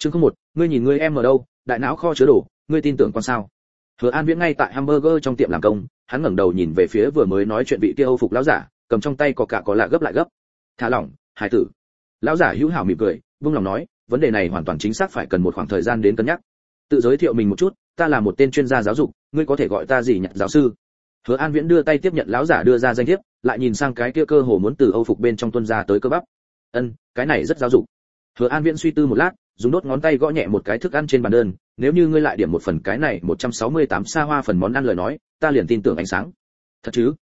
chương không một, ngươi nhìn ngươi em ở đâu, đại não kho chứa đồ, ngươi tin tưởng con sao? Hứa an viễn ngay tại hamburger trong tiệm làm công, hắn ngẩng đầu nhìn về phía vừa mới nói chuyện vị kia âu phục lão giả, cầm trong tay có cả có lạ gấp lại gấp. Thả lỏng hải tử. Lão giả hữu hảo mỉm cười, vung lòng nói, vấn đề này hoàn toàn chính xác phải cần một khoảng thời gian đến cân nhắc. Tự giới thiệu mình một chút, ta là một tên chuyên gia giáo dục, ngươi có thể gọi ta gì nhận giáo sư? Hứa an viễn đưa tay tiếp nhận lão giả đưa ra danh thiếp, lại nhìn sang cái kia cơ hồ muốn từ âu phục bên trong tuân ra tới cơ bắp. Ân, cái này rất giáo dục. Hứa An Viễn suy tư một lát, dùng đốt ngón tay gõ nhẹ một cái thức ăn trên bàn đơn, nếu như ngươi lại điểm một phần cái này 168 xa hoa phần món ăn lời nói, ta liền tin tưởng ánh sáng. Thật chứ?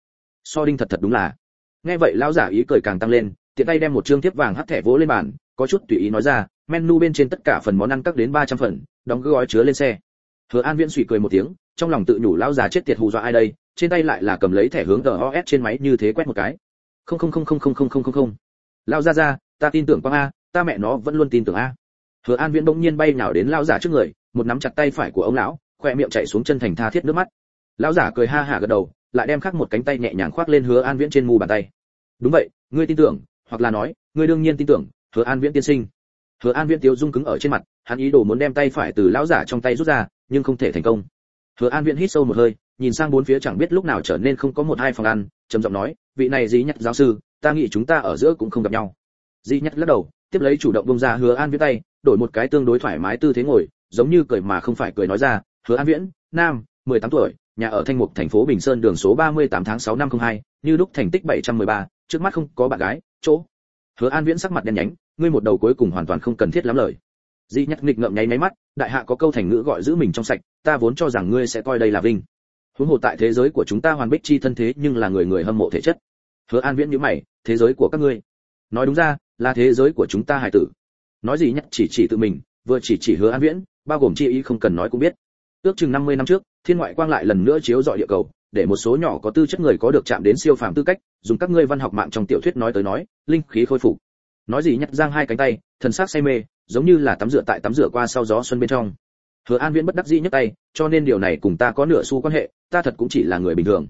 So đinh thật thật đúng là. Nghe vậy lão giả ý cười càng tăng lên, tiện tay đem một trương thiếp vàng hắc thẻ vỗ lên bàn, có chút tùy ý nói ra, menu bên trên tất cả phần món ăn các đến 300 phần, đóng gói chứa lên xe. Hứa An Viễn suy cười một tiếng, trong lòng tự nhủ lão già chết tiệt hù dọa ai đây, trên tay lại là cầm lấy thẻ hướng DOS trên máy như thế quét một cái. Không không không không không không không không. Lão gia gia, ta tin tưởng Quang a, ta mẹ nó vẫn luôn tin tưởng a. Hứa an viễn bỗng nhiên bay nhào đến lão giả trước người, một nắm chặt tay phải của ông lão, khoe miệng chạy xuống chân thành tha thiết nước mắt. Lão giả cười ha hả gật đầu, lại đem khắc một cánh tay nhẹ nhàng khoác lên hứa an viễn trên mu bàn tay. Đúng vậy, ngươi tin tưởng, hoặc là nói, ngươi đương nhiên tin tưởng, hứa an viễn tiên sinh. Hứa an viễn tiêu dung cứng ở trên mặt, hắn ý đồ muốn đem tay phải từ lão giả trong tay rút ra, nhưng không thể thành công. Hứa an viễn hít sâu một hơi, nhìn sang bốn phía chẳng biết lúc nào trở nên không có một hai phòng ăn, trầm giọng nói, vị này dí nhắc giáo sư, ta nghĩ chúng ta ở giữa cũng không gặp nhau. Dí nhắc lắc đầu tiếp lấy chủ động bông ra hứa an viễn tay đổi một cái tương đối thoải mái tư thế ngồi giống như cười mà không phải cười nói ra hứa an viễn nam 18 tuổi nhà ở thanh mục thành phố bình sơn đường số 38 tháng 6 năm 02, như lúc thành tích 713, trước mắt không có bạn gái chỗ. Hứa an viễn sắc mặt đen nhánh ngươi một đầu cuối cùng hoàn toàn không cần thiết lắm lời. Di nhắc nghịch ngợm nháy máy mắt đại hạ có câu thành ngữ gọi giữ mình trong sạch ta vốn cho rằng ngươi sẽ coi đây là vinh. Huống hồ tại thế giới của chúng ta hoàn bích chi thân thế nhưng là người người hâm mộ thể chất. Hứa an viễn nhíu mày thế giới của các ngươi. Nói đúng ra là thế giới của chúng ta hải tử. Nói gì nhắc chỉ chỉ tự mình, vừa chỉ chỉ hứa an viễn, bao gồm chi ý không cần nói cũng biết. Ước chừng 50 năm trước, thiên ngoại quang lại lần nữa chiếu dọi địa cầu, để một số nhỏ có tư chất người có được chạm đến siêu phàm tư cách, dùng các ngươi văn học mạng trong tiểu thuyết nói tới nói, linh khí khôi phục. Nói gì nhắc giang hai cánh tay, thần sắc say mê, giống như là tắm rửa tại tắm rửa qua sau gió xuân bên trong. Hứa an viễn bất đắc dĩ nhấc tay, cho nên điều này cùng ta có nửa xu quan hệ, ta thật cũng chỉ là người bình thường.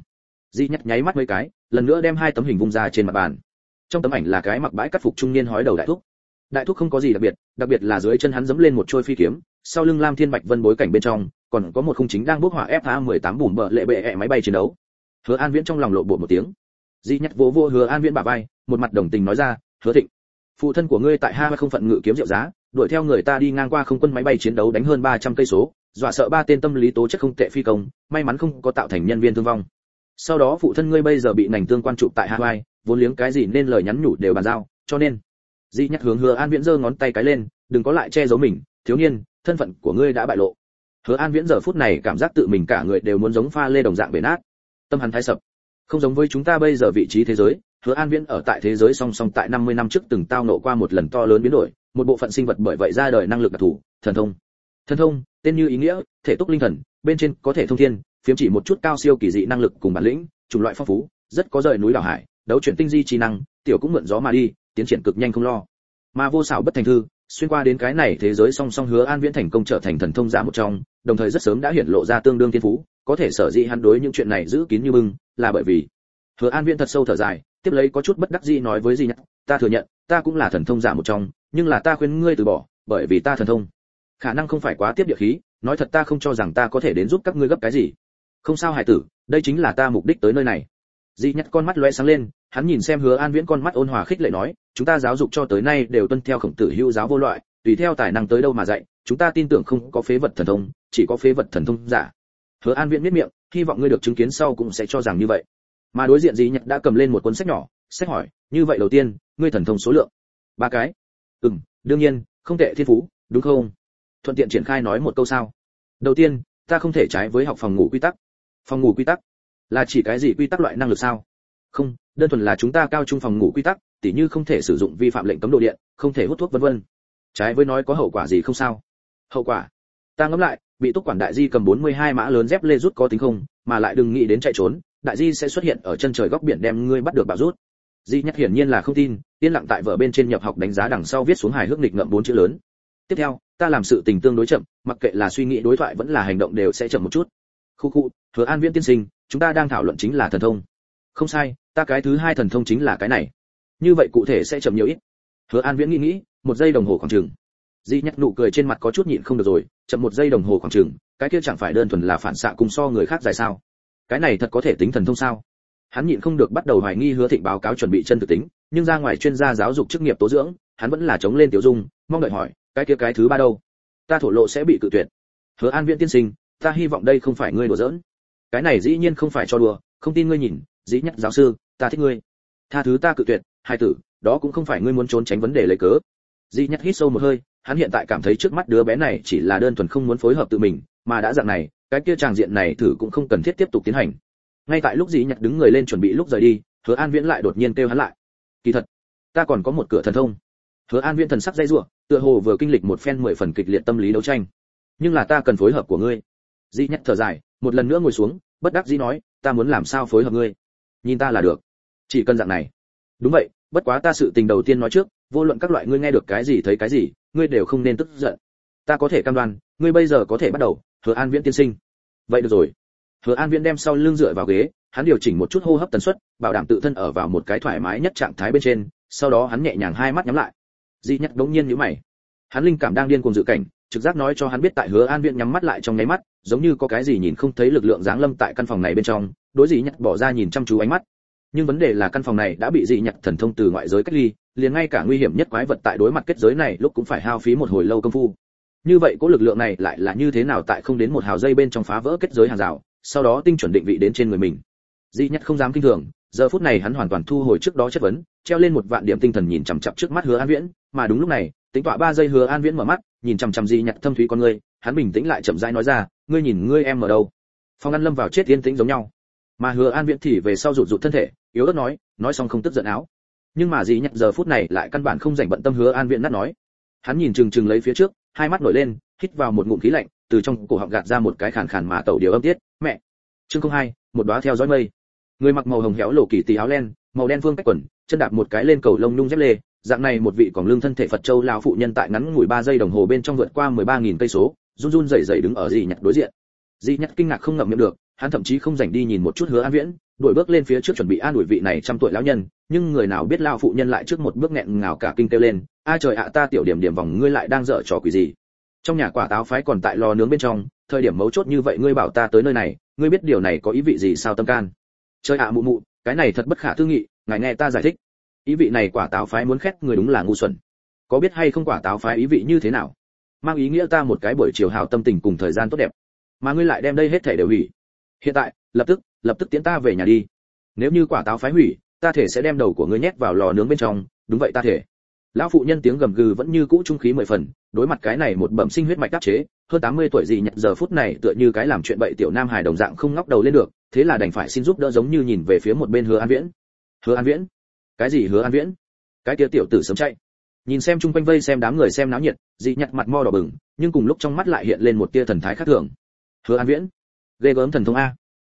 Di nhắc nháy mắt mấy cái, lần nữa đem hai tấm hình vung ra trên mặt bàn trong tấm ảnh là cái mặc bãi cắt phục trung niên hói đầu đại thúc. Đại thúc không có gì đặc biệt đặc biệt là dưới chân hắn dẫm lên một trôi phi kiếm, sau lưng lam thiên bạch vân bối cảnh bên trong, còn có một khung chính đang bốc hỏa fa 18 bùm bờ lệ bệ ẹ máy bay chiến đấu. Hứa an viễn trong lòng lộ bộ một tiếng. Di nhắc vô vô hứa an viễn bả vai, một mặt đồng tình nói ra, hứa thịnh, phụ thân của ngươi tại ha không phận ngự kiếm rượu giá, đuổi theo người ta đi ngang qua không quân máy bay chiến đấu đánh hơn 300 cây số, dọa sợ ba tên tâm lý tố chất không tệ phi công, may mắn không có tạo thành nhân viên thương vong. Sau đó phụ thân ngươi bây giờ bị ngành tương quan trụ tại hawaii vốn liếng cái gì nên lời nhắn nhủ đều bàn giao, cho nên, di nhắc hướng hứa an viễn giơ ngón tay cái lên, đừng có lại che giấu mình, thiếu niên, thân phận của ngươi đã bại lộ. Hứa an viễn giờ phút này cảm giác tự mình cả người đều muốn giống pha lê đồng dạng bể nát. Tâm hắn thái sập. Không giống với chúng ta bây giờ vị trí thế giới, hứa an viễn ở tại thế giới song song tại 50 năm trước từng tao nộ qua một lần to lớn biến đổi, một bộ phận sinh vật bởi vậy ra đời năng lực đặc thù, thần thông. Thần thông, tên như ý nghĩa, thể túc linh thần, bên trên có thể thông thiên, phiếm chỉ một chút cao siêu kỳ dị năng lực cùng bản lĩnh, chủng loại phong phú, rất có rời núi đảo hải đấu chuyển tinh di trí năng, tiểu cũng mượn gió mà đi, tiến triển cực nhanh không lo. Mà vô xảo bất thành thư, xuyên qua đến cái này thế giới song song hứa an viễn thành công trở thành thần thông giả một trong, đồng thời rất sớm đã hiển lộ ra tương đương thiên phú, có thể sở dĩ hắn đối những chuyện này giữ kín như bưng là bởi vì hứa an viễn thật sâu thở dài, tiếp lấy có chút bất đắc dĩ nói với di nhắc ta thừa nhận, ta cũng là thần thông giả một trong, nhưng là ta khuyên ngươi từ bỏ, bởi vì ta thần thông. Khả năng không phải quá tiếp địa khí, nói thật ta không cho rằng ta có thể đến giúp các ngươi gấp cái gì. Không sao, hải tử, đây chính là ta mục đích tới nơi này. Di nhắc con mắt lóe sáng lên hắn nhìn xem hứa an viễn con mắt ôn hòa khích lệ nói, chúng ta giáo dục cho tới nay đều tuân theo khổng tử hữu giáo vô loại, tùy theo tài năng tới đâu mà dạy, chúng ta tin tưởng không có phế vật thần thông, chỉ có phế vật thần thông giả. Hứa an viễn biết miệng, hy vọng ngươi được chứng kiến sau cũng sẽ cho rằng như vậy. Mà đối diện dĩ nhật đã cầm lên một cuốn sách nhỏ, sách hỏi, như vậy đầu tiên, ngươi thần thông số lượng? Ba cái. Ừm, đương nhiên, không tệ, thiên phú, đúng không? Thuận tiện triển khai nói một câu sao. Đầu tiên, ta không thể trái với học phòng ngủ quy tắc. Phòng ngủ quy tắc? Là chỉ cái gì quy tắc loại năng lực sao? Không, đơn thuần là chúng ta cao trung phòng ngủ quy tắc, tỉ như không thể sử dụng vi phạm lệnh cấm đồ điện, không thể hút thuốc vân vân. Trái với nói có hậu quả gì không sao? Hậu quả? Ta ngẫm lại, bị túc quản đại di cầm 42 mã lớn dép lê rút có tính không, mà lại đừng nghĩ đến chạy trốn, đại di sẽ xuất hiện ở chân trời góc biển đem ngươi bắt được bạo rút. Di nhắc hiển nhiên là không tin, yên lặng tại vở bên trên nhập học đánh giá đằng sau viết xuống hài hước nghịch ngậm bốn chữ lớn. Tiếp theo, ta làm sự tình tương đối chậm, mặc kệ là suy nghĩ đối thoại vẫn là hành động đều sẽ chậm một chút. Khu khu hứa an viễn tiên sinh, chúng ta đang thảo luận chính là thần thông không sai, ta cái thứ hai thần thông chính là cái này. Như vậy cụ thể sẽ chậm nhiều ít. Hứa an viễn nghĩ nghĩ, một giây đồng hồ khoảng chừng. Di nhắc nụ cười trên mặt có chút nhịn không được rồi, chậm một giây đồng hồ khoảng chừng, cái kia chẳng phải đơn thuần là phản xạ cùng so người khác dài sao? Cái này thật có thể tính thần thông sao? Hắn nhịn không được bắt đầu hoài nghi hứa thịnh báo cáo chuẩn bị chân thực tính, nhưng ra ngoài chuyên gia giáo dục chức nghiệp tố dưỡng, hắn vẫn là chống lên tiểu dung, mong đợi hỏi, cái kia cái thứ ba đâu? Ta thổ lộ sẽ bị cự tuyệt. Hứa an viễn tiên sinh, ta hy vọng đây không phải ngươi đùa giỡn. Cái này dĩ nhiên không phải cho đùa, không tin ngươi nhìn dĩ nhất giáo sư, ta thích ngươi. Tha thứ ta cự tuyệt, hai tử, đó cũng không phải ngươi muốn trốn tránh vấn đề lấy cớ. Dĩ nhất hít sâu một hơi, hắn hiện tại cảm thấy trước mắt đứa bé này chỉ là đơn thuần không muốn phối hợp tự mình, mà đã dạng này, cái kia tràng diện này thử cũng không cần thiết tiếp tục tiến hành. Ngay tại lúc dĩ nhặt đứng người lên chuẩn bị lúc rời đi, hứa an viễn lại đột nhiên kêu hắn lại. Kỳ thật, ta còn có một cửa thần thông. Hứa an viễn thần sắc dây rủa, tựa hồ vừa kinh lịch một phen mười phần kịch liệt tâm lý đấu tranh. Nhưng là ta cần phối hợp của ngươi. Dĩ nhặt thở dài, một lần nữa ngồi xuống, bất đắc dĩ nói, ta muốn làm sao phối hợp ngươi? Nhìn ta là được. Chỉ cần dạng này. Đúng vậy, bất quá ta sự tình đầu tiên nói trước, vô luận các loại ngươi nghe được cái gì thấy cái gì, ngươi đều không nên tức giận. Ta có thể cam đoan, ngươi bây giờ có thể bắt đầu, hứa an viễn tiên sinh. Vậy được rồi. Hứa an viễn đem sau lưng dựa vào ghế, hắn điều chỉnh một chút hô hấp tần suất, bảo đảm tự thân ở vào một cái thoải mái nhất trạng thái bên trên, sau đó hắn nhẹ nhàng hai mắt nhắm lại. Di nhất đống nhiên nhíu mày. Hắn linh cảm đang điên cuồng dự cảnh, trực giác nói cho hắn biết tại hứa an viễn nhắm mắt lại trong nháy mắt, giống như có cái gì nhìn không thấy lực lượng giáng lâm tại căn phòng này bên trong đối dị nhặt bỏ ra nhìn chăm chú ánh mắt. Nhưng vấn đề là căn phòng này đã bị dị nhặt thần thông từ ngoại giới cách ly, liền ngay cả nguy hiểm nhất quái vật tại đối mặt kết giới này lúc cũng phải hao phí một hồi lâu công phu. Như vậy cố lực lượng này lại là như thế nào tại không đến một hào dây bên trong phá vỡ kết giới hàng rào, sau đó tinh chuẩn định vị đến trên người mình. Dị nhặt không dám kinh thường, giờ phút này hắn hoàn toàn thu hồi trước đó chất vấn, treo lên một vạn điểm tinh thần nhìn chằm chằm trước mắt hứa an viễn, mà đúng lúc này, tính tọa ba giây hứa an viễn mở mắt, nhìn chằm chằm dị nhặt thâm thúy con người, hắn bình tĩnh lại chậm rãi nói ra, ngươi nhìn ngươi em ở đâu? Phong ăn lâm vào chết yên tĩnh giống nhau mà hứa an viễn thì về sau rụt rụt thân thể, yếu ớt nói nói xong không tức giận áo. Nhưng mà dị nhặt giờ phút này lại căn bản không dành bận tâm hứa an viễn nát nói. Hắn nhìn chừng chừng lấy phía trước, hai mắt nổi lên, hít vào một ngụm khí lạnh, từ trong cổ họng gạt ra một cái khàn khàn mà tẩu điều âm tiết, mẹ! Chương không hai, một đóa theo dõi mây. Người mặc màu hồng héo lộ kỳ tì áo len, màu đen phương cách quần, chân đạp một cái lên cầu lông nhung dép lê. Dạng này một vị còn lương thân thể phật châu lão phụ nhân tại ngắn ngủi ba giây đồng hồ bên trong vượt qua mười ba nghìn cây số, run run rẩy rẩy đứng ở dì nhặt đối diện. Dì nhặt kinh ngạc không ngậm miệng được hắn thậm chí không dành đi nhìn một chút hứa an viễn, đuổi bước lên phía trước chuẩn bị an ủi vị này trăm tuổi lão nhân, nhưng người nào biết lao phụ nhân lại trước một bước nghẹn ngào cả kinh kêu lên, a trời ạ, ta tiểu điểm điểm vòng ngươi lại đang dở trò quỷ gì? Trong nhà quả táo phái còn tại lò nướng bên trong, thời điểm mấu chốt như vậy ngươi bảo ta tới nơi này, ngươi biết điều này có ý vị gì sao tâm can? Trời ạ, mụ mụ, cái này thật bất khả tư nghị, ngài nghe ta giải thích. Ý vị này quả táo phái muốn khét người đúng là ngu xuẩn. Có biết hay không quả táo phái ý vị như thế nào? Mang ý nghĩa ta một cái buổi chiều hào tâm tình cùng thời gian tốt đẹp. Mà ngươi lại đem đây hết thể đều hủy hiện tại, lập tức lập tức tiến ta về nhà đi. Nếu như quả táo phái hủy, ta thể sẽ đem đầu của ngươi nhét vào lò nướng bên trong. Đúng vậy ta thể. Lão phụ nhân tiếng gầm gừ vẫn như cũ trung khí mười phần, đối mặt cái này một bẩm sinh huyết mạch đắc chế, hơn 80 tuổi gì nhặt giờ phút này tựa như cái làm chuyện bậy tiểu nam hài đồng dạng không ngóc đầu lên được, thế là đành phải xin giúp đỡ giống như nhìn về phía một bên hứa an viễn. Hứa an viễn? Cái gì hứa an viễn? Cái kia tiểu tử sớm chạy. Nhìn xem chung quanh vây xem đám người xem náo nhiệt, dị nhặt mặt mo đỏ bừng, nhưng cùng lúc trong mắt lại hiện lên một tia thần thái khác thường. Hứa an viễn? Ghê gớm thần thông a.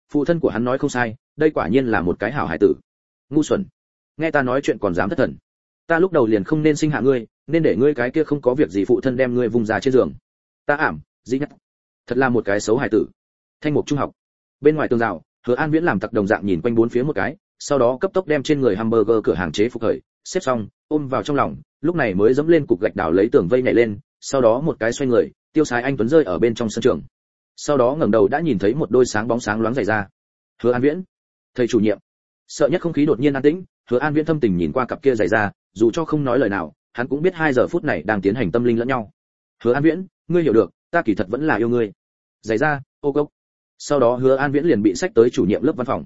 Phụ thân của hắn nói không sai, đây quả nhiên là một cái hảo hải tử. Ngu xuẩn. Nghe ta nói chuyện còn dám thất thần. Ta lúc đầu liền không nên sinh hạ ngươi, nên để ngươi cái kia không có việc gì phụ thân đem ngươi vùng ra trên giường. Ta ảm, dĩ nhất. Thật là một cái xấu hải tử. Thanh mục trung học. Bên ngoài tường rào, hứa an viễn làm tặc đồng dạng nhìn quanh bốn phía một cái, sau đó cấp tốc đem trên người hamburger cửa hàng chế phục khởi, xếp xong, ôm vào trong lòng, lúc này mới dẫm lên cục gạch đảo lấy tường vây nhảy lên, sau đó một cái xoay người, tiêu sái anh tuấn rơi ở bên trong sân trường sau đó ngẩng đầu đã nhìn thấy một đôi sáng bóng sáng loáng dày ra. Hứa an viễn, thầy chủ nhiệm. Sợ nhất không khí đột nhiên an tĩnh, hứa an viễn thâm tình nhìn qua cặp kia dày ra, dù cho không nói lời nào, hắn cũng biết hai giờ phút này đang tiến hành tâm linh lẫn nhau. Hứa an viễn, ngươi hiểu được, ta kỳ thật vẫn là yêu ngươi. Dày ra, ô cốc. Sau đó hứa an viễn liền bị sách tới chủ nhiệm lớp văn phòng.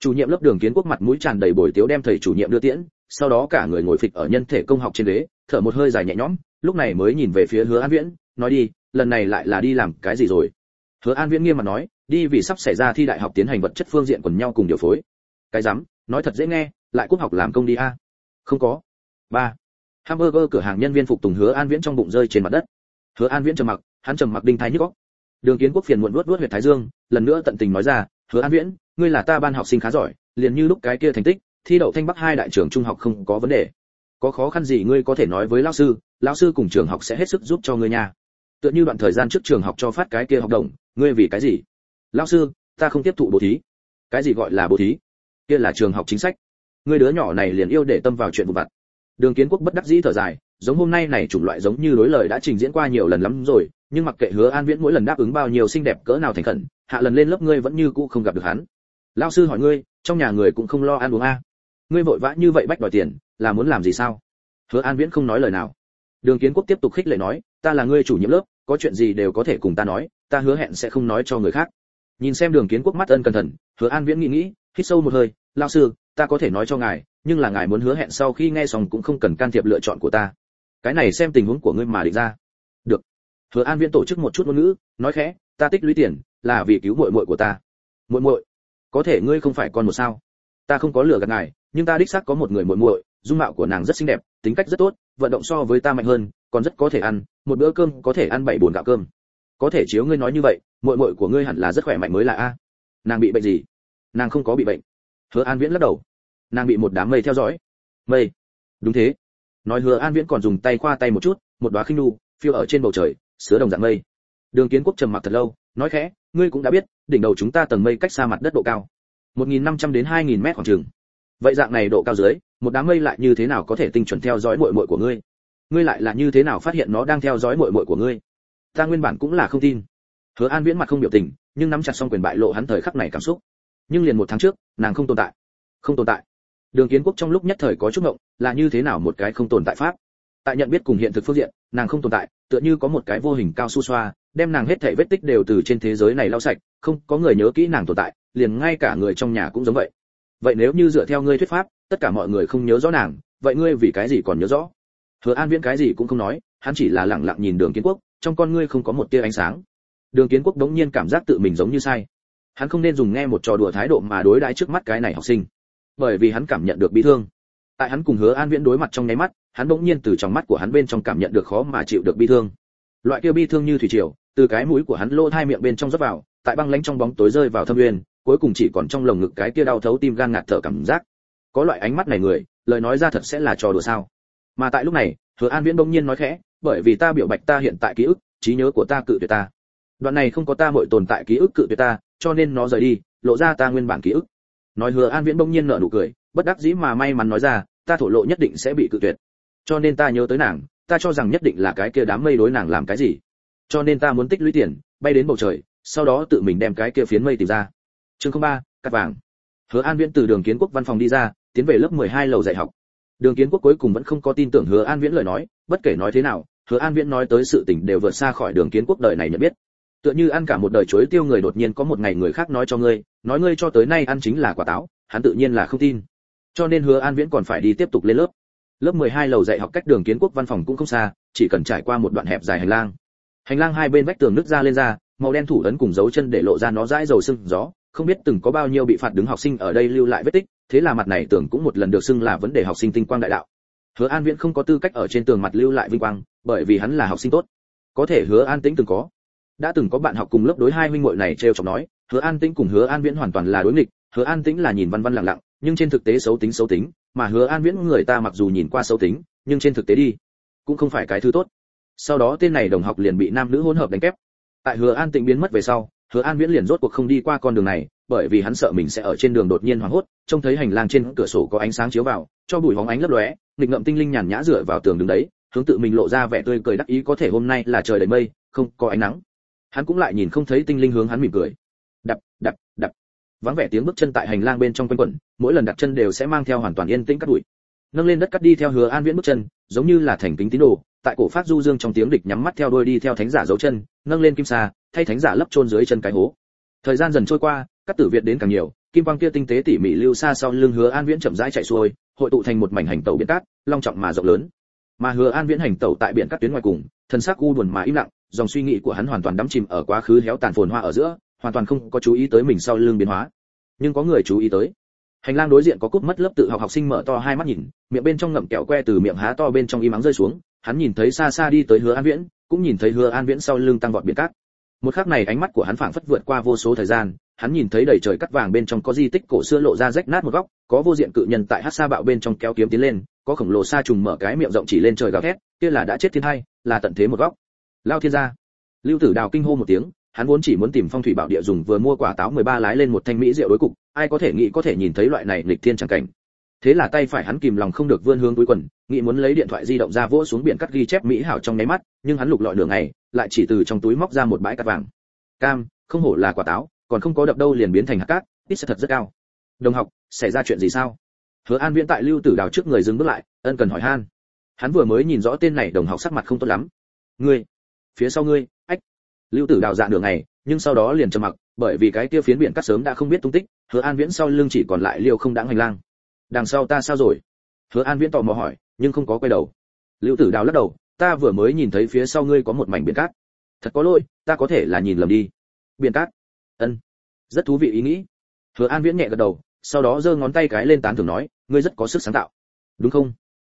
Chủ nhiệm lớp đường kiến quốc mặt mũi tràn đầy bồi tiếu đem thầy chủ nhiệm đưa tiễn, sau đó cả người ngồi phịch ở nhân thể công học trên ghế, thở một hơi dài nhẹ nhõm, lúc này mới nhìn về phía hứa an viễn, nói đi, lần này lại là đi làm cái gì rồi? Hứa an viễn nghiêm mặt nói, đi vì sắp xảy ra thi đại học tiến hành vật chất phương diện quần nhau cùng điều phối. Cái dám nói thật dễ nghe, lại cúp học làm công đi a. Không có. Ba. Hamburger cửa hàng nhân viên phục tùng hứa an viễn trong bụng rơi trên mặt đất. Hứa an viễn trầm mặc, hắn trầm mặc đinh thái nhức óc. Đường kiến quốc phiền muộn nuốt nuốt huyệt thái dương, lần nữa tận tình nói ra, hứa an viễn, ngươi là ta ban học sinh khá giỏi, liền như lúc cái kia thành tích, thi đậu thanh bắc hai đại trường trung học không có vấn đề. Có khó khăn gì ngươi có thể nói với lão sư lão sư cùng trường học sẽ hết sức giúp cho ngươi nha. Tựa như đoạn thời gian trước trường học cho phát cái kia học đồng ngươi vì cái gì? Lão sư, ta không tiếp thụ bố thí. Cái gì gọi là bố thí? Kia là trường học chính sách. Ngươi đứa nhỏ này liền yêu để tâm vào chuyện vụ vặt. Đường kiến quốc bất đắc dĩ thở dài, giống hôm nay này chủng loại giống như đối lời đã trình diễn qua nhiều lần lắm rồi, nhưng mặc kệ hứa an viễn mỗi lần đáp ứng bao nhiêu xinh đẹp cỡ nào thành khẩn, hạ lần lên lớp ngươi vẫn như cũ không gặp được hắn. Lão sư hỏi ngươi, trong nhà người cũng không lo ăn uống a ngươi vội vã như vậy bách đòi tiền, là muốn làm gì sao? Hứa an viễn không nói lời nào. Đường kiến quốc tiếp tục khích lệ nói, ta là ngươi chủ nhiệm lớp, có chuyện gì đều có thể cùng ta nói ta hứa hẹn sẽ không nói cho người khác. Nhìn xem đường kiến quốc mắt ân cẩn thận, hứa an viễn nghĩ nghĩ, hít sâu một hơi, lão sư, ta có thể nói cho ngài, nhưng là ngài muốn hứa hẹn sau khi nghe xong cũng không cần can thiệp lựa chọn của ta. Cái này xem tình huống của ngươi mà định ra. Được. Hứa an viễn tổ chức một chút ngôn ngữ, nói khẽ, ta tích lũy tiền, là vì cứu muội muội của ta. Muội muội? Có thể ngươi không phải con một sao? Ta không có lừa gạt ngài, nhưng ta đích xác có một người muội muội, dung mạo của nàng rất xinh đẹp, tính cách rất tốt, vận động so với ta mạnh hơn, còn rất có thể ăn, một bữa cơm có thể ăn bảy bồn gạo cơm có thể chiếu ngươi nói như vậy, muội muội của ngươi hẳn là rất khỏe mạnh mới là a. Nàng bị bệnh gì? Nàng không có bị bệnh. Hứa an viễn lắc đầu. Nàng bị một đám mây theo dõi. Mây? Đúng thế. Nói hứa an viễn còn dùng tay khoa tay một chút, một đóa khinh nu, phiêu ở trên bầu trời, sứa đồng dạng mây. Đường kiến quốc trầm mặc thật lâu, nói khẽ, ngươi cũng đã biết, đỉnh đầu chúng ta tầng mây cách xa mặt đất độ cao 1.500 đến 2.000 mét khoảng trường vậy dạng này độ cao dưới, một đám mây lại như thế nào có thể tinh chuẩn theo dõi muội muội của ngươi? Ngươi lại là như thế nào phát hiện nó đang theo dõi muội muội của ngươi? Ta nguyên bản cũng là không tin. Hứa an viễn mặt không biểu tình, nhưng nắm chặt xong quyền bại lộ hắn thời khắc này cảm xúc. Nhưng liền một tháng trước, nàng không tồn tại. Không tồn tại. Đường kiến quốc trong lúc nhất thời có chút ngộng, là như thế nào một cái không tồn tại pháp? Tại nhận biết cùng hiện thực phương diện, nàng không tồn tại, tựa như có một cái vô hình cao su xoa, đem nàng hết thảy vết tích đều từ trên thế giới này lau sạch, không có người nhớ kỹ nàng tồn tại, liền ngay cả người trong nhà cũng giống vậy. Vậy nếu như dựa theo ngươi thuyết pháp, tất cả mọi người không nhớ rõ nàng, vậy ngươi vì cái gì còn nhớ rõ? Hứa an viễn cái gì cũng không nói, hắn chỉ là lặng lặng nhìn đường kiến quốc trong con ngươi không có một tia ánh sáng. Đường kiến quốc đống nhiên cảm giác tự mình giống như sai. Hắn không nên dùng nghe một trò đùa thái độ mà đối đãi trước mắt cái này học sinh. Bởi vì hắn cảm nhận được bị thương. Tại hắn cùng hứa an viễn đối mặt trong nháy mắt, hắn bỗng nhiên từ trong mắt của hắn bên trong cảm nhận được khó mà chịu được bi thương. Loại kia bi thương như thủy triều, từ cái mũi của hắn lỗ hai miệng bên trong rót vào, tại băng lánh trong bóng tối rơi vào thâm uyên, cuối cùng chỉ còn trong lồng ngực cái kia đau thấu tim gan ngạt thở cảm giác. Có loại ánh mắt này người, lời nói ra thật sẽ là trò đùa sao? Mà tại lúc này, hứa an viễn bỗng nhiên nói khẽ bởi vì ta biểu bạch ta hiện tại ký ức, trí nhớ của ta cự tuyệt ta. Đoạn này không có ta mọi tồn tại ký ức cự tuyệt ta, cho nên nó rời đi, lộ ra ta nguyên bản ký ức. Nói hứa an viễn bỗng nhiên nở nụ cười, bất đắc dĩ mà may mắn nói ra, ta thổ lộ nhất định sẽ bị cự tuyệt. Cho nên ta nhớ tới nàng, ta cho rằng nhất định là cái kia đám mây đối nàng làm cái gì. Cho nên ta muốn tích lũy tiền, bay đến bầu trời, sau đó tự mình đem cái kia phiến mây tìm ra. Chương ba, cắt vàng. Hứa an viễn từ đường kiến quốc văn phòng đi ra, tiến về lớp 12 lầu dạy học. Đường kiến quốc cuối cùng vẫn không có tin tưởng hứa an viễn lời nói, bất kể nói thế nào hứa an viễn nói tới sự tình đều vượt xa khỏi đường kiến quốc đời này nhận biết. Tựa như ăn cả một đời chuối tiêu người đột nhiên có một ngày người khác nói cho ngươi, nói ngươi cho tới nay ăn chính là quả táo, hắn tự nhiên là không tin. Cho nên hứa an viễn còn phải đi tiếp tục lên lớp. Lớp 12 lầu dạy học cách đường kiến quốc văn phòng cũng không xa, chỉ cần trải qua một đoạn hẹp dài hành lang. Hành lang hai bên vách tường nứt ra lên ra, màu đen thủ ấn cùng dấu chân để lộ ra nó dãi dầu sưng gió, không biết từng có bao nhiêu bị phạt đứng học sinh ở đây lưu lại vết tích, thế là mặt này tưởng cũng một lần được xưng là vấn đề học sinh tinh quang đại đạo. Hứa an viễn không có tư cách ở trên tường mặt lưu lại vinh quang bởi vì hắn là học sinh tốt. Có thể hứa an tĩnh từng có. Đã từng có bạn học cùng lớp đối hai huynh muội này trêu chọc nói, hứa an tĩnh cùng hứa an viễn hoàn toàn là đối nghịch, hứa an tĩnh là nhìn văn văn lặng lặng, nhưng trên thực tế xấu tính xấu tính, mà hứa an viễn người ta mặc dù nhìn qua xấu tính, nhưng trên thực tế đi, cũng không phải cái thứ tốt. Sau đó tên này đồng học liền bị nam nữ hỗn hợp đánh kép. Tại hứa an tĩnh biến mất về sau, hứa an viễn liền rốt cuộc không đi qua con đường này, bởi vì hắn sợ mình sẽ ở trên đường đột nhiên hoảng hốt, trông thấy hành lang trên cửa sổ có ánh sáng chiếu vào, cho bụi hóng ánh lấp lóe, nghịch ngậm tinh linh nhàn nhã dựa vào tường đứng đấy hướng tự mình lộ ra vẻ tươi cười đắc ý có thể hôm nay là trời đầy mây, không có ánh nắng. Hắn cũng lại nhìn không thấy tinh linh hướng hắn mỉm cười. Đập đập đập. Vắng vẻ tiếng bước chân tại hành lang bên trong quanh quẩn, mỗi lần đặt chân đều sẽ mang theo hoàn toàn yên tĩnh cắt đuổi. Nâng lên đất cắt đi theo hứa an viễn bước chân, giống như là thành kính tín đồ, tại cổ phát du dương trong tiếng địch nhắm mắt theo đôi đi theo thánh giả dấu chân, nâng lên kim sa, thay thánh giả lấp chôn dưới chân cái hố. Thời gian dần trôi qua, các tử việt đến càng nhiều, kim quang kia tinh tế tỉ mỉ lưu xa sau lưng hứa an viễn chậm rãi chạy xuôi, hội tụ thành một mảnh hành tàu biển cát, long trọng mà rộng lớn mà hứa an viễn hành tẩu tại biển cát tuyến ngoài cùng, thân xác u buồn mà im lặng, dòng suy nghĩ của hắn hoàn toàn đắm chìm ở quá khứ héo tàn phồn hoa ở giữa, hoàn toàn không có chú ý tới mình sau lưng biến hóa. Nhưng có người chú ý tới. Hành lang đối diện có cúp mất lớp tự học học sinh mở to hai mắt nhìn, miệng bên trong ngậm kẹo que từ miệng há to bên trong im ắng rơi xuống, hắn nhìn thấy xa xa đi tới hứa an viễn, cũng nhìn thấy hứa an viễn sau lưng tăng vọt biển cát. Một khắc này ánh mắt của hắn phảng phất vượt qua vô số thời gian, hắn nhìn thấy đầy trời cắt vàng bên trong có di tích cổ xưa lộ ra rách nát một góc, có vô diện cự nhân tại hát xa bạo bên trong kéo kiếm tiến lên có khổng lồ sa trùng mở cái miệng rộng chỉ lên trời gào thét, kia là đã chết thiên hay là tận thế một góc. Lao thiên gia. Lưu tử đào kinh hô một tiếng, hắn vốn chỉ muốn tìm phong thủy bảo địa dùng vừa mua quả táo 13 lái lên một thanh mỹ rượu đối cục, ai có thể nghĩ có thể nhìn thấy loại này nghịch thiên chẳng cảnh. Thế là tay phải hắn kìm lòng không được vươn hướng túi quần, nghĩ muốn lấy điện thoại di động ra vỗ xuống biển cắt ghi chép mỹ hảo trong nháy mắt, nhưng hắn lục lọi đường này lại chỉ từ trong túi móc ra một bãi cát vàng. Cam, không hổ là quả táo, còn không có đập đâu liền biến thành hạt cát, ít sẽ thật rất cao. Đồng học, xảy ra chuyện gì sao? Hứa an viễn tại lưu tử đào trước người dừng bước lại, ân cần hỏi han. Hắn vừa mới nhìn rõ tên này đồng học sắc mặt không tốt lắm. Ngươi, phía sau ngươi, ách. Lưu tử đào dạ đường này nhưng sau đó liền trầm mặc, bởi vì cái kia phiến biển cắt sớm đã không biết tung tích, hứa an viễn sau lưng chỉ còn lại liêu không đáng hành lang. Đằng sau ta sao rồi? Hứa an viễn tò mò hỏi, nhưng không có quay đầu. Lưu tử đào lắc đầu, ta vừa mới nhìn thấy phía sau ngươi có một mảnh biển cát. Thật có lỗi, ta có thể là nhìn lầm đi. Biển cát. Ân. Rất thú vị ý nghĩ. Hứa an viễn nhẹ gật đầu sau đó giơ ngón tay cái lên tán thưởng nói, ngươi rất có sức sáng tạo. Đúng không?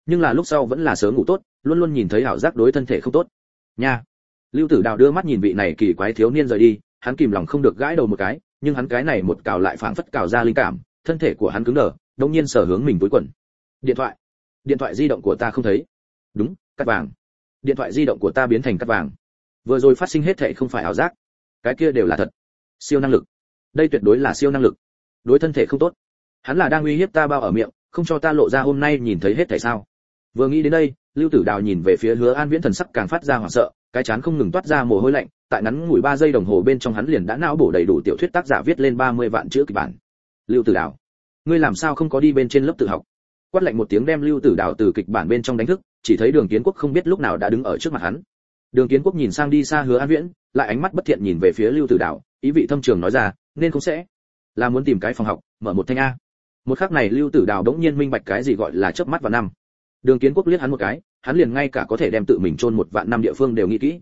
Nhưng là lúc sau vẫn là sớm ngủ tốt, luôn luôn nhìn thấy ảo giác đối thân thể không tốt. Nha. Lưu tử đào đưa mắt nhìn vị này kỳ quái thiếu niên rời đi, hắn kìm lòng không được gãi đầu một cái, nhưng hắn cái này một cào lại phảng phất cào ra linh cảm, thân thể của hắn cứng đờ, đột nhiên sở hướng mình túi quần. Điện thoại điện thoại di động của ta không thấy. Đúng, cắt vàng. Điện thoại di động của ta biến thành cắt vàng. Vừa rồi phát sinh hết thệ không phải ảo giác. Cái kia đều là thật. Siêu năng lực. Đây tuyệt đối là siêu năng lực đối thân thể không tốt. Hắn là đang uy hiếp ta bao ở miệng, không cho ta lộ ra hôm nay nhìn thấy hết tại sao. Vừa nghĩ đến đây, lưu tử đào nhìn về phía hứa an viễn thần sắc càng phát ra hoảng sợ, cái chán không ngừng toát ra mồ hôi lạnh, tại ngắn ngủi ba giây đồng hồ bên trong hắn liền đã não bổ đầy đủ tiểu thuyết tác giả viết lên 30 vạn chữ kịch bản. Lưu tử đào, ngươi làm sao không có đi bên trên lớp tự học? Quát lạnh một tiếng đem lưu tử đào từ kịch bản bên trong đánh thức, chỉ thấy đường kiến quốc không biết lúc nào đã đứng ở trước mặt hắn. Đường kiến quốc nhìn sang đi xa hứa an viễn, lại ánh mắt bất thiện nhìn về phía lưu tử đào, ý vị thâm trường nói ra, nên không sẽ là muốn tìm cái phòng học, mở một thanh a. Một khắc này lưu tử đào đống nhiên minh bạch cái gì gọi là chớp mắt vào năm. Đường kiến quốc liếc hắn một cái, hắn liền ngay cả có thể đem tự mình chôn một vạn năm địa phương đều nghĩ kỹ.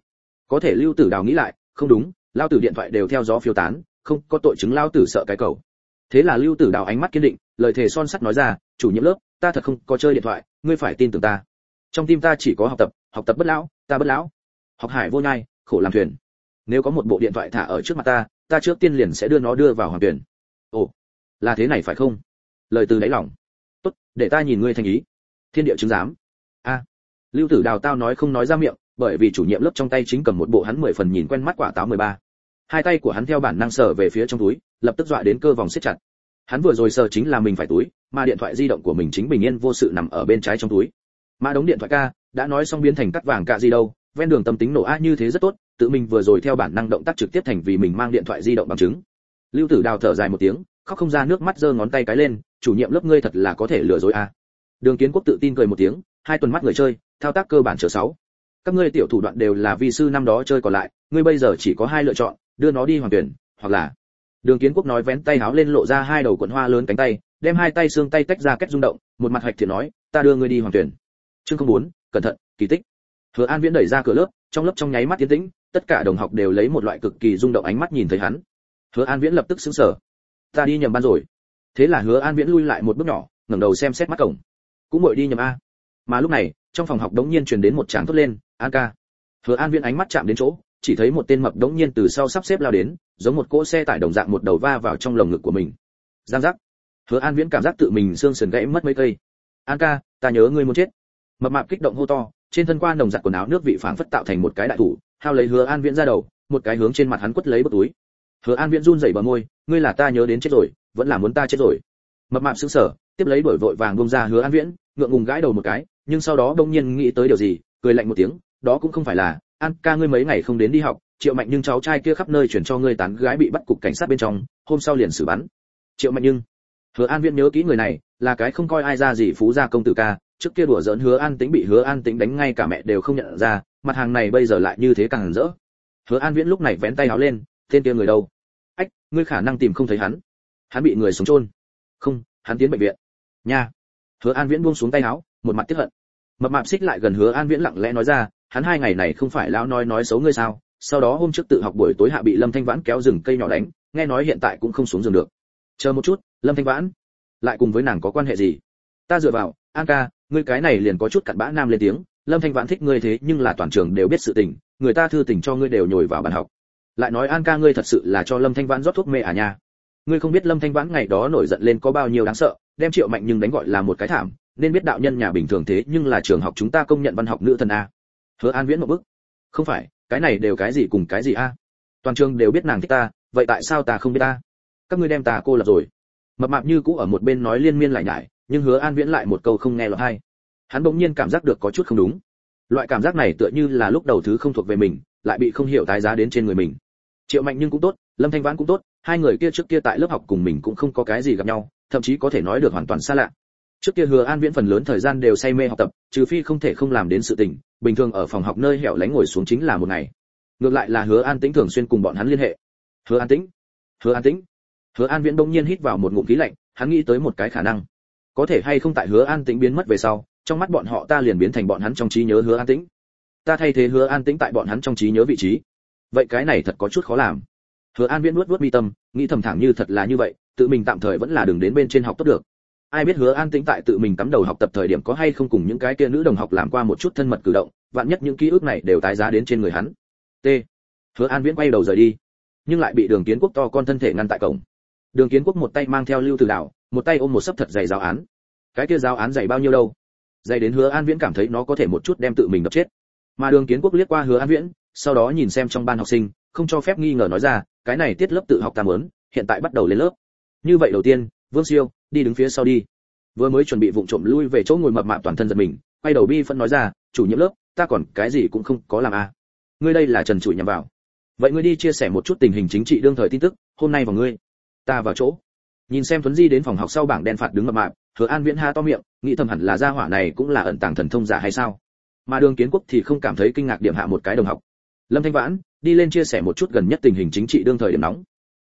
Có thể lưu tử đào nghĩ lại, không đúng, lao tử điện thoại đều theo gió phiêu tán, không có tội chứng lao tử sợ cái cầu. Thế là lưu tử đào ánh mắt kiên định, lời thề son sắt nói ra, chủ nhiệm lớp, ta thật không có chơi điện thoại, ngươi phải tin tưởng ta. Trong tim ta chỉ có học tập học tập bất lão, ta bất lão. Học hải vô nhai, khổ làm thuyền. Nếu có một bộ điện thoại thả ở trước mặt ta ta trước tiên liền sẽ đưa nó đưa vào hoàng tuyển ồ, là thế này phải không? Lời từ đáy lòng. Tốt, để ta nhìn ngươi thành ý. Thiên địa chứng giám. A. Lưu tử đào tao nói không nói ra miệng, bởi vì chủ nhiệm lớp trong tay chính cầm một bộ hắn mười phần nhìn quen mắt quả táo mười ba. Hai tay của hắn theo bản năng sờ về phía trong túi, lập tức dọa đến cơ vòng siết chặt. Hắn vừa rồi sờ chính là mình phải túi, mà điện thoại di động của mình chính bình yên vô sự nằm ở bên trái trong túi. Mà đống điện thoại ca, đã nói xong biến thành cắt vàng cạ gì đâu, ven đường tâm tính nổ a như thế rất tốt, tự mình vừa rồi theo bản năng động tác trực tiếp thành vì mình mang điện thoại di động bằng chứng lưu tử đào thở dài một tiếng, khóc không ra nước mắt giơ ngón tay cái lên, chủ nhiệm lớp ngươi thật là có thể lừa dối a đường kiến quốc tự tin cười một tiếng, hai tuần mắt người chơi, thao tác cơ bản chờ sáu. Các ngươi tiểu thủ đoạn đều là vi sư năm đó chơi còn lại, ngươi bây giờ chỉ có hai lựa chọn, đưa nó đi hoàng tuyển, hoặc là đường kiến quốc nói vén tay háo lên lộ ra hai đầu cuộn hoa lớn cánh tay, đem hai tay xương tay tách ra kết rung động, một mặt hạch thiện nói, ta đưa ngươi đi hoàng tuyển. Chương không muốn cẩn thận, kỳ tích. Hứa an viễn đẩy ra cửa lớp, trong lớp trong nháy mắt tiến tĩnh, tất cả đồng học đều lấy một loại cực kỳ rung động ánh mắt nhìn thấy hắn hứa an viễn lập tức sững sờ. Ta đi nhầm ban rồi. Thế là hứa an viễn lui lại một bước nhỏ, ngẩng đầu xem xét mắt cổng. Cũng muội đi nhầm a. Mà lúc này, trong phòng học đống nhiên truyền đến một tràng thốt lên, an ca. Hứa an viễn ánh mắt chạm đến chỗ, chỉ thấy một tên mập đống nhiên từ sau sắp xếp lao đến, giống một cỗ xe tải đồng dạng một đầu va vào trong lồng ngực của mình. Giang giác. Hứa an viễn cảm giác tự mình xương sườn gãy mất mấy cây. An ca, ta nhớ ngươi muốn chết. Mập mạp kích động hô to, trên thân qua đồng giặt quần áo nước vị phảng phất tạo thành một cái đại thủ, hao lấy hứa an viễn ra đầu, một cái hướng trên mặt hắn quất lấy bức túi hứa an viễn run rẩy bờ môi, ngươi là ta nhớ đến chết rồi, vẫn là muốn ta chết rồi. Mập mạp sững sờ, tiếp lấy đổi vội vàng bông ra hứa an viễn, ngượng ngùng gãi đầu một cái, nhưng sau đó đông nhiên nghĩ tới điều gì, cười lạnh một tiếng, đó cũng không phải là, an ca ngươi mấy ngày không đến đi học, triệu mạnh nhưng cháu trai kia khắp nơi chuyển cho ngươi tán gái bị bắt cục cảnh sát bên trong, hôm sau liền xử bắn. Triệu mạnh nhưng. Hứa an viễn nhớ kỹ người này, là cái không coi ai ra gì phú gia công tử ca, trước kia đùa giỡn hứa an tĩnh bị hứa an tĩnh đánh ngay cả mẹ đều không nhận ra, mặt hàng này bây giờ lại như thế càng rỡ. Hứa an viễn lúc này vén tay áo lên, tên kia người đâu? Ách, ngươi khả năng tìm không thấy hắn. Hắn bị người sống chôn. Không, hắn tiến bệnh viện. Nha. Hứa an viễn buông xuống tay áo, một mặt tiếc hận. Mập mạp xích lại gần hứa an viễn lặng lẽ nói ra, hắn hai ngày này không phải lão nói nói xấu ngươi sao? Sau đó hôm trước tự học buổi tối hạ bị lâm thanh vãn kéo rừng cây nhỏ đánh, nghe nói hiện tại cũng không xuống giường được. Chờ một chút, lâm thanh vãn. Lại cùng với nàng có quan hệ gì? Ta dựa vào, an ca, ngươi cái này liền có chút cặn bã nam lên tiếng. Lâm thanh vãn thích ngươi thế nhưng là toàn trường đều biết sự tình, người ta thư tình cho ngươi đều nhồi vào bàn học lại nói an ca ngươi thật sự là cho lâm thanh vãn rót thuốc mê à nha. Ngươi không biết lâm thanh vãn ngày đó nổi giận lên có bao nhiêu đáng sợ, đem triệu mạnh nhưng đánh gọi là một cái thảm, nên biết đạo nhân nhà bình thường thế nhưng là trường học chúng ta công nhận văn học nữ thần a. Hứa an viễn một bức không phải, cái này đều cái gì cùng cái gì a? Toàn trường đều biết nàng thích ta, vậy tại sao ta không biết ta? Các ngươi đem ta cô lập rồi. Mập mạp như cũ ở một bên nói liên miên lại nhải, nhưng hứa an viễn lại một câu không nghe lọt hay hắn bỗng nhiên cảm giác được có chút không đúng. Loại cảm giác này tựa như là lúc đầu thứ không thuộc về mình, lại bị không hiểu tái giá đến trên người mình triệu mạnh nhưng cũng tốt, lâm thanh vãn cũng tốt, hai người kia trước kia tại lớp học cùng mình cũng không có cái gì gặp nhau, thậm chí có thể nói được hoàn toàn xa lạ. Trước kia hứa an viễn phần lớn thời gian đều say mê học tập, trừ phi không thể không làm đến sự tình, bình thường ở phòng học nơi hẻo lánh ngồi xuống chính là một ngày. Ngược lại là hứa an tĩnh thường xuyên cùng bọn hắn liên hệ. Hứa an tĩnh, hứa an tĩnh. Hứa an viễn đông nhiên hít vào một ngụm khí lạnh, hắn nghĩ tới một cái khả năng. Có thể hay không tại hứa an tĩnh biến mất về sau, trong mắt bọn họ ta liền biến thành bọn hắn trong trí nhớ hứa an tĩnh. Ta thay thế hứa an tĩnh tại bọn hắn trong trí nhớ vị trí vậy cái này thật có chút khó làm. Hứa an viễn nuốt nuốt mi tâm, nghĩ thầm thẳng như thật là như vậy, tự mình tạm thời vẫn là đường đến bên trên học tốt được. Ai biết hứa an tĩnh tại tự mình cắm đầu học tập thời điểm có hay không cùng những cái kia nữ đồng học làm qua một chút thân mật cử động, vạn nhất những ký ức này đều tái giá đến trên người hắn. T. Hứa an viễn quay đầu rời đi, nhưng lại bị đường kiến quốc to con thân thể ngăn tại cổng. Đường kiến quốc một tay mang theo lưu từ đảo, một tay ôm một sấp thật dày giáo án. Cái kia giáo án dày bao nhiêu đâu? Dày đến hứa an viễn cảm thấy nó có thể một chút đem tự mình đập chết. Mà đường kiến quốc liếc qua hứa an viễn sau đó nhìn xem trong ban học sinh, không cho phép nghi ngờ nói ra, cái này tiết lớp tự học ta muốn hiện tại bắt đầu lên lớp. Như vậy đầu tiên, vương siêu, đi đứng phía sau đi. Vừa mới chuẩn bị vụng trộm lui về chỗ ngồi mập mạp toàn thân giật mình, quay đầu bi phân nói ra, chủ nhiệm lớp, ta còn cái gì cũng không có làm à. Ngươi đây là trần chủ nhằm vào. Vậy ngươi đi chia sẻ một chút tình hình chính trị đương thời tin tức, hôm nay vào ngươi. Ta vào chỗ. Nhìn xem tuấn di đến phòng học sau bảng đen phạt đứng mập mạp, hứa an viễn ha to miệng, nghĩ thầm hẳn là gia hỏa này cũng là ẩn tàng thần thông giả hay sao. Mà đường kiến quốc thì không cảm thấy kinh ngạc điểm hạ một cái đồng học lâm thanh vãn, đi lên chia sẻ một chút gần nhất tình hình chính trị đương thời điểm nóng.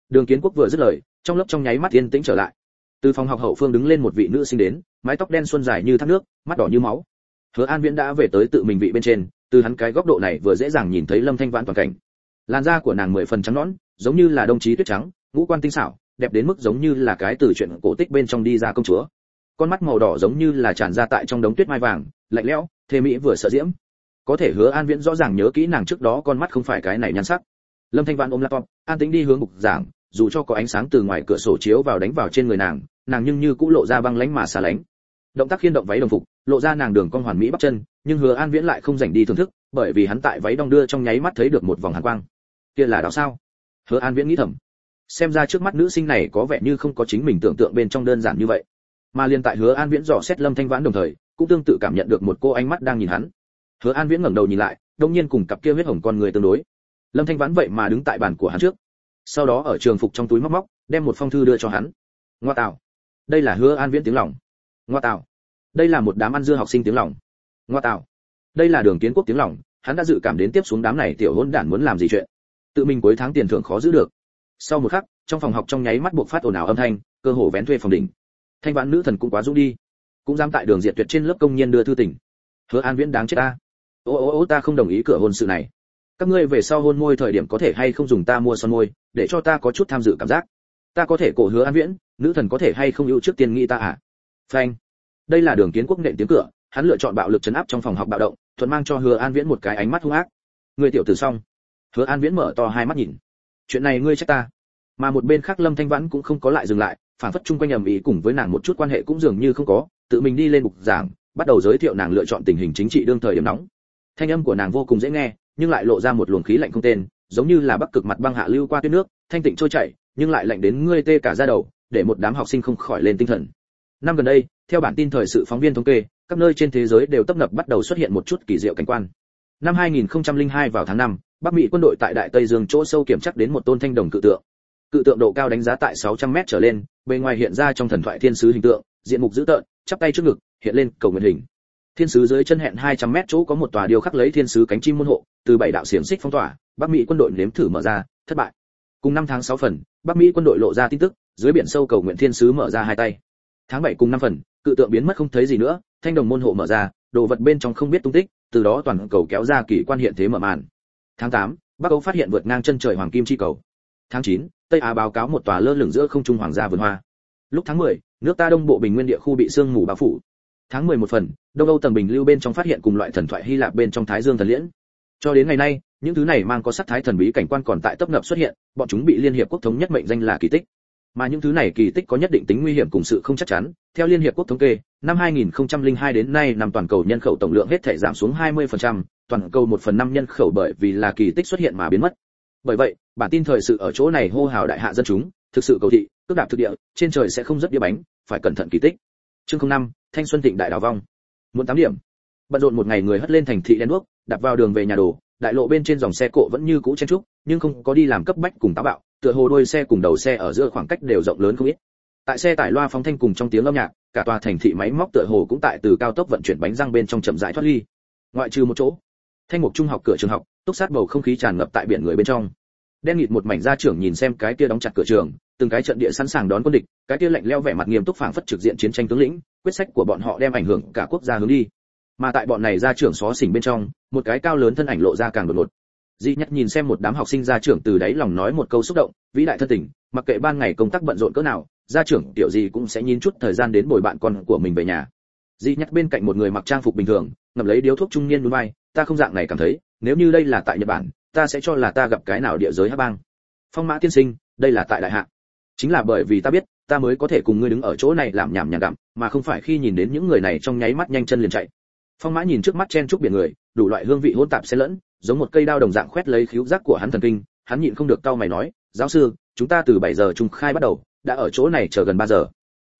Đường kiến quốc vừa dứt lời, trong lớp trong nháy mắt yên tĩnh trở lại. Từ phòng học hậu phương đứng lên một vị nữ sinh đến, mái tóc đen xuân dài như thác nước, mắt đỏ như máu. Hứa an viễn đã về tới tự mình vị bên trên, từ hắn cái góc độ này vừa dễ dàng nhìn thấy lâm thanh vãn toàn cảnh. Làn da của nàng mười phần trắng nõn, giống như là đồng chí tuyết trắng, ngũ quan tinh xảo, đẹp đến mức giống như là cái từ chuyện cổ tích bên trong đi ra công chúa. Con mắt màu đỏ giống như là tràn ra tại trong đống tuyết mai vàng, lạnh lẽo, thê mỹ vừa sợ diễm có thể hứa an viễn rõ ràng nhớ kỹ nàng trước đó con mắt không phải cái này nhan sắc. Lâm thanh vãn ôm laptop, an tĩnh đi hướng mục giảng, dù cho có ánh sáng từ ngoài cửa sổ chiếu vào đánh vào trên người nàng nàng nhưng như cũng lộ ra băng lánh mà xa lánh. Động tác khiên động váy đồng phục, lộ ra nàng đường con hoàn mỹ bắp chân, nhưng hứa an viễn lại không dành đi thưởng thức, bởi vì hắn tại váy đong đưa trong nháy mắt thấy được một vòng hàn quang. Kia là đạo sao? Hứa an viễn nghĩ thầm. Xem ra trước mắt nữ sinh này có vẻ như không có chính mình tưởng tượng bên trong đơn giản như vậy. Mà liên tại hứa an viễn dò xét lâm thanh vãn đồng thời, cũng tương tự cảm nhận được một cô ánh mắt đang nhìn hắn hứa an viễn ngẩng đầu nhìn lại, đông nhiên cùng cặp kia huyết hồng con người tương đối. Lâm thanh vãn vậy mà đứng tại bàn của hắn trước. Sau đó ở trường phục trong túi móc móc, đem một phong thư đưa cho hắn. Ngoa tạo. Đây là hứa an viễn tiếng lòng. Ngoa tạo. Đây là một đám ăn dưa học sinh tiếng lòng. Ngoa tạo. Đây là đường kiến quốc tiếng lòng, hắn đã dự cảm đến tiếp xuống đám này tiểu hôn đản muốn làm gì chuyện. Tự mình cuối tháng tiền thưởng khó giữ được. Sau một khắc, trong phòng học trong nháy mắt buộc phát ồn ào âm thanh, cơ hồ vén thuê phòng đỉnh. Thanh vãn nữ thần cũng quá dũng đi. Cũng dám tại đường diệt tuyệt trên lớp công nhân đưa thư tỉnh hứa an viễn đáng chết ta ô ô ô, ta không đồng ý cửa hôn sự này. Các ngươi về sau hôn môi thời điểm có thể hay không dùng ta mua son môi, để cho ta có chút tham dự cảm giác. Ta có thể cổ hứa an viễn, nữ thần có thể hay không ưu trước tiên nghĩ ta à? Phanh. Đây là đường kiến quốc nện tiếng cửa, hắn lựa chọn bạo lực chấn áp trong phòng học bạo động, thuận mang cho hứa an viễn một cái ánh mắt hung ác. Người tiểu tử xong. Hứa an viễn mở to hai mắt nhìn. Chuyện này ngươi trách ta. Mà một bên khác lâm thanh vãn cũng không có lại dừng lại, phản phất chung quanh ầm ĩ cùng với nàng một chút quan hệ cũng dường như không có, tự mình đi lên bục giảng, bắt đầu giới thiệu nàng lựa chọn tình hình chính trị đương thời điểm nóng thanh âm của nàng vô cùng dễ nghe nhưng lại lộ ra một luồng khí lạnh không tên giống như là bắc cực mặt băng hạ lưu qua tuyết nước thanh tịnh trôi chảy nhưng lại lạnh đến ngươi tê cả da đầu để một đám học sinh không khỏi lên tinh thần năm gần đây theo bản tin thời sự phóng viên thống kê các nơi trên thế giới đều tấp nập bắt đầu xuất hiện một chút kỳ diệu cảnh quan năm 2002 vào tháng 5, Bắc Mỹ quân đội tại Đại Tây Dương chỗ sâu kiểm chắc đến một tôn thanh đồng cự tượng. Cự tượng độ cao đánh giá tại 600 mét trở lên, bên ngoài hiện ra trong thần thoại thiên sứ hình tượng, diện mục dữ tợn, chắp tay trước ngực, hiện lên cầu nguyện hình. Thiên sứ dưới chân hẹn 200 mét chỗ có một tòa điêu khắc lấy thiên sứ cánh chim môn hộ, từ bảy đạo xiển xích phong tỏa, Bắc Mỹ quân đội nếm thử mở ra, thất bại. Cùng năm tháng 6 phần, Bắc Mỹ quân đội lộ ra tin tức, dưới biển sâu cầu nguyện thiên sứ mở ra hai tay. Tháng 7 cùng năm phần, cự tượng biến mất không thấy gì nữa, thanh đồng môn hộ mở ra, đồ vật bên trong không biết tung tích, từ đó toàn cầu kéo ra kỳ quan hiện thế mở màn. Tháng 8, Bắc Âu phát hiện vượt ngang chân trời hoàng kim chi cầu. Tháng 9, Tây Á báo cáo một tòa lơ lửng giữa không trung hoàng gia vườn hoa. Lúc tháng 10, nước ta đông bộ bình nguyên địa khu bị sương mù bao phủ. Tháng 11 phần, Đông Âu tầng bình lưu bên trong phát hiện cùng loại thần thoại Hy Lạp bên trong Thái Dương thần liễn. Cho đến ngày nay, những thứ này mang có sắc thái thần bí cảnh quan còn tại tấp nập xuất hiện, bọn chúng bị Liên hiệp quốc thống nhất mệnh danh là kỳ tích. Mà những thứ này kỳ tích có nhất định tính nguy hiểm cùng sự không chắc chắn. Theo Liên hiệp quốc thống kê, năm 2002 đến nay nằm toàn cầu nhân khẩu tổng lượng hết thể giảm xuống 20%, toàn cầu 1 phần 5 nhân khẩu bởi vì là kỳ tích xuất hiện mà biến mất. Bởi vậy, bản tin thời sự ở chỗ này hô hào đại hạ dân chúng, thực sự cầu thị, cước đạp thực địa, trên trời sẽ không rất đĩa bánh, phải cẩn thận kỳ tích. chương năm thanh xuân thịnh đại đào vong. Muộn tám điểm. Bận rộn một ngày người hất lên thành thị đen đuốc, đạp vào đường về nhà đồ, đại lộ bên trên dòng xe cộ vẫn như cũ chen trúc, nhưng không có đi làm cấp bách cùng táo bạo, tựa hồ đuôi xe cùng đầu xe ở giữa khoảng cách đều rộng lớn không ít. Tại xe tải loa phóng thanh cùng trong tiếng âm nhạc, cả tòa thành thị máy móc tựa hồ cũng tại từ cao tốc vận chuyển bánh răng bên trong chậm rãi thoát ly. Ngoại trừ một chỗ, thanh mục trung học cửa trường học, túc sát bầu không khí tràn ngập tại biển người bên trong. Đen nghịt một mảnh gia trưởng nhìn xem cái kia đóng chặt cửa trường từng cái trận địa sẵn sàng đón quân địch, cái kia lạnh leo vẻ mặt nghiêm túc phảng phất trực diện chiến tranh tướng lĩnh, quyết sách của bọn họ đem ảnh hưởng cả quốc gia hướng đi. Mà tại bọn này gia trưởng xó xỉnh bên trong, một cái cao lớn thân ảnh lộ ra càng đột ngột. Di nhất nhìn xem một đám học sinh gia trưởng từ đáy lòng nói một câu xúc động, vĩ đại thân tình, mặc kệ ban ngày công tác bận rộn cỡ nào gia trưởng tiểu gì cũng sẽ nhìn chút thời gian đến bồi bạn con của mình về nhà. Di nhất bên cạnh một người mặc trang phục bình thường, ngậm lấy điếu thuốc trung niên núi bay, ta không dạng này cảm thấy, nếu như đây là tại nhật bản, ta sẽ cho là ta gặp cái nào địa giới hắc bang. Phong mã tiên sinh, đây là tại đại hạ chính là bởi vì ta biết, ta mới có thể cùng ngươi đứng ở chỗ này làm nhảm nhảm gặm mà không phải khi nhìn đến những người này trong nháy mắt nhanh chân liền chạy. Phong mã nhìn trước mắt chen chúc biển người, đủ loại hương vị hỗn tạp xen lẫn, giống một cây đao đồng dạng khoét lấy khiếu giác của hắn thần kinh, hắn nhịn không được cau mày nói, giáo sư, chúng ta từ 7 giờ trung khai bắt đầu, đã ở chỗ này chờ gần 3 giờ.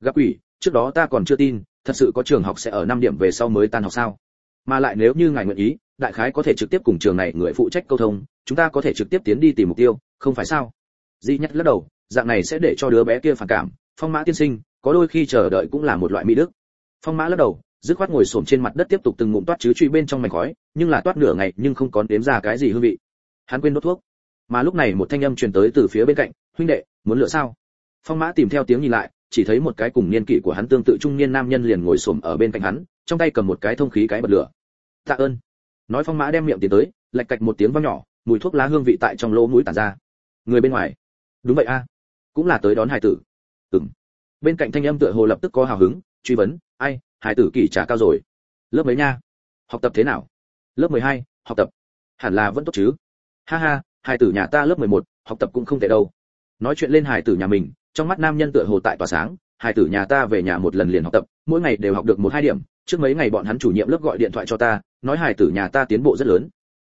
Gặp quỷ, trước đó ta còn chưa tin, thật sự có trường học sẽ ở 5 điểm về sau mới tan học sao? Mà lại nếu như ngài nguyện ý, đại khái có thể trực tiếp cùng trường này người phụ trách câu thông, chúng ta có thể trực tiếp tiến đi tìm mục tiêu, không phải sao? Di nhất lắc đầu dạng này sẽ để cho đứa bé kia phản cảm. Phong mã tiên sinh, có đôi khi chờ đợi cũng là một loại mỹ đức. Phong mã lắc đầu, dứt khoát ngồi xổm trên mặt đất tiếp tục từng ngụm toát chứ truy bên trong mảnh khói, nhưng là toát nửa ngày nhưng không có đếm ra cái gì hương vị. Hắn quên đốt thuốc. Mà lúc này một thanh âm truyền tới từ phía bên cạnh, huynh đệ, muốn lựa sao? Phong mã tìm theo tiếng nhìn lại, chỉ thấy một cái cùng niên kỷ của hắn tương tự trung niên nam nhân liền ngồi xổm ở bên cạnh hắn, trong tay cầm một cái thông khí cái bật lửa. Tạ ơn. Nói phong mã đem miệng tiến tới, lạch cạch một tiếng vang nhỏ, mùi thuốc lá hương vị tại trong lỗ mũi tản ra. Người bên ngoài. Đúng vậy a cũng là tới đón hải tử. Ừm. Bên cạnh thanh âm tựa hồ lập tức có hào hứng truy vấn ai hải tử kỳ trả cao rồi. Lớp mấy nha? Học tập thế nào? Lớp 12, học tập. Hẳn là vẫn tốt chứ. Ha ha hải tử nhà ta lớp 11, học tập cũng không tệ đâu. Nói chuyện lên hải tử nhà mình trong mắt nam nhân tựa hồ tại tỏa sáng hải tử nhà ta về nhà một lần liền học tập mỗi ngày đều học được một hai điểm trước mấy ngày bọn hắn chủ nhiệm lớp gọi điện thoại cho ta nói hải tử nhà ta tiến bộ rất lớn.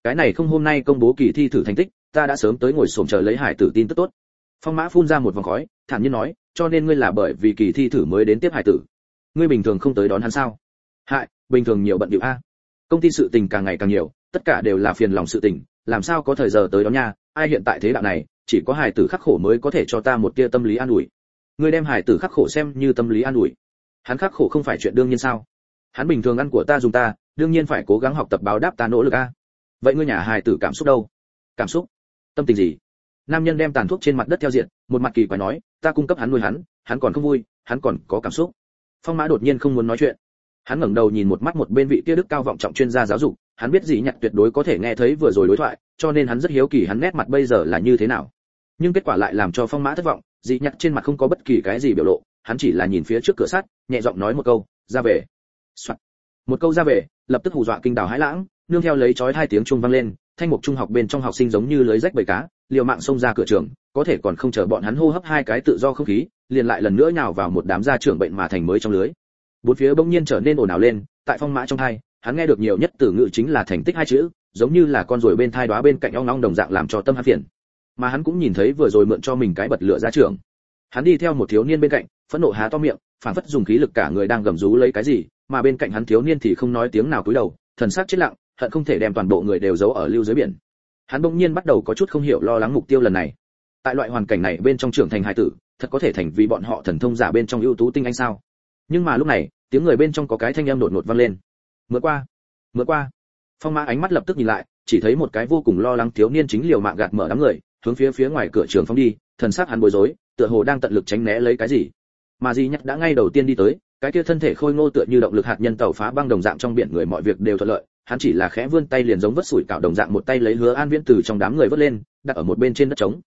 Cái này không hôm nay công bố kỳ thi thử thành tích ta đã sớm tới ngồi xổm chờ lấy hải tử tin tức tốt phong mã phun ra một vòng khói, thản nhiên nói, cho nên ngươi là bởi vì kỳ thi thử mới đến tiếp hải tử. Ngươi bình thường không tới đón hắn sao? Hại, bình thường nhiều bận điệu a. Công ty sự tình càng ngày càng nhiều, tất cả đều là phiền lòng sự tình, làm sao có thời giờ tới đón nha? Ai hiện tại thế đạo này, chỉ có hải tử khắc khổ mới có thể cho ta một tia tâm lý an ủi. Ngươi đem hải tử khắc khổ xem như tâm lý an ủi. Hắn khắc khổ không phải chuyện đương nhiên sao? Hắn bình thường ăn của ta dùng ta, đương nhiên phải cố gắng học tập báo đáp ta nỗ lực a. Vậy ngươi nhà hải tử cảm xúc đâu? Cảm xúc? Tâm tình gì? Nam nhân đem tàn thuốc trên mặt đất theo diện một mặt kỳ quái nói, ta cung cấp hắn nuôi hắn hắn còn không vui, hắn còn có cảm xúc. Phong mã đột nhiên không muốn nói chuyện. Hắn ngẩng đầu nhìn một mắt một bên vị kia đức cao vọng trọng chuyên gia giáo dục, hắn biết gì nhặt tuyệt đối có thể nghe thấy vừa rồi đối thoại, cho nên hắn rất hiếu kỳ hắn nét mặt bây giờ là như thế nào. Nhưng kết quả lại làm cho phong mã thất vọng, dị nhặt trên mặt không có bất kỳ cái gì biểu lộ, hắn chỉ là nhìn phía trước cửa sắt, nhẹ giọng nói một câu, ra về. Soạn. một câu ra về lập tức hù dọa kinh đảo hãi lãng, nương theo lấy chói hai tiếng chuông vang lên, thanh mục trung học bên trong học sinh giống như lưới rách bầy cá liều mạng xông ra cửa trường, có thể còn không chờ bọn hắn hô hấp hai cái tự do không khí, liền lại lần nữa nhào vào một đám gia trưởng bệnh mà thành mới trong lưới. Bốn phía bỗng nhiên trở nên ồn ào lên, tại phong mã trong hai, hắn nghe được nhiều nhất từ ngữ chính là thành tích hai chữ, giống như là con ruồi bên thai đóa bên cạnh ong ong đồng dạng làm cho tâm hắn phiền. Mà hắn cũng nhìn thấy vừa rồi mượn cho mình cái bật lửa ra trưởng. hắn đi theo một thiếu niên bên cạnh, phẫn nộ há to miệng phản phất dùng khí lực cả người đang gầm rú lấy cái gì, mà bên cạnh hắn thiếu niên thì không nói tiếng nào cúi đầu, thần sắc chết lặng, hận không thể đem toàn bộ người đều giấu ở lưu dưới biển hắn bỗng nhiên bắt đầu có chút không hiểu lo lắng mục tiêu lần này. Tại loại hoàn cảnh này bên trong trưởng thành hải tử, thật có thể thành vì bọn họ thần thông giả bên trong ưu tú tinh anh sao? Nhưng mà lúc này, tiếng người bên trong có cái thanh âm đột ngột vang lên. Mượn qua mượn qua. Phong mã ánh mắt lập tức nhìn lại, chỉ thấy một cái vô cùng lo lắng thiếu niên chính liều mạng gạt mở đám người, hướng phía phía ngoài cửa trường phong đi, thần sắc hắn bối rối, tựa hồ đang tận lực tránh né lấy cái gì. Mà di nhắc đã ngay đầu tiên đi tới, cái kia thân thể khôi ngô tựa như động lực hạt nhân tàu phá băng đồng dạng trong biển người mọi việc đều thuận lợi hắn chỉ là khẽ vươn tay liền giống vớt sủi cảo đồng dạng một tay lấy hứa an viễn từ trong đám người vớt lên, đặt ở một bên trên đất trống.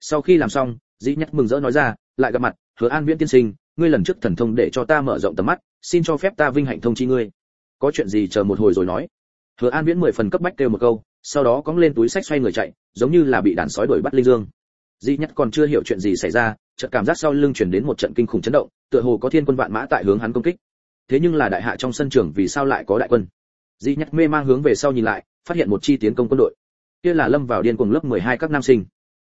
Sau khi làm xong, dĩ nhắc mừng rỡ nói ra, lại gặp mặt, hứa an viễn tiên sinh, ngươi lần trước thần thông để cho ta mở rộng tầm mắt, xin cho phép ta vinh hạnh thông chi ngươi. Có chuyện gì chờ một hồi rồi nói. Hứa an viễn mười phần cấp bách kêu một câu, sau đó cóng lên túi sách xoay người chạy, giống như là bị đàn sói đuổi bắt linh dương. Dĩ nhắc còn chưa hiểu chuyện gì xảy ra, chợt cảm giác sau lưng chuyển đến một trận kinh khủng chấn động, tựa hồ có thiên quân vạn mã tại hướng hắn công kích. Thế nhưng là đại hạ trong sân trường vì sao lại có đại quân? Di nhắc mê mang hướng về sau nhìn lại, phát hiện một chi tiến công quân đội. Kia là lâm vào điên cuồng lớp 12 các nam sinh.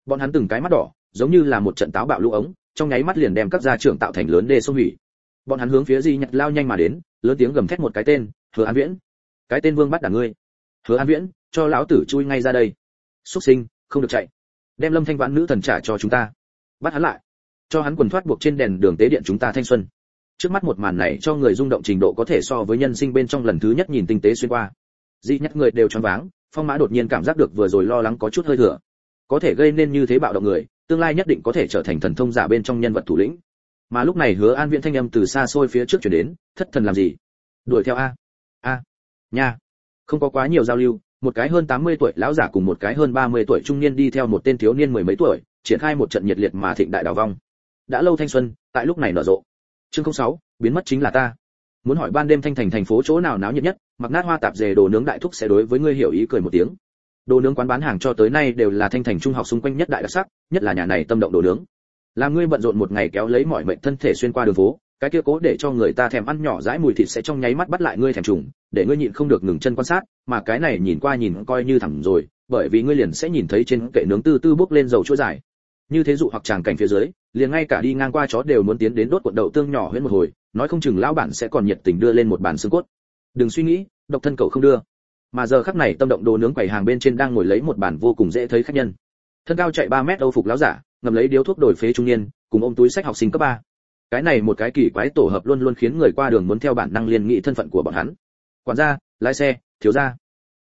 Bọn hắn từng cái mắt đỏ, giống như là một trận táo bạo lũ ống, trong nháy mắt liền đem các gia trưởng tạo thành lớn đê sông hủy. Bọn hắn hướng phía di Nhặt lao nhanh mà đến, lớn tiếng gầm thét một cái tên, hứa an viễn, cái tên vương bắt đảng ngươi. Hứa an viễn, cho lão tử chui ngay ra đây. Xuất sinh, không được chạy. Đem lâm thanh vãn nữ thần trả cho chúng ta. Bắt hắn lại. Cho hắn quần thoát buộc trên đèn đường tế điện chúng ta thanh xuân trước mắt một màn này cho người rung động trình độ có thể so với nhân sinh bên trong lần thứ nhất nhìn tinh tế xuyên qua. Di nhất người đều choáng váng, phong mã đột nhiên cảm giác được vừa rồi lo lắng có chút hơi thừa có thể gây nên như thế bạo động người, tương lai nhất định có thể trở thành thần thông giả bên trong nhân vật thủ lĩnh. Mà lúc này hứa an viễn thanh âm từ xa xôi phía trước chuyển đến, thất thần làm gì? Đuổi theo a. A. Nha. Không có quá nhiều giao lưu, một cái hơn 80 tuổi lão giả cùng một cái hơn 30 tuổi trung niên đi theo một tên thiếu niên mười mấy tuổi, triển khai một trận nhiệt liệt mà thịnh đại đào vong. Đã lâu thanh xuân, tại lúc này nở rộ chương 06, biến mất chính là ta. Muốn hỏi ban đêm thanh thành thành phố chỗ nào náo nhiệt nhất mặc nát hoa tạp dề đồ nướng đại thúc sẽ đối với ngươi hiểu ý cười một tiếng. Đồ nướng quán bán hàng cho tới nay đều là thanh thành trung học xung quanh nhất đại đặc sắc nhất là nhà này tâm động đồ nướng. Làm ngươi bận rộn một ngày kéo lấy mọi mệnh thân thể xuyên qua đường phố cái kia cố để cho người ta thèm ăn nhỏ dãi mùi thịt sẽ trong nháy mắt bắt lại ngươi thèm trùng để ngươi nhịn không được ngừng chân quan sát mà cái này nhìn qua nhìn coi như thẳng rồi bởi vì ngươi liền sẽ nhìn thấy trên kệ nướng tư tư bước lên dầu chỗ dài. Như thế dụ hoặc tràng cảnh phía dưới liền ngay cả đi ngang qua chó đều muốn tiến đến đốt cuộn đậu tương nhỏ huyễn một hồi, nói không chừng lão bản sẽ còn nhiệt tình đưa lên một bàn xương cốt. Đừng suy nghĩ, độc thân cậu không đưa. Mà giờ khắc này tâm động đồ nướng quầy hàng bên trên đang ngồi lấy một bàn vô cùng dễ thấy khách nhân. Thân cao chạy 3 mét âu phục lão giả ngầm lấy điếu thuốc đổi phế trung niên, cùng ôm túi sách học sinh cấp 3. cái này một cái kỳ quái tổ hợp luôn luôn khiến người qua đường muốn theo bản năng liên nghĩ thân phận của bọn hắn. Quản gia, lái xe, thiếu gia.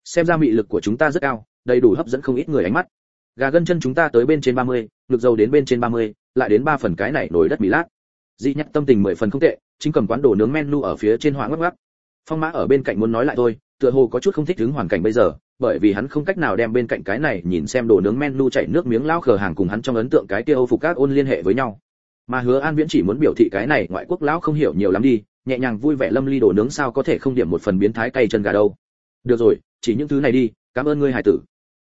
Xem ra mị lực của chúng ta rất cao, đầy đủ hấp dẫn không ít người ánh mắt gà gân chân chúng ta tới bên trên 30, ngược dầu đến bên trên 30, lại đến ba phần cái này nổi đất mì lát. Di nhắc tâm tình mười phần không tệ chính cầm quán đồ nướng menu ở phía trên hỏa ngắc ngắc phong mã ở bên cạnh muốn nói lại thôi tựa hồ có chút không thích ứng hoàn cảnh bây giờ bởi vì hắn không cách nào đem bên cạnh cái này nhìn xem đồ nướng menu chảy nước miếng lao khờ hàng cùng hắn trong ấn tượng cái kia âu phục các ôn liên hệ với nhau. Mà hứa an viễn chỉ muốn biểu thị cái này ngoại quốc lão không hiểu nhiều lắm đi nhẹ nhàng vui vẻ lâm ly đồ nướng sao có thể không điểm một phần biến thái cay chân gà đâu. Được rồi chỉ những thứ này đi cảm ơn ngươi hải tử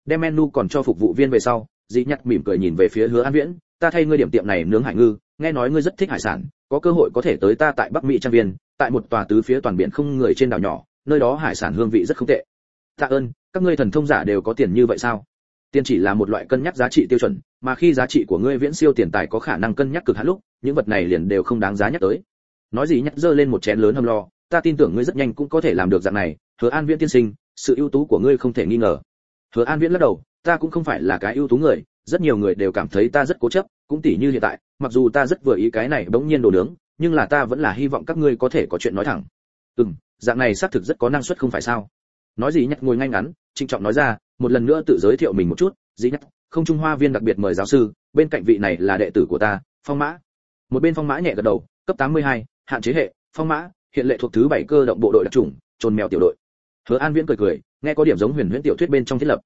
đem menu còn cho phục vụ viên về sau, dĩ nhặt mỉm cười nhìn về phía hứa an viễn, ta thay ngươi điểm tiệm này nướng hải ngư, nghe nói ngươi rất thích hải sản, có cơ hội có thể tới ta tại bắc mỹ trang viên, tại một tòa tứ phía toàn biển không người trên đảo nhỏ, nơi đó hải sản hương vị rất không tệ. Tạ ơn, các ngươi thần thông giả đều có tiền như vậy sao? Tiền chỉ là một loại cân nhắc giá trị tiêu chuẩn, mà khi giá trị của ngươi viễn siêu tiền tài có khả năng cân nhắc cực hạn lúc, những vật này liền đều không đáng giá nhắc tới. Nói gì nhắc dơ lên một chén lớn hầm lo ta tin tưởng ngươi rất nhanh cũng có thể làm được dạng này, hứa an viễn tiên sinh, sự ưu tú của ngươi không thể nghi ngờ hứa an viễn lắc đầu ta cũng không phải là cái ưu tú người rất nhiều người đều cảm thấy ta rất cố chấp cũng tỉ như hiện tại mặc dù ta rất vừa ý cái này bỗng nhiên đồ nướng nhưng là ta vẫn là hy vọng các ngươi có thể có chuyện nói thẳng. Ừm dạng này xác thực rất có năng suất không phải sao? Nói gì nhặt ngồi ngay ngắn trịnh trọng nói ra một lần nữa tự giới thiệu mình một chút dĩ nhắc không trung hoa viên đặc biệt mời giáo sư bên cạnh vị này là đệ tử của ta phong mã. Một bên phong mã nhẹ gật đầu cấp 82, hạn chế hệ phong mã hiện lệ thuộc thứ bảy cơ động bộ đội đặc trùng trồn mèo tiểu đội. Hứa an viễn cười cười nghe có điểm giống huyền huyễn tiểu thuyết bên trong thiết lập.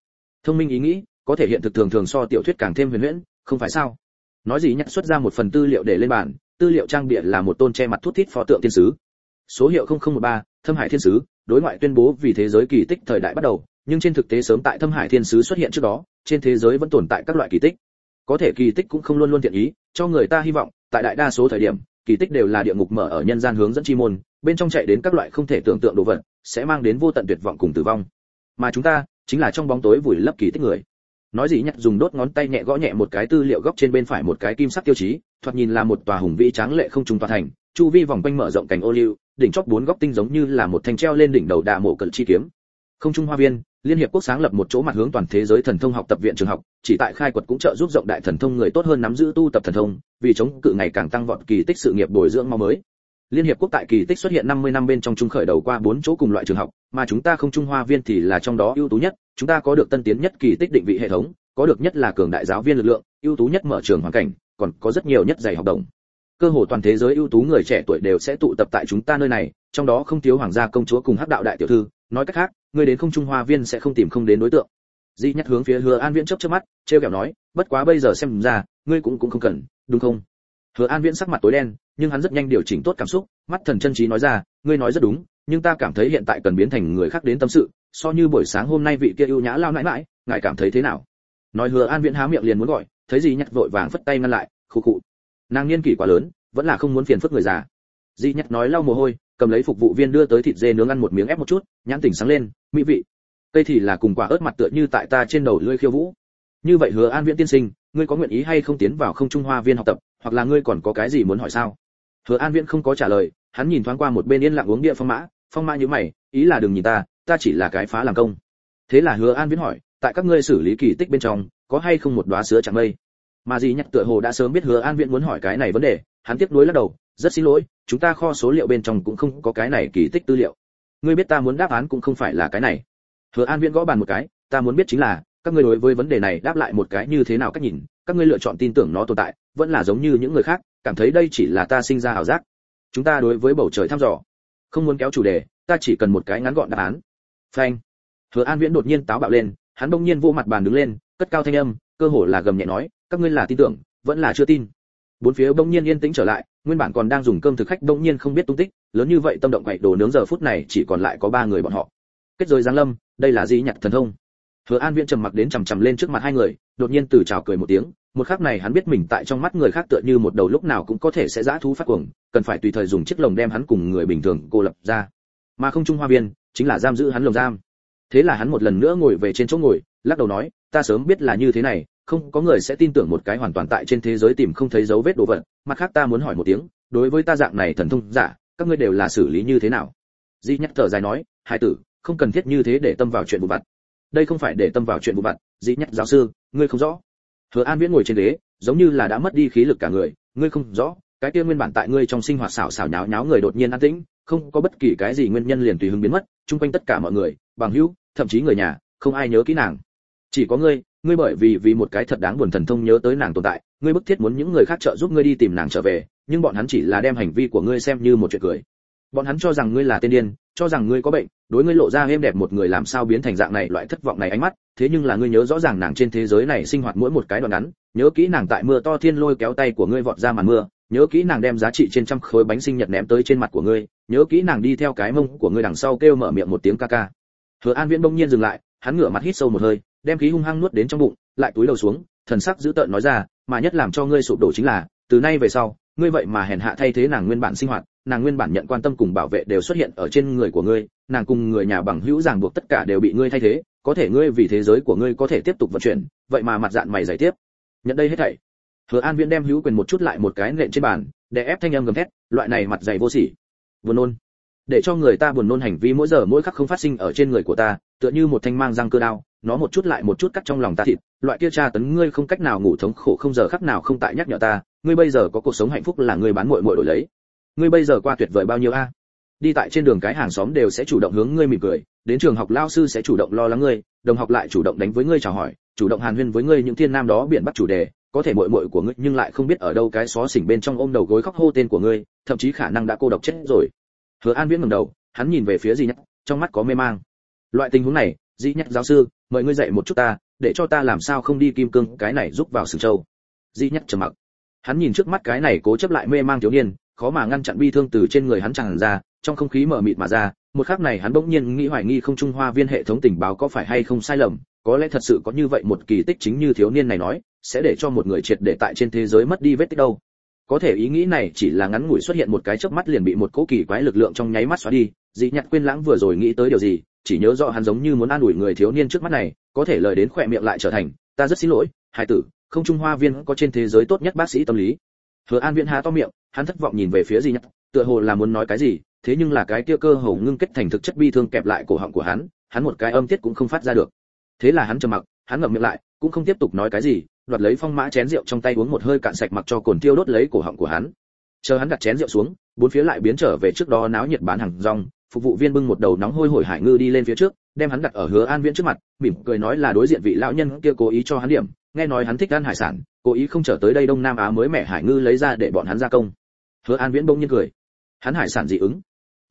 Thông minh ý nghĩ có thể hiện thực thường thường so tiểu thuyết càng thêm huyền huyễn không phải sao? Nói gì nhắc xuất ra một phần tư liệu để lên bàn tư liệu trang bìa là một tôn che mặt thút thít pho tượng thiên sứ. Số hiệu 0013, thâm hải thiên sứ đối ngoại tuyên bố vì thế giới kỳ tích thời đại bắt đầu nhưng trên thực tế sớm tại thâm hải thiên sứ xuất hiện trước đó trên thế giới vẫn tồn tại các loại kỳ tích. Có thể kỳ tích cũng không luôn luôn thiện ý cho người ta hy vọng tại đại đa số thời điểm kỳ tích đều là địa ngục mở ở nhân gian hướng dẫn chi môn bên trong chạy đến các loại không thể tưởng tượng đồ vật sẽ mang đến vô tận tuyệt vọng cùng tử vong mà chúng ta chính là trong bóng tối vùi lấp kỳ tích người. Nói gì nhặt dùng đốt ngón tay nhẹ gõ nhẹ một cái tư liệu góc trên bên phải một cái kim sắc tiêu chí, thoạt nhìn là một tòa hùng vĩ tráng lệ không trùng tòa thành, chu vi vòng quanh mở rộng cảnh ô liu, đỉnh chót bốn góc tinh giống như là một thanh treo lên đỉnh đầu đà mộ cận chi kiếm. Không trung hoa viên, liên hiệp quốc sáng lập một chỗ mặt hướng toàn thế giới thần thông học tập viện trường học, chỉ tại khai quật cũng trợ giúp rộng đại thần thông người tốt hơn nắm giữ tu tập thần thông, vì chống cự ngày càng tăng vọt kỳ tích sự nghiệp bồi dưỡng mau mới. Liên hiệp quốc tại kỳ tích xuất hiện 50 năm bên trong trung khởi đầu qua bốn chỗ cùng loại trường học, mà chúng ta không trung hoa viên thì là trong đó ưu tú nhất, chúng ta có được tân tiến nhất kỳ tích định vị hệ thống, có được nhất là cường đại giáo viên lực lượng, ưu tú nhất mở trường hoàn cảnh, còn có rất nhiều nhất dạy học đồng. Cơ hồ toàn thế giới ưu tú người trẻ tuổi đều sẽ tụ tập tại chúng ta nơi này, trong đó không thiếu hoàng gia công chúa cùng hắc đạo đại tiểu thư, nói cách khác, người đến không trung hoa viên sẽ không tìm không đến đối tượng. Di nhất hướng phía Hứa An Viễn chớp chớp mắt, trêu kẹo nói, bất quá bây giờ xem ra, ngươi cũng cũng không cần, đúng không? Hứa An Viễn sắc mặt tối đen, nhưng hắn rất nhanh điều chỉnh tốt cảm xúc, mắt thần chân trí nói ra, ngươi nói rất đúng, nhưng ta cảm thấy hiện tại cần biến thành người khác đến tâm sự, so như buổi sáng hôm nay vị kia ưu nhã lao nãi nãi, ngài cảm thấy thế nào? Nói Hứa An Viễn há miệng liền muốn gọi, thấy gì nhặt vội vàng phất tay ngăn lại, khụ khụ. Nàng niên kỷ quá lớn, vẫn là không muốn phiền phức người già. Di nhặt nói lau mồ hôi, cầm lấy phục vụ viên đưa tới thịt dê nướng ăn một miếng ép một chút, nhãn tỉnh sáng lên, mỹ vị. Cây thì là cùng quả ớt mặt tựa như tại ta trên đầu lưỡi khiêu vũ. Như vậy Hứa An Viễn tiên sinh, ngươi có nguyện ý hay không tiến vào không trung hoa viên học tập, hoặc là ngươi còn có cái gì muốn hỏi sao? hứa an viễn không có trả lời, hắn nhìn thoáng qua một bên yên lặng uống địa phong mã phong mã như mày, ý là đừng nhìn ta ta chỉ là cái phá làm công. Thế là hứa an viễn hỏi, tại các ngươi xử lý kỳ tích bên trong, có hay không một đóa sữa chẳng mây? Mà gì nhắc tựa hồ đã sớm biết hứa an viễn muốn hỏi cái này vấn đề, hắn tiếp nối lắc đầu, rất xin lỗi, chúng ta kho số liệu bên trong cũng không có cái này kỳ tích tư liệu. Ngươi biết ta muốn đáp án cũng không phải là cái này. Hứa an viễn gõ bàn một cái, ta muốn biết chính là các ngươi đối với vấn đề này đáp lại một cái như thế nào cách nhìn, các ngươi lựa chọn tin tưởng nó tồn tại, vẫn là giống như những người khác, cảm thấy đây chỉ là ta sinh ra ảo giác. Chúng ta đối với bầu trời thăm dò, không muốn kéo chủ đề, ta chỉ cần một cái ngắn gọn đáp án. Phanh. Hứa an viễn đột nhiên táo bạo lên, hắn bỗng nhiên vô mặt bàn đứng lên, cất cao thanh âm, cơ hồ là gầm nhẹ nói, các ngươi là tin tưởng, vẫn là chưa tin. Bốn phía bỗng nhiên yên tĩnh trở lại, nguyên bản còn đang dùng cơm thực khách bỗng nhiên không biết tung tích, lớn như vậy tâm động quậy đồ nướng giờ phút này chỉ còn lại có ba người bọn họ. Kết rồi giáng lâm, đây là gì nhặt thần thông hứa an viễn trầm mặc đến chằm chằm lên trước mặt hai người, đột nhiên từ chào cười một tiếng, một khắc này hắn biết mình tại trong mắt người khác tựa như một đầu lúc nào cũng có thể sẽ giã thú phát cuồng, cần phải tùy thời dùng chiếc lồng đem hắn cùng người bình thường cô lập ra. Mà không trung hoa viên, chính là giam giữ hắn lồng giam. Thế là hắn một lần nữa ngồi về trên chỗ ngồi, lắc đầu nói, ta sớm biết là như thế này, không có người sẽ tin tưởng một cái hoàn toàn tại trên thế giới tìm không thấy dấu vết đồ vật. Mặt khác ta muốn hỏi một tiếng, đối với ta dạng này thần thông giả, các ngươi đều là xử lý như thế nào? Di nhắc thở dài nói hai tử, không cần thiết như thế để tâm vào chuyện vụ vặt đây không phải để tâm vào chuyện vụ vặt, dĩ nhắc giáo sư, ngươi không rõ. Hứa an viễn ngồi trên ghế, giống như là đã mất đi khí lực cả người, ngươi không rõ, cái kia nguyên bản tại ngươi trong sinh hoạt xảo xảo nháo nháo người đột nhiên an tĩnh, không có bất kỳ cái gì nguyên nhân liền tùy hứng biến mất, chung quanh tất cả mọi người, bằng hữu, thậm chí người nhà, không ai nhớ kỹ nàng. Chỉ có ngươi ngươi bởi vì vì một cái thật đáng buồn thần thông nhớ tới nàng tồn tại, ngươi bức thiết muốn những người khác trợ giúp ngươi đi tìm nàng trở về, nhưng bọn hắn chỉ là đem hành vi của ngươi xem như một chuyện cười. Bọn hắn cho rằng ngươi là tên điên, cho rằng ngươi có bệnh đối ngươi lộ ra êm đẹp một người làm sao biến thành dạng này loại thất vọng này ánh mắt, thế nhưng là ngươi nhớ rõ ràng nàng trên thế giới này sinh hoạt mỗi một cái đoạn ngắn, nhớ kỹ nàng tại mưa to thiên lôi kéo tay của ngươi vọt ra màn mưa, nhớ kỹ nàng đem giá trị trên trăm khối bánh sinh nhật ném tới trên mặt của ngươi, nhớ kỹ nàng đi theo cái mông của ngươi đằng sau kêu mở miệng một tiếng ca ca. Hứa an viễn bỗng nhiên dừng lại, hắn ngửa mặt hít sâu một hơi, đem khí hung hăng nuốt đến trong bụng, lại túi đầu xuống, thần sắc dữ tợn nói ra, mà nhất làm cho ngươi sụp đổ chính là từ nay về sau, ngươi vậy mà hèn hạ thay thế nàng nguyên bản sinh hoạt, nàng nguyên bản nhận quan tâm cùng bảo vệ đều xuất hiện ở trên người của ngươi, nàng cùng người nhà bằng hữu ràng buộc tất cả đều bị ngươi thay thế, có thể ngươi vì thế giới của ngươi có thể tiếp tục vận chuyển, vậy mà mặt dạng mày giải tiếp. Nhận đây hết thảy. Hứa an viễn đem hữu quyền một chút lại một cái nện trên bàn, để ép thanh âm gầm thét, loại này mặt dày vô sỉ. Buồn nôn. Để cho người ta buồn nôn hành vi mỗi giờ mỗi khắc không phát sinh ở trên người của ta tựa như một thanh mang răng cơ đao, nó một chút lại một chút cắt trong lòng ta thịt, loại kia tra tấn ngươi không cách nào ngủ thống khổ không giờ khắc nào không tại nhắc nhở ta, ngươi bây giờ có cuộc sống hạnh phúc là ngươi bán muội muội đổi lấy. Ngươi bây giờ qua tuyệt vời bao nhiêu a? Đi tại trên đường cái hàng xóm đều sẽ chủ động hướng ngươi mỉm cười, đến trường học lao sư sẽ chủ động lo lắng ngươi, đồng học lại chủ động đánh với ngươi chào hỏi, chủ động hàn huyên với ngươi những thiên nam đó biển bắt chủ đề, có thể muội muội của ngươi nhưng lại không biết ở đâu cái xó xỉnh bên trong ôm đầu gối khóc hô tên của ngươi, thậm chí khả năng đã cô độc chết rồi. Hứa an viễn ngẩng đầu, hắn nhìn về phía gì nhất trong mắt có mê mang loại tình huống này di nhất giáo sư, mời ngươi dạy một chút ta, để cho ta làm sao không đi kim cương, cái này giúp vào sừng châu. Di nhất trầm mặc. Hắn nhìn trước mắt cái này cố chấp lại mê mang thiếu niên, khó mà ngăn chặn bi thương từ trên người hắn tràn ra, trong không khí mở mịt mà ra, một khắc này hắn bỗng nhiên nghĩ hoài nghi không trung hoa viên hệ thống tình báo có phải hay không sai lầm, có lẽ thật sự có như vậy một kỳ tích chính như thiếu niên này nói, sẽ để cho một người triệt để tại trên thế giới mất đi vết tích đâu có thể ý nghĩ này chỉ là ngắn ngủi xuất hiện một cái chớp mắt liền bị một cỗ kỳ quái lực lượng trong nháy mắt xóa đi. Dị nhặt quên lãng vừa rồi nghĩ tới điều gì, chỉ nhớ rõ hắn giống như muốn an ủi người thiếu niên trước mắt này, có thể lời đến khỏe miệng lại trở thành, ta rất xin lỗi hải tử, không trung hoa viên có trên thế giới tốt nhất bác sĩ tâm lý. Hứa an viễn há to miệng, hắn thất vọng nhìn về phía dị nhặt tựa hồ là muốn nói cái gì, thế nhưng là cái kia cơ hồ ngưng kết thành thực chất bi thương kẹp lại cổ họng của hắn hắn một cái âm tiết cũng không phát ra được. Thế là hắn trầm mặc, hắn ngậm miệng lại, cũng không tiếp tục nói cái gì đoạt lấy phong mã chén rượu trong tay uống một hơi cạn sạch mặc cho cồn tiêu đốt lấy cổ họng của hắn. Chờ hắn đặt chén rượu xuống, bốn phía lại biến trở về trước đó náo nhiệt bán hàng rong, phục vụ viên bưng một đầu nóng hôi hổi hải ngư đi lên phía trước, đem hắn đặt ở hứa an viễn trước mặt, mỉm cười nói là đối diện vị lão nhân kia cố ý cho hắn điểm, nghe nói hắn thích ăn hải sản, cố ý không trở tới đây đông nam á mới mẻ hải ngư lấy ra để bọn hắn gia công. Hứa an viễn bỗng nhiên cười. Hắn hải sản dị ứng.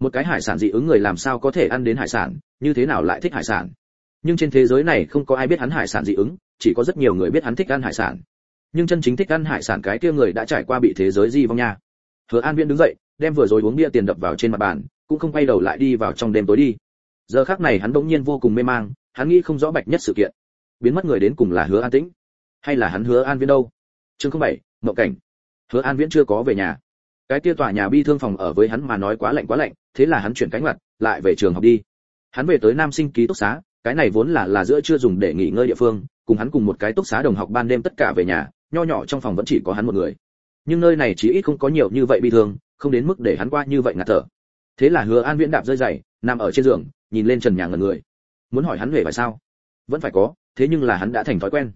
Một cái hải sản dị ứng người làm sao có thể ăn đến hải sản, như thế nào lại thích hải sản? Nhưng trên thế giới này không có ai biết hắn hải sản dị ứng chỉ có rất nhiều người biết hắn thích ăn hải sản. Nhưng chân chính thích ăn hải sản cái kia người đã trải qua bị thế giới di vong nha. Hứa an viễn đứng dậy, đem vừa rồi uống bia tiền đập vào trên mặt bàn, cũng không quay đầu lại đi vào trong đêm tối đi. Giờ khắc này hắn bỗng nhiên vô cùng mê mang, hắn nghĩ không rõ bạch nhất sự kiện. Biến mất người đến cùng là hứa an tĩnh, hay là hắn hứa an viễn đâu? Chương không bảy, mộng cảnh. Hứa an viễn chưa có về nhà. Cái kia tòa nhà bi thương phòng ở với hắn mà nói quá lạnh quá lạnh, thế là hắn chuyển cánh mặt, lại về trường học đi. Hắn về tới nam sinh ký túc xá cái này vốn là là giữa chưa dùng để nghỉ ngơi địa phương, cùng hắn cùng một cái túc xá đồng học ban đêm tất cả về nhà, nho nhỏ trong phòng vẫn chỉ có hắn một người. Nhưng nơi này chỉ ít không có nhiều như vậy bi thương, không đến mức để hắn qua như vậy ngạt thở. Thế là hứa an viễn đạp rơi dày nằm ở trên giường, nhìn lên trần nhà ngẩn người. Muốn hỏi hắn về phải sao? Vẫn phải có, thế nhưng là hắn đã thành thói quen.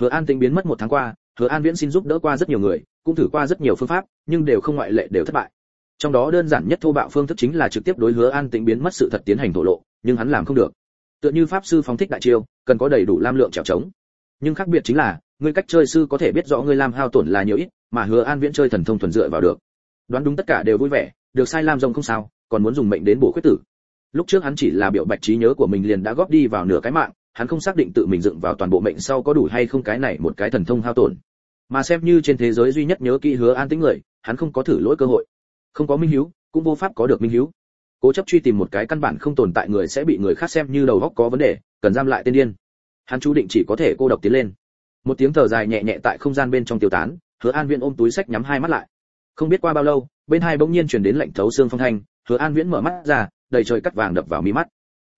Hứa an tính biến mất một tháng qua, hứa an viễn xin giúp đỡ qua rất nhiều người, cũng thử qua rất nhiều phương pháp, nhưng đều không ngoại lệ, đều thất bại. Trong đó đơn giản nhất thô bạo phương thức chính là trực tiếp đối hứa an tính biến mất sự thật tiến hành thổ lộ, nhưng hắn làm không được tựa như pháp sư phóng thích đại chiêu, cần có đầy đủ lam lượng trèo trống. Nhưng khác biệt chính là người cách chơi sư có thể biết rõ người làm hao tổn là nhiều ít, mà hứa an viễn chơi thần thông thuần dựa vào được. Đoán đúng tất cả đều vui vẻ, được sai lam rồng không sao, còn muốn dùng mệnh đến bổ khuyết tử. Lúc trước hắn chỉ là biểu bạch trí nhớ của mình liền đã góp đi vào nửa cái mạng, hắn không xác định tự mình dựng vào toàn bộ mệnh sau có đủ hay không cái này một cái thần thông hao tổn. Mà xem như trên thế giới duy nhất nhớ kỹ hứa an tĩnh người, hắn không có thử lỗi cơ hội. Không có minh hiếu, cũng vô pháp có được minh hiếu cố chấp truy tìm một cái căn bản không tồn tại người sẽ bị người khác xem như đầu góc có vấn đề, cần giam lại tên điên. Hắn chú định chỉ có thể cô độc tiến lên. Một tiếng thở dài nhẹ nhẹ tại không gian bên trong tiêu tán, hứa an viễn ôm túi sách nhắm hai mắt lại. Không biết qua bao lâu, bên hai bỗng nhiên truyền đến lệnh thấu xương phong thanh, hứa an viễn mở mắt ra, đầy trời cắt vàng đập vào mi mắt.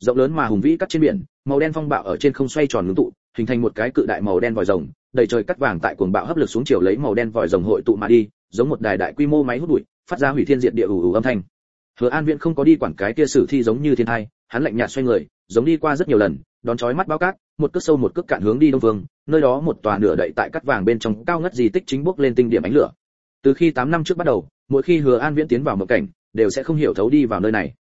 Rộng lớn mà hùng vĩ cắt trên biển, màu đen phong bạo ở trên không xoay tròn ngưng tụ, hình thành một cái cự đại màu đen vòi rồng, đầy trời cắt vàng tại cuồng bạo hấp lực xuống chiều lấy màu đen vòi rồng hội tụ mà đi, giống một đài đại quy mô máy hút bụi, phát ra hủy thiên diệt địa ủ ủ âm thanh hứa an viễn không có đi quản cái kia sử thi giống như thiên thai, hắn lạnh nhạt xoay người, giống đi qua rất nhiều lần, đón chói mắt bao cát, một cước sâu một cước cạn hướng đi đông vương, nơi đó một tòa nửa đậy tại cắt vàng bên trong cao ngất di tích chính bước lên tinh điểm ánh lửa. Từ khi 8 năm trước bắt đầu, mỗi khi hứa an viễn tiến vào một cảnh, đều sẽ không hiểu thấu đi vào nơi này.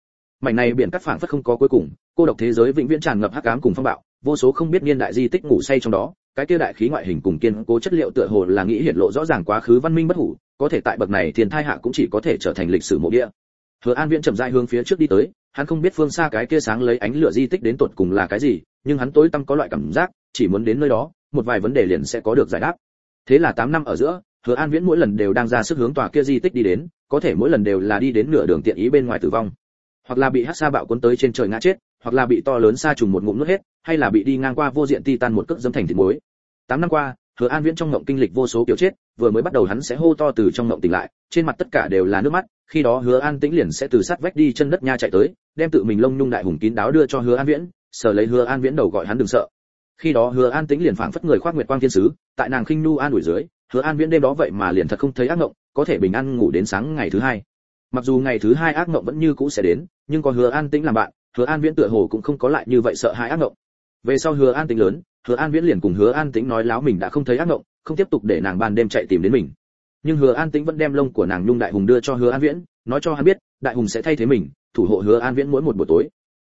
Mảnh này biển cắt phảng phất không có cuối cùng, cô độc thế giới vĩnh viễn tràn ngập hắc ám cùng phong bạo, vô số không biết niên đại di tích ngủ say trong đó, cái kia đại khí ngoại hình cùng kiên cố chất liệu tựa hồ là nghĩ hiện lộ rõ ràng quá khứ văn minh bất hủ, có thể tại bậc này thiên thai hạ cũng chỉ có thể trở thành lịch sử mộ địa hứa an viễn chậm rãi hướng phía trước đi tới, hắn không biết phương xa cái kia sáng lấy ánh lửa di tích đến tột cùng là cái gì, nhưng hắn tối tăm có loại cảm giác, chỉ muốn đến nơi đó, một vài vấn đề liền sẽ có được giải đáp. Thế là 8 năm ở giữa, hứa an viễn mỗi lần đều đang ra sức hướng tòa kia di tích đi đến, có thể mỗi lần đều là đi đến nửa đường tiện ý bên ngoài tử vong. Hoặc là bị hắc sa bạo cuốn tới trên trời ngã chết, hoặc là bị to lớn sa trùng một ngụm nuốt hết, hay là bị đi ngang qua vô diện titan một cước dẫm thành thịt muối. Tám năm qua hứa an viễn trong ngộng kinh lịch vô số kiểu chết, vừa mới bắt đầu hắn sẽ hô to từ trong ngộng tỉnh lại, trên mặt tất cả đều là nước mắt, khi đó hứa an tĩnh liền sẽ từ sát vách đi chân đất nha chạy tới, đem tự mình lông nhung đại hùng kín đáo đưa cho hứa an viễn, sờ lấy hứa an viễn đầu gọi hắn đừng sợ. Khi đó hứa an tĩnh liền phảng phất người khoác nguyệt quang thiên sứ, tại nàng khinh nu an ủi dưới, hứa an viễn đêm đó vậy mà liền thật không thấy ác ngộng, có thể bình an ngủ đến sáng ngày thứ hai. Mặc dù ngày thứ hai ác ngộng vẫn như cũ sẽ đến, nhưng có hứa an tĩnh làm bạn, hứa an viễn tựa hồ cũng không có lại như vậy sợ hãi ác ngộng. Về sau hứa an tĩnh lớn hứa an viễn liền cùng hứa an tĩnh nói láo mình đã không thấy ác mộng, không tiếp tục để nàng ban đêm chạy tìm đến mình. Nhưng hứa an tĩnh vẫn đem lông của nàng nhung đại hùng đưa cho hứa an viễn, nói cho hắn biết, đại hùng sẽ thay thế mình, thủ hộ hứa an viễn mỗi một buổi tối.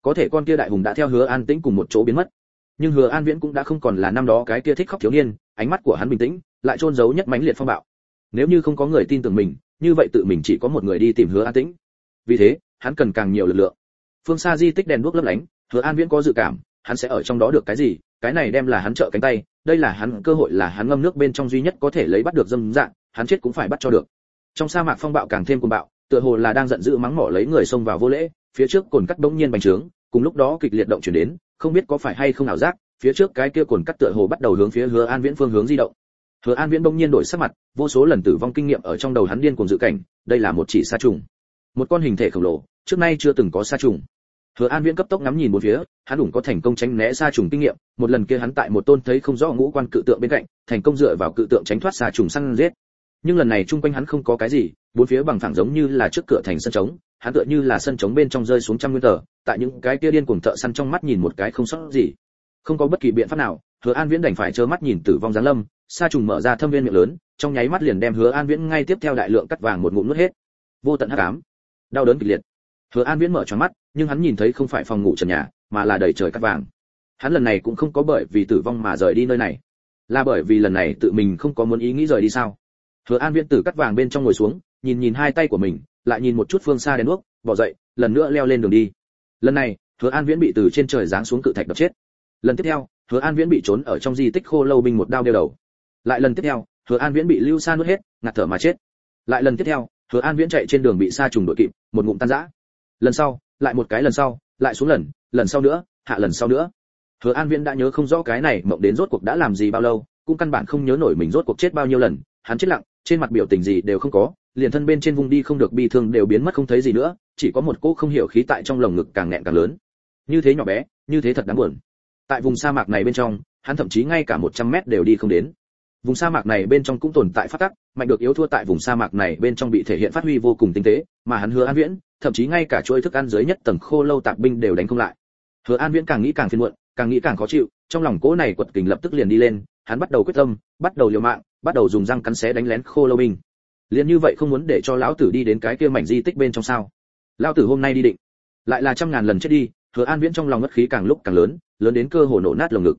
Có thể con kia đại hùng đã theo hứa an tĩnh cùng một chỗ biến mất. Nhưng hứa an viễn cũng đã không còn là năm đó cái kia thích khóc thiếu niên, ánh mắt của hắn bình tĩnh, lại trôn giấu nhất mãnh liệt phong bạo. Nếu như không có người tin tưởng mình, như vậy tự mình chỉ có một người đi tìm hứa an tĩnh. Vì thế, hắn cần càng nhiều lực lượng. Phương xa di tích đèn đuốc lấp lánh, hứa an viễn có dự cảm, hắn sẽ ở trong đó được cái gì cái này đem là hắn trợ cánh tay, đây là hắn, cơ hội là hắn ngâm nước bên trong duy nhất có thể lấy bắt được dâm dạng, hắn chết cũng phải bắt cho được. Trong sa mạc phong bạo càng thêm cuồng bạo, tựa hồ là đang giận dữ mắng mỏ lấy người xông vào vô lễ, phía trước cồn cắt bỗng nhiên bành trướng, cùng lúc đó kịch liệt động chuyển đến, không biết có phải hay không ảo giác, phía trước cái kia cồn cắt tựa hồ bắt đầu hướng phía hứa an viễn phương hướng di động. Hứa an viễn bỗng nhiên đổi sắc mặt, vô số lần tử vong kinh nghiệm ở trong đầu hắn điên cuồng dự cảnh, đây là một chỉ sa trùng. Một con hình thể khổng lồ, trước nay chưa từng có sa trùng. Hứa An Viễn cấp tốc ngắm nhìn một phía, hắn đủ có thành công tránh né sa trùng kinh nghiệm, một lần kia hắn tại một tôn thấy không rõ ngũ quan cự tượng bên cạnh, thành công dựa vào cự tượng tránh thoát sa trùng săn giết. Nhưng lần này chung quanh hắn không có cái gì, bốn phía bằng phẳng giống như là trước cửa thành sân trống, hắn tựa như là sân trống bên trong rơi xuống trăm nguyên tờ, tại những cái kia điên cuồng thợ săn trong mắt nhìn một cái không sót gì. Không có bất kỳ biện pháp nào, Hứa An Viễn đành phải trơ mắt nhìn tử vong giáng lâm, sa trùng mở ra thâm viên miệng lớn, trong nháy mắt liền đem Hứa An Viễn ngay tiếp theo đại lượng cắt vàng một ngụm nuốt hết. Vô tận hắc ám, đau đớn kịch liệt. Hứa An Viễn mở tròn mắt, nhưng hắn nhìn thấy không phải phòng ngủ trần nhà, mà là đầy trời cát vàng. Hắn lần này cũng không có bởi vì tử vong mà rời đi nơi này, là bởi vì lần này tự mình không có muốn ý nghĩ rời đi sao? Hứa An Viễn từ cát vàng bên trong ngồi xuống, nhìn nhìn hai tay của mình, lại nhìn một chút phương xa đèn đuốc, bỏ dậy, lần nữa leo lên đường đi. Lần này, Hứa An Viễn bị từ trên trời giáng xuống cự thạch đập chết. Lần tiếp theo, Hứa An Viễn bị trốn ở trong di tích khô lâu binh một đao đeo đầu. Lại lần tiếp theo, Hứa An Viễn bị Lưu Sa nuốt hết, ngạt thở mà chết. Lại lần tiếp theo, Hứa An Viễn chạy trên đường bị sa trùng đuổi kịp, một ngụm tan rã lần sau, lại một cái lần sau, lại xuống lần lần sau nữa, hạ lần sau nữa. Hứa an viễn đã nhớ không rõ cái này mộng đến rốt cuộc đã làm gì bao lâu, cũng căn bản không nhớ nổi mình rốt cuộc chết bao nhiêu lần. Hắn chết lặng, trên mặt biểu tình gì đều không có, liền thân bên trên vùng đi không được bi thương đều biến mất không thấy gì nữa, chỉ có một cô không hiểu khí tại trong lồng ngực càng nghẹn càng lớn. Như thế nhỏ bé, như thế thật đáng buồn. Tại vùng sa mạc này bên trong, hắn thậm chí ngay cả một trăm mét đều đi không đến vùng sa mạc này bên trong cũng tồn tại phát tắc, mạnh được yếu thua tại vùng sa mạc này bên trong bị thể hiện phát huy vô cùng tinh tế, mà hắn hứa an viễn, thậm chí ngay cả chuỗi thức ăn dưới nhất tầng khô lâu tạc binh đều đánh không lại. Hứa an viễn càng nghĩ càng phiền muộn, càng nghĩ càng khó chịu, trong lòng cỗ này quật kình lập tức liền đi lên, hắn bắt đầu quyết tâm, bắt đầu liều mạng, bắt đầu dùng răng cắn xé đánh lén khô lâu binh. Liền như vậy không muốn để cho lão tử đi đến cái kia mảnh di tích bên trong sao? Lão tử hôm nay đi định. Lại là trăm ngàn lần chết đi, hứa an viễn trong lòng ngất khí càng lúc càng lớn lớn đến cơ hồ nổ nát lồng ngực.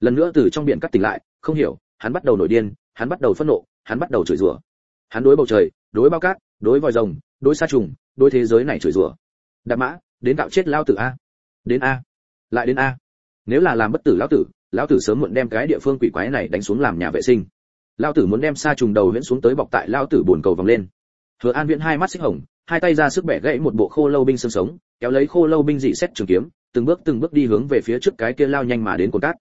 Lần nữa từ trong biển cắt tỉnh lại, không hiểu hắn bắt đầu nổi điên, hắn bắt đầu phẫn nộ, hắn bắt đầu chửi rủa. Hắn đối bầu trời, đối bao cát, đối vòi rồng, đối sa trùng, đối thế giới này chửi rủa. Đạp mã, đến đạo chết lao tử a. Đến a. Lại đến a. Nếu là làm bất tử lão tử lão tử sớm muộn đem cái địa phương quỷ quái này đánh xuống làm nhà vệ sinh. Lão tử muốn đem sa trùng đầu huyễn xuống tới bọc tại lão tử buồn cầu vòng lên. Hứa an viễn hai mắt xích hồng, hai tay ra sức bẻ gãy một bộ khô lâu binh xương sống, kéo lấy khô lâu binh dị xét trường kiếm, từng bước từng bước đi hướng về phía trước cái kia lao nhanh mà đến cồn cát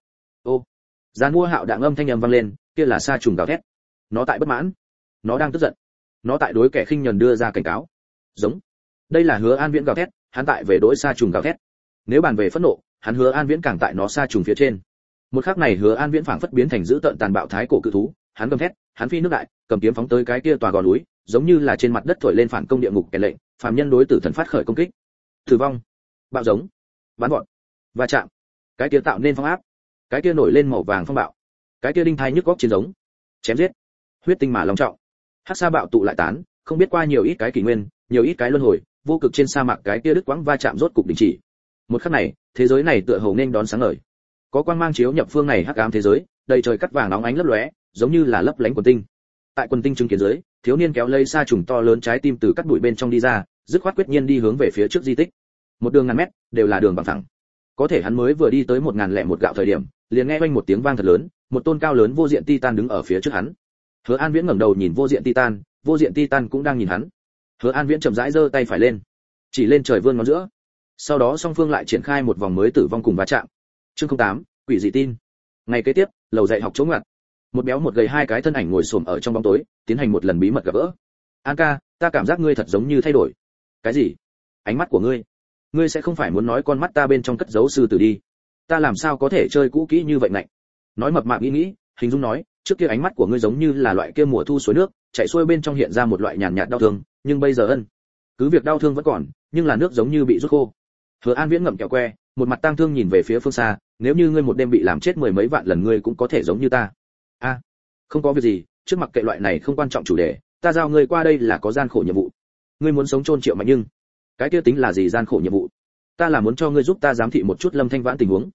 giàn mua hạo đạng âm thanh âm vang lên, kia là sa trùng gào thét. Nó tại bất mãn. Nó đang tức giận. Nó tại đối kẻ khinh nhẫn đưa ra cảnh cáo. Giống. Đây là hứa an viễn gào thét, hắn tại về đối sa trùng gào thét. Nếu bàn về phẫn nộ, hắn hứa an viễn càng tại nó sa trùng phía trên. Một khắc này hứa an viễn phảng phất biến thành dữ tợn tàn bạo thái cổ cự thú, hắn gầm thét, hắn phi nước đại, cầm kiếm phóng tới cái kia tòa gò núi, giống như là trên mặt đất thổi lên phản công địa ngục kẻ lệnh, phàm nhân đối tử thần phát khởi công kích. Tử vong. Bạo giống. Bắn gọn va chạm. Cái kia tạo nên phong áp cái kia nổi lên màu vàng phong bạo. Cái kia đinh thai nhức góc chiến giống. Chém giết. Huyết tinh mà long trọng. Hắc sa bạo tụ lại tán, không biết qua nhiều ít cái kỷ nguyên, nhiều ít cái luân hồi, vô cực trên sa mạc cái kia đứt quãng va chạm rốt cục đình chỉ. Một khắc này, thế giới này tựa hồ nên đón sáng ngời. Có quang mang chiếu nhập phương này hắc ám thế giới, đầy trời cắt vàng nóng ánh lấp lóe, giống như là lấp lánh quần tinh. Tại quần tinh chứng kiến dưới, thiếu niên kéo lây xa trùng to lớn trái tim từ cắt bụi bên trong đi ra, dứt khoát quyết nhiên đi hướng về phía trước di tích. Một đường ngàn mét, đều là đường bằng thẳng có thể hắn mới vừa đi tới một ngàn lẻ một gạo thời điểm liền nghe vang một tiếng vang thật lớn một tôn cao lớn vô diện titan đứng ở phía trước hắn. Hứa an viễn ngẩng đầu nhìn vô diện titan vô diện titan cũng đang nhìn hắn. Hứa an viễn chậm rãi giơ tay phải lên chỉ lên trời vươn ngón giữa. Sau đó song phương lại triển khai một vòng mới tử vong cùng va chạm. Chương 08, quỷ dị tin. Ngày kế tiếp lầu dạy học chống ngặt. Một béo một gầy hai cái thân ảnh ngồi xổm ở trong bóng tối tiến hành một lần bí mật gặp gỡ. An ca ta cảm giác ngươi thật giống như thay đổi. Cái gì? Ánh mắt của ngươi. Ngươi sẽ không phải muốn nói con mắt ta bên trong cất giấu sư tử đi ta làm sao có thể chơi cũ kỹ như vậy ngạnh? Nói mập mạp nghĩ nghĩ, hình dung nói, trước kia ánh mắt của ngươi giống như là loại kia mùa thu suối nước, chạy xuôi bên trong hiện ra một loại nhàn nhạt đau thương, nhưng bây giờ ân, cứ việc đau thương vẫn còn, nhưng là nước giống như bị rút khô. Hứa an viễn ngậm kẹo que, một mặt tang thương nhìn về phía phương xa, nếu như ngươi một đêm bị làm chết mười mấy vạn lần ngươi cũng có thể giống như ta. A, không có việc gì, trước mặt kệ loại này không quan trọng chủ đề, ta giao ngươi qua đây là có gian khổ nhiệm vụ. Ngươi muốn sống chôn triệu mạnh nhưng, cái kia tính là gì gian khổ nhiệm vụ? Ta là muốn cho ngươi giúp ta giám thị một chút lâm thanh vãn tình huống.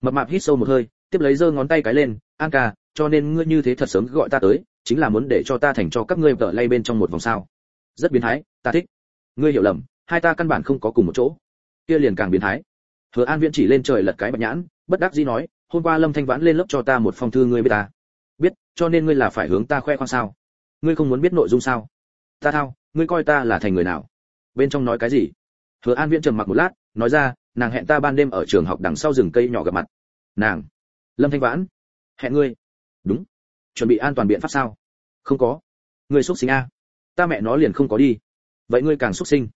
Mập mạp hít sâu một hơi, tiếp lấy giơ ngón tay cái lên, an ca, cho nên ngươi như thế thật sớm gọi ta tới, chính là muốn để cho ta thành cho các ngươi vợ lay bên trong một vòng sao. Rất biến thái, ta thích. Ngươi hiểu lầm, hai ta căn bản không có cùng một chỗ. Kia liền càng biến thái. Hứa an viễn chỉ lên trời lật cái bạch nhãn, bất đắc dĩ nói, hôm qua lâm thanh vãn lên lớp cho ta một phong thư ngươi biết ta. Biết, cho nên ngươi là phải hướng ta khoe khoang sao? Ngươi không muốn biết nội dung sao? Ta thao, ngươi coi ta là thành người nào? Bên trong nói cái gì? Hứa an viễn trầm mặc một lát nói ra, nàng hẹn ta ban đêm ở trường học đằng sau rừng cây nhỏ gặp mặt. Nàng, lâm thanh vãn, hẹn ngươi. Đúng. Chuẩn bị an toàn biện pháp sao? Không có. Ngươi xuất sinh a. Ta mẹ nó liền không có đi. Vậy ngươi càng xuất sinh.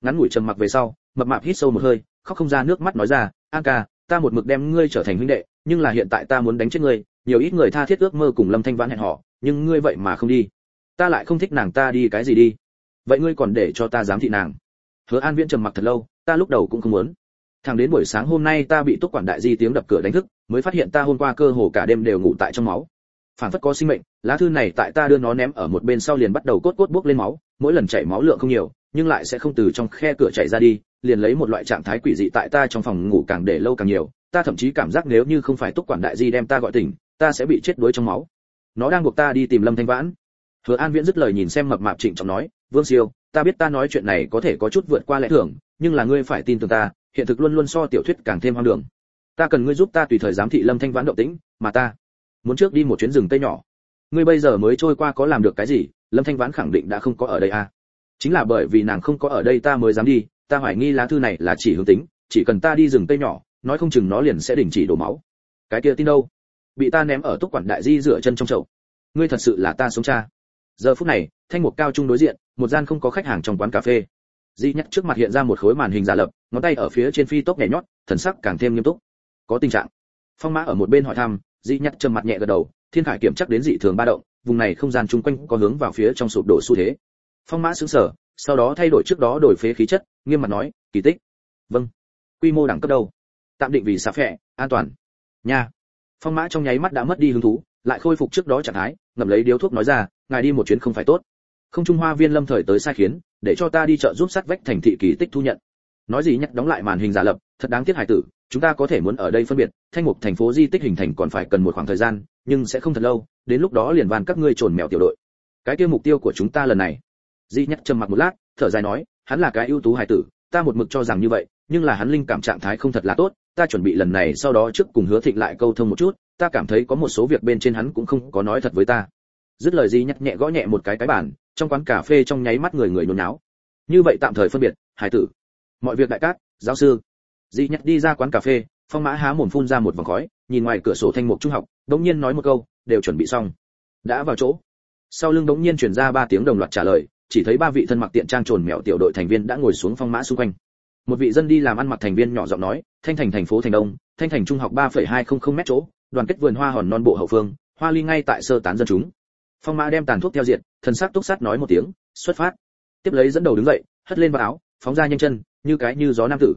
Ngắn ngủi trầm mặc về sau, mập mạp hít sâu một hơi, khóc không ra nước mắt nói ra, an ca, ta một mực đem ngươi trở thành huynh đệ, nhưng là hiện tại ta muốn đánh chết ngươi, nhiều ít người tha thiết ước mơ cùng lâm thanh vãn hẹn họ nhưng ngươi vậy mà không đi. Ta lại không thích nàng ta đi cái gì đi. Vậy ngươi còn để cho ta giám thị nàng. Hứa an viễn trầm mặc thật lâu ta lúc đầu cũng không muốn. Thằng đến buổi sáng hôm nay ta bị túc quản đại di tiếng đập cửa đánh thức, mới phát hiện ta hôm qua cơ hồ cả đêm đều ngủ tại trong máu. Phản phất có sinh mệnh, lá thư này tại ta đưa nó ném ở một bên sau liền bắt đầu cốt cốt bốc lên máu, mỗi lần chảy máu lượng không nhiều, nhưng lại sẽ không từ trong khe cửa chảy ra đi, liền lấy một loại trạng thái quỷ dị tại ta trong phòng ngủ càng để lâu càng nhiều, ta thậm chí cảm giác nếu như không phải túc quản đại di đem ta gọi tỉnh, ta sẽ bị chết đuối trong máu. Nó đang buộc ta đi tìm lâm thanh vãn. Hứa an viễn dứt lời nhìn xem mập mạp trịnh trọng nói, vương siêu, ta biết ta nói chuyện này có thể có chút vượt qua lẽ thường nhưng là ngươi phải tin tưởng ta, hiện thực luôn luôn so tiểu thuyết càng thêm hoang đường. Ta cần ngươi giúp ta tùy thời giám thị lâm thanh vãn động tĩnh, mà ta muốn trước đi một chuyến rừng tây nhỏ. Ngươi bây giờ mới trôi qua có làm được cái gì, lâm thanh vãn khẳng định đã không có ở đây à? Chính là bởi vì nàng không có ở đây ta mới dám đi, ta hoài nghi lá thư này là chỉ hướng tính, chỉ cần ta đi rừng tây nhỏ, nói không chừng nó liền sẽ đình chỉ đổ máu. Cái kia tin đâu? Bị ta ném ở túc quản đại di rửa chân trong chậu. Ngươi thật sự là ta sống cha. Giờ phút này, thanh mục cao trung đối diện, một gian không có khách hàng trong quán cà phê di nhắc trước mặt hiện ra một khối màn hình giả lập, ngón tay ở phía trên phi tốc nhảy nhót, thần sắc càng thêm nghiêm túc. Có tình trạng. Phong mã ở một bên hỏi thăm dị nhắc trầm mặt nhẹ gật đầu, thiên khải kiểm chắc đến dị thường ba động, vùng này không gian chung quanh có hướng vào phía trong sụp đổ xu thế. Phong mã sững sờ, sau đó thay đổi trước đó đổi phế khí chất, nghiêm mặt nói, kỳ tích. Vâng. Quy mô đẳng cấp đâu? Tạm định vì xà phẹ, an toàn. Nha. Phong mã trong nháy mắt đã mất đi hứng thú, lại khôi phục trước đó trạng thái, ngậm lấy điếu thuốc nói ra, ngài đi một chuyến không phải tốt không trung hoa viên lâm thời tới sai khiến, để cho ta đi chợ giúp sát vách thành thị kỳ tích thu nhận. Nói gì nhắc đóng lại màn hình giả lập, thật đáng tiếc hải tử, chúng ta có thể muốn ở đây phân biệt, thanh mục thành phố di tích hình thành còn phải cần một khoảng thời gian, nhưng sẽ không thật lâu, đến lúc đó liền van các ngươi trồn mèo tiểu đội. Cái kia mục tiêu của chúng ta lần này. Di nhắc trầm mặc một lát, thở dài nói, hắn là cái ưu tú hải tử, ta một mực cho rằng như vậy, nhưng là hắn linh cảm trạng thái không thật là tốt, ta chuẩn bị lần này sau đó trước cùng hứa thịnh lại câu thông một chút, ta cảm thấy có một số việc bên trên hắn cũng không có nói thật với ta. Dứt lời di nhắc nhẹ gõ nhẹ một cái cái bản trong quán cà phê trong nháy mắt người người nhốn nháo. Như vậy tạm thời phân biệt hải tử. Mọi việc đại cát giáo sư. Dị nhặt đi ra quán cà phê phong mã há mồm phun ra một vòng khói nhìn ngoài cửa sổ thanh mục trung học đống nhiên nói một câu đều chuẩn bị xong. Đã vào chỗ. Sau lưng đống nhiên truyền ra ba tiếng đồng loạt trả lời chỉ thấy ba vị thân mặc tiện trang trồn mèo tiểu đội thành viên đã ngồi xuống phong mã xung quanh. Một vị dân đi làm ăn mặc thành viên nhỏ giọng nói thanh thành thành phố thành đông thanh thành trung học 3,200 m chỗ đoàn kết vườn hoa hòn non bộ hậu phương hoa ly ngay tại sơ tán dân chúng phong mã đem tàn thuốc theo diện thần sắc túc sát nói một tiếng, xuất phát. Tiếp lấy dẫn đầu đứng dậy, hất lên vào áo, phóng ra nhanh chân, như cái như gió nam tử.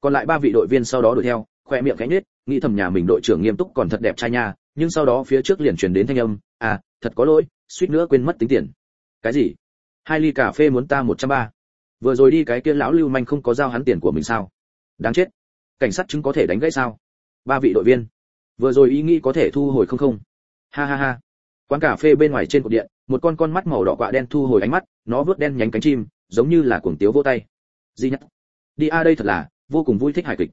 Còn lại ba vị đội viên sau đó đuổi theo khoe miệng cánh nết nghĩ thầm nhà mình đội trưởng nghiêm túc còn thật đẹp trai nha, nhưng sau đó phía trước liền truyền đến thanh âm à thật có lỗi, suýt nữa quên mất tính tiền. Cái gì? Hai ly cà phê muốn ta một trăm ba. Vừa rồi đi cái kia lão lưu manh không có giao hắn tiền của mình sao? Đáng chết. Cảnh sát chứng có thể đánh gãy sao? Ba vị đội viên. Vừa rồi ý nghĩ có thể thu hồi không không? Ha ha ha quán cà phê bên ngoài trên cột điện, một con con mắt màu đỏ quạ đen thu hồi ánh mắt, nó vớt đen nhánh cánh chim, giống như là cuồng tiếu vô tay. Di nhất đi a, đây thật là vô cùng vui thích hài kịch.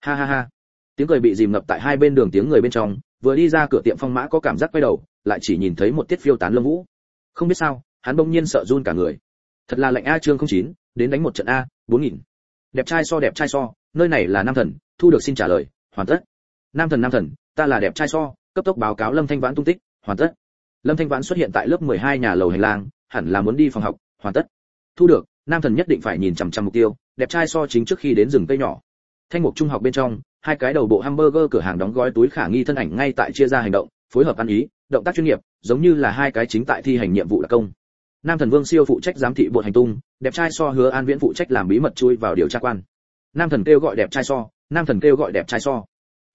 Ha ha ha. Tiếng cười bị dìm ngập tại hai bên đường tiếng người bên trong, vừa đi ra cửa tiệm phong mã có cảm giác quay đầu, lại chỉ nhìn thấy một tiết phiêu tán lâm vũ. Không biết sao, hắn bỗng nhiên sợ run cả người. Thật là lạnh a chương không chín, đến đánh một trận a, bốn nghìn. Đẹp trai so đẹp trai so, nơi này là nam thần, thu được xin trả lời, hoàn tất. Nam thần nam thần, ta là đẹp trai so, cấp tốc báo cáo lâm thanh vãn tung tích, hoàn tất lâm thanh vãn xuất hiện tại lớp 12 nhà lầu hành lang, hẳn là muốn đi phòng học, hoàn tất. Thu được, nam thần nhất định phải nhìn chằm chằm mục tiêu, đẹp trai so chính trước khi đến rừng cây nhỏ. Thanh mục trung học bên trong, hai cái đầu bộ hamburger cửa hàng đóng gói túi khả nghi thân ảnh ngay tại chia ra hành động, phối hợp ăn ý, động tác chuyên nghiệp, giống như là hai cái chính tại thi hành nhiệm vụ là công. Nam thần vương siêu phụ trách giám thị bộ hành tung, đẹp trai so hứa an viễn phụ trách làm bí mật chui vào điều tra quan. Nam thần kêu gọi đẹp trai so, nam thần kêu gọi đẹp trai so.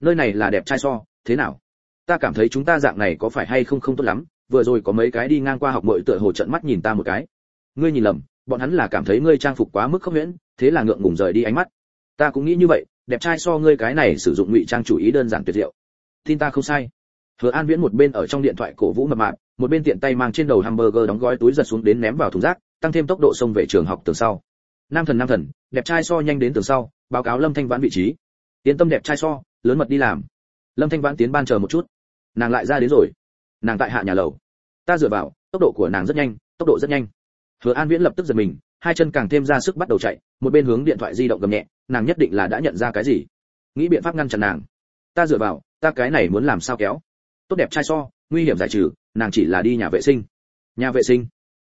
Nơi này là đẹp trai so, thế nào? Ta cảm thấy chúng ta dạng này có phải hay không không tốt lắm vừa rồi có mấy cái đi ngang qua học mội tựa hồ trận mắt nhìn ta một cái. Ngươi nhìn lầm, bọn hắn là cảm thấy ngươi trang phục quá mức không huyễn thế là ngượng ngùng rời đi ánh mắt. Ta cũng nghĩ như vậy, đẹp trai so ngươi cái này sử dụng ngụy trang chủ ý đơn giản tuyệt diệu. Tin ta không sai. Hứa an viễn một bên ở trong điện thoại cổ vũ mập mạp, một bên tiện tay mang trên đầu hamburger đóng gói túi giật xuống đến ném vào thùng rác, tăng thêm tốc độ xông về trường học tường sau. Nam thần nam thần, đẹp trai so nhanh đến tường sau, báo cáo lâm thanh vãn vị trí. Tiến tâm đẹp trai so, lớn mật đi làm. Lâm thanh vãn tiến ban chờ một chút. Nàng lại ra đến rồi nàng tại hạ nhà lầu. Ta dựa vào, tốc độ của nàng rất nhanh, tốc độ rất nhanh. Hứa an viễn lập tức giật mình, hai chân càng thêm ra sức bắt đầu chạy, một bên hướng điện thoại di động gầm nhẹ, nàng nhất định là đã nhận ra cái gì. Nghĩ biện pháp ngăn chặn nàng. Ta dựa vào, ta cái này muốn làm sao kéo? Tốt đẹp trai so, nguy hiểm giải trừ, nàng chỉ là đi nhà vệ sinh. Nhà vệ sinh?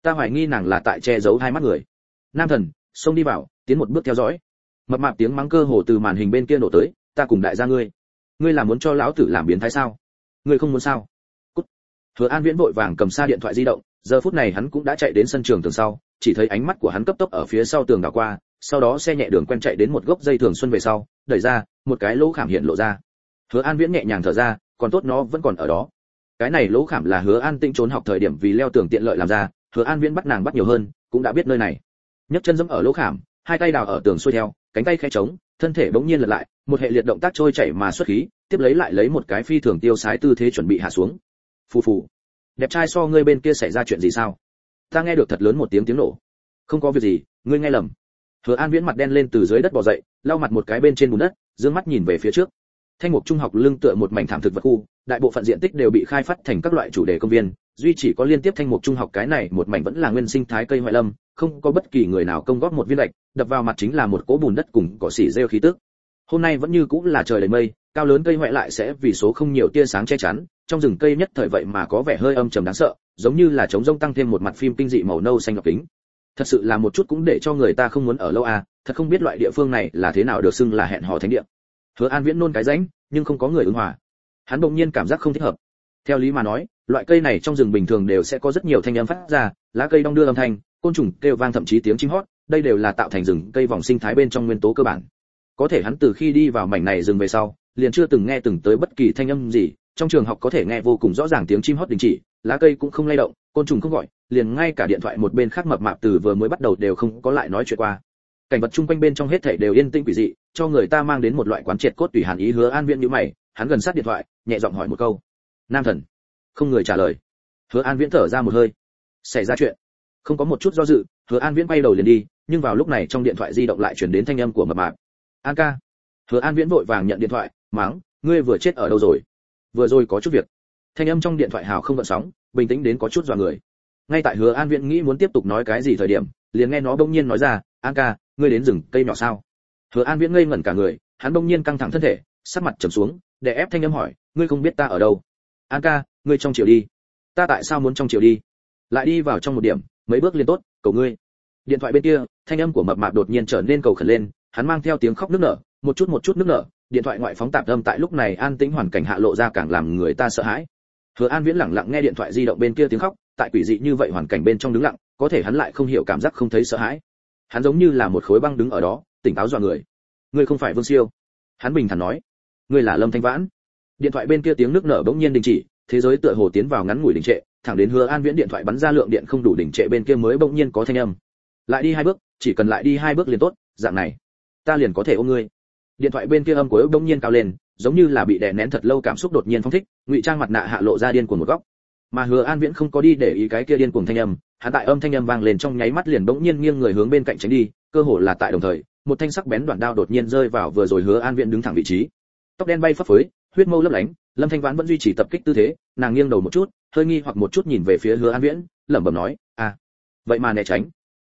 Ta hoài nghi nàng là tại che giấu hai mắt người. Nam thần, xông đi vào, tiến một bước theo dõi. Mập mạp tiếng mắng cơ hồ từ màn hình bên kia nổ tới, ta cùng đại gia ngươi. Ngươi là muốn cho lão tử làm biến thái sao? Ngươi không muốn sao? Hứa an viễn vội vàng cầm xa điện thoại di động, giờ phút này hắn cũng đã chạy đến sân trường tường sau, chỉ thấy ánh mắt của hắn cấp tốc ở phía sau tường đảo qua, sau đó xe nhẹ đường quen chạy đến một gốc dây thường xuân về sau, đẩy ra, một cái lỗ khảm hiện lộ ra. Hứa an viễn nhẹ nhàng thở ra, còn tốt nó vẫn còn ở đó. Cái này lỗ khảm là hứa an tĩnh trốn học thời điểm vì leo tường tiện lợi làm ra, hứa an viễn bắt nàng bắt nhiều hơn, cũng đã biết nơi này. Nhấc chân dẫm ở lỗ khảm, hai tay đào ở tường xuôi theo, cánh tay khẽ trống, thân thể bỗng nhiên lật lại, một hệ liệt động tác trôi chảy mà xuất khí, tiếp lấy lại lấy một cái phi thường tiêu sái tư thế chuẩn bị hạ xuống phù phù. Đẹp trai so ngươi bên kia xảy ra chuyện gì sao? Ta nghe được thật lớn một tiếng tiếng nổ. Không có việc gì ngươi nghe lầm. Hứa an viễn mặt đen lên từ dưới đất bò dậy lau mặt một cái bên trên bùn đất dương mắt nhìn về phía trước. Thanh mục trung học lưng tựa một mảnh thảm thực vật khu đại bộ phận diện tích đều bị khai phát thành các loại chủ đề công viên duy chỉ có liên tiếp thanh mục trung học cái này một mảnh vẫn là nguyên sinh thái cây ngoại lâm không có bất kỳ người nào công góp một viên lạch, đập vào mặt chính là một cỗ bùn đất cùng cỏ xỉ rêu khí tức hôm nay vẫn như cũng là trời đầy mây, cao lớn cây ngoại lại sẽ vì số không nhiều tia sáng che chắn, trong rừng cây nhất thời vậy mà có vẻ hơi âm trầm đáng sợ, giống như là trống rông tăng thêm một mặt phim kinh dị màu nâu xanh ngọc kính. Thật sự là một chút cũng để cho người ta không muốn ở lâu à thật không biết loại địa phương này là thế nào được xưng là hẹn hò thánh địa. Hứa an viễn nôn cái rãnh nhưng không có người ứng hòa. Hắn bỗng nhiên cảm giác không thích hợp. Theo lý mà nói, loại cây này trong rừng bình thường đều sẽ có rất nhiều thanh âm phát ra, lá cây đong đưa âm thanh, côn trùng kêu vang thậm chí tiếng chim hót, đây đều là tạo thành rừng cây vòng sinh thái bên trong nguyên tố cơ bản có thể hắn từ khi đi vào mảnh này rừng về sau, liền chưa từng nghe từng tới bất kỳ thanh âm gì, trong trường học có thể nghe vô cùng rõ ràng tiếng chim hót đình chỉ, lá cây cũng không lay động, côn trùng không gọi, liền ngay cả điện thoại một bên khác mập mạp từ vừa mới bắt đầu đều không có lại nói chuyện qua. Cảnh vật chung quanh bên trong hết thảy đều yên tĩnh quỷ dị, cho người ta mang đến một loại quán triệt cốt tùy hàn ý hứa an viễn như mày, hắn gần sát điện thoại, nhẹ giọng hỏi một câu. Nam thần. Không người trả lời. Hứa an viễn thở ra một hơi. Xảy ra chuyện. Không có một chút do dự, hứa an viễn bay đầu liền đi, nhưng vào lúc này trong điện thoại di động lại chuyển đến thanh âm của mập mạp an ca. Hứa an viễn vội vàng nhận điện thoại, mắng, ngươi vừa chết ở đâu rồi? Vừa rồi có chút việc. Thanh âm trong điện thoại hào không gợn sóng, bình tĩnh đến có chút dọa người. Ngay tại hứa an viễn nghĩ muốn tiếp tục nói cái gì thời điểm, liền nghe nó bỗng nhiên nói ra, an ca, ngươi đến rừng cây nhỏ sao? Hứa an viễn ngây ngẩn cả người, hắn bỗng nhiên căng thẳng thân thể, sắc mặt trầm xuống, để ép thanh âm hỏi, ngươi không biết ta ở đâu? An ca, ngươi trong chiều đi. Ta tại sao muốn trong chiều đi? Lại đi vào trong một điểm, mấy bước liên tốt, cầu ngươi. Điện thoại bên kia, thanh âm của mập mạp đột nhiên trở nên cầu khẩn lên hắn mang theo tiếng khóc nức nở, một chút một chút nức nở, điện thoại ngoại phóng tạp âm tại lúc này an tĩnh hoàn cảnh hạ lộ ra càng làm người ta sợ hãi. Hứa an viễn lặng lặng nghe điện thoại di động bên kia tiếng khóc, tại quỷ dị như vậy hoàn cảnh bên trong đứng lặng, có thể hắn lại không hiểu cảm giác không thấy sợ hãi. Hắn giống như là một khối băng đứng ở đó, tỉnh táo dọa người. Ngươi không phải vương siêu? Hắn bình thản nói. Ngươi là lâm thanh vãn. Điện thoại bên kia tiếng nước nở bỗng nhiên đình chỉ, thế giới tựa hồ tiến vào ngắn ngủi đình trệ, thẳng đến hứa an viễn điện thoại bắn ra lượng điện không đủ đỉnh trệ bên kia mới bỗng nhiên có thanh âm. Lại đi hai bước, chỉ cần lại đi hai bước liền tốt, dạng này ta liền có thể ôm ngươi. Điện thoại bên kia âm của đông nhiên cao lên, giống như là bị đè nén thật lâu cảm xúc đột nhiên phong thích, ngụy trang mặt nạ hạ lộ ra điên của một góc. Mà hứa an viễn không có đi để ý cái kia điên cuồng thanh âm hạ tại âm thanh âm vang lên trong nháy mắt liền bỗng nhiên nghiêng người hướng bên cạnh tránh đi, cơ hồ là tại đồng thời, một thanh sắc bén đoạn đao đột nhiên rơi vào vừa rồi hứa an viễn đứng thẳng vị trí. Tóc đen bay phấp phới, huyết mâu lấp lánh, lâm thanh vãn vẫn duy trì tập kích tư thế, nàng nghiêng đầu một chút, hơi nghi hoặc một chút nhìn về phía hứa an viễn, lẩm bẩm nói à vậy mà né tránh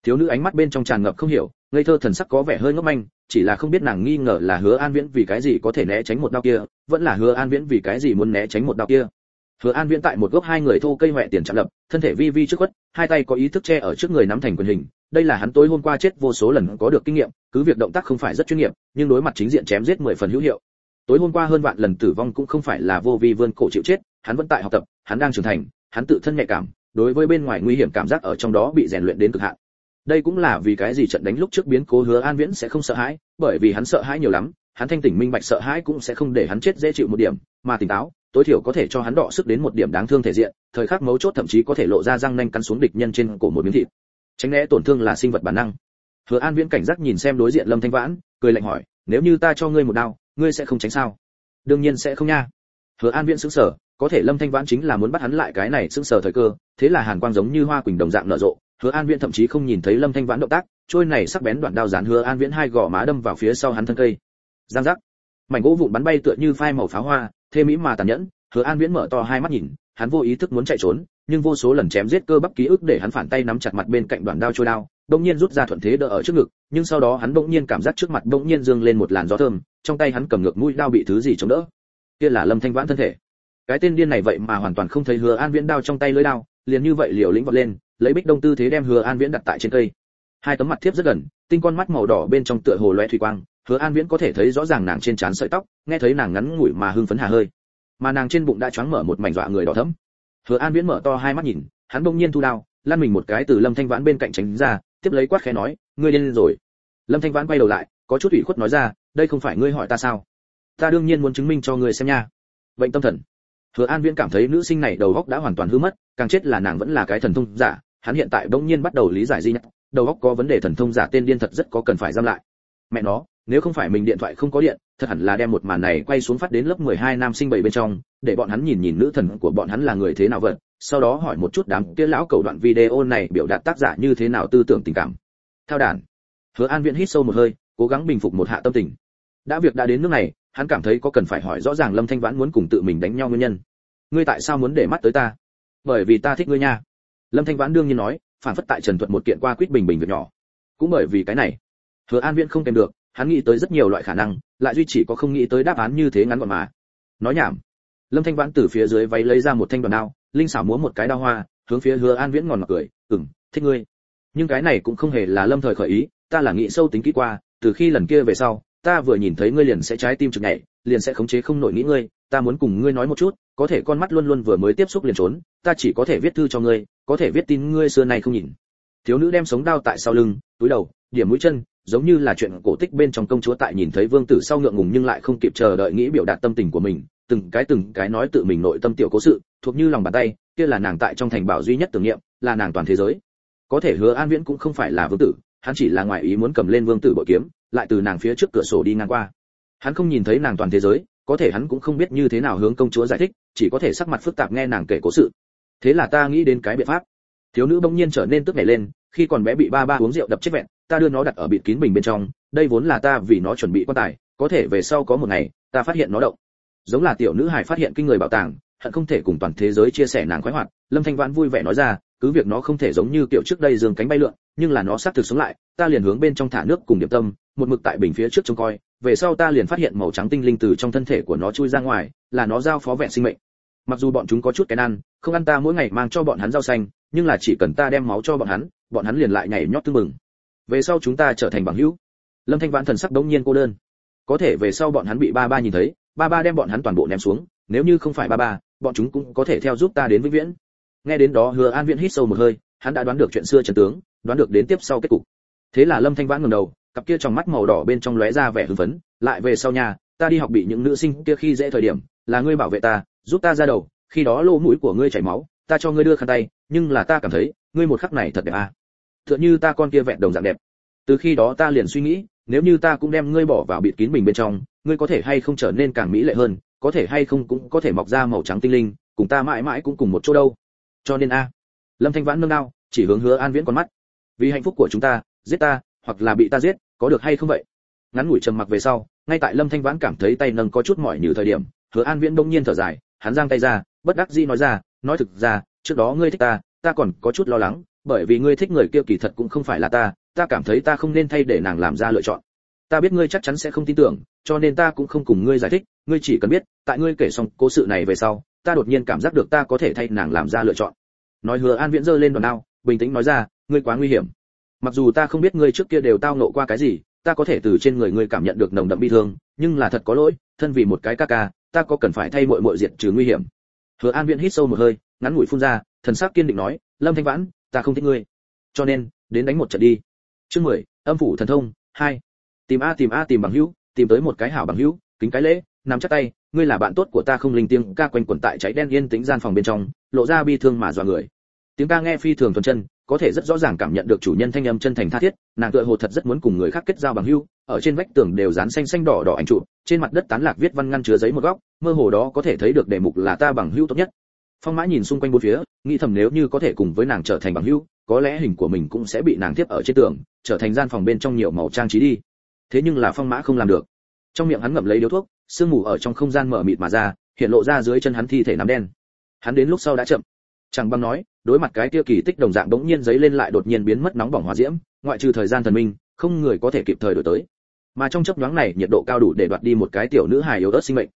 thiếu nữ ánh mắt bên trong tràn ngập không hiểu, ngây thơ thần sắc có vẻ hơi ngốc manh, chỉ là không biết nàng nghi ngờ là hứa an viễn vì cái gì có thể né tránh một đao kia, vẫn là hứa an viễn vì cái gì muốn né tránh một đao kia. Hứa an viễn tại một gốc hai người thô cây huệ tiền chạm lập, thân thể vi vi trước quất hai tay có ý thức che ở trước người nắm thành quyền hình, đây là hắn tối hôm qua chết vô số lần có được kinh nghiệm, cứ việc động tác không phải rất chuyên nghiệp, nhưng đối mặt chính diện chém giết mười phần hữu hiệu. Tối hôm qua hơn vạn lần tử vong cũng không phải là vô vi vươn cổ chịu chết, hắn vẫn tại học tập, hắn đang trưởng thành, hắn tự thân nhạy cảm, đối với bên ngoài nguy hiểm cảm giác ở trong đó bị rèn luyện đến cực hạn đây cũng là vì cái gì trận đánh lúc trước biến cố hứa an viễn sẽ không sợ hãi, bởi vì hắn sợ hãi nhiều lắm, hắn thanh tỉnh minh bạch sợ hãi cũng sẽ không để hắn chết dễ chịu một điểm, mà tỉnh táo, tối thiểu có thể cho hắn đọ sức đến một điểm đáng thương thể diện, thời khắc mấu chốt thậm chí có thể lộ ra răng nanh cắn xuống địch nhân trên cổ một miếng thịt. Tránh né tổn thương là sinh vật bản năng. Hứa an viễn cảnh giác nhìn xem đối diện lâm thanh vãn, cười lạnh hỏi, nếu như ta cho ngươi một đao, ngươi sẽ không tránh sao? Đương nhiên sẽ không nha. Hứa an viễn sững sờ, có thể lâm thanh vãn chính là muốn bắt hắn lại cái này sững sờ thời cơ, thế là hàn quang giống như hoa quỳnh đồng dạng nở rộ hứa an viễn thậm chí không nhìn thấy lâm thanh vãn động tác, trôi này sắc bén đoạn đao gián hứa an viễn hai gò má đâm vào phía sau hắn thân cây. Giang giác. Mảnh gỗ vụn bắn bay tựa như phai màu pháo hoa, thê mỹ mà tàn nhẫn, hứa an viễn mở to hai mắt nhìn, hắn vô ý thức muốn chạy trốn, nhưng vô số lần chém giết cơ bắp ký ức để hắn phản tay nắm chặt mặt bên cạnh đoạn đao trôi đao bỗng nhiên rút ra thuận thế đỡ ở trước ngực, nhưng sau đó hắn bỗng nhiên cảm giác trước mặt bỗng nhiên dương lên một làn gió thơm, trong tay hắn cầm ngược mũi đao bị thứ gì chống đỡ. Kia là lâm thanh vãn thân thể. Cái tên điên này vậy mà hoàn toàn không thấy hứa an viễn đao trong tay lưỡi đao, liền như vậy liều lĩnh vọt lên lấy bích đông tư thế đem hứa an viễn đặt tại trên cây. Hai tấm mặt thiếp rất gần, tinh con mắt màu đỏ bên trong tựa hồ loe thủy quang, hứa an viễn có thể thấy rõ ràng nàng trên trán sợi tóc, nghe thấy nàng ngắn ngủi mà hưng phấn hà hơi. Mà nàng trên bụng đã choáng mở một mảnh dọa người đỏ thẫm. Hứa an viễn mở to hai mắt nhìn, hắn bỗng nhiên thu đao, lăn mình một cái từ lâm thanh vãn bên cạnh tránh ra, tiếp lấy quát khẽ nói, ngươi điên rồi. Lâm thanh vãn quay đầu lại, có chút ủy khuất nói ra, đây không phải ngươi hỏi ta sao? Ta đương nhiên muốn chứng minh cho ngươi xem nha. Bệnh tâm thần. Hứa an viễn cảm thấy nữ sinh này đầu óc đã hoàn toàn hư mất, càng chết là nàng vẫn là cái thần thông giả hắn hiện tại bỗng nhiên bắt đầu lý giải di nhắc đầu óc có vấn đề thần thông giả tên điên thật rất có cần phải giam lại. Mẹ nó, nếu không phải mình điện thoại không có điện, thật hẳn là đem một màn này quay xuống phát đến lớp 12 nam sinh bảy bên trong, để bọn hắn nhìn nhìn nữ thần của bọn hắn là người thế nào vật sau đó hỏi một chút đám kia lão cầu đoạn video này biểu đạt tác giả như thế nào tư tưởng tình cảm. Theo đàn. Hứa an viễn hít sâu một hơi, cố gắng bình phục một hạ tâm tình. Đã việc đã đến nước này, hắn cảm thấy có cần phải hỏi rõ ràng lâm thanh vãn muốn cùng tự mình đánh nhau nguyên nhân. Ngươi tại sao muốn để mắt tới ta? Bởi vì ta thích ngươi nha lâm thanh vãn đương nhiên nói, phản phất tại trần thuận một kiện qua quýt bình bình việc nhỏ. Cũng bởi vì cái này, hứa an viễn không kèm được, hắn nghĩ tới rất nhiều loại khả năng, lại duy chỉ có không nghĩ tới đáp án như thế ngắn gọn mà. Nói nhảm. Lâm thanh vãn từ phía dưới váy lấy ra một thanh đoàn đao, linh xảo múa một cái đao hoa, hướng phía hứa an viễn ngòn ngọt cười, ừm, thích ngươi. Nhưng cái này cũng không hề là lâm thời khởi ý, ta là nghĩ sâu tính kỹ qua, từ khi lần kia về sau, ta vừa nhìn thấy ngươi liền sẽ trái tim trực nhảy, liền sẽ khống chế không nổi nghĩ ngươi, ta muốn cùng ngươi nói một chút có thể con mắt luôn luôn vừa mới tiếp xúc liền trốn, ta chỉ có thể viết thư cho ngươi, có thể viết tin ngươi xưa nay không nhìn. Thiếu nữ đem sống đao tại sau lưng, túi đầu, điểm mũi chân, giống như là chuyện cổ tích bên trong công chúa tại nhìn thấy vương tử sau ngượng ngùng nhưng lại không kịp chờ đợi nghĩ biểu đạt tâm tình của mình, từng cái từng cái nói tự mình nội tâm tiểu cố sự, thuộc như lòng bàn tay, kia là nàng tại trong thành bảo duy nhất tưởng niệm, là nàng toàn thế giới. Có thể hứa an viễn cũng không phải là vương tử, hắn chỉ là ngoại ý muốn cầm lên vương tử bội kiếm, lại từ nàng phía trước cửa sổ đi ngang qua. Hắn không nhìn thấy nàng toàn thế giới có thể hắn cũng không biết như thế nào hướng công chúa giải thích, chỉ có thể sắc mặt phức tạp nghe nàng kể cố sự. Thế là ta nghĩ đến cái biện pháp. Thiếu nữ bỗng nhiên trở nên tức nảy lên, khi còn bé bị ba ba uống rượu đập chết vẹn, ta đưa nó đặt ở bịt kín bình bên trong, đây vốn là ta vì nó chuẩn bị quan tài, có thể về sau có một ngày, ta phát hiện nó động. Giống là tiểu nữ hài phát hiện kinh người bảo tàng, hận không thể cùng toàn thế giới chia sẻ nàng khoái hoạt, lâm thanh vãn vui vẻ nói ra, cứ việc nó không thể giống như kiểu trước đây dương cánh bay lượn, nhưng là nó xác thực sống lại, ta liền hướng bên trong thả nước cùng điểm tâm một mực tại bình phía trước trông coi, về sau ta liền phát hiện màu trắng tinh linh từ trong thân thể của nó chui ra ngoài, là nó giao phó vẹn sinh mệnh. Mặc dù bọn chúng có chút cái ăn, không ăn ta mỗi ngày mang cho bọn hắn rau xanh, nhưng là chỉ cần ta đem máu cho bọn hắn bọn hắn liền lại nhảy nhót tưng mừng về sau chúng ta trở thành bằng hữu. Lâm thanh vãn thần sắc đống nhiên cô đơn. Có thể về sau bọn hắn bị ba ba nhìn thấy, ba ba đem bọn hắn toàn bộ ném xuống, nếu như không phải ba ba, bọn chúng cũng có thể theo giúp ta đến vĩnh viễn. Nghe đến đó hứa an viễn hít sâu một hơi, hắn đã đoán được chuyện xưa trần tướng, đoán được đến tiếp sau kết cục. Thế là lâm thanh vãn ngẩng đầu cặp kia trong mắt màu đỏ bên trong lóe ra vẻ hưng phấn lại về sau nhà ta đi học bị những nữ sinh kia khi dễ thời điểm là ngươi bảo vệ ta giúp ta ra đầu khi đó lỗ mũi của ngươi chảy máu ta cho ngươi đưa khăn tay nhưng là ta cảm thấy ngươi một khắc này thật đẹp à. tựa như ta con kia vẹn đồng dạng đẹp. Từ khi đó ta liền suy nghĩ nếu như ta cũng đem ngươi bỏ vào bịt kín mình bên trong ngươi có thể hay không trở nên càng mỹ lệ hơn có thể hay không cũng có thể mọc ra màu trắng tinh linh cùng ta mãi mãi cũng cùng một chỗ đâu. Cho nên a lâm thanh vãn nâng cao, chỉ hướng hứa an viễn con mắt. Vì hạnh phúc của chúng ta giết ta hoặc là bị ta giết có được hay không vậy? Ngắn ngủi trầm mặc về sau, ngay tại lâm thanh vãn cảm thấy tay nâng có chút mỏi như thời điểm, hứa an viễn đông nhiên thở dài, hắn giang tay ra, bất đắc dĩ nói ra, nói thực ra, trước đó ngươi thích ta ta còn có chút lo lắng, bởi vì ngươi thích người kia kỳ thật cũng không phải là ta ta cảm thấy ta không nên thay để nàng làm ra lựa chọn. Ta biết ngươi chắc chắn sẽ không tin tưởng, cho nên ta cũng không cùng ngươi giải thích, ngươi chỉ cần biết, tại ngươi kể xong cố sự này về sau, ta đột nhiên cảm giác được ta có thể thay nàng làm ra lựa chọn. Nói hứa an viễn giơ lên đòn đao bình tĩnh nói ra, ngươi quá nguy hiểm mặc dù ta không biết ngươi trước kia đều tao nộ qua cái gì, ta có thể từ trên người ngươi cảm nhận được nồng đậm bi thương, nhưng là thật có lỗi, thân vì một cái ca ca, ta có cần phải thay muội muội diện trừ nguy hiểm. Hứa an viễn hít sâu một hơi, ngắn ngủi phun ra, thần sắc kiên định nói, lâm thanh vãn, ta không thích ngươi. Cho nên, đến đánh một trận đi. Chương mười, âm phủ thần thông, hai. Tìm a tìm a tìm bằng hữu, tìm tới một cái hảo bằng hữu, kính cái lễ, nắm chắc tay, ngươi là bạn tốt của ta không linh tiếng, ca quanh quẩn tại cháy đen yên tĩnh gian phòng bên trong, lộ ra bi thương mà dọa người. Tiếng ca nghe phi thường thuần chân có thể rất rõ ràng cảm nhận được chủ nhân thanh âm chân thành tha thiết, nàng tựa hồ thật rất muốn cùng người khác kết giao bằng hữu ở trên vách tường đều dán xanh xanh đỏ đỏ ảnh trụ trên mặt đất tán lạc viết văn ngăn chứa giấy một góc, mơ hồ đó có thể thấy được đề mục là ta bằng hữu tốt nhất. Phong mã nhìn xung quanh bốn phía, nghĩ thầm nếu như có thể cùng với nàng trở thành bằng hữu có lẽ hình của mình cũng sẽ bị nàng tiếp ở trên tường, trở thành gian phòng bên trong nhiều màu trang trí đi. Thế nhưng là phong mã không làm được. Trong miệng hắn ngậm lấy điếu thuốc, sương mù ở trong không gian mở mịt mà ra, hiện lộ ra dưới chân hắn thi thể nắm đen. Hắn đến lúc sau đã chậm chẳng băng nói đối mặt cái tiêu kỳ tích đồng dạng bỗng nhiên giấy lên lại đột nhiên biến mất nóng bỏng hỏa diễm ngoại trừ thời gian thần minh không người có thể kịp thời đổi tới. Mà trong chớp nhoáng này nhiệt độ cao đủ để đoạt đi một cái tiểu nữ hài yếu ớt sinh mệnh.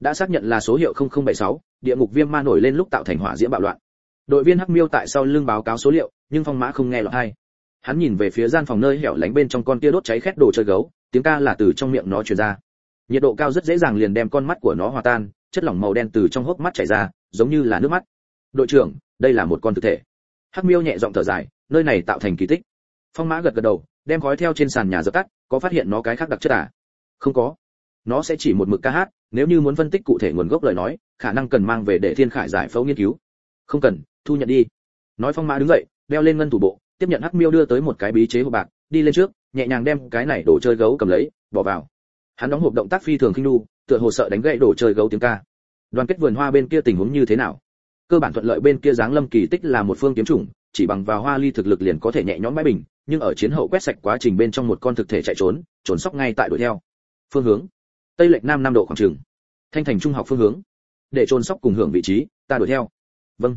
Đã xác nhận là số hiệu 0076, địa ngục viêm ma nổi lên lúc tạo thành hỏa diễm bạo loạn. Đội viên hắc miêu tại sau lưng báo cáo số liệu nhưng phong mã không nghe lọt hay hắn nhìn về phía gian phòng nơi hẻo lánh bên trong con kia đốt cháy khét đồ chơi gấu tiếng ca là từ trong miệng nó truyền ra. Nhiệt độ cao rất dễ dàng liền đem con mắt của nó hòa tan chất lỏng màu đen từ trong hốc mắt chảy ra giống như là nước mắt. Đội trưởng đây là một con thực thể. Hắc miêu nhẹ giọng thở dài, nơi này tạo thành kỳ tích. Phong mã gật gật đầu, đem khói theo trên sàn nhà dập tắt, có phát hiện nó cái khác đặc chất à? Không có. Nó sẽ chỉ một mực ca hát, nếu như muốn phân tích cụ thể nguồn gốc lời nói, khả năng cần mang về để thiên khải giải phẫu nghiên cứu. Không cần, thu nhận đi. Nói phong mã đứng dậy, đeo lên ngân thủ bộ, tiếp nhận hắc miêu đưa tới một cái bí chế hộp bạc, đi lên trước, nhẹ nhàng đem cái này đồ chơi gấu cầm lấy, bỏ vào. Hắn đóng hộp động tác phi thường khinh nu tựa hồ sợ đánh gãy đồ chơi gấu tiếng ca. Đoàn kết vườn hoa bên kia tình huống như thế nào? Cơ bản thuận lợi bên kia giáng lâm kỳ tích là một phương kiếm chủng, chỉ bằng vào hoa ly thực lực liền có thể nhẹ nhõm bãi bình, nhưng ở chiến hậu quét sạch quá trình bên trong một con thực thể chạy trốn trốn sóc ngay tại đuổi theo. Phương hướng. Tây lệch nam nam độ khoảng trường thanh thành trung học phương hướng. Để trốn sóc cùng hưởng vị trí, ta đuổi theo. Vâng.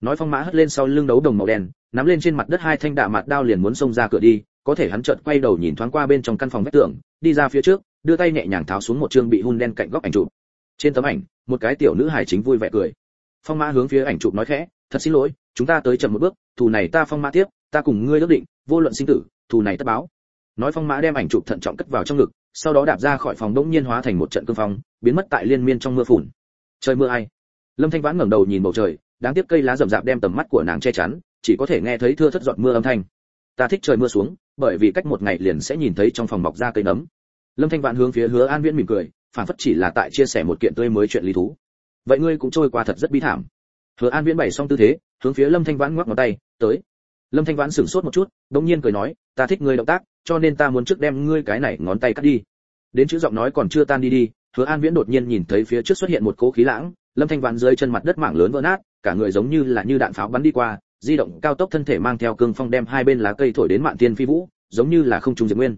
Nói phong mã hất lên sau lưng đấu đồng màu đen, nắm lên trên mặt đất hai thanh đạ mặt đao liền muốn xông ra cửa đi, có thể hắn chợt quay đầu nhìn thoáng qua bên trong căn phòng vách tường, đi ra phía trước, đưa tay nhẹ nhàng tháo xuống một chương bị hun đen cạnh góc ảnh chụp. Trên tấm ảnh, một cái tiểu nữ hài chính vui vẻ cười phong mã hướng phía ảnh chụp nói khẽ, thật xin lỗi, chúng ta tới chậm một bước, thù này ta phong mã tiếp, ta cùng ngươi ước định, vô luận sinh tử, thù này tất báo. Nói phong mã đem ảnh chụp thận trọng cất vào trong ngực, sau đó đạp ra khỏi phòng đống nhiên hóa thành một trận cương phong, biến mất tại liên miên trong mưa phùn. Trời mưa ai? Lâm thanh vãn ngẩng đầu nhìn bầu trời, đáng tiếc cây lá rậm rạp đem tầm mắt của nàng che chắn, chỉ có thể nghe thấy thưa thất giọt mưa âm thanh. Ta thích trời mưa xuống, bởi vì cách một ngày liền sẽ nhìn thấy trong phòng mọc ra cây nấm. Lâm thanh vãn hướng phía hứa an viễn mỉm cười, phản phất chỉ là tại chia sẻ một kiện tươi mới chuyện lý thú vậy ngươi cũng trôi qua thật rất bi thảm. Hứa an viễn bày xong tư thế, hướng phía lâm thanh vãn ngoắc ngón tay, tới. Lâm thanh vãn sửng sốt một chút, đống nhiên cười nói, ta thích ngươi động tác, cho nên ta muốn trước đem ngươi cái này ngón tay cắt đi. Đến chữ giọng nói còn chưa tan đi đi, hứa an viễn đột nhiên nhìn thấy phía trước xuất hiện một cỗ khí lãng, lâm thanh vãn dưới chân mặt đất mảng lớn vỡ nát, cả người giống như là như đạn pháo bắn đi qua, di động cao tốc thân thể mang theo cương phong đem hai bên lá cây thổi đến mạn tiên phi vũ, giống như là không trung diệt nguyên.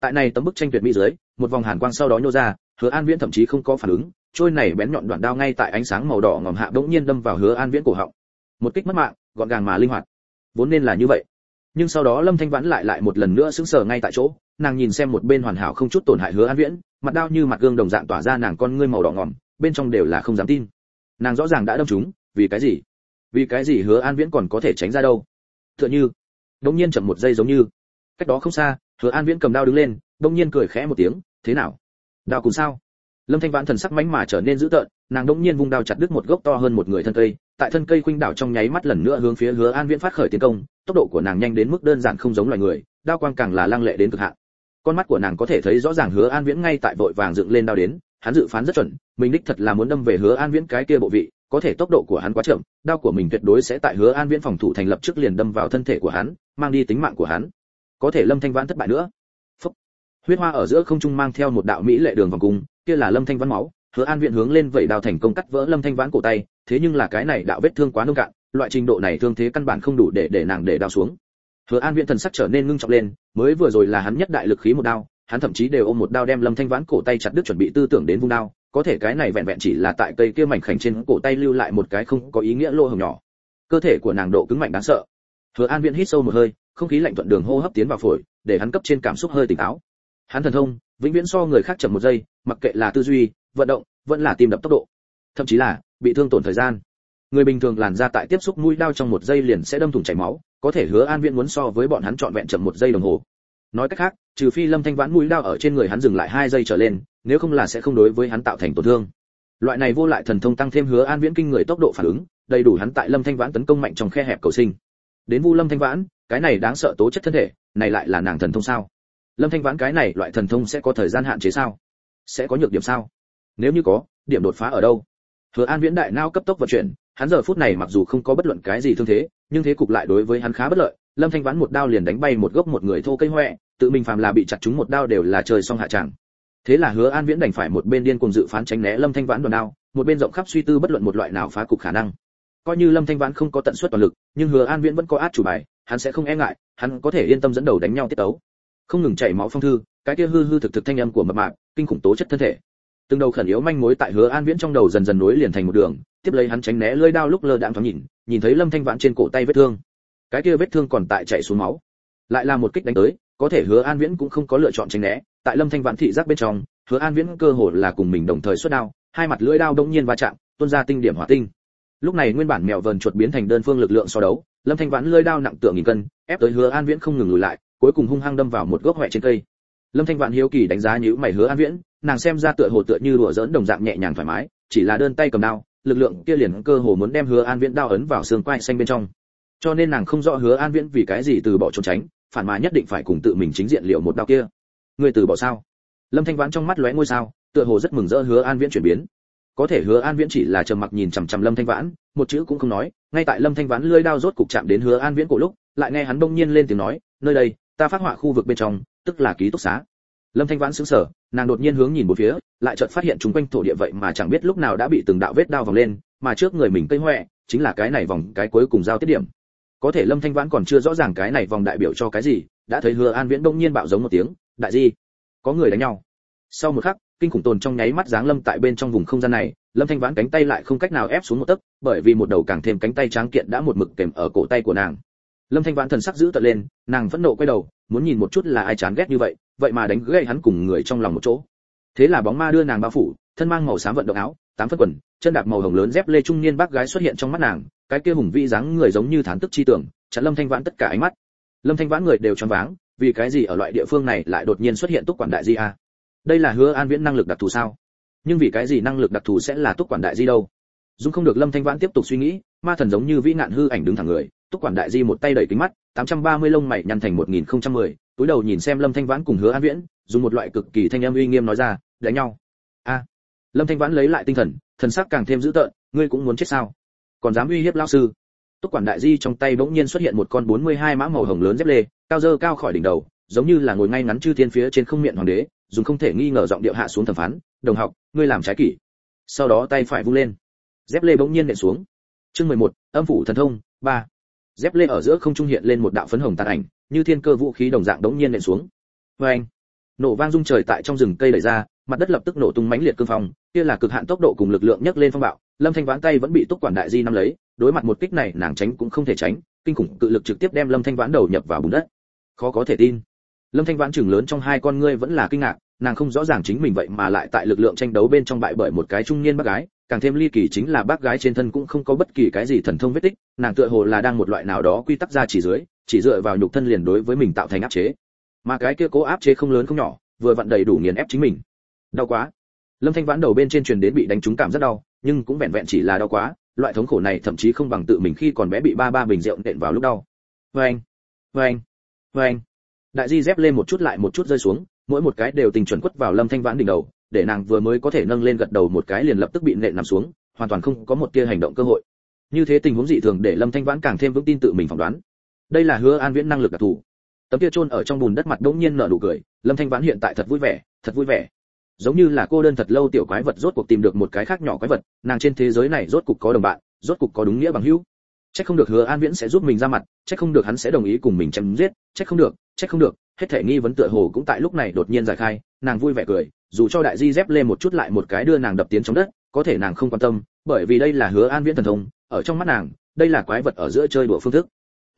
Tại này tấm bức tranh tuyệt mỹ dưới, một vòng hàn quang sau đó nhô ra hứa an viễn thậm chí không có phản ứng trôi này bén nhọn đoạn đao ngay tại ánh sáng màu đỏ ngòm hạ bỗng nhiên đâm vào hứa an viễn cổ họng. Một kích mất mạng gọn gàng mà linh hoạt. Vốn nên là như vậy. Nhưng sau đó lâm thanh vãn lại lại một lần nữa sững sờ ngay tại chỗ nàng nhìn xem một bên hoàn hảo không chút tổn hại hứa an viễn mặt đao như mặt gương đồng dạng tỏa ra nàng con ngươi màu đỏ ngòm bên trong đều là không dám tin. Nàng rõ ràng đã đâm trúng, vì cái gì? Vì cái gì hứa an viễn còn có thể tránh ra đâu? Tựa như đống nhiên chậm một giây giống như. Cách đó không xa hứa an viễn cầm đao đứng lên đống nhiên cười khẽ một tiếng thế nào? Đao cùng sao? Lâm thanh vãn thần sắc mánh mà trở nên dữ tợn, nàng đống nhiên vung đao chặt đứt một gốc to hơn một người thân cây, tại thân cây khuynh đảo trong nháy mắt lần nữa hướng phía hứa an viễn phát khởi tiến công, tốc độ của nàng nhanh đến mức đơn giản không giống loài người, đao quang càng là lăng lệ đến cực hạn. Con mắt của nàng có thể thấy rõ ràng hứa an viễn ngay tại vội vàng dựng lên đao đến, hắn dự phán rất chuẩn, mình đích thật là muốn đâm về hứa an viễn cái kia bộ vị, có thể tốc độ của hắn quá chậm, đao của mình tuyệt đối sẽ tại hứa an viễn phòng thủ thành lập trước liền đâm vào thân thể của hắn, mang đi tính mạng của hắn. Có thể lâm thanh vãn thất bại nữa huyết hoa ở giữa không trung mang theo một đạo mỹ lệ đường vòng cung, kia là lâm thanh vãn máu, hứa an viễn hướng lên vậy đao thành công cắt vỡ lâm thanh vãn cổ tay, thế nhưng là cái này đạo vết thương quá nông cạn, loại trình độ này thương thế căn bản không đủ để để nàng để đao xuống. Hứa an viễn thần sắc trở nên ngưng trọng lên, mới vừa rồi là hắn nhất đại lực khí một đao, hắn thậm chí đều ôm một đao đem lâm thanh vãn cổ tay chặt đứt chuẩn bị tư tưởng đến vung đao, có thể cái này vẹn vẹn chỉ là tại cây kia mảnh khảnh trên cổ tay lưu lại một cái không có ý nghĩa lô hồng nhỏ. Cơ thể của nàng độ cứng mạnh đáng sợ. Hứa an viễn hít sâu một hơi, không khí lạnh thuận đường hô hấp tiến vào phổi, để hắn cấp trên cảm xúc hơi tỉnh táo hắn thần thông, vĩnh viễn so người khác chậm một giây, mặc kệ là tư duy, vận động, vẫn là tim đập tốc độ. Thậm chí là, bị thương tổn thời gian. Người bình thường làn ra tại tiếp xúc mũi đao trong một giây liền sẽ đâm thủng chảy máu, có thể hứa an viễn muốn so với bọn hắn trọn vẹn chậm một giây đồng hồ. Nói cách khác, trừ phi lâm thanh vãn mũi đao ở trên người hắn dừng lại hai giây trở lên, nếu không là sẽ không đối với hắn tạo thành tổn thương. Loại này vô lại thần thông tăng thêm hứa an viễn kinh người tốc độ phản ứng, đầy đủ hắn tại lâm thanh vãn tấn công mạnh trong khe hẹp cầu sinh. Đến vu lâm thanh vãn, cái này đáng sợ tố chất thân thể, này lại là nàng thần thông sao? Lâm thanh vãn cái này loại thần thông sẽ có thời gian hạn chế sao? Sẽ có nhược điểm sao? Nếu như có, điểm đột phá ở đâu? Hứa an viễn đại nao cấp tốc vận chuyển, hắn giờ phút này mặc dù không có bất luận cái gì thương thế, nhưng thế cục lại đối với hắn khá bất lợi. Lâm thanh vãn một đao liền đánh bay một gốc một người thô cây hoẹ, tự mình phàm là bị chặt trúng một đao đều là trời xong hạ tràng thế là hứa an viễn đành phải một bên điên cùng dự phán tránh né lâm thanh vãn đòn đao, một bên rộng khắp suy tư bất luận một loại nào phá cục khả năng. Coi như lâm thanh vãn không có tận suất toàn lực, nhưng hứa an viễn vẫn có át chủ bài, hắn sẽ không e ngại, hắn có thể yên tâm dẫn đầu đánh nhau tiết tấu không ngừng chảy máu phong thư, cái kia hư hư thực thực thanh âm của mập mạp, kinh khủng tố chất thân thể. Từng đầu khẩn yếu manh mối tại hứa an viễn trong đầu dần dần nối liền thành một đường, tiếp lấy hắn tránh né lưỡi đao lúc lơ đạm thoáng nhìn nhìn thấy lâm thanh vãn trên cổ tay vết thương. Cái kia vết thương còn tại chảy xuống máu. Lại là một kích đánh tới, có thể hứa an viễn cũng không có lựa chọn tránh né, tại lâm thanh vãn thị giác bên trong, hứa an viễn cơ hồ là cùng mình đồng thời xuất đao, hai mặt lưỡi đao đông nhiên va chạm, tuôn ra tinh điểm hỏa tinh. Lúc này nguyên bản mèo vờn chuột biến thành đơn phương lực lượng so đấu, lâm thanh vãn lưỡi đao nặng tượng nghìn cân, ép tới hứa an viễn không ngừng lùi lại cuối cùng hung hăng đâm vào một gốc hoẹ trên cây. Lâm thanh vãn hiếu kỳ đánh giá nhữ mày hứa an viễn, nàng xem ra tựa hồ tựa như đùa dỡn đồng dạng nhẹ nhàng thoải mái, chỉ là đơn tay cầm đao, lực lượng kia liền cơ hồ muốn đem hứa an viễn đao ấn vào xương quai xanh bên trong. Cho nên nàng không rõ hứa an viễn vì cái gì từ bỏ trốn tránh, phản mà nhất định phải cùng tự mình chính diện liệu một đao kia. Người từ bỏ sao? Lâm thanh vãn trong mắt lóe ngôi sao, tựa hồ rất mừng rỡ hứa an viễn chuyển biến. Có thể hứa an viễn chỉ là trầm mặc nhìn chằm chằm lâm thanh vãn, một chữ cũng không nói, ngay tại lâm thanh vãn lưỡi đao rốt cục chạm đến hứa an viễn cổ lúc, lại nghe hắn bỗng nhiên lên tiếng nói, nơi đây ta phát họa khu vực bên trong, tức là ký túc xá. Lâm thanh vãn sững sờ, nàng đột nhiên hướng nhìn một phía, lại chợt phát hiện chúng quanh thổ địa vậy mà chẳng biết lúc nào đã bị từng đạo vết đao vòng lên, mà trước người mình cây huệ chính là cái này vòng, cái cuối cùng giao tiết điểm. Có thể lâm thanh vãn còn chưa rõ ràng cái này vòng đại biểu cho cái gì, đã thấy hứa an viễn đông nhiên bạo giống một tiếng, đại di, có người đánh nhau. Sau một khắc, kinh khủng tồn trong nháy mắt giáng lâm tại bên trong vùng không gian này, lâm thanh vãn cánh tay lại không cách nào ép xuống một tấc, bởi vì một đầu càng thêm cánh tay tráng kiện đã một mực kèm ở cổ tay của nàng lâm thanh vãn thần sắc giữ tận lên, nàng phẫn nộ quay đầu, muốn nhìn một chút là ai chán ghét như vậy vậy mà đánh gãy hắn cùng người trong lòng một chỗ. Thế là bóng ma đưa nàng bao phủ, thân mang màu xám vận động áo, tám phân quần, chân đạp màu hồng lớn dép lê trung niên bác gái xuất hiện trong mắt nàng, cái kia hùng vĩ dáng người giống như thán tức chi tưởng, chặn lâm thanh vãn tất cả ánh mắt. Lâm thanh vãn người đều choáng váng, vì cái gì ở loại địa phương này lại đột nhiên xuất hiện túc quản đại di a? Đây là hứa an viễn năng lực đặc thù sao? Nhưng vì cái gì năng lực đặc thù sẽ là túc quản đại di đâu? Dung không được lâm thanh vãn tiếp tục suy nghĩ, ma thần giống như vĩ nạn hư ảnh đứng thẳng người túc quản đại di một tay đẩy kính mắt 830 lông mày nhăn thành 1010, túi đầu nhìn xem lâm thanh vãn cùng hứa an viễn dùng một loại cực kỳ thanh âm uy nghiêm nói ra đánh nhau. A. Lâm thanh vãn lấy lại tinh thần thần sắc càng thêm dữ tợn ngươi cũng muốn chết sao? Còn dám uy hiếp lão sư? Túc quản đại di trong tay bỗng nhiên xuất hiện một con 42 mã màu hồng lớn dép lê cao dơ cao khỏi đỉnh đầu giống như là ngồi ngay ngắn chư thiên phía trên không miệng hoàng đế dùng không thể nghi ngờ giọng điệu hạ xuống thẩm phán đồng học ngươi làm trái kỷ. Sau đó tay phải vung lên dép lê bỗng nhiên nện xuống. Chương 11, âm phủ thần thông ba dép lê ở giữa không trung hiện lên một đạo phấn hồng tàn ảnh, như thiên cơ vũ khí đồng dạng đống nhiên nện xuống. Vê anh, nổ vang rung trời tại trong rừng cây đẩy ra, mặt đất lập tức nổ tung mãnh liệt cương phong, kia là cực hạn tốc độ cùng lực lượng nhấc lên phong bạo, lâm thanh vãn tay vẫn bị túc quản đại di nắm lấy, đối mặt một kích này nàng tránh cũng không thể tránh, kinh khủng cự lực trực tiếp đem lâm thanh vãn đầu nhập vào bùn đất. Khó có thể tin. Lâm thanh vãn chừng lớn trong hai con ngươi vẫn là kinh ngạc nàng không rõ ràng chính mình vậy mà lại tại lực lượng tranh đấu bên trong bại bởi một cái trung niên bác gái, càng thêm ly kỳ chính là bác gái trên thân cũng không có bất kỳ cái gì thần thông vết tích, nàng tựa hồ là đang một loại nào đó quy tắc ra chỉ dưới, chỉ dựa vào nhục thân liền đối với mình tạo thành áp chế. Mà cái kia cố áp chế không lớn không nhỏ, vừa vặn đầy đủ nghiền ép chính mình. Đau quá. Lâm thanh vãn đầu bên trên truyền đến bị đánh trúng cảm rất đau, nhưng cũng vẹn vẹn chỉ là đau quá, loại thống khổ này thậm chí không bằng tự mình khi còn bé bị ba ba bình rượu nện vào lúc đau. Vâng. Vâng. Vâng. Đại di dép lên một chút lại một chút rơi xuống mỗi một cái đều tình chuẩn quất vào lâm thanh vãn đỉnh đầu, để nàng vừa mới có thể nâng lên gật đầu một cái liền lập tức bị nện nằm xuống, hoàn toàn không có một tia hành động cơ hội. Như thế tình huống dị thường để lâm thanh vãn càng thêm vững tin tự mình phỏng đoán. Đây là hứa an viễn năng lực đặc thù. Tấm kia chôn ở trong bùn đất mặt đống nhiên nở nụ cười, lâm thanh vãn hiện tại thật vui vẻ, thật vui vẻ. Giống như là cô đơn thật lâu tiểu quái vật rốt cuộc tìm được một cái khác nhỏ quái vật, nàng trên thế giới này rốt cục có đồng bạn, rốt cục có đúng nghĩa bằng hữu. Chắc không được hứa an viễn sẽ giúp mình ra mặt, chắc không được hắn sẽ đồng ý cùng mình chém giết, chắc không được, chắc không được hết thể nghi vấn tựa hồ cũng tại lúc này đột nhiên giải khai, nàng vui vẻ cười, dù cho đại di dép lên một chút lại một cái đưa nàng đập tiến trong đất, có thể nàng không quan tâm, bởi vì đây là hứa an viễn thần thông, ở trong mắt nàng, đây là quái vật ở giữa chơi đùa phương thức.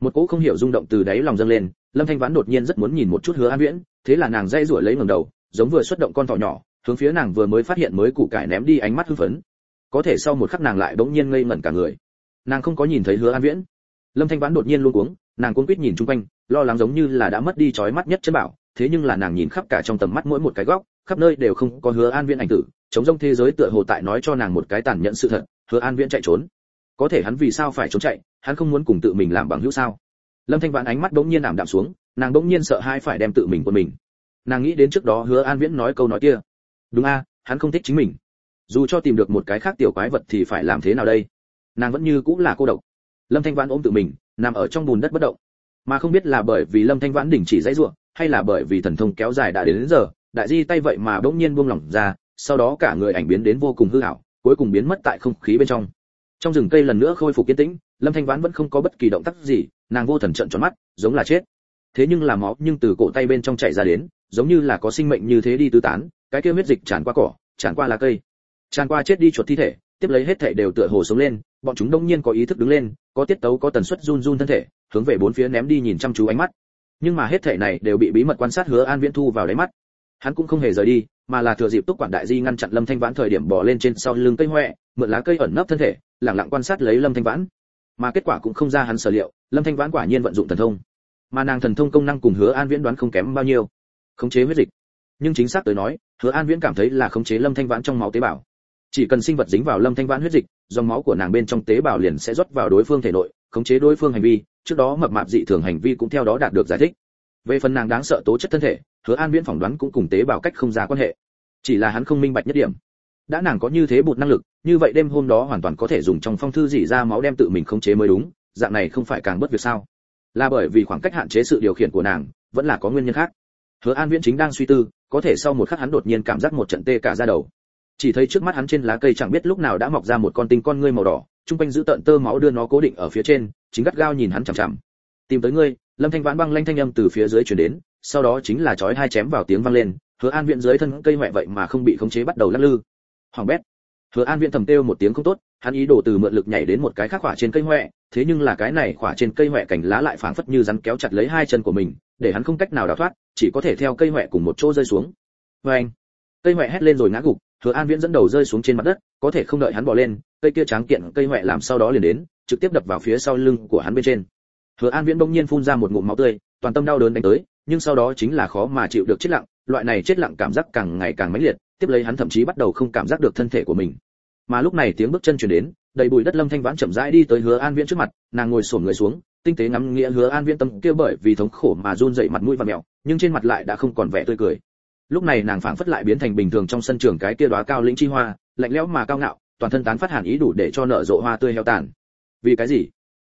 Một cỗ không hiểu rung động từ đáy lòng dâng lên, lâm thanh vãn đột nhiên rất muốn nhìn một chút hứa an viễn, thế là nàng dây rủi lấy ngẩng đầu, giống vừa xuất động con thỏ nhỏ, hướng phía nàng vừa mới phát hiện mới củ cải ném đi ánh mắt hưng phấn. Có thể sau một khắc nàng lại bỗng nhiên ngây ngẩn cả người. Nàng không có nhìn thấy hứa an viễn. Lâm thanh vãn đột nhiên luôn cuống nàng cuống quýt nhìn chung quanh, lo lắng giống như là đã mất đi chói mắt nhất chân bảo, thế nhưng là nàng nhìn khắp cả trong tầm mắt mỗi một cái góc, khắp nơi đều không có hứa an viễn ảnh tử, chống rông thế giới tựa hồ tại nói cho nàng một cái tàn nhẫn sự thật, hứa an viễn chạy trốn. Có thể hắn vì sao phải trốn chạy, hắn không muốn cùng tự mình làm bằng hữu sao? Lâm thanh vãn ánh mắt bỗng nhiên ảm đạm xuống, nàng bỗng nhiên sợ hai phải đem tự mình của mình. Nàng nghĩ đến trước đó hứa an viễn nói câu nói kia. Đúng a, hắn không thích chính mình. Dù cho tìm được một cái khác tiểu quái vật thì phải làm thế nào đây? Nàng vẫn như cũng là cô độc. Lâm thanh vãn ôm tự mình nằm ở trong bùn đất bất động. Mà không biết là bởi vì lâm thanh vãn đình chỉ dãy ruộng hay là bởi vì thần thông kéo dài đã đến, đến giờ đại di tay vậy mà bỗng nhiên buông lỏng ra sau đó cả người ảnh biến đến vô cùng hư ảo cuối cùng biến mất tại không khí bên trong. Trong rừng cây lần nữa khôi phục kiên tĩnh lâm thanh vãn vẫn không có bất kỳ động tác gì nàng vô thần trận tròn mắt giống là chết. Thế nhưng là máu nhưng từ cổ tay bên trong chảy ra đến giống như là có sinh mệnh như thế đi tứ tán cái kia huyết dịch tràn qua cỏ tràn qua lá cây. Tràn qua chết đi chuột thi thể tiếp lấy hết thể đều tựa hồ sống lên bọn chúng đông nhiên có ý thức đứng lên, có tiết tấu, có tần suất run run thân thể, hướng về bốn phía ném đi nhìn chăm chú ánh mắt. Nhưng mà hết thể này đều bị bí mật quan sát hứa an viễn thu vào đáy mắt. Hắn cũng không hề rời đi, mà là thừa dịp túc quản đại di ngăn chặn lâm thanh vãn thời điểm bỏ lên trên sau lưng cây hoẹ, mượn lá cây ẩn nấp thân thể lặng lặng quan sát lấy lâm thanh vãn. Mà kết quả cũng không ra hắn sở liệu, lâm thanh vãn quả nhiên vận dụng thần thông. Mà nàng thần thông công năng cùng hứa an viễn đoán không kém bao nhiêu. Khống chế huyết dịch. Nhưng chính xác tới nói, hứa an viễn cảm thấy là khống chế lâm thanh vãn trong máu tế bào chỉ cần sinh vật dính vào lâm thanh vãn huyết dịch, dòng máu của nàng bên trong tế bào liền sẽ rót vào đối phương thể nội, khống chế đối phương hành vi, trước đó mập mạp dị thường hành vi cũng theo đó đạt được giải thích. Về phần nàng đáng sợ tố chất thân thể, hứa an viễn phỏng đoán cũng cùng tế bào cách không ra quan hệ. Chỉ là hắn không minh bạch nhất điểm. Đã nàng có như thế bụt năng lực, như vậy đêm hôm đó hoàn toàn có thể dùng trong phong thư dỉ ra máu đem tự mình khống chế mới đúng, dạng này không phải càng bất việc sao? Là bởi vì khoảng cách hạn chế sự điều khiển của nàng, vẫn là có nguyên nhân khác. Hứa an viễn chính đang suy tư, có thể sau một khắc hắn đột nhiên cảm giác một trận tê cả da đầu chỉ thấy trước mắt hắn trên lá cây chẳng biết lúc nào đã mọc ra một con tinh con ngươi màu đỏ trung quanh giữ tận tơ máu đưa nó cố định ở phía trên, chính gắt gao nhìn hắn chằm chằm. Tìm tới ngươi. Lâm thanh vãn băng lanh thanh âm từ phía dưới truyền đến, sau đó chính là chói hai chém vào tiếng vang lên, hứa an viện dưới thân cây mẹ vậy mà không bị khống chế bắt đầu lắc lư. Hoàng bét. Hứa an viện thầm kêu một tiếng không tốt, hắn ý đồ từ mượn lực nhảy đến một cái khác khỏa trên cây huệ thế nhưng là cái này khỏa trên cây huệ cành lá lại phảng phất như rắn kéo chặt lấy hai chân của mình, để hắn không cách nào đào thoát, chỉ có thể theo cây huệ cùng một chỗ rơi xuống. Vê anh cây huệ hét lên rồi ngã gục hứa an viễn dẫn đầu rơi xuống trên mặt đất, có thể không đợi hắn bỏ lên, cây kia tráng kiện, cây huệ làm sau đó liền đến, trực tiếp đập vào phía sau lưng của hắn bên trên. Hứa an viễn bỗng nhiên phun ra một ngụm máu tươi, toàn tâm đau đớn đánh tới, nhưng sau đó chính là khó mà chịu được chết lặng, loại này chết lặng cảm giác càng ngày càng mãnh liệt, tiếp lấy hắn thậm chí bắt đầu không cảm giác được thân thể của mình. Mà lúc này tiếng bước chân truyền đến, đầy bụi đất lâm thanh vãn chậm rãi đi tới hứa an viễn trước mặt, nàng ngồi xổm người xuống, tinh tế ngắm nghĩa hứa an viễn tâm kia bởi vì thống khổ mà run rẩy mặt mũi và mèo nhưng trên mặt lại đã không còn vẻ tươi cười lúc này nàng phảng phất lại biến thành bình thường trong sân trường cái kia đóa cao lĩnh chi hoa, lạnh lẽo mà cao ngạo, toàn thân tán phát hàn ý đủ để cho nở rộ hoa tươi heo tàn. Vì cái gì?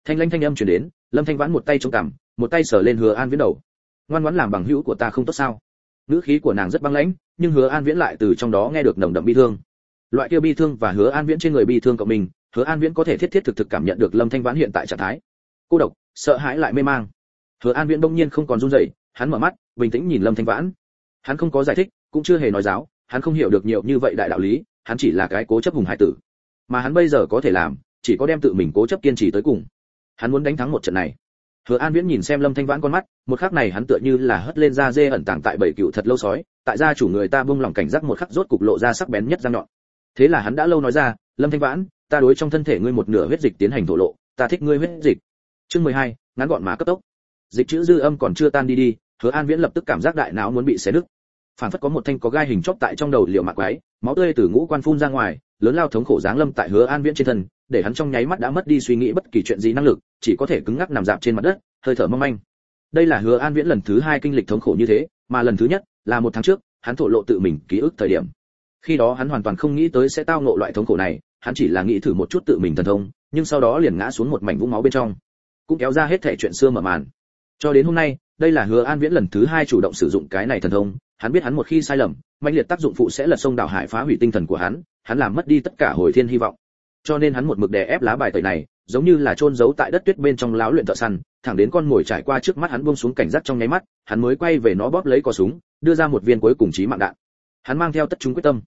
Thanh lanh thanh âm truyền đến, lâm thanh vãn một tay chống cằm, một tay sờ lên hứa an viễn đầu. Ngoan ngoãn làm bằng hữu của ta không tốt sao? Ngữ khí của nàng rất băng lãnh, nhưng hứa an viễn lại từ trong đó nghe được nồng đậm bi thương. Loại kia bi thương và hứa an viễn trên người bi thương cộng mình, hứa an viễn có thể thiết thiết thực thực cảm nhận được lâm thanh vãn hiện tại trạng thái. Cô độc, sợ hãi lại mê mang. Hứa an viễn bỗng nhiên không còn run rẩy, hắn mở mắt, bình tĩnh nhìn lâm thanh vãn hắn không có giải thích, cũng chưa hề nói giáo, hắn không hiểu được nhiều như vậy đại đạo lý, hắn chỉ là cái cố chấp hùng hải tử. Mà hắn bây giờ có thể làm, chỉ có đem tự mình cố chấp kiên trì tới cùng. Hắn muốn đánh thắng một trận này. Hứa an viễn nhìn xem lâm thanh vãn con mắt, một khắc này hắn tựa như là hất lên da dê ẩn tàng tại bảy cựu thật lâu sói, tại gia chủ người ta buông lòng cảnh giác một khắc rốt cục lộ ra sắc bén nhất răng nhọn. Thế là hắn đã lâu nói ra, lâm thanh vãn, ta đối trong thân thể ngươi một nửa huyết dịch tiến hành thổ lộ, ta thích ngươi huyết dịch. Chương mười hai, ngắn gọn mà cấp tốc. Dịch chữ dư âm còn chưa tan đi đi, hứa an viễn lập tức cảm giác đại não muốn bị xé nứt phản phất có một thanh có gai hình chóp tại trong đầu liệu mạc quái, máu tươi từ ngũ quan phun ra ngoài, lớn lao thống khổ giáng lâm tại hứa an viễn trên thân, để hắn trong nháy mắt đã mất đi suy nghĩ bất kỳ chuyện gì năng lực, chỉ có thể cứng ngắc nằm dạp trên mặt đất, hơi thở mong manh. Đây là hứa an viễn lần thứ hai kinh lịch thống khổ như thế, mà lần thứ nhất là một tháng trước, hắn thổ lộ tự mình ký ức thời điểm. Khi đó hắn hoàn toàn không nghĩ tới sẽ tao ngộ loại thống khổ này, hắn chỉ là nghĩ thử một chút tự mình thần thông, nhưng sau đó liền ngã xuống một mảnh vũng máu bên trong, cũng kéo ra hết thể chuyện xưa mở màn. Cho đến hôm nay, đây là hứa an viễn lần thứ hai chủ động sử dụng cái này thần thông hắn biết hắn một khi sai lầm mạnh liệt tác dụng phụ sẽ lật sông đảo hải phá hủy tinh thần của hắn hắn làm mất đi tất cả hồi thiên hy vọng. Cho nên hắn một mực đè ép lá bài tẩy này, giống như là chôn giấu tại đất tuyết bên trong láo luyện thợ săn, thẳng đến con ngồi trải qua trước mắt hắn buông xuống cảnh giác trong nháy mắt, hắn mới quay về nó bóp lấy cò súng, đưa ra một viên cuối cùng chí mạng đạn. Hắn mang theo tất chúng quyết tâm.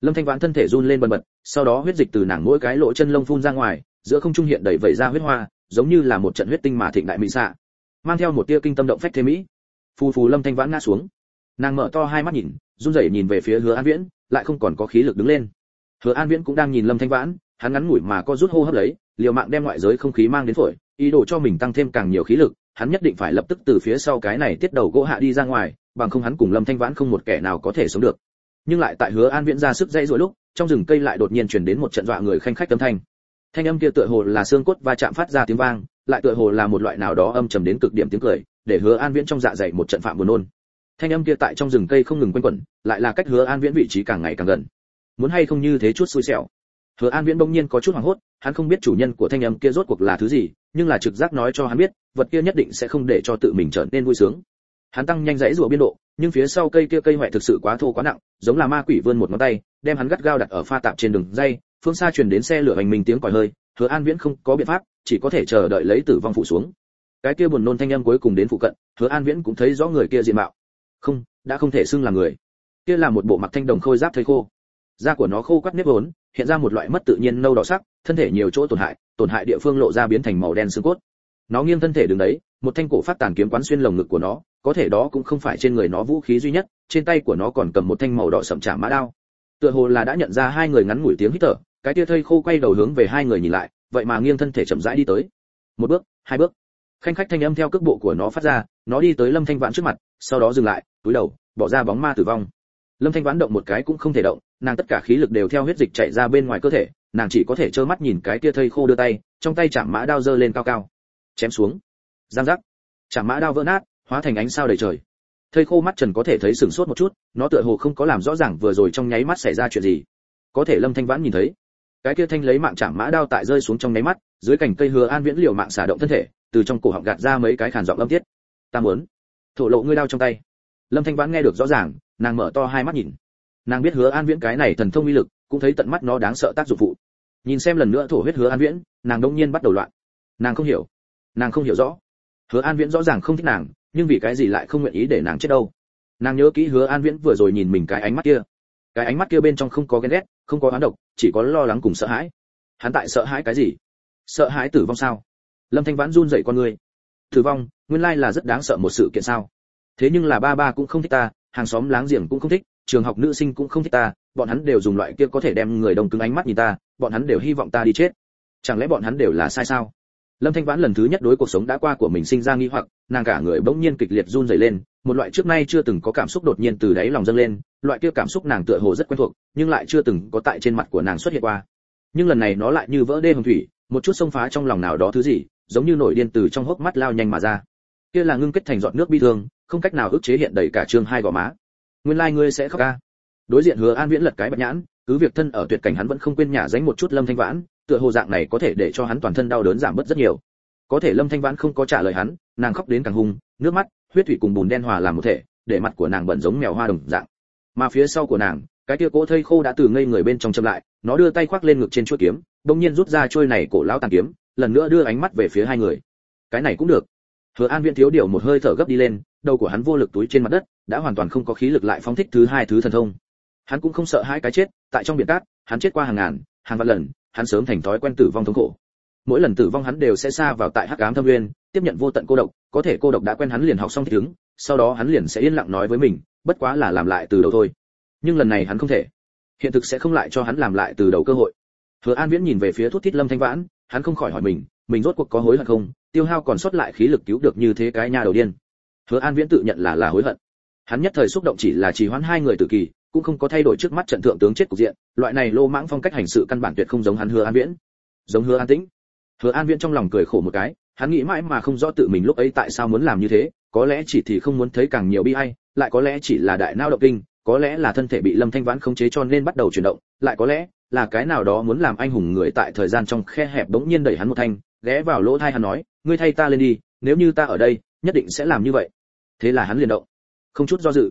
Lâm thanh vãn thân thể run lên bần bật, sau đó huyết dịch từ nàng mỗi cái lỗ chân lông phun ra ngoài, giữa không trung hiện đầy vẩy ra huyết hoa, giống như là một trận huyết tinh mà thịnh đại mỹ xạ. Mang theo một tia kinh tâm động phách thế mỹ. Phù phù lâm thanh vãn ngã xuống nàng mở to hai mắt nhìn, run rẩy nhìn về phía hứa an viễn, lại không còn có khí lực đứng lên. Hứa an viễn cũng đang nhìn lâm thanh vãn, hắn ngắn ngủi mà có rút hô hấp lấy, liều mạng đem ngoại giới không khí mang đến phổi, ý đồ cho mình tăng thêm càng nhiều khí lực, hắn nhất định phải lập tức từ phía sau cái này tiết đầu gỗ hạ đi ra ngoài, bằng không hắn cùng lâm thanh vãn không một kẻ nào có thể sống được. Nhưng lại tại hứa an viễn ra sức dãy dỗi lúc, trong rừng cây lại đột nhiên truyền đến một trận dọa người khanh khách âm thanh. Thanh âm kia tựa hồ là xương cốt va chạm phát ra tiếng vang, lại tựa hồ là một loại nào đó âm trầm đến cực điểm tiếng cười, để hứa an viễn trong dạ dày một trận phạm buồn nôn thanh âm kia tại trong rừng cây không ngừng quanh quẩn, lại là cách hứa an viễn vị trí càng ngày càng gần. Muốn hay không như thế chút xui xẻo. Hứa an viễn bỗng nhiên có chút hoảng hốt, hắn không biết chủ nhân của thanh âm kia rốt cuộc là thứ gì, nhưng là trực giác nói cho hắn biết, vật kia nhất định sẽ không để cho tự mình trở nên vui sướng. Hắn tăng nhanh dãy rùa biên độ, nhưng phía sau cây kia cây hoại thực sự quá thô quá nặng, giống là ma quỷ vươn một ngón tay, đem hắn gắt gao đặt ở pha tạp trên đường dây, phương xa truyền đến xe lửa hành mình tiếng còi hơi, hứa an viễn không có biện pháp, chỉ có thể chờ đợi lấy tử vong phụ xuống. Cái kia buồn nôn thanh âm cuối cùng đến phụ cận, hứa an viễn cũng thấy rõ người kia diện mạo không, đã không thể xưng là người. Kia là một bộ mặc thanh đồng khôi giáp thây khô. Da của nó khô quắt nếp vốn, hiện ra một loại mất tự nhiên nâu đỏ sắc, thân thể nhiều chỗ tổn hại tổn hại địa phương lộ ra biến thành màu đen xương cốt. Nó nghiêng thân thể đứng đấy, một thanh cổ phát tàn kiếm quán xuyên lồng ngực của nó, có thể đó cũng không phải trên người nó vũ khí duy nhất, trên tay của nó còn cầm một thanh màu đỏ sậm chạm mã đao. Tựa hồ là đã nhận ra hai người ngắn ngủi tiếng hít thở, cái tia thây khô quay đầu hướng về hai người nhìn lại, vậy mà nghiêng thân thể chậm rãi đi tới. Một bước, hai bước khanh khách thanh âm theo cước bộ của nó phát ra, nó đi tới lâm thanh vãn trước mặt, sau đó dừng lại, túi đầu, bỏ ra bóng ma tử vong. Lâm thanh vãn động một cái cũng không thể động, nàng tất cả khí lực đều theo huyết dịch chạy ra bên ngoài cơ thể, nàng chỉ có thể trơ mắt nhìn cái kia thây khô đưa tay, trong tay chạm mã đao giơ lên cao cao, chém xuống. Giang giác. Chạm mã đao vỡ nát, hóa thành ánh sao đầy trời. Thây khô mắt trần có thể thấy sừng sốt một chút, nó tựa hồ không có làm rõ ràng vừa rồi trong nháy mắt xảy ra chuyện gì. Có thể lâm thanh vãn nhìn thấy, cái kia thanh lấy mạng chạm mã đao tại rơi xuống trong nháy mắt, dưới cành cây hứa an viễn liều mạng xả động thân thể từ trong cổ họng gạt ra mấy cái khàn giọng âm tiết. Ta muốn. Thổ lộ ngươi đao trong tay. Lâm thanh vãn nghe được rõ ràng, nàng mở to hai mắt nhìn. Nàng biết hứa an viễn cái này thần thông uy lực, cũng thấy tận mắt nó đáng sợ tác dụng phụ. Nhìn xem lần nữa thổ huyết hứa an viễn, nàng đông nhiên bắt đầu loạn. Nàng không hiểu. Nàng không hiểu rõ. Hứa an viễn rõ ràng không thích nàng, nhưng vì cái gì lại không nguyện ý để nàng chết đâu? Nàng nhớ kỹ hứa an viễn vừa rồi nhìn mình cái ánh mắt kia. Cái ánh mắt kia bên trong không có ghen ghét, không có oán độc, chỉ có lo lắng cùng sợ hãi. Hắn tại sợ hãi cái gì? Sợ hãi tử vong sao? Lâm thanh vãn run dậy con người. Tử vong, nguyên lai là rất đáng sợ một sự kiện sao? Thế nhưng là ba ba cũng không thích ta, hàng xóm láng giềng cũng không thích, trường học nữ sinh cũng không thích ta, bọn hắn đều dùng loại kia có thể đem người đồng cứng ánh mắt nhìn ta, bọn hắn đều hy vọng ta đi chết. Chẳng lẽ bọn hắn đều là sai sao? Lâm thanh vãn lần thứ nhất đối cuộc sống đã qua của mình sinh ra nghi hoặc, nàng cả người bỗng nhiên kịch liệt run rẩy lên, một loại trước nay chưa từng có cảm xúc đột nhiên từ đáy lòng dâng lên, loại kia cảm xúc nàng tựa hồ rất quen thuộc, nhưng lại chưa từng có tại trên mặt của nàng xuất hiện qua. Nhưng lần này nó lại như vỡ đê hồng thủy, một chút xông phá trong lòng nào đó thứ gì giống như nổi điên từ trong hốc mắt lao nhanh mà ra. Kia là ngưng kết thành giọt nước bi thương, không cách nào ức chế hiện đầy cả trương hai gò má. Nguyên lai like ngươi sẽ khóc ca. Đối diện hứa an viễn lật cái bạch nhãn, cứ việc thân ở tuyệt cảnh hắn vẫn không quên nhả dánh một chút lâm thanh vãn, tựa hồ dạng này có thể để cho hắn toàn thân đau đớn giảm bớt rất nhiều. Có thể lâm thanh vãn không có trả lời hắn, nàng khóc đến càng hung, nước mắt, huyết thủy cùng bùn đen hòa làm một thể, để mặt của nàng bẩn giống mèo hoa đồng dạng. Mà phía sau của nàng, cái kia cỗ thây khô đã từ ngây người bên trong châm lại, nó đưa tay khoác lên ngực trên chuôi kiếm đông nhiên rút ra chuôi này cổ lão tàn kiếm lần nữa đưa ánh mắt về phía hai người. Cái này cũng được. Hứa an viễn thiếu điều một hơi thở gấp đi lên, đầu của hắn vô lực túi trên mặt đất, đã hoàn toàn không có khí lực lại phóng thích thứ hai thứ thần thông. Hắn cũng không sợ hai cái chết, tại trong biển cát, hắn chết qua hàng ngàn, hàng vạn lần, hắn sớm thành thói quen tử vong thống khổ. Mỗi lần tử vong hắn đều sẽ xa vào tại hắc ám thâm nguyên, tiếp nhận vô tận cô độc, có thể cô độc đã quen hắn liền học xong thích ứng, sau đó hắn liền sẽ yên lặng nói với mình, bất quá là làm lại từ đầu thôi. Nhưng lần này hắn không thể. Hiện thực sẽ không lại cho hắn làm lại từ đầu cơ hội. Hứa an viễn nhìn về phía thuốc thiết lâm thanh vãn hắn không khỏi hỏi mình mình rốt cuộc có hối hận không? Tiêu hao còn sót lại khí lực cứu được như thế cái nha đầu điên. Hứa an viễn tự nhận là là hối hận. Hắn nhất thời xúc động chỉ là trì hoãn hai người tử kỳ, cũng không có thay đổi trước mắt trận thượng tướng chết cục diện. Loại này lô mãng phong cách hành sự căn bản tuyệt không giống hắn hứa an viễn. Giống hứa an tĩnh. Hứa an viễn trong lòng cười khổ một cái, hắn nghĩ mãi mà không rõ tự mình lúc ấy tại sao muốn làm như thế, có lẽ chỉ thì không muốn thấy càng nhiều bi ai, lại có lẽ chỉ là đại nao động kinh, có lẽ là thân thể bị lâm thanh vãn khống chế cho nên bắt đầu chuyển động, lại có lẽ là cái nào đó muốn làm anh hùng người tại thời gian trong khe hẹp bỗng nhiên đẩy hắn một thanh, ghé vào lỗ thai hắn nói, ngươi thay ta lên đi, nếu như ta ở đây, nhất định sẽ làm như vậy. Thế là hắn liền động, không chút do dự,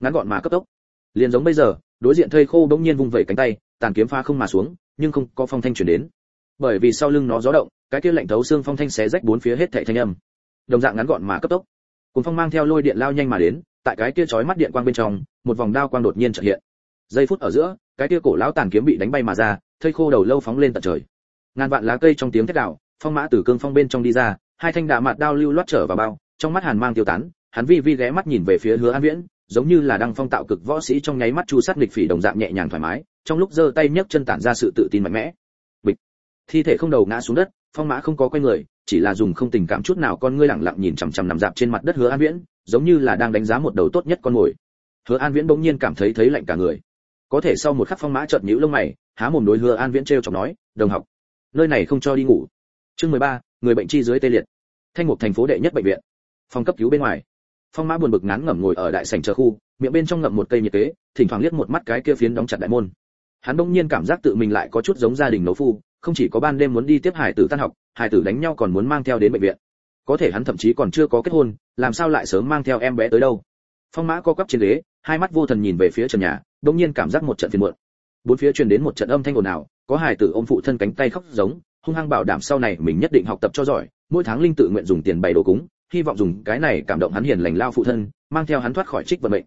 ngắn gọn mà cấp tốc. Liền giống bây giờ, đối diện thây khô bỗng nhiên vung vẩy cánh tay, tàn kiếm pha không mà xuống, nhưng không có phong thanh chuyển đến. Bởi vì sau lưng nó gió động, cái kia lạnh thấu xương phong thanh xé rách bốn phía hết thảy thanh âm. Đồng dạng ngắn gọn mà cấp tốc. Cuốn phong mang theo lôi điện lao nhanh mà đến, tại cái kia chói mắt điện quang bên trong, một vòng đao quang đột nhiên chợt hiện. Giây phút ở giữa cái kia cổ lão tàn kiếm bị đánh bay mà ra, thây khô đầu lâu phóng lên tận trời. Ngàn vạn lá cây trong tiếng thét đạo phong mã từ cương phong bên trong đi ra, hai thanh đạ mặt đao lưu loát trở vào bao, trong mắt hàn mang tiêu tán, hắn vi vi ghé mắt nhìn về phía hứa an viễn, giống như là đang phong tạo cực võ sĩ trong nháy mắt chu sát nghịch phỉ đồng dạng nhẹ nhàng thoải mái, trong lúc giơ tay nhấc chân tản ra sự tự tin mạnh mẽ. Bịch. Thi thể không đầu ngã xuống đất, phong mã không có quay người, chỉ là dùng không tình cảm chút nào con ngươi lẳng lặng nhìn chằm chằm nằm dạp trên mặt đất hứa an viễn, giống như là đang đánh giá một đầu tốt nhất con mồi. Hứa an viễn bỗng nhiên cảm thấy thấy lạnh cả người có thể sau một khắc phong mã chợt nhíu lông mày há mồm đối hứa an viễn trêu chọc nói đồng học nơi này không cho đi ngủ. Chương 13, người bệnh chi dưới tê liệt. Thanh mục thành phố đệ nhất bệnh viện. Phòng cấp cứu bên ngoài. Phong mã buồn bực ngán ngẩm ngồi ở đại sảnh chờ khu miệng bên trong ngậm một cây nhiệt kế thỉnh thoảng liếc một mắt cái kia phiến đóng chặt đại môn. Hắn đông nhiên cảm giác tự mình lại có chút giống gia đình nấu phu không chỉ có ban đêm muốn đi tiếp hải tử tan học hải tử đánh nhau còn muốn mang theo đến bệnh viện. Có thể hắn thậm chí còn chưa có kết hôn làm sao lại sớm mang theo em bé tới đâu? Phong mã co quắp trên ghế hai mắt vô thần nhìn về phía trần nhà bỗng nhiên cảm giác một trận phiền muộn. Bốn phía truyền đến một trận âm thanh ồn ào, có hài tử ôm phụ thân cánh tay khóc giống, hung hăng bảo đảm sau này mình nhất định học tập cho giỏi, mỗi tháng linh tự nguyện dùng tiền bày đồ cúng, hy vọng dùng cái này cảm động hắn hiền lành lao phụ thân, mang theo hắn thoát khỏi trích vận mệnh.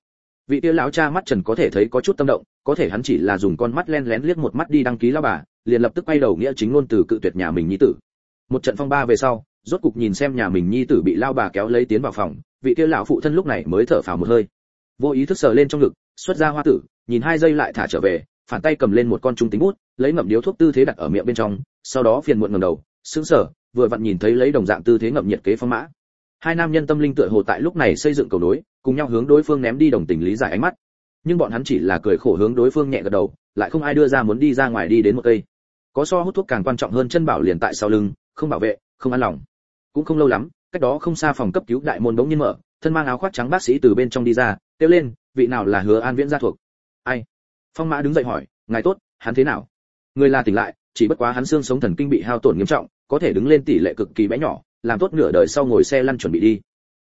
Vị tia lão cha mắt trần có thể thấy có chút tâm động, có thể hắn chỉ là dùng con mắt len lén liếc một mắt đi đăng ký lao bà, liền lập tức quay đầu nghĩa chính ngôn từ cự tuyệt nhà mình nhi tử. Một trận phong ba về sau, rốt cục nhìn xem nhà mình nhi tử bị lao bà kéo lấy tiến vào phòng, vị tia lão phụ thân lúc này mới thở phào một hơi vô ý thức sờ lên trong ngực, xuất ra hoa tử, nhìn hai giây lại thả trở về, phản tay cầm lên một con trung tính bút, lấy ngậm điếu thuốc tư thế đặt ở miệng bên trong, sau đó phiền muộn ngẩng đầu, sững sờ, vừa vặn nhìn thấy lấy đồng dạng tư thế ngậm nhiệt kế phong mã. Hai nam nhân tâm linh tựa hồ tại lúc này xây dựng cầu nối, cùng nhau hướng đối phương ném đi đồng tình lý giải ánh mắt. Nhưng bọn hắn chỉ là cười khổ hướng đối phương nhẹ gật đầu, lại không ai đưa ra muốn đi ra ngoài đi đến một cây. Có so hút thuốc càng quan trọng hơn chân bảo liền tại sau lưng, không bảo vệ, không an lòng. Cũng không lâu lắm, cách đó không xa phòng cấp cứu đại môn đống nhiên mở, thân mang áo khoác trắng bác sĩ từ bên trong đi ra kêu lên, vị nào là hứa an viễn gia thuộc? Ai? Phong mã đứng dậy hỏi, ngài tốt, hắn thế nào? Người là tỉnh lại, chỉ bất quá hắn xương sống thần kinh bị hao tổn nghiêm trọng, có thể đứng lên tỷ lệ cực kỳ bé nhỏ, làm tốt nửa đời sau ngồi xe lăn chuẩn bị đi.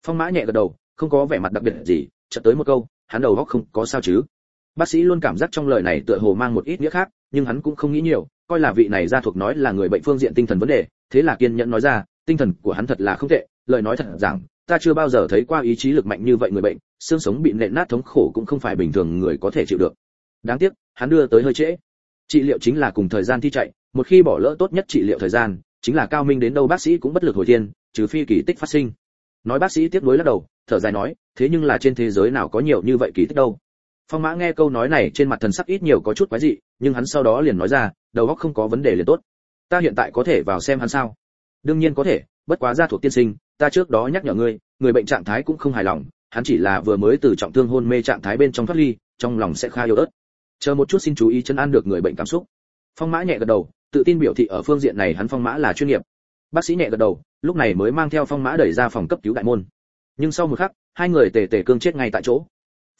Phong mã nhẹ gật đầu, không có vẻ mặt đặc biệt gì, chợt tới một câu, hắn đầu góc không có sao chứ. Bác sĩ luôn cảm giác trong lời này tựa hồ mang một ít nghĩa khác, nhưng hắn cũng không nghĩ nhiều, coi là vị này gia thuộc nói là người bệnh phương diện tinh thần vấn đề, thế là kiên nhẫn nói ra, tinh thần của hắn thật là không tệ, lời nói thật rằng ta chưa bao giờ thấy qua ý chí lực mạnh như vậy người bệnh, xương sống bị nện nát thống khổ cũng không phải bình thường người có thể chịu được. Đáng tiếc, hắn đưa tới hơi trễ. Trị liệu chính là cùng thời gian thi chạy, một khi bỏ lỡ tốt nhất trị liệu thời gian, chính là cao minh đến đâu bác sĩ cũng bất lực hồi thiên, trừ phi kỳ tích phát sinh. Nói bác sĩ tiếp nối lắc đầu, thở dài nói, thế nhưng là trên thế giới nào có nhiều như vậy kỳ tích đâu. Phong mã nghe câu nói này trên mặt thần sắc ít nhiều có chút quái dị, nhưng hắn sau đó liền nói ra, đầu óc không có vấn đề liền tốt. Ta hiện tại có thể vào xem hắn sao? Đương nhiên có thể, bất quá gia thuộc tiên sinh ta trước đó nhắc nhở ngươi, người bệnh trạng thái cũng không hài lòng, hắn chỉ là vừa mới từ trọng thương hôn mê trạng thái bên trong thoát ly, trong lòng sẽ khá yếu ớt. Chờ một chút xin chú ý chân an được người bệnh cảm xúc. Phong mã nhẹ gật đầu, tự tin biểu thị ở phương diện này hắn phong mã là chuyên nghiệp. Bác sĩ nhẹ gật đầu, lúc này mới mang theo phong mã đẩy ra phòng cấp cứu đại môn. Nhưng sau một khắc, hai người tề tề cương chết ngay tại chỗ.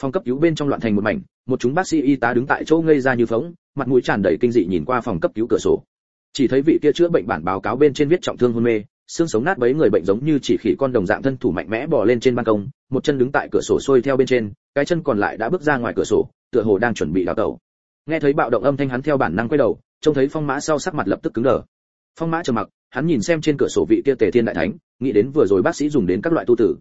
Phòng cấp cứu bên trong loạn thành một mảnh, một chúng bác sĩ y tá đứng tại chỗ ngây ra như phóng mặt mũi tràn đầy kinh dị nhìn qua phòng cấp cứu cửa sổ. Chỉ thấy vị kia chữa bệnh bản báo cáo bên trên viết trọng thương hôn mê xương sống nát bấy người bệnh giống như chỉ khỉ con đồng dạng thân thủ mạnh mẽ bò lên trên ban công, một chân đứng tại cửa sổ xuôi theo bên trên, cái chân còn lại đã bước ra ngoài cửa sổ, tựa hồ đang chuẩn bị đào tẩu. Nghe thấy bạo động âm thanh hắn theo bản năng quay đầu, trông thấy phong mã sau sắc mặt lập tức cứng đờ. Phong mã trầm mặc, hắn nhìn xem trên cửa sổ vị kia tề thiên đại thánh, nghĩ đến vừa rồi bác sĩ dùng đến các loại tu tử.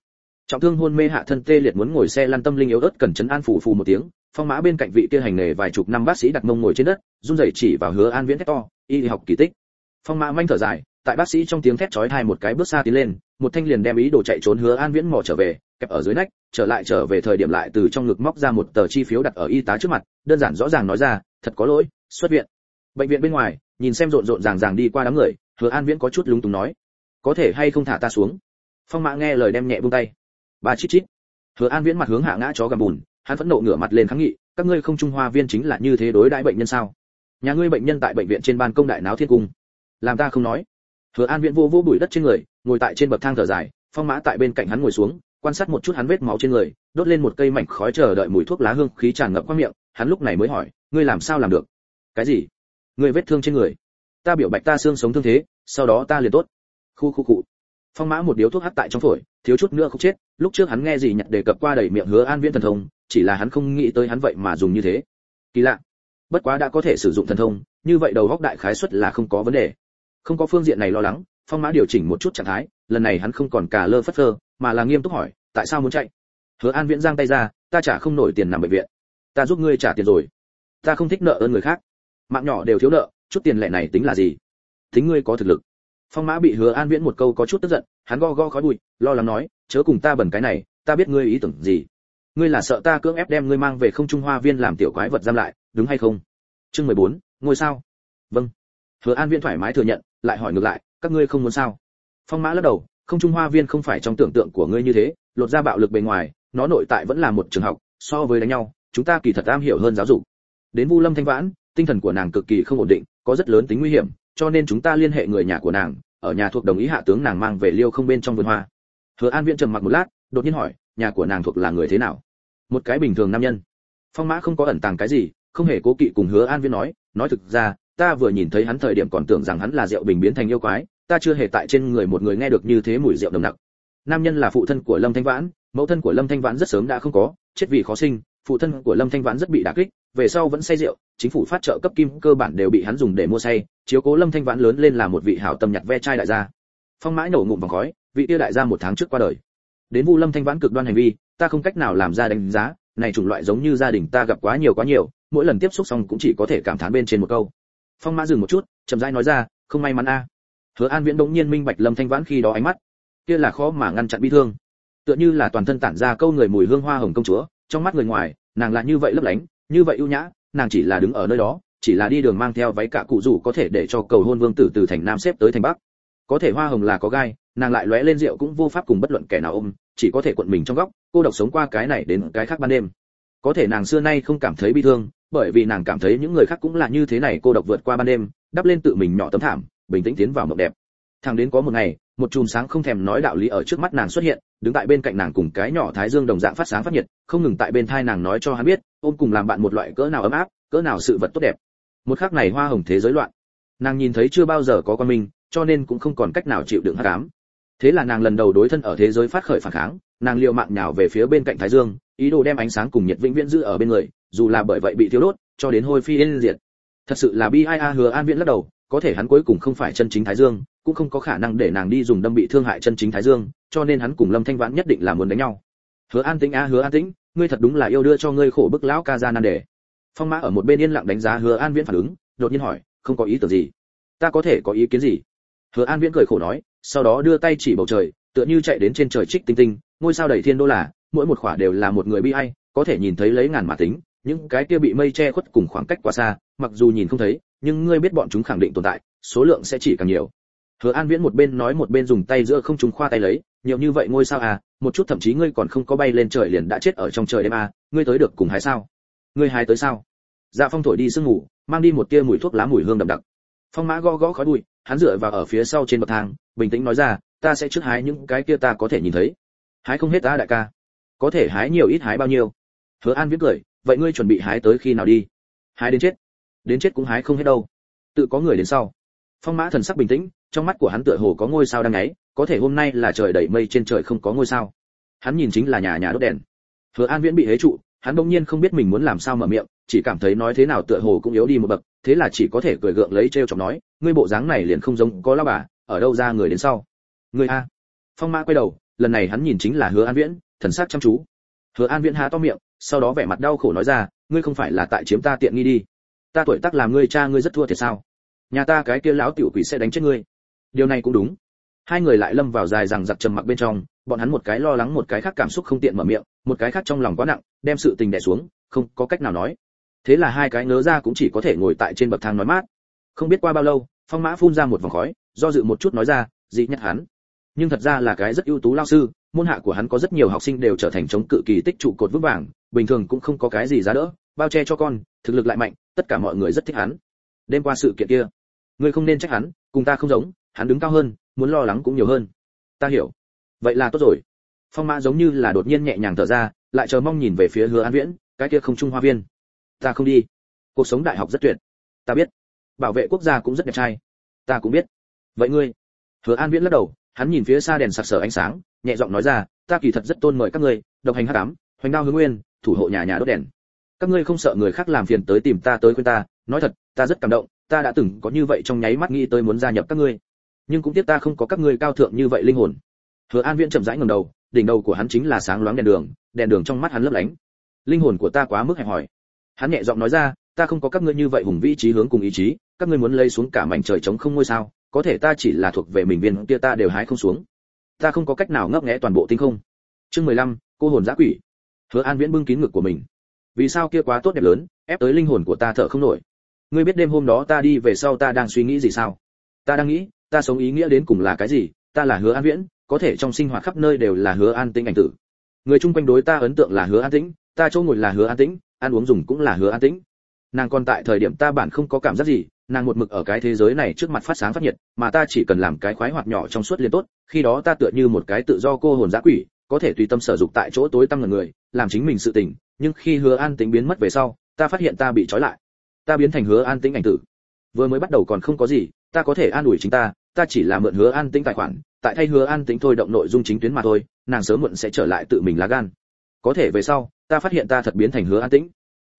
Trọng thương hôn mê hạ thân tê liệt muốn ngồi xe lăn tâm linh yếu ớt cần chấn an phủ phù một tiếng, phong mã bên cạnh vị kia hành nghề vài chục năm bác sĩ đặt mông ngồi trên đất, run rẩy chỉ vào hứa an viễn thét to, y học kỳ tích. Phong mã manh thở dài tại bác sĩ trong tiếng thét chói tai một cái bước xa tiến lên, một thanh liền đem ý đồ chạy trốn hứa an viễn mò trở về, kẹp ở dưới nách, trở lại trở về thời điểm lại từ trong ngực móc ra một tờ chi phiếu đặt ở y tá trước mặt, đơn giản rõ ràng nói ra, thật có lỗi, xuất viện. Bệnh viện bên ngoài, nhìn xem rộn rộn ràng ràng đi qua đám người, hứa an viễn có chút lúng túng nói, có thể hay không thả ta xuống? Phong mạ nghe lời đem nhẹ buông tay. Ba chít chít. Hứa an viễn mặt hướng hạ ngã chó gầm bùn, hắn phẫn nộ ngửa mặt lên kháng nghị, các ngươi không trung hoa viên chính là như thế đối đãi bệnh nhân sao? Nhà ngươi bệnh nhân tại bệnh viện trên ban công đại náo thiên cung, làm ta không nói hứa an viễn vô vô bụi đất trên người, ngồi tại trên bậc thang thở dài, phong mã tại bên cạnh hắn ngồi xuống, quan sát một chút hắn vết máu trên người, đốt lên một cây mảnh khói chờ đợi mùi thuốc lá hương khí tràn ngập qua miệng, hắn lúc này mới hỏi, ngươi làm sao làm được? Cái gì? Ngươi vết thương trên người. Ta biểu bạch ta xương sống thương thế, sau đó ta liền tốt. Khu khu cụ phong mã một điếu thuốc hắt tại trong phổi, thiếu chút nữa không chết, lúc trước hắn nghe gì nhặt đề cập qua đầy miệng hứa an viễn thần thông, chỉ là hắn không nghĩ tới hắn vậy mà dùng như thế. Kỳ lạ. Bất quá đã có thể sử dụng thần thông, như vậy đầu góc đại khái suất là không có vấn đề không có phương diện này lo lắng, phong mã điều chỉnh một chút trạng thái, lần này hắn không còn cả lơ phất phơ, mà là nghiêm túc hỏi, tại sao muốn chạy? Hứa an viễn giang tay ra, ta trả không nổi tiền nằm bệnh viện. Ta giúp ngươi trả tiền rồi. Ta không thích nợ ơn người khác. Mạng nhỏ đều thiếu nợ, chút tiền lệ này tính là gì? Tính ngươi có thực lực. Phong mã bị hứa an viễn một câu có chút tức giận, hắn go go khói bụi, lo lắng nói, chớ cùng ta bẩn cái này, ta biết ngươi ý tưởng gì. Ngươi là sợ ta cưỡng ép đem ngươi mang về không trung hoa viên làm tiểu quái vật giam lại, đúng hay không? Chương mười bốn, ngôi sao. Vâng. Hứa an viễn thoải mái thừa nhận lại hỏi ngược lại, các ngươi không muốn sao? Phong mã lắc đầu, không trung hoa viên không phải trong tưởng tượng của ngươi như thế, lột ra bạo lực bề ngoài, nó nội tại vẫn là một trường học, so với đánh nhau, chúng ta kỳ thật am hiểu hơn giáo dục. Đến vu lâm thanh vãn, tinh thần của nàng cực kỳ không ổn định, có rất lớn tính nguy hiểm, cho nên chúng ta liên hệ người nhà của nàng, ở nhà thuộc đồng ý hạ tướng nàng mang về liêu không bên trong vườn hoa. Hứa an viễn trầm mặc một lát, đột nhiên hỏi, nhà của nàng thuộc là người thế nào? Một cái bình thường nam nhân. Phong mã không có ẩn tàng cái gì, không hề cố kỵ cùng hứa an viễn nói nói thực ra ta vừa nhìn thấy hắn thời điểm còn tưởng rằng hắn là rượu bình biến thành yêu quái, ta chưa hề tại trên người một người nghe được như thế mùi rượu nồng nặc. Nam nhân là phụ thân của lâm thanh vãn, mẫu thân của lâm thanh vãn rất sớm đã không có, chết vì khó sinh, phụ thân của lâm thanh vãn rất bị đả kích, về sau vẫn say rượu, chính phủ phát trợ cấp kim cơ bản đều bị hắn dùng để mua say, chiếu cố lâm thanh vãn lớn lên là một vị hảo tâm nhặt ve chai đại gia. Phong mãi nổ ngụm vòng khói, vị tiêu đại gia một tháng trước qua đời. Đến vu lâm thanh vãn cực đoan hành vi, ta không cách nào làm ra đánh giá, này chủng loại giống như gia đình ta gặp quá nhiều quá nhiều, mỗi lần tiếp xúc xong cũng chỉ có thể cảm thán bên trên một câu phong mã dừng một chút, chậm rãi nói ra, không may mắn a. Hứa an viễn đống nhiên minh bạch lâm thanh vãn khi đó ánh mắt. Kia là khó mà ngăn chặn bi thương. Tựa như là toàn thân tản ra câu người mùi hương hoa hồng công chúa, trong mắt người ngoài, nàng là như vậy lấp lánh, như vậy ưu nhã, nàng chỉ là đứng ở nơi đó, chỉ là đi đường mang theo váy cả cụ rủ có thể để cho cầu hôn vương tử từ thành nam xếp tới thành bắc. Có thể hoa hồng là có gai, nàng lại lóe lên rượu cũng vô pháp cùng bất luận kẻ nào ôm, chỉ có thể cuộn mình trong góc, cô độc sống qua cái này đến cái khác ban đêm. Có thể nàng xưa nay không cảm thấy bi thương bởi vì nàng cảm thấy những người khác cũng là như thế này, cô độc vượt qua ban đêm, đắp lên tự mình nhỏ tấm thảm, bình tĩnh tiến vào mộng đẹp. Thằng đến có một ngày, một chùm sáng không thèm nói đạo lý ở trước mắt nàng xuất hiện, đứng tại bên cạnh nàng cùng cái nhỏ thái dương đồng dạng phát sáng phát nhiệt, không ngừng tại bên thai nàng nói cho hắn biết, ôm cùng làm bạn một loại cỡ nào ấm áp, cỡ nào sự vật tốt đẹp. Một khắc này hoa hồng thế giới loạn. Nàng nhìn thấy chưa bao giờ có con mình, cho nên cũng không còn cách nào chịu đựng hắc ám. Thế là nàng lần đầu đối thân ở thế giới phát khởi phản kháng, nàng liều mạng nhào về phía bên cạnh thái dương, ý đồ đem ánh sáng cùng nhiệt vĩnh viễn giữ ở bên người dù là bởi vậy bị thiếu đốt, cho đến hôi phi yên diệt. Thật sự là bi ai a hứa an viễn lắc đầu, có thể hắn cuối cùng không phải chân chính thái dương, cũng không có khả năng để nàng đi dùng đâm bị thương hại chân chính thái dương, cho nên hắn cùng lâm thanh vãn nhất định là muốn đánh nhau. Hứa an tĩnh a, hứa an tĩnh, ngươi thật đúng là yêu đưa cho ngươi khổ bức lão ca ra nan đề. Phong mã ở một bên yên lặng đánh giá hứa an viễn phản ứng, đột nhiên hỏi, không có ý tưởng gì? Ta có thể có ý kiến gì? Hứa an viễn cười khổ nói, sau đó đưa tay chỉ bầu trời, tựa như chạy đến trên trời trích tinh tinh, ngôi sao đầy thiên đô là, mỗi một khỏa đều là một người bi ai, có thể nhìn thấy lấy ngàn mà tính những cái kia bị mây che khuất cùng khoảng cách quá xa, mặc dù nhìn không thấy, nhưng ngươi biết bọn chúng khẳng định tồn tại, số lượng sẽ chỉ càng nhiều. Hứa an viễn một bên nói một bên dùng tay giữa không trùng khoa tay lấy, nhiều như vậy ngôi sao à một chút thậm chí ngươi còn không có bay lên trời liền đã chết ở trong trời đêm à ngươi tới được cùng hái sao? Ngươi hái tới sao? Dạ phong thổi đi sương ngủ mang đi một tia mùi thuốc lá mùi hương đậm đặc. Phong mã gõ gõ khói bụi, hắn dựa vào ở phía sau trên bậc thang, bình tĩnh nói ra, ta sẽ trước hái những cái kia ta có thể nhìn thấy. Hái không hết ta đại ca. Có thể hái nhiều ít hái bao nhiêu? Hứa an Viễn cười vậy ngươi chuẩn bị hái tới khi nào đi? Hái đến chết. Đến chết cũng hái không hết đâu. Tự có người đến sau. Phong mã thần sắc bình tĩnh, trong mắt của hắn tựa hồ có ngôi sao đang ngáy, có thể hôm nay là trời đầy mây trên trời không có ngôi sao. Hắn nhìn chính là nhà nhà đốt đèn. Hứa an viễn bị hế trụ, hắn bỗng nhiên không biết mình muốn làm sao mở miệng, chỉ cảm thấy nói thế nào tựa hồ cũng yếu đi một bậc, thế là chỉ có thể cười gượng lấy trêu chọc nói, ngươi bộ dáng này liền không giống có lao bà, ở đâu ra người đến sau? Ngươi a. Phong mã quay đầu, lần này hắn nhìn chính là hứa an viễn, thần sắc chăm chú. Hứa an viễn há to miệng sau đó vẻ mặt đau khổ nói ra, ngươi không phải là tại chiếm ta tiện nghi đi. Ta tuổi tác làm ngươi cha ngươi rất thua thiệt sao? Nhà ta cái kia lão tiểu quỷ sẽ đánh chết ngươi. Điều này cũng đúng. Hai người lại lâm vào dài rằng giặc trầm mặc bên trong, bọn hắn một cái lo lắng một cái khác cảm xúc không tiện mở miệng, một cái khác trong lòng quá nặng, đem sự tình đè xuống, không có cách nào nói. Thế là hai cái ngớ ra cũng chỉ có thể ngồi tại trên bậc thang nói mát. Không biết qua bao lâu, phong mã phun ra một vòng khói, do dự một chút nói ra dị nhất hắn nhưng thật ra là cái rất ưu tú lao sư, môn hạ của hắn có rất nhiều học sinh đều trở thành chống cự kỳ tích trụ cột vững vàng, bình thường cũng không có cái gì giá đỡ, bao che cho con, thực lực lại mạnh, tất cả mọi người rất thích hắn. Đêm qua sự kiện kia, ngươi không nên trách hắn, cùng ta không giống, hắn đứng cao hơn, muốn lo lắng cũng nhiều hơn. Ta hiểu. Vậy là tốt rồi. Phong mã giống như là đột nhiên nhẹ nhàng thở ra, lại chờ mong nhìn về phía hứa an viễn, cái kia không trung hoa viên. Ta không đi. Cuộc sống đại học rất tuyệt. Ta biết. Bảo vệ quốc gia cũng rất đẹp trai. Ta cũng biết. Vậy ngươi? Hứa an viễn lắc đầu hắn nhìn phía xa đèn sặc sỡ ánh sáng, nhẹ giọng nói ra, ta kỳ thật rất tôn mời các ngươi, độc hành hắc ám hoành đao hướng nguyên, thủ hộ nhà nhà đốt đèn. Các ngươi không sợ người khác làm phiền tới tìm ta tới khuyên ta. Nói thật, ta rất cảm động, ta đã từng có như vậy trong nháy mắt nghĩ tới muốn gia nhập các ngươi. Nhưng cũng tiếc ta không có các ngươi cao thượng như vậy linh hồn. Hứa an viễn chậm rãi ngẩng đầu, đỉnh đầu của hắn chính là sáng loáng đèn đường đèn đường trong mắt hắn lấp lánh. Linh hồn của ta quá mức hẹp hòi. hắn nhẹ giọng nói ra, ta không có các ngươi như vậy hùng vĩ trí hướng cùng ý chí, các ngươi muốn lấy xuống cả mảnh trời trống không ngôi sao? Có thể ta chỉ là thuộc về mình viên kia ta đều hái không xuống. Ta không có cách nào ngấp nghé toàn bộ tinh không. Chương mười lăm, cô hồn giã quỷ. Hứa an viễn bưng kín ngực của mình. Vì sao kia quá tốt đẹp lớn, ép tới linh hồn của ta thở không nổi. Ngươi biết đêm hôm đó ta đi về sau ta đang suy nghĩ gì sao? Ta đang nghĩ, ta sống ý nghĩa đến cùng là cái gì? Ta là hứa an viễn, có thể trong sinh hoạt khắp nơi đều là hứa an tĩnh ảnh tử. Người chung quanh đối ta ấn tượng là hứa an tĩnh, ta chỗ ngồi là hứa an tĩnh, ăn uống dùng cũng là hứa an tĩnh. Nàng còn tại thời điểm ta bản không có cảm giác gì nàng một mực ở cái thế giới này trước mặt phát sáng phát nhiệt, mà ta chỉ cần làm cái khoái hoạt nhỏ trong suốt liên tốt, khi đó ta tựa như một cái tự do cô hồn giã quỷ, có thể tùy tâm sở dục tại chỗ tối tăm ngần người, làm chính mình sự tình, nhưng khi hứa an tĩnh biến mất về sau, ta phát hiện ta bị trói lại. Ta biến thành hứa an tĩnh ảnh tử. Vừa mới bắt đầu còn không có gì, ta có thể an ủi chính ta ta chỉ là mượn hứa an tĩnh tài khoản, tại thay hứa an tĩnh thôi động nội dung chính tuyến mà thôi, nàng sớm muộn sẽ trở lại tự mình lá gan. Có thể về sau, ta phát hiện ta thật biến thành hứa an tĩnh.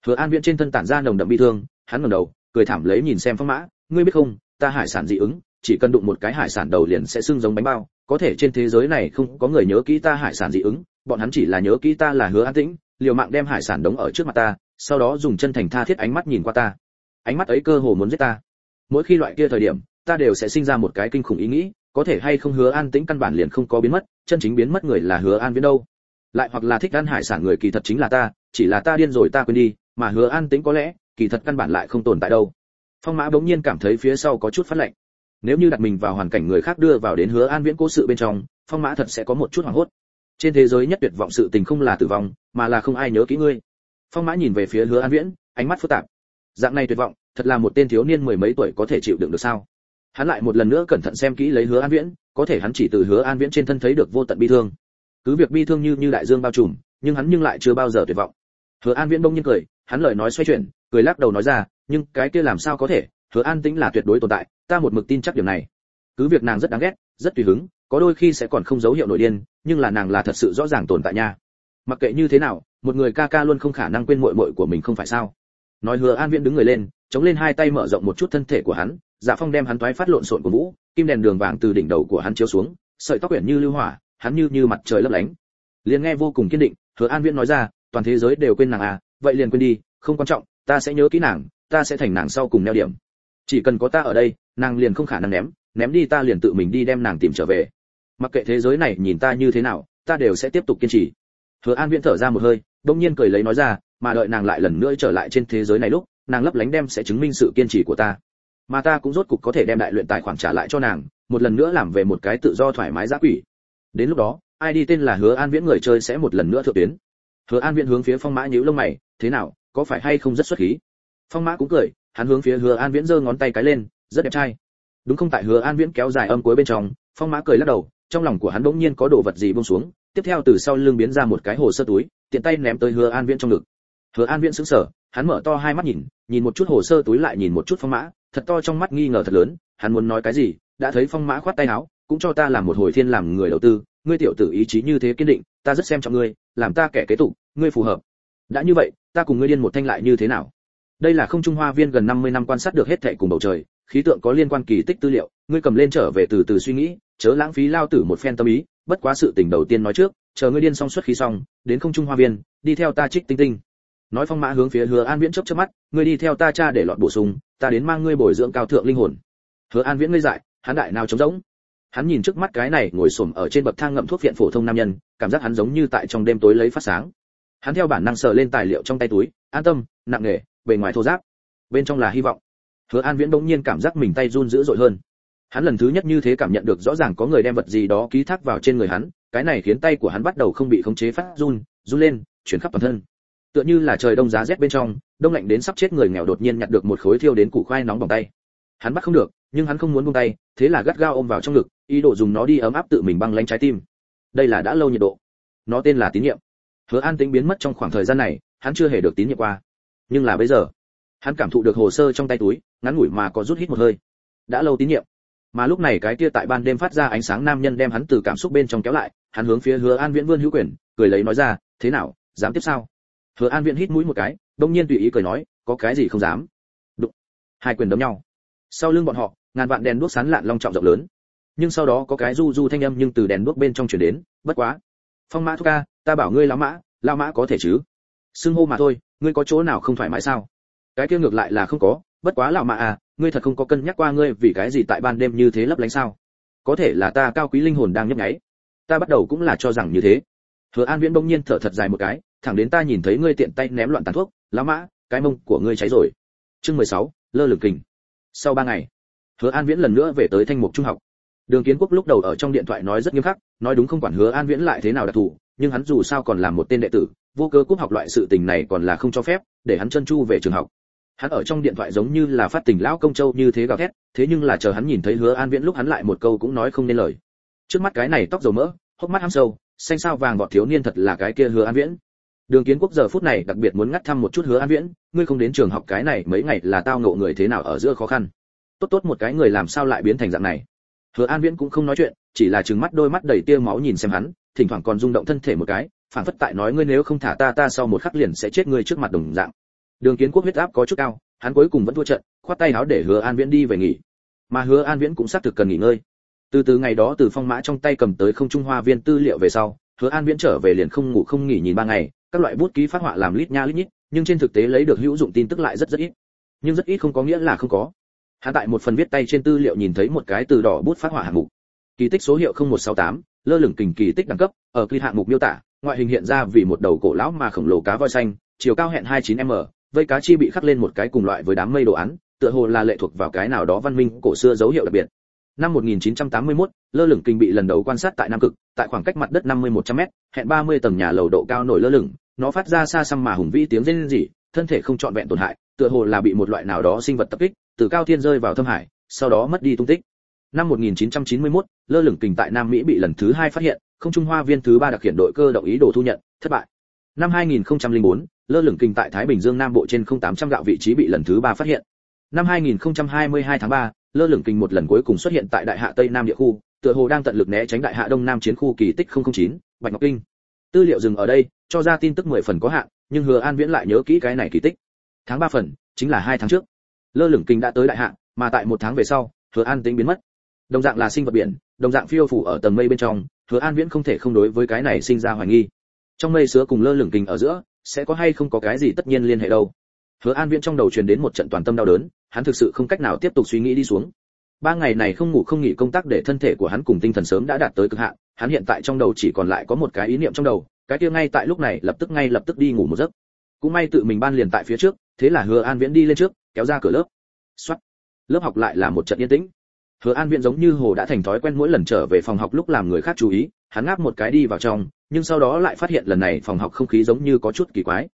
Hứa an viễn trên thân tản ra nồng đậm bi thương, hắn ngẩng đầu cười thảm lấy nhìn xem phong mã, ngươi biết không, ta hải sản dị ứng, chỉ cần đụng một cái hải sản đầu liền sẽ sưng giống bánh bao. Có thể trên thế giới này không có người nhớ kỹ ta hải sản dị ứng, bọn hắn chỉ là nhớ kỹ ta là hứa an tĩnh, liều mạng đem hải sản đống ở trước mặt ta, sau đó dùng chân thành tha thiết ánh mắt nhìn qua ta. Ánh mắt ấy cơ hồ muốn giết ta. Mỗi khi loại kia thời điểm, ta đều sẽ sinh ra một cái kinh khủng ý nghĩ, có thể hay không hứa an tĩnh căn bản liền không có biến mất, chân chính biến mất người là hứa an viễn đâu. Lại hoặc là thích ăn hải sản người kỳ thật chính là ta, chỉ là ta điên rồi ta quên đi, mà hứa an tĩnh có lẽ kỳ thật căn bản lại không tồn tại đâu. Phong mã bỗng nhiên cảm thấy phía sau có chút phát lạnh. Nếu như đặt mình vào hoàn cảnh người khác đưa vào đến hứa an viễn cố sự bên trong, phong mã thật sẽ có một chút hoảng hốt. Trên thế giới nhất tuyệt vọng sự tình không là tử vong, mà là không ai nhớ kỹ ngươi. Phong mã nhìn về phía hứa an viễn, ánh mắt phức tạp. Dạng này tuyệt vọng, thật là một tên thiếu niên mười mấy tuổi có thể chịu đựng được sao? Hắn lại một lần nữa cẩn thận xem kỹ lấy hứa an viễn, có thể hắn chỉ từ hứa an viễn trên thân thấy được vô tận bi thương. Cứ việc bi thương như như đại dương bao trùm, nhưng hắn nhưng lại chưa bao giờ tuyệt vọng. Hứa an viễn bỗng nhiên cười, hắn lời nói xoay chuyển cười lắc đầu nói ra, nhưng cái kia làm sao có thể? Hứa an tĩnh là tuyệt đối tồn tại, ta một mực tin chắc điều này. Cứ việc nàng rất đáng ghét, rất tùy hứng, có đôi khi sẽ còn không dấu hiệu nổi điên, nhưng là nàng là thật sự rõ ràng tồn tại nha. Mặc kệ như thế nào, một người ca ca luôn không khả năng quên muội muội của mình không phải sao? Nói hứa an viễn đứng người lên, chống lên hai tay mở rộng một chút thân thể của hắn dạ phong đem hắn toái phát lộn xộn của vũ, kim đèn đường vàng từ đỉnh đầu của hắn chiếu xuống, sợi tóc quyển như lưu hỏa, hắn như như mặt trời lấp lánh. Liền nghe vô cùng kiên định, hứa an viễn nói ra, toàn thế giới đều quên nàng à vậy liền quên đi, không quan trọng ta sẽ nhớ kỹ nàng, ta sẽ thành nàng sau cùng neo điểm. Chỉ cần có ta ở đây, nàng liền không khả năng ném ném đi ta liền tự mình đi đem nàng tìm trở về. Mặc kệ thế giới này nhìn ta như thế nào, ta đều sẽ tiếp tục kiên trì. Hứa an viễn thở ra một hơi đông nhiên cười lấy nói ra, mà đợi nàng lại lần nữa trở lại trên thế giới này lúc, nàng lấp lánh đem sẽ chứng minh sự kiên trì của ta. Mà ta cũng rốt cục có thể đem đại luyện tài khoản trả lại cho nàng, một lần nữa làm về một cái tự do thoải mái giá quỷ. Đến lúc đó, ai đi tên là hứa an viễn người chơi sẽ một lần nữa thượng tuyến. Hứa an viễn hướng phía phong mã nhíu lông mày, thế nào có phải hay không rất xuất khí? Phong mã cũng cười, hắn hướng phía hứa an viễn giơ ngón tay cái lên, rất đẹp trai. Đúng không? Tại hứa an viễn kéo dài âm cuối bên trong, phong mã cười lắc đầu, trong lòng của hắn bỗng nhiên có đồ vật gì buông xuống, tiếp theo từ sau lưng biến ra một cái hồ sơ túi, tiện tay ném tới hứa an viễn trong ngực. Hứa an viễn sững sờ, hắn mở to hai mắt nhìn nhìn một chút hồ sơ túi lại nhìn một chút phong mã, thật to trong mắt nghi ngờ thật lớn, hắn muốn nói cái gì, đã thấy phong mã khoát tay áo, cũng cho ta làm một hồi thiên làm người đầu tư, ngươi tiểu tử ý chí như thế kiên định, ta rất xem trọng ngươi, làm ta kẻ kế tục, ngươi phù hợp. Đã như vậy ta cùng ngươi điên một thanh lại như thế nào? Đây là không trung hoa viên gần 50 năm quan sát được hết thệ cùng bầu trời, khí tượng có liên quan kỳ tích tư liệu, ngươi cầm lên trở về từ từ suy nghĩ, chớ lãng phí lao tử một phen tâm ý, bất quá sự tình đầu tiên nói trước, chờ ngươi điên xong xuất khí xong, đến không trung hoa viên, đi theo ta trích tinh tinh. Nói phong mã hướng phía hứa an viễn chớp chớp mắt, ngươi đi theo ta cha để lọt bổ sung, ta đến mang ngươi bồi dưỡng cao thượng linh hồn. Hứa an viễn ngây dại, hắn đại nào trống rỗng? Hắn nhìn trước mắt cái này ngồi xổm ở trên bậc thang ngậm thuốc viện phổ thông nam nhân, cảm giác hắn giống như tại trong đêm tối lấy phát sáng hắn theo bản năng sờ lên tài liệu trong tay túi, an tâm, nặng nề, bề ngoài thô giáp bên trong là hy vọng. Hứa an viễn bỗng nhiên cảm giác mình tay run dữ dội hơn. Hắn lần thứ nhất như thế cảm nhận được rõ ràng có người đem vật gì đó ký thác vào trên người hắn, cái này khiến tay của hắn bắt đầu không bị khống chế phát run run lên, chuyển khắp toàn thân. Tựa như là trời đông giá rét bên trong, đông lạnh đến sắp chết người nghèo đột nhiên nhặt được một khối thiêu đến củ khoai nóng bằng tay. Hắn bắt không được, nhưng hắn không muốn buông tay, thế là gắt gao ôm vào trong ngực, ý đồ dùng nó đi ấm áp tự mình băng lánh trái tim. Đây là đã lâu nhiệt độ. Nó tên là tín nhiệm hứa an tĩnh biến mất trong khoảng thời gian này, hắn chưa hề được tín nhiệm qua. Nhưng là bây giờ, hắn cảm thụ được hồ sơ trong tay túi, ngắn ngủi mà có rút hít một hơi. Đã lâu tín nhiệm. Mà lúc này cái kia tại ban đêm phát ra ánh sáng nam nhân đem hắn từ cảm xúc bên trong kéo lại, hắn hướng phía hứa an viễn vươn hữu quyền, cười lấy nói ra, thế nào, dám tiếp sao? Hứa an viễn hít mũi một cái, đông nhiên tùy ý cười nói, có cái gì không dám? Đụng. Hai quyền đấm nhau. Sau lưng bọn họ, ngàn vạn đèn đuốc sáng lạn long trọng rộng lớn. Nhưng sau đó có cái du du thanh âm nhưng từ đèn đuốc bên trong truyền đến, bất quá, phong mã thúc ca ta bảo ngươi lão mã lão mã có thể chứ? Xưng hô mà thôi, ngươi có chỗ nào không thoải mái sao? Cái kia ngược lại là không có, bất quá lão mã à ngươi thật không có cân nhắc qua ngươi vì cái gì tại ban đêm như thế lấp lánh sao? Có thể là ta cao quý linh hồn đang nhấp nháy. Ta bắt đầu cũng là cho rằng như thế. Hứa an viễn bỗng nhiên thở thật dài một cái, thẳng đến ta nhìn thấy ngươi tiện tay ném loạn tàn thuốc, lão mã, cái mông của ngươi cháy rồi. Chương mười sáu, lơ lửng kình. Sau ba ngày, hứa an viễn lần nữa về tới thanh mục trung học. Đường kiến quốc lúc đầu ở trong điện thoại nói rất nghiêm khắc, nói đúng không quản hứa an viễn lại thế nào đặc thù nhưng hắn dù sao còn là một tên đệ tử, vô cơ quốc học loại sự tình này còn là không cho phép, để hắn chân chu về trường học. Hắn ở trong điện thoại giống như là phát tình lão công châu như thế gào thét, thế nhưng là chờ hắn nhìn thấy hứa an viễn lúc hắn lại một câu cũng nói không nên lời. Trước mắt cái này tóc dầu mỡ, hốc mắt hăm sâu, xanh sao vàng vọt thiếu niên thật là cái kia hứa an viễn. Đường kiến quốc giờ phút này đặc biệt muốn ngắt thăm một chút hứa an viễn, ngươi không đến trường học cái này mấy ngày là tao ngộ người thế nào ở giữa khó khăn. Tốt tốt một cái người làm sao lại biến thành dạng này. Hứa an viễn cũng không nói chuyện, chỉ là trừng mắt đôi mắt đầy tia máu nhìn xem hắn thỉnh thoảng còn rung động thân thể một cái phản phất tại nói ngươi nếu không thả ta ta sau một khắc liền sẽ chết ngươi trước mặt đồng dạng. Đường kiến quốc huyết áp có chút cao hắn cuối cùng vẫn thua trận khoát tay áo để hứa an viễn đi về nghỉ. Mà hứa an viễn cũng xác thực cần nghỉ ngơi. Từ từ ngày đó từ phong mã trong tay cầm tới không trung hoa viên tư liệu về sau hứa an viễn trở về liền không ngủ không nghỉ nhìn ba ngày các loại bút ký phát họa làm lít nha lít nhít nhưng trên thực tế lấy được hữu dụng tin tức lại rất rất ít. Nhưng rất ít không có nghĩa là không có. Hắn tại một phần viết tay trên tư liệu nhìn thấy một cái từ đỏ bút phát họa hạng mục. Kỳ tích số hiệu 0168, lơ lửng kình kỳ tích đẳng cấp ở clip hạng mục miêu tả ngoại hình hiện ra vì một đầu cổ lão mà khổng lồ cá voi xanh chiều cao hẹn 29 m vây cá chi bị khắc lên một cái cùng loại với đám mây đồ án tựa hồ là lệ thuộc vào cái nào đó văn minh cổ xưa dấu hiệu đặc biệt năm 1981, lơ lửng kinh bị lần đầu quan sát tại Nam Cực, tại khoảng cách mặt đất 50-100 hẹn 30 tầng nhà lầu độ cao nổi lơ lửng, nó phát ra xa xăm mà hùng vĩ tiếng rên rỉ, thân thể không trọn vẹn tổn hại, tựa hồ là bị một loại nào đó sinh vật tập kích, từ cao thiên rơi vào thâm hải, sau đó mất đi tung tích. Năm 1991, lơ lửng kình tại Nam Mỹ bị lần thứ hai phát hiện, không trung hoa viên thứ ba đặc hiện đội cơ động ý đồ thu nhận, thất bại. Năm 2004, lơ lửng kình tại Thái Bình Dương Nam Bộ trên 0800 gạo vị trí bị lần thứ ba phát hiện. Năm 2022 tháng 3, lơ lửng kình một lần cuối cùng xuất hiện tại Đại Hạ Tây Nam địa khu, tựa hồ đang tận lực né tránh Đại Hạ Đông Nam chiến khu kỳ tích 009, Bạch Ngọc Kinh. Tư liệu dừng ở đây, cho ra tin tức 10 phần có hạn, nhưng Hứa An Viễn lại nhớ kỹ cái này kỳ tích. Tháng 3 phần, chính là hai tháng trước. Lơ lửng kình đã tới Đại Hạ, mà tại một tháng về sau, Hứa An tính biến mất. Đồng dạng là sinh vật biển, đồng dạng phiêu phù ở tầng mây bên trong, Hứa An Viễn không thể không đối với cái này sinh ra hoài nghi. Trong mây sứa cùng lơ lửng kình ở giữa, sẽ có hay không có cái gì tất nhiên liên hệ đâu. Hứa an viễn trong đầu truyền đến một trận toàn tâm đau đớn hắn thực sự không cách nào tiếp tục suy nghĩ đi xuống. Ba ngày này không ngủ không nghỉ công tác để thân thể của hắn cùng tinh thần sớm đã đạt tới cực hạn hắn hiện tại trong đầu chỉ còn lại có một cái ý niệm trong đầu cái kia ngay tại lúc này lập tức ngay lập tức đi ngủ một giấc. Cũng may tự mình ban liền tại phía trước thế là hứa an viễn đi lên trước kéo ra cửa lớp. Xoát. Lớp học lại là một trận yên tĩnh hứa an viễn giống như hồ đã thành thói quen mỗi lần trở về phòng học lúc làm người khác chú ý, hắn ngáp một cái đi vào trong, nhưng sau đó lại phát hiện lần này phòng học không khí giống như có chút kỳ quái.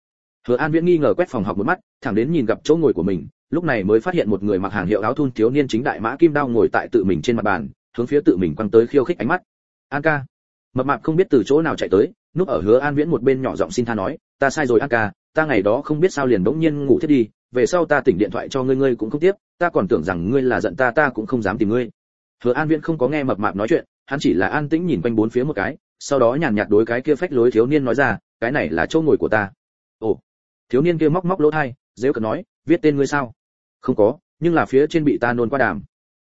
Hứa an viễn nghi ngờ quét phòng học một mắt, thẳng đến nhìn gặp chỗ ngồi của mình, lúc này mới phát hiện một người mặc hàng hiệu áo thun thiếu niên chính đại mã kim đao ngồi tại tự mình trên mặt bàn, hướng phía tự mình quăng tới khiêu khích ánh mắt. An ca. Mập mạp không biết từ chỗ nào chạy tới, núp ở hứa an viễn một bên nhỏ giọng xin tha nói, ta sai rồi an ca, ta ngày đó không biết sao liền bỗng nhiên ngủ thiết đi về sau ta tỉnh điện thoại cho ngươi ngươi cũng không tiếp, ta còn tưởng rằng ngươi là giận ta ta cũng không dám tìm ngươi. Hứa an viễn không có nghe mập mạp nói chuyện, hắn chỉ là an tĩnh nhìn quanh bốn phía một cái, sau đó nhàn nhạt đối cái kia phách lối thiếu niên nói ra, cái này là chỗ ngồi của ta. Ồ, thiếu niên kia móc móc lỗ thai, dễ cợt nói, viết tên ngươi sao? Không có, nhưng là phía trên bị ta nôn qua đàm.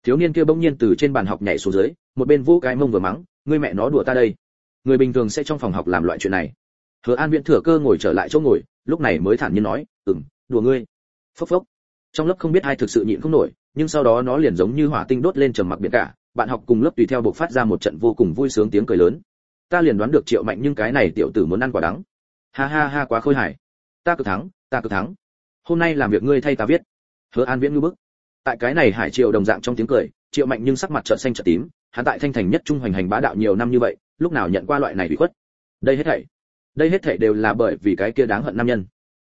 Thiếu niên kia bỗng nhiên từ trên bàn học nhảy xuống dưới, một bên vũ cái mông vừa mắng, ngươi mẹ nó đùa ta đây. Người bình thường sẽ trong phòng học làm loại chuyện này. Hứa an viễn thừa cơ ngồi trở lại chỗ ngồi, lúc này mới thản nhiên nói, ừm, đùa ngươi phốc phốc. Trong lớp không biết ai thực sự nhịn không nổi, nhưng sau đó nó liền giống như hỏa tinh đốt lên trầm mặc biển cả, bạn học cùng lớp tùy theo bộc phát ra một trận vô cùng vui sướng tiếng cười lớn. Ta liền đoán được triệu mạnh nhưng cái này tiểu tử muốn ăn quả đắng. Ha ha ha quá khôi hài. Ta cực thắng, ta cực thắng. Hôm nay làm việc ngươi thay ta viết. Hứa an viễn ngư bức. Tại cái này hải triệu đồng dạng trong tiếng cười, triệu mạnh nhưng sắc mặt trợn xanh trợn tím, hắn tại thanh thành nhất trung hoành hành bá đạo nhiều năm như vậy, lúc nào nhận qua loại này bị khuất? Đây hết thảy. Đây hết thảy đều là bởi vì cái kia đáng hận nam nhân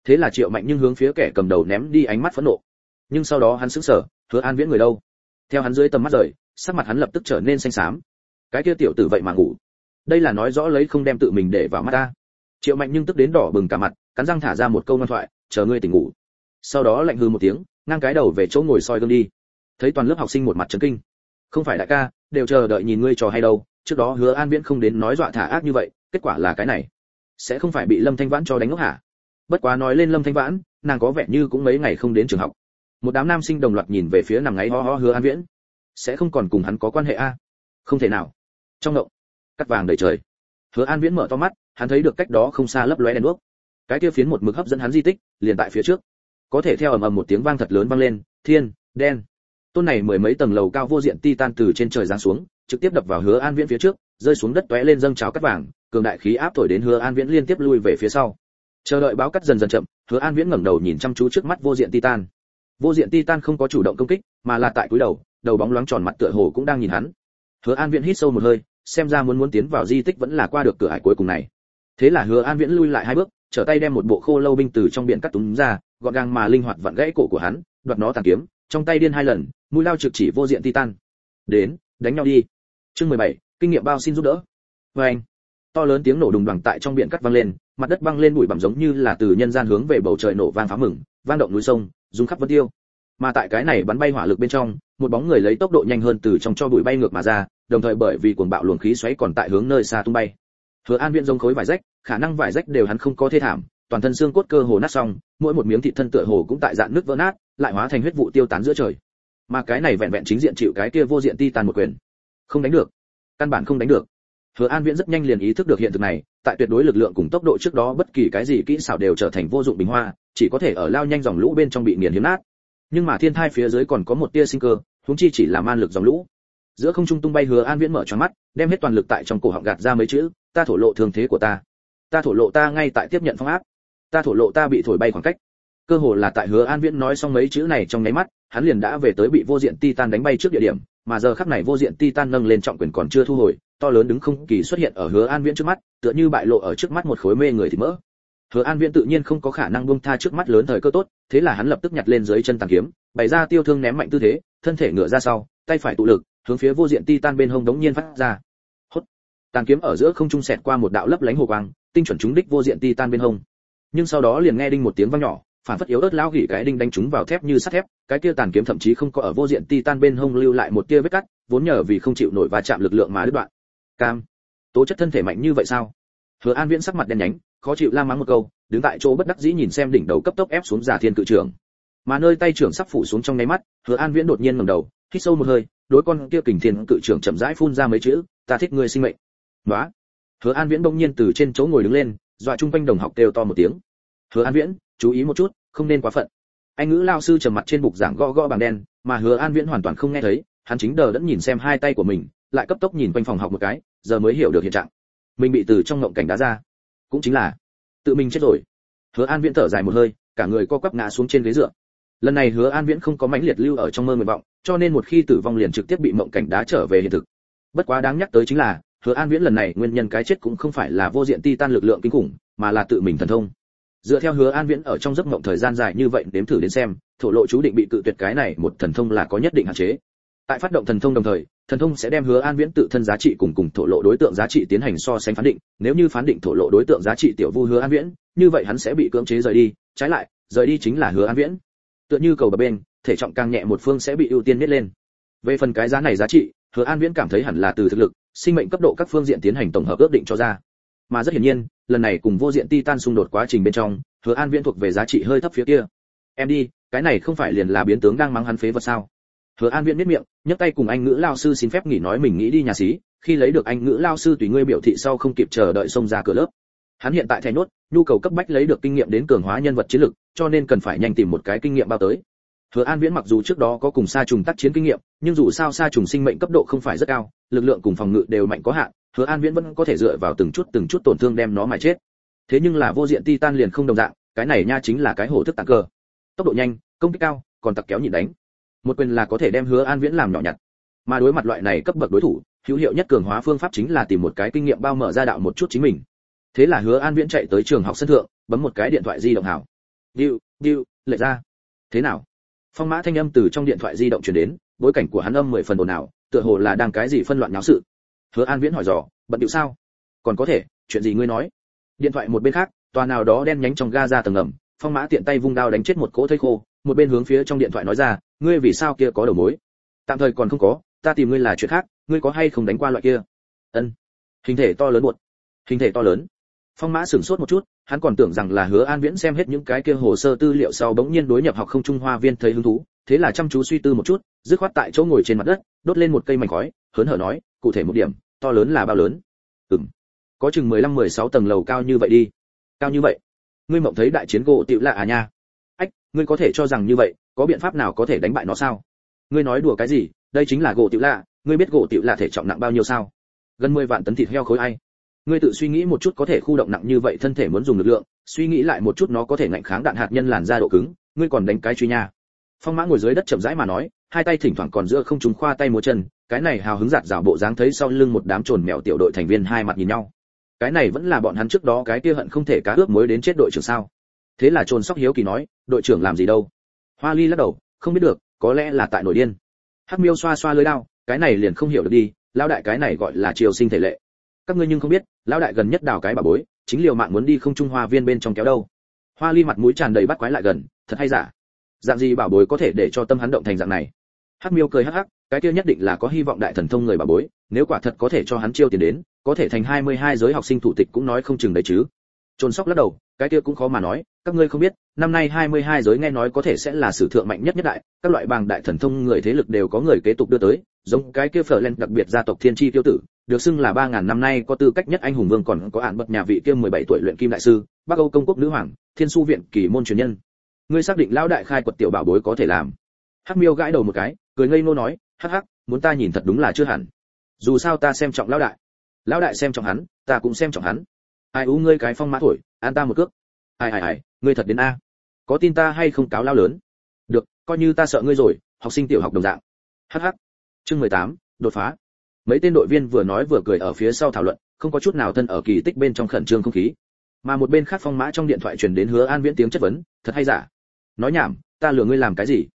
thế là triệu mạnh nhưng hướng phía kẻ cầm đầu ném đi ánh mắt phẫn nộ. Nhưng sau đó hắn sững sờ, hứa an viễn người đâu? Theo hắn dưới tầm mắt rời, sắc mặt hắn lập tức trở nên xanh xám. Cái kia tiểu tử vậy mà ngủ. Đây là nói rõ lấy không đem tự mình để vào mắt ta. Triệu mạnh nhưng tức đến đỏ bừng cả mặt, cắn răng thả ra một câu ngoan thoại, chờ ngươi tỉnh ngủ. Sau đó lạnh hư một tiếng, ngang cái đầu về chỗ ngồi soi gương đi. Thấy toàn lớp học sinh một mặt chấn kinh. Không phải đại ca, đều chờ đợi nhìn ngươi trò hay đâu, trước đó hứa an viễn không đến nói dọa thả ác như vậy, kết quả là cái này. Sẽ không phải bị lâm thanh vãn cho đánh ngốc hả? Bất quá nói lên lâm thanh vãn, nàng có vẻ như cũng mấy ngày không đến trường học. Một đám nam sinh đồng loạt nhìn về phía nằm ngáy ho ho hứa an viễn. Sẽ không còn cùng hắn có quan hệ a không thể nào. Trong động cắt vàng đầy trời. Hứa an viễn mở to mắt, hắn thấy được cách đó không xa lấp lóe đèn đuốc. Cái kia phiến một mực hấp dẫn hắn di tích, liền tại phía trước. Có thể theo ầm ầm một tiếng vang thật lớn vang lên, thiên, đen. Tôn này mười mấy tầng lầu cao vô diện titan từ trên trời giáng xuống, trực tiếp đập vào hứa an viễn phía trước, rơi xuống đất tóe lên dâng trào cắt vàng, cường đại khí áp thổi đến hứa an viễn liên tiếp lui về phía sau chờ đợi báo cắt dần dần chậm, hứa an viễn ngẩng đầu nhìn chăm chú trước mắt vô diện titan. Vô diện titan không có chủ động công kích, mà là tại cúi đầu đầu bóng loáng tròn mặt tựa hồ cũng đang nhìn hắn. Hứa an viễn hít sâu một hơi, xem ra muốn muốn tiến vào di tích vẫn là qua được cửa hải cuối cùng này. Thế là hứa an viễn lui lại hai bước, trở tay đem một bộ khô lâu binh từ trong biển cắt túm ra, gọn gàng mà linh hoạt vặn gãy cổ của hắn, đoạt nó tàn kiếm, trong tay điên hai lần, mũi lao trực chỉ vô diện titan. Đến, đánh nhau đi. Chương mười bảy, kinh nghiệm bao xin giúp đỡ. Với anh to lớn tiếng nổ đùng đoằng tại trong biển cắt vang lên mặt đất băng lên bụi bặm giống như là từ nhân gian hướng về bầu trời nổ vang phá mừng, vang động núi sông, rung khắp vân tiêu. Mà tại cái này bắn bay hỏa lực bên trong, một bóng người lấy tốc độ nhanh hơn từ trong cho bụi bay ngược mà ra, đồng thời bởi vì cuồng bạo luồng khí xoáy còn tại hướng nơi xa tung bay. Hứa an viễn giống khối vải rách, khả năng vải rách đều hắn không có thê thảm, toàn thân xương cốt cơ hồ nát xong, mỗi một miếng thịt thân tựa hồ cũng tại dạng nước vỡ nát, lại hóa thành huyết vụ tiêu tán giữa trời. Mà cái này vẹn vẹn chính diện chịu cái kia vô diện ti tàn một quyền. Không đánh được. Căn bản không đánh được hứa an viễn rất nhanh liền ý thức được hiện thực này, tại tuyệt đối lực lượng cùng tốc độ trước đó bất kỳ cái gì kỹ xảo đều trở thành vô dụng bình hoa, chỉ có thể ở lao nhanh dòng lũ bên trong bị nghiền hiếm nát. Nhưng mà thiên thai phía dưới còn có một tia sinh cơ, huống chi chỉ là man lực dòng lũ. Giữa không trung tung bay hứa an viễn mở tròn mắt, đem hết toàn lực tại trong cổ họng gạt ra mấy chữ, ta thổ lộ thương thế của ta. Ta thổ lộ ta ngay tại tiếp nhận phong áp. Ta thổ lộ ta bị thổi bay khoảng cách. Cơ hồ là tại hứa an viễn nói xong mấy chữ này trong nháy mắt, hắn liền đã về tới bị vô diện titan đánh bay trước địa điểm mà giờ khắc này vô diện titan nâng lên trọng quyền còn chưa thu hồi, to lớn đứng không kỳ xuất hiện ở hứa an viễn trước mắt, tựa như bại lộ ở trước mắt một khối mê người thì mỡ. Hứa an viễn tự nhiên không có khả năng buông tha trước mắt lớn thời cơ tốt, thế là hắn lập tức nhặt lên dưới chân tàn kiếm, bày ra tiêu thương ném mạnh tư thế, thân thể ngửa ra sau, tay phải tụ lực, hướng phía vô diện titan bên hông đống nhiên phát ra. Hốt. Tàn kiếm ở giữa không trung xẹt qua một đạo lấp lánh hồ quang, tinh chuẩn trúng đích vô diện titan bên hông. Nhưng sau đó liền nghe đinh một tiếng vang nhỏ phản phất yếu ớt lao gỉ cái đinh đánh trúng vào thép như sắt thép, cái kia tàn kiếm thậm chí không có ở vô diện titan bên hông lưu lại một tia vết cắt, vốn nhờ vì không chịu nổi va chạm lực lượng mà đứt đoạn. Cam. Tố chất thân thể mạnh như vậy sao? Hứa an viễn sắc mặt đen nhánh, khó chịu la mắng một câu, đứng tại chỗ bất đắc dĩ nhìn xem đỉnh đầu cấp tốc ép xuống giả thiên cự trưởng. Mà nơi tay trưởng sắp phủ xuống trong nháy mắt, hứa an viễn đột nhiên ngẩng đầu, hít sâu một hơi, đối con kia kình thiên cự trưởng chậm rãi phun ra mấy chữ, ta thích ngươi sinh mệnh. Đó hứa an viễn bỗng nhiên từ trên chỗ ngồi đứng lên, dọa chung quanh đồng học kêu to một tiếng hứa an viễn, chú ý một chút, không nên quá phận. Anh ngữ lao sư trầm mặt trên bục giảng gõ gõ bằng đen, mà hứa an viễn hoàn toàn không nghe thấy, hắn chính đờ đẫn nhìn xem hai tay của mình, lại cấp tốc nhìn quanh phòng học một cái, giờ mới hiểu được hiện trạng. Mình bị từ trong ngộng cảnh đá ra. Cũng chính là, tự mình chết rồi. Hứa an viễn thở dài một hơi, cả người co quắp ngã xuống trên ghế dựa. Lần này hứa an viễn không có mãnh liệt lưu ở trong mơ nguyện vọng, cho nên một khi tử vong liền trực tiếp bị mộng cảnh đá trở về hiện thực. Bất quá đáng nhắc tới chính là, hứa an viễn lần này nguyên nhân cái chết cũng không phải là vô diện ti tan lực lượng kinh khủng, mà là tự mình thần thông dựa theo hứa an viễn ở trong giấc mộng thời gian dài như vậy đếm thử đến xem, thổ lộ chú định bị cự tuyệt cái này một thần thông là có nhất định hạn chế. Tại phát động thần thông đồng thời, thần thông sẽ đem hứa an viễn tự thân giá trị cùng cùng thổ lộ đối tượng giá trị tiến hành so sánh phán định. Nếu như phán định thổ lộ đối tượng giá trị tiểu vu hứa an viễn, như vậy hắn sẽ bị cưỡng chế rời đi. Trái lại, rời đi chính là hứa an viễn. Tựa như cầu bờ bên, thể trọng càng nhẹ một phương sẽ bị ưu tiên miết lên. Về phần cái giá này giá trị, hứa an viễn cảm thấy hẳn là từ thực lực, sinh mệnh cấp độ các phương diện tiến hành tổng hợp ước định cho ra mà rất hiển nhiên lần này cùng vô diện titan xung đột quá trình bên trong hứa an viễn thuộc về giá trị hơi thấp phía kia. Em đi cái này không phải liền là biến tướng đang mắng hắn phế vật sao? Hứa an viễn biết miệng nhấc tay cùng anh ngữ lao sư xin phép nghỉ nói mình nghĩ đi nhà xí khi lấy được anh ngữ lao sư tùy ngươi biểu thị sau không kịp chờ đợi xông ra cửa lớp. Hắn hiện tại thẻ nốt nhu cầu cấp bách lấy được kinh nghiệm đến cường hóa nhân vật chiến lực cho nên cần phải nhanh tìm một cái kinh nghiệm bao tới. Hứa An Viễn mặc dù trước đó có cùng sa trùng tác chiến kinh nghiệm, nhưng dù sao sa trùng sinh mệnh cấp độ không phải rất cao, lực lượng cùng phòng ngự đều mạnh có hạn, Hứa An Viễn vẫn có thể dựa vào từng chút từng chút tổn thương đem nó mà chết. Thế nhưng là vô diện titan liền không đồng dạng, cái này nha chính là cái hổ thức tặng cơ. Tốc độ nhanh, công kích cao, còn tặc kéo nhịn đánh. Một quyền là có thể đem Hứa An Viễn làm nhỏ nhặt. Mà đối mặt loại này cấp bậc đối thủ, hữu hiệu nhất cường hóa phương pháp chính là tìm một cái kinh nghiệm bao mở ra đạo một chút chính mình. Thế là Hứa An Viễn chạy tới trường học sân thượng, bấm một cái điện thoại di động hảo. Diu, diu, lệ ra. Thế nào? phong mã thanh âm từ trong điện thoại di động truyền đến bối cảnh của hắn âm mười phần ồn ào tựa hồ là đang cái gì phân loạn náo sự hứa an viễn hỏi dò, bận điệu sao? Còn có thể, chuyện gì ngươi nói? Điện thoại một bên khác, tòa nào đó đen nhánh trong ga ra tầng ngầm, phong mã tiện tay vung đao đánh chết một cỗ thây khô, một bên hướng phía trong điện thoại nói ra, ngươi vì sao kia có đầu mối? Tạm thời còn không có, ta tìm ngươi là chuyện khác, ngươi có hay không đánh qua loại kia? Ân. Hình thể to lớn buột. hình thể to lớn. Phong mã sửng sốt một chút, hắn còn tưởng rằng là hứa an viễn xem hết những cái kia hồ sơ tư liệu sau bỗng nhiên đối nhập học không trung hoa viên thấy hứng thú, thế là chăm chú suy tư một chút, dứt khoát tại chỗ ngồi trên mặt đất, đốt lên một cây mảnh khói, hớn hở nói cụ thể một điểm, to lớn là bao lớn? Ừm. Có chừng mười lăm, mười sáu tầng lầu cao như vậy đi. Cao như vậy? Ngươi mộng thấy đại chiến gỗ tiểu lạ à nha? Ách, ngươi có thể cho rằng như vậy, có biện pháp nào có thể đánh bại nó sao? Ngươi nói đùa cái gì? Đây chính là gỗ tiểu lạ, ngươi biết gỗ tiểu lạ thể trọng nặng bao nhiêu sao? Gần mười vạn tấn thịt heo khối ai? Ngươi tự suy nghĩ một chút có thể khu động nặng như vậy thân thể muốn dùng lực lượng, suy nghĩ lại một chút nó có thể ngạnh kháng đạn hạt nhân làn da độ cứng, ngươi còn đánh cái truy nha phong mã ngồi dưới đất chậm rãi mà nói, hai tay thỉnh thoảng còn giữa không chúng khoa tay múa chân, cái này hào hứng giạt rào bộ dáng thấy sau lưng một đám trồn mèo tiểu đội thành viên hai mặt nhìn nhau. Cái này vẫn là bọn hắn trước đó cái kia hận không thể cá ướp mới đến chết đội trưởng sao? Thế là trồn sóc hiếu kỳ nói, đội trưởng làm gì đâu? Hoa ly lắc đầu, không biết được, có lẽ là tại nổi điên. Hắc miêu xoa xoa lưới đao, cái này liền không hiểu được đi lao đại cái này gọi là triều sinh thể lệ. Các ngươi nhưng không biết, lão đại gần nhất đào cái bà bối, chính liều mạng muốn đi không trung hoa viên bên trong kéo đâu. Hoa ly mặt mũi tràn đầy bắt quái lại gần, thật hay giả? Dạng gì bảo bối có thể để cho tâm hắn động thành dạng này hắc miêu cười hắc hắc cái kia nhất định là có hy vọng đại thần thông người bảo bối nếu quả thật có thể cho hắn chiêu tiền đến có thể thành 22 giới học sinh thủ tịch cũng nói không chừng đấy chứ trôn sóc lắc đầu cái kia cũng khó mà nói các ngươi không biết năm nay 22 giới nghe nói có thể sẽ là sử thượng mạnh nhất nhất đại các loại bàng đại thần thông người thế lực đều có người kế tục đưa tới giống cái kia phở lên đặc biệt gia tộc thiên chi tiêu tử được xưng là 3000 năm nay có tư cách nhất anh hùng vương còn có án bậc nhà vị kia 17 tuổi luyện kim đại sư, Bắc Âu công quốc nữ hoàng, Thiên su viện kỳ môn truyền nhân. Ngươi xác định lão đại khai quật tiểu bảo bối có thể làm? Hắc Miêu gãi đầu một cái, cười ngây ngô nói, hắc hắc, muốn ta nhìn thật đúng là chưa hẳn. Dù sao ta xem trọng lão đại. Lão đại xem trọng hắn, ta cũng xem trọng hắn. Ai ú ngươi cái phong mã thổi, an ta một cước. Ai ai ai, ngươi thật đến a. Có tin ta hay không cáo lao lớn? Được, coi như ta sợ ngươi rồi, học sinh tiểu học đồng dạng. Hắc hắc. Chương 18, đột phá mấy tên đội viên vừa nói vừa cười ở phía sau thảo luận không có chút nào thân ở kỳ tích bên trong khẩn trương không khí mà một bên khác phong mã trong điện thoại truyền đến hứa an viễn tiếng chất vấn thật hay giả nói nhảm, ta lừa ngươi làm cái gì?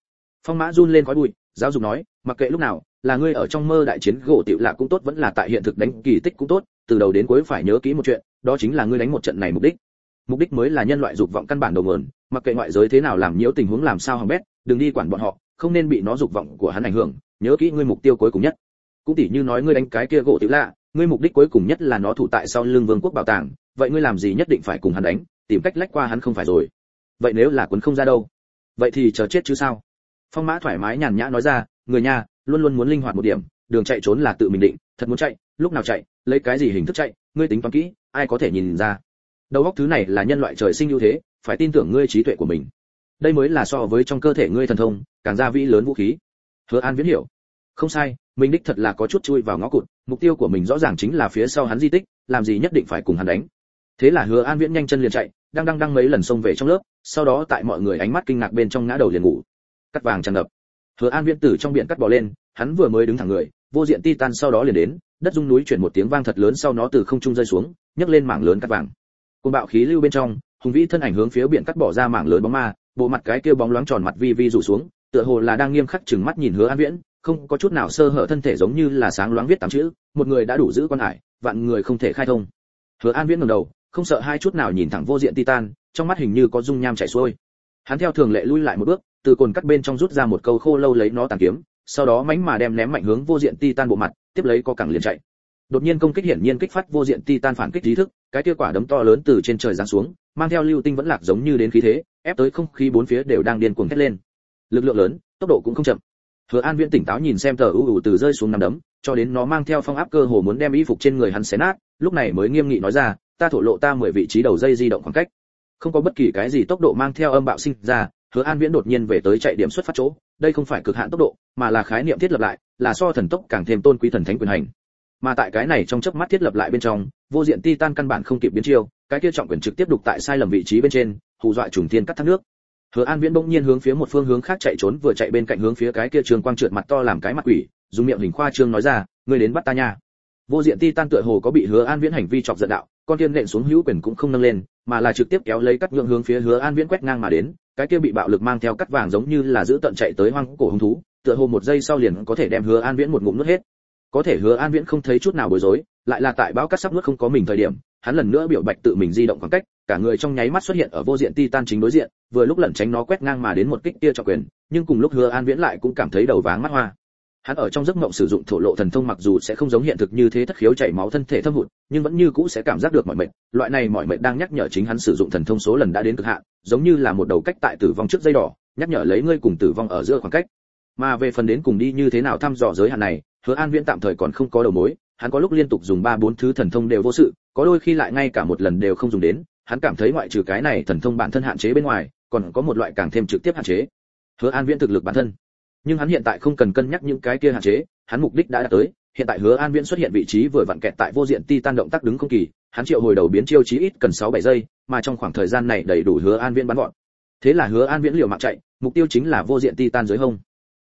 Phong mã run lên khói bụi, giáo dục nói, mặc kệ lúc nào, là ngươi ở trong mơ đại chiến gỗ tiểu lạ cũng tốt, vẫn là tại hiện thực đánh kỳ tích cũng tốt, từ đầu đến cuối phải nhớ kỹ một chuyện, đó chính là ngươi đánh một trận này mục đích. Mục đích mới là nhân loại dục vọng căn bản đầu nguồn, mặc kệ ngoại giới thế nào làm nhiễu tình huống làm sao hỏng bét, đừng đi quản bọn họ, không nên bị nó dục vọng của hắn ảnh hưởng, nhớ kỹ ngươi mục tiêu cuối cùng nhất. Cũng tỉ như nói ngươi đánh cái kia gỗ tiểu lạ, ngươi mục đích cuối cùng nhất là nó thủ tại sau lưng vương quốc bảo tàng, vậy ngươi làm gì nhất định phải cùng hắn đánh, tìm cách lách qua hắn không phải rồi. Vậy nếu là quấn không ra đâu? Vậy thì chờ chết chứ sao? Phong mã thoải mái nhàn nhã nói ra, người nhà, luôn luôn muốn linh hoạt một điểm, đường chạy trốn là tự mình định, thật muốn chạy, lúc nào chạy, lấy cái gì hình thức chạy, ngươi tính toán kỹ, ai có thể nhìn ra. Đầu óc thứ này là nhân loại trời sinh ưu thế, phải tin tưởng ngươi trí tuệ của mình. Đây mới là so với trong cơ thể ngươi thần thông, càng gia vĩ lớn vũ khí. Hứa an viễn hiểu. Không sai, mình đích thật là có chút chui vào ngõ cụt, mục tiêu của mình rõ ràng chính là phía sau hắn di tích, làm gì nhất định phải cùng hắn đánh. Thế là hứa an viễn nhanh chân liền chạy đang đang đang mấy lần xông về trong lớp, sau đó tại mọi người ánh mắt kinh ngạc bên trong ngã đầu liền ngủ. Cắt vàng tràn ngập. Hứa an viễn từ trong biển cắt bò lên, hắn vừa mới đứng thẳng người, vô diện titan sau đó liền đến, đất rung núi chuyển một tiếng vang thật lớn sau nó từ không trung rơi xuống, nhấc lên mảng lớn cắt vàng. Côn bạo khí lưu bên trong, hùng vĩ thân ảnh hướng phía biển cắt bỏ ra mảng lớn bóng ma, bộ mặt cái kia bóng loáng tròn mặt vi vi rủ xuống, tựa hồ là đang nghiêm khắc chừng mắt nhìn hứa an viễn, không có chút nào sơ hở thân thể giống như là sáng loáng viết tám chữ, một người đã đủ giữ quan hải, vạn người không thể khai thông. Hứa an viễn ngẩng đầu không sợ hai chút nào nhìn thẳng vô diện titan, trong mắt hình như có dung nham chảy xuôi. Hắn theo thường lệ lui lại một bước, từ cồn cắt bên trong rút ra một câu khô lâu lấy nó tàn kiếm, sau đó mánh mà đem ném mạnh hướng vô diện titan bộ mặt, tiếp lấy có cẳng liền chạy. Đột nhiên công kích hiển nhiên kích phát vô diện titan phản kích trí thức, cái kia quả đấm to lớn từ trên trời giáng xuống, mang theo lưu tinh vẫn lạc giống như đến khí thế, ép tới không khí bốn phía đều đang điên cuồng thét lên. Lực lượng lớn, tốc độ cũng không chậm. Hứa an viễn tỉnh táo nhìn xem tờ ưu ưu từ rơi xuống nằm đấm, cho đến nó mang theo phong áp cơ hồ muốn đem y phục trên người hắn xé nát, lúc này mới nghiêm nghị nói ra ta thổ lộ ta mười vị trí đầu dây di động khoảng cách. Không có bất kỳ cái gì tốc độ mang theo âm bạo sinh ra, hứa an viễn đột nhiên về tới chạy điểm xuất phát chỗ. Đây không phải cực hạn tốc độ, mà là khái niệm thiết lập lại, là so thần tốc càng thêm tôn quý thần thánh quyền hành. Mà tại cái này trong chớp mắt thiết lập lại bên trong, vô diện titan căn bản không kịp biến chiêu, cái kia trọng quyền trực tiếp đục tại sai lầm vị trí bên trên, hù dọa trùng thiên cắt thác nước. Hứa an viễn bỗng nhiên hướng phía một phương hướng khác chạy trốn, vừa chạy bên cạnh hướng phía cái kia trường quang trượt mặt to làm cái mặt quỷ, dùng miệng hình khoa trương nói ra, ngươi đến bắt ta nha vô diện titan tựa hồ có bị hứa an viễn hành vi chọc giận đạo, con tiên nện xuống hữu quyền cũng không nâng lên, mà là trực tiếp kéo lấy cắt nhượng hướng phía hứa an viễn quét ngang mà đến, cái kia bị bạo lực mang theo cắt vàng giống như là giữ tận chạy tới hoang cổ hung thú, tựa hồ một giây sau liền có thể đem hứa an viễn một ngụm nuốt hết. Có thể hứa an viễn không thấy chút nào bối rối, lại là tại báo cắt sắp nuốt không có mình thời điểm, hắn lần nữa biểu bạch tự mình di động khoảng cách, cả người trong nháy mắt xuất hiện ở vô diện titan chính đối diện, vừa lúc lẩn tránh nó quét ngang mà đến một kích tia cho quyền, nhưng cùng lúc hứa an viễn lại cũng cảm thấy đầu váng mắt hoa hắn ở trong giấc mộng sử dụng thổ lộ thần thông mặc dù sẽ không giống hiện thực như thế thất khiếu chảy máu thân thể thâm hụt, nhưng vẫn như cũ sẽ cảm giác được mọi mệnh loại này mọi mệnh đang nhắc nhở chính hắn sử dụng thần thông số lần đã đến cực hạn, giống như là một đầu cách tại tử vong trước dây đỏ, nhắc nhở lấy ngươi cùng tử vong ở giữa khoảng cách. Mà về phần đến cùng đi như thế nào thăm dò giới hạn này, hứa an viễn tạm thời còn không có đầu mối, hắn có lúc liên tục dùng ba bốn thứ thần thông đều vô sự, có đôi khi lại ngay cả một lần đều không dùng đến, hắn cảm thấy ngoại trừ cái này thần thông bản thân hạn chế bên ngoài, còn có một loại càng thêm trực tiếp hạn chế. Hứa an viễn thực lực bản thân nhưng hắn hiện tại không cần cân nhắc những cái kia hạn chế, hắn mục đích đã đạt tới, hiện tại hứa an viễn xuất hiện vị trí vừa vặn kẹt tại vô diện ti tan động tác đứng không kỳ, hắn triệu hồi đầu biến chiêu chí ít cần sáu bảy giây, mà trong khoảng thời gian này đầy đủ hứa an viễn bắn gọn. Thế là hứa an viễn liều mạng chạy, mục tiêu chính là vô diện ti tan dưới hông.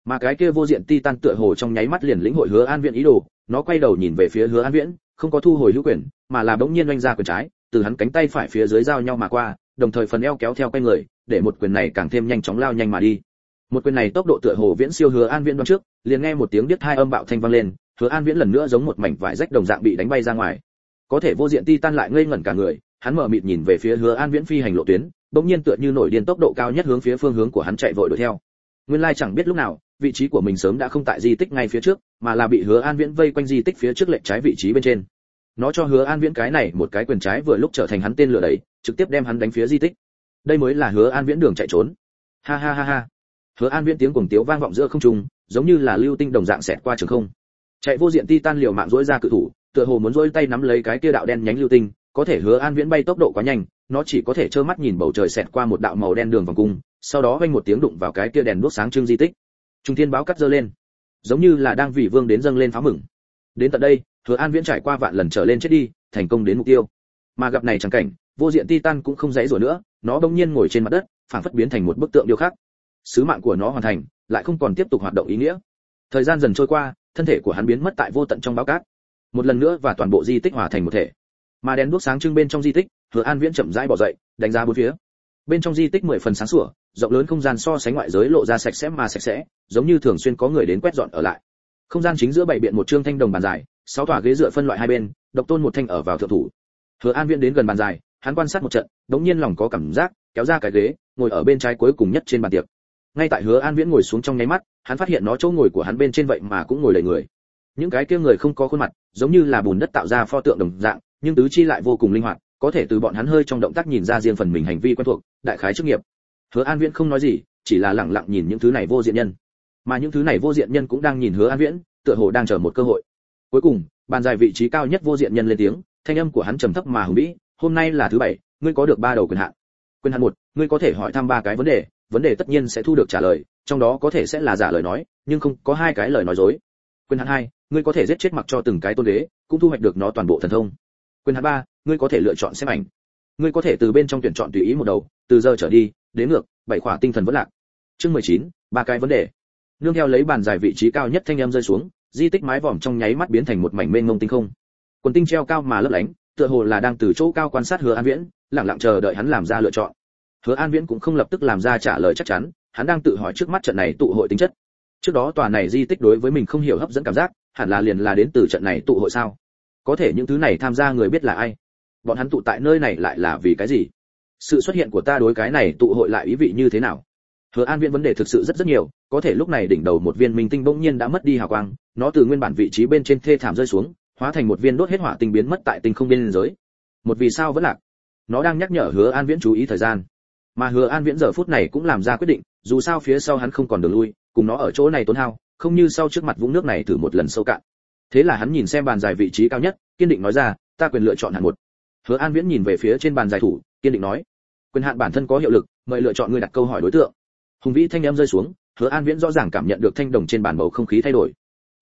Mà cái kia vô diện ti tan tựa hồ trong nháy mắt liền lĩnh hội hứa an viễn ý đồ, nó quay đầu nhìn về phía hứa an viễn, không có thu hồi hữu quyền, mà là bỗng nhiên oanh ra quyền trái, từ hắn cánh tay phải phía dưới giao nhau mà qua, đồng thời phần eo kéo theo quay người, để một quyền này càng thêm nhanh chóng lao nhanh mà đi một quyền này tốc độ tựa hồ viễn siêu hứa an viễn đoán trước, liền nghe một tiếng biết hai âm bạo thanh vang lên, hứa an viễn lần nữa giống một mảnh vải rách đồng dạng bị đánh bay ra ngoài. Có thể vô diện ti tan lại ngây ngẩn cả người, hắn mở mịt nhìn về phía hứa an viễn phi hành lộ tuyến, bỗng nhiên tựa như nổi điên tốc độ cao nhất hướng phía phương hướng của hắn chạy vội đuổi theo. Nguyên lai chẳng biết lúc nào, vị trí của mình sớm đã không tại di tích ngay phía trước, mà là bị hứa an viễn vây quanh di tích phía trước lệch trái vị trí bên trên. Nó cho hứa an viễn cái này một cái quyền trái vừa lúc trở thành hắn tên lửa đẩy, trực tiếp đem hắn đánh phía di tích. Đây mới là hứa an viễn đường chạy trốn. Ha ha ha ha hứa an viễn tiếng cuồng tiếu vang vọng giữa không trung, giống như là lưu tinh đồng dạng xẹt qua trường không. Chạy vô diện titan liều mạng dỗi ra cự thủ, tựa hồ muốn dỗi tay nắm lấy cái kia đạo đen nhánh lưu tinh, có thể hứa an viễn bay tốc độ quá nhanh, nó chỉ có thể trơ mắt nhìn bầu trời xẹt qua một đạo màu đen đường vòng cung, sau đó vang một tiếng đụng vào cái kia đèn đuốc sáng trưng di tích. Trung thiên báo cắt giơ lên, giống như là đang vì vương đến dâng lên pháo mừng. Đến tận đây, hứa an viễn trải qua vạn lần trở lên chết đi, thành công đến mục tiêu. Mà gặp này chẳng cảnh, vô diện titan cũng không dãy rủa nữa, nó bỗng nhiên ngồi trên mặt đất, phảng phất biến thành một bức tượng điêu khắc sứ mạng của nó hoàn thành, lại không còn tiếp tục hoạt động ý nghĩa. Thời gian dần trôi qua, thân thể của hắn biến mất tại vô tận trong báo cát. Một lần nữa và toàn bộ di tích hòa thành một thể. Mà đèn đuốc sáng trưng bên trong di tích, hứa an viễn chậm rãi bỏ dậy, đánh giá bốn phía. Bên trong di tích mười phần sáng sủa, rộng lớn không gian so sánh ngoại giới lộ ra sạch sẽ mà sạch sẽ, giống như thường xuyên có người đến quét dọn ở lại. Không gian chính giữa bảy biện một trương thanh đồng bàn dài, sáu tòa ghế dựa phân loại hai bên, độc tôn một thanh ở vào thượng thủ. Hứa an viễn đến gần bàn dài, hắn quan sát một trận, đống nhiên lòng có cảm giác, kéo ra cái ghế, ngồi ở bên trái cuối cùng nhất trên bàn tiệc ngay tại hứa an viễn ngồi xuống trong nháy mắt, hắn phát hiện nó chỗ ngồi của hắn bên trên vậy mà cũng ngồi đầy người. Những cái kia người không có khuôn mặt, giống như là bùn đất tạo ra pho tượng đồng dạng, nhưng tứ chi lại vô cùng linh hoạt, có thể từ bọn hắn hơi trong động tác nhìn ra riêng phần mình hành vi quen thuộc, đại khái chức nghiệp. Hứa an viễn không nói gì, chỉ là lặng lặng nhìn những thứ này vô diện nhân. Mà những thứ này vô diện nhân cũng đang nhìn hứa an viễn, tựa hồ đang chờ một cơ hội. Cuối cùng, bàn dài vị trí cao nhất vô diện nhân lên tiếng, thanh âm của hắn trầm thấp mà hùng vĩ, hôm nay là thứ bảy, ngươi có được ba đầu quyền hạn. Quyền hạn một, ngươi có thể hỏi thăm ba cái vấn đề vấn đề tất nhiên sẽ thu được trả lời trong đó có thể sẽ là giả lời nói nhưng không có hai cái lời nói dối. Quyền hạn hai ngươi có thể giết chết mặc cho từng cái tôn đế cũng thu hoạch được nó toàn bộ thần thông. Quyền hạn ba ngươi có thể lựa chọn xem ảnh. Ngươi có thể từ bên trong tuyển chọn tùy ý một đầu từ giờ trở đi đến ngược bảy khỏa tinh thần vẫn lạc. Chương 19, ba cái vấn đề. Nương theo lấy bàn dài vị trí cao nhất thanh âm rơi xuống di tích mái vòm trong nháy mắt biến thành một mảnh mênh mông tinh không. Quần tinh treo cao mà lấp lánh tựa hồ là đang từ chỗ cao quan sát hứa an viễn lặng lặng chờ đợi hắn làm ra lựa chọn hứa an viễn cũng không lập tức làm ra trả lời chắc chắn, hắn đang tự hỏi trước mắt trận này tụ hội tính chất. Trước đó tòa này di tích đối với mình không hiểu hấp dẫn cảm giác, hẳn là liền là đến từ trận này tụ hội sao? Có thể những thứ này tham gia người biết là ai? Bọn hắn tụ tại nơi này lại là vì cái gì? Sự xuất hiện của ta đối cái này tụ hội lại ý vị như thế nào? Hứa an viễn vấn đề thực sự rất rất nhiều, có thể lúc này đỉnh đầu một viên minh tinh bỗng nhiên đã mất đi hào quang, nó từ nguyên bản vị trí bên trên thê thảm rơi xuống, hóa thành một viên đốt hết hỏa tinh biến mất tại tinh không biên giới. Một vì sao vẫn lạc? Nó đang nhắc nhở hứa an viễn chú ý thời gian mà hứa an viễn giờ phút này cũng làm ra quyết định, dù sao phía sau hắn không còn đường lui, cùng nó ở chỗ này tốn hao, không như sau trước mặt vũng nước này thử một lần sâu cạn. Thế là hắn nhìn xem bàn dài vị trí cao nhất, kiên định nói ra, ta quyền lựa chọn hạng một. Hứa an viễn nhìn về phía trên bàn dài thủ, kiên định nói, quyền hạn bản thân có hiệu lực, mời lựa chọn người đặt câu hỏi đối tượng. Hùng vĩ thanh âm rơi xuống, hứa an viễn rõ ràng cảm nhận được thanh đồng trên bàn bầu không khí thay đổi.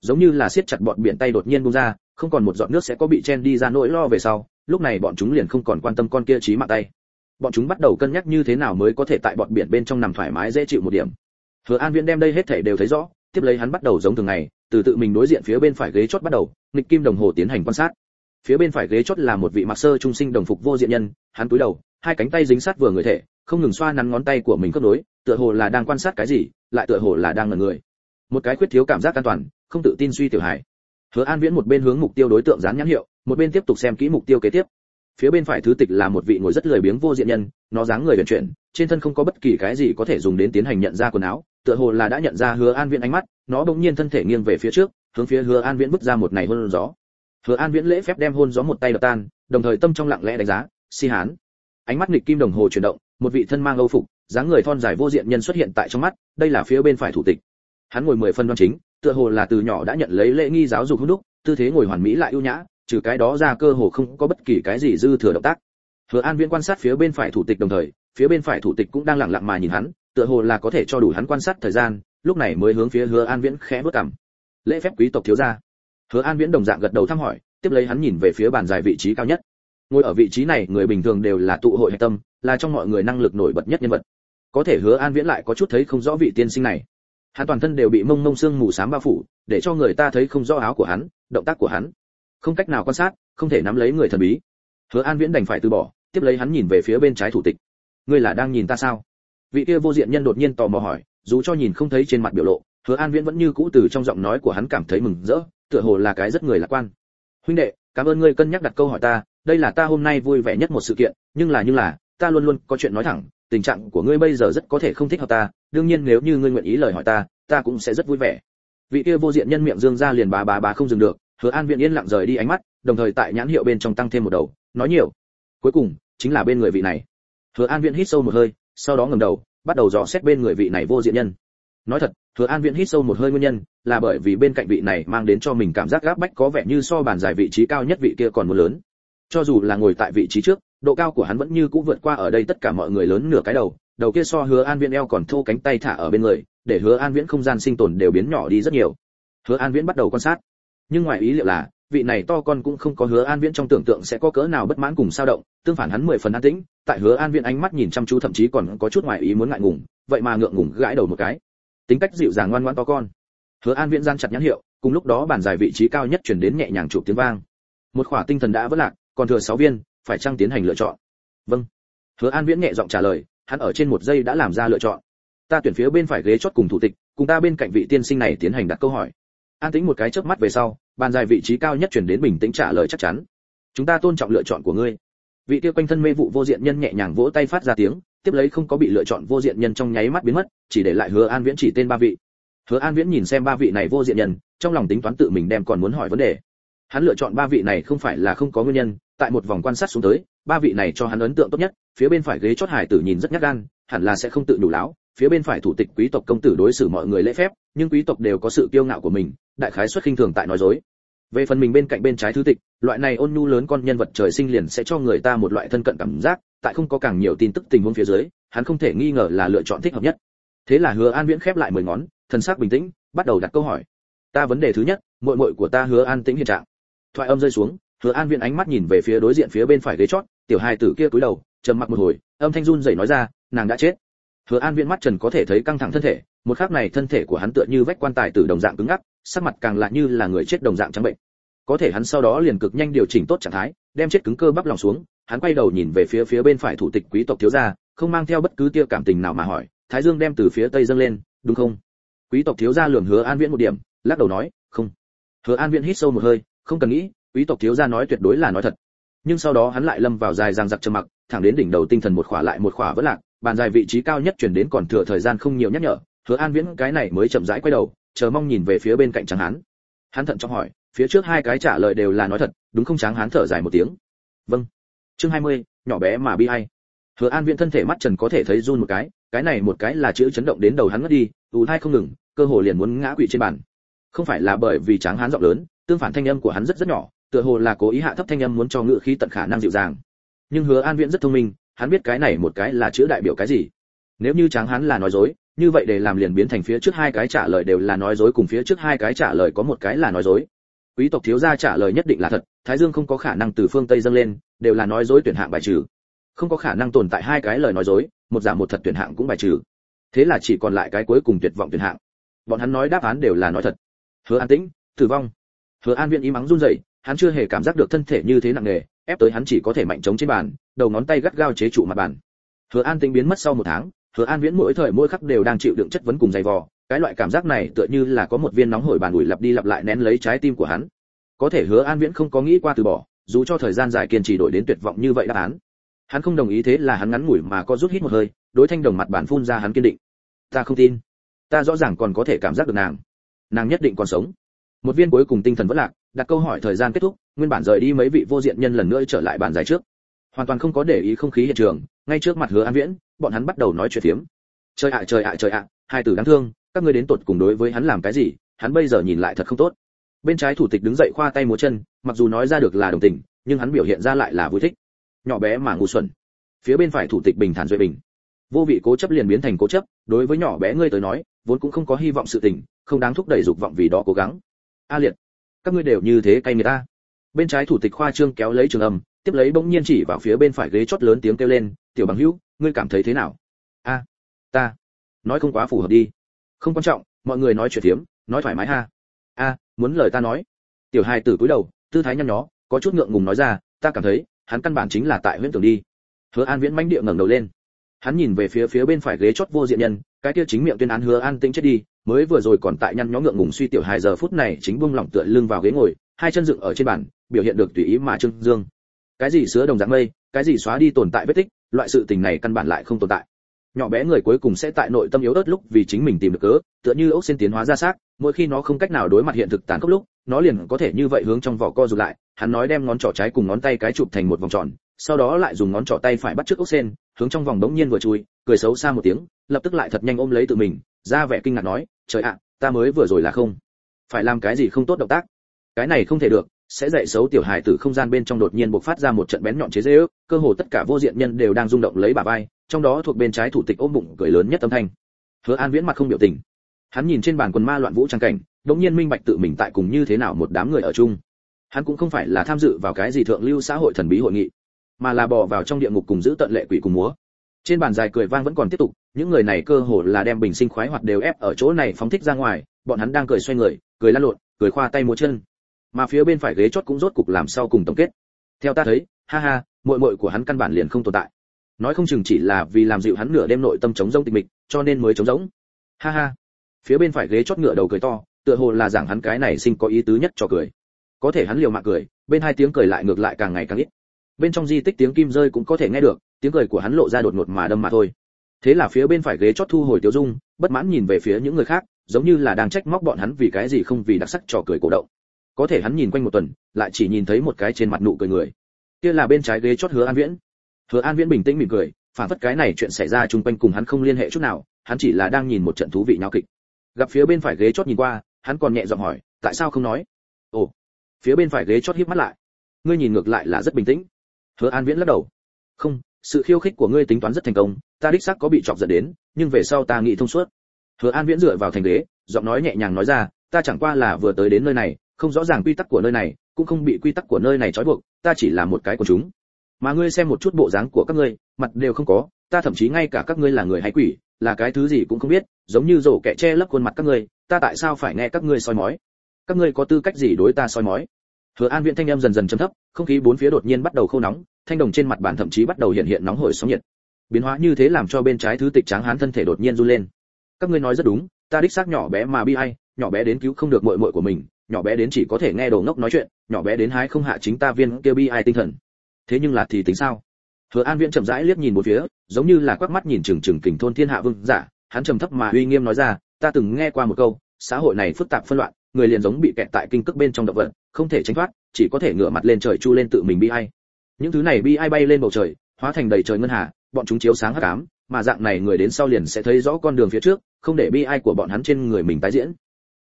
Giống như là siết chặt bọn biển tay đột nhiên buông ra, không còn một giọt nước sẽ có bị chen đi ra nỗi lo về sau, lúc này bọn chúng liền không còn quan tâm con kia trí mạng tay bọn chúng bắt đầu cân nhắc như thế nào mới có thể tại bọn biển bên trong nằm thoải mái dễ chịu một điểm. Hứa an viễn đem đây hết thể đều thấy rõ, tiếp lấy hắn bắt đầu giống thường ngày, từ tự mình đối diện phía bên phải ghế chót bắt đầu, nghịch kim đồng hồ tiến hành quan sát. Phía bên phải ghế chót là một vị mặc sơ trung sinh đồng phục vô diện nhân, hắn cúi đầu, hai cánh tay dính sát vừa người thể, không ngừng xoa nắn ngón tay của mình khớp nối, tựa hồ là đang quan sát cái gì, lại tựa hồ là đang ngẩn người. Một cái khuyết thiếu cảm giác an toàn, không tự tin suy tiểu hải hứa an viễn một bên hướng mục tiêu đối tượng dán nhãn hiệu, một bên tiếp tục xem kỹ mục tiêu kế tiếp phía bên phải thứ tịch là một vị ngồi rất lười biếng vô diện nhân, nó dáng người vận chuyển, trên thân không có bất kỳ cái gì có thể dùng đến tiến hành nhận ra quần áo, tựa hồ là đã nhận ra hứa an viễn ánh mắt, nó bỗng nhiên thân thể nghiêng về phía trước, hướng phía hứa an viễn bước ra một này hôn gió. Hứa an viễn lễ phép đem hôn gió một tay đập tan, đồng thời tâm trong lặng lẽ đánh giá, si hán. Ánh mắt nghịch kim đồng hồ chuyển động, một vị thân mang âu phục, dáng người thon dài vô diện nhân xuất hiện tại trong mắt, đây là phía bên phải thủ tịch. Hắn ngồi mười phân đoan chính, tựa hồ là từ nhỏ đã nhận lấy lễ nghi giáo dục hút đúc, tư thế ngồi hoàn mỹ lại ưu nhã trừ cái đó ra cơ hồ không có bất kỳ cái gì dư thừa động tác. Hứa an viễn quan sát phía bên phải thủ tịch đồng thời, phía bên phải thủ tịch cũng đang lặng lặng mà nhìn hắn, tựa hồ là có thể cho đủ hắn quan sát thời gian, lúc này mới hướng phía hứa an viễn khẽ bước cằm. Lễ phép quý tộc thiếu gia. Hứa an viễn đồng dạng gật đầu thăm hỏi, tiếp lấy hắn nhìn về phía bàn dài vị trí cao nhất. Ngồi ở vị trí này, người bình thường đều là tụ hội hạch tâm, là trong mọi người năng lực nổi bật nhất nhân vật. Có thể hứa an viễn lại có chút thấy không rõ vị tiên sinh này. Hắn toàn thân đều bị mông mông xương mù xám bao phủ, để cho người ta thấy không rõ áo của hắn, động tác của hắn không cách nào quan sát, không thể nắm lấy người thần bí. Hứa an viễn đành phải từ bỏ, tiếp lấy hắn nhìn về phía bên trái thủ tịch. Ngươi là đang nhìn ta sao? Vị kia vô diện nhân đột nhiên tò mò hỏi, dù cho nhìn không thấy trên mặt biểu lộ, hứa an viễn vẫn như cũ từ trong giọng nói của hắn cảm thấy mừng rỡ, tựa hồ là cái rất người lạc quan. Huynh đệ, cảm ơn ngươi cân nhắc đặt câu hỏi ta, đây là ta hôm nay vui vẻ nhất một sự kiện, nhưng là nhưng là, ta luôn luôn có chuyện nói thẳng, tình trạng của ngươi bây giờ rất có thể không thích hợp ta, đương nhiên nếu như ngươi nguyện ý lời hỏi ta ta cũng sẽ rất vui vẻ. Vị kia vô diện nhân miệng dương ra liền bá bá bá không dừng được hứa an Viễn yên lặng rời đi ánh mắt, đồng thời tại nhãn hiệu bên trong tăng thêm một đầu, nói nhiều. Cuối cùng, chính là bên người vị này. Hứa an Viễn hít sâu một hơi, sau đó ngẩng đầu, bắt đầu dò xét bên người vị này vô diện nhân. Nói thật, hứa an Viễn hít sâu một hơi nguyên nhân là bởi vì bên cạnh vị này mang đến cho mình cảm giác gáp bách có vẻ như so bàn giải vị trí cao nhất vị kia còn muốn lớn. Cho dù là ngồi tại vị trí trước, độ cao của hắn vẫn như cũ vượt qua ở đây tất cả mọi người lớn nửa cái đầu đầu kia so hứa an viễn eo còn thô cánh tay thả ở bên người, để hứa an viễn không gian sinh tồn đều biến nhỏ đi rất nhiều. Hứa an viễn bắt đầu quan sát nhưng ngoài ý liệu là, vị này to con cũng không có hứa an viễn trong tưởng tượng sẽ có cỡ nào bất mãn cùng sao động, tương phản hắn mười phần an tĩnh, tại hứa an viễn ánh mắt nhìn chăm chú thậm chí còn có chút ngoài ý muốn ngại ngùng, vậy mà ngượng ngùng gãi đầu một cái. Tính cách dịu dàng ngoan ngoãn to con. Hứa an viễn gian chặt nhãn hiệu, cùng lúc đó bàn giải vị trí cao nhất chuyển đến nhẹ nhàng chụp tiếng vang. Một khỏa tinh thần đã vỡ lạc, còn thừa sáu viên, phải chăng tiến hành lựa chọn? Vâng. Hứa an viễn nhẹ giọng trả lời, hắn ở trên một giây đã làm ra lựa chọn. Ta tuyển phía bên phải ghế chót cùng thủ tịch, cùng ta bên cạnh vị tiên sinh này tiến hành đặt câu hỏi an tĩnh một cái chớp mắt về sau, bàn dài vị trí cao nhất chuyển đến bình tĩnh trả lời chắc chắn. Chúng ta tôn trọng lựa chọn của ngươi. Vị kia quanh thân mê vụ vô diện nhân nhẹ nhàng vỗ tay phát ra tiếng, tiếp lấy không có bị lựa chọn vô diện nhân trong nháy mắt biến mất, chỉ để lại hứa an viễn chỉ tên ba vị. Hứa an viễn nhìn xem ba vị này vô diện nhân, trong lòng tính toán tự mình đem còn muốn hỏi vấn đề. Hắn lựa chọn ba vị này không phải là không có nguyên nhân, tại một vòng quan sát xuống tới, ba vị này cho hắn ấn tượng tốt nhất, phía bên phải ghế chót hải tử nhìn rất nhát gan, hẳn là sẽ không tự đủ lão phía bên phải thủ tịch quý tộc công tử đối xử mọi người lễ phép, nhưng quý tộc đều có sự kiêu ngạo của mình, đại khái xuất khinh thường tại nói dối. Về phần mình bên cạnh bên trái thứ tịch, loại này ôn nhu lớn con nhân vật trời sinh liền sẽ cho người ta một loại thân cận cảm giác, tại không có càng nhiều tin tức tình huống phía dưới, hắn không thể nghi ngờ là lựa chọn thích hợp nhất. Thế là hứa an viễn khép lại mười ngón, thần sắc bình tĩnh, bắt đầu đặt câu hỏi. Ta vấn đề thứ nhất, muội muội của ta hứa an tĩnh hiện trạng. Thoại âm rơi xuống, hứa an viễn ánh mắt nhìn về phía đối diện phía bên phải ghế chót, tiểu hai tử kia cúi đầu, trầm mặc một hồi, âm thanh run rẩy nói ra, nàng đã chết hứa an viễn mắt trần có thể thấy căng thẳng thân thể, một khắc này thân thể của hắn tựa như vách quan tài từ đồng dạng cứng ngắc, sắc mặt càng lạ như là người chết đồng dạng trắng bệnh. Có thể hắn sau đó liền cực nhanh điều chỉnh tốt trạng thái, đem chết cứng cơ bắp lòng xuống, hắn quay đầu nhìn về phía phía bên phải thủ tịch quý tộc thiếu gia, không mang theo bất cứ tia cảm tình nào mà hỏi, thái dương đem từ phía tây dâng lên, đúng không? Quý tộc thiếu gia lườm hứa an viễn một điểm, lắc đầu nói, không. Hứa an viễn hít sâu một hơi, không cần nghĩ, quý tộc thiếu gia nói tuyệt đối là nói thật. Nhưng sau đó hắn lại lâm vào dài dằng dặc trầm mặc, thẳng đến đỉnh đầu tinh thần một khỏa lại một khỏa vỡ lạc bàn dài vị trí cao nhất chuyển đến còn thừa thời gian không nhiều nhắc nhở hứa an viễn cái này mới chậm rãi quay đầu chờ mong nhìn về phía bên cạnh tráng hán. Hắn thận trọng hỏi phía trước hai cái trả lời đều là nói thật đúng không tráng hán thở dài một tiếng. Vâng. Chương 20, nhỏ bé mà bi hay. hứa an viễn thân thể mắt trần có thể thấy run một cái cái này một cái là chữ chấn động đến đầu hắn ngất đi ù thai không ngừng cơ hồ liền muốn ngã quỵ trên bàn. Không phải là bởi vì tráng hán giọng lớn tương phản thanh âm của hắn rất rất nhỏ tựa hồ là cố ý hạ thấp thanh âm muốn cho ngự khí tận khả năng dịu dàng. Nhưng hứa an viễn rất thông minh hắn biết cái này một cái là chữ đại biểu cái gì. Nếu như tráng hán là nói dối, như vậy để làm liền biến thành phía trước hai cái trả lời đều là nói dối cùng phía trước hai cái trả lời có một cái là nói dối. Quý tộc thiếu gia trả lời nhất định là thật, thái dương không có khả năng từ phương tây dâng lên, đều là nói dối tuyển hạng bài trừ. Không có khả năng tồn tại hai cái lời nói dối, một giả một thật tuyển hạng cũng bài trừ. Thế là chỉ còn lại cái cuối cùng tuyệt vọng tuyển hạng. Bọn hắn nói đáp án đều là nói thật. Hứa an tĩnh, tử vong. Hứa an viện im mắng run rẩy, hắn chưa hề cảm giác được thân thể như thế nặng nề, ép tới hắn chỉ có thể mạnh chống trên bàn đầu ngón tay gắt gao chế trụ mặt bàn. Hứa an tĩnh biến mất sau một tháng, hứa an viễn mỗi thời mỗi khắc đều đang chịu đựng chất vấn cùng dày vò, cái loại cảm giác này tựa như là có một viên nóng hổi bàn ủi lặp đi lặp lại nén lấy trái tim của hắn. Có thể hứa an viễn không có nghĩ qua từ bỏ, dù cho thời gian dài kiên trì đổi đến tuyệt vọng như vậy đáp án. Hắn không đồng ý thế là hắn ngắn ngủi mà có rút hít một hơi, đối thanh đồng mặt bản phun ra hắn kiên định. Ta không tin. Ta rõ ràng còn có thể cảm giác được nàng. Nàng nhất định còn sống. Một viên cuối cùng tinh thần vẫn lạc, đặt câu hỏi thời gian kết thúc, nguyên bản rời đi mấy vị vô diện nhân lần nữa trở lại bàn giải trước hoàn toàn không có để ý không khí hiện trường, ngay trước mặt hứa an viễn, bọn hắn bắt đầu nói chuyện phiếm. Trời ạ trời ạ trời ạ, hai tử đáng thương, các ngươi đến tột cùng đối với hắn làm cái gì, hắn bây giờ nhìn lại thật không tốt. Bên trái thủ tịch đứng dậy khoa tay múa chân, mặc dù nói ra được là đồng tình, nhưng hắn biểu hiện ra lại là vui thích. Nhỏ bé mà ngu xuẩn. Phía bên phải thủ tịch bình thản duệ bình. Vô vị cố chấp liền biến thành cố chấp, đối với nhỏ bé ngươi tới nói, vốn cũng không có hy vọng sự tình, không đáng thúc đẩy dục vọng vì đó cố gắng. A liệt, các ngươi đều như thế cay người ta. Bên trái thủ tịch khoa trương kéo lấy trường âm tiếp lấy bỗng nhiên chỉ vào phía bên phải ghế chót lớn tiếng kêu lên, tiểu bằng hữu, ngươi cảm thấy thế nào? A, ta, nói không quá phù hợp đi. Không quan trọng, mọi người nói chuyện thiếm nói thoải mái ha. A, muốn lời ta nói? Tiểu hai tử cúi đầu, tư thái nhăn nhó, có chút ngượng ngùng nói ra, ta cảm thấy, hắn căn bản chính là tại huyễn tưởng đi. Hứa an viễn mãnh địa ngẩng đầu lên. Hắn nhìn về phía phía bên phải ghế chót vô diện nhân, cái kia chính miệng tuyên án hứa an tĩnh chết đi, mới vừa rồi còn tại nhăn nhó ngượng ngùng suy tiểu hài giờ phút này chính buông lỏng tựa lưng vào ghế ngồi, hai chân dựng ở trên bàn, biểu hiện được tùy ý mà trưng dương cái gì sứa đồng dạng mây, cái gì xóa đi tồn tại vết tích, loại sự tình này căn bản lại không tồn tại. Nhỏ bé người cuối cùng sẽ tại nội tâm yếu ớt lúc vì chính mình tìm được cớ, tựa như ốc xin tiến hóa ra xác, mỗi khi nó không cách nào đối mặt hiện thực tàn khốc lúc, nó liền có thể như vậy hướng trong vỏ co rụt lại. Hắn nói đem ngón trỏ trái cùng ngón tay cái chụp thành một vòng tròn, sau đó lại dùng ngón trỏ tay phải bắt trước ốc sen, hướng trong vòng đống nhiên vừa chui, cười xấu xa một tiếng, lập tức lại thật nhanh ôm lấy tự mình, ra vẻ kinh ngạc nói, trời ạ, ta mới vừa rồi là không phải làm cái gì không tốt động tác. Cái này không thể được sẽ dạy xấu tiểu hài tử không gian bên trong đột nhiên bộc phát ra một trận bén nhọn chế dễ ước, cơ hồ tất cả vô diện nhân đều đang rung động lấy bà vai, trong đó thuộc bên trái thủ tịch ôm bụng cười lớn nhất âm thanh. Hứa an viễn mặt không biểu tình. Hắn nhìn trên bàn quần ma loạn vũ trang cảnh đống nhiên minh bạch tự mình tại cùng như thế nào một đám người ở chung. Hắn cũng không phải là tham dự vào cái gì thượng lưu xã hội thần bí hội nghị, mà là bò vào trong địa ngục cùng giữ tận lệ quỷ cùng múa. Trên bàn dài cười vang vẫn còn tiếp tục, những người này cơ hồ là đem bình sinh khoái hoạt đều ép ở chỗ này phóng thích ra ngoài, bọn hắn đang cười xoay người, cười lăn lộn, cười khoa tay múa chân mà phía bên phải ghế chót cũng rốt cục làm sau cùng tổng kết. Theo ta thấy, ha ha, muội muội của hắn căn bản liền không tồn tại. Nói không chừng chỉ là vì làm dịu hắn nửa đêm nội tâm chống rông tịch mịch, cho nên mới chống rỗng. Ha ha. Phía bên phải ghế chót ngựa đầu cười to, tựa hồ là giảng hắn cái này sinh có ý tứ nhất cho cười. Có thể hắn liều mạng cười, bên hai tiếng cười lại ngược lại càng ngày càng ít. Bên trong di tích tiếng kim rơi cũng có thể nghe được, tiếng cười của hắn lộ ra đột ngột mà đâm mà thôi. Thế là phía bên phải ghế chót thu hồi tiêu dung, bất mãn nhìn về phía những người khác, giống như là đang trách móc bọn hắn vì cái gì không vì đặc sắc trò cười cổ động có thể hắn nhìn quanh một tuần, lại chỉ nhìn thấy một cái trên mặt nụ cười người. Kia là bên trái ghế chót hứa an viễn. Hứa an viễn bình tĩnh mỉm cười, phản phất cái này chuyện xảy ra chung quanh cùng hắn không liên hệ chút nào, hắn chỉ là đang nhìn một trận thú vị nhau kịch. Gặp phía bên phải ghế chót nhìn qua, hắn còn nhẹ giọng hỏi, tại sao không nói? Ồ. Phía bên phải ghế chót híp mắt lại. Ngươi nhìn ngược lại là rất bình tĩnh. Hứa an viễn lắc đầu. Không, sự khiêu khích của ngươi tính toán rất thành công, ta đích xác có bị chọc giận đến, nhưng về sau ta nghĩ thông suốt. Hứa an viễn dựa vào thành ghế, giọng nói nhẹ nhàng nói ra, ta chẳng qua là vừa tới đến nơi này không rõ ràng quy tắc của nơi này, cũng không bị quy tắc của nơi này trói buộc, ta chỉ là một cái của chúng. Mà ngươi xem một chút bộ dáng của các ngươi, mặt đều không có, ta thậm chí ngay cả các ngươi là người hay quỷ, là cái thứ gì cũng không biết, giống như rổ kẻ che lấp khuôn mặt các ngươi, ta tại sao phải nghe các ngươi soi mói? Các ngươi có tư cách gì đối ta soi mói? Hứa an viễn thanh âm dần dần trầm thấp, không khí bốn phía đột nhiên bắt đầu khô nóng, thanh đồng trên mặt bàn thậm chí bắt đầu hiện hiện nóng hổi sóng nhiệt. Biến hóa như thế làm cho bên trái thứ tịch tráng hán thân thể đột nhiên run lên. Các ngươi nói rất đúng, ta đích xác nhỏ bé mà bi ai, nhỏ bé đến cứu không được muội muội của mình nhỏ bé đến chỉ có thể nghe đồ ngốc nói chuyện, nhỏ bé đến hái không hạ chính ta viên kia bi ai tinh thần. Thế nhưng là thì tính sao? Hứa an viễn chậm rãi liếc nhìn một phía, giống như là quắc mắt nhìn chừng chừng kình thôn thiên hạ vương giả, hắn trầm thấp mà uy nghiêm nói ra, ta từng nghe qua một câu, xã hội này phức tạp phân loạn, người liền giống bị kẹt tại kinh cước bên trong động vật, không thể tránh thoát, chỉ có thể ngửa mặt lên trời chu lên tự mình bi ai. Những thứ này bi ai bay lên bầu trời, hóa thành đầy trời ngân hà, bọn chúng chiếu sáng hắc ám, mà dạng này người đến sau liền sẽ thấy rõ con đường phía trước, không để bi ai của bọn hắn trên người mình tái diễn.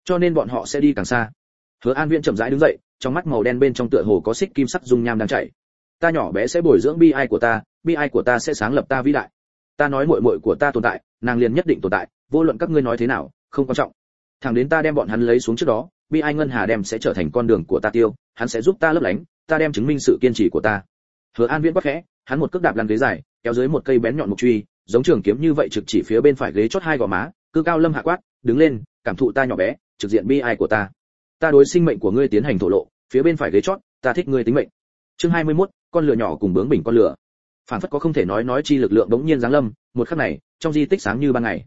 Cho nên bọn họ sẽ đi càng xa hứa an viễn chậm rãi đứng dậy, trong mắt màu đen bên trong tựa hồ có xích kim sắc dung nham đang chảy. Ta nhỏ bé sẽ bồi dưỡng bi ai của ta, bi ai của ta sẽ sáng lập ta vĩ đại. Ta nói muội muội của ta tồn tại, nàng liền nhất định tồn tại, vô luận các ngươi nói thế nào, không quan trọng. Thẳng đến ta đem bọn hắn lấy xuống trước đó, bi ai ngân hà đem sẽ trở thành con đường của ta tiêu, hắn sẽ giúp ta lấp lánh, ta đem chứng minh sự kiên trì của ta. Hứa an viễn quắc khẽ, hắn một cước đạp lăn ghế dài, kéo dưới một cây bén nhọn mục truy, giống trường kiếm như vậy trực chỉ phía bên phải ghế chót hai gò má cư cao lâm hạ quát, đứng lên, cảm thụ ta nhỏ bé, trực diện bi ai của ta ta đối sinh mệnh của ngươi tiến hành thổ lộ phía bên phải ghế chót ta thích ngươi tính mệnh. Chương 21, con lửa nhỏ cùng bướng bình con lửa. Phản phất có không thể nói nói chi lực lượng đống nhiên giáng lâm một khắc này trong di tích sáng như ban ngày.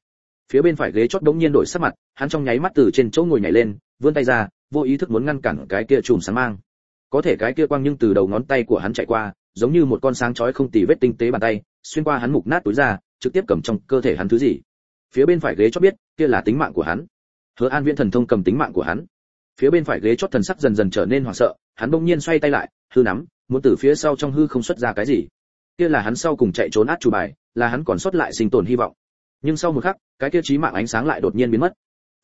Phía bên phải ghế chót đống nhiên đổi sắc mặt hắn trong nháy mắt từ trên chỗ ngồi nhảy lên vươn tay ra vô ý thức muốn ngăn cản cái kia chùm sáng mang. Có thể cái kia quang nhưng từ đầu ngón tay của hắn chạy qua giống như một con sáng chói không tì vết tinh tế bàn tay xuyên qua hắn mục nát túi ra trực tiếp cầm trong cơ thể hắn thứ gì. Phía bên phải ghế chót biết kia là tính mạng của hắn. Hứa an viễn thần thông cầm tính mạng của hắn phía bên phải ghế chót thần sắc dần dần trở nên hoảng sợ, hắn bỗng nhiên xoay tay lại, hư nắm, muốn từ phía sau trong hư không xuất ra cái gì. Kia là hắn sau cùng chạy trốn át chủ bài, là hắn còn sót lại sinh tồn hy vọng. Nhưng sau một khắc, cái kia trí mạng ánh sáng lại đột nhiên biến mất.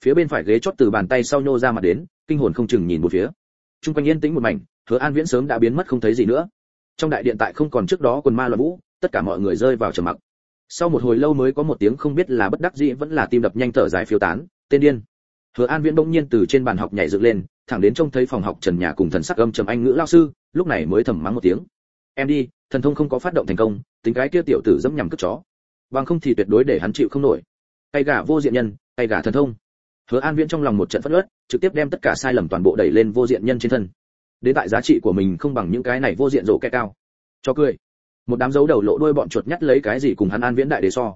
Phía bên phải ghế chót từ bàn tay sau nhô ra mặt đến, kinh hồn không chừng nhìn một phía. Trung quanh yên tĩnh một mảnh, hứa an viễn sớm đã biến mất không thấy gì nữa. Trong đại điện tại không còn trước đó quần ma loạn vũ, tất cả mọi người rơi vào trầm mặc. Sau một hồi lâu mới có một tiếng không biết là bất đắc dĩ vẫn là tim đập nhanh thở dài phiêu tán, tên điên! Hứa an viễn bỗng nhiên từ trên bàn học nhảy dựng lên thẳng đến trông thấy phòng học trần nhà cùng thần sắc âm trầm anh ngữ lão sư lúc này mới thầm mắng một tiếng. Em đi thần thông không có phát động thành công tính cái kia tiểu tử dẫm nhằm cướp chó. Bằng không thì tuyệt đối để hắn chịu không nổi. Tay gà vô diện nhân tay gà thần thông. Hứa an viễn trong lòng một trận phẫn uất, trực tiếp đem tất cả sai lầm toàn bộ đẩy lên vô diện nhân trên thân. Đến tại giá trị của mình không bằng những cái này vô diện rổ kẻ cao. Cho cười. Một đám dấu đầu lộ đuôi bọn chuột nhắt lấy cái gì cùng hắn an viễn đại đề so.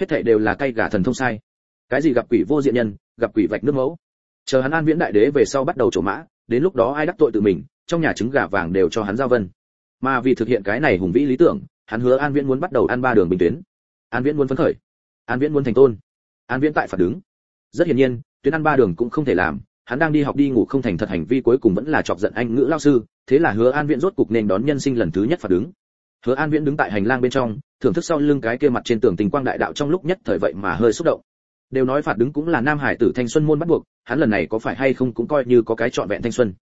Hết thảy đều là cây gà thần thông sai cái gì gặp quỷ vô diện nhân, gặp quỷ vạch nước mẫu? Chờ hắn an viễn đại đế về sau bắt đầu trổ mã, đến lúc đó ai đắc tội tự mình, trong nhà trứng gà vàng đều cho hắn giao vân. Mà vì thực hiện cái này hùng vĩ lý tưởng, hắn hứa an viễn muốn bắt đầu ăn ba đường bình tuyến. An viễn muốn phấn khởi. An viễn muốn thành tôn. An viễn tại phản đứng rất hiển nhiên, tuyến ăn ba đường cũng không thể làm, hắn đang đi học đi ngủ không thành thật hành vi cuối cùng vẫn là chọc giận anh ngữ lao sư, thế là hứa an viễn rốt cục nên đón nhân sinh lần thứ nhất phản đứng hứa an viễn đứng tại hành lang bên trong, thưởng thức sau lưng cái kia mặt trên tường tình quang đại đạo trong lúc nhất thời vậy mà hơi xúc động đều nói phạt đứng cũng là nam hải tử thanh xuân môn bắt buộc, hắn lần này có phải hay không cũng coi như có cái trọn vẹn thanh xuân.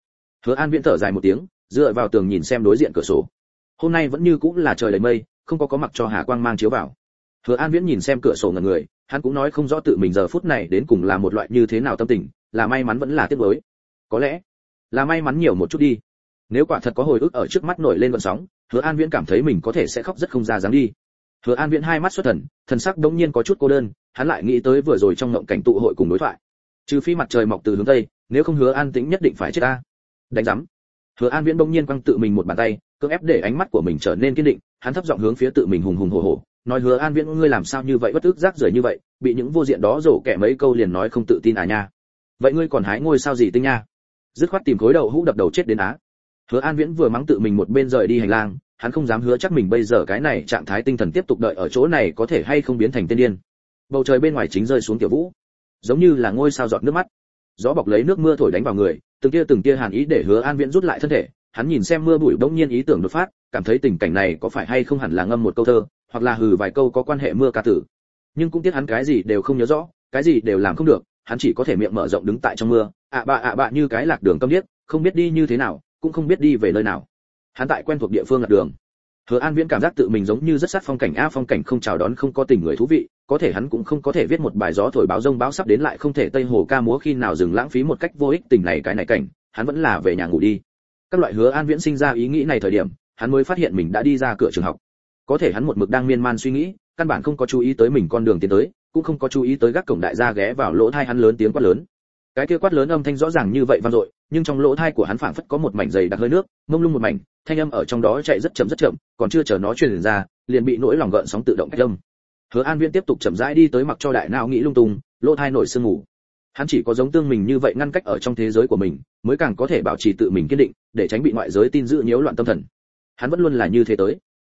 Hứa an viễn thở dài một tiếng, dựa vào tường nhìn xem đối diện cửa sổ. Hôm nay vẫn như cũng là trời đầy mây, không có có mặc cho hà quang mang chiếu vào. Hứa an viễn nhìn xem cửa sổ ngần người, hắn cũng nói không rõ tự mình giờ phút này đến cùng là một loại như thế nào tâm tình, là may mắn vẫn là tiếc nuối. Có lẽ là may mắn nhiều một chút đi. Nếu quả thật có hồi ức ở trước mắt nổi lên vận sóng, hứa an viễn cảm thấy mình có thể sẽ khóc rất không ra dáng đi. Hứa an viễn hai mắt xuất thần thần sắc đống nhiên có chút cô đơn hắn lại nghĩ tới vừa rồi trong ngộng cảnh tụ hội cùng đối thoại. Trừ phi mặt trời mọc từ hướng tây, nếu không hứa an tĩnh nhất định phải chết ta. Đánh giám. Hứa an viễn bỗng nhiên quăng tự mình một bàn tay, cưỡng ép để ánh mắt của mình trở nên kiên định, hắn thấp giọng hướng phía tự mình hùng hùng hổ hổ, nói hứa an viễn, ngươi làm sao như vậy bất ức rác rưởi như vậy, bị những vô diện đó rổ kẻ mấy câu liền nói không tự tin à nha. Vậy ngươi còn hái ngôi sao gì tinh nha? Dứt khoát tìm khối đầu hũ đập đầu chết đến á. Hứa an viễn vừa mắng tự mình một bên rời đi hành lang, hắn không dám hứa chắc mình bây giờ cái này trạng thái tinh thần tiếp tục đợi ở chỗ này có thể hay không biến thành tiên điên bầu trời bên ngoài chính rơi xuống tiểu vũ, giống như là ngôi sao giọt nước mắt. Gió bọc lấy nước mưa thổi đánh vào người, từng tia từng tia hàn ý để hứa an viễn rút lại thân thể, hắn nhìn xem mưa bụi bỗng nhiên ý tưởng đột phát, cảm thấy tình cảnh này có phải hay không hẳn là ngâm một câu thơ, hoặc là hừ vài câu có quan hệ mưa ca tử. Nhưng cũng tiếc hắn cái gì đều không nhớ rõ, cái gì đều làm không được, hắn chỉ có thể miệng mở rộng đứng tại trong mưa. Ạ bạ ạ bạ như cái lạc đường câm điếc, không biết đi như thế nào, cũng không biết đi về nơi nào. Hắn tại quen thuộc địa phương lạc đường. Hứa an viễn cảm giác tự mình giống như rất sát phong cảnh a phong cảnh không chào đón, không có tình người thú vị có thể hắn cũng không có thể viết một bài gió thổi báo rông báo sắp đến lại không thể tây hồ ca múa khi nào dừng lãng phí một cách vô ích tình này cái này cảnh, hắn vẫn là về nhà ngủ đi. Các loại hứa an viễn sinh ra ý nghĩ này thời điểm, hắn mới phát hiện mình đã đi ra cửa trường học. Có thể hắn một mực đang miên man suy nghĩ, căn bản không có chú ý tới mình con đường tiến tới, cũng không có chú ý tới gác cổng đại gia ghé vào lỗ thai hắn lớn tiếng quát lớn. Cái kia quát lớn âm thanh rõ ràng như vậy vang dội, nhưng trong lỗ thai của hắn phảng phất có một mảnh dày đặc hơi nước, mông lung một mảnh, thanh âm ở trong đó chạy rất chậm rất chậm, còn chưa chờ nó truyền ra, liền bị nỗi lòng gợn sóng tự động cách âm hứa an viễn tiếp tục chậm rãi đi tới mặc cho đại não nghĩ lung tung, lỗ thai nổi sương ngủ hắn chỉ có giống tương mình như vậy ngăn cách ở trong thế giới của mình, mới càng có thể bảo trì tự mình kiên định, để tránh bị ngoại giới tin dữ nhiễu loạn tâm thần. Hắn vẫn luôn là như thế tới.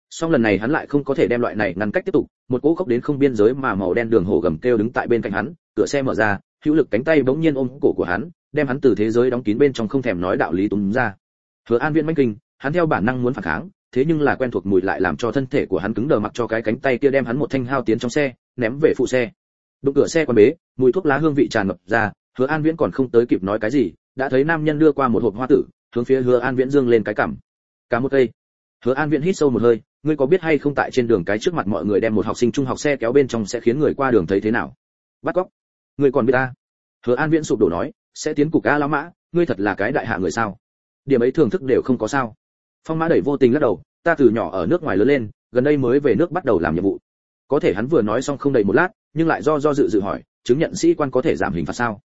Song lần này hắn lại không có thể đem loại này ngăn cách tiếp tục, một cỗ khốc đến không biên giới mà màu đen đường hổ gầm kêu đứng tại bên cạnh hắn, cửa xe mở ra, hữu lực cánh tay bỗng nhiên ôm cổ của hắn, đem hắn từ thế giới đóng kín bên trong không thèm nói đạo lý túm ra. Hứa an Viễn manh kinh, hắn theo bản năng muốn phản kháng thế nhưng là quen thuộc mùi lại làm cho thân thể của hắn cứng đờ mặc cho cái cánh tay kia đem hắn một thanh hao tiến trong xe, ném về phụ xe. Đụng cửa xe quan bế, mùi thuốc lá hương vị tràn ngập ra, hứa an viễn còn không tới kịp nói cái gì, đã thấy nam nhân đưa qua một hộp hoa tử, hướng phía hứa an viễn dương lên cái cằm. Cả một cây. Hứa an viễn hít sâu một hơi, ngươi có biết hay không tại trên đường cái trước mặt mọi người đem một học sinh trung học xe kéo bên trong sẽ khiến người qua đường thấy thế nào? Bắt cóc. Ngươi còn biết ta? Hứa an viễn sụp đổ nói, sẽ tiến cục a lão mã, ngươi thật là cái đại hạ người sao? Điểm ấy thưởng thức đều không có sao phong mã đẩy vô tình lắc đầu, ta từ nhỏ ở nước ngoài lớn lên, gần đây mới về nước bắt đầu làm nhiệm vụ. Có thể hắn vừa nói xong không đầy một lát, nhưng lại do do dự dự hỏi, chứng nhận sĩ quan có thể giảm hình phạt sao?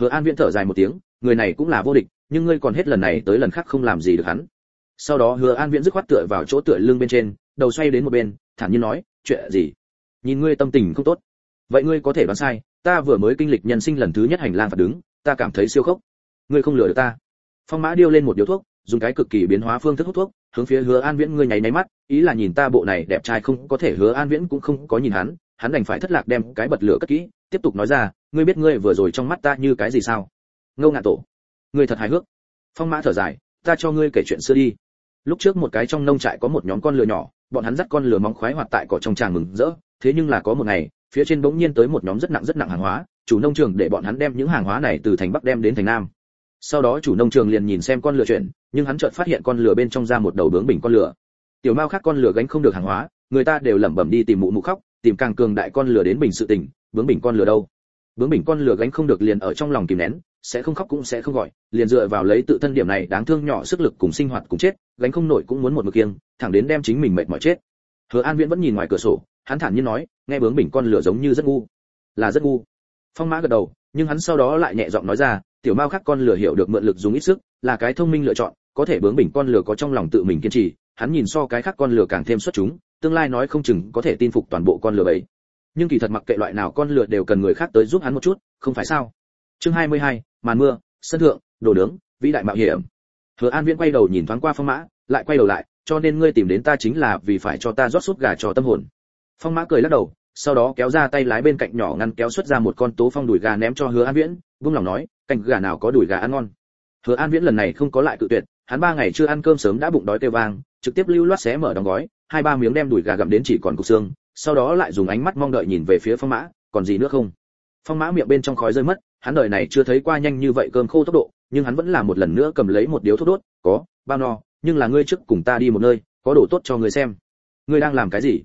Hứa an viễn thở dài một tiếng, người này cũng là vô địch, nhưng ngươi còn hết lần này tới lần khác không làm gì được hắn. Sau đó hứa an viễn dứt khoát tựa vào chỗ tựa lưng bên trên, đầu xoay đến một bên, thản nhiên nói, chuyện gì? Nhìn ngươi tâm tình không tốt. Vậy ngươi có thể đoán sai, ta vừa mới kinh lịch nhân sinh lần thứ nhất hành lang phạt đứng, ta cảm thấy siêu khốc. Ngươi không lừa được ta. Phong mã điêu lên một điếu thuốc dùng cái cực kỳ biến hóa phương thức hút thuốc, hướng phía hứa an viễn ngươi nháy nháy mắt, ý là nhìn ta bộ này đẹp trai không có thể hứa an viễn cũng không có nhìn hắn hắn đành phải thất lạc đem cái bật lửa cất kỹ, tiếp tục nói ra, ngươi biết ngươi vừa rồi trong mắt ta như cái gì sao? Ngâu ngạn tổ, ngươi thật hài hước. Phong mã thở dài, ta cho ngươi kể chuyện xưa đi. Lúc trước một cái trong nông trại có một nhóm con lừa nhỏ, bọn hắn dắt con lừa móng khoái hoạt tại cỏ trong tràng mừng rỡ, thế nhưng là có một ngày, phía trên bỗng nhiên tới một nhóm rất nặng rất nặng hàng hóa, chủ nông trường để bọn hắn đem những hàng hóa này từ thành bắc đem đến thành nam. Sau đó chủ nông trường liền nhìn xem con lừa chuyển nhưng hắn chợt phát hiện con lừa bên trong ra một đầu bướng bình con lừa tiểu mao khác con lừa gánh không được hàng hóa, người ta đều lẩm bẩm đi tìm mụ mụ khóc, tìm càng cường đại con lừa đến bình sự tình, bướng bình con lừa đâu? Bướng bình con lừa gánh không được liền ở trong lòng kìm nén, sẽ không khóc cũng sẽ không gọi, liền dựa vào lấy tự thân điểm này đáng thương nhỏ sức lực cùng sinh hoạt cùng chết, gánh không nổi cũng muốn một mực kiêng, thẳng đến đem chính mình mệt mỏi chết. Hứa an viễn vẫn nhìn ngoài cửa sổ, hắn thản nhiên nói, nghe bướng bình con lừa giống như rất ngu. Là rất ngu. Phong mã gật đầu, nhưng hắn sau đó lại nhẹ giọng nói ra, tiểu mao khác con lừa hiểu được mượn lực dùng ít sức, là cái thông minh lựa chọn có thể bướng bỉnh con lừa có trong lòng tự mình kiên trì hắn nhìn so cái khác con lừa càng thêm xuất chúng tương lai nói không chừng có thể tin phục toàn bộ con lừa ấy nhưng kỳ thật mặc kệ loại nào con lừa đều cần người khác tới giúp hắn một chút không phải sao? Chương 22, màn mưa sân thượng đồ nướng vĩ đại mạo hiểm. Hứa an viễn quay đầu nhìn thoáng qua phong mã lại quay đầu lại cho nên ngươi tìm đến ta chính là vì phải cho ta rót sút gà cho tâm hồn. Phong mã cười lắc đầu sau đó kéo ra tay lái bên cạnh nhỏ ngăn kéo xuất ra một con tố phong đùi gà ném cho hứa an viễn vung lòng nói canh gà nào có đùi gà ăn ngon? Hứa an viễn lần này không có lại cự tuyệt hắn ba ngày chưa ăn cơm sớm đã bụng đói kêu vang, trực tiếp lưu loát xé mở đóng gói, hai ba miếng đem đùi gà gặm đến chỉ còn cục xương, sau đó lại dùng ánh mắt mong đợi nhìn về phía phong mã, còn gì nữa không? Phong mã miệng bên trong khói rơi mất, hắn đời này chưa thấy qua nhanh như vậy cơm khô tốc độ, nhưng hắn vẫn là một lần nữa cầm lấy một điếu thuốc đốt, có, bao no, nhưng là ngươi trước cùng ta đi một nơi, có đồ tốt cho ngươi xem. Ngươi đang làm cái gì?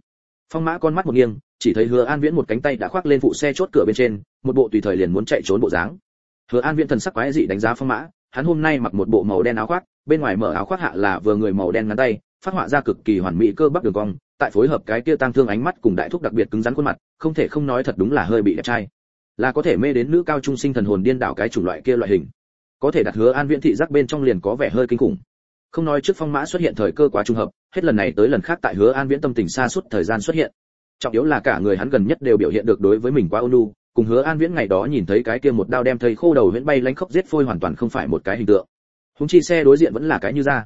Phong mã con mắt một nghiêng, chỉ thấy hứa an viễn một cánh tay đã khoác lên phụ xe chốt cửa bên trên, một bộ tùy thời liền muốn chạy trốn bộ dáng. Hứa an viễn thần sắc quái dị đánh giá phong mã, hắn hôm nay mặc một bộ màu đen áo khoác bên ngoài mở áo khoác hạ là vừa người màu đen ngắn tay, phát họa ra cực kỳ hoàn mỹ cơ bắp đường cong, tại phối hợp cái kia tăng thương ánh mắt cùng đại thúc đặc biệt cứng rắn khuôn mặt, không thể không nói thật đúng là hơi bị đẹp trai. Là có thể mê đến nữ cao trung sinh thần hồn điên đảo cái chủng loại kia loại hình. Có thể đặt hứa an viễn thị giác bên trong liền có vẻ hơi kinh khủng. Không nói trước phong mã xuất hiện thời cơ quá trùng hợp, hết lần này tới lần khác tại hứa an viễn tâm tình xa suốt thời gian xuất hiện. Trọng yếu là cả người hắn gần nhất đều biểu hiện được đối với mình quá ôn nhu, cùng hứa an viễn ngày đó nhìn thấy cái kia một đao đem thầy khô đầu huyễn bay lánh khóc giết phôi hoàn toàn không phải một cái hình tượng húng chi xe đối diện vẫn là cái như ra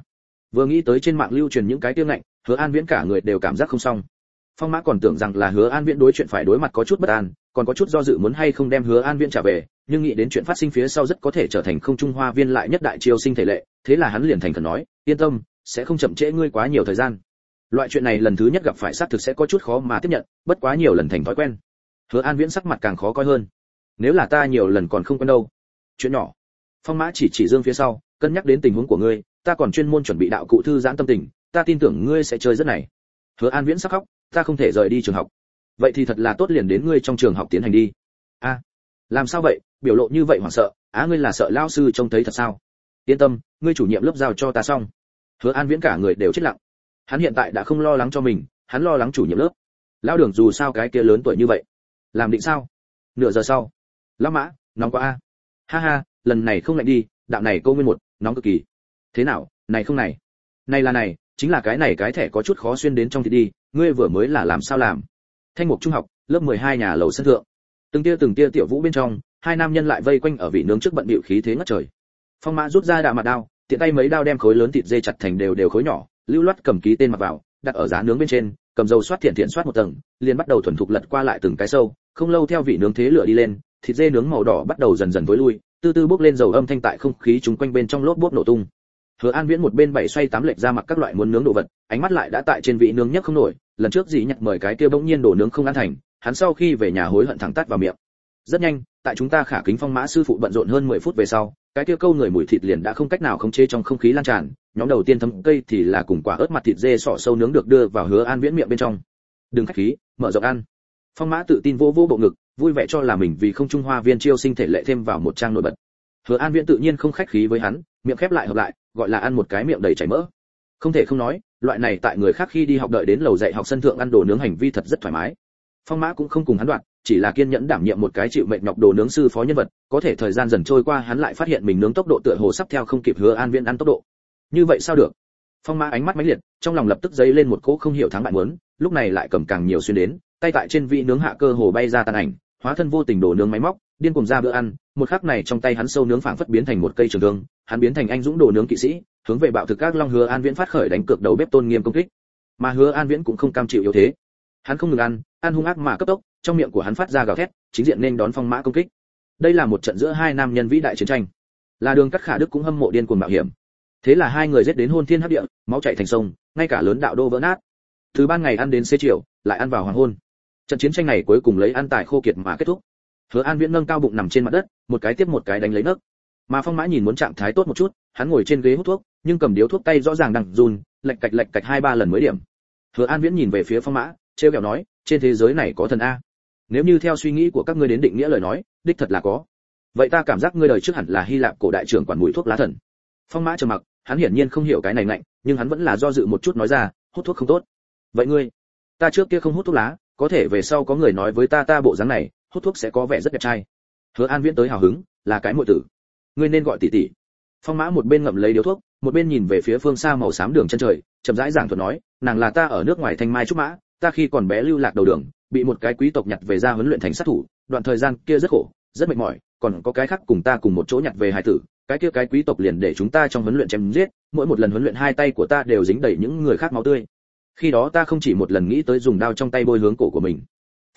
vừa nghĩ tới trên mạng lưu truyền những cái tiêu ngạnh, hứa an viễn cả người đều cảm giác không xong. Phong mã còn tưởng rằng là hứa an viễn đối chuyện phải đối mặt có chút bất an, còn có chút do dự muốn hay không đem hứa an viễn trả về, nhưng nghĩ đến chuyện phát sinh phía sau rất có thể trở thành không trung hoa viên lại nhất đại triều sinh thể lệ, thế là hắn liền thành khẩn nói, yên tâm, sẽ không chậm trễ ngươi quá nhiều thời gian. Loại chuyện này lần thứ nhất gặp phải xác thực sẽ có chút khó mà tiếp nhận, bất quá nhiều lần thành thói quen. Hứa an viễn sắc mặt càng khó coi hơn. Nếu là ta nhiều lần còn không quen đâu. Chuyện nhỏ. Phong mã chỉ chỉ dương phía sau cân nhắc đến tình huống của ngươi, ta còn chuyên môn chuẩn bị đạo cụ thư giãn tâm tình, ta tin tưởng ngươi sẽ chơi rất này. Hứa an viễn sắc khóc, ta không thể rời đi trường học. Vậy thì thật là tốt liền đến ngươi trong trường học tiến hành đi. A à, làm sao vậy? Biểu lộ như vậy hoảng sợ, á, ngươi là sợ lao sư trông thấy thật sao? Yên tâm, ngươi chủ nhiệm lớp giao cho ta xong. Hứa an viễn cả người đều chết lặng. Hắn hiện tại đã không lo lắng cho mình, hắn lo lắng chủ nhiệm lớp. Lao đường dù sao cái kia lớn tuổi như vậy, làm định sao? Nửa giờ sau. Lão mã, nóng quá a. Ha ha, lần này không lạnh đi, đạo này câu nguyên một nóng cực kỳ. Thế nào, này không này? Này là này, chính là cái này cái thẻ có chút khó xuyên đến trong thì đi, ngươi vừa mới là làm sao làm? Thanh mục trung học, lớp 12 nhà lầu sân thượng. Từng tia từng tia tiểu vũ bên trong, hai nam nhân lại vây quanh ở vị nướng trước bận bịu khí thế ngất trời. Phong mã rút ra đạ mặt đao, tiện tay mấy đao đem khối lớn thịt dê chặt thành đều đều khối nhỏ, lưu loát cầm ký tên mặt vào, đặt ở giá nướng bên trên, cầm dầu xoát thiện thiện xoát một tầng, liền bắt đầu thuần thục lật qua lại từng cái sâu, không lâu theo vị nướng thế lửa đi lên, thịt dê nướng màu đỏ bắt đầu dần dần tối lui từ từ bốc lên dầu âm thanh tại không khí chúng quanh bên trong lốp bốp nổ tung Hứa An Viễn một bên bảy xoay tám lệch ra mặc các loại muốn nướng đồ vật, ánh mắt lại đã tại trên vị nướng nhất không nổi, lần trước dì nhặt mời cái kia bỗng nhiên đổ nướng không ăn thành, hắn sau khi về nhà hối hận thẳng tắt vào miệng. Rất nhanh, tại chúng ta khả kính phong mã sư phụ bận rộn hơn 10 phút về sau, cái kia câu người mùi thịt liền đã không cách nào khống chế trong không khí lan tràn, nhóm đầu tiên thấm cây thì là cùng quả ớt mặt thịt dê sọ sâu nướng được đưa vào Hứa An Viễn miệng bên trong. Đừng khách khí, mở rộng ăn. Phong mã tự tin vô vô bộ ngực, vui vẻ cho là mình vì không trung hoa viên chiêu sinh thể lệ thêm vào một trang nổi bật. Hứa An Viễn tự nhiên không khách khí với hắn, miệng khép lại hợp lại, gọi là ăn một cái miệng đầy chảy mỡ. Không thể không nói, loại này tại người khác khi đi học đợi đến lầu dạy học sân thượng ăn đồ nướng hành vi thật rất thoải mái. Phong Mã cũng không cùng hắn đoạn, chỉ là kiên nhẫn đảm nhiệm một cái chịu mệnh nhọc đồ nướng sư phó nhân vật, có thể thời gian dần trôi qua hắn lại phát hiện mình nướng tốc độ tựa hồ sắp theo không kịp Hứa An Viễn ăn tốc độ. Như vậy sao được? Phong Mã ánh mắt mãnh liệt, trong lòng lập tức dấy lên một cỗ không hiểu thắng bại muốn, lúc này lại cầm càng nhiều xuyên đến, tay tại trên vị nướng hạ cơ hồ bay ra tàn ảnh, hóa thân vô tình đổ nướng máy móc, điên cuồng ra bữa ăn, một khắc này trong tay hắn sâu nướng phảng phất biến thành một cây trường thương, hắn biến thành anh dũng đổ nướng kỵ sĩ, hướng về bạo thực các long hứa an viễn phát khởi đánh cược đầu bếp tôn nghiêm công kích. Mà hứa an viễn cũng không cam chịu yếu thế, hắn không ngừng ăn, ăn hung ác mà cấp tốc, trong miệng của hắn phát ra gào thét, chính diện nên đón phong mã công kích. Đây là một trận giữa hai nam nhân vĩ đại chiến tranh. Là đường cắt khả đức cũng hâm mộ điên cuồng mạo hiểm. Thế là hai người giết đến hôn thiên hấp địa, máu chảy thành sông, ngay cả lớn đạo đô vỡ nát. Thứ ban ngày ăn đến xế chiều, lại ăn vào hoàng hôn. Trận chiến tranh này cuối cùng lấy an tài khô kiệt mà kết thúc. Hứa an viễn nâng cao bụng nằm trên mặt đất, một cái tiếp một cái đánh lấy nấc mà phong mã nhìn muốn trạng thái tốt một chút, hắn ngồi trên ghế hút thuốc, nhưng cầm điếu thuốc tay rõ ràng đang run, lệch cạch lệch cạch hai ba lần mới điểm. Hứa an viễn nhìn về phía phong mã, trêu kẹo nói, trên thế giới này có thần a. Nếu như theo suy nghĩ của các ngươi đến định nghĩa lời nói, đích thật là có. Vậy ta cảm giác ngươi đời trước hẳn là hy lạp cổ đại trưởng quản mùi thuốc lá thần. Phong mã trầm mặc, hắn hiển nhiên không hiểu cái này mạnh nhưng hắn vẫn là do dự một chút nói ra, hút thuốc không tốt. Vậy ngươi, ta trước kia không hút thuốc lá có thể về sau có người nói với ta ta bộ dáng này, hút thuốc sẽ có vẻ rất đẹp trai. Hứa an viễn tới hào hứng, là cái muội tử. Ngươi nên gọi tỷ tỷ. Phong mã một bên ngậm lấy điếu thuốc, một bên nhìn về phía phương xa màu xám đường chân trời, chậm rãi giảng thuật nói, nàng là ta ở nước ngoài thanh mai trúc mã, ta khi còn bé lưu lạc đầu đường, bị một cái quý tộc nhặt về ra huấn luyện thành sát thủ, đoạn thời gian kia rất khổ, rất mệt mỏi, còn có cái khác cùng ta cùng một chỗ nhặt về hai tử, cái kia cái quý tộc liền để chúng ta trong huấn luyện chém giết, mỗi một lần huấn luyện hai tay của ta đều dính đầy những người khác máu tươi khi đó ta không chỉ một lần nghĩ tới dùng đao trong tay bôi hướng cổ của mình.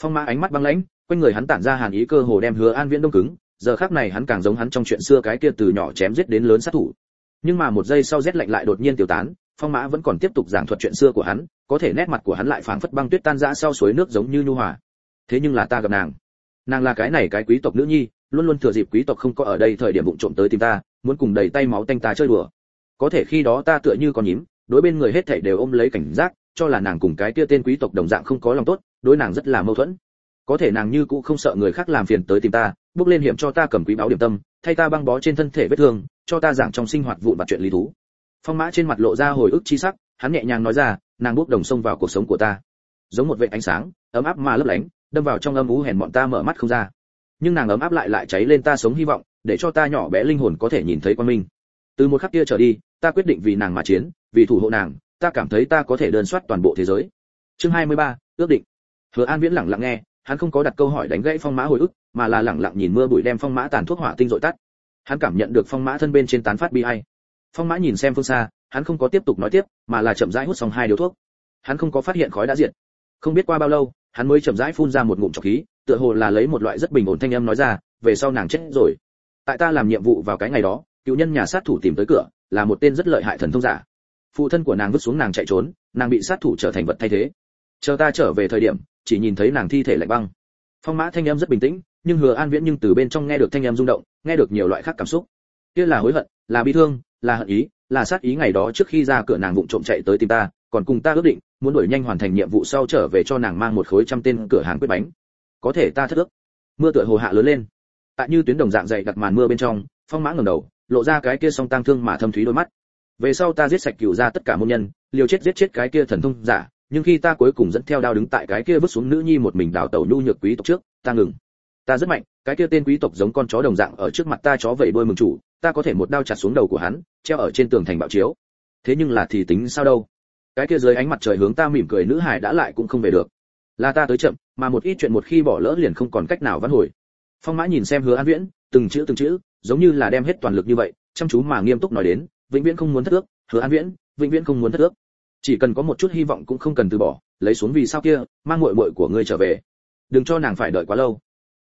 Phong mã ánh mắt băng lãnh, quanh người hắn tản ra hàn ý cơ hồ đem hứa an viễn đông cứng, giờ khắc này hắn càng giống hắn trong chuyện xưa cái kia từ nhỏ chém giết đến lớn sát thủ. Nhưng mà một giây sau rét lạnh lại đột nhiên tiêu tán, phong mã vẫn còn tiếp tục giảng thuật chuyện xưa của hắn, có thể nét mặt của hắn lại phảng phất băng tuyết tan rã sau suối nước giống như nhu hòa. Thế nhưng là ta gặp nàng. Nàng là cái này cái quý tộc nữ nhi, luôn luôn thừa dịp quý tộc không có ở đây thời điểm vụng trộm tới tìm ta, muốn cùng đầy tay máu tanh ta chơi đùa. Có thể khi đó ta tựa như con nhím, đối bên người hết thảy đều ôm lấy cảnh giác cho là nàng cùng cái kia tên quý tộc đồng dạng không có lòng tốt, đối nàng rất là mâu thuẫn. Có thể nàng như cũ không sợ người khác làm phiền tới tìm ta, bước lên hiểm cho ta cầm quý báo điểm tâm, thay ta băng bó trên thân thể vết thương, cho ta giảng trong sinh hoạt vụn vặt chuyện lý thú. Phong mã trên mặt lộ ra hồi ức chi sắc, hắn nhẹ nhàng nói ra, nàng bước đồng sông vào cuộc sống của ta. Giống một vệt ánh sáng, ấm áp mà lấp lánh, đâm vào trong âm u hèn bọn ta mở mắt không ra. Nhưng nàng ấm áp lại lại cháy lên ta sống hy vọng, để cho ta nhỏ bé linh hồn có thể nhìn thấy quan minh. Từ một khắc kia trở đi, ta quyết định vì nàng mà chiến, vì thủ hộ nàng ta cảm thấy ta có thể đơn soát toàn bộ thế giới. Chương 23, ước định. Hứa an viễn lặng lặng nghe hắn không có đặt câu hỏi đánh gãy phong mã hồi ức mà là lặng lặng nhìn mưa bụi đem phong mã tàn thuốc hỏa tinh dội tắt. Hắn cảm nhận được phong mã thân bên trên tán phát bi ai. Phong mã nhìn xem phương xa hắn không có tiếp tục nói tiếp mà là chậm rãi hút xong hai điếu thuốc. Hắn không có phát hiện khói đã diệt. Không biết qua bao lâu hắn mới chậm rãi phun ra một ngụm trọc khí tựa hồ là lấy một loại rất bình ổn thanh âm nói ra về sau nàng chết rồi. Tại ta làm nhiệm vụ vào cái ngày đó cựu nhân nhà sát thủ tìm tới cửa là một tên rất lợi hại thần thông giả phụ thân của nàng vứt xuống nàng chạy trốn, nàng bị sát thủ trở thành vật thay thế. Chờ ta trở về thời điểm, chỉ nhìn thấy nàng thi thể lạnh băng. Phong mã thanh em rất bình tĩnh, nhưng hứa an viễn nhưng từ bên trong nghe được thanh em rung động, nghe được nhiều loại khác cảm xúc. Kia là hối hận, là bi thương, là hận ý, là sát ý ngày đó trước khi ra cửa nàng vụng trộm chạy tới tìm ta, còn cùng ta ước định, muốn đuổi nhanh hoàn thành nhiệm vụ sau trở về cho nàng mang một khối trăm tên cửa hàng quyết bánh. Có thể ta thất ước. Mưa tựa hồ hạ lớn lên. Tại như tuyến đồng dạng dày đặt màn mưa bên trong, phong mã ngẩng đầu, lộ ra cái kia song tang thương mà thâm thúy đôi mắt về sau ta giết sạch cửu ra tất cả môn nhân, liều chết giết chết cái kia thần thông giả, nhưng khi ta cuối cùng dẫn theo đao đứng tại cái kia vứt xuống nữ nhi một mình đào tẩu nhu nhược quý tộc trước, ta ngừng. Ta rất mạnh, cái kia tên quý tộc giống con chó đồng dạng ở trước mặt ta chó vẫy đuôi mừng chủ, ta có thể một đao chặt xuống đầu của hắn, treo ở trên tường thành bạo chiếu. Thế nhưng là thì tính sao đâu? Cái kia dưới ánh mặt trời hướng ta mỉm cười nữ hải đã lại cũng không về được. Là ta tới chậm, mà một ít chuyện một khi bỏ lỡ liền không còn cách nào vãn hồi. Phong mã nhìn xem hứa an viễn, từng chữ từng chữ, giống như là đem hết toàn lực như vậy, chăm chú mà nghiêm túc nói đến vĩnh viễn không muốn thất ước, hứa an viễn, vĩnh viễn không muốn thất ước. Chỉ cần có một chút hy vọng cũng không cần từ bỏ, lấy xuống vì sao kia, mang muội muội của ngươi trở về. Đừng cho nàng phải đợi quá lâu.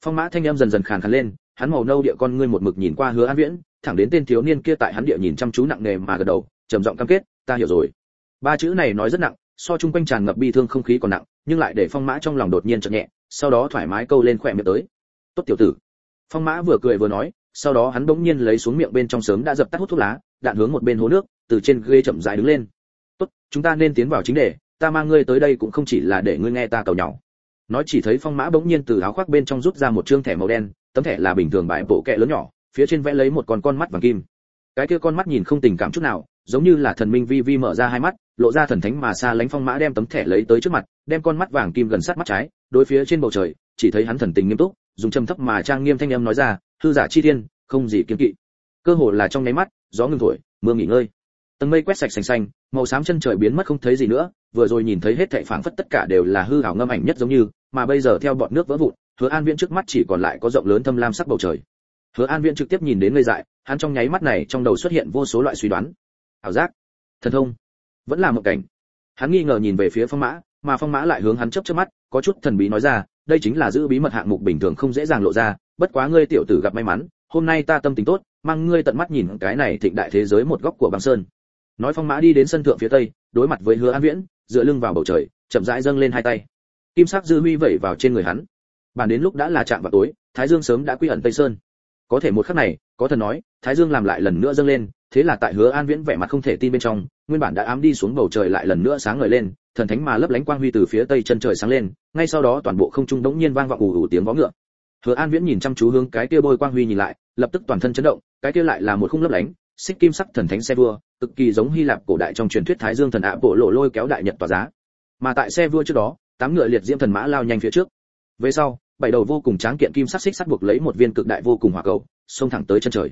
Phong mã thanh em dần dần khàn khàn lên, hắn màu nâu địa con ngươi một mực nhìn qua hứa an viễn, thẳng đến tên thiếu niên kia tại hắn địa nhìn chăm chú nặng nề mà gật đầu, trầm giọng cam kết, ta hiểu rồi. Ba chữ này nói rất nặng, so chung quanh tràn ngập bi thương không khí còn nặng, nhưng lại để phong mã trong lòng đột nhiên chợt nhẹ, sau đó thoải mái câu lên khỏe miệng tới. Tốt tiểu tử. Phong mã vừa cười vừa nói sau đó hắn bỗng nhiên lấy xuống miệng bên trong sớm đã dập tắt hút thuốc lá, đạn hướng một bên hố nước, từ trên ghế chậm rãi đứng lên. Tốt, chúng ta nên tiến vào chính đề, ta mang ngươi tới đây cũng không chỉ là để ngươi nghe ta cầu nhỏ. Nói chỉ thấy phong mã bỗng nhiên từ áo khoác bên trong rút ra một trương thẻ màu đen, tấm thẻ là bình thường bài bộ kẹ lớn nhỏ, phía trên vẽ lấy một con con mắt vàng kim. Cái kia con mắt nhìn không tình cảm chút nào, giống như là thần minh vi vi mở ra hai mắt, lộ ra thần thánh mà xa lánh phong mã đem tấm thẻ lấy tới trước mặt, đem con mắt vàng kim gần sát mắt trái, đối phía trên bầu trời, chỉ thấy hắn thần tình nghiêm túc, dùng trầm thấp mà trang nghiêm thanh âm nói ra hư giả chi thiên, không gì kiên kỵ. Cơ hồ là trong nháy mắt, gió ngừng thổi, mưa nghỉ ngơi. Tầng mây quét sạch sành xanh, màu xám chân trời biến mất không thấy gì nữa, vừa rồi nhìn thấy hết thảy phảng phất tất cả đều là hư ảo ngâm ảnh nhất giống như, mà bây giờ theo bọt nước vỡ vụn, hứa an viễn trước mắt chỉ còn lại có rộng lớn thâm lam sắc bầu trời. Hứa an viễn trực tiếp nhìn đến ngây dại, hắn trong nháy mắt này trong đầu xuất hiện vô số loại suy đoán. Ảo giác. Thần thông. Vẫn là một cảnh. Hắn nghi ngờ nhìn về phía phong mã, mà phong mã lại hướng hắn chớp chớp mắt, có chút thần bí nói ra, đây chính là giữ bí mật hạng mục bình thường không dễ dàng lộ ra bất quá ngươi tiểu tử gặp may mắn, hôm nay ta tâm tình tốt, mang ngươi tận mắt nhìn cái này thịnh đại thế giới một góc của băng sơn. Nói phong mã đi đến sân thượng phía tây, đối mặt với hứa an viễn, dựa lưng vào bầu trời, chậm rãi dâng lên hai tay. Kim sắc dư huy vẩy vào trên người hắn. Bàn đến lúc đã là chạm vào tối, thái dương sớm đã quy ẩn tây sơn. Có thể một khắc này, có thần nói, thái dương làm lại lần nữa dâng lên, thế là tại hứa an viễn vẻ mặt không thể tin bên trong, nguyên bản đã ám đi xuống bầu trời lại lần nữa sáng ngời lên, thần thánh mà lấp lánh quang huy từ phía tây chân trời sáng lên, ngay sau đó toàn bộ không trung đống nhiên vang vọng ù ù tiếng vó ngựa hứa an viễn nhìn chăm chú hướng cái kia bôi quang huy nhìn lại, lập tức toàn thân chấn động, cái kia lại là một khung lấp lánh, xích kim sắc thần thánh xe vua, cực kỳ giống hy lạp cổ đại trong truyền thuyết thái dương thần ạ bộ lộ lôi kéo đại nhật tỏa giá. Mà tại xe vua trước đó, tám ngựa liệt diễm thần mã lao nhanh phía trước. Về sau, bảy đầu vô cùng tráng kiện kim sắc xích sắt buộc lấy một viên cực đại vô cùng hỏa cầu, xông thẳng tới chân trời.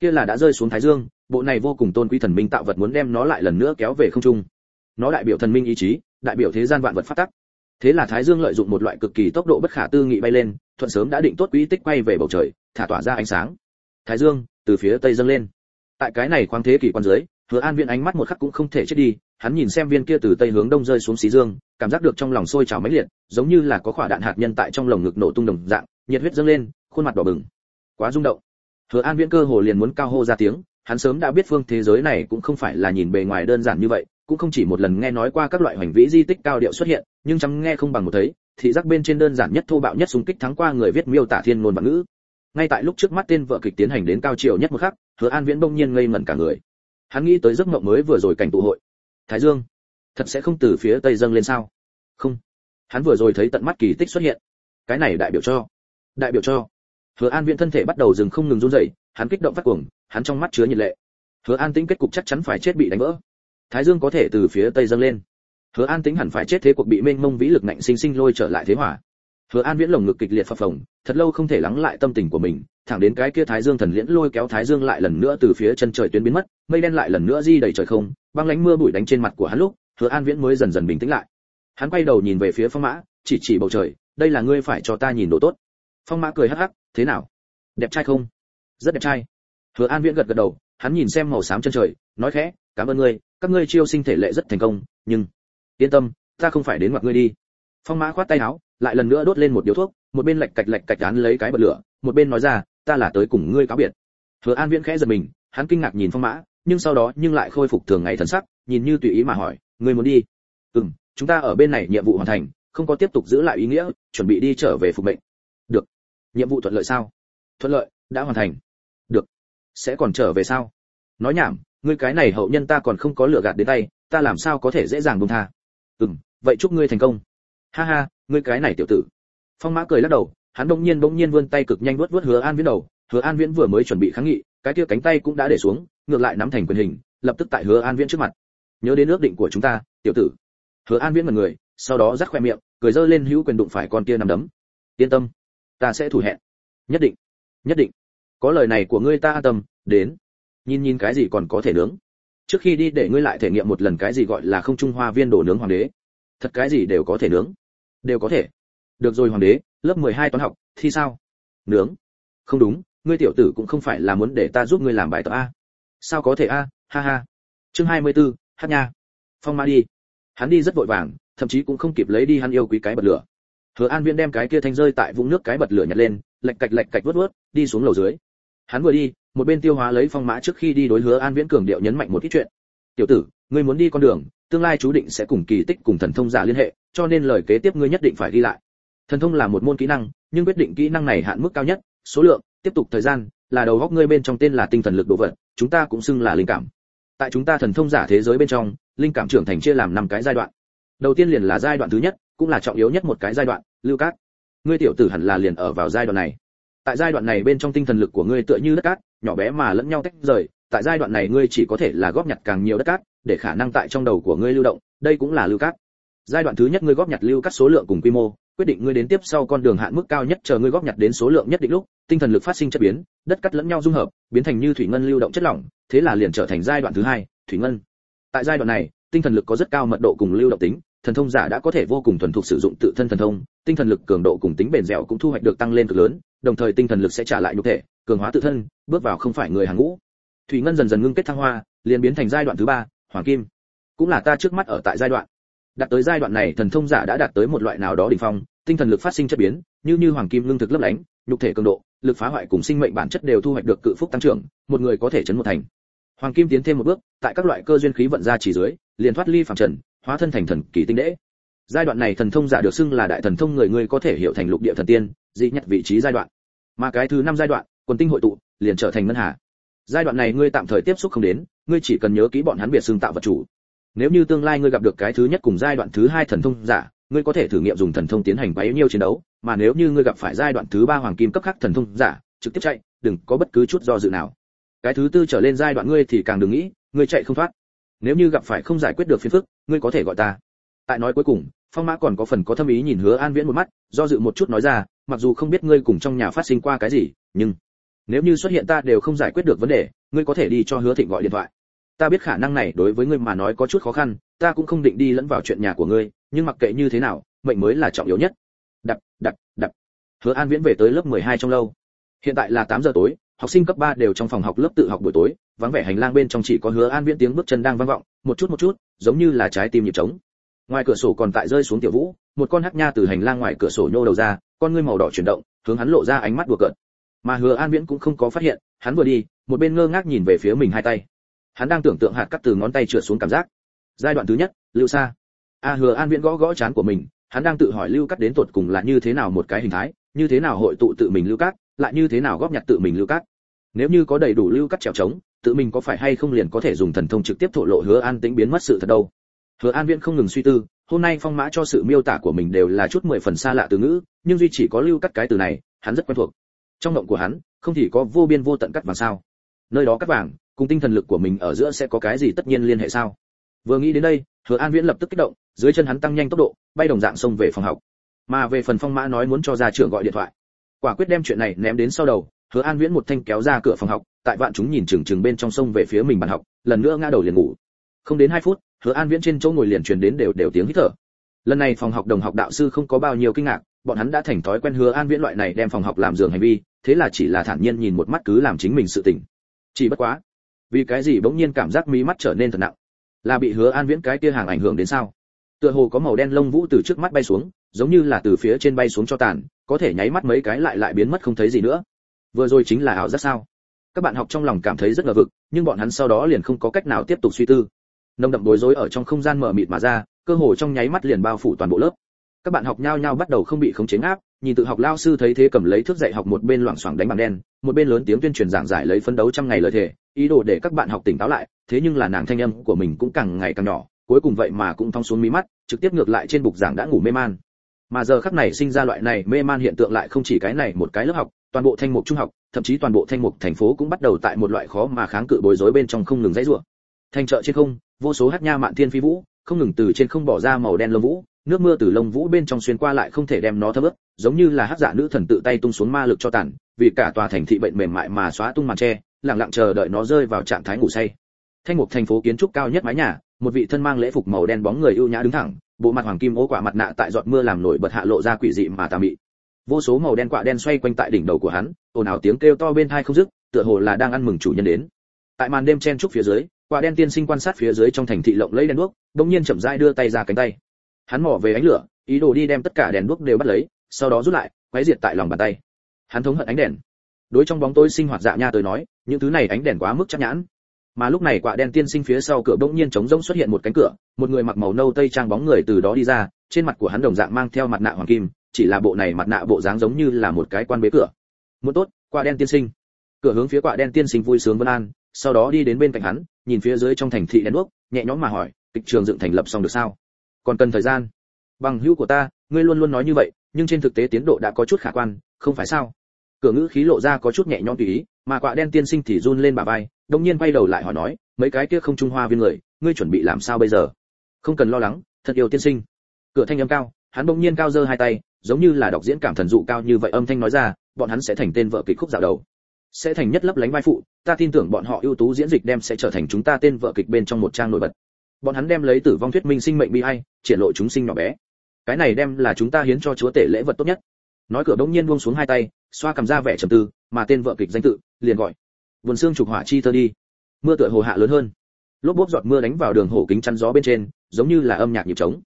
Kia là đã rơi xuống thái dương, bộ này vô cùng tôn quý thần minh tạo vật muốn đem nó lại lần nữa kéo về không trung. Nó đại biểu thần minh ý chí, đại biểu thế gian vạn vật phát tắc. Thế là thái dương lợi dụng một loại cực kỳ tốc độ bất khả tư nghị bay lên thuận sớm đã định tốt quỹ tích quay về bầu trời, thả tỏa ra ánh sáng. Thái dương, từ phía tây dâng lên. Tại cái này khoáng thế kỷ quan dưới, hứa an viên ánh mắt một khắc cũng không thể chết đi, hắn nhìn xem viên kia từ tây hướng đông rơi xuống xí dương, cảm giác được trong lòng sôi trào mãnh liệt, giống như là có quả đạn hạt nhân tại trong lồng ngực nổ tung đồng dạng, nhiệt huyết dâng lên, khuôn mặt đỏ bừng. Quá rung động. Hứa an viễn cơ hồ liền muốn cao hô ra tiếng, hắn sớm đã biết phương thế giới này cũng không phải là nhìn bề ngoài đơn giản như vậy, cũng không chỉ một lần nghe nói qua các loại hoành vĩ di tích cao điệu xuất hiện, nhưng chăm nghe không bằng một thấy thị giác bên trên đơn giản nhất thô bạo nhất xung kích thắng qua người viết miêu tả thiên ngôn và ngữ. Ngay tại lúc trước mắt tên vợ kịch tiến hành đến cao chiều nhất một khắc, hứa an viễn bỗng nhiên ngây ngẩn cả người. Hắn nghĩ tới giấc mộng mới vừa rồi cảnh tụ hội. Thái dương, thật sẽ không từ phía tây dâng lên sao? Không. Hắn vừa rồi thấy tận mắt kỳ tích xuất hiện. Cái này đại biểu cho, đại biểu cho. Hứa an viễn thân thể bắt đầu dừng không ngừng run rẩy, hắn kích động phát cuồng, hắn trong mắt chứa nhiệt lệ. Hứa an tĩnh kết cục chắc chắn phải chết bị đánh vỡ. Thái dương có thể từ phía tây dâng lên hứa an tĩnh hẳn phải chết thế cuộc bị mênh mông vĩ lực nạnh sinh sinh lôi trở lại thế hỏa hứa an viễn lồng ngực kịch liệt phập phồng, thật lâu không thể lắng lại tâm tình của mình, thẳng đến cái kia thái dương thần liễn lôi kéo thái dương lại lần nữa từ phía chân trời tuyến biến mất, mây đen lại lần nữa di đầy trời không, băng lánh mưa bụi đánh trên mặt của hắn lúc, hứa an viễn mới dần dần bình tĩnh lại. Hắn quay đầu nhìn về phía phong mã, chỉ chỉ bầu trời, đây là ngươi phải cho ta nhìn đồ tốt. Phong mã cười hắc hắc, thế nào? Đẹp trai không? Rất đẹp trai. Hứa an viễn gật gật đầu, hắn nhìn xem màu xám chân trời, nói khẽ, cảm ơn ngươi, các ngươi chiêu sinh thể lệ rất thành công, nhưng yên tâm, ta không phải đến mặt ngươi đi. Phong mã khoát tay áo, lại lần nữa đốt lên một điếu thuốc, một bên lạch cạch lạch cạch án lấy cái bật lửa, một bên nói ra, ta là tới cùng ngươi cáo biệt. Hứa an viễn khẽ giật mình, hắn kinh ngạc nhìn phong mã, nhưng sau đó nhưng lại khôi phục thường ngày thần sắc, nhìn như tùy ý mà hỏi, ngươi muốn đi? Ừm, chúng ta ở bên này nhiệm vụ hoàn thành, không có tiếp tục giữ lại ý nghĩa, chuẩn bị đi trở về phục mệnh. Được. Nhiệm vụ thuận lợi sao? Thuận lợi, đã hoàn thành. Được. Sẽ còn trở về sao? Nói nhảm, ngươi cái này hậu nhân ta còn không có lựa gạt đến tay, ta làm sao có thể dễ dàng buông tha? Ừm, vậy chúc ngươi thành công. Ha ha, ngươi cái này tiểu tử. Phong mã cười lắc đầu, hắn đột nhiên bỗng nhiên vươn tay cực nhanh vuốt vuốt hứa an viễn đầu. Hứa an viễn vừa mới chuẩn bị kháng nghị, cái kia cánh tay cũng đã để xuống, ngược lại nắm thành quyền hình, lập tức tại hứa an viễn trước mặt. Nhớ đến ước định của chúng ta, tiểu tử. Hứa an viễn mặt người, sau đó rắc khoe miệng, cười dơ lên hữu quyền đụng phải con kia nằm đấm. Yên tâm, ta sẽ thủ hẹn. Nhất định nhất định. Có lời này của ngươi ta an tâm, đến. Nhìn nhìn cái gì còn có thể nướng trước khi đi để ngươi lại thể nghiệm một lần cái gì gọi là không trung hoa viên đồ nướng hoàng đế. Thật cái gì đều có thể nướng. Đều có thể. Được rồi hoàng đế lớp 12 toán học thì sao? Nướng. Không đúng ngươi tiểu tử cũng không phải là muốn để ta giúp ngươi làm bài tập a. Sao có thể a ha ha. Chương 24, hát nha. Phong ma đi. Hắn đi rất vội vàng thậm chí cũng không kịp lấy đi hắn yêu quý cái bật lửa. Hứa an viễn đem cái kia thanh rơi tại vũng nước cái bật lửa nhặt lên lạch cạch lạch cạch vớt vớt đi xuống lầu dưới hắn vừa đi, một bên tiêu hóa lấy phong mã trước khi đi đối hứa an viễn cường điệu nhấn mạnh một ít chuyện. Tiểu tử, ngươi muốn đi con đường, tương lai chú định sẽ cùng kỳ tích cùng thần thông giả liên hệ, cho nên lời kế tiếp ngươi nhất định phải đi lại. Thần thông là một môn kỹ năng, nhưng quyết định kỹ năng này hạn mức cao nhất, số lượng, tiếp tục thời gian, là đầu góc ngươi bên trong tên là tinh thần lực độ vật, chúng ta cũng xưng là linh cảm. Tại chúng ta thần thông giả thế giới bên trong, linh cảm trưởng thành chia làm năm cái giai đoạn. Đầu tiên liền là giai đoạn thứ nhất, cũng là trọng yếu nhất một cái giai đoạn, lưu cát ngươi tiểu tử hẳn là liền ở vào giai đoạn này tại giai đoạn này bên trong tinh thần lực của ngươi tựa như đất cát, nhỏ bé mà lẫn nhau tách rời, tại giai đoạn này ngươi chỉ có thể là góp nhặt càng nhiều đất cát, để khả năng tại trong đầu của ngươi lưu động, đây cũng là lưu cát. Giai đoạn thứ nhất ngươi góp nhặt lưu cát số lượng cùng quy mô, quyết định ngươi đến tiếp sau con đường hạn mức cao nhất chờ ngươi góp nhặt đến số lượng nhất định lúc, tinh thần lực phát sinh chất biến, đất cát lẫn nhau dung hợp, biến thành như thủy ngân lưu động chất lỏng, thế là liền trở thành giai đoạn thứ hai, thủy ngân. Tại giai đoạn này, tinh thần lực có rất cao mật độ cùng lưu động tính, thần thông giả đã có thể vô cùng thuần thục sử dụng tự thân thần thông, tinh thần lực cường độ cùng tính bền dẻo cũng thu hoạch được tăng lên cực lớn đồng thời tinh thần lực sẽ trả lại nhục thể, cường hóa tự thân, bước vào không phải người hàng ngũ. Thủy ngân dần dần ngưng kết thăng hoa, liền biến thành giai đoạn thứ ba, hoàng kim. Cũng là ta trước mắt ở tại giai đoạn. Đạt tới giai đoạn này, thần thông giả đã đạt tới một loại nào đó đỉnh phong, tinh thần lực phát sinh chất biến, như như hoàng kim lương thực lấp lánh, nhục thể cường độ, lực phá hoại cùng sinh mệnh bản chất đều thu hoạch được cự phúc tăng trưởng, một người có thể chấn một thành. Hoàng kim tiến thêm một bước, tại các loại cơ duyên khí vận ra chỉ dưới, liền thoát ly phàm trần, hóa thân thành thần kỳ tinh đễ giai đoạn này thần thông giả được xưng là đại thần thông người người có thể hiểu thành lục địa thần tiên dị nhất vị trí giai đoạn. Mà cái thứ năm giai đoạn, quần tinh hội tụ, liền trở thành ngân hà. Giai đoạn này ngươi tạm thời tiếp xúc không đến, ngươi chỉ cần nhớ kỹ bọn hắn biệt xưng tạo vật chủ. Nếu như tương lai ngươi gặp được cái thứ nhất cùng giai đoạn thứ hai thần thông giả, ngươi có thể thử nghiệm dùng thần thông tiến hành bấy nhiêu chiến đấu, mà nếu như ngươi gặp phải giai đoạn thứ ba hoàng kim cấp khác thần thông giả, trực tiếp chạy, đừng có bất cứ chút do dự nào. Cái thứ tư trở lên giai đoạn ngươi thì càng đừng nghĩ, ngươi chạy không thoát. Nếu như gặp phải không giải quyết được phiền phức, ngươi có thể gọi ta. Tại nói cuối cùng, phong mã còn có phần có thâm ý nhìn hứa an viễn một mắt, do dự một chút nói ra mặc dù không biết ngươi cùng trong nhà phát sinh qua cái gì, nhưng nếu như xuất hiện ta đều không giải quyết được vấn đề, ngươi có thể đi cho hứa thịnh gọi điện thoại. Ta biết khả năng này đối với ngươi mà nói có chút khó khăn, ta cũng không định đi lẫn vào chuyện nhà của ngươi, nhưng mặc kệ như thế nào, mệnh mới là trọng yếu nhất. Đập đập đập. Hứa an viễn về tới lớp 12 trong lâu. Hiện tại là 8 giờ tối, học sinh cấp 3 đều trong phòng học lớp tự học buổi tối, vắng vẻ hành lang bên trong chỉ có hứa an viễn tiếng bước chân đang vang vọng, một chút một chút, giống như là trái tim nhịp trống ngoài cửa sổ còn tại rơi xuống tiểu vũ, một con hắc nha từ hành lang ngoài cửa sổ nhô đầu ra, con ngươi màu đỏ chuyển động, hướng hắn lộ ra ánh mắt đùa cợt. Mà hứa an viễn cũng không có phát hiện, hắn vừa đi, một bên ngơ ngác nhìn về phía mình hai tay. Hắn đang tưởng tượng hạt cắt từ ngón tay trượt xuống cảm giác. Giai đoạn thứ nhất, lưu xa a à, hứa an viễn gõ gõ chán của mình, hắn đang tự hỏi lưu cắt đến tột cùng là như thế nào một cái hình thái, như thế nào hội tụ tự mình lưu cắt lại như thế nào góp nhặt tự mình lưu cắt nếu như có đầy đủ lưu cắt trèo trống, tự mình có phải hay không liền có thể dùng thần thông trực tiếp thổ lộ hứa an tĩnh biến mất sự thật đâu? Hứa an viễn không ngừng suy tư, hôm nay phong mã cho sự miêu tả của mình đều là chút mười phần xa lạ từ ngữ, nhưng duy chỉ có lưu cắt cái từ này, hắn rất quen thuộc. Trong động của hắn, không thì có vô biên vô tận cắt vàng sao? Nơi đó cắt vàng, cùng tinh thần lực của mình ở giữa sẽ có cái gì tất nhiên liên hệ sao? Vừa nghĩ đến đây, hứa an viễn lập tức kích động, dưới chân hắn tăng nhanh tốc độ, bay đồng dạng xông về phòng học. Mà về phần phong mã nói muốn cho gia trưởng gọi điện thoại. Quả quyết đem chuyện này ném đến sau đầu, hứa an viễn một thanh kéo ra cửa phòng học, tại vạn chúng nhìn chừng chừng bên trong sông về phía mình bàn học, lần nữa ngã đầu liền ngủ. Không đến hai phút hứa an viễn trên chỗ ngồi liền truyền đến đều đều tiếng hít thở. Lần này phòng học đồng học đạo sư không có bao nhiêu kinh ngạc, bọn hắn đã thành thói quen hứa an viễn loại này đem phòng học làm giường hành vi, thế là chỉ là thản nhiên nhìn một mắt cứ làm chính mình sự tỉnh chỉ bất quá, vì cái gì bỗng nhiên cảm giác mí mắt trở nên thật nặng? Là bị hứa an viễn cái kia hàng ảnh hưởng đến sao? Tựa hồ có màu đen lông vũ từ trước mắt bay xuống, giống như là từ phía trên bay xuống cho tàn, có thể nháy mắt mấy cái lại lại biến mất không thấy gì nữa. Vừa rồi chính là ảo giác sao? Các bạn học trong lòng cảm thấy rất ngờ vực, nhưng bọn hắn sau đó liền không có cách nào tiếp tục suy tư nồng đậm bối rối ở trong không gian mở mịt mà ra, cơ hồ trong nháy mắt liền bao phủ toàn bộ lớp. Các bạn học nhao nhao bắt đầu không bị khống chế áp nhìn tự học lao sư thấy thế cầm lấy thước dạy học một bên loảng xoảng đánh bằng đen, một bên lớn tiếng tuyên truyền giảng giải lấy phấn đấu trăm ngày lời thề, ý đồ để các bạn học tỉnh táo lại, thế nhưng là nàng thanh âm của mình cũng càng ngày càng nhỏ, cuối cùng vậy mà cũng thong xuống mí mắt, trực tiếp ngược lại trên bục giảng đã ngủ mê man. Mà giờ khắc này sinh ra loại này mê man hiện tượng lại không chỉ cái này một cái lớp học, toàn bộ thanh mục trung học, thậm chí toàn bộ thanh mục thành phố cũng bắt đầu tại một loại khó mà kháng cự bối rối bên trong không ngừng dãy rủa. Thành chợ trên không vô số hát nha mạn thiên phi vũ, không ngừng từ trên không bỏ ra màu đen lông vũ, nước mưa từ lông vũ bên trong xuyên qua lại không thể đem nó thấm ướt, giống như là hắc dạ nữ thần tự tay tung xuống ma lực cho tàn, vì cả tòa thành thị bệnh mềm mại mà xóa tung màn tre lặng lặng chờ đợi nó rơi vào trạng thái ngủ say. Thanh mục thành phố kiến trúc cao nhất mái nhà, một vị thân mang lễ phục màu đen bóng người ưu nhã đứng thẳng, bộ mặt hoàng kim ố quả mặt nạ tại giọt mưa làm nổi bật hạ lộ ra quỷ dị mà tà mị. Vô số màu đen quạ đen xoay quanh tại đỉnh đầu của hắn, ồn ào tiếng kêu to bên tai không dứt, tựa hồ là đang ăn mừng chủ nhân đến. Tại màn đêm chen trúc phía dưới quả đen tiên sinh quan sát phía dưới trong thành thị lộng lẫy đèn đuốc bỗng nhiên chậm rãi đưa tay ra cánh tay. Hắn mò về ánh lửa, ý đồ đi đem tất cả đèn đuốc đều bắt lấy, sau đó rút lại, quấy diệt tại lòng bàn tay. Hắn thống hận ánh đèn. Đối trong bóng tối sinh hoạt dạ nha tới nói, những thứ này ánh đèn quá mức chắc nhãn. Mà lúc này quả đen tiên sinh phía sau cửa bỗng nhiên trống rỗng xuất hiện một cánh cửa, một người mặc màu nâu tây trang bóng người từ đó đi ra, trên mặt của hắn đồng dạng mang theo mặt nạ hoàng kim, chỉ là bộ này mặt nạ bộ dáng giống như là một cái quan bế cửa. Muốn tốt, quả đen tiên sinh. Cửa hướng phía quả đen tiên sinh vui sướng vân an sau đó đi đến bên cạnh hắn, nhìn phía dưới trong thành thị đèn đuốc, nhẹ nhõm mà hỏi, kịch trường dựng thành lập xong được sao? Còn cần thời gian? Bằng hữu của ta, ngươi luôn luôn nói như vậy, nhưng trên thực tế tiến độ đã có chút khả quan, không phải sao? Cửa ngữ khí lộ ra có chút nhẹ nhõm tùy ý, mà quạ đen tiên sinh thì run lên bà vai đông nhiên quay đầu lại hỏi nói, mấy cái kia không trung hoa viên người, ngươi chuẩn bị làm sao bây giờ? Không cần lo lắng, thật yêu tiên sinh. Cửa thanh âm cao, hắn bỗng nhiên cao giơ hai tay, giống như là đọc diễn cảm thần dụ cao như vậy âm thanh nói ra, bọn hắn sẽ thành tên vợ kịch khúc dạo đầu sẽ thành nhất lấp lánh vai phụ, ta tin tưởng bọn họ ưu tú diễn dịch đem sẽ trở thành chúng ta tên vợ kịch bên trong một trang nổi bật. Bọn hắn đem lấy tử vong thuyết minh sinh mệnh bi hay triển lộ chúng sinh nhỏ bé. Cái này đem là chúng ta hiến cho chúa tể lễ vật tốt nhất. Nói cửa đống nhiên buông xuống hai tay, xoa cầm ra vẻ trầm tư, mà tên vợ kịch danh tự, liền gọi vườn xương trục hỏa chi thơ đi. Mưa tựa hồ hạ lớn hơn. Lốp bốp giọt mưa đánh vào đường hổ kính chắn gió bên trên, giống như là âm nhạc nhịp trống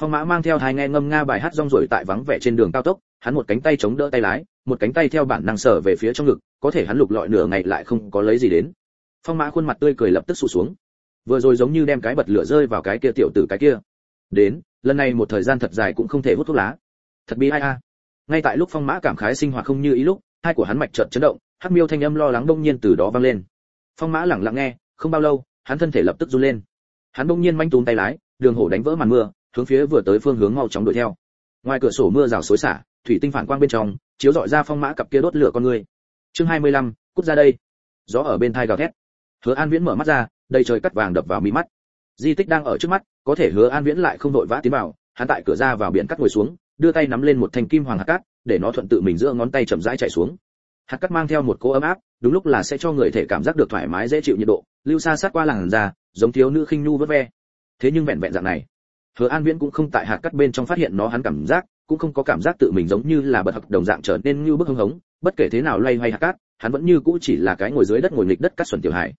phong mã mang theo hai nghe ngâm nga bài hát rong rổi tại vắng vẻ trên đường cao tốc, hắn một cánh tay chống đỡ tay lái, một cánh tay theo bản năng sở về phía trong ngực, có thể hắn lục lọi nửa ngày lại không có lấy gì đến. Phong mã khuôn mặt tươi cười lập tức sụt xuống. Vừa rồi giống như đem cái bật lửa rơi vào cái kia tiểu tử cái kia. Đến, lần này một thời gian thật dài cũng không thể hút thuốc lá. Thật bi ai a. Ngay tại lúc phong mã cảm khái sinh hoạt không như ý lúc, hai của hắn mạch chợt chấn động, hắc miêu thanh âm lo lắng đông nhiên từ đó vang lên. Phong mã lẳng lặng nghe, không bao lâu, hắn thân thể lập tức run lên. Hắn đông nhiên manh túm tay lái, đường hổ đánh vỡ màn mưa hướng phía vừa tới phương hướng mau chóng đuổi theo. Ngoài cửa sổ mưa rào xối xả thủy tinh phản quang bên trong chiếu rọi ra phong mã cặp kia đốt lửa con người. Chương 25, cút ra đây. Gió ở bên thai gào thét. Hứa an viễn mở mắt ra đầy trời cắt vàng đập vào mí mắt. Di tích đang ở trước mắt có thể hứa an viễn lại không đội vã tiến vào hắn tại cửa ra vào biển cắt ngồi xuống đưa tay nắm lên một thanh kim hoàng hạt cát để nó thuận tự mình giữa ngón tay chậm rãi chảy xuống. Hạt cát mang theo một cỗ ấm áp đúng lúc là sẽ cho người thể cảm giác được thoải mái dễ chịu nhiệt độ lưu xa sát qua làn da giống thiếu nữ khinh nhu vớt ve. Thế nhưng vẹn vẹn dạng này hứa an viễn cũng không tại hạt cát bên trong phát hiện nó, hắn cảm giác cũng không có cảm giác tự mình giống như là bật học đồng dạng trở nên như bức hưng hống, bất kể thế nào loay hoay hạt cát, hắn vẫn như cũ chỉ là cái ngồi dưới đất ngồi nghịch đất cắt xuẩn tiểu hải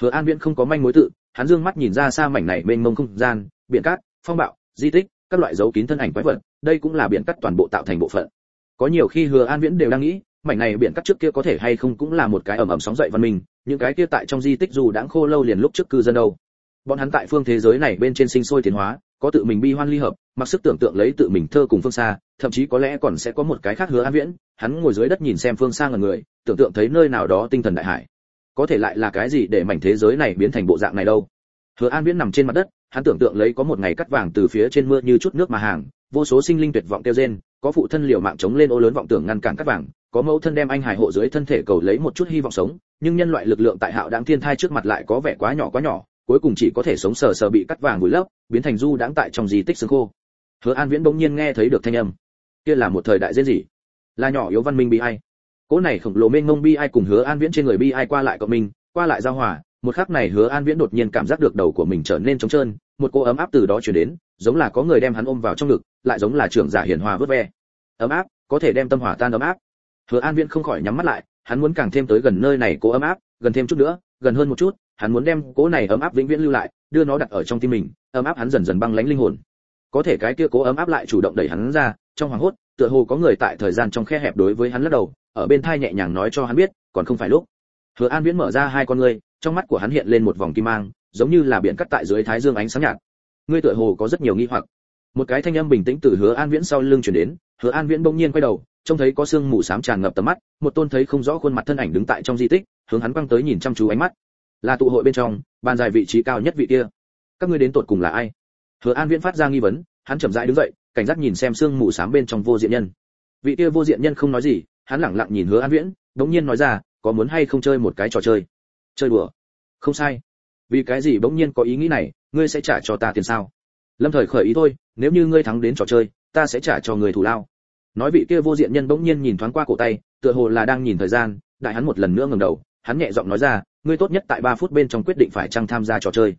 hứa an viễn không có manh mối tự, hắn dương mắt nhìn ra xa mảnh này mênh mông không gian, biển cát, phong bạo, di tích, các loại dấu kín thân ảnh quái vật, đây cũng là biển cát toàn bộ tạo thành bộ phận. Có nhiều khi hứa an viễn đều đang nghĩ, mảnh này biển cát trước kia có thể hay không cũng là một cái ẩm ẩm sóng dậy văn minh, những cái kia tại trong di tích dù đã khô lâu liền lúc trước cư dân đâu. Bọn hắn tại phương thế giới này bên trên sinh sôi tiến hóa có tự mình bi hoan ly hợp, mặc sức tưởng tượng lấy tự mình thơ cùng phương xa, thậm chí có lẽ còn sẽ có một cái khác hứa an viễn, hắn ngồi dưới đất nhìn xem phương xa ngần người, tưởng tượng thấy nơi nào đó tinh thần đại hải. Có thể lại là cái gì để mảnh thế giới này biến thành bộ dạng này đâu? Hứa an viễn nằm trên mặt đất, hắn tưởng tượng lấy có một ngày cắt vàng từ phía trên mưa như chút nước mà hàng, vô số sinh linh tuyệt vọng kêu rên, có phụ thân liều mạng chống lên ô lớn vọng tưởng ngăn cản cắt vàng, có mẫu thân đem anh hải hộ dưới thân thể cầu lấy một chút hy vọng sống, nhưng nhân loại lực lượng tại hạo đáng thiên thai trước mặt lại có vẻ quá nhỏ quá nhỏ cuối cùng chỉ có thể sống sờ sờ bị cắt vàng vùi lấp, biến thành du đãng tại trong di tích xương khô. Hứa an viễn bỗng nhiên nghe thấy được thanh âm. Kia là một thời đại dễ gì? Là nhỏ yếu văn minh bi ai. Cỗ này khổng lồ mênh mông bi ai cùng hứa an viễn trên người bi ai qua lại cộng mình qua lại giao hòa, một khắc này hứa an viễn đột nhiên cảm giác được đầu của mình trở nên trống trơn, một cô ấm áp từ đó truyền đến, giống là có người đem hắn ôm vào trong ngực, lại giống là trưởng giả hiền hòa vớt ve. Ấm áp, có thể đem tâm hỏa tan ấm áp. Hứa an viễn không khỏi nhắm mắt lại, hắn muốn càng thêm tới gần nơi này cô ấm áp, gần thêm chút nữa, gần hơn một chút hắn muốn đem cố này ấm áp vĩnh viễn lưu lại, đưa nó đặt ở trong tim mình, ấm áp hắn dần dần băng lãnh linh hồn. Có thể cái kia cố ấm áp lại chủ động đẩy hắn ra, trong hoàng hốt, tựa hồ có người tại thời gian trong khe hẹp đối với hắn lắc đầu, ở bên thai nhẹ nhàng nói cho hắn biết, còn không phải lúc. Hứa an viễn mở ra hai con ngươi, trong mắt của hắn hiện lên một vòng kim mang, giống như là biển cắt tại dưới thái dương ánh sáng nhạt. Ngươi tựa hồ có rất nhiều nghi hoặc. Một cái thanh âm bình tĩnh từ hứa an viễn sau lưng truyền đến, hứa an viễn bỗng nhiên quay đầu, trông thấy có sương mù xám tràn ngập tầm mắt, một tôn thấy không rõ khuôn mặt thân ảnh đứng tại trong di tích, hướng hắn quăng tới nhìn chăm chú ánh mắt là tụ hội bên trong, bàn dài vị trí cao nhất vị kia. Các ngươi đến tột cùng là ai? Hứa an viễn phát ra nghi vấn, hắn chậm rãi đứng dậy, cảnh giác nhìn xem sương mù sám bên trong vô diện nhân. Vị kia vô diện nhân không nói gì, hắn lẳng lặng nhìn hứa an viễn, bỗng nhiên nói ra, có muốn hay không chơi một cái trò chơi? Chơi đùa? Không sai. Vì cái gì bỗng nhiên có ý nghĩ này, ngươi sẽ trả cho ta tiền sao? Lâm thời khởi ý thôi, nếu như ngươi thắng đến trò chơi, ta sẽ trả cho người thủ lao. Nói vị kia vô diện nhân bỗng nhiên nhìn thoáng qua cổ tay, tựa hồ là đang nhìn thời gian, đại hắn một lần nữa ngẩng đầu hắn nhẹ giọng nói ra, ngươi tốt nhất tại 3 phút bên trong quyết định phải chăng tham gia trò chơi?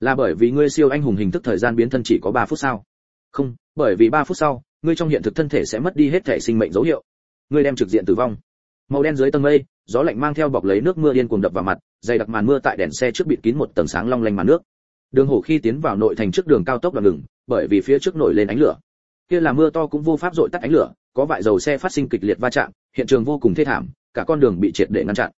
Là bởi vì ngươi siêu anh hùng hình thức thời gian biến thân chỉ có 3 phút sao? Không, bởi vì 3 phút sau, ngươi trong hiện thực thân thể sẽ mất đi hết thể sinh mệnh dấu hiệu. Ngươi đem trực diện tử vong. Màu đen dưới tầng mây, gió lạnh mang theo bọc lấy nước mưa điên cuồng đập vào mặt, dày đặc màn mưa tại đèn xe trước bịt kín một tầng sáng long lanh màn nước. Đường hổ khi tiến vào nội thành trước đường cao tốc đoạn ngừng bởi vì phía trước nổi lên ánh lửa. Kia là mưa to cũng vô pháp dội tắt ánh lửa, có vại dầu xe phát sinh kịch liệt va chạm, hiện trường vô cùng thê thảm, cả con đường bị triệt để ngăn chặn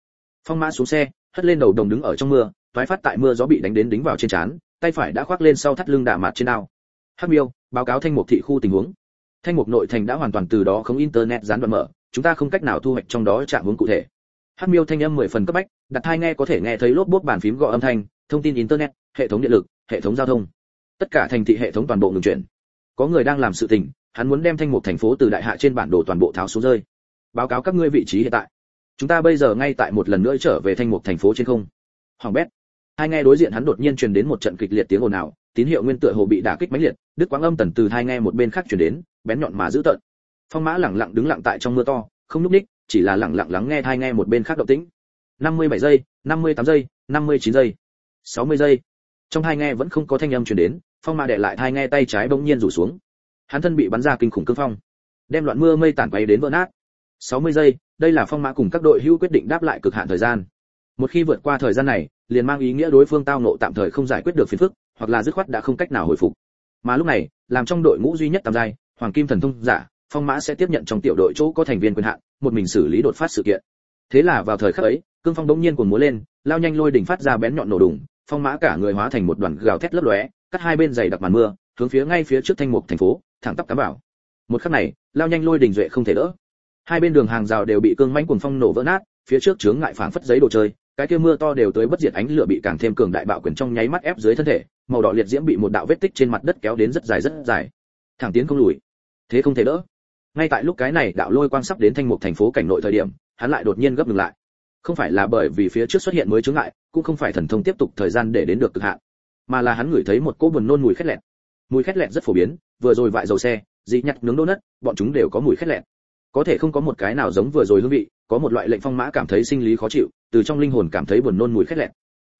phong mã xuống xe, hất lên đầu đồng đứng ở trong mưa, thoái phát tại mưa gió bị đánh đến đính vào trên trán, tay phải đã khoác lên sau thắt lưng đả mặt trên ao. Hắc miêu, báo cáo thanh mục thị khu tình huống. Thanh mục nội thành đã hoàn toàn từ đó không internet gián đoạn mở, chúng ta không cách nào thu hoạch trong đó trạng hướng cụ thể. Hắc miêu thanh âm mười phần cấp bách, đặt hai nghe có thể nghe thấy lốp bốt bàn phím gọi âm thanh, thông tin internet, hệ thống điện lực, hệ thống giao thông. Tất cả thành thị hệ thống toàn bộ ngừng chuyển. Có người đang làm sự tình, hắn muốn đem thanh mục thành phố từ đại hạ trên bản đồ toàn bộ tháo xuống rơi. Báo cáo các ngươi vị trí hiện tại chúng ta bây giờ ngay tại một lần nữa trở về thanh mục thành phố trên không. Hoàng bét. Hai nghe đối diện hắn đột nhiên truyền đến một trận kịch liệt tiếng ồn ào, tín hiệu nguyên tựa hồ bị đả kích mãnh liệt đức quang âm tần từ hai nghe một bên khác truyền đến, bén nhọn mà dữ tợn. Phong mã lẳng lặng đứng lặng tại trong mưa to, không núp ních, chỉ là lặng lặng lắng nghe hai nghe một bên khác động tĩnh. 57 giây 58 giây 59 giây 60 giây. Trong hai nghe vẫn không có thanh âm truyền đến, phong mã đệ lại hai nghe tay trái bỗng nhiên rủ xuống. Hắn thân bị bắn ra kinh khủng cương phong, đem loạn mưa mây tản quay đến vỡ nát. 60 giây đây là phong mã cùng các đội hưu quyết định đáp lại cực hạn thời gian. Một khi vượt qua thời gian này, liền mang ý nghĩa đối phương tao nộ tạm thời không giải quyết được phiền phức, hoặc là dứt khoát đã không cách nào hồi phục. Mà lúc này, làm trong đội ngũ duy nhất tam giai, hoàng kim thần thông giả, phong mã sẽ tiếp nhận trong tiểu đội chỗ có thành viên quyền hạn, một mình xử lý đột phát sự kiện. Thế là vào thời khắc ấy, cương phong đống nhiên cuồng múa lên, lao nhanh lôi đỉnh phát ra bén nhọn nổ đùng, phong mã cả người hóa thành một đoàn gào thét lấp lóe, cắt hai bên dày đặc màn mưa, hướng phía ngay phía trước thanh mục thành phố, thẳng tắp cắm vào. Một khắc này, lao nhanh lôi đỉnh duệ không thể đỡ hai bên đường hàng rào đều bị cương mãnh cuồng phong nổ vỡ nát, phía trước chướng ngại phảng phất giấy đồ chơi, cái kia mưa to đều tới bất diệt ánh lửa bị càng thêm cường đại bạo quyền trong nháy mắt ép dưới thân thể, màu đỏ liệt diễm bị một đạo vết tích trên mặt đất kéo đến rất dài rất dài. Thẳng tiến không lùi. Thế không thể đỡ. Ngay tại lúc cái này đạo lôi quang sắp đến thanh mục thành phố cảnh nội thời điểm, hắn lại đột nhiên gấp ngừng lại. Không phải là bởi vì phía trước xuất hiện mới chướng ngại, cũng không phải thần thông tiếp tục thời gian để đến được cực hạn, mà là hắn ngửi thấy một cỗ buồn nôn mùi khét lẹt. Mùi khét lẹt rất phổ biến, vừa rồi vại dầu xe dị nhặt nướng đô nất, bọn chúng đều có mùi khét lẹt có thể không có một cái nào giống vừa rồi hương vị có một loại lệnh phong mã cảm thấy sinh lý khó chịu từ trong linh hồn cảm thấy buồn nôn mùi khét lẹt.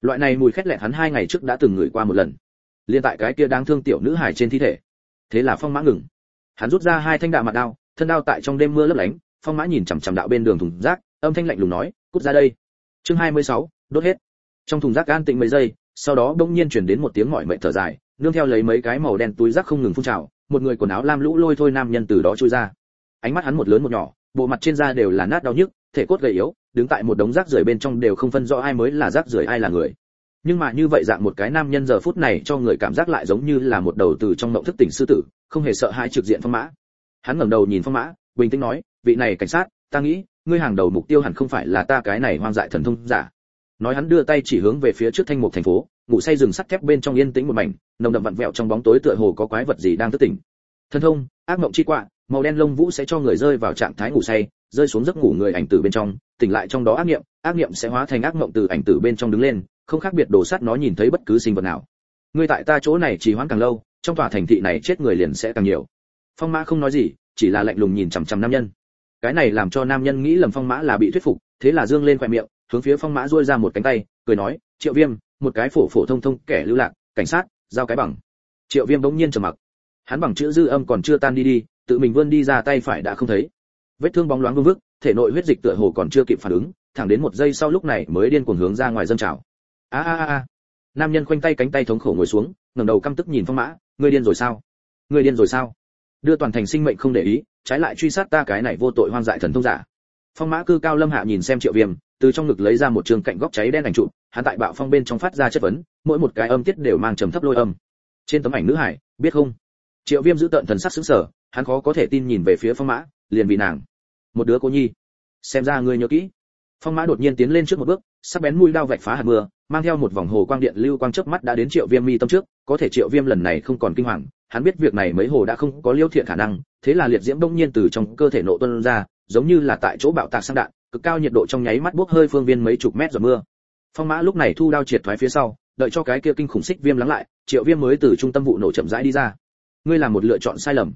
Loại này mùi khét lẹt hắn hai ngày trước đã từng ngửi qua một lần. Liên tại cái kia đáng thương tiểu nữ hải trên thi thể. Thế là phong mã ngừng. Hắn rút ra hai thanh đạ mặt đao thân đao tại trong đêm mưa lấp lánh phong mã nhìn chằm chằm đạo bên đường thùng rác âm thanh lạnh lùng nói cút ra đây. Chương 26, đốt hết. Trong thùng rác an tĩnh mấy giây sau đó bỗng nhiên chuyển đến một tiếng mỏi mệt thở dài nương theo lấy mấy cái màu đen túi rác không ngừng phun trào một người quần áo lam lũ lôi thôi nam nhân từ đó trôi ra ánh mắt hắn một lớn một nhỏ, bộ mặt trên da đều là nát đau nhức, thể cốt gầy yếu, đứng tại một đống rác rưởi bên trong đều không phân rõ ai mới là rác rưởi ai là người. Nhưng mà như vậy dạng một cái nam nhân giờ phút này cho người cảm giác lại giống như là một đầu từ trong mộng thức tỉnh sư tử, không hề sợ hãi trực diện phong mã. Hắn ngẩng đầu nhìn phong mã, bình tĩnh nói, vị này cảnh sát, ta nghĩ, ngươi hàng đầu mục tiêu hẳn không phải là ta cái này hoang dại thần thông giả. Nói hắn đưa tay chỉ hướng về phía trước thanh mục thành phố, ngủ say rừng sắt thép bên trong yên tĩnh một mảnh, nồng đậm vặn vẹo trong bóng tối tựa hồ có quái vật gì đang thức tỉnh thân thông, ác mộng chi quạ, màu đen lông vũ sẽ cho người rơi vào trạng thái ngủ say, rơi xuống giấc ngủ người ảnh tử bên trong, tỉnh lại trong đó ác niệm ác niệm sẽ hóa thành ác mộng từ ảnh tử bên trong đứng lên, không khác biệt đồ sắt nó nhìn thấy bất cứ sinh vật nào. Ngươi tại ta chỗ này trì hoãn càng lâu, trong tòa thành thị này chết người liền sẽ càng nhiều. Phong mã không nói gì, chỉ là lạnh lùng nhìn chằm chằm nam nhân. Cái này làm cho nam nhân nghĩ lầm phong mã là bị thuyết phục, thế là dương lên khoe miệng, hướng phía phong mã duỗi ra một cánh tay, cười nói, triệu viêm, một cái phổ phổ thông thông kẻ lưu lạc, cảnh sát, giao cái bằng. Triệu viêm bỗng nhiên trầm mặc hắn bằng chữ dư âm còn chưa tan đi đi, tự mình vươn đi ra tay phải đã không thấy. Vết thương bóng loáng vương vức, thể nội huyết dịch tựa hồ còn chưa kịp phản ứng, thẳng đến một giây sau lúc này mới điên cuồng hướng ra ngoài dâng trào. A a a nam nhân khoanh tay cánh tay thống khổ ngồi xuống, ngẩng đầu căm tức nhìn phong mã, ngươi điên rồi sao? Ngươi điên rồi sao? Đưa toàn thành sinh mệnh không để ý, trái lại truy sát ta cái này vô tội hoang dại thần thông giả. Phong mã cư cao lâm hạ nhìn xem triệu viêm, từ trong ngực lấy ra một trường cạnh góc cháy đen ảnh trụ hắn tại bạo phong bên trong phát ra chất vấn, mỗi một cái âm tiết đều mang trầm thấp lôi âm. Trên tấm ảnh nữ hải, biết không? Triệu viêm giữ tận thần sắc sững sờ, hắn khó có thể tin nhìn về phía phong mã, liền vì nàng. Một đứa cô nhi. Xem ra ngươi nhớ kỹ. Phong mã đột nhiên tiến lên trước một bước, sắc bén mũi đao vạch phá hạt mưa, mang theo một vòng hồ quang điện lưu quang chớp mắt đã đến triệu viêm mi tâm trước, có thể triệu viêm lần này không còn kinh hoàng, hắn biết việc này mấy hồ đã không có liêu thiện khả năng, thế là liệt diễm đông nhiên từ trong cơ thể nộ tuân ra, giống như là tại chỗ bạo tạc sang đạn, cực cao nhiệt độ trong nháy mắt bốc hơi phương viên mấy chục mét giọt mưa. Phong mã lúc này thu đao triệt thoái phía sau, đợi cho cái kia kinh khủng xích viêm lắng lại, triệu viêm mới từ trung tâm vụ nổ chậm rãi đi ra ngươi làm một lựa chọn sai lầm.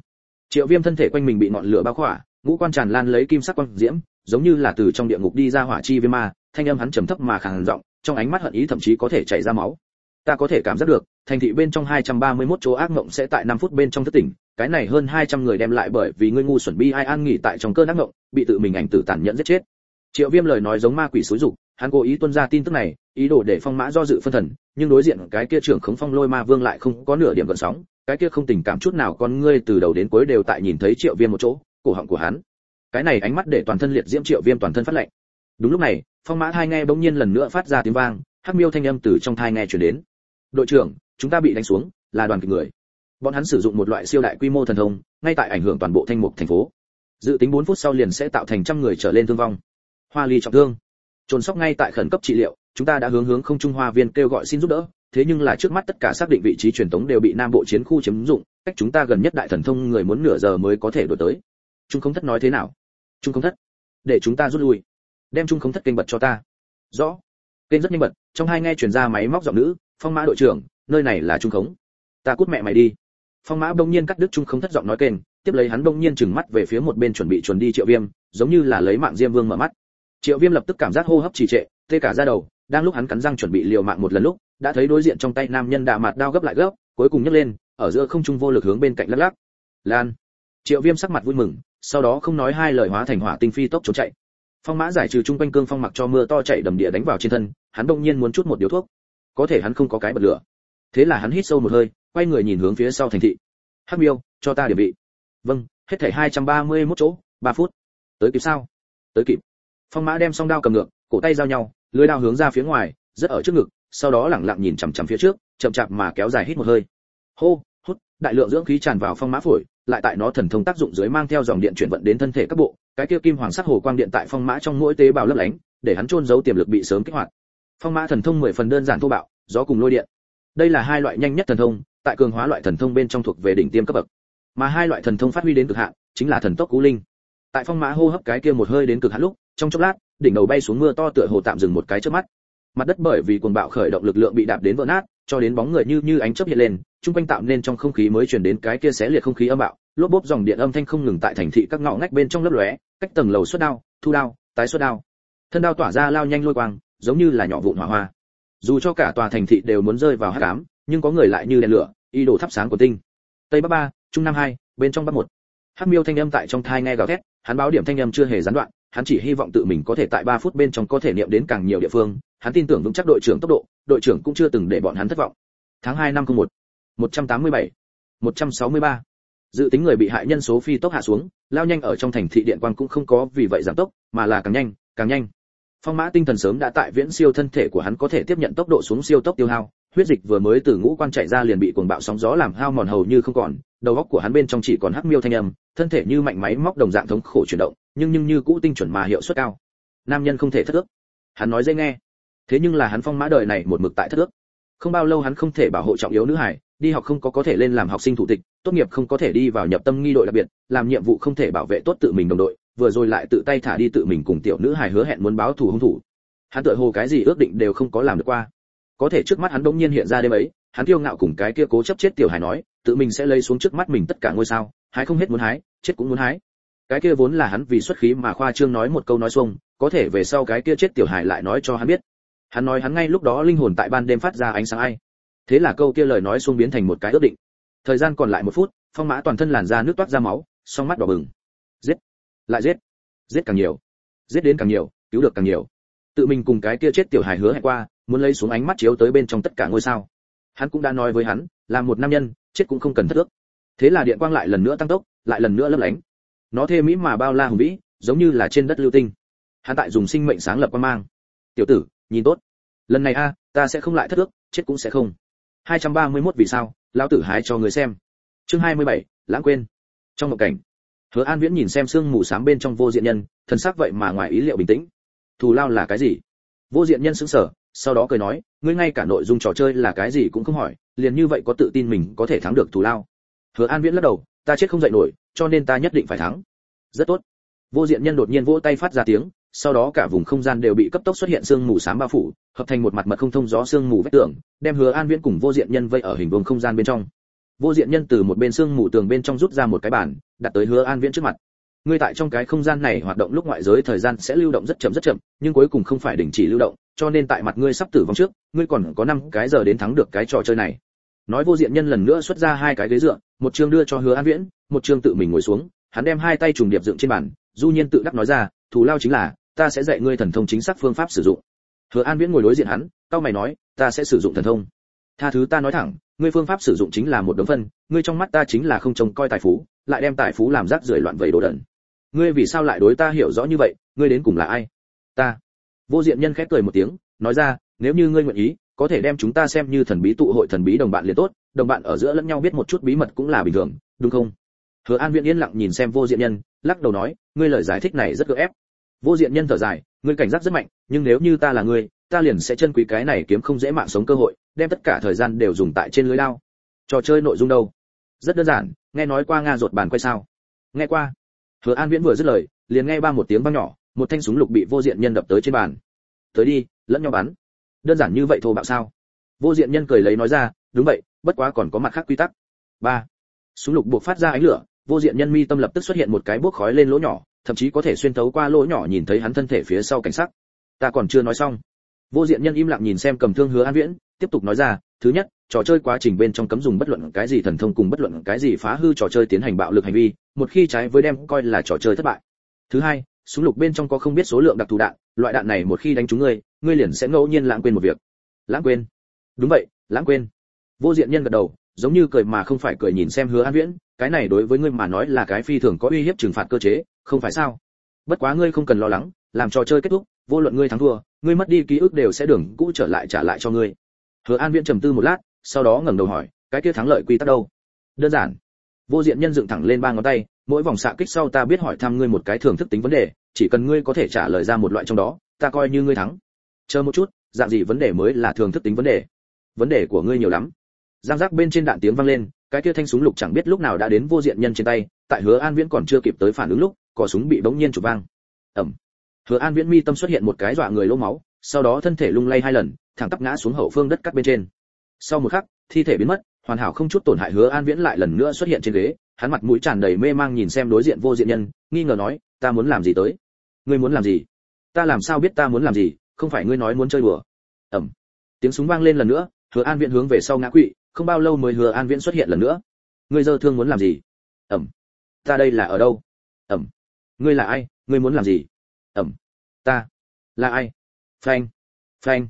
Triệu viêm thân thể quanh mình bị ngọn lửa bao khỏa, ngũ quan tràn lan lấy kim sắc quang diễm, giống như là từ trong địa ngục đi ra hỏa chi viêm ma, thanh âm hắn trầm thấp mà khàn giọng, trong ánh mắt hận ý thậm chí có thể chảy ra máu. Ta có thể cảm giác được, thành thị bên trong 231 chỗ ác mộng sẽ tại 5 phút bên trong thức tỉnh, cái này hơn 200 người đem lại bởi vì ngươi ngu xuẩn bi ai an nghỉ tại trong cơn ác mộng, bị tự mình ảnh tử tàn nhẫn giết chết. Triệu viêm lời nói giống ma quỷ xúi dục, hắn cố ý tuân ra tin tức này, ý đồ để phong mã do dự phân thần, nhưng đối diện cái kia trưởng khống phong lôi ma vương lại không có nửa điểm gợn sóng cái kia không tình cảm chút nào con ngươi từ đầu đến cuối đều tại nhìn thấy triệu viêm một chỗ, cổ họng của hắn. Cái này ánh mắt để toàn thân liệt diễm triệu viêm toàn thân phát lạnh. Đúng lúc này, phong mã thai nghe bỗng nhiên lần nữa phát ra tiếng vang, hắc miêu thanh âm từ trong thai nghe truyền đến. Đội trưởng, chúng ta bị đánh xuống, là đoàn kịch người. Bọn hắn sử dụng một loại siêu đại quy mô thần thông, ngay tại ảnh hưởng toàn bộ thanh mục thành phố. Dự tính 4 phút sau liền sẽ tạo thành trăm người trở lên thương vong. Hoa ly trọng thương. Trồn sóc ngay tại khẩn cấp trị liệu, chúng ta đã hướng hướng không trung hoa viên kêu gọi xin giúp đỡ thế nhưng là trước mắt tất cả xác định vị trí truyền tống đều bị nam bộ chiến khu chiếm dụng, cách chúng ta gần nhất đại thần thông người muốn nửa giờ mới có thể đổi tới. Trung không thất nói thế nào? Trung không thất, để chúng ta rút lui. Đem trung không thất kênh bật cho ta. Rõ. Kênh rất nhanh bật, trong hai nghe truyền ra máy móc giọng nữ, phong mã đội trưởng, nơi này là trung khống ta cút mẹ mày đi. Phong mã bỗng nhiên cắt đứt trung không thất giọng nói kênh, tiếp lấy hắn bỗng nhiên chừng mắt về phía một bên chuẩn bị chuẩn đi triệu viêm, giống như là lấy mạng diêm vương mở mắt. Triệu viêm lập tức cảm giác hô hấp trì trệ, tê cả ra đầu, đang lúc hắn cắn răng chuẩn bị liều mạng một lần lúc đã thấy đối diện trong tay nam nhân đạ mặt đao gấp lại gấp, cuối cùng nhấc lên, ở giữa không trung vô lực hướng bên cạnh lắc lắc. Lan. Triệu viêm sắc mặt vui mừng, sau đó không nói hai lời hóa thành hỏa tinh phi tốc trốn chạy. Phong mã giải trừ trung quanh cương phong mặc cho mưa to chạy đầm địa đánh vào trên thân, hắn đông nhiên muốn chút một điếu thuốc. Có thể hắn không có cái bật lửa. Thế là hắn hít sâu một hơi, quay người nhìn hướng phía sau thành thị. Hắc miêu, cho ta điểm vị. Vâng hết thảy 231 chỗ 3 phút. Tới kịp sao? Tới kịp. Phong mã đem song đao cầm ngược, cổ tay giao nhau lưỡi đao hướng ra phía ngoài, rất ở trước ngực sau đó lẳng lặng nhìn chằm chằm phía trước, chậm chạp mà kéo dài hít một hơi. Hô, hút, đại lượng dưỡng khí tràn vào phong mã phổi, lại tại nó thần thông tác dụng dưới mang theo dòng điện chuyển vận đến thân thể các bộ, cái kia kim hoàng sắc hồ quang điện tại phong mã trong mỗi tế bào lấp lánh, để hắn trôn giấu tiềm lực bị sớm kích hoạt. Phong mã thần thông mười phần đơn giản thô bạo, gió cùng lôi điện. Đây là hai loại nhanh nhất thần thông, tại cường hóa loại thần thông bên trong thuộc về đỉnh tiêm cấp bậc. Mà hai loại thần thông phát huy đến cực hạn, chính là thần tốc cú linh. Tại phong mã hô hấp cái kia một hơi đến cực hạn lúc, trong chốc lát, đỉnh đầu bay xuống mưa to tựa hồ tạm dừng một cái trước mắt mặt đất bởi vì cuồng bạo khởi động lực lượng bị đạp đến vỡ nát, cho đến bóng người như như ánh chớp hiện lên trung quanh tạo nên trong không khí mới truyền đến cái kia xé liệt không khí âm bạo. Lốp bốp dòng điện âm thanh không ngừng tại thành thị các ngõ ngách bên trong lấp lóe, cách tầng lầu xuất đao, thu đao, tái xuất đao. Thân đao tỏa ra lao nhanh lôi quang, giống như là nhỏ vụn hỏa hoa. Dù cho cả tòa thành thị đều muốn rơi vào hắc ám, nhưng có người lại như đèn lửa y đổ thắp sáng của tinh. Tây bắc ba, trung nam hai, bên trong bắc một. Hắc miêu thanh âm tại trong thai nghe gào thét, hắn báo điểm thanh âm chưa hề gián đoạn hắn chỉ hy vọng tự mình có thể tại 3 phút bên trong có thể niệm đến càng nhiều địa phương, hắn tin tưởng vững chắc đội trưởng tốc độ, đội trưởng cũng chưa từng để bọn hắn thất vọng. Tháng 2 năm 01 187 163 dự tính người bị hại nhân số phi tốc hạ xuống, lao nhanh ở trong thành thị điện quang cũng không có vì vậy giảm tốc, mà là càng nhanh càng nhanh. Phong mã tinh thần sớm đã tại viễn siêu thân thể của hắn có thể tiếp nhận tốc độ xuống siêu tốc tiêu hao huyết dịch vừa mới từ ngũ quan chạy ra liền bị cuồng bạo sóng gió làm hao mòn hầu như không còn, đầu óc của hắn bên trong chỉ còn hắc miêu thanh âm, thân thể như mạnh máy móc đồng dạng thống khổ chuyển động, nhưng nhưng như cũ tinh chuẩn mà hiệu suất cao. Nam nhân không thể thất ước. Hắn nói dễ nghe. Thế nhưng là hắn phong mã đời này một mực tại thất ước. Không bao lâu hắn không thể bảo hộ trọng yếu nữ hải, đi học không có có thể lên làm học sinh thủ tịch, tốt nghiệp không có thể đi vào nhập tâm nghi đội đặc biệt, làm nhiệm vụ không thể bảo vệ tốt tự mình đồng đội, vừa rồi lại tự tay thả đi tự mình cùng tiểu nữ hài hứa hẹn muốn báo thù hung thủ. Hắn tựa hồ cái gì ước định đều không có làm được qua có thể trước mắt hắn đống nhiên hiện ra đêm ấy, hắn kiêu ngạo cùng cái kia cố chấp chết tiểu hài nói, tự mình sẽ lấy xuống trước mắt mình tất cả ngôi sao, hái không hết muốn hái, chết cũng muốn hái. Cái kia vốn là hắn vì xuất khí mà khoa trương nói một câu nói xuông, có thể về sau cái kia chết tiểu hài lại nói cho hắn biết. Hắn nói hắn ngay lúc đó linh hồn tại ban đêm phát ra ánh sáng ai. Thế là câu kia lời nói xuông biến thành một cái ước định. Thời gian còn lại một phút, phong mã toàn thân làn da nước toát ra máu, song mắt đỏ bừng. Giết. Lại giết. Giết càng nhiều. Giết đến càng nhiều, cứu được càng nhiều. Tự mình cùng cái kia chết tiểu hài hứa hẹn qua muốn lấy xuống ánh mắt chiếu tới bên trong tất cả ngôi sao. Hắn cũng đã nói với hắn là một nam nhân chết cũng không cần thất ước. Thế là điện quang lại lần nữa tăng tốc lại lần nữa lấp lánh. Nó thê mỹ mà bao la hùng vĩ giống như là trên đất lưu tinh. Hắn tại dùng sinh mệnh sáng lập quan mang. Tiểu tử nhìn tốt. Lần này a ta sẽ không lại thất ước chết cũng sẽ không. 231 vì sao lão tử hái cho người xem. Chương 27, lãng quên. Trong một cảnh hứa an viễn nhìn xem sương mù sám bên trong vô diện nhân thân sắc vậy mà ngoài ý liệu bình tĩnh. Thù lao là cái gì? Vô diện nhân sững sờ sau đó cười nói, ngươi ngay cả nội dung trò chơi là cái gì cũng không hỏi, liền như vậy có tự tin mình có thể thắng được thù lao. Hứa an viễn lắc đầu, ta chết không dậy nổi, cho nên ta nhất định phải thắng. Rất tốt. Vô diện nhân đột nhiên vỗ tay phát ra tiếng, sau đó cả vùng không gian đều bị cấp tốc xuất hiện sương mù xám bao phủ, hợp thành một mặt mật không thông gió sương mù vách tường, đem hứa an viễn cùng vô diện nhân vây ở hình vuông không gian bên trong. Vô diện nhân từ một bên sương mù tường bên trong rút ra một cái bàn, đặt tới hứa an viễn trước mặt. Ngươi tại trong cái không gian này hoạt động lúc ngoại giới thời gian sẽ lưu động rất chậm rất chậm, nhưng cuối cùng không phải đình chỉ lưu động cho nên tại mặt ngươi sắp tử vong trước, ngươi còn có năm cái giờ đến thắng được cái trò chơi này. Nói vô diện nhân lần nữa xuất ra hai cái ghế dựa, một chương đưa cho hứa an viễn, một chương tự mình ngồi xuống, hắn đem hai tay trùng điệp dựng trên bàn, du nhiên tự đắc nói ra, thù lao chính là, ta sẽ dạy ngươi thần thông chính xác phương pháp sử dụng. Hứa an viễn ngồi đối diện hắn cao mày nói, ta sẽ sử dụng thần thông. Tha thứ ta nói thẳng, ngươi phương pháp sử dụng chính là một đống phân, ngươi trong mắt ta chính là không trông coi tài phú, lại đem tài phú làm rác rưởi loạn vẩy đồ đẩn ngươi vì sao lại đối ta hiểu rõ như vậy, ngươi đến cùng là ai? Ta vô diện nhân khép cười một tiếng, nói ra, nếu như ngươi nguyện ý, có thể đem chúng ta xem như thần bí tụ hội thần bí đồng bạn liền tốt, đồng bạn ở giữa lẫn nhau biết một chút bí mật cũng là bình thường, đúng không? Hứa an viễn yên lặng nhìn xem vô diện nhân, lắc đầu nói, ngươi lời giải thích này rất gượng ép. Vô diện nhân thở dài, ngươi cảnh giác rất mạnh, nhưng nếu như ta là ngươi, ta liền sẽ chân quý cái này kiếm không dễ mạng sống cơ hội, đem tất cả thời gian đều dùng tại trên lưới lao. Trò chơi nội dung đâu? Rất đơn giản, nghe nói qua nga ruột bàn quay sao? Nghe qua. Hứa an viễn vừa dứt lời, liền nghe ba một tiếng vang nhỏ một thanh súng lục bị vô diện nhân đập tới trên bàn. Tới đi, lẫn nhau bắn. Đơn giản như vậy thô bạo sao? Vô diện nhân cười lấy nói ra, đúng vậy, bất quá còn có mặt khác quy tắc. Ba. Súng lục buộc phát ra ánh lửa, vô diện nhân mi tâm lập tức xuất hiện một cái bốc khói lên lỗ nhỏ, thậm chí có thể xuyên thấu qua lỗ nhỏ nhìn thấy hắn thân thể phía sau cảnh sắc. Ta còn chưa nói xong. Vô diện nhân im lặng nhìn xem cầm thương hứa an viễn, tiếp tục nói ra, thứ nhất, trò chơi quá trình bên trong cấm dùng bất luận cái gì thần thông cùng bất luận cái gì phá hư trò chơi tiến hành bạo lực hành vi, một khi trái với đem coi là trò chơi thất bại. Thứ hai súng lục bên trong có không biết số lượng đặc thù đạn, loại đạn này một khi đánh trúng ngươi ngươi liền sẽ ngẫu nhiên lãng quên một việc. Lãng quên? Đúng vậy, lãng quên. Vô diện nhân gật đầu, giống như cười mà không phải cười nhìn xem hứa an viễn, cái này đối với ngươi mà nói là cái phi thường có uy hiếp trừng phạt cơ chế, không phải sao? Bất quá ngươi không cần lo lắng, làm trò chơi kết thúc, vô luận ngươi thắng thua, ngươi mất đi ký ức đều sẽ đường cũ trở lại trả lại cho ngươi. Hứa an viễn trầm tư một lát, sau đó ngẩng đầu hỏi, cái kia thắng lợi quy tắc đâu? Đơn giản. Vô diện nhân dựng thẳng lên ba ngón tay, mỗi vòng xạ kích sau ta biết hỏi thăm ngươi một cái thưởng thức tính vấn đề chỉ cần ngươi có thể trả lời ra một loại trong đó, ta coi như ngươi thắng. Chờ một chút, dạng gì vấn đề mới là thường thức tính vấn đề? Vấn đề của ngươi nhiều lắm. Giang giác bên trên đạn tiếng vang lên, cái kia thanh súng lục chẳng biết lúc nào đã đến vô diện nhân trên tay, tại hứa an viễn còn chưa kịp tới phản ứng lúc, cò súng bị bỗng nhiên chụp vang. Ẩm hứa an viễn mi tâm xuất hiện một cái dọa người lỗ máu, sau đó thân thể lung lay hai lần, thẳng tắp ngã xuống hậu phương đất cắt bên trên. Sau một khắc, thi thể biến mất, hoàn hảo không chút tổn hại hứa an viễn lại lần nữa xuất hiện trên ghế, hắn mặt mũi tràn đầy mê mang nhìn xem đối diện vô diện nhân, nghi ngờ nói ta muốn làm gì tới? Ngươi muốn làm gì? Ta làm sao biết ta muốn làm gì? Không phải ngươi nói muốn chơi đùa. Ẩm. Tiếng súng vang lên lần nữa, hứa an viễn hướng về sau ngã quỵ, không bao lâu mới hứa an viễn xuất hiện lần nữa. Ngươi dơ thương muốn làm gì? Ẩm. Ta đây là ở đâu? Ẩm. Ngươi là ai? Ngươi muốn làm gì? Ẩm. Ta là ai? Phanh. Phanh.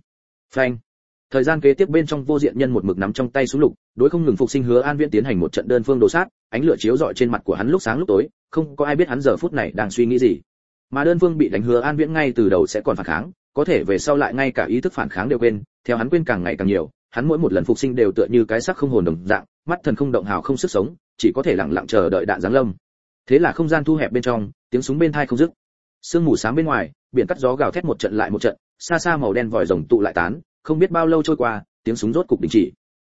Phanh. Thời gian kế tiếp bên trong vô diện nhân một mực nắm trong tay súng lục, đối không ngừng phục sinh hứa an viễn tiến hành một trận đơn phương đồ sát, ánh lửa chiếu rọi trên mặt của hắn lúc sáng lúc tối không có ai biết hắn giờ phút này đang suy nghĩ gì. Mà đơn phương bị đánh hứa an viễn ngay từ đầu sẽ còn phản kháng, có thể về sau lại ngay cả ý thức phản kháng đều quên, theo hắn quên càng ngày càng nhiều, hắn mỗi một lần phục sinh đều tựa như cái xác không hồn đồng dạng, mắt thần không động hào không sức sống, chỉ có thể lặng lặng chờ đợi đạn giáng lâm. Thế là không gian thu hẹp bên trong, tiếng súng bên thai không dứt. Sương mù sáng bên ngoài, biển cắt gió gào thét một trận lại một trận, xa xa màu đen vòi rồng tụ lại tán, không biết bao lâu trôi qua, tiếng súng rốt cục đình chỉ.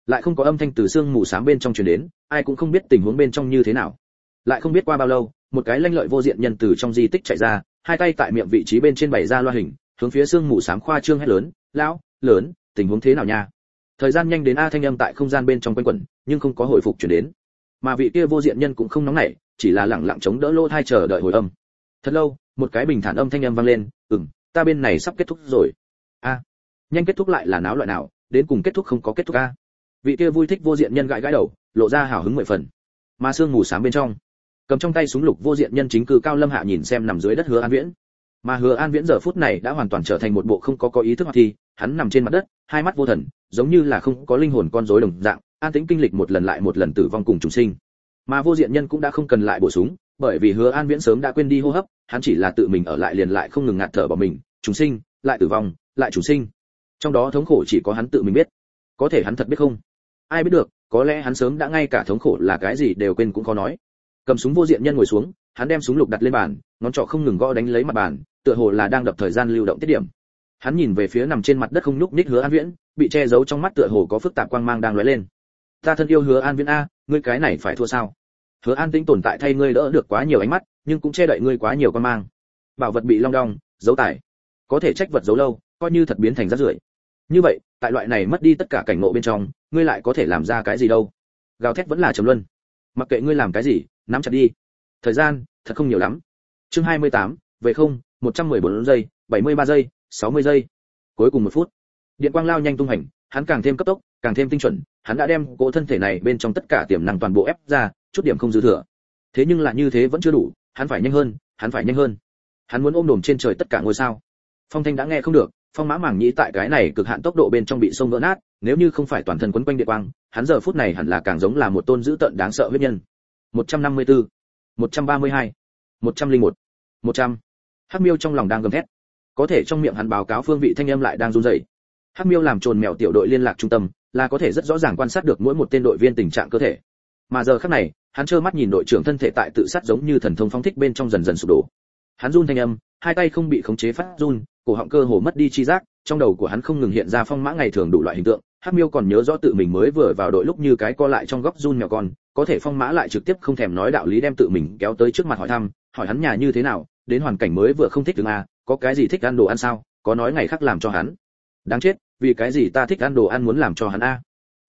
Lại không có âm thanh từ sương mù sáng bên trong truyền đến, ai cũng không biết tình huống bên trong như thế nào lại không biết qua bao lâu, một cái lanh lợi vô diện nhân từ trong di tích chạy ra, hai tay tại miệng vị trí bên trên bảy ra loa hình, hướng phía sương mù sáng khoa trương hét lớn, lão, lớn, tình huống thế nào nha? Thời gian nhanh đến a thanh âm tại không gian bên trong quanh quẩn, nhưng không có hồi phục chuyển đến. Mà vị kia vô diện nhân cũng không nóng nảy, chỉ là lẳng lặng chống đỡ lô thai chờ đợi hồi âm. Thật lâu, một cái bình thản âm thanh âm vang lên, ừm, ta bên này sắp kết thúc rồi. A, nhanh kết thúc lại là náo loại nào, đến cùng kết thúc không có kết thúc a. Vị kia vui thích vô diện nhân gãi gãi đầu, lộ ra hào hứng mười phần. Mà sương mù sáng bên trong cầm trong tay súng lục vô diện nhân chính cư cao lâm hạ nhìn xem nằm dưới đất hứa an viễn. Mà hứa an viễn giờ phút này đã hoàn toàn trở thành một bộ không có có ý thức hoặc thi, hắn nằm trên mặt đất, hai mắt vô thần, giống như là không có linh hồn con rối đồng dạng, an tĩnh kinh lịch một lần lại một lần tử vong cùng trùng sinh. Mà vô diện nhân cũng đã không cần lại bổ súng bởi vì hứa an viễn sớm đã quên đi hô hấp, hắn chỉ là tự mình ở lại liền lại không ngừng ngạt thở bỏ mình, trùng sinh, lại tử vong, lại trùng sinh. Trong đó thống khổ chỉ có hắn tự mình biết. Có thể hắn thật biết không? Ai biết được, có lẽ hắn sớm đã ngay cả thống khổ là cái gì đều quên cũng khó nói cầm súng vô diện nhân ngồi xuống hắn đem súng lục đặt lên bàn ngón trỏ không ngừng gõ đánh lấy mặt bàn tựa hồ là đang đập thời gian lưu động tiết điểm. Hắn nhìn về phía nằm trên mặt đất không nhúc nhích hứa an viễn bị che giấu trong mắt tựa hồ có phức tạp quang mang đang lóe lên. Ta thân yêu hứa an viễn a ngươi cái này phải thua sao? Hứa an tĩnh tồn tại thay ngươi đỡ được quá nhiều ánh mắt nhưng cũng che đậy ngươi quá nhiều quang mang. Bảo vật bị long đong giấu tải, có thể trách vật giấu lâu coi như thật biến thành rác rưởi. Như vậy tại loại này mất đi tất cả cảnh ngộ bên trong ngươi lại có thể làm ra cái gì đâu? Gào thét vẫn là trầm luân. Mặc kệ ngươi làm cái gì nắm chặt đi. Thời gian thật không nhiều lắm. Chương 28, về không 114 giây 73 giây 60 giây. Cuối cùng một phút. Điện quang lao nhanh tung hành hắn càng thêm cấp tốc càng thêm tinh chuẩn hắn đã đem cỗ thân thể này bên trong tất cả tiềm năng toàn bộ ép ra chút điểm không dư thừa. Thế nhưng là như thế vẫn chưa đủ hắn phải nhanh hơn hắn phải nhanh hơn. Hắn muốn ôm đồm trên trời tất cả ngôi sao. Phong thanh đã nghe không được phong mã mảng nhĩ tại cái này cực hạn tốc độ bên trong bị sông vỡ nát nếu như không phải toàn thân quấn quanh điện quang hắn giờ phút này hẳn là càng giống là một tôn dữ tợn đáng sợ huyết nhân. 154, 132, 101, 100. Hắc Miêu trong lòng đang gầm thét. Có thể trong miệng hắn báo cáo phương vị thanh âm lại đang run rẩy. Hắc Miêu làm trồn mèo tiểu đội liên lạc trung tâm, là có thể rất rõ ràng quan sát được mỗi một tên đội viên tình trạng cơ thể. Mà giờ khắc này, hắn trơ mắt nhìn đội trưởng thân thể tại tự sát giống như thần thông phóng thích bên trong dần dần sụp đổ. Hắn run thanh âm, hai tay không bị khống chế phát run, cổ họng cơ hồ mất đi chi giác, trong đầu của hắn không ngừng hiện ra phong mã ngày thường đủ loại hình tượng, Hắc Miêu còn nhớ rõ tự mình mới vừa vào đội lúc như cái co lại trong góc run nhỏ con, có thể phong mã lại trực tiếp không thèm nói đạo lý đem tự mình kéo tới trước mặt hỏi thăm, hỏi hắn nhà như thế nào, đến hoàn cảnh mới vừa không thích đứng à, có cái gì thích ăn đồ ăn sao, có nói ngày khác làm cho hắn. Đáng chết, vì cái gì ta thích ăn đồ ăn muốn làm cho hắn a?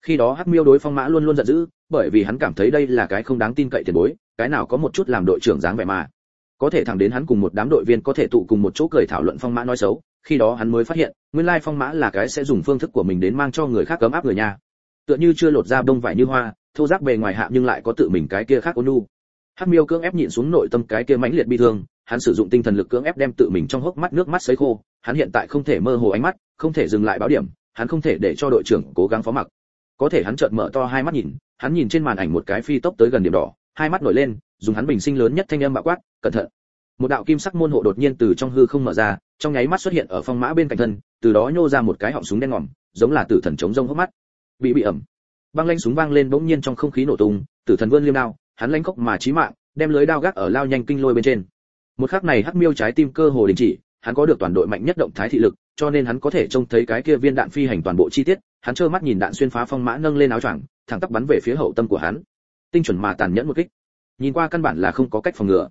Khi đó Hắc Miêu đối phong mã luôn luôn giận dữ, bởi vì hắn cảm thấy đây là cái không đáng tin cậy tiền bối, cái nào có một chút làm đội trưởng dáng vẻ mà. Có thể thẳng đến hắn cùng một đám đội viên có thể tụ cùng một chỗ cười thảo luận phong mã nói xấu, khi đó hắn mới phát hiện, nguyên lai phong mã là cái sẽ dùng phương thức của mình đến mang cho người khác cấm áp người nhà. Tựa như chưa lột ra bông vải như hoa, thô giác bề ngoài hạ nhưng lại có tự mình cái kia khác ôn nu hắc miêu cưỡng ép nhịn xuống nội tâm cái kia mãnh liệt bi thương hắn sử dụng tinh thần lực cưỡng ép đem tự mình trong hốc mắt nước mắt sấy khô hắn hiện tại không thể mơ hồ ánh mắt không thể dừng lại báo điểm hắn không thể để cho đội trưởng cố gắng phó mặc có thể hắn chợt mở to hai mắt nhìn hắn nhìn trên màn ảnh một cái phi tốc tới gần điểm đỏ hai mắt nổi lên dùng hắn bình sinh lớn nhất thanh âm bạo quát, cẩn thận! Một đạo kim sắc môn hộ đột nhiên từ trong hư không mở ra, trong nháy mắt xuất hiện ở phong mã bên cạnh thân, từ đó nhô ra một cái họng súng đen ngòm, giống là tử thần chống rông hốc mắt. Bị bị ẩm. Băng lanh súng vang lên bỗng nhiên trong không khí nổ tung, tử thần vươn liêm đao, hắn lanh khốc mà chí mạng, đem lưới đao gác ở lao nhanh kinh lôi bên trên. Một khắc này hắc miêu trái tim cơ hồ đình chỉ, hắn có được toàn đội mạnh nhất động thái thị lực, cho nên hắn có thể trông thấy cái kia viên đạn phi hành toàn bộ chi tiết, hắn trơ mắt nhìn đạn xuyên phá phong mã nâng lên áo choàng, thẳng tắp bắn về phía hậu tâm của hắn. Tinh chuẩn mà tàn nhẫn một kích nhìn qua căn bản là không có cách phòng ngừa.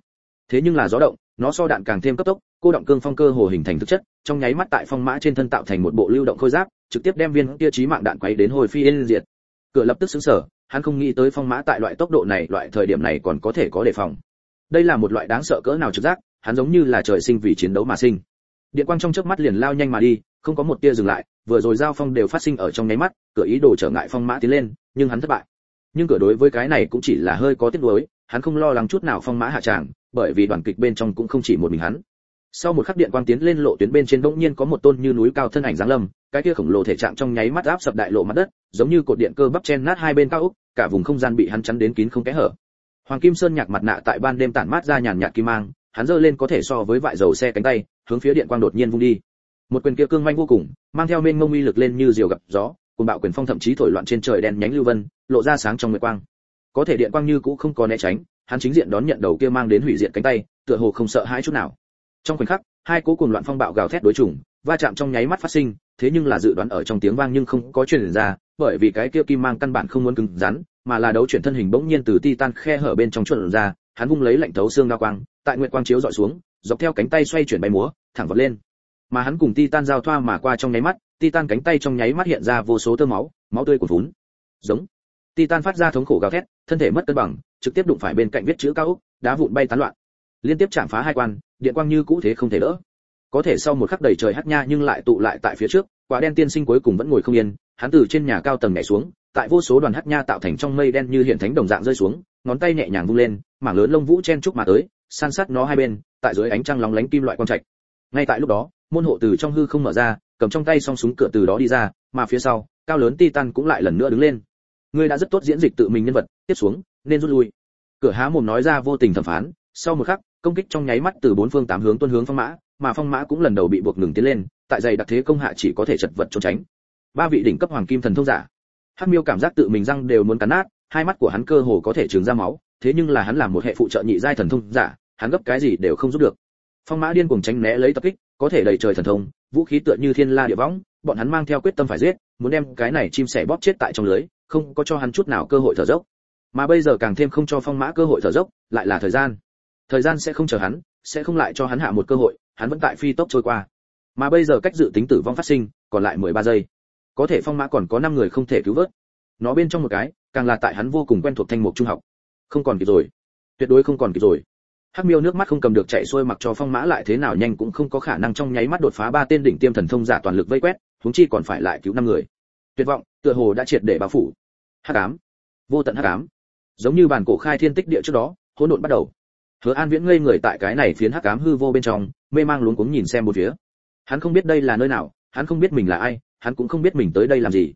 Thế nhưng là gió động, nó so đạn càng thêm cấp tốc, cô động cương phong cơ hồ hình thành thực chất, trong nháy mắt tại phong mã trên thân tạo thành một bộ lưu động khôi giáp, trực tiếp đem viên kia chí mạng đạn quay đến hồi phi yên diệt. Cửa lập tức sững sờ, hắn không nghĩ tới phong mã tại loại tốc độ này, loại thời điểm này còn có thể có đề phòng. Đây là một loại đáng sợ cỡ nào trực giác, hắn giống như là trời sinh vì chiến đấu mà sinh. Điện quang trong chớp mắt liền lao nhanh mà đi, không có một tia dừng lại, vừa rồi giao phong đều phát sinh ở trong nháy mắt, cửa ý đồ trở ngại phong mã tiến lên, nhưng hắn thất bại. Nhưng cửa đối với cái này cũng chỉ là hơi có tiếc nuối hắn không lo lắng chút nào phong mã hạ tràng, bởi vì đoàn kịch bên trong cũng không chỉ một mình hắn. Sau một khắc điện quang tiến lên lộ tuyến bên trên bỗng nhiên có một tôn như núi cao thân ảnh giáng lâm, cái kia khổng lồ thể trạng trong nháy mắt áp sập đại lộ mặt đất, giống như cột điện cơ bắp chen nát hai bên cao ốc cả vùng không gian bị hắn chắn đến kín không kẽ hở. Hoàng kim sơn nhạc mặt nạ tại ban đêm tản mát ra nhàn nhạt kim mang, hắn giơ lên có thể so với vại dầu xe cánh tay, hướng phía điện quang đột nhiên vung đi. Một quyền kia cương manh vô cùng, mang theo mênh mông uy lực lên như diều gặp gió, cùng bạo quyền phong thậm chí thổi loạn trên trời đen nhánh lưu vân, lộ ra sáng trong nguyệt quang có thể điện quang như cũ không có né tránh, hắn chính diện đón nhận đầu kia mang đến hủy diệt cánh tay, tựa hồ không sợ hãi chút nào. Trong khoảnh khắc, hai cố cùng loạn phong bạo gào thét đối chủng, va chạm trong nháy mắt phát sinh, thế nhưng là dự đoán ở trong tiếng vang nhưng không có truyền ra, bởi vì cái kia kim mang căn bản không muốn cứng rắn, mà là đấu chuyển thân hình bỗng nhiên từ titan khe hở bên trong chuẩn ra, hắn vung lấy lạnh thấu xương đao quang, tại nguyệt quang chiếu dọi xuống, dọc theo cánh tay xoay chuyển bay múa, thẳng vọt lên. Mà hắn cùng titan giao thoa mà qua trong nháy mắt, titan cánh tay trong nháy mắt hiện ra vô số tơ máu máu tươi của vốn giống titan phát ra thống khổ gào thét, thân thể mất cân bằng, trực tiếp đụng phải bên cạnh viết chữ cao ốc, đá vụn bay tán loạn. Liên tiếp chạm phá hai quan, điện quang như cũ thế không thể đỡ. Có thể sau một khắc đầy trời hắt nha nhưng lại tụ lại tại phía trước, quả đen tiên sinh cuối cùng vẫn ngồi không yên, hắn từ trên nhà cao tầng nhảy xuống, tại vô số đoàn hắt nha tạo thành trong mây đen như hiện thánh đồng dạng rơi xuống, ngón tay nhẹ nhàng vung lên, mảng lớn lông vũ chen trúc mà tới, san sát nó hai bên, tại dưới ánh trăng lóng lánh kim loại quang trạch. Ngay tại lúc đó, môn hộ từ trong hư không mở ra, cầm trong tay song súng cửa từ đó đi ra, mà phía sau, cao lớn titan cũng lại lần nữa đứng lên ngươi đã rất tốt diễn dịch tự mình nhân vật, tiếp xuống, nên rút lui. Cửa há mồm nói ra vô tình thẩm phán, sau một khắc, công kích trong nháy mắt từ bốn phương tám hướng tuân hướng phong mã, mà phong mã cũng lần đầu bị buộc ngừng tiến lên, tại dày đặc thế công hạ chỉ có thể chật vật trốn tránh. Ba vị đỉnh cấp hoàng kim thần thông giả. Hắc miêu cảm giác tự mình răng đều muốn cắn nát, hai mắt của hắn cơ hồ có thể trừng ra máu, thế nhưng là hắn làm một hệ phụ trợ nhị giai thần thông giả, hắn gấp cái gì đều không giúp được. Phong mã điên cuồng tránh né lấy tập kích, có thể đầy trời thần thông, vũ khí tựa như thiên la địa võng, bọn hắn mang theo quyết tâm phải giết, muốn đem cái này chim sẻ bóp chết tại trong lưới không có cho hắn chút nào cơ hội thở dốc. Mà bây giờ càng thêm không cho phong mã cơ hội thở dốc, lại là thời gian. Thời gian sẽ không chờ hắn, sẽ không lại cho hắn hạ một cơ hội, hắn vẫn tại phi tốc trôi qua. Mà bây giờ cách dự tính tử vong phát sinh, còn lại 13 giây. Có thể phong mã còn có 5 người không thể cứu vớt. Nó bên trong một cái, càng là tại hắn vô cùng quen thuộc thanh mục trung học. Không còn kịp rồi. Tuyệt đối không còn kịp rồi. Hắc miêu nước mắt không cầm được chạy xuôi mặc cho phong mã lại thế nào nhanh cũng không có khả năng trong nháy mắt đột phá ba tên đỉnh tiêm thần thông giả toàn lực vây quét, huống chi còn phải lại cứu năm người tuyệt vọng, tựa hồ đã triệt để bao phủ. Hắc ám. Vô tận hắc ám. Giống như bản cổ khai thiên tích địa trước đó, hỗn độn bắt đầu. Hứa an viễn ngây người tại cái này phiến hắc ám hư vô bên trong, mê mang luống cuống nhìn xem một phía. Hắn không biết đây là nơi nào, hắn không biết mình là ai, hắn cũng không biết mình tới đây làm gì.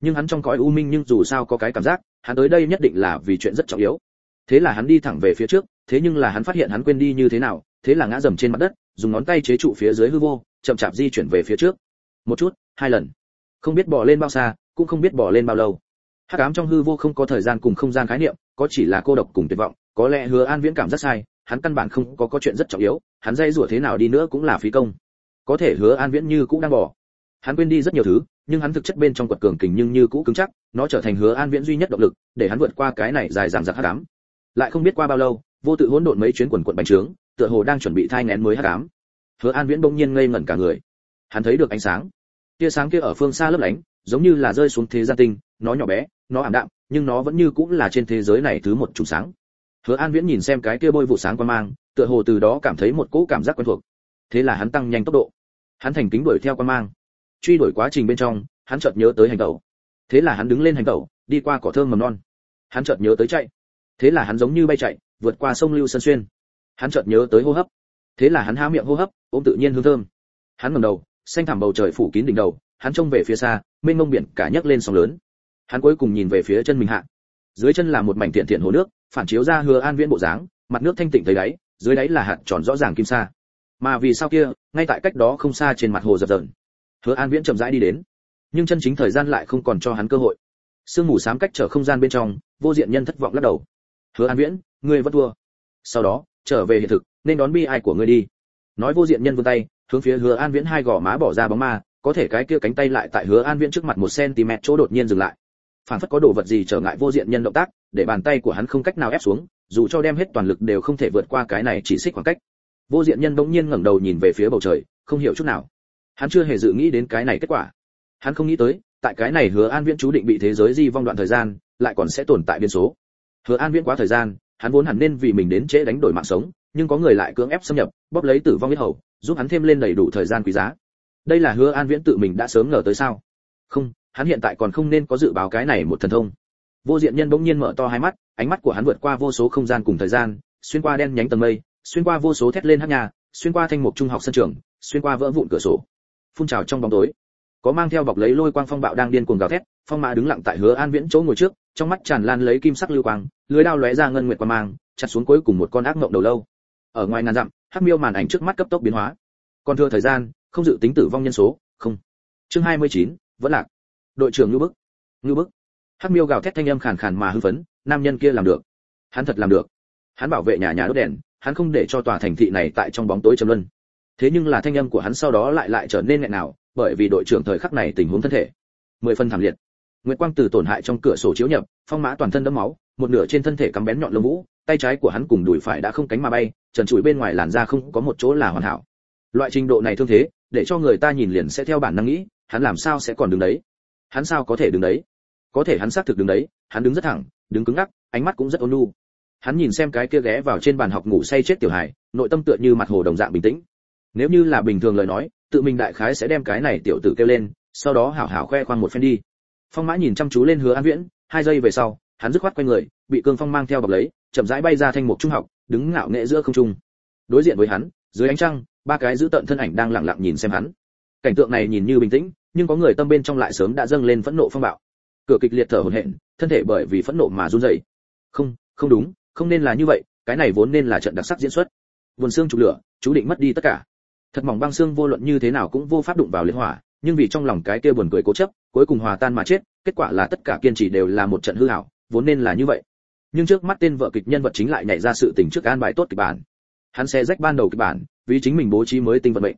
Nhưng hắn trong cõi u minh nhưng dù sao có cái cảm giác, hắn tới đây nhất định là vì chuyện rất trọng yếu. Thế là hắn đi thẳng về phía trước, thế nhưng là hắn phát hiện hắn quên đi như thế nào, thế là ngã dầm trên mặt đất, dùng ngón tay chế trụ phía dưới hư vô, chậm chạp di chuyển về phía trước. Một chút, hai lần không biết bỏ lên bao xa, cũng không biết bỏ lên bao lâu. Hắc ám trong hư vô không có thời gian cùng không gian khái niệm, có chỉ là cô độc cùng tuyệt vọng, có lẽ hứa an viễn cảm rất sai, hắn căn bản không có có chuyện rất trọng yếu, hắn dây rủa thế nào đi nữa cũng là phí công. Có thể hứa an viễn như cũng đang bỏ. Hắn quên đi rất nhiều thứ, nhưng hắn thực chất bên trong quật cường kình nhưng như cũ cứng chắc, nó trở thành hứa an viễn duy nhất động lực, để hắn vượt qua cái này dài dằng dặc hắc ám. Lại không biết qua bao lâu, vô tự hỗn độn mấy chuyến quần quận bánh trướng, tựa hồ đang chuẩn bị thai nén mới hắc ám. Hứa an viễn bỗng nhiên ngây ngẩn cả người. Hắn thấy được ánh sáng tia sáng kia ở phương xa lấp lánh, giống như là rơi xuống thế gian tinh, nó nhỏ bé, nó ảm đạm, nhưng nó vẫn như cũng là trên thế giới này thứ một chùm sáng. Hứa an viễn nhìn xem cái kia bôi vụ sáng qua mang, tựa hồ từ đó cảm thấy một cỗ cảm giác quen thuộc. Thế là hắn tăng nhanh tốc độ. Hắn thành kính đuổi theo quan mang. Truy đuổi quá trình bên trong, hắn chợt nhớ tới hành tẩu. Thế là hắn đứng lên hành tẩu, đi qua cỏ thơm mầm non. Hắn chợt nhớ tới chạy. Thế là hắn giống như bay chạy, vượt qua sông lưu sơn xuyên. Hắn chợt nhớ tới hô hấp. Thế là hắn há miệng hô hấp, ôm tự nhiên hương thơm. Hắn ngẩng đầu xanh thẳm bầu trời phủ kín đỉnh đầu, hắn trông về phía xa, mênh mông biển cả nhấc lên sóng lớn. Hắn cuối cùng nhìn về phía chân mình hạ. Dưới chân là một mảnh thiện thiện hồ nước, phản chiếu ra hứa an viễn bộ dáng, mặt nước thanh tịnh thấy đáy, dưới đáy là hạt tròn rõ ràng kim sa. Mà vì sao kia, ngay tại cách đó không xa trên mặt hồ dập dờn. Hứa an viễn chậm rãi đi đến. Nhưng chân chính thời gian lại không còn cho hắn cơ hội. Sương mù sám cách trở không gian bên trong, vô diện nhân thất vọng lắc đầu. Hứa an viễn, ngươi vẫn thua. Sau đó, trở về hiện thực, nên đón bi ai của ngươi đi. Nói vô diện nhân vươn tay hướng phía hứa an viễn hai gò má bỏ ra bóng ma, có thể cái kia cánh tay lại tại hứa an viễn trước mặt một cm chỗ đột nhiên dừng lại. Phản phất có đồ vật gì trở ngại vô diện nhân động tác, để bàn tay của hắn không cách nào ép xuống, dù cho đem hết toàn lực đều không thể vượt qua cái này chỉ xích khoảng cách. Vô diện nhân bỗng nhiên ngẩng đầu nhìn về phía bầu trời, không hiểu chút nào. Hắn chưa hề dự nghĩ đến cái này kết quả. Hắn không nghĩ tới, tại cái này hứa an viễn chú định bị thế giới di vong đoạn thời gian, lại còn sẽ tồn tại biên số. Hứa an viễn quá thời gian, hắn vốn hẳn nên vì mình đến trễ đánh đổi mạng sống nhưng có người lại cưỡng ép xâm nhập, bóp lấy tử vong huyết hầu, giúp hắn thêm lên đầy đủ thời gian quý giá. Đây là hứa an viễn tự mình đã sớm ngờ tới sao? Không, hắn hiện tại còn không nên có dự báo cái này một thần thông. Vô diện nhân bỗng nhiên mở to hai mắt, ánh mắt của hắn vượt qua vô số không gian cùng thời gian, xuyên qua đen nhánh tầng mây, xuyên qua vô số thét lên hát nhà, xuyên qua thanh mục trung học sân trường, xuyên qua vỡ vụn cửa sổ. Phun trào trong bóng tối, có mang theo bọc lấy lôi quang phong bạo đang điên cuồng gào thét, phong mã đứng lặng tại hứa an viễn chỗ ngồi trước, trong mắt tràn lan lấy kim sắc lưu quang, lưới đao lóe ra ngân nguyệt qua mang, chặt xuống cuối cùng một con ác ngộng đầu lâu ở ngoài ngàn dặm hắc miêu màn ảnh trước mắt cấp tốc biến hóa. Còn thừa thời gian không dự tính tử vong nhân số không. Chương 29, vẫn lạc. Đội trưởng ngưu bức. Ngưu bức. Hắc miêu gào thét thanh âm khàn khàn mà hưng phấn nam nhân kia làm được. Hắn thật làm được. Hắn bảo vệ nhà nhà đốt đèn hắn không để cho tòa thành thị này tại trong bóng tối trầm luân. Thế nhưng là thanh âm của hắn sau đó lại lại trở nên nghẹn nào bởi vì đội trưởng thời khắc này tình huống thân thể. Mười phân thảm liệt. Nguyệt quang từ tổn hại trong cửa sổ chiếu nhập phong mã toàn thân đẫm máu một nửa trên thân thể cắm bén nhọn lông vũ, tay trái của hắn cùng đùi phải đã không cánh mà bay, trần trụi bên ngoài làn da không có một chỗ là hoàn hảo. Loại trình độ này thương thế, để cho người ta nhìn liền sẽ theo bản năng nghĩ, hắn làm sao sẽ còn đứng đấy? Hắn sao có thể đứng đấy? Có thể hắn xác thực đứng đấy, hắn đứng rất thẳng, đứng cứng ngắc, ánh mắt cũng rất ôn nhu. Hắn nhìn xem cái kia ghé vào trên bàn học ngủ say chết tiểu hải nội tâm tựa như mặt hồ đồng dạng bình tĩnh. Nếu như là bình thường lời nói, tự mình đại khái sẽ đem cái này tiểu tử kêu lên, sau đó hảo hảo khoe khoang một phen đi. Phong mã nhìn chăm chú lên hứa an viễn, hai giây về sau hắn dứt khoát quay người, bị cương phong mang theo bọc lấy, chậm rãi bay ra thanh mục trung học, đứng ngạo nghệ giữa không trung. Đối diện với hắn, dưới ánh trăng, ba cái giữ tận thân ảnh đang lặng lặng nhìn xem hắn. Cảnh tượng này nhìn như bình tĩnh, nhưng có người tâm bên trong lại sớm đã dâng lên phẫn nộ phong bạo. Cửa kịch liệt thở hổn hển, thân thể bởi vì phẫn nộ mà run rẩy. Không không đúng, không nên là như vậy, cái này vốn nên là trận đặc sắc diễn xuất. Vườn xương trục lửa, chú định mất đi tất cả. Thật mỏng băng xương vô luận như thế nào cũng vô pháp đụng vào liên hỏa, nhưng vì trong lòng cái kia buồn cười cố chấp, cuối cùng hòa tan mà chết, kết quả là tất cả kiên trì đều là một trận hư hảo vốn nên là như vậy. Nhưng trước mắt tên vợ kịch nhân vật chính lại nhảy ra sự tình trước an bài tốt kịch bản. Hắn sẽ rách ban đầu kịch bản, vì chính mình bố trí mới tinh vận mệnh.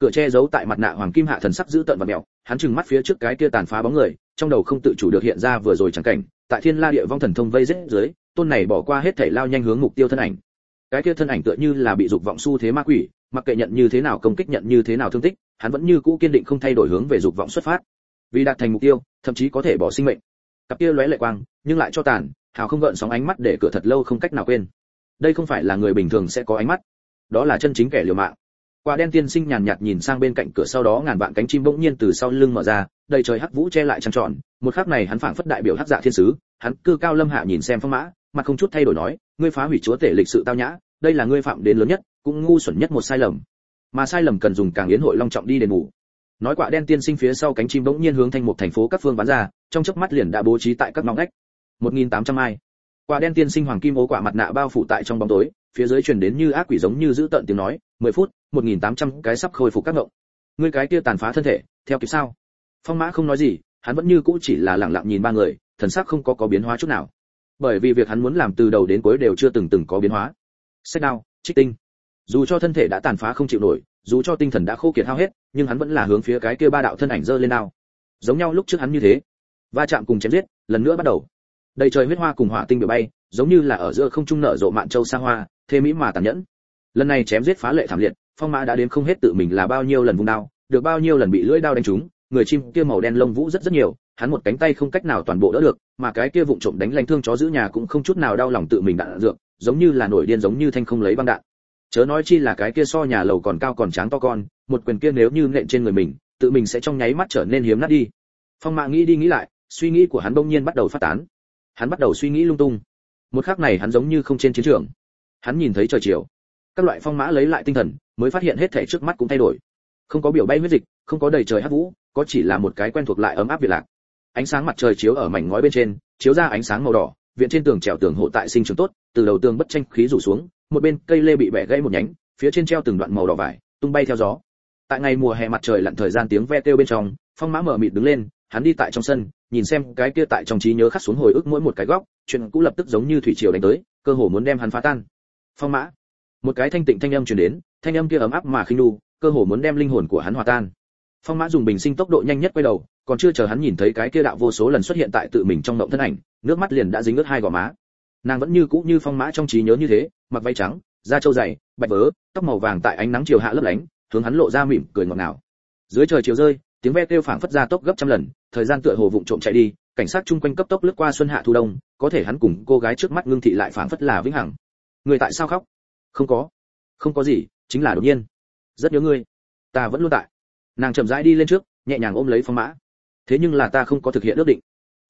Cửa che giấu tại mặt nạ hoàng kim hạ thần sắc giữ tận và mèo hắn trừng mắt phía trước cái kia tàn phá bóng người, trong đầu không tự chủ được hiện ra vừa rồi chẳng cảnh, tại thiên la địa vong thần thông vây rết dưới, tôn này bỏ qua hết thảy lao nhanh hướng mục tiêu thân ảnh. Cái kia thân ảnh tựa như là bị dục vọng xu thế ma quỷ, mặc kệ nhận như thế nào công kích nhận như thế nào thương tích, hắn vẫn như cũ kiên định không thay đổi hướng về dục vọng xuất phát. Vì đạt thành mục tiêu, thậm chí có thể bỏ sinh mệnh cặp kia lóe lệ quang, nhưng lại cho tàn, hào không gợn sóng ánh mắt để cửa thật lâu không cách nào quên. Đây không phải là người bình thường sẽ có ánh mắt. Đó là chân chính kẻ liều mạng. Quả đen tiên sinh nhàn nhạt nhìn sang bên cạnh cửa sau đó ngàn vạn cánh chim bỗng nhiên từ sau lưng mở ra, đầy trời hắc vũ che lại trăng tròn. Một khắc này hắn phảng phất đại biểu hắc dạ thiên sứ, hắn cư cao lâm hạ nhìn xem phong mã, mặt không chút thay đổi nói, ngươi phá hủy chúa tể lịch sự tao nhã, đây là ngươi phạm đến lớn nhất, cũng ngu xuẩn nhất một sai lầm. Mà sai lầm cần dùng càng yến hội long trọng đi đền bù nói quả đen tiên sinh phía sau cánh chim bỗng nhiên hướng thành một thành phố các phương bắn ra, trong chớp mắt liền đã bố trí tại các ngõ ngách. 1.800 ai quả đen tiên sinh hoàng kim ố quả mặt nạ bao phủ tại trong bóng tối, phía dưới truyền đến như ác quỷ giống như giữ tận tiếng nói 10 phút 1.800 cái sắp khôi phục các ngộng. Ngươi cái kia tàn phá thân thể, theo kịp sao? Phong mã không nói gì, hắn vẫn như cũ chỉ là lặng lặng nhìn ba người, thần sắc không có có biến hóa chút nào. Bởi vì việc hắn muốn làm từ đầu đến cuối đều chưa từng từng có biến hóa. Sách đao, trích tinh. Dù cho thân thể đã tàn phá không chịu nổi dù cho tinh thần đã khô kiệt hao hết, nhưng hắn vẫn là hướng phía cái kia ba đạo thân ảnh giơ lên nào giống nhau lúc trước hắn như thế. Va chạm cùng chém giết, lần nữa bắt đầu. Đầy trời huyết hoa cùng hỏa tinh biểu bay, giống như là ở giữa không trung nở rộ mạn châu xa hoa, thế mỹ mà tàn nhẫn. Lần này chém giết phá lệ thảm liệt, phong mã đã đến không hết tự mình là bao nhiêu lần vung đao, được bao nhiêu lần bị lưỡi đao đánh trúng, người chim kia màu đen lông vũ rất rất nhiều, hắn một cánh tay không cách nào toàn bộ đỡ được, mà cái kia vụng trộm đánh lanh thương chó giữ nhà cũng không chút nào đau lòng tự mình đạn dược, giống như là nổi điên giống như thanh không lấy băng đạn chớ nói chi là cái kia so nhà lầu còn cao còn tráng to con, một quyền kia nếu như nện trên người mình, tự mình sẽ trong nháy mắt trở nên hiếm nát đi. Phong mã nghĩ đi nghĩ lại, suy nghĩ của hắn bỗng nhiên bắt đầu phát tán. Hắn bắt đầu suy nghĩ lung tung. Một khắc này hắn giống như không trên chiến trường. Hắn nhìn thấy trời chiều. Các loại phong mã lấy lại tinh thần, mới phát hiện hết thể trước mắt cũng thay đổi. Không có biểu bay huyết dịch, không có đầy trời hắc vũ, có chỉ là một cái quen thuộc lại ấm áp việt lạc. Ánh sáng mặt trời chiếu ở mảnh ngói bên trên, chiếu ra ánh sáng màu đỏ, viện trên tường trèo tường hộ tại sinh trường tốt, từ đầu tường bất tranh khí rủ xuống một bên cây lê bị bẻ gãy một nhánh, phía trên treo từng đoạn màu đỏ vải, tung bay theo gió. Tại ngày mùa hè mặt trời lặn thời gian tiếng ve kêu bên trong, phong mã mở mịt đứng lên, hắn đi tại trong sân, nhìn xem cái kia tại trong trí nhớ khắc xuống hồi ức mỗi một cái góc, chuyện cũ lập tức giống như thủy triều đánh tới, cơ hồ muốn đem hắn phá tan. Phong mã, một cái thanh tịnh thanh âm truyền đến, thanh âm kia ấm áp mà khinh nu cơ hồ muốn đem linh hồn của hắn hòa tan. Phong mã dùng bình sinh tốc độ nhanh nhất quay đầu, còn chưa chờ hắn nhìn thấy cái kia đạo vô số lần xuất hiện tại tự mình trong động thân ảnh, nước mắt liền đã dính ướt hai gò má nàng vẫn như cũ như phong mã trong trí nhớ như thế, mặc váy trắng, da trâu dày, bạch vớ, tóc màu vàng tại ánh nắng chiều hạ lấp lánh, hướng hắn lộ ra mỉm cười ngọt ngào. Dưới trời chiều rơi, tiếng ve kêu phảng phất ra tốc gấp trăm lần, thời gian tựa hồ vụng trộm chạy đi, cảnh sát chung quanh cấp tốc lướt qua xuân hạ thu đông, có thể hắn cùng cô gái trước mắt ngưng thị lại phảng phất là vĩnh hằng. Người tại sao khóc? Không có. Không có gì, chính là đột nhiên. Rất nhớ ngươi. Ta vẫn luôn tại. Nàng chậm rãi đi lên trước, nhẹ nhàng ôm lấy phong mã. Thế nhưng là ta không có thực hiện ước định.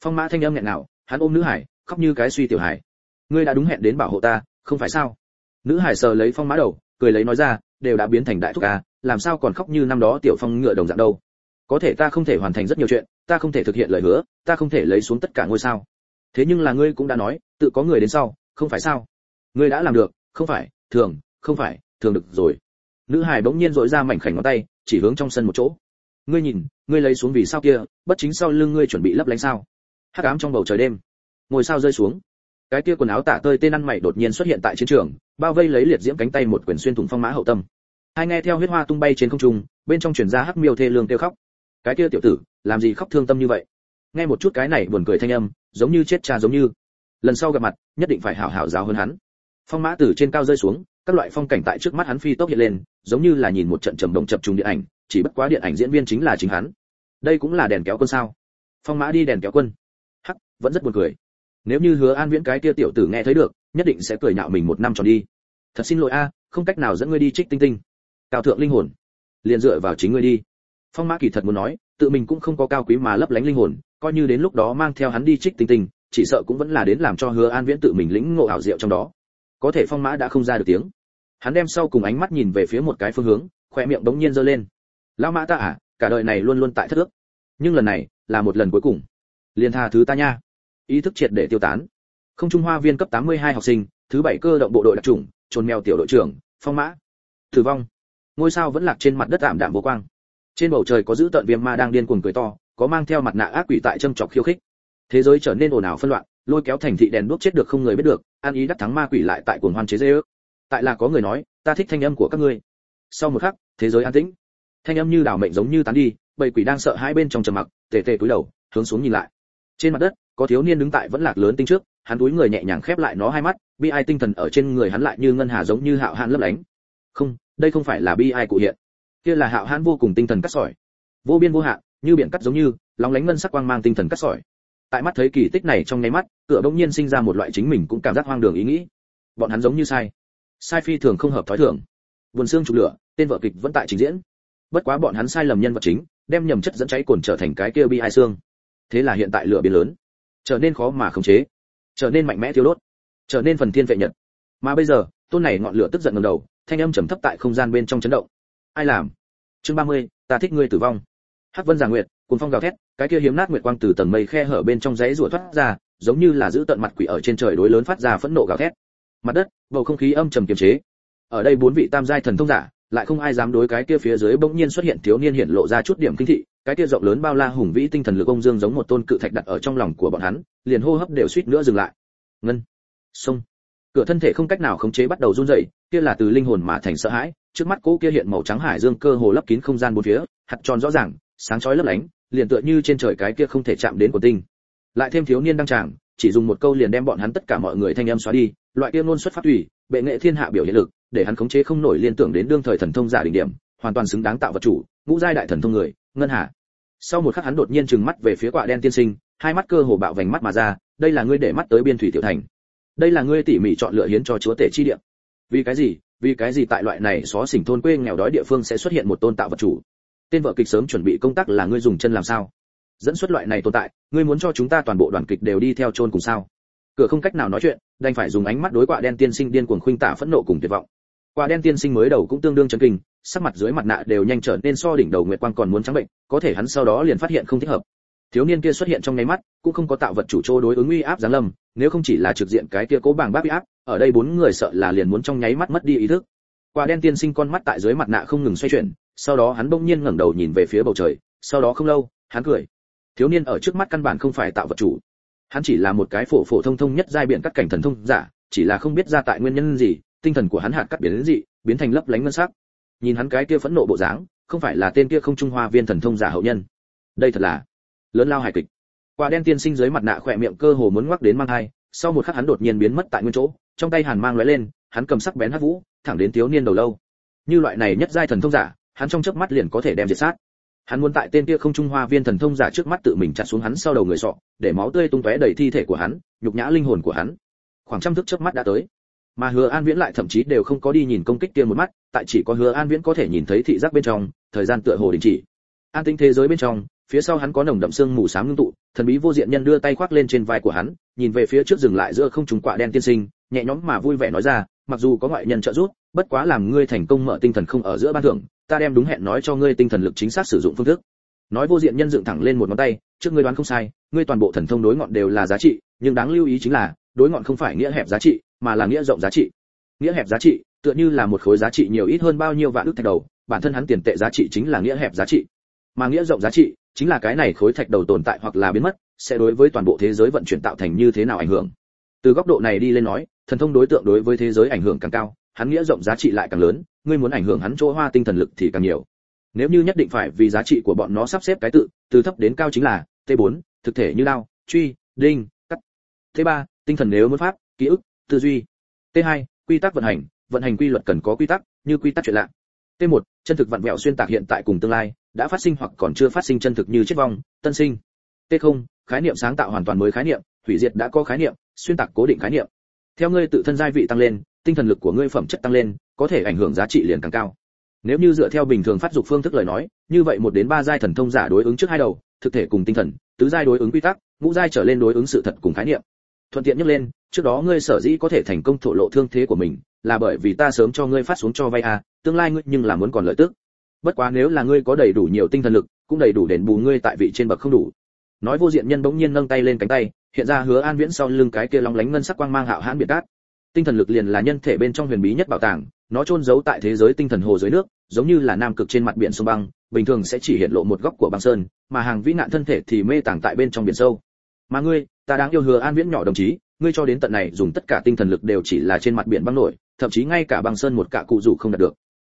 Phong mã thanh âm nghẹn nào hắn ôm nữ hải, khóc như cái suy tiểu hải ngươi đã đúng hẹn đến bảo hộ ta, không phải sao? Nữ hải sờ lấy phong mã đầu, cười lấy nói ra, đều đã biến thành đại thúc ca làm sao còn khóc như năm đó tiểu phong ngựa đồng dạng đâu? Có thể ta không thể hoàn thành rất nhiều chuyện, ta không thể thực hiện lời hứa, ta không thể lấy xuống tất cả ngôi sao. Thế nhưng là ngươi cũng đã nói, tự có người đến sau, không phải sao? Ngươi đã làm được, không phải, thường, không phải, thường được rồi. Nữ hải bỗng nhiên dội ra mảnh khảnh ngón tay, chỉ hướng trong sân một chỗ. Ngươi nhìn, ngươi lấy xuống vì sao kia, bất chính sau lưng ngươi chuẩn bị lấp lánh sao? Hắc ám trong bầu trời đêm. Ngồi sao rơi xuống cái kia quần áo tả tơi tên ăn mày đột nhiên xuất hiện tại chiến trường, bao vây lấy liệt diễm cánh tay một quyền xuyên thủng phong mã hậu tâm. Hai nghe theo huyết hoa tung bay trên không trung, bên trong truyền ra hắc miêu thê lương kêu khóc. Cái kia tiểu tử, làm gì khóc thương tâm như vậy? Nghe một chút cái này buồn cười thanh âm, giống như chết cha giống như. Lần sau gặp mặt, nhất định phải hảo hảo giáo hơn hắn. Phong mã từ trên cao rơi xuống, các loại phong cảnh tại trước mắt hắn phi tốc hiện lên, giống như là nhìn một trận trầm động chập trùng điện ảnh, chỉ bất quá điện ảnh diễn viên chính là chính hắn. Đây cũng là đèn kéo quân sao? Phong mã đi đèn kéo quân. Hắc, vẫn rất buồn cười nếu như hứa an viễn cái kia tiểu tử nghe thấy được, nhất định sẽ cười nhạo mình một năm tròn đi. Thật xin lỗi a, không cách nào dẫn ngươi đi trích tinh tinh. Cao thượng linh hồn, liền dựa vào chính ngươi đi. Phong mã kỳ thật muốn nói, tự mình cũng không có cao quý mà lấp lánh linh hồn, coi như đến lúc đó mang theo hắn đi trích tinh tinh, chỉ sợ cũng vẫn là đến làm cho hứa an viễn tự mình lĩnh ngộ ảo diệu trong đó. Có thể phong mã đã không ra được tiếng. Hắn đem sau cùng ánh mắt nhìn về phía một cái phương hướng khoe miệng đống nhiên giơ lên. Lão mã ta à cả đời này luôn luôn tại thất ước. Nhưng lần này, là một lần cuối cùng. Liền tha thứ ta nha ý thức triệt để tiêu tán. Không trung hoa viên cấp 82 học sinh, thứ bảy cơ động bộ đội đặc trùng, trồn mèo tiểu đội trưởng, phong mã, tử vong. Ngôi sao vẫn lạc trên mặt đất ảm đạm vô quang. Trên bầu trời có giữ tận viêm ma đang điên cuồng cười to, có mang theo mặt nạ ác quỷ tại châm chọc khiêu khích. Thế giới trở nên ồn ào phân loạn, lôi kéo thành thị đèn đuốc chết được không người biết được an ý đắc thắng ma quỷ lại tại cuồng hoan chế dê ước tại là có người nói, ta thích thanh âm của các ngươi. Sau một khắc, thế giới an tĩnh. Thanh âm như đảo mệnh giống như tán đi, bầy quỷ đang sợ hai bên trong trầm mặc, tề tề cúi đầu, hướng xuống nhìn lại. Trên mặt đất có thiếu niên đứng tại vẫn lạc lớn tinh trước, hắn túi người nhẹ nhàng khép lại nó hai mắt, bi ai tinh thần ở trên người hắn lại như ngân hà giống như hạo hạn lấp lánh. Không, đây không phải là bi ai cụ hiện. Kia là hạo hãn vô cùng tinh thần cắt sỏi. Vô biên vô hạn, như biển cắt giống như, lóng lánh ngân sắc quang mang tinh thần cắt sỏi. Tại mắt thấy kỳ tích này trong nháy mắt cửa bỗng nhiên sinh ra một loại chính mình cũng cảm giác hoang đường ý nghĩ. Bọn hắn giống như sai. Sai phi thường không hợp thói thường. Buồn xương trục lửa, tên vợ kịch vẫn tại trình diễn. Bất quá bọn hắn sai lầm nhân vật chính, đem nhầm chất dẫn cháy cồn trở thành cái kia bi ai xương. Thế là hiện tại lửa biến lớn trở nên khó mà khống chế trở nên mạnh mẽ thiêu đốt trở nên phần thiên vệ nhật. Mà bây giờ tôn này ngọn lửa tức giận ngẩng đầu thanh âm trầm thấp tại không gian bên trong chấn động. Ai làm? Chương 30, ta thích ngươi tử vong. Hắc vân già nguyệt cuồng phong gào thét cái kia hiếm nát nguyệt quang từ tầng mây khe hở bên trong giấy rủa thoát ra giống như là giữ tận mặt quỷ ở trên trời đối lớn phát ra phẫn nộ gào thét. Mặt đất bầu không khí âm trầm kiềm chế. Ở đây bốn vị tam giai thần thông giả lại không ai dám đối cái kia phía dưới bỗng nhiên xuất hiện thiếu niên hiện lộ ra chút điểm kinh thị cái kia rộng lớn bao la hùng vĩ tinh thần lực ông dương giống một tôn cự thạch đặt ở trong lòng của bọn hắn, liền hô hấp đều suýt nữa dừng lại. Ngân, sông. Cửa thân thể không cách nào khống chế bắt đầu run rẩy, kia là từ linh hồn mà thành sợ hãi, trước mắt cỗ kia hiện màu trắng hải dương cơ hồ lấp kín không gian bốn phía, hạt tròn rõ ràng, sáng chói lấp lánh, liền tựa như trên trời cái kia không thể chạm đến của tinh. Lại thêm thiếu niên đăng tràng, chỉ dùng một câu liền đem bọn hắn tất cả mọi người thanh âm xóa đi, loại kia ngôn xuất phát thủy, bệ nghệ thiên hạ biểu hiện lực, để hắn khống chế không nổi liên tưởng đến đương thời thần thông giả đỉnh điểm, hoàn toàn xứng đáng tạo vật chủ ngũ giai đại thần thông người, ngân hà. Sau một khắc hắn đột nhiên trừng mắt về phía quạ đen tiên sinh, hai mắt cơ hồ bạo vành mắt mà ra, đây là ngươi để mắt tới biên thủy tiểu thành. Đây là ngươi tỉ mỉ chọn lựa hiến cho chúa tể chi địa. Vì cái gì? Vì cái gì tại loại này xó xỉnh thôn quê nghèo đói địa phương sẽ xuất hiện một tôn tạo vật chủ? Tên vợ kịch sớm chuẩn bị công tác là ngươi dùng chân làm sao? Dẫn xuất loại này tồn tại, ngươi muốn cho chúng ta toàn bộ đoàn kịch đều đi theo chôn cùng sao? Cửa không cách nào nói chuyện, đành phải dùng ánh mắt đối quạ đen tiên sinh điên cuồng khuynh tả phẫn nộ cùng tuyệt vọng. Quạ đen tiên sinh mới đầu cũng tương đương chấn kinh sắc mặt dưới mặt nạ đều nhanh trở nên so đỉnh đầu nguyệt quang còn muốn trắng bệnh, có thể hắn sau đó liền phát hiện không thích hợp. Thiếu niên kia xuất hiện trong nháy mắt, cũng không có tạo vật chủ trô đối ứng uy áp giáng lâm, nếu không chỉ là trực diện cái kia cố bảng bác uy áp, ở đây bốn người sợ là liền muốn trong nháy mắt mất đi ý thức. Quả đen tiên sinh con mắt tại dưới mặt nạ không ngừng xoay chuyển, sau đó hắn bỗng nhiên ngẩng đầu nhìn về phía bầu trời, sau đó không lâu, hắn cười. Thiếu niên ở trước mắt căn bản không phải tạo vật chủ. Hắn chỉ là một cái phổ phổ thông thông nhất giai biện cắt cảnh thần thông giả, chỉ là không biết ra tại nguyên nhân gì, tinh thần của hắn hạt cắt biến đến dị, biến thành lấp lánh ngân sắc nhìn hắn cái kia phẫn nộ bộ dáng, không phải là tên kia không trung hoa viên thần thông giả hậu nhân. Đây thật là lớn lao hài kịch. Quả đen tiên sinh dưới mặt nạ khỏe miệng cơ hồ muốn ngoắc đến mang hai sau một khắc hắn đột nhiên biến mất tại nguyên chỗ, trong tay hàn mang lóe lên, hắn cầm sắc bén hắc vũ, thẳng đến thiếu niên đầu lâu. Như loại này nhất giai thần thông giả, hắn trong chớp mắt liền có thể đem diệt sát. Hắn muốn tại tên kia không trung hoa viên thần thông giả trước mắt tự mình chặt xuống hắn sau đầu người sọ, để máu tươi tung tóe đầy thi thể của hắn, nhục nhã linh hồn của hắn. Khoảng trăm thước chớp mắt đã tới mà hứa an viễn lại thậm chí đều không có đi nhìn công kích kia một mắt, tại chỉ có hứa an viễn có thể nhìn thấy thị giác bên trong, thời gian tựa hồ đình chỉ. An tĩnh thế giới bên trong, phía sau hắn có nồng đậm sương mù sáng ngưng tụ, thần bí vô diện nhân đưa tay khoác lên trên vai của hắn, nhìn về phía trước dừng lại giữa không trùng quạ đen tiên sinh, nhẹ nhõm mà vui vẻ nói ra, mặc dù có ngoại nhân trợ giúp, bất quá làm ngươi thành công mở tinh thần không ở giữa ban thưởng, ta đem đúng hẹn nói cho ngươi tinh thần lực chính xác sử dụng phương thức. Nói vô diện nhân dựng thẳng lên một ngón tay, trước ngươi đoán không sai, ngươi toàn bộ thần thông đối ngọn đều là giá trị, nhưng đáng lưu ý chính là, đối ngọn không phải nghĩa hẹp giá trị mà là nghĩa rộng giá trị. Nghĩa hẹp giá trị, tựa như là một khối giá trị nhiều ít hơn bao nhiêu vạn ức thạch đầu, bản thân hắn tiền tệ giá trị chính là nghĩa hẹp giá trị. Mà nghĩa rộng giá trị chính là cái này khối thạch đầu tồn tại hoặc là biến mất, sẽ đối với toàn bộ thế giới vận chuyển tạo thành như thế nào ảnh hưởng. Từ góc độ này đi lên nói, thần thông đối tượng đối với thế giới ảnh hưởng càng cao, hắn nghĩa rộng giá trị lại càng lớn, ngươi muốn ảnh hưởng hắn chỗ hoa tinh thần lực thì càng nhiều. Nếu như nhất định phải vì giá trị của bọn nó sắp xếp cái tự, từ thấp đến cao chính là t 4 thực thể như lao truy, đinh, cắt. T 3 tinh thần nếu muốn pháp, ký ức tư duy. T 2 quy tắc vận hành. Vận hành quy luật cần có quy tắc, như quy tắc chuyện lạ. T 1 chân thực vặn vẹo xuyên tạc hiện tại cùng tương lai, đã phát sinh hoặc còn chưa phát sinh chân thực như chết vong, tân sinh. T 0 khái niệm sáng tạo hoàn toàn mới khái niệm, hủy diệt đã có khái niệm, xuyên tạc cố định khái niệm. Theo ngươi tự thân giai vị tăng lên, tinh thần lực của ngươi phẩm chất tăng lên, có thể ảnh hưởng giá trị liền càng cao. Nếu như dựa theo bình thường phát dục phương thức lời nói, như vậy một đến ba giai thần thông giả đối ứng trước hai đầu, thực thể cùng tinh thần, tứ giai đối ứng quy tắc, ngũ giai trở lên đối ứng sự thật cùng khái niệm. Thuận tiện nhắc lên trước đó ngươi sở dĩ có thể thành công thổ lộ thương thế của mình, là bởi vì ta sớm cho ngươi phát xuống cho vay à tương lai ngươi nhưng là muốn còn lợi tức. Bất quá nếu là ngươi có đầy đủ nhiều tinh thần lực, cũng đầy đủ đền bù ngươi tại vị trên bậc không đủ. Nói vô diện nhân bỗng nhiên nâng tay lên cánh tay, hiện ra hứa an viễn sau lưng cái kia long lánh ngân sắc quang mang hạo hãn biệt cát. Tinh thần lực liền là nhân thể bên trong huyền bí nhất bảo tàng, nó chôn giấu tại thế giới tinh thần hồ dưới nước, giống như là nam cực trên mặt biển sông băng, bình thường sẽ chỉ hiện lộ một góc của băng sơn, mà hàng vĩ nạn thân thể thì mê tàng tại bên trong biển sâu. Mà ngươi, ta đáng yêu hứa an viễn nhỏ đồng chí ngươi cho đến tận này dùng tất cả tinh thần lực đều chỉ là trên mặt biển băng nổi thậm chí ngay cả băng sơn một cạ cụ rủ không đạt được.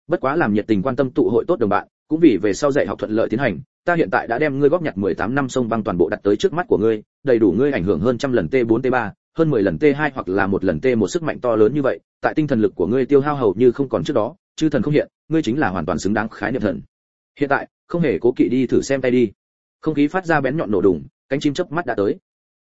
Bất quá làm nhiệt tình quan tâm tụ hội tốt đồng bạn cũng vì về sau dạy học thuận lợi tiến hành ta hiện tại đã đem ngươi góp nhặt 18 năm sông băng toàn bộ đặt tới trước mắt của ngươi đầy đủ ngươi ảnh hưởng hơn trăm lần t 4 t 3 hơn 10 lần T2 hoặc là một lần T1 sức mạnh to lớn như vậy, tại tinh thần lực của ngươi tiêu hao hầu như không còn trước đó, chư thần không hiện ngươi chính là hoàn toàn xứng đáng khái niệm thần. Hiện tại không hề cố kỵ đi thử xem tay đi. Không khí phát ra bén nhọn nổ đùng cánh chim chớp mắt đã tới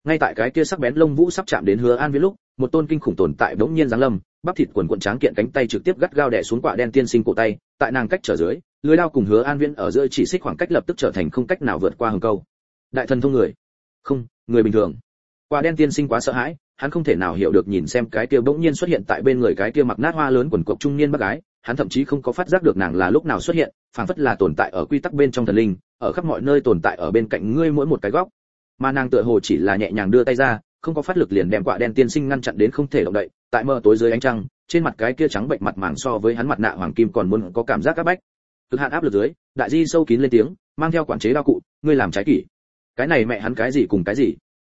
ngay tại cái kia sắc bén lông vũ sắp chạm đến hứa an viễn lúc, một tôn kinh khủng tồn tại bỗng nhiên giáng lâm, bắp thịt quần quần tráng kiện cánh tay trực tiếp gắt gao đè xuống quả đen tiên sinh cổ tay, tại nàng cách trở dưới, lưới lao cùng hứa an viễn ở giữa chỉ xích khoảng cách lập tức trở thành không cách nào vượt qua hừng câu. Đại thần thông người. Không, người bình thường. Quả đen tiên sinh quá sợ hãi, hắn không thể nào hiểu được nhìn xem cái kia bỗng nhiên xuất hiện tại bên người cái kia mặc nát hoa lớn quần cộc trung niên bác gái, hắn thậm chí không có phát giác được nàng là lúc nào xuất hiện, phảng phất là tồn tại ở quy tắc bên trong thần linh, ở khắp mọi nơi tồn tại ở bên cạnh ngươi mỗi một cái góc mà nàng tựa hồ chỉ là nhẹ nhàng đưa tay ra, không có phát lực liền đem quả đen tiên sinh ngăn chặn đến không thể động đậy, tại mờ tối dưới ánh trăng, trên mặt cái kia trắng bệnh mặt màng so với hắn mặt nạ hoàng kim còn muốn có cảm giác áp bách. Cực hạn áp lực dưới, đại di sâu kín lên tiếng, mang theo quản chế đao cụ, ngươi làm trái kỷ. Cái này mẹ hắn cái gì cùng cái gì?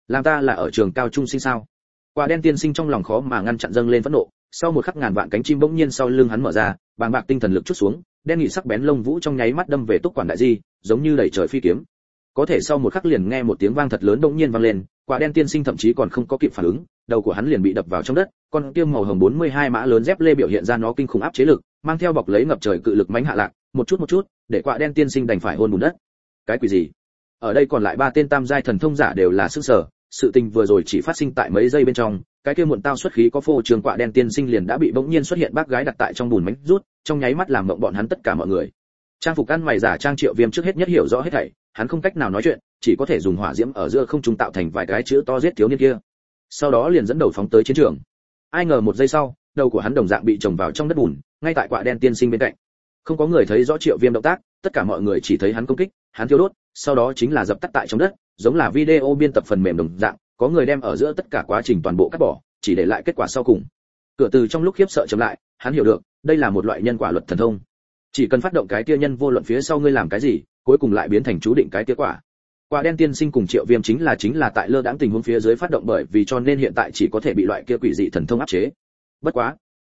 Làm ta là ở trường cao trung sinh sao? Quả đen tiên sinh trong lòng khó mà ngăn chặn dâng lên phẫn nộ, sau một khắc ngàn vạn cánh chim bỗng nhiên sau lưng hắn mở ra, bàng bạc tinh thần lực chút xuống, đen nghị sắc bén lông vũ trong nháy mắt đâm về túc quản đại di, giống như đẩy trời phi kiếm có thể sau một khắc liền nghe một tiếng vang thật lớn đột nhiên vang lên, quả đen tiên sinh thậm chí còn không có kịp phản ứng, đầu của hắn liền bị đập vào trong đất, con kia màu hồng 42 mã lớn dép lê biểu hiện ra nó kinh khủng áp chế lực, mang theo bọc lấy ngập trời cự lực mãnh hạ lạc, một chút một chút, để quả đen tiên sinh đành phải hôn bùn đất. Cái quỷ gì? Ở đây còn lại ba tên tam giai thần thông giả đều là sức sở, sự tình vừa rồi chỉ phát sinh tại mấy giây bên trong, cái kia muộn tao xuất khí có phô trường quạ đen tiên sinh liền đã bị bỗng nhiên xuất hiện bác gái đặt tại trong bùn mánh rút, trong nháy mắt làm mộng bọn hắn tất cả mọi người trang phục ăn mày giả trang triệu viêm trước hết nhất hiểu rõ hết thảy, hắn không cách nào nói chuyện, chỉ có thể dùng hỏa diễm ở giữa không trung tạo thành vài cái chữ to giết thiếu niên kia. Sau đó liền dẫn đầu phóng tới chiến trường. Ai ngờ một giây sau, đầu của hắn đồng dạng bị trồng vào trong đất bùn, ngay tại quả đen tiên sinh bên cạnh. Không có người thấy rõ triệu viêm động tác, tất cả mọi người chỉ thấy hắn công kích, hắn thiêu đốt, sau đó chính là dập tắt tại trong đất, giống là video biên tập phần mềm đồng dạng, có người đem ở giữa tất cả quá trình toàn bộ cắt bỏ, chỉ để lại kết quả sau cùng. Cửa từ trong lúc khiếp sợ chậm lại, hắn hiểu được, đây là một loại nhân quả luật thần thông chỉ cần phát động cái tia nhân vô luận phía sau ngươi làm cái gì, cuối cùng lại biến thành chú định cái tia quả. Quả đen tiên sinh cùng triệu viêm chính là chính là tại lơ đãng tình huống phía dưới phát động bởi vì cho nên hiện tại chỉ có thể bị loại kia quỷ dị thần thông áp chế. Bất quá,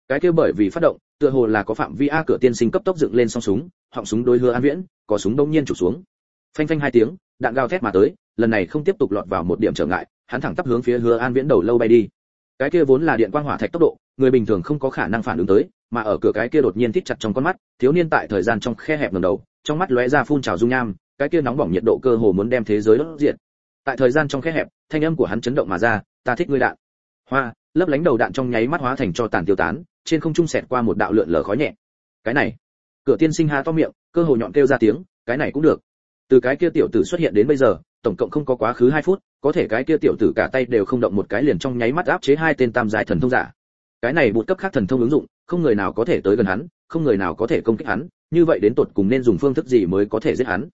cái kia bởi vì phát động, tựa hồ là có phạm vi a cửa tiên sinh cấp tốc dựng lên song súng, họng súng đối hứa an viễn, có súng đông nhiên chủ xuống. Phanh phanh hai tiếng, đạn gào thét mà tới, lần này không tiếp tục lọt vào một điểm trở ngại, hắn thẳng tắp hướng phía hứa an viễn đầu lâu bay đi. Cái kia vốn là điện quang hỏa thạch tốc độ, người bình thường không có khả năng phản ứng tới mà ở cửa cái kia đột nhiên thích chặt trong con mắt, thiếu niên tại thời gian trong khe hẹp ngầm đầu, trong mắt lóe ra phun trào dung nham, cái kia nóng bỏng nhiệt độ cơ hồ muốn đem thế giới đốt diệt. Tại thời gian trong khe hẹp, thanh âm của hắn chấn động mà ra, ta thích ngươi đạn. Hoa, lấp lánh đầu đạn trong nháy mắt hóa thành cho tàn tiêu tán, trên không trung xẹt qua một đạo lượn lờ khói nhẹ. Cái này. Cửa tiên sinh há to miệng, cơ hồ nhọn kêu ra tiếng, cái này cũng được. Từ cái kia tiểu tử xuất hiện đến bây giờ, tổng cộng không có quá khứ hai phút, có thể cái kia tiểu tử cả tay đều không động một cái liền trong nháy mắt áp chế hai tên tam giải thần thông giả. Cái này bụt cấp khác thần thông ứng dụng không người nào có thể tới gần hắn, không người nào có thể công kích hắn, như vậy đến tột cùng nên dùng phương thức gì mới có thể giết hắn?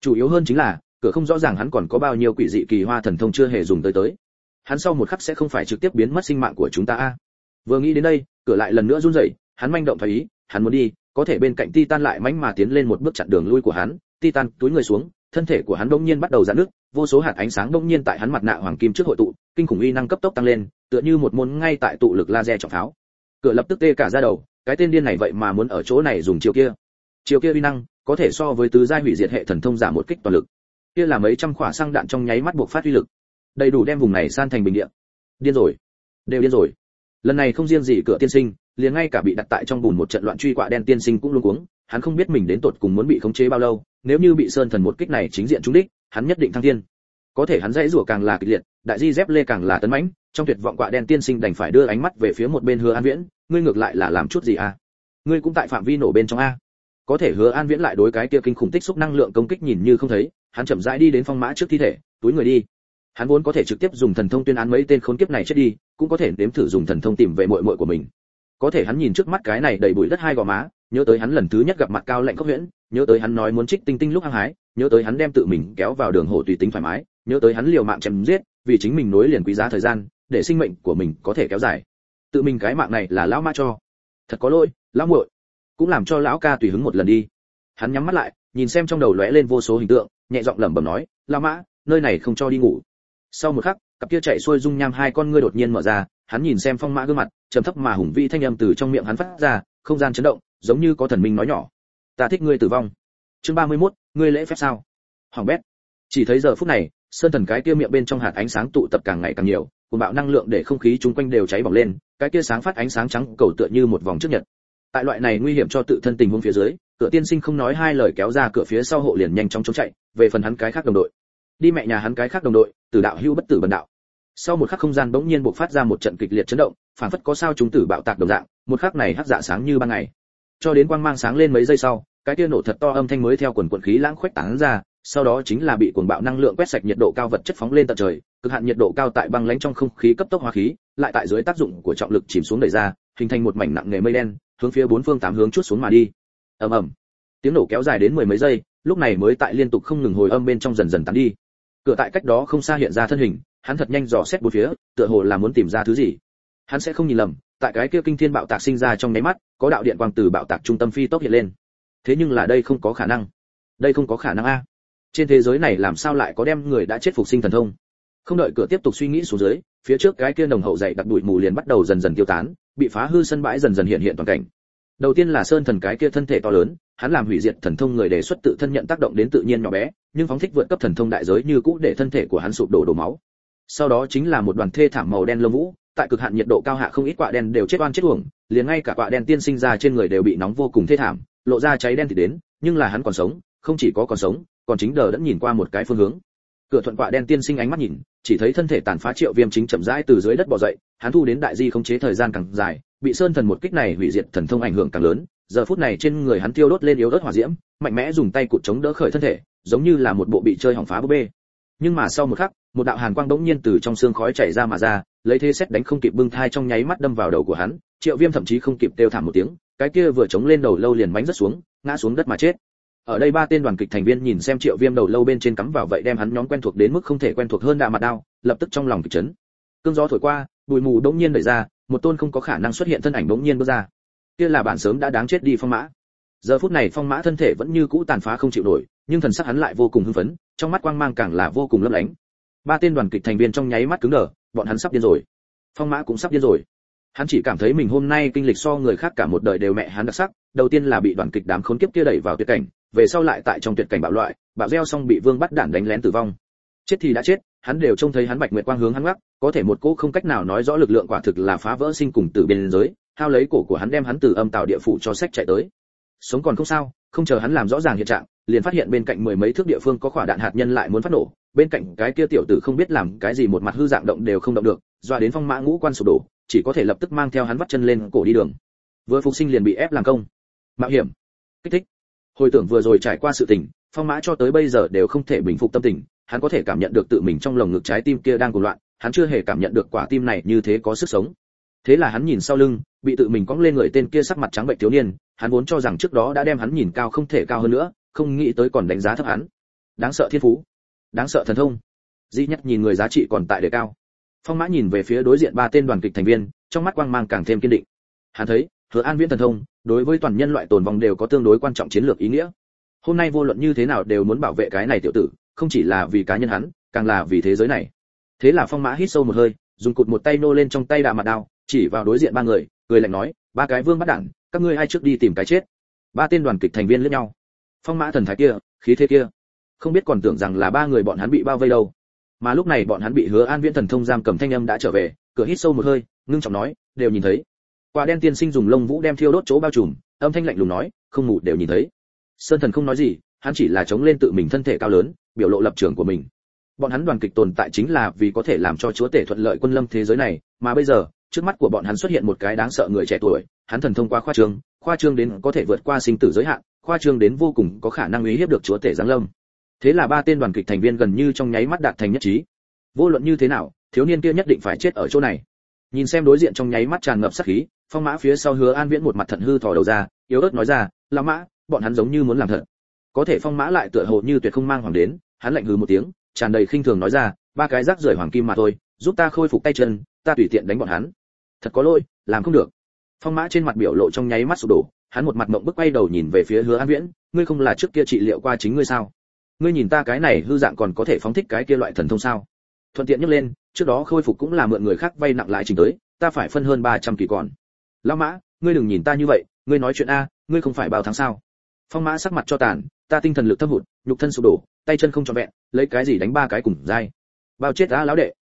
Chủ yếu hơn chính là, cửa không rõ ràng hắn còn có bao nhiêu quỷ dị kỳ hoa thần thông chưa hề dùng tới tới. Hắn sau một khắc sẽ không phải trực tiếp biến mất sinh mạng của chúng ta a. Vừa nghĩ đến đây, cửa lại lần nữa run rẩy, hắn manh động thấy ý, hắn muốn đi, có thể bên cạnh titan lại mãnh mà tiến lên một bước chặn đường lui của hắn. Titan túi người xuống, thân thể của hắn bỗng nhiên bắt đầu giãn nước vô số hạt ánh sáng bỗng nhiên tại hắn mặt nạ hoàng kim trước hội tụ, kinh khủng uy năng cấp tốc tăng lên, tựa như một môn ngay tại tụ lực laser trọng pháo cửa lập tức tê cả ra đầu, cái tên điên này vậy mà muốn ở chỗ này dùng chiều kia. Chiều kia uy năng, có thể so với tứ giai hủy diệt hệ thần thông giả một kích toàn lực. Kia là mấy trăm quả xăng đạn trong nháy mắt buộc phát uy lực. Đầy đủ đem vùng này san thành bình địa. Điên rồi. Đều điên rồi. Lần này không riêng gì cửa tiên sinh, liền ngay cả bị đặt tại trong bùn một trận loạn truy quạ đen tiên sinh cũng luống cuống. Hắn không biết mình đến tột cùng muốn bị khống chế bao lâu, nếu như bị sơn thần một kích này chính diện trúng đích, hắn nhất định thăng thiên. Có thể hắn dãy rủa càng là kịch liệt đại di dép lê càng là tấn mãnh, trong tuyệt vọng quạ đen tiên sinh đành phải đưa ánh mắt về phía một bên hứa an viễn, ngươi ngược lại là làm chút gì à? Ngươi cũng tại phạm vi nổ bên trong a. Có thể hứa an viễn lại đối cái kia kinh khủng tích xúc năng lượng công kích nhìn như không thấy, hắn chậm rãi đi đến phong mã trước thi thể, túi người đi. Hắn vốn có thể trực tiếp dùng thần thông tuyên án mấy tên khốn kiếp này chết đi, cũng có thể nếm thử dùng thần thông tìm về muội muội của mình. Có thể hắn nhìn trước mắt cái này đầy bụi đất hai gò má, nhớ tới hắn lần thứ nhất gặp mặt cao lạnh cốc huyễn, nhớ tới hắn nói muốn trích tinh tinh lúc hăng hái, nhớ tới hắn đem tự mình kéo vào đường hồ tùy tính thoải mái, nhớ tới hắn liều mạng chém giết vì chính mình nối liền quý giá thời gian để sinh mệnh của mình có thể kéo dài. Tự mình cái mạng này là lão ma cho. Thật có lỗi lão muội. Cũng làm cho lão ca tùy hứng một lần đi. Hắn nhắm mắt lại nhìn xem trong đầu lóe lên vô số hình tượng nhẹ giọng lẩm bẩm nói lão mã nơi này không cho đi ngủ. Sau một khắc cặp kia chạy xuôi dung nham hai con ngươi đột nhiên mở ra hắn nhìn xem phong mã gương mặt trầm thấp mà hùng vĩ thanh âm từ trong miệng hắn phát ra không gian chấn động giống như có thần minh nói nhỏ. Ta thích ngươi tử vong. Chương 31, ngươi lễ phép sao? Hoàng bét. Chỉ thấy giờ phút này sơn thần cái kia miệng bên trong hạt ánh sáng tụ tập càng ngày càng nhiều cùng bạo năng lượng để không khí chung quanh đều cháy bỏng lên, cái kia sáng phát ánh sáng trắng cầu tựa như một vòng trước nhật. Tại loại này nguy hiểm cho tự thân tình huống phía dưới, cửa tiên sinh không nói hai lời kéo ra cửa phía sau hộ liền nhanh chóng chống chạy, về phần hắn cái khác đồng đội. Đi mẹ nhà hắn cái khác đồng đội từ đạo hưu bất tử bần đạo. Sau một khắc không gian bỗng nhiên bộc phát ra một trận kịch liệt chấn động phản phất có sao chúng tử bạo tạc đồng dạng, một khắc này hắc dạ sáng như ban ngày. Cho đến quang mang sáng lên mấy giây sau, cái tia nổ thật to âm thanh mới theo quần quần khí lãng khuếch tán ra sau đó chính là bị cuồng bạo năng lượng quét sạch nhiệt độ cao vật chất phóng lên tận trời, cực hạn nhiệt độ cao tại băng lãnh trong không khí cấp tốc hóa khí, lại tại dưới tác dụng của trọng lực chìm xuống đẩy ra, hình thành một mảnh nặng nề mây đen, hướng phía bốn phương tám hướng chút xuống mà đi. Ầm ầm. Tiếng nổ kéo dài đến mười mấy giây, lúc này mới tại liên tục không ngừng hồi âm bên trong dần dần tán đi. Cửa tại cách đó không xa hiện ra thân hình, hắn thật nhanh dò xét bốn phía, tựa hồ là muốn tìm ra thứ gì. Hắn sẽ không nhìn lầm, tại cái kia kinh thiên bạo tạc sinh ra trong nháy mắt, có đạo điện quang từ bạo tạc trung tâm phi tốc hiện lên. Thế nhưng là đây không có khả năng. Đây không có khả năng a trên thế giới này làm sao lại có đem người đã chết phục sinh thần thông? Không đợi cửa tiếp tục suy nghĩ xuống dưới, phía trước cái kia nồng hậu dày đặc bụi mù liền bắt đầu dần dần tiêu tán, bị phá hư sân bãi dần dần hiện hiện toàn cảnh. Đầu tiên là sơn thần cái kia thân thể to lớn, hắn làm hủy diệt thần thông người đề xuất tự thân nhận tác động đến tự nhiên nhỏ bé, nhưng phóng thích vượt cấp thần thông đại giới như cũ để thân thể của hắn sụp đổ đổ máu. Sau đó chính là một đoàn thê thảm màu đen lông vũ, tại cực hạn nhiệt độ cao hạ không ít quạ đen đều chết oan chết uổng, liền ngay cả quạ đen tiên sinh ra trên người đều bị nóng vô cùng thê thảm, lộ ra cháy đen thì đến, nhưng là hắn còn sống, không chỉ có còn sống còn chính đờ đẫn nhìn qua một cái phương hướng. Cửa thuận quạ đen tiên sinh ánh mắt nhìn, chỉ thấy thân thể tàn phá triệu viêm chính chậm rãi từ dưới đất bò dậy, hắn thu đến đại di không chế thời gian càng dài, bị sơn thần một kích này hủy diệt thần thông ảnh hưởng càng lớn, giờ phút này trên người hắn tiêu đốt lên yếu ớt hỏa diễm, mạnh mẽ dùng tay cụt chống đỡ khởi thân thể, giống như là một bộ bị chơi hỏng phá búp bê. Nhưng mà sau một khắc, một đạo hàn quang bỗng nhiên từ trong xương khói chảy ra mà ra, lấy thế xét đánh không kịp bưng thai trong nháy mắt đâm vào đầu của hắn, triệu viêm thậm chí không kịp kêu thảm một tiếng, cái kia vừa chống lên đầu lâu liền bánh rất xuống, ngã xuống đất mà chết ở đây ba tên đoàn kịch thành viên nhìn xem triệu viêm đầu lâu bên trên cắm vào vậy đem hắn nhóm quen thuộc đến mức không thể quen thuộc hơn đạ mặt đao, lập tức trong lòng kịch chấn. Cơn gió thổi qua, bụi mù đống nhiên đẩy ra, một tôn không có khả năng xuất hiện thân ảnh đống nhiên bước ra. Kia là bản sớm đã đáng chết đi phong mã. Giờ phút này phong mã thân thể vẫn như cũ tàn phá không chịu nổi, nhưng thần sắc hắn lại vô cùng hưng phấn, trong mắt quang mang càng là vô cùng lấp lánh. Ba tên đoàn kịch thành viên trong nháy mắt cứng đờ, bọn hắn sắp điên rồi. Phong mã cũng sắp điên rồi. Hắn chỉ cảm thấy mình hôm nay kinh lịch so người khác cả một đời đều mẹ hắn đặc sắc, đầu tiên là bị đoàn kịch đám khốn kiếp kia đẩy vào tuyệt cảnh về sau lại tại trong tuyệt cảnh bạo loại, bạo gieo xong bị vương bắt đạn đánh lén tử vong. Chết thì đã chết, hắn đều trông thấy hắn bạch nguyệt quang hướng hắn ngắc, có thể một cô không cách nào nói rõ lực lượng quả thực là phá vỡ sinh cùng tử biên giới, hao lấy cổ của hắn đem hắn từ âm tạo địa phủ cho sách chạy tới. Sống còn không sao, không chờ hắn làm rõ ràng hiện trạng, liền phát hiện bên cạnh mười mấy thước địa phương có quả đạn hạt nhân lại muốn phát nổ, bên cạnh cái kia tiểu tử không biết làm cái gì một mặt hư dạng động đều không động được, doa đến phong mã ngũ quan sụp đổ, chỉ có thể lập tức mang theo hắn vắt chân lên cổ đi đường. Vừa phục sinh liền bị ép làm công. Mạo hiểm. Kích thích hồi tưởng vừa rồi trải qua sự tình, phong mã cho tới bây giờ đều không thể bình phục tâm tình, hắn có thể cảm nhận được tự mình trong lồng ngực trái tim kia đang cuồng loạn, hắn chưa hề cảm nhận được quả tim này như thế có sức sống. Thế là hắn nhìn sau lưng, bị tự mình cõng lên người tên kia sắc mặt trắng bệnh thiếu niên, hắn vốn cho rằng trước đó đã đem hắn nhìn cao không thể cao hơn nữa, không nghĩ tới còn đánh giá thấp hắn. Đáng sợ thiên phú. Đáng sợ thần thông. Di nhất nhìn người giá trị còn tại đề cao. Phong mã nhìn về phía đối diện ba tên đoàn kịch thành viên, trong mắt quang mang càng thêm kiên định. Hắn thấy hứa an viễn thần thông đối với toàn nhân loại tồn vong đều có tương đối quan trọng chiến lược ý nghĩa. Hôm nay vô luận như thế nào đều muốn bảo vệ cái này tiểu tử không chỉ là vì cá nhân hắn càng là vì thế giới này. Thế là phong mã hít sâu một hơi dùng cụt một tay nô lên trong tay đạ mặt đao chỉ vào đối diện ba người cười lạnh nói ba cái vương bắt đẳng, các ngươi ai trước đi tìm cái chết? Ba tên đoàn kịch thành viên lẫn nhau. Phong mã thần thái kia khí thế kia. Không biết còn tưởng rằng là ba người bọn hắn bị bao vây đâu. Mà lúc này bọn hắn bị hứa an viễn thần thông giam cầm thanh âm đã trở về cửa hít sâu một hơi ngưng trọng nói đều nhìn thấy quả đen tiên sinh dùng lông vũ đem thiêu đốt chỗ bao trùm, âm thanh lạnh lùng nói, không ngủ đều nhìn thấy. Sơn thần không nói gì, hắn chỉ là chống lên tự mình thân thể cao lớn, biểu lộ lập trường của mình. Bọn hắn đoàn kịch tồn tại chính là vì có thể làm cho chúa tể thuận lợi quân lâm thế giới này, mà bây giờ, trước mắt của bọn hắn xuất hiện một cái đáng sợ người trẻ tuổi, hắn thần thông qua khoa trương khoa trương đến có thể vượt qua sinh tử giới hạn, khoa trương đến vô cùng có khả năng uy hiếp được chúa tể giáng lâm. Thế là ba tên đoàn kịch thành viên gần như trong nháy mắt đạt thành nhất trí. Vô luận như thế nào, thiếu niên kia nhất định phải chết ở chỗ này. Nhìn xem đối diện trong nháy mắt tràn ngập sát khí phong mã phía sau hứa an viễn một mặt thận hư thò đầu ra, yếu ớt nói ra, là mã, bọn hắn giống như muốn làm thật. Có thể phong mã lại tựa hồ như tuyệt không mang hoàng đến, hắn lạnh hừ một tiếng, tràn đầy khinh thường nói ra, ba cái rác rưởi hoàng kim mà thôi, giúp ta khôi phục tay chân, ta tùy tiện đánh bọn hắn. Thật có lỗi, làm không được. Phong mã trên mặt biểu lộ trong nháy mắt sụp đổ, hắn một mặt mộng bức quay đầu nhìn về phía hứa an viễn, ngươi không là trước kia trị liệu qua chính ngươi sao? Ngươi nhìn ta cái này hư dạng còn có thể phóng thích cái kia loại thần thông sao? Thuận tiện nhấc lên, trước đó khôi phục cũng là mượn người khác vay nặng lại trình tới, ta phải phân hơn 300 kỳ còn lão mã, ngươi đừng nhìn ta như vậy, ngươi nói chuyện a, ngươi không phải bao tháng sao? Phong mã sắc mặt cho tàn, ta tinh thần lực thấp hụt, nhục thân sụp đổ, tay chân không trọn vẹn, lấy cái gì đánh ba cái cùng dai. Bao chết đã lão đệ.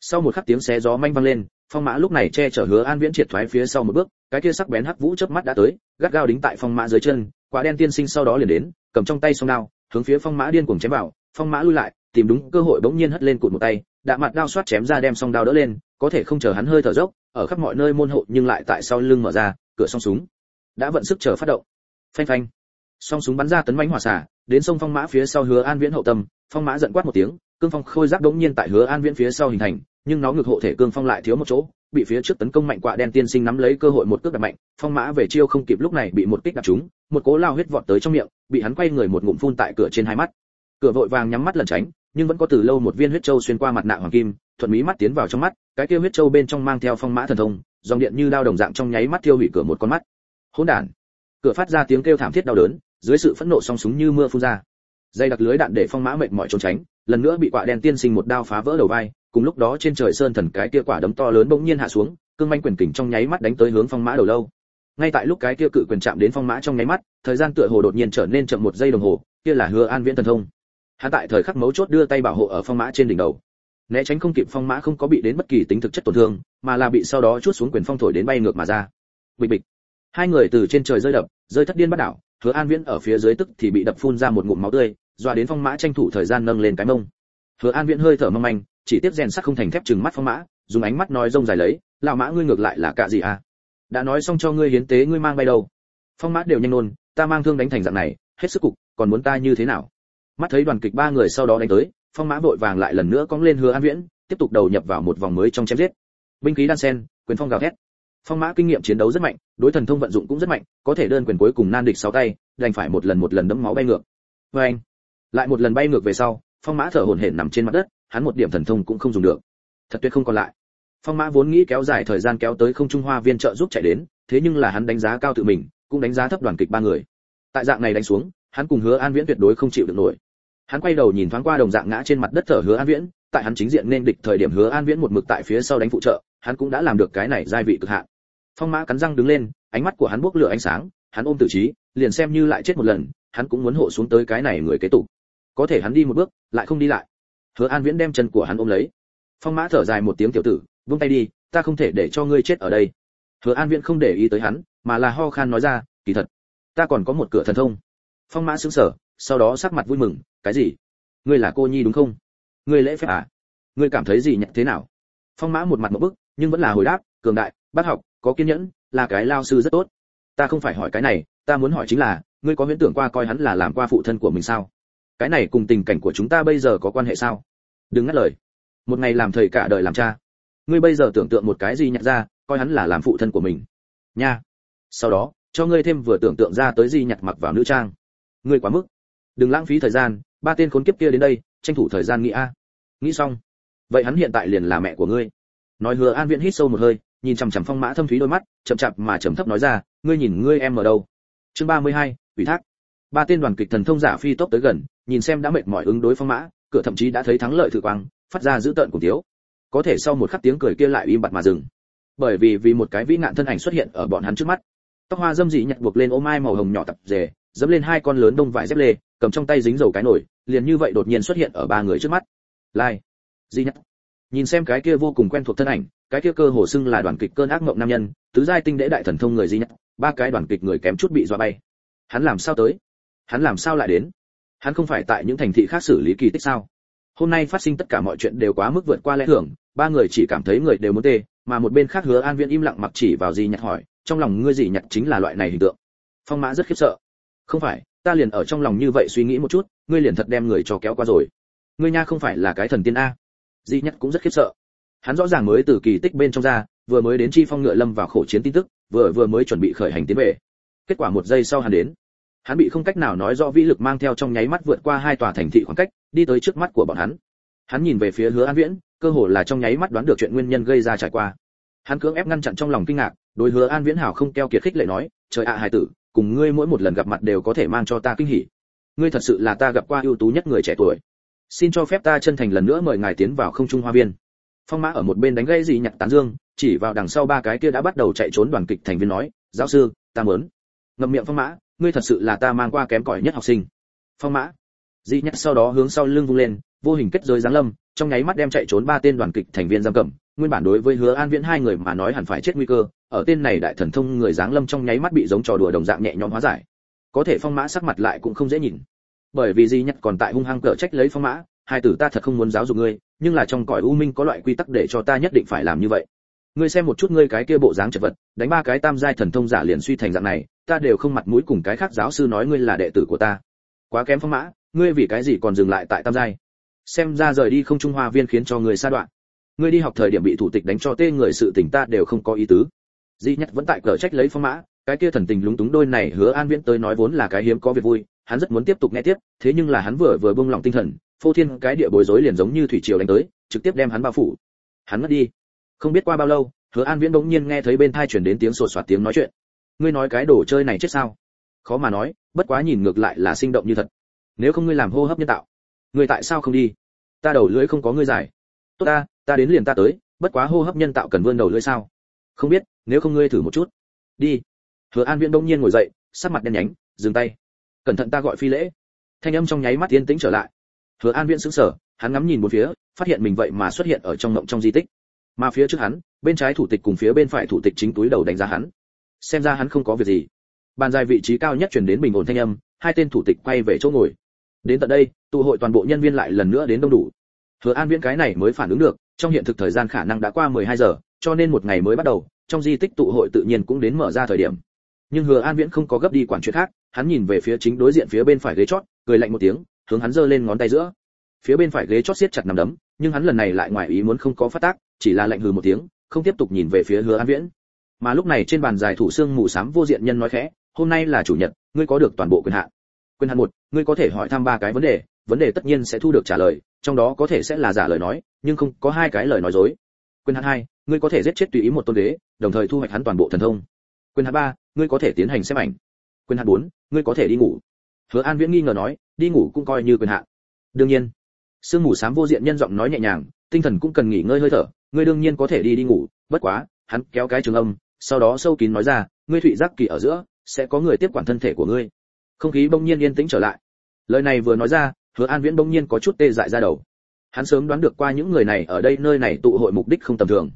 Sau một khắc tiếng xé gió manh vang lên, phong mã lúc này che chở hứa an viễn triệt thoái phía sau một bước, cái kia sắc bén hắc vũ chớp mắt đã tới, gắt gao đính tại phong mã dưới chân, quả đen tiên sinh sau đó liền đến, cầm trong tay song đao, hướng phía phong mã điên cuồng chém vào, phong mã lui lại, tìm đúng cơ hội bỗng nhiên hất lên cụt một tay, đạ mặt đao xoát chém ra đem song đao đỡ lên, có thể không chờ hắn hơi thở dốc ở khắp mọi nơi môn hộ nhưng lại tại sau lưng mở ra, cửa song súng. Đã vận sức chờ phát động. Phanh phanh. Song súng bắn ra tấn bánh hỏa xả đến sông phong mã phía sau hứa an viễn hậu tâm, phong mã giận quát một tiếng, cương phong khôi giáp đống nhiên tại hứa an viễn phía sau hình thành, nhưng nó ngược hộ thể cương phong lại thiếu một chỗ, bị phía trước tấn công mạnh quạ đen tiên sinh nắm lấy cơ hội một cước đạp mạnh, phong mã về chiêu không kịp lúc này bị một kích đạp trúng, một cố lao huyết vọt tới trong miệng, bị hắn quay người một ngụm phun tại cửa trên hai mắt. Cửa vội vàng nhắm mắt lẩn tránh, nhưng vẫn có từ lâu một viên huyết châu xuyên qua mặt nạ hoàng kim thuận mí mắt tiến vào trong mắt, cái kia huyết châu bên trong mang theo phong mã thần thông, dòng điện như đao đồng dạng trong nháy mắt thiêu hủy cửa một con mắt. Hỗn đản. Cửa phát ra tiếng kêu thảm thiết đau đớn, dưới sự phẫn nộ song súng như mưa phun ra. Dây đặc lưới đạn để phong mã mệt mỏi trốn tránh, lần nữa bị quả đen tiên sinh một đao phá vỡ đầu vai, cùng lúc đó trên trời sơn thần cái kia quả đấm to lớn bỗng nhiên hạ xuống, cương manh quyền kình trong nháy mắt đánh tới hướng phong mã đầu lâu. Ngay tại lúc cái kia cự quyền chạm đến phong mã trong nháy mắt, thời gian tựa hồ đột nhiên trở nên chậm một giây đồng hồ, kia là hứa an viễn thần thông. Hắn tại thời khắc mấu chốt đưa tay bảo hộ ở phong mã trên đỉnh đầu né tránh không kịp phong mã không có bị đến bất kỳ tính thực chất tổn thương, mà là bị sau đó chút xuống quyền phong thổi đến bay ngược mà ra. Bịch bịch. Hai người từ trên trời rơi đập, rơi thất điên bắt đảo, hứa an viễn ở phía dưới tức thì bị đập phun ra một ngụm máu tươi, dọa đến phong mã tranh thủ thời gian nâng lên cái mông. Hứa an viễn hơi thở mong manh, chỉ tiếp rèn sắt không thành thép chừng mắt phong mã, dùng ánh mắt nói rông dài lấy, lão mã ngươi ngược lại là cả gì à? Đã nói xong cho ngươi hiến tế ngươi mang bay đâu? Phong mã đều nhanh nôn, ta mang thương đánh thành dạng này, hết sức cục, còn muốn ta như thế nào? Mắt thấy đoàn kịch ba người sau đó đánh tới phong mã vội vàng lại lần nữa cong lên hứa an viễn, tiếp tục đầu nhập vào một vòng mới trong chém giết. Binh khí đan sen, quyền phong gào thét. Phong mã kinh nghiệm chiến đấu rất mạnh, đối thần thông vận dụng cũng rất mạnh, có thể đơn quyền cuối cùng nan địch sáu tay, đành phải một lần một lần đấm máu bay ngược. Vê anh, lại một lần bay ngược về sau, phong mã thở hổn hển nằm trên mặt đất, hắn một điểm thần thông cũng không dùng được. Thật tuyệt không còn lại. Phong mã vốn nghĩ kéo dài thời gian kéo tới không trung hoa viên trợ giúp chạy đến, thế nhưng là hắn đánh giá cao tự mình, cũng đánh giá thấp đoàn kịch ba người. Tại dạng này đánh xuống, hắn cùng hứa an viễn tuyệt đối không chịu được nổi hắn quay đầu nhìn thoáng qua đồng dạng ngã trên mặt đất thở hứa an viễn, tại hắn chính diện nên địch thời điểm hứa an viễn một mực tại phía sau đánh phụ trợ, hắn cũng đã làm được cái này giai vị cực hạn. Phong mã cắn răng đứng lên, ánh mắt của hắn bốc lửa ánh sáng, hắn ôm tự trí liền xem như lại chết một lần, hắn cũng muốn hộ xuống tới cái này người kế tục. Có thể hắn đi một bước, lại không đi lại. Hứa an viễn đem chân của hắn ôm lấy. Phong mã thở dài một tiếng tiểu tử buông tay đi, ta không thể để cho ngươi chết ở đây. Hứa an viễn không để ý tới hắn, mà là ho khan nói ra, kỳ thật, ta còn có một cửa thần thông. Phong mã sững sờ sau đó sắc mặt vui mừng, cái gì? Ngươi là cô nhi đúng không? Ngươi lễ phép à? Ngươi cảm thấy gì nhận thế nào? Phong mã một mặt một bức, nhưng vẫn là hồi đáp, cường đại, bác học, có kiên nhẫn, là cái lao sư rất tốt. Ta không phải hỏi cái này, ta muốn hỏi chính là, ngươi có huyễn tưởng qua coi hắn là làm qua phụ thân của mình sao? Cái này cùng tình cảnh của chúng ta bây giờ có quan hệ sao? Đừng ngắt lời. Một ngày làm thầy cả đời làm cha. Ngươi bây giờ tưởng tượng một cái gì nhận ra, coi hắn là làm phụ thân của mình. Nha. Sau đó, cho ngươi thêm vừa tưởng tượng ra tới gì nhặt mặc vào nữ trang. Ngươi quá mức đừng lãng phí thời gian ba tên khốn kiếp kia đến đây tranh thủ thời gian nghĩ a. Nghĩ xong vậy hắn hiện tại liền là mẹ của ngươi. Nói hứa an viễn hít sâu một hơi nhìn chằm chằm phong mã thâm thúy đôi mắt chậm chạp mà trầm thấp nói ra ngươi nhìn ngươi em ở đâu? Chương 32, ủy thác. Ba tên đoàn kịch thần thông giả phi tốc tới gần nhìn xem đã mệt mỏi ứng đối phong mã cửa thậm chí đã thấy thắng lợi thử quang phát ra dữ tợn của tiếu có thể sau một khắc tiếng cười kia lại im bặt mà dừng. Bởi vì vì một cái vĩ nạn thân ảnh xuất hiện ở bọn hắn trước mắt. Tóc hoa dâm dị nhặt buộc lên ô mai màu hồng nhỏ tập dề dẫm lên hai con lớn đông vải dép lê cầm trong tay dính dầu cái nổi liền như vậy đột nhiên xuất hiện ở ba người trước mắt. Lai, di nhất nhìn xem cái kia vô cùng quen thuộc thân ảnh, cái kia cơ hồ xưng là đoàn kịch cơn ác mộng nam nhân, tứ giai tinh đế đại thần thông người di nhất ba cái đoàn kịch người kém chút bị dọa bay. Hắn làm sao tới? Hắn làm sao lại đến? Hắn không phải tại những thành thị khác xử lý kỳ tích sao? Hôm nay phát sinh tất cả mọi chuyện đều quá mức vượt qua lẽ thường, ba người chỉ cảm thấy người đều muốn tê, mà một bên khác hứa an viễn im lặng mặc chỉ vào di nhặt hỏi, trong lòng ngươi gì nhặt chính là loại này hình tượng? Phong mã rất khiếp sợ. Không phải ta liền ở trong lòng như vậy suy nghĩ một chút, ngươi liền thật đem người cho kéo qua rồi. Ngươi nha không phải là cái thần tiên a. Di nhất cũng rất khiếp sợ. Hắn rõ ràng mới từ kỳ tích bên trong ra, vừa mới đến chi phong ngựa lâm vào khổ chiến tin tức, vừa vừa mới chuẩn bị khởi hành tiến về. Kết quả một giây sau hắn đến. Hắn bị không cách nào nói rõ vĩ lực mang theo trong nháy mắt vượt qua hai tòa thành thị khoảng cách, đi tới trước mắt của bọn hắn. Hắn nhìn về phía hứa an viễn, cơ hồ là trong nháy mắt đoán được chuyện nguyên nhân gây ra trải qua. Hắn cưỡng ép ngăn chặn trong lòng kinh ngạc, đối hứa an viễn hảo không keo kiệt khích lệ nói, trời ạ à hài tử cùng ngươi mỗi một lần gặp mặt đều có thể mang cho ta kinh hỉ. Ngươi thật sự là ta gặp qua ưu tú nhất người trẻ tuổi. Xin cho phép ta chân thành lần nữa mời ngài tiến vào không trung hoa viên. Phong mã ở một bên đánh gây gì nhặt tán dương, chỉ vào đằng sau ba cái kia đã bắt đầu chạy trốn đoàn kịch thành viên nói, giáo sư, ta muốn. Ngậm miệng phong mã, ngươi thật sự là ta mang qua kém cỏi nhất học sinh. Phong mã di nhặt sau đó hướng sau lưng vung lên vô hình kết giới giáng lâm, trong nháy mắt đem chạy trốn ba tên đoàn kịch thành viên giam cầm. Nguyên bản đối với hứa an viễn hai người mà nói hẳn phải chết nguy cơ, ở tên này đại thần thông người giáng lâm trong nháy mắt bị giống trò đùa đồng dạng nhẹ nhõm hóa giải. Có thể phong mã sắc mặt lại cũng không dễ nhìn. Bởi vì di nhật còn tại hung hăng cở trách lấy phong mã, hai tử ta thật không muốn giáo dục ngươi, nhưng là trong cõi u minh có loại quy tắc để cho ta nhất định phải làm như vậy. Ngươi xem một chút ngươi cái kia bộ dáng chật vật, đánh ba cái tam giai thần thông giả liền suy thành dạng này, ta đều không mặt mũi cùng cái khác giáo sư nói ngươi là đệ tử của ta. Quá kém phong mã, ngươi vì cái gì còn dừng lại tại tam giai? Xem ra rời đi không trung hoa viên khiến cho người xa đoạn. Ngươi đi học thời điểm bị thủ tịch đánh cho tê người sự tình ta đều không có ý tứ. Dĩ nhất vẫn tại cờ trách lấy phong mã, cái kia thần tình lúng túng đôi này hứa an viễn tới nói vốn là cái hiếm có việc vui, hắn rất muốn tiếp tục nghe tiếp, thế nhưng là hắn vừa vừa buông lòng tinh thần, phô thiên cái địa bối rối liền giống như thủy triều đánh tới, trực tiếp đem hắn bao phủ. Hắn mất đi. Không biết qua bao lâu, hứa an viễn bỗng nhiên nghe thấy bên thai chuyển đến tiếng sột soạt tiếng nói chuyện. Ngươi nói cái đồ chơi này chết sao? Khó mà nói, bất quá nhìn ngược lại là sinh động như thật. Nếu không ngươi làm hô hấp nhân tạo, ngươi tại sao không đi? Ta đầu lưỡi không có ngươi dài tốt ta ta đến liền ta tới, bất quá hô hấp nhân tạo cần vươn đầu lưỡi sao? Không biết, nếu không ngươi thử một chút. Đi. Hứa an viễn đông nhiên ngồi dậy, sắc mặt đen nhánh, dừng tay. Cẩn thận ta gọi phi lễ. Thanh âm trong nháy mắt yên tĩnh trở lại. Hứa an viễn sững sờ, hắn ngắm nhìn một phía, phát hiện mình vậy mà xuất hiện ở trong ngộng trong di tích. Mà phía trước hắn, bên trái thủ tịch cùng phía bên phải thủ tịch chính túi đầu đánh giá hắn. Xem ra hắn không có việc gì. Bàn dài vị trí cao nhất chuyển đến bình ổn thanh âm, hai tên thủ tịch quay về chỗ ngồi đến tận đây, tụ hội toàn bộ nhân viên lại lần nữa đến đông đủ. Hứa an viễn cái này mới phản ứng được, trong hiện thực thời gian khả năng đã qua 12 giờ, cho nên một ngày mới bắt đầu, trong di tích tụ hội tự nhiên cũng đến mở ra thời điểm. Nhưng hứa an viễn không có gấp đi quản chuyện khác, hắn nhìn về phía chính đối diện phía bên phải ghế chót, cười lạnh một tiếng, hướng hắn giơ lên ngón tay giữa. Phía bên phải ghế chót siết chặt nằm đấm, nhưng hắn lần này lại ngoài ý muốn không có phát tác, chỉ là lạnh hừ một tiếng, không tiếp tục nhìn về phía hứa an viễn. Mà lúc này trên bàn dài thủ xương mù sám vô diện nhân nói khẽ, hôm nay là chủ nhật, ngươi có được toàn bộ quyền hạn quyền hạn một, ngươi có thể hỏi thăm ba cái vấn đề vấn đề tất nhiên sẽ thu được trả lời, trong đó có thể sẽ là giả lời nói, nhưng không có hai cái lời nói dối. Quyền hạn hai, ngươi có thể giết chết tùy ý một tôn đế, đồng thời thu hoạch hắn toàn bộ thần thông. Quyền hạn ba, ngươi có thể tiến hành xem ảnh. Quyền hạn bốn, ngươi có thể đi ngủ. Hứa an viễn nghi ngờ nói, đi ngủ cũng coi như quyền hạn. Đương nhiên, sương mù sám vô diện nhân giọng nói nhẹ nhàng, tinh thần cũng cần nghỉ ngơi hơi thở, ngươi đương nhiên có thể đi đi ngủ, bất quá, hắn kéo cái trường âm, sau đó sâu kín nói ra, ngươi thụy giác kỳ ở giữa, sẽ có người tiếp quản thân thể của ngươi không khí bỗng nhiên yên tĩnh trở lại. Lời này vừa nói ra, hứa an viễn bỗng nhiên có chút tê dại ra đầu. Hắn sớm đoán được qua những người này ở đây nơi này tụ hội mục đích không tầm thường.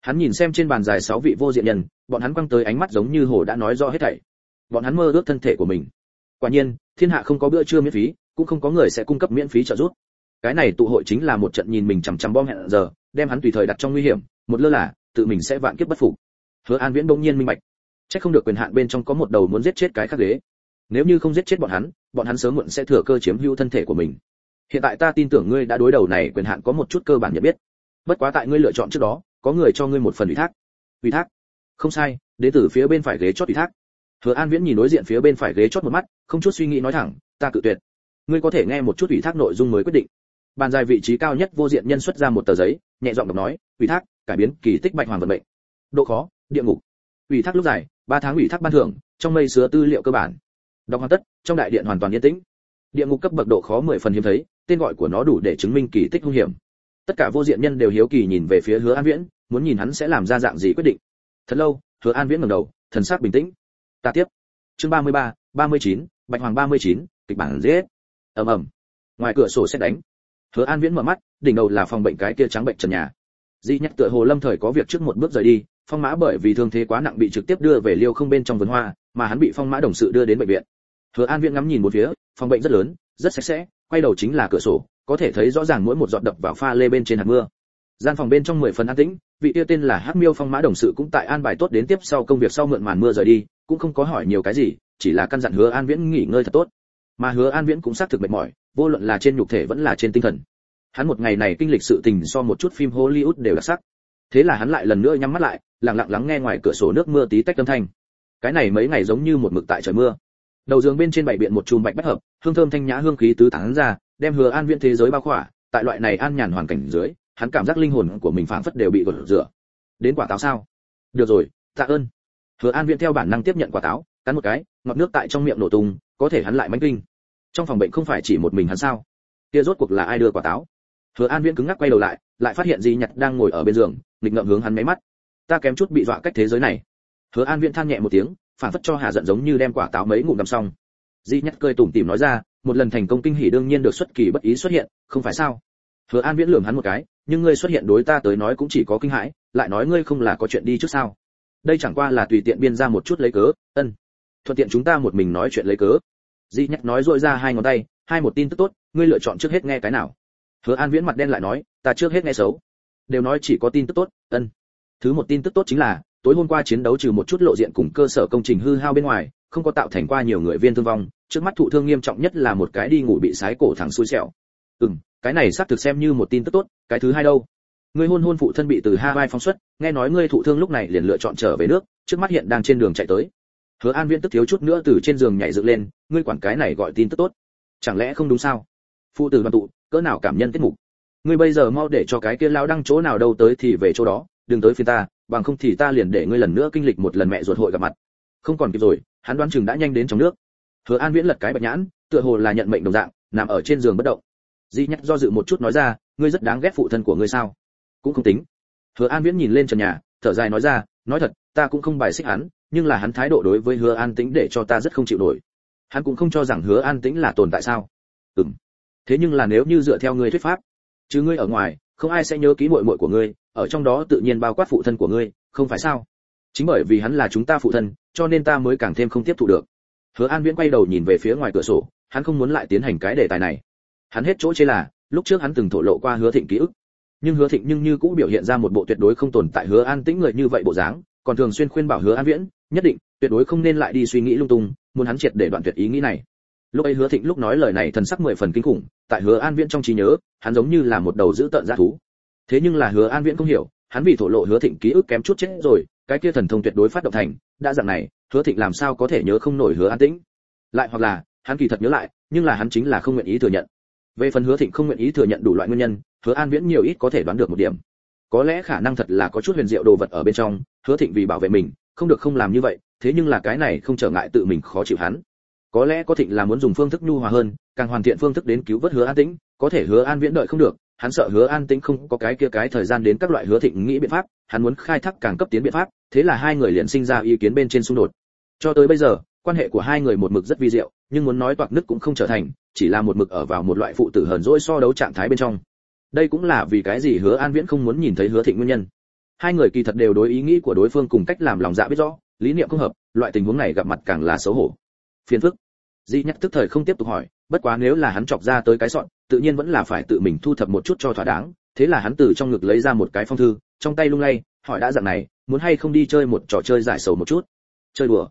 Hắn nhìn xem trên bàn dài sáu vị vô diện nhân, bọn hắn quăng tới ánh mắt giống như hồ đã nói rõ hết thảy. Bọn hắn mơ ước thân thể của mình. Quả nhiên, thiên hạ không có bữa trưa miễn phí, cũng không có người sẽ cung cấp miễn phí trợ giúp. Cái này tụ hội chính là một trận nhìn mình chằm chằm bom hẹn giờ, đem hắn tùy thời đặt trong nguy hiểm, một lơ là, tự mình sẽ vạn kiếp bất phục. Hứa an viễn bỗng nhiên minh bạch. Chắc không được quyền hạn bên trong có một đầu muốn giết chết cái khác ghế nếu như không giết chết bọn hắn bọn hắn sớm muộn sẽ thừa cơ chiếm hữu thân thể của mình. Hiện tại ta tin tưởng ngươi đã đối đầu này, quyền hạn có một chút cơ bản nhận biết. Bất quá tại ngươi lựa chọn trước đó, có người cho ngươi một phần ủy thác. Ủy thác? Không sai, đến từ phía bên phải ghế chót ủy thác. Hứa an viễn nhìn đối diện phía bên phải ghế chót một mắt, không chút suy nghĩ nói thẳng, ta cự tuyệt. Ngươi có thể nghe một chút ủy thác nội dung mới quyết định. Bàn dài vị trí cao nhất vô diện nhân xuất ra một tờ giấy, nhẹ giọng đọc nói, ủy thác, cải biến kỳ tích bạch hoàng vận mệnh. Độ khó, địa ngục. Ủy thác lúc dài, ba tháng ủy thác ban thưởng, trong mây sứa tư liệu cơ bản đọc hoàn tất, trong đại điện hoàn toàn yên tĩnh. Địa ngục cấp bậc độ khó mười phần hiếm thấy, tên gọi của nó đủ để chứng minh kỳ tích hung hiểm. Tất cả vô diện nhân đều hiếu kỳ nhìn về phía hứa an viễn, muốn nhìn hắn sẽ làm ra dạng gì quyết định. Thật lâu, hứa an viễn ngẩng đầu, thần sắc bình tĩnh. Ta tiếp. Chương ba mươi ba ba mươi chín, bạch hoàng ba mươi chín, kịch bản dễ ầm ầm. Ngoài cửa sổ xét đánh. Hứa an viễn mở mắt, đỉnh đầu là phòng bệnh cái kia trắng bệnh trần nhà. Di nhắc tựa hồ lâm thời có việc trước một bước rời đi, phong mã bởi vì thương thế quá nặng bị trực tiếp đưa về liêu không bên trong vườn hoa, mà hắn bị phong mã đồng sự đưa đến bệnh viện hứa an viễn ngắm nhìn một phía, phòng bệnh rất lớn, rất sạch sẽ, quay đầu chính là cửa sổ, có thể thấy rõ ràng mỗi một giọt đập vào pha lê bên trên hạt mưa. Gian phòng bên trong mười phần an tĩnh, vị kia tên là hắc miêu phong mã đồng sự cũng tại an bài tốt đến tiếp sau công việc sau mượn màn mưa rời đi, cũng không có hỏi nhiều cái gì, chỉ là căn dặn hứa an viễn nghỉ ngơi thật tốt. Mà hứa an viễn cũng xác thực mệt mỏi, vô luận là trên nhục thể vẫn là trên tinh thần. Hắn một ngày này kinh lịch sự tình so một chút phim hollywood đều đặc sắc. Thế là hắn lại lần nữa nhắm mắt lại, lặng lặng lắng nghe ngoài cửa sổ nước mưa tí tách âm thanh. Cái này mấy ngày giống như một mực tại trời mưa đầu giường bên trên bảy biện một chùm bạch bách hợp, hương thơm thanh nhã hương khí tứ tán ra, đem hứa an viễn thế giới bao khỏa. Tại loại này an nhàn hoàn cảnh dưới, hắn cảm giác linh hồn của mình phảng phất đều bị gột rửa. Đến quả táo sao? Được rồi, tạ ơn. Hứa an viễn theo bản năng tiếp nhận quả táo, cắn một cái, ngọt nước tại trong miệng nổ tung, có thể hắn lại mánh kinh. Trong phòng bệnh không phải chỉ một mình hắn sao? Kia rốt cuộc là ai đưa quả táo? Hứa an viễn cứng ngắc quay đầu lại lại phát hiện di nhặt đang ngồi ở bên giường, nghịch ngợm hướng hắn máy mắt. Ta kém chút bị dọa cách thế giới này. Hứa an viễn than nhẹ một tiếng phản phất cho hà giận giống như đem quả táo mấy ngụm ngầm xong. Di nhắc cười tủm tỉm nói ra, một lần thành công kinh hỉ đương nhiên được xuất kỳ bất ý xuất hiện, không phải sao? Hứa an viễn lườm hắn một cái, nhưng ngươi xuất hiện đối ta tới nói cũng chỉ có kinh hãi, lại nói ngươi không là có chuyện đi trước sao? Đây chẳng qua là tùy tiện biên ra một chút lấy cớ, ân. Thuận tiện chúng ta một mình nói chuyện lấy cớ. Di nhắc nói dội ra hai ngón tay, hai một tin tức tốt, ngươi lựa chọn trước hết nghe cái nào? Hứa an viễn mặt đen lại nói, ta trước hết nghe xấu. Đều nói chỉ có tin tức tốt, ân. Thứ một tin tức tốt chính là tối hôm qua chiến đấu trừ một chút lộ diện cùng cơ sở công trình hư hao bên ngoài, không có tạo thành qua nhiều người viên thương vong, trước mắt thụ thương nghiêm trọng nhất là một cái đi ngủ bị sái cổ thẳng xui xẻo. Ừm, cái này xác thực xem như một tin tức tốt, cái thứ hai đâu? Ngươi hôn hôn phụ thân bị từ Hawaii phóng xuất, nghe nói ngươi thụ thương lúc này liền lựa chọn trở về nước, trước mắt hiện đang trên đường chạy tới. Hứa an viễn tức thiếu chút nữa từ trên giường nhảy dựng lên, ngươi quản cái này gọi tin tức tốt? Chẳng lẽ không đúng sao? Phụ tử đoàn tụ, cỡ nào cảm nhân tiết mục? Ngươi bây giờ mau để cho cái kia lão đăng chỗ nào đâu tới thì về chỗ đó, đừng tới phiền ta bằng không thì ta liền để ngươi lần nữa kinh lịch một lần mẹ ruột hội gặp mặt. Không còn kịp rồi, hắn đoán chừng đã nhanh đến trong nước. Hứa an viễn lật cái bạch nhãn, tựa hồ là nhận mệnh đồng dạng, nằm ở trên giường bất động. Di nhắc do dự một chút nói ra, ngươi rất đáng ghét phụ thân của ngươi sao? Cũng không tính. Hứa an viễn nhìn lên trần nhà, thở dài nói ra, nói thật, ta cũng không bài xích hắn, nhưng là hắn thái độ đối với hứa an tĩnh để cho ta rất không chịu nổi. Hắn cũng không cho rằng hứa an tĩnh là tồn tại sao. Ừm. Thế nhưng là nếu như dựa theo ngươi thuyết pháp, chứ ngươi ở ngoài không ai sẽ nhớ ký muội muội của ngươi, ở trong đó tự nhiên bao quát phụ thân của ngươi, không phải sao? Chính bởi vì hắn là chúng ta phụ thân, cho nên ta mới càng thêm không tiếp thụ được. Hứa an viễn quay đầu nhìn về phía ngoài cửa sổ, hắn không muốn lại tiến hành cái đề tài này. Hắn hết chỗ chế là, lúc trước hắn từng thổ lộ qua hứa thịnh ký ức. Nhưng hứa thịnh nhưng như cũng biểu hiện ra một bộ tuyệt đối không tồn tại hứa an tĩnh người như vậy bộ dáng, còn thường xuyên khuyên bảo hứa an viễn, nhất định, tuyệt đối không nên lại đi suy nghĩ lung tung, muốn hắn triệt để đoạn tuyệt ý nghĩ này lúc ấy hứa thịnh lúc nói lời này thần sắc mười phần kinh khủng, tại hứa an viễn trong trí nhớ, hắn giống như là một đầu giữ tợn g thú. Thế nhưng là hứa an viễn không hiểu, hắn vì thổ lộ hứa thịnh ký ức kém chút chết rồi, cái kia thần thông tuyệt đối phát động thành, đã dạng này, hứa thịnh làm sao có thể nhớ không nổi hứa an tĩnh? Lại hoặc là, hắn kỳ thật nhớ lại, nhưng là hắn chính là không nguyện ý thừa nhận. Về phần hứa thịnh không nguyện ý thừa nhận đủ loại nguyên nhân, hứa an viễn nhiều ít có thể đoán được một điểm. Có lẽ khả năng thật là có chút huyền diệu đồ vật ở bên trong, hứa thịnh vì bảo vệ mình, không được không làm như vậy, thế nhưng là cái này không trở ngại tự mình khó chịu hắn có lẽ có thịnh là muốn dùng phương thức nhu hòa hơn, càng hoàn thiện phương thức đến cứu vớt hứa an tĩnh, có thể hứa an viễn đợi không được, hắn sợ hứa an tĩnh không có cái kia cái thời gian đến các loại hứa thịnh nghĩ biện pháp, hắn muốn khai thác càng cấp tiến biện pháp, thế là hai người liền sinh ra ý kiến bên trên xung đột. Cho tới bây giờ, quan hệ của hai người một mực rất vi diệu, nhưng muốn nói toạc nứt cũng không trở thành, chỉ là một mực ở vào một loại phụ tử hờn dỗi so đấu trạng thái bên trong. Đây cũng là vì cái gì hứa an viễn không muốn nhìn thấy hứa thịnh nguyên nhân. Hai người kỳ thật đều đối ý nghĩ của đối phương cùng cách làm lòng dạ biết rõ, lý niệm không hợp, loại tình huống này gặp mặt càng là xấu hổ phiền phức. Di nhắc tức thời không tiếp tục hỏi, bất quá nếu là hắn chọc ra tới cái sọn, tự nhiên vẫn là phải tự mình thu thập một chút cho thỏa đáng. Thế là hắn từ trong ngực lấy ra một cái phong thư, trong tay lung lay, hỏi đã dạng này, muốn hay không đi chơi một trò chơi giải sầu một chút? Chơi đùa.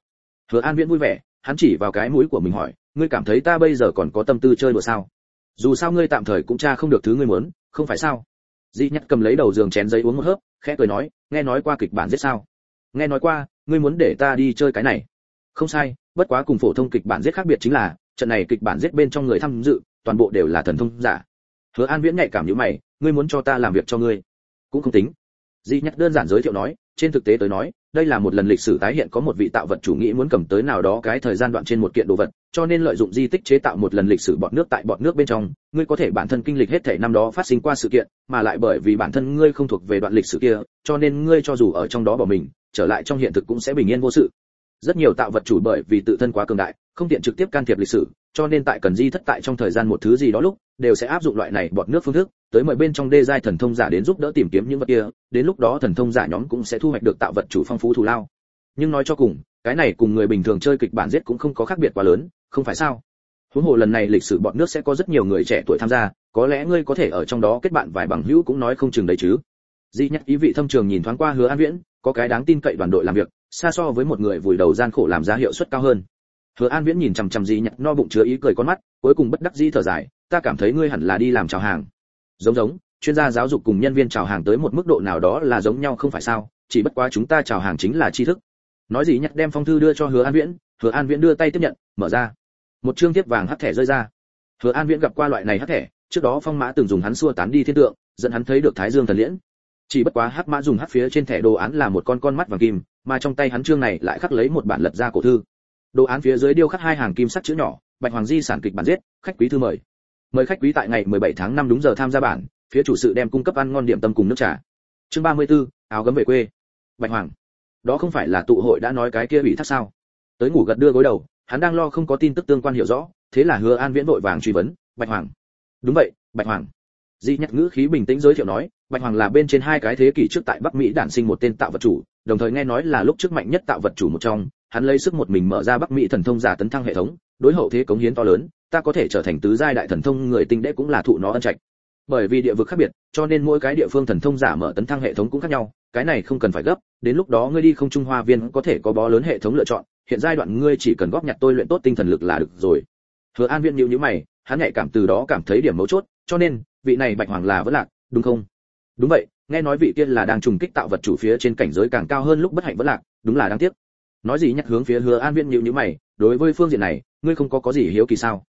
Hứa an viễn vui vẻ, hắn chỉ vào cái mũi của mình hỏi, ngươi cảm thấy ta bây giờ còn có tâm tư chơi đùa sao? Dù sao ngươi tạm thời cũng tra không được thứ ngươi muốn, không phải sao? Di nhắc cầm lấy đầu giường chén giấy uống một hớp, khẽ cười nói, nghe nói qua kịch bản giết sao? Nghe nói qua, ngươi muốn để ta đi chơi cái này không sai, bất quá cùng phổ thông kịch bản giết khác biệt chính là, trận này kịch bản giết bên trong người tham dự, toàn bộ đều là thần thông giả. Hứa an viễn nhạy cảm như mày, ngươi muốn cho ta làm việc cho ngươi? Cũng không tính. Di nhắc đơn giản giới thiệu nói, trên thực tế tới nói, đây là một lần lịch sử tái hiện có một vị tạo vật chủ nghĩ muốn cầm tới nào đó cái thời gian đoạn trên một kiện đồ vật, cho nên lợi dụng di tích chế tạo một lần lịch sử bọt nước tại bọt nước bên trong. Ngươi có thể bản thân kinh lịch hết thể năm đó phát sinh qua sự kiện, mà lại bởi vì bản thân ngươi không thuộc về đoạn lịch sử kia, cho nên ngươi cho dù ở trong đó bỏ mình, trở lại trong hiện thực cũng sẽ bình yên vô sự rất nhiều tạo vật chủ bởi vì tự thân quá cường đại, không tiện trực tiếp can thiệp lịch sử, cho nên tại cần di thất tại trong thời gian một thứ gì đó lúc, đều sẽ áp dụng loại này bọt nước phương thức, tới mời bên trong đê giai thần thông giả đến giúp đỡ tìm kiếm những vật kia, đến lúc đó thần thông giả nhóm cũng sẽ thu hoạch được tạo vật chủ phong phú thù lao. Nhưng nói cho cùng, cái này cùng người bình thường chơi kịch bản giết cũng không có khác biệt quá lớn, không phải sao? Huống hồ lần này lịch sử bọt nước sẽ có rất nhiều người trẻ tuổi tham gia, có lẽ ngươi có thể ở trong đó kết bạn vài bằng hữu cũng nói không chừng đấy chứ. Di nhắc ý vị thâm trường nhìn thoáng qua hứa an viễn, có cái đáng tin cậy đoàn đội làm việc xa so với một người vùi đầu gian khổ làm ra hiệu suất cao hơn. Hứa an viễn nhìn chằm chằm di nhặt no bụng chứa ý cười con mắt, cuối cùng bất đắc dĩ thở dài, ta cảm thấy ngươi hẳn là đi làm chào hàng. Giống giống, chuyên gia giáo dục cùng nhân viên chào hàng tới một mức độ nào đó là giống nhau không phải sao, chỉ bất quá chúng ta chào hàng chính là tri thức. Nói gì nhặt đem phong thư đưa cho hứa an viễn, hứa an viễn đưa tay tiếp nhận, mở ra. Một chương tiếp vàng hắt thẻ rơi ra. Hứa an viễn gặp qua loại này hắt thẻ, trước đó phong mã từng dùng hắn xua tán đi thiên tượng, dẫn hắn thấy được thái dương thần liễn chỉ bất quá hắc mã dùng hắc phía trên thẻ đồ án là một con con mắt vàng kim mà trong tay hắn trương này lại khắc lấy một bản lật ra cổ thư. Đồ án phía dưới điêu khắc hai hàng kim sắc chữ nhỏ bạch hoàng di sản kịch bản giết khách quý thư mời. Mời khách quý tại ngày 17 tháng 5 đúng giờ tham gia bản phía chủ sự đem cung cấp ăn ngon điểm tâm cùng nước trà. Chương 34, áo gấm về quê. Bạch hoàng đó không phải là tụ hội đã nói cái kia bị thác sao? Tới ngủ gật đưa gối đầu hắn đang lo không có tin tức tương quan hiểu rõ thế là hứa an viễn vội vàng truy vấn bạch hoàng. Đúng vậy bạch hoàng. Di nhắc ngữ khí bình tĩnh giới thiệu nói bạch hoàng là bên trên hai cái thế kỷ trước tại bắc mỹ đản sinh một tên tạo vật chủ, đồng thời nghe nói là lúc trước mạnh nhất tạo vật chủ một trong, hắn lấy sức một mình mở ra bắc mỹ thần thông giả tấn thăng hệ thống, đối hậu thế cống hiến to lớn, ta có thể trở thành tứ giai đại thần thông người tinh đệ cũng là thụ nó ân trạch. Bởi vì địa vực khác biệt, cho nên mỗi cái địa phương thần thông giả mở tấn thăng hệ thống cũng khác nhau, cái này không cần phải gấp, đến lúc đó ngươi đi không trung hoa viên có thể có bó lớn hệ thống lựa chọn, hiện giai đoạn ngươi chỉ cần góp nhặt tôi luyện tốt tinh thần lực là được rồi. Hứa an viên nhíu nhíu mày, hắn nhạy cảm từ đó cảm thấy điểm mấu chốt, cho nên, vị này bạch hoàng là vẫn lạc, đúng không? Đúng vậy, nghe nói vị kia là đang trùng kích tạo vật chủ phía trên cảnh giới càng cao hơn lúc bất hạnh vẫn lạc, đúng là đáng tiếc. Nói gì nhắc hướng phía hứa an viễn nhịu nhữ mày, đối với phương diện này, ngươi không có có gì hiếu kỳ sao?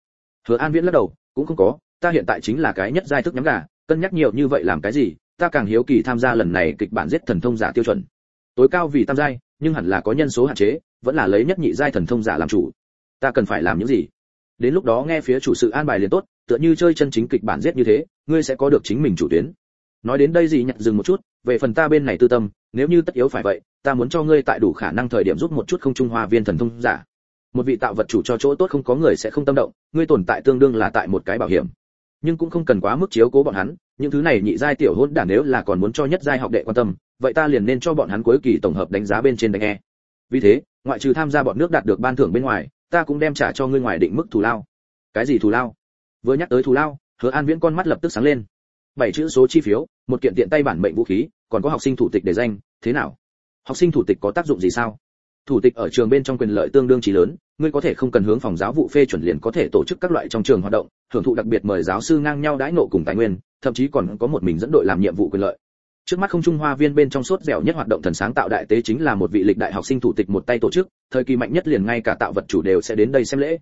Hứa an viễn lắc đầu, cũng không có, ta hiện tại chính là cái nhất giai thức nhắm gà, cân nhắc nhiều như vậy làm cái gì, ta càng hiếu kỳ tham gia lần này kịch bản giết thần thông giả tiêu chuẩn. Tối cao vì tam giai, nhưng hẳn là có nhân số hạn chế, vẫn là lấy nhất nhị giai thần thông giả làm chủ. Ta cần phải làm những gì? Đến lúc đó nghe phía chủ sự an bài liền tốt, tựa như chơi chân chính kịch bản giết như thế, ngươi sẽ có được chính mình chủ tuyến nói đến đây gì nhặt dừng một chút, về phần ta bên này tư tâm, nếu như tất yếu phải vậy, ta muốn cho ngươi tại đủ khả năng thời điểm giúp một chút không trung hoa viên thần thông giả. Một vị tạo vật chủ cho chỗ tốt không có người sẽ không tâm động, ngươi tồn tại tương đương là tại một cái bảo hiểm. Nhưng cũng không cần quá mức chiếu cố bọn hắn, những thứ này nhị giai tiểu hôn đản nếu là còn muốn cho nhất giai học đệ quan tâm, vậy ta liền nên cho bọn hắn cuối kỳ tổng hợp đánh giá bên trên đánh e. Vì thế, ngoại trừ tham gia bọn nước đạt được ban thưởng bên ngoài, ta cũng đem trả cho ngươi ngoài định mức thù lao. Cái gì thù lao? Vừa nhắc tới thù lao, hứa an viễn con mắt lập tức sáng lên bảy chữ số chi phiếu, một kiện tiện tay bản mệnh vũ khí, còn có học sinh thủ tịch để danh, thế nào? Học sinh thủ tịch có tác dụng gì sao? Thủ tịch ở trường bên trong quyền lợi tương đương trí lớn, ngươi có thể không cần hướng phòng giáo vụ phê chuẩn liền có thể tổ chức các loại trong trường hoạt động hưởng thụ đặc biệt mời giáo sư ngang nhau đãi nộ cùng tài nguyên, thậm chí còn có một mình dẫn đội làm nhiệm vụ quyền lợi. Trước mắt không trung hoa viên bên trong sốt dẻo nhất hoạt động thần sáng tạo đại tế chính là một vị lịch đại học sinh thủ tịch một tay tổ chức, thời kỳ mạnh nhất liền ngay cả tạo vật chủ đều sẽ đến đây xem lễ.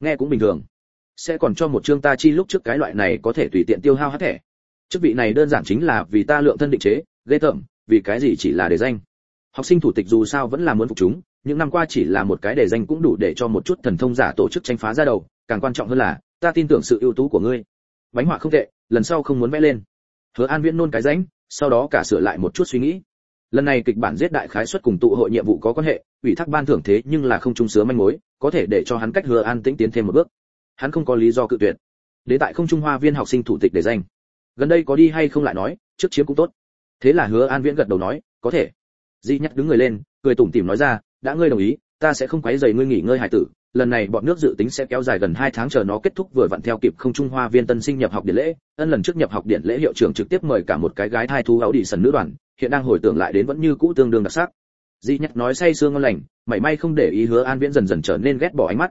Nghe cũng bình thường. Sẽ còn cho một chương ta chi lúc trước cái loại này có thể tùy tiện tiêu hao hết thẻ chức vị này đơn giản chính là vì ta lượng thân định chế, ghê tởm, vì cái gì chỉ là để danh. Học sinh thủ tịch dù sao vẫn là muốn phục chúng, những năm qua chỉ là một cái để danh cũng đủ để cho một chút thần thông giả tổ chức tranh phá ra đầu, càng quan trọng hơn là, ta tin tưởng sự ưu tú của ngươi. Bánh họa không tệ, lần sau không muốn vẽ lên. Hứa an viễn nôn cái ránh, sau đó cả sửa lại một chút suy nghĩ. Lần này kịch bản giết đại khái xuất cùng tụ hội nhiệm vụ có quan hệ, ủy thác ban thưởng thế nhưng là không trung sứa manh mối, có thể để cho hắn cách hứa an tĩnh tiến thêm một bước. Hắn không có lý do cự tuyệt. Đến tại không trung hoa viên học sinh thủ tịch để danh gần đây có đi hay không lại nói, trước chiếm cũng tốt. Thế là hứa an viễn gật đầu nói, có thể. Di nhắc đứng người lên, cười tủm tỉm nói ra, đã ngươi đồng ý, ta sẽ không quấy rầy ngươi nghỉ ngơi hải tử, lần này bọn nước dự tính sẽ kéo dài gần 2 tháng chờ nó kết thúc vừa vặn theo kịp không trung hoa viên tân sinh nhập học điện lễ, ân lần trước nhập học điện lễ hiệu trưởng trực tiếp mời cả một cái gái thai thú áo đi sần nữ đoàn, hiện đang hồi tưởng lại đến vẫn như cũ tương đương đặc sắc. Di nhắc nói say sương ngon lành, mảy may không để ý hứa an viễn dần dần trở nên ghét bỏ ánh mắt.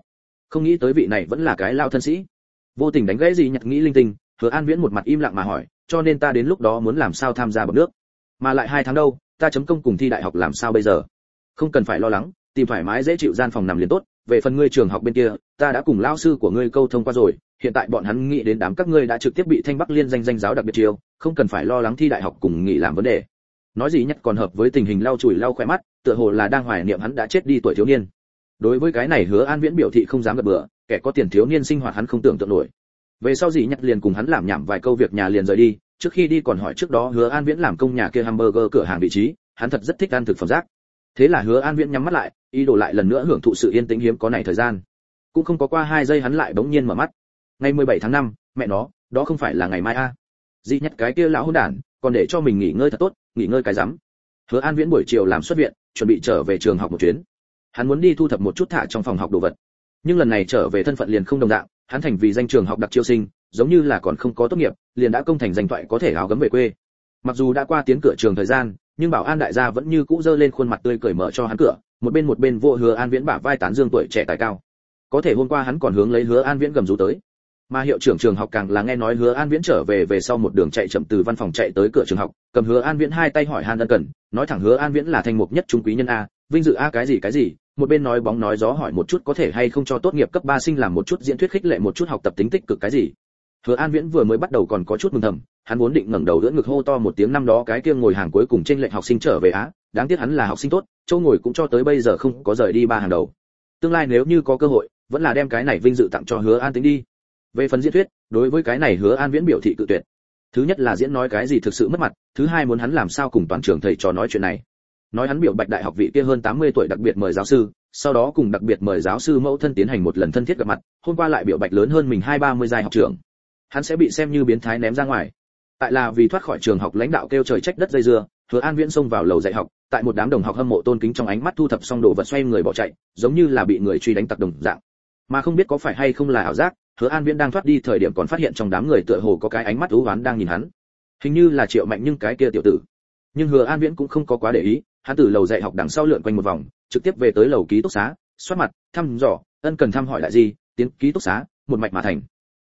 Không nghĩ tới vị này vẫn là cái lao thân sĩ. Vô tình đánh gãy di nhắc nghĩ linh tinh hứa an viễn một mặt im lặng mà hỏi, cho nên ta đến lúc đó muốn làm sao tham gia bậc nước? Mà lại hai tháng đâu, ta chấm công cùng thi đại học làm sao bây giờ? Không cần phải lo lắng, tìm thoải mái dễ chịu gian phòng nằm liền tốt, về phần ngươi trường học bên kia, ta đã cùng lao sư của ngươi câu thông qua rồi, hiện tại bọn hắn nghĩ đến đám các ngươi đã trực tiếp bị thanh bắc liên danh danh giáo đặc biệt chiêu, không cần phải lo lắng thi đại học cùng nghỉ làm vấn đề. Nói gì nhất còn hợp với tình hình lau chùi lau khỏe mắt, tựa hồ là đang hoài niệm hắn đã chết đi tuổi thiếu niên. Đối với cái này hứa an viễn biểu thị không dám gật bừa, kẻ có tiền thiếu niên sinh hoạt hắn không tưởng tượng nổi về sau dì nhặt liền cùng hắn làm nhảm vài câu việc nhà liền rời đi trước khi đi còn hỏi trước đó hứa an viễn làm công nhà kia hamburger cửa hàng vị trí hắn thật rất thích ăn thực phẩm rác. Thế là hứa an viễn nhắm mắt lại ý đồ lại lần nữa hưởng thụ sự yên tĩnh hiếm có này thời gian. Cũng không có qua hai giây hắn lại bỗng nhiên mở mắt. Ngày 17 tháng 5, mẹ nó đó không phải là ngày mai a. À. dị nhất cái kia lão hôn đản còn để cho mình nghỉ ngơi thật tốt nghỉ ngơi cái rắm. Hứa an viễn buổi chiều làm xuất viện chuẩn bị trở về trường học một chuyến. Hắn muốn đi thu thập một chút thả trong phòng học đồ vật. Nhưng lần này trở về thân phận liền không đồng dạng hắn thành vì danh trường học đặc chiêu sinh, giống như là còn không có tốt nghiệp, liền đã công thành danh thoại có thể áo gấm về quê. Mặc dù đã qua tiến cửa trường thời gian, nhưng bảo an đại gia vẫn như cũ dơ lên khuôn mặt tươi cởi mở cho hắn cửa, một bên một bên vô hứa an viễn bả vai tán dương tuổi trẻ tài cao. Có thể hôm qua hắn còn hướng lấy hứa an viễn gầm rú tới. Mà hiệu trưởng trường học càng là nghe nói hứa an viễn trở về về sau một đường chạy chậm từ văn phòng chạy tới cửa trường học, cầm hứa an viễn hai tay hỏi han ân cần, nói thẳng hứa an viễn là thành mục nhất trung quý nhân a, vinh dự a cái gì cái gì một bên nói bóng nói gió hỏi một chút có thể hay không cho tốt nghiệp cấp 3 sinh làm một chút diễn thuyết khích lệ một chút học tập tính tích cực cái gì Hứa An Viễn vừa mới bắt đầu còn có chút mừng thầm, hắn vốn định ngẩng đầu đỡ ngực hô to một tiếng năm đó cái kia ngồi hàng cuối cùng trên lệnh học sinh trở về á, đáng tiếc hắn là học sinh tốt, châu ngồi cũng cho tới bây giờ không có rời đi ba hàng đầu. Tương lai nếu như có cơ hội, vẫn là đem cái này vinh dự tặng cho Hứa An tính đi. Về phần diễn thuyết, đối với cái này Hứa An Viễn biểu thị tự tuyệt. Thứ nhất là diễn nói cái gì thực sự mất mặt, thứ hai muốn hắn làm sao cùng toàn trường thầy trò nói chuyện này. Nói hắn biểu Bạch đại học vị kia hơn 80 tuổi đặc biệt mời giáo sư, sau đó cùng đặc biệt mời giáo sư mẫu thân tiến hành một lần thân thiết gặp mặt hôm qua lại biểu bạch lớn hơn mình hai ba mươi giai học trưởng. Hắn sẽ bị xem như biến thái ném ra ngoài. Tại là vì thoát khỏi trường học lãnh đạo kêu trời trách đất dây dưa hứa an viễn xông vào lầu dạy học tại một đám đồng học hâm mộ tôn kính trong ánh mắt thu thập xong đồ vật xoay người bỏ chạy giống như là bị người truy đánh tặc đồng dạng. Mà không biết có phải hay không là ảo giác hứa an viễn đang thoát đi thời điểm còn phát hiện trong đám người tựa hồ có cái ánh mắt u oán đang nhìn hắn. Hình như là triệu mạnh nhưng cái kia tiểu tử. Nhưng hứa an viễn cũng không có quá để ý hắn từ lầu dạy học đằng sau lượn quanh một vòng, trực tiếp về tới lầu ký túc xá xoát mặt, thăm dò, ân cần thăm hỏi lại gì tiến ký túc xá, một mạch mà thành.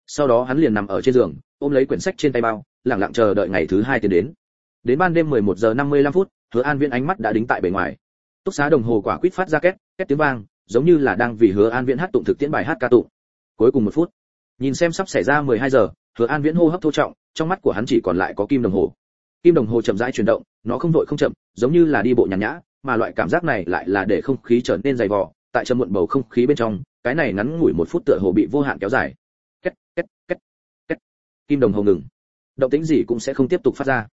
Sau đó hắn liền nằm ở trên giường, ôm lấy quyển sách trên tay bao lặng lặng chờ đợi ngày thứ hai tiến đến. Đến ban đêm 11 giờ 55 phút, hứa an viễn ánh mắt đã đính tại bề ngoài. Túc xá đồng hồ quả quýt phát ra két két tiếng vang, giống như là đang vì hứa an viễn hát tụng thực tiễn bài hát ca tụng. Cuối cùng một phút, nhìn xem sắp xảy ra 12 giờ, hứa an viễn hô hấp thô trọng, trong mắt của hắn chỉ còn lại có kim đồng hồ. Kim đồng hồ chậm rãi chuyển động nó không vội không chậm, giống như là đi bộ nhàn nhã, mà loại cảm giác này lại là để không khí trở nên dày vò, tại trầm muộn bầu không khí bên trong, cái này ngắn ngủi một phút tựa hồ bị vô hạn kéo dài. Két két két két. Kim đồng hồ ngừng. Động tĩnh gì cũng sẽ không tiếp tục phát ra.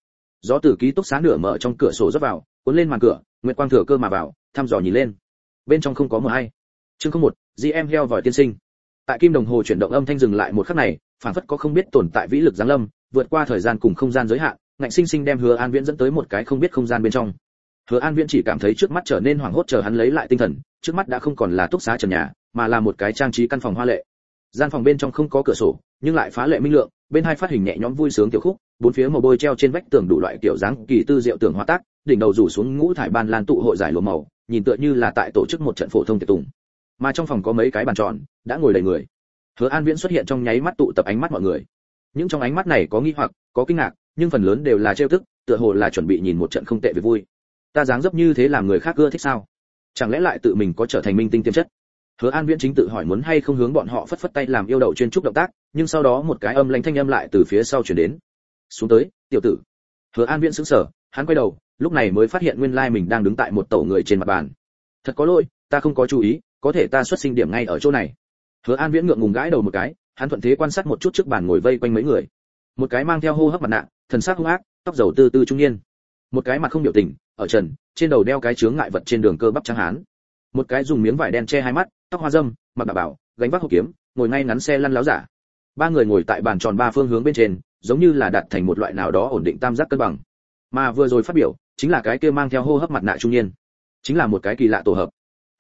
Gió từ ký túc xá nửa mở trong cửa sổ rót vào, cuốn lên màn cửa, nguyệt quang thừa cơ mà vào, thăm dò nhìn lên. Bên trong không có mờ hay. Chương không một gm heo vòi tiên sinh. Tại kim đồng hồ chuyển động âm thanh dừng lại một khắc này phản phất có không biết tồn tại vĩ lực giáng lâm, vượt qua thời gian cùng không gian giới hạn ngạnh sinh sinh đem hứa an viễn dẫn tới một cái không biết không gian bên trong. Hứa an viễn chỉ cảm thấy trước mắt trở nên hoảng hốt chờ hắn lấy lại tinh thần, trước mắt đã không còn là túc xá trần nhà, mà là một cái trang trí căn phòng hoa lệ. Gian phòng bên trong không có cửa sổ, nhưng lại phá lệ minh lượng, bên hai phát hình nhẹ nhõm vui sướng tiểu khúc, bốn phía màu bôi treo trên vách tường đủ loại kiểu dáng kỳ tư diệu tưởng hoa tác, đỉnh đầu rủ xuống ngũ thải ban lan tụ hội giải lụa màu, nhìn tựa như là tại tổ chức một trận phổ thông tiệc tùng. Mà trong phòng có mấy cái bàn tròn, đã ngồi đầy người. Hứa an viễn xuất hiện trong nháy mắt tụ tập ánh mắt mọi người. Những trong ánh mắt này có nghi hoặc, có kinh ngạc nhưng phần lớn đều là trêu tức, tựa hồ là chuẩn bị nhìn một trận không tệ về vui. Ta dáng dấp như thế làm người khác ưa thích sao? Chẳng lẽ lại tự mình có trở thành minh tinh tiềm chất? Hứa an viễn chính tự hỏi muốn hay không hướng bọn họ phất phất tay làm yêu đậu chuyên trúc động tác, nhưng sau đó một cái âm lãnh thanh âm lại từ phía sau chuyển đến. Xuống tới, tiểu tử. Hứa an viễn sững sờ, hắn quay đầu, lúc này mới phát hiện nguyên lai mình đang đứng tại một tổ người trên mặt bàn. Thật có lỗi, ta không có chú ý, có thể ta xuất sinh điểm ngay ở chỗ này. Hứa an viễn ngượng ngùng gãi đầu một cái, hắn thuận thế quan sát một chút trước bàn ngồi vây quanh mấy người một cái mang theo hô hấp mặt nạ, thần sắc hung ác, tóc dầu tư tư trung niên. Một cái mặt không biểu tình, ở trần, trên đầu đeo cái chướng ngại vật trên đường cơ bắp trắng hán. Một cái dùng miếng vải đen che hai mắt, tóc hoa dâm, mặc bà bảo, gánh vác hộp kiếm, ngồi ngay ngắn xe lăn láo giả. Ba người ngồi tại bàn tròn ba phương hướng bên trên, giống như là đặt thành một loại nào đó ổn định tam giác cân bằng. Mà vừa rồi phát biểu, chính là cái kia mang theo hô hấp mặt nạ trung niên. Chính là một cái kỳ lạ tổ hợp.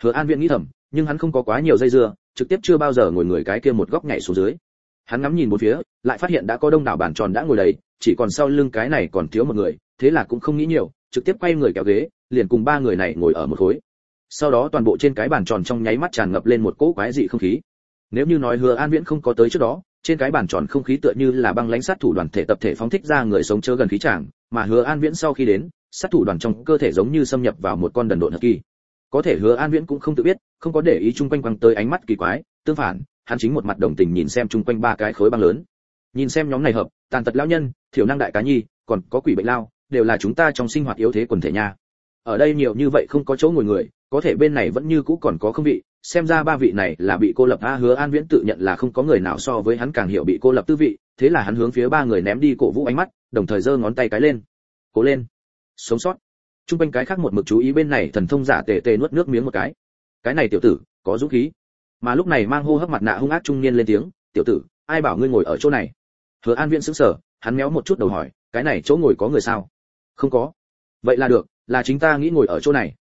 Hứa an viện nghĩ thầm, nhưng hắn không có quá nhiều dây dưa, trực tiếp chưa bao giờ ngồi người cái kia một góc nhảy xuống dưới hắn ngắm nhìn một phía, lại phát hiện đã có đông đảo bàn tròn đã ngồi đầy, chỉ còn sau lưng cái này còn thiếu một người, thế là cũng không nghĩ nhiều, trực tiếp quay người kéo ghế, liền cùng ba người này ngồi ở một khối. Sau đó toàn bộ trên cái bàn tròn trong nháy mắt tràn ngập lên một cỗ quái dị không khí. Nếu như nói hứa an viễn không có tới trước đó, trên cái bàn tròn không khí tựa như là băng lãnh sát thủ đoàn thể tập thể phóng thích ra người sống chớ gần khí tràng, mà hứa an viễn sau khi đến, sát thủ đoàn trong cơ thể giống như xâm nhập vào một con đần độn hật kỳ. Có thể hứa an viễn cũng không tự biết, không có để ý chung quanh quăng tới ánh mắt kỳ quái, tương phản hắn chính một mặt đồng tình nhìn xem chung quanh ba cái khối băng lớn. Nhìn xem nhóm này hợp, tàn tật lão nhân, thiểu năng đại cá nhi, còn có quỷ bệnh lao, đều là chúng ta trong sinh hoạt yếu thế quần thể nha. Ở đây nhiều như vậy không có chỗ ngồi người, có thể bên này vẫn như cũ còn có không vị, xem ra ba vị này là bị cô lập a hứa an viễn tự nhận là không có người nào so với hắn càng hiểu bị cô lập tư vị, thế là hắn hướng phía ba người ném đi cổ vũ ánh mắt, đồng thời giơ ngón tay cái lên. Cố lên, sống sót. Trung quanh cái khác một mực chú ý bên này thần thông giả tề tề nuốt nước miếng một cái. Cái này tiểu tử, có dũng khí mà lúc này mang hô hấp mặt nạ hung ác trung niên lên tiếng, tiểu tử, ai bảo ngươi ngồi ở chỗ này? Hứa an viễn sững sờ, hắn méo một chút đầu hỏi, cái này chỗ ngồi có người sao? Không có. Vậy là được, là chính ta nghĩ ngồi ở chỗ này.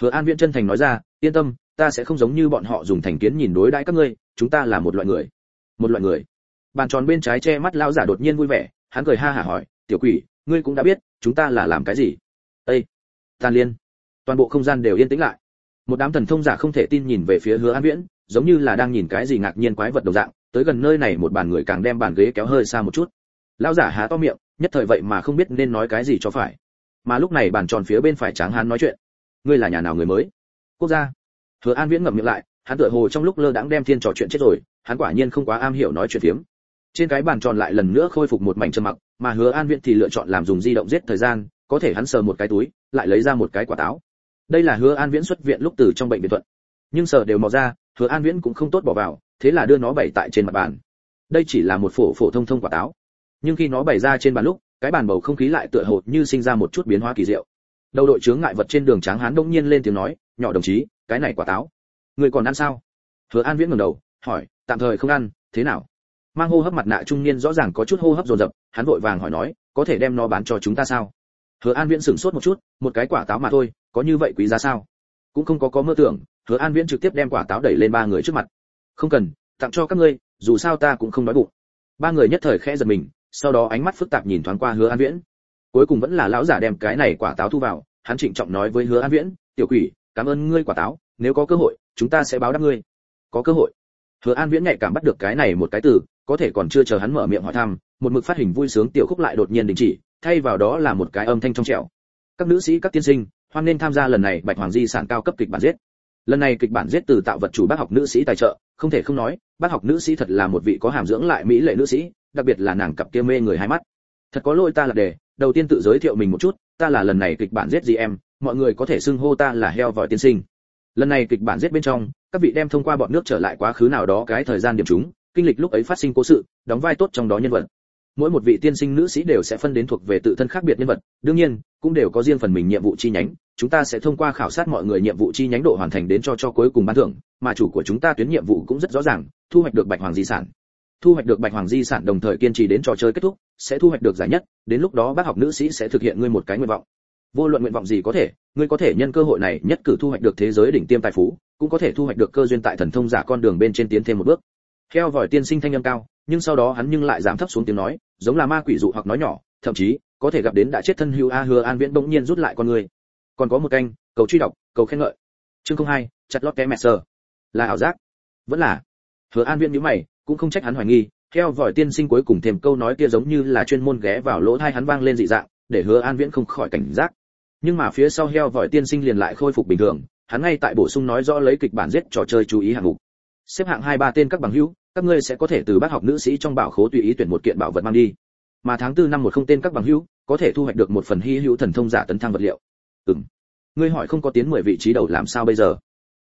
Hứa an viễn chân thành nói ra, yên tâm, ta sẽ không giống như bọn họ dùng thành kiến nhìn đối đãi các ngươi, chúng ta là một loại người. Một loại người? Bàn tròn bên trái che mắt lão giả đột nhiên vui vẻ, hắn cười ha hả hỏi, tiểu quỷ, ngươi cũng đã biết, chúng ta là làm cái gì? Ây tàn liên. Toàn bộ không gian đều yên tĩnh lại. Một đám thần thông giả không thể tin nhìn về phía hứa an viễn giống như là đang nhìn cái gì ngạc nhiên quái vật đầu dạng, tới gần nơi này một bàn người càng đem bàn ghế kéo hơi xa một chút. Lão giả há to miệng, nhất thời vậy mà không biết nên nói cái gì cho phải. Mà lúc này bàn tròn phía bên phải tráng hán nói chuyện. Ngươi là nhà nào người mới? Quốc gia. Hứa an viễn ngậm miệng lại, hắn tựa hồ trong lúc lơ đãng đem thiên trò chuyện chết rồi, hắn quả nhiên không quá am hiểu nói chuyện phiếm. Trên cái bàn tròn lại lần nữa khôi phục một mảnh trầm mặc, mà hứa an viễn thì lựa chọn làm dùng di động giết thời gian, có thể hắn sờ một cái túi, lại lấy ra một cái quả táo. Đây là hứa an viễn xuất viện lúc từ trong bệnh viện thuận. Nhưng sờ đều mò ra hứa an viễn cũng không tốt bỏ vào, thế là đưa nó bày tại trên mặt bàn. Đây chỉ là một phổ phổ thông thông quả táo. Nhưng khi nó bày ra trên bàn lúc, cái bàn bầu không khí lại tựa hồ như sinh ra một chút biến hóa kỳ diệu. Đầu đội chướng ngại vật trên đường tráng hán đông nhiên lên tiếng nói, nhỏ đồng chí, cái này quả táo, người còn ăn sao? Hứa an viễn ngẩng đầu, hỏi, tạm thời không ăn, thế nào? Mang hô hấp mặt nạ trung niên rõ ràng có chút hô hấp dồn dập, hắn vội vàng hỏi nói, có thể đem nó bán cho chúng ta sao? Hứa an viễn sửng sốt một chút, một cái quả táo mà thôi, có như vậy quý giá sao? Cũng không có có mơ tưởng hứa an viễn trực tiếp đem quả táo đẩy lên ba người trước mặt. Không cần, tặng cho các ngươi, dù sao ta cũng không đói bụng. Ba người nhất thời khẽ giật mình, sau đó ánh mắt phức tạp nhìn thoáng qua hứa an viễn. Cuối cùng vẫn là lão giả đem cái này quả táo thu vào, hắn trịnh trọng nói với hứa an viễn, tiểu quỷ, cảm ơn ngươi quả táo, nếu có cơ hội, chúng ta sẽ báo đáp ngươi. Có cơ hội? Hứa an viễn nhạy cảm bắt được cái này một cái từ, có thể còn chưa chờ hắn mở miệng hỏi thăm, một mực phát hình vui sướng tiểu khúc lại đột nhiên đình chỉ, thay vào đó là một cái âm thanh trong trẻo. Các nữ sĩ, các tiên sinh, hoan nên tham gia lần này bạch hoàng di sản cao cấp kịch bản giết lần này kịch bản giết từ tạo vật chủ bác học nữ sĩ tài trợ, không thể không nói, bác học nữ sĩ thật là một vị có hàm dưỡng lại mỹ lệ nữ sĩ, đặc biệt là nàng cặp kia mê người hai mắt. Thật có lỗi ta là đề đầu tiên tự giới thiệu mình một chút, ta là lần này kịch bản giết gì em mọi người có thể xưng hô ta là heo vòi tiên sinh. Lần này kịch bản giết bên trong, các vị đem thông qua bọn nước trở lại quá khứ nào đó cái thời gian điểm chúng, kinh lịch lúc ấy phát sinh cố sự, đóng vai tốt trong đó nhân vật. Mỗi một vị tiên sinh nữ sĩ đều sẽ phân đến thuộc về tự thân khác biệt nhân vật, đương nhiên, cũng đều có riêng phần mình nhiệm vụ chi nhánh chúng ta sẽ thông qua khảo sát mọi người nhiệm vụ chi nhánh độ hoàn thành đến cho cho cuối cùng ban thưởng, mà chủ của chúng ta tuyến nhiệm vụ cũng rất rõ ràng, thu hoạch được bạch hoàng di sản. Thu hoạch được bạch hoàng di sản đồng thời kiên trì đến trò chơi kết thúc, sẽ thu hoạch được giải nhất, đến lúc đó bác học nữ sĩ sẽ thực hiện ngươi một cái nguyện vọng. Vô luận nguyện vọng gì có thể, ngươi có thể nhân cơ hội này nhất cử thu hoạch được thế giới đỉnh tiêm tài phú, cũng có thể thu hoạch được cơ duyên tại thần thông giả con đường bên trên tiến thêm một bước. Theo vòi tiên sinh thanh âm cao, nhưng sau đó hắn nhưng lại giảm thấp xuống tiếng nói, giống là ma quỷ dụ hoặc nói nhỏ, thậm chí, có thể gặp đến đã chết thân hưu a hứa an viễn bỗng nhiên rút lại con người còn có một canh, cầu truy đọc, cầu khen ngợi. Chương không hai, chặt lót té mẹ sờ. Là ảo giác. Vẫn là. Hứa an viễn nhíu mày, cũng không trách hắn hoài nghi, theo vòi tiên sinh cuối cùng thêm câu nói kia giống như là chuyên môn ghé vào lỗ tai hắn vang lên dị dạng, để hứa an viễn không khỏi cảnh giác. Nhưng mà phía sau heo vòi tiên sinh liền lại khôi phục bình thường, hắn ngay tại bổ sung nói rõ lấy kịch bản giết trò chơi chú ý hạng mục. Xếp hạng hai ba tên các bằng hữu, các ngươi sẽ có thể từ bác học nữ sĩ trong bảo khố tùy ý tuyển một kiện bảo vật mang đi. Mà tháng tư năm một không tên các bằng hữu, có thể thu hoạch được một phần hy hữu thần thông giả tấn thăng vật liệu ừm. Ngươi hỏi không có tiến mười vị trí đầu làm sao bây giờ?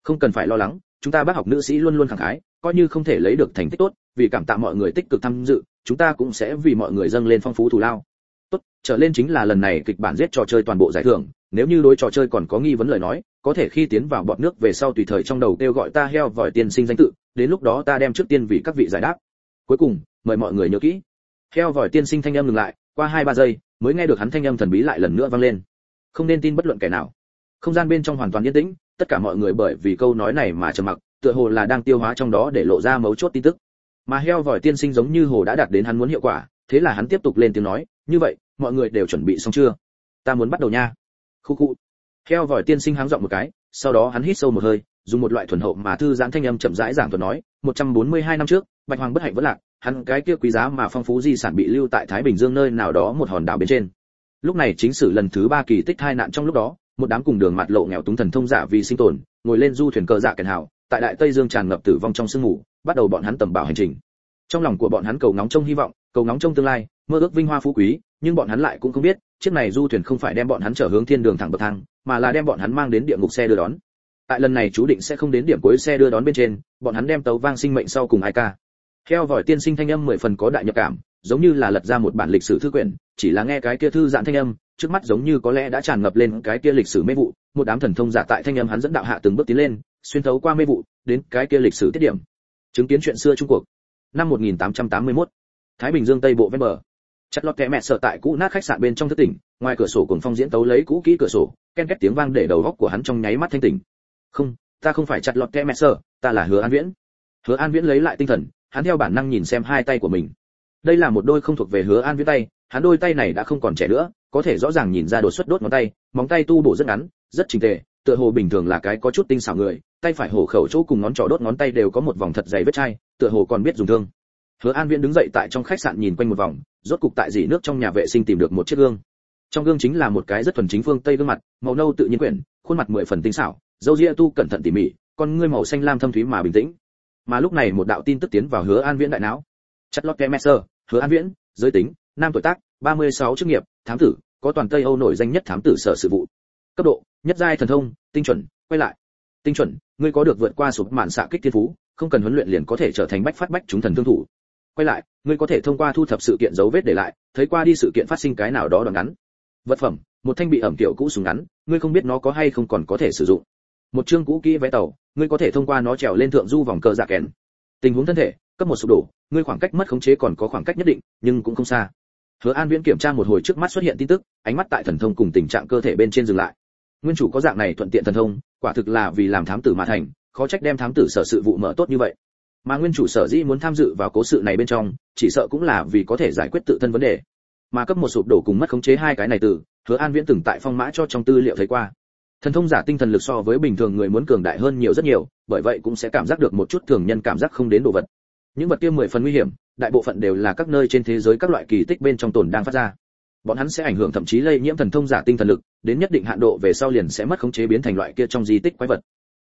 Không cần phải lo lắng, chúng ta bác học nữ sĩ luôn luôn khẳng khái, coi như không thể lấy được thành tích tốt, vì cảm tạ mọi người tích cực tham dự, chúng ta cũng sẽ vì mọi người dâng lên phong phú thù lao. Tốt, trở lên chính là lần này kịch bản giết trò chơi toàn bộ giải thưởng, nếu như đối trò chơi còn có nghi vấn lời nói, có thể khi tiến vào bọt nước về sau tùy thời trong đầu kêu gọi ta heo vòi tiên sinh danh tự, đến lúc đó ta đem trước tiên vì các vị giải đáp. Cuối cùng, mời mọi người nhớ kỹ. Heo vòi tiên sinh thanh âm ngừng lại, qua hai ba giây, mới nghe được hắn thanh âm thần bí lại lần nữa vang lên không nên tin bất luận kẻ nào. Không gian bên trong hoàn toàn yên tĩnh, tất cả mọi người bởi vì câu nói này mà trầm mặc, tựa hồ là đang tiêu hóa trong đó để lộ ra mấu chốt tin tức. Mà heo vòi tiên sinh giống như hồ đã đạt đến hắn muốn hiệu quả, thế là hắn tiếp tục lên tiếng nói, như vậy, mọi người đều chuẩn bị xong chưa? Ta muốn bắt đầu nha. Khu khu. Heo vòi tiên sinh háng giọng một cái, sau đó hắn hít sâu một hơi, dùng một loại thuần hậu mà thư giãn thanh âm chậm rãi giảng thuật nói 142 năm trước, bạch hoàng bất hạnh vẫn lạc, hắn cái kia quý giá mà phong phú di sản bị lưu tại thái bình dương nơi nào đó một hòn đảo bên trên lúc này chính sử lần thứ ba kỳ tích hai nạn trong lúc đó, một đám cùng đường mặt lộ nghèo túng thần thông giả vì sinh tồn, ngồi lên du thuyền cờ giả kèn hào, tại đại tây dương tràn ngập tử vong trong sương mù, bắt đầu bọn hắn tầm bảo hành trình. Trong lòng của bọn hắn cầu ngóng trông hy vọng, cầu ngóng trông tương lai, mơ ước vinh hoa phú quý, nhưng bọn hắn lại cũng không biết, chiếc này du thuyền không phải đem bọn hắn trở hướng thiên đường thẳng bậc thang, mà là đem bọn hắn mang đến địa ngục xe đưa đón. Tại lần này chú định sẽ không đến điểm cuối xe đưa đón bên trên, bọn hắn đem tấu vang sinh mệnh sau cùng ai ca. Theo vòi tiên sinh thanh âm mười phần có đại nhập cảm giống như là lật ra một bản lịch sử thư quyển, chỉ là nghe cái kia thư giãn thanh âm, trước mắt giống như có lẽ đã tràn ngập lên cái kia lịch sử mê vụ, một đám thần thông giả tại thanh âm hắn dẫn đạo hạ từng bước tiến lên, xuyên thấu qua mê vụ, đến cái kia lịch sử tiết điểm. Chứng kiến chuyện xưa trung quốc. Năm 1881 thái bình dương tây bộ ven bờ. Chặt lọt kẻ mẹ sợ tại cũ nát khách sạn bên trong thất tỉnh, ngoài cửa sổ cùng phong diễn tấu lấy cũ kỹ cửa sổ, ken két tiếng vang để đầu góc của hắn trong nháy mắt thanh tỉnh. Không, ta không phải chặt lọt kẻ mẹ sợ, ta là hứa an viễn. Hứa an viễn lấy lại tinh thần, hắn theo bản năng nhìn xem hai tay của mình đây là một đôi không thuộc về hứa an viễn tay, hắn đôi tay này đã không còn trẻ nữa, có thể rõ ràng nhìn ra đột xuất đốt ngón tay, móng tay tu bổ rất ngắn, rất chỉnh tề, tựa hồ bình thường là cái có chút tinh xảo người, tay phải hổ khẩu chỗ cùng ngón trỏ đốt ngón tay đều có một vòng thật dày vết chai, tựa hồ còn biết dùng thương. Hứa an viễn đứng dậy tại trong khách sạn nhìn quanh một vòng, rốt cục tại dỉ nước trong nhà vệ sinh tìm được một chiếc gương. Trong gương chính là một cái rất thuần chính phương tây gương mặt, màu nâu tự nhiên quyển, khuôn mặt mười phần tinh xảo, dâu ria tu cẩn thận tỉ mỉ, con ngươi màu xanh lam thâm thúy mà bình tĩnh. Mà lúc này một đạo tin tức tiến vào hứa an viễn đại não chất lót messer hứa an viễn, giới tính, nam tuổi tác 36 chức nghiệp, thám tử, có toàn tây âu nổi danh nhất thám tử sở sự vụ. Cấp độ, nhất giai thần thông, tinh chuẩn, quay lại. Tinh chuẩn, ngươi có được vượt qua sụp mạn xạ kích thiên phú, không cần huấn luyện liền có thể trở thành bách phát bách chúng thần thương thủ. Quay lại, ngươi có thể thông qua thu thập sự kiện dấu vết để lại, thấy qua đi sự kiện phát sinh cái nào đó đoạn ngắn. Vật phẩm, một thanh bị ẩm tiểu cũ súng ngắn, ngươi không biết nó có hay không còn có thể sử dụng. Một chương cũ kỹ vé tàu, ngươi có thể thông qua nó trèo lên thượng du vòng cờ dạ kén tình huống thân thể, cấp một sụp đổ, ngươi khoảng cách mất khống chế còn có khoảng cách nhất định, nhưng cũng không xa. Hứa an viễn kiểm tra một hồi trước mắt xuất hiện tin tức, ánh mắt tại thần thông cùng tình trạng cơ thể bên trên dừng lại. Nguyên chủ có dạng này thuận tiện thần thông, quả thực là vì làm thám tử mà thành, khó trách đem thám tử sở sự vụ mở tốt như vậy. Mà nguyên chủ sở dĩ muốn tham dự vào cố sự này bên trong, chỉ sợ cũng là vì có thể giải quyết tự thân vấn đề. Mà cấp một sụp đổ cùng mất khống chế hai cái này từ, hứa an viễn từng tại phong mã cho trong tư liệu thấy qua thần thông giả tinh thần lực so với bình thường người muốn cường đại hơn nhiều rất nhiều, bởi vậy cũng sẽ cảm giác được một chút thường nhân cảm giác không đến đồ vật. Những vật kia mười phần nguy hiểm, đại bộ phận đều là các nơi trên thế giới các loại kỳ tích bên trong tồn đang phát ra. Bọn hắn sẽ ảnh hưởng thậm chí lây nhiễm thần thông giả tinh thần lực, đến nhất định hạn độ về sau liền sẽ mất khống chế biến thành loại kia trong di tích quái vật.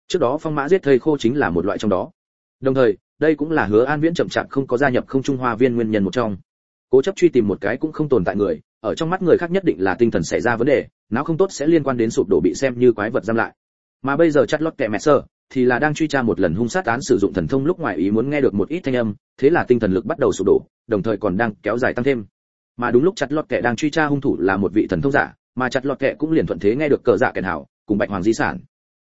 Trước đó phong mã giết thây khô chính là một loại trong đó. Đồng thời, đây cũng là hứa an viễn chậm chạp không có gia nhập không trung hoa viên nguyên nhân một trong cố chấp truy tìm một cái cũng không tồn tại người ở trong mắt người khác nhất định là tinh thần xảy ra vấn đề não không tốt sẽ liên quan đến sụp đổ bị xem như quái vật giam lại. Mà bây giờ chặt lót kẻ mẹ sơ thì là đang truy tra một lần hung sát án sử dụng thần thông lúc ngoài ý muốn nghe được một ít thanh âm thế là tinh thần lực bắt đầu sụp đổ đồng thời còn đang kéo dài tăng thêm. Mà đúng lúc chặt lọt kẻ đang truy tra hung thủ là một vị thần thông giả mà chặt lọt kẻ cũng liền thuận thế nghe được cờ dạ kèn hào, cùng bạch hoàng di sản.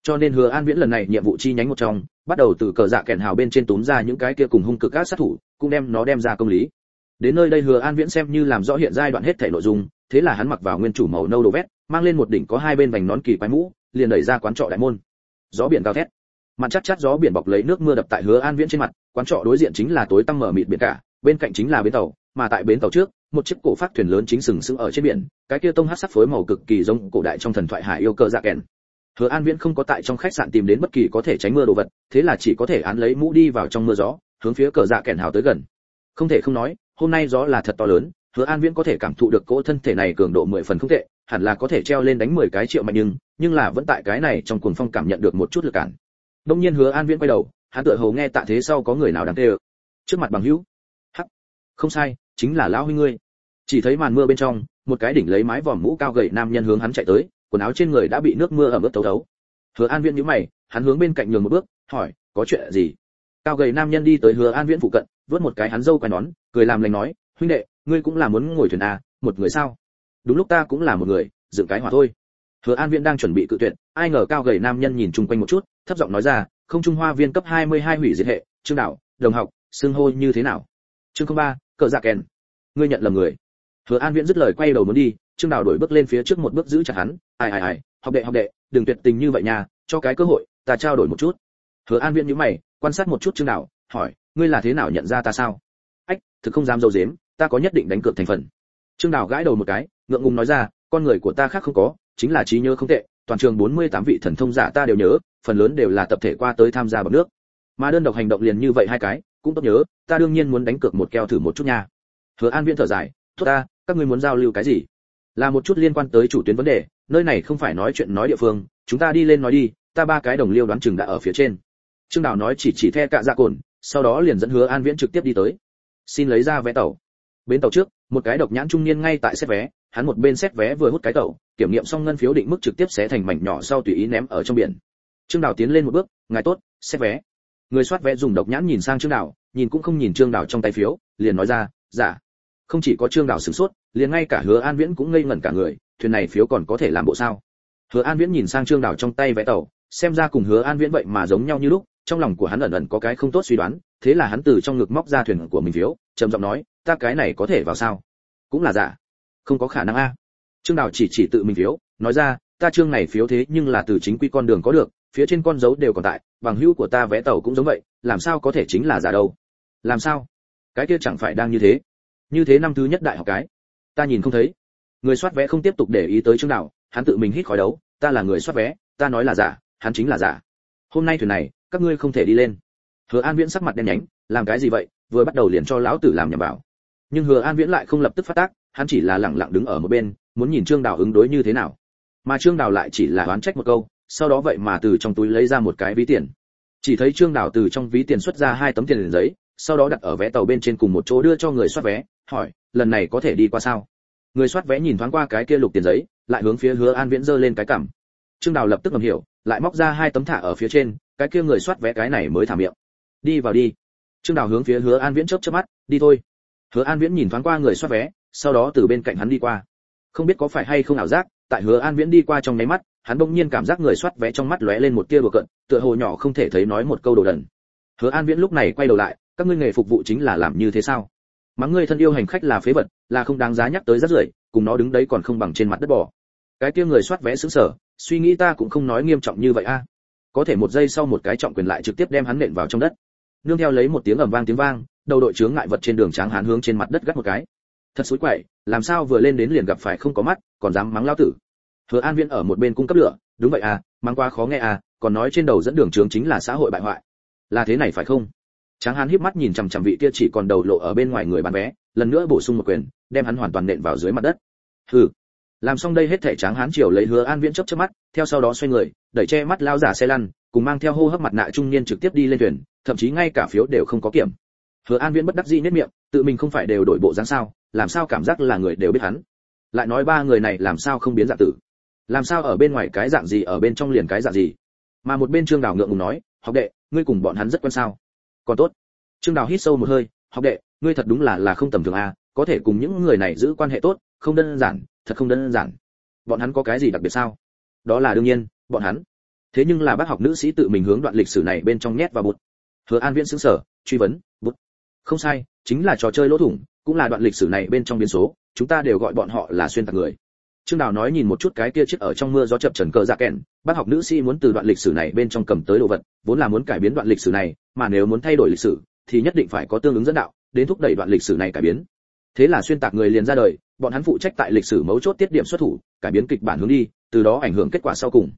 Cho nên hứa an viễn lần này nhiệm vụ chi nhánh một trong bắt đầu từ cờ dạ kèn hào bên trên túm ra những cái kia cùng hung cực các sát thủ cũng đem nó đem ra công lý đến nơi đây hứa an viễn xem như làm rõ hiện giai đoạn hết thể nội dung, thế là hắn mặc vào nguyên chủ màu nâu đồ vét, mang lên một đỉnh có hai bên vành nón kỳ quái mũ, liền đẩy ra quán trọ đại môn. Gió biển cao thét. Mặt chắc chắc gió biển bọc lấy nước mưa đập tại hứa an viễn trên mặt, quán trọ đối diện chính là tối tăm mở mịt biển cả, bên cạnh chính là bến tàu, mà tại bến tàu trước, một chiếc cổ phát thuyền lớn chính sừng sững ở trên biển, cái kia tông hát sắc phối màu cực kỳ giống cổ đại trong thần thoại hải yêu cơ dạ kèn. Hứa an viễn không có tại trong khách sạn tìm đến bất kỳ có thể tránh mưa đồ vật, thế là chỉ có thể án lấy mũ đi vào trong mưa gió, hướng phía cờ dạ kèn hào tới gần. Không thể không nói hôm nay gió là thật to lớn, hứa an viễn có thể cảm thụ được cỗ thân thể này cường độ mười phần không tệ, hẳn là có thể treo lên đánh mười cái triệu mạnh nhưng nhưng là vẫn tại cái này trong cuồng phong cảm nhận được một chút lực cản. Đông nhiên hứa an viễn quay đầu, hắn tựa hồ nghe tạ thế sau có người nào đang tê ơ trước mặt bằng hữu. Hắc. Không sai, chính là lão huynh ngươi. Chỉ thấy màn mưa bên trong, một cái đỉnh lấy mái vòm mũ cao gầy nam nhân hướng hắn chạy tới, quần áo trên người đã bị nước mưa ẩm ướt thấu thấu. Hứa an viễn nhíu mày, hắn hướng bên cạnh nhường một bước, hỏi, có chuyện gì? Cao gầy nam nhân đi tới hứa an viễn phụ cận, vớt một cái hắn dâu quai nón cười làm lành nói, huynh đệ, ngươi cũng là muốn ngồi thuyền à một người sao? Đúng lúc ta cũng là một người, dựng cái hỏa thôi. Hứa an viễn đang chuẩn bị cự tuyệt, ai ngờ cao gầy nam nhân nhìn chung quanh một chút, thấp giọng nói ra, không trung hoa viên cấp 22 hủy diệt hệ, trương đạo, đồng học xương hô như thế nào? Chương ba, cờ dạ kèn. Ngươi nhận lầm người. Hứa an viễn dứt lời quay đầu muốn đi, trương đảo đổi bước lên phía trước một bước giữ chặt hắn, ai ai ai, học đệ học đệ, đừng tuyệt tình như vậy nha, cho cái cơ hội, ta trao đổi một chút. Hứa an viễn nhíu mày, quan sát một chút trương đảo hỏi, ngươi là thế nào nhận ra ta sao? Ách, thực không dám dâu dếm, ta có nhất định đánh cược thành phần. Trương đào gãi đầu một cái, ngượng ngùng nói ra, con người của ta khác không có, chính là trí nhớ không tệ, toàn trường 48 vị thần thông giả ta đều nhớ, phần lớn đều là tập thể qua tới tham gia bằng nước. Mà đơn độc hành động liền như vậy hai cái, cũng tốt nhớ, ta đương nhiên muốn đánh cược một keo thử một chút nha. Hứa an viễn thở dài thốt ta, các ngươi muốn giao lưu cái gì? Là một chút liên quan tới chủ tuyến vấn đề, nơi này không phải nói chuyện nói địa phương, chúng ta đi lên nói đi, ta ba cái đồng liêu đoán chừng đã ở phía trên. Trương đào nói chỉ chỉ the cạ dạ cồn, sau đó liền dẫn hứa an viễn trực tiếp đi tới xin lấy ra vé tàu. Bến tàu trước, một cái độc nhãn trung niên ngay tại xét vé, hắn một bên xét vé vừa hút cái tàu, kiểm nghiệm xong ngân phiếu định mức trực tiếp xé thành mảnh nhỏ sau tùy ý ném ở trong biển. Trương đào tiến lên một bước, ngài tốt, xét vé. Người soát vé dùng độc nhãn nhìn sang trương đào, nhìn cũng không nhìn trương đào trong tay phiếu, liền nói ra giả dạ. không chỉ có trương đào sửng sốt, liền ngay cả hứa an viễn cũng ngây ngẩn cả người, thuyền này phiếu còn có thể làm bộ sao? Hứa an viễn nhìn sang trương đào trong tay vé tàu, xem ra cùng hứa an viễn vậy mà giống nhau như lúc trong lòng của hắn ẩn ẩn có cái không tốt suy đoán, thế là hắn từ trong ngực móc ra thuyền của mình phiếu, trầm giọng nói, ta cái này có thể vào sao? Cũng là giả. Không có khả năng a. Trương đào chỉ chỉ tự mình phiếu, nói ra, ta trương này phiếu thế nhưng là từ chính quy con đường có được, phía trên con dấu đều còn tại, bằng hữu của ta vẽ tàu cũng giống vậy, làm sao có thể chính là giả đâu? Làm sao? Cái kia chẳng phải đang như thế? Như thế năm thứ nhất đại học cái? Ta nhìn không thấy. Người soát vé không tiếp tục để ý tới chương nào hắn tự mình hít khói đấu, ta là người soát vé, ta nói là giả, hắn chính là giả. Hôm nay thuyền này các ngươi không thể đi lên. Hứa an viễn sắc mặt đen nhánh, làm cái gì vậy? Vừa bắt đầu liền cho lão tử làm nhầm bảo. Nhưng hứa an viễn lại không lập tức phát tác, hắn chỉ là lẳng lặng đứng ở một bên, muốn nhìn trương đào ứng đối như thế nào. Mà trương đào lại chỉ là đoán trách một câu, sau đó vậy mà từ trong túi lấy ra một cái ví tiền. Chỉ thấy trương đào từ trong ví tiền xuất ra hai tấm tiền giấy, sau đó đặt ở vé tàu bên trên cùng một chỗ đưa cho người soát vé, hỏi, lần này có thể đi qua sao? Người soát vé nhìn thoáng qua cái kia lục tiền giấy, lại hướng phía hứa an viễn giơ lên cái cằm. Trương đào lập tức ngầm hiểu, lại móc ra hai tấm thả ở phía trên cái kia người soát vé cái này mới thả miệng. Đi vào đi. Trương đào hướng phía hứa an viễn chớp chớp mắt, đi thôi. Hứa an viễn nhìn thoáng qua người soát vé, sau đó từ bên cạnh hắn đi qua. Không biết có phải hay không ảo giác, tại hứa an viễn đi qua trong nháy mắt, hắn bỗng nhiên cảm giác người soát vé trong mắt lóe lên một tia đùa cận tựa hồ nhỏ không thể thấy nói một câu đồ đần. Hứa an viễn lúc này quay đầu lại, các ngươi nghề phục vụ chính là làm như thế sao? Mắng ngươi thân yêu hành khách là phế vật, là không đáng giá nhắc tới rất rưởi, cùng nó đứng đấy còn không bằng trên mặt đất bỏ cái kia người soát vé sững sờ, suy nghĩ ta cũng không nói nghiêm trọng như vậy a có thể một giây sau một cái trọng quyền lại trực tiếp đem hắn nện vào trong đất. Nương theo lấy một tiếng ầm vang tiếng vang, đầu đội chướng ngại vật trên đường tráng hán hướng trên mặt đất gắt một cái. Thật xối quậy, làm sao vừa lên đến liền gặp phải không có mắt, còn dám mắng lao tử. Hứa an viễn ở một bên cung cấp lửa, đúng vậy à mắng quá khó nghe à còn nói trên đầu dẫn đường trướng chính là xã hội bại hoại. Là thế này phải không? Tráng hán híp mắt nhìn chằm chằm vị kia chỉ còn đầu lộ ở bên ngoài người bán vé lần nữa bổ sung một quyền, đem hắn hoàn toàn nện vào dưới mặt đất. Hừ. Làm xong đây hết thể tráng hán chiều lấy hứa an viễn chớp chớp mắt, theo sau đó xoay người đẩy che mắt lao giả xe lăn, cùng mang theo hô hấp mặt nạ trung niên trực tiếp đi lên thuyền, thậm chí ngay cả phiếu đều không có kiểm. Hứa an viễn bất đắc dĩ nhất miệng, tự mình không phải đều đổi bộ dáng sao, làm sao cảm giác là người đều biết hắn. Lại nói ba người này làm sao không biến dạng tử? Làm sao ở bên ngoài cái dạng gì, ở bên trong liền cái dạng gì? Mà một bên trương đào ngượng ngùng nói, học đệ, ngươi cùng bọn hắn rất quan sao? Còn tốt. Trương đào hít sâu một hơi, học đệ, ngươi thật đúng là là không tầm thường a có thể cùng những người này giữ quan hệ tốt, không đơn giản, thật không đơn giản. Bọn hắn có cái gì đặc biệt sao? Đó là đương nhiên bọn hắn. Thế nhưng là bác học nữ sĩ tự mình hướng đoạn lịch sử này bên trong nhét vào bụt. Hứa an viễn xứng sở truy vấn bút không sai, chính là trò chơi lỗ thủng, cũng là đoạn lịch sử này bên trong biến số, chúng ta đều gọi bọn họ là xuyên tạc người. Trương đào nói nhìn một chút cái kia chiếc ở trong mưa gió chập trần cờ dạ kèn bác học nữ sĩ muốn từ đoạn lịch sử này bên trong cầm tới đồ vật, vốn là muốn cải biến đoạn lịch sử này, mà nếu muốn thay đổi lịch sử, thì nhất định phải có tương ứng dẫn đạo, đến thúc đẩy đoạn lịch sử này cải biến. Thế là xuyên tạc người liền ra đời, bọn hắn phụ trách tại lịch sử mấu chốt tiết điểm xuất thủ, cải biến kịch bản hướng đi, từ đó ảnh hưởng kết quả sau cùng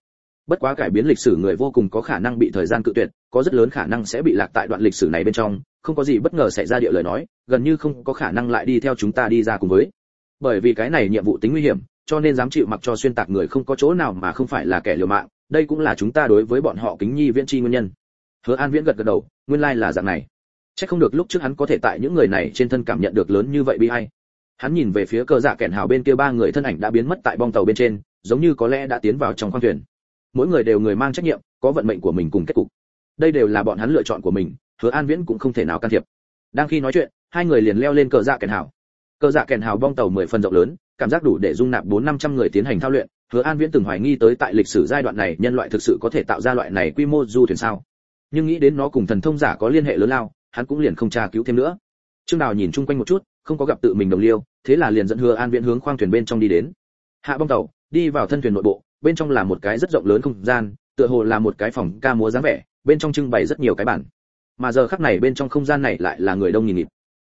bất quá cải biến lịch sử người vô cùng có khả năng bị thời gian cự tuyệt, có rất lớn khả năng sẽ bị lạc tại đoạn lịch sử này bên trong, không có gì bất ngờ xảy ra địa lời nói, gần như không có khả năng lại đi theo chúng ta đi ra cùng với. Bởi vì cái này nhiệm vụ tính nguy hiểm, cho nên dám chịu mặc cho xuyên tạc người không có chỗ nào mà không phải là kẻ liều mạng, đây cũng là chúng ta đối với bọn họ kính nhi viễn chi nguyên nhân. Hứa an viễn gật gật đầu, nguyên lai là dạng này. Chắc không được lúc trước hắn có thể tại những người này trên thân cảm nhận được lớn như vậy bi hay hắn nhìn về phía cơ dạ kẹn hào bên kia ba người thân ảnh đã biến mất tại bong tàu bên trên, giống như có lẽ đã tiến vào trong khoang thuyền mỗi người đều người mang trách nhiệm, có vận mệnh của mình cùng kết cục. Đây đều là bọn hắn lựa chọn của mình, hứa an viễn cũng không thể nào can thiệp. Đang khi nói chuyện, hai người liền leo lên cờ dạ kèn hào. Cờ dạ kèn hào bong tàu mười phần rộng lớn, cảm giác đủ để dung nạp bốn năm trăm người tiến hành thao luyện. Hứa an viễn từng hoài nghi tới tại lịch sử giai đoạn này nhân loại thực sự có thể tạo ra loại này quy mô du thuyền sao. Nhưng nghĩ đến nó cùng thần thông giả có liên hệ lớn lao, hắn cũng liền không tra cứu thêm nữa. Trương đào nhìn chung quanh một chút, không có gặp tự mình đồng liêu, thế là liền dẫn hứa an viễn hướng khoang thuyền bên trong đi đến. Hạ bong tàu, đi vào thân thuyền nội bộ bên trong là một cái rất rộng lớn không gian, tựa hồ là một cái phòng ca múa dáng vẻ, bên trong trưng bày rất nhiều cái bản. Mà giờ khắc này bên trong không gian này lại là người đông nghìn nghịt.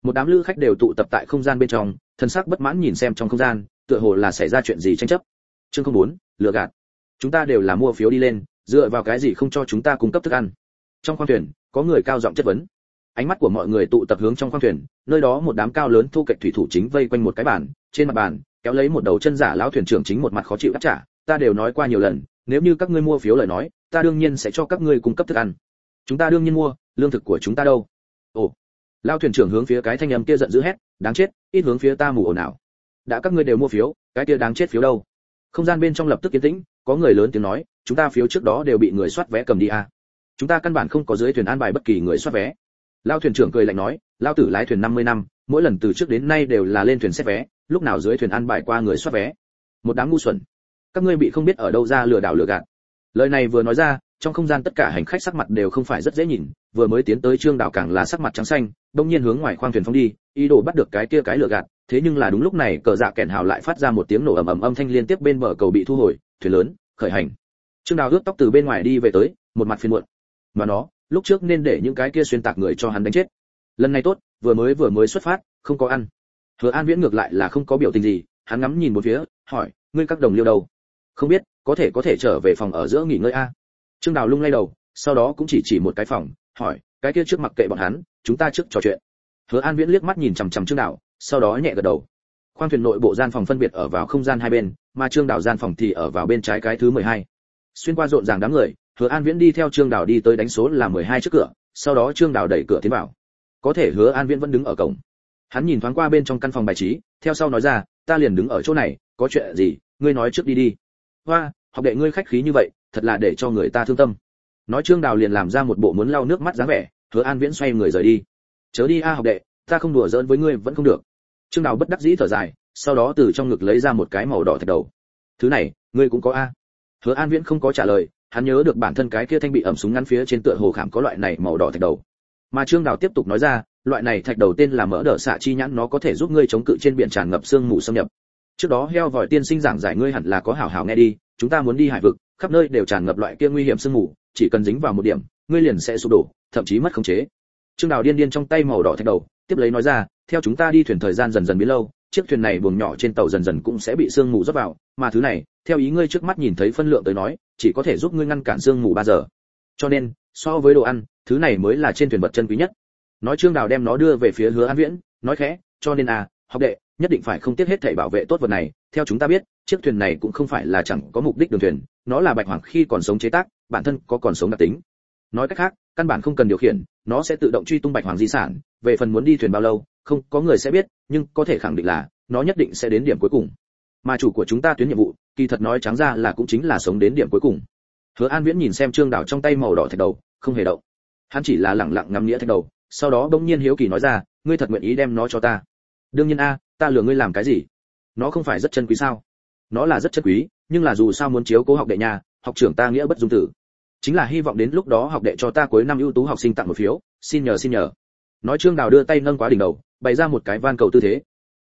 Một đám lữ khách đều tụ tập tại không gian bên trong, thân xác bất mãn nhìn xem trong không gian, tựa hồ là xảy ra chuyện gì tranh chấp. Chương không bốn lừa gạt. Chúng ta đều là mua phiếu đi lên, dựa vào cái gì không cho chúng ta cung cấp thức ăn? Trong khoang thuyền, có người cao giọng chất vấn. Ánh mắt của mọi người tụ tập hướng trong khoang thuyền, nơi đó một đám cao lớn thu kệch thủy thủ chính vây quanh một cái bàn, trên mặt bàn, kéo lấy một đầu chân giả lão thuyền trưởng chính một mặt khó chịu đáp trả ta đều nói qua nhiều lần, nếu như các ngươi mua phiếu lời nói, ta đương nhiên sẽ cho các ngươi cung cấp thức ăn. Chúng ta đương nhiên mua, lương thực của chúng ta đâu? Ồ, lao thuyền trưởng hướng phía cái thanh âm kia giận dữ hét, đáng chết, ít hướng phía ta mù ồn nào đã các ngươi đều mua phiếu, cái kia đáng chết phiếu đâu? Không gian bên trong lập tức yên tĩnh, có người lớn tiếng nói, chúng ta phiếu trước đó đều bị người soát vé cầm đi à. chúng ta căn bản không có dưới thuyền an bài bất kỳ người soát vé. Lao thuyền trưởng cười lạnh nói, lao tử lái thuyền 50 năm, mỗi lần từ trước đến nay đều là lên thuyền xét vé, lúc nào dưới thuyền an bài qua người soát vé? Một đám ngu xuẩn các ngươi bị không biết ở đâu ra lừa đảo lừa gạt. Lời này vừa nói ra, trong không gian tất cả hành khách sắc mặt đều không phải rất dễ nhìn, vừa mới tiến tới trương đảo càng là sắc mặt trắng xanh, đông nhiên hướng ngoài khoang thuyền phóng đi, ý đồ bắt được cái kia cái lừa gạt, thế nhưng là đúng lúc này, cờ dạ kẹn hào lại phát ra một tiếng nổ ầm ầm âm thanh liên tiếp bên bờ cầu bị thu hồi, thuyền lớn, khởi hành. Trương đào ướt tóc từ bên ngoài đi về tới, một mặt phiền muộn. Mà nó, lúc trước nên để những cái kia xuyên tạc người cho hắn đánh chết. Lần này tốt, vừa mới vừa mới xuất phát, không có ăn. Hứa an viễn ngược lại là không có biểu tình gì, hắn ngắm nhìn một phía, hỏi, ngươi các đồng liêu đâu? Không biết, có thể có thể trở về phòng ở giữa nghỉ ngơi a. Trương đào lung lay đầu, sau đó cũng chỉ chỉ một cái phòng, hỏi, cái kia trước mặc kệ bọn hắn, chúng ta trước trò chuyện. Hứa an viễn liếc mắt nhìn chằm chằm trương đào, sau đó nhẹ gật đầu. Khoang thuyền nội bộ gian phòng phân biệt ở vào không gian hai bên, mà trương đào gian phòng thì ở vào bên trái cái thứ mười hai. Xuyên qua rộn ràng đám người, hứa an viễn đi theo trương đào đi tới đánh số là mười hai trước cửa, sau đó trương đào đẩy cửa tiến vào. Có thể hứa an viễn vẫn đứng ở cổng. Hắn nhìn thoáng qua bên trong căn phòng bài trí, theo sau nói ra, ta liền đứng ở chỗ này, có chuyện gì, ngươi nói trước đi đi hoa, học đệ ngươi khách khí như vậy, thật là để cho người ta thương tâm. Nói trương đào liền làm ra một bộ muốn lau nước mắt dáng vẻ, hứa an viễn xoay người rời đi. Chớ đi a, học đệ, ta không đùa giỡn với ngươi vẫn không được. Trương đào bất đắc dĩ thở dài, sau đó từ trong ngực lấy ra một cái màu đỏ thạch đầu. Thứ này, ngươi cũng có a. Hứa an viễn không có trả lời, hắn nhớ được bản thân cái kia thanh bị ẩm súng ngắn phía trên tựa hồ khảm có loại này màu đỏ thạch đầu. Mà trương đào tiếp tục nói ra, loại này thạch đầu tên là mỡ đỡ xạ chi nhãn nó có thể giúp ngươi chống cự trên biển tràn ngập sương mù xâm nhập trước đó heo vòi tiên sinh giảng giải ngươi hẳn là có hảo hảo nghe đi, chúng ta muốn đi hải vực, khắp nơi đều tràn ngập loại kia nguy hiểm sương mù, chỉ cần dính vào một điểm, ngươi liền sẽ sụp đổ, thậm chí mất khống chế. Trương đào điên điên trong tay màu đỏ thạch đầu, tiếp lấy nói ra, theo chúng ta đi thuyền thời gian dần dần biến lâu, chiếc thuyền này buồng nhỏ trên tàu dần dần cũng sẽ bị sương mù rót vào, mà thứ này, theo ý ngươi trước mắt nhìn thấy phân lượng tới nói, chỉ có thể giúp ngươi ngăn cản sương mù ba giờ. Cho nên, so với đồ ăn, thứ này mới là trên thuyền vật chân quý nhất. Nói trương đào đem nó đưa về phía hứa an viễn, nói khẽ, cho nên à học đệ nhất định phải không tiếc hết thảy bảo vệ tốt vật này. Theo chúng ta biết, chiếc thuyền này cũng không phải là chẳng có mục đích đường thuyền, nó là bạch hoàng khi còn sống chế tác, bản thân có còn sống đặc tính. Nói cách khác, căn bản không cần điều khiển, nó sẽ tự động truy tung bạch hoàng di sản. Về phần muốn đi thuyền bao lâu, không, có người sẽ biết, nhưng có thể khẳng định là, nó nhất định sẽ đến điểm cuối cùng. Mà chủ của chúng ta tuyến nhiệm vụ, kỳ thật nói trắng ra là cũng chính là sống đến điểm cuối cùng. Hứa an viễn nhìn xem trương đảo trong tay màu đỏ thạch đầu, không hề động. Hắn chỉ là lẳng lặng ngắm nghĩa thạch đầu, sau đó bỗng nhiên hiếu kỳ nói ra, ngươi thật nguyện ý đem nó cho ta? Đương nhiên a ta lừa ngươi làm cái gì? Nó không phải rất chân quý sao? Nó là rất chân quý, nhưng là dù sao muốn chiếu cố học đệ nhà học trưởng ta nghĩa bất dung tử. Chính là hy vọng đến lúc đó học đệ cho ta cuối năm ưu tú học sinh tặng một phiếu, xin nhờ xin nhờ. Nói trương đào đưa tay nâng quá đỉnh đầu, bày ra một cái van cầu tư thế.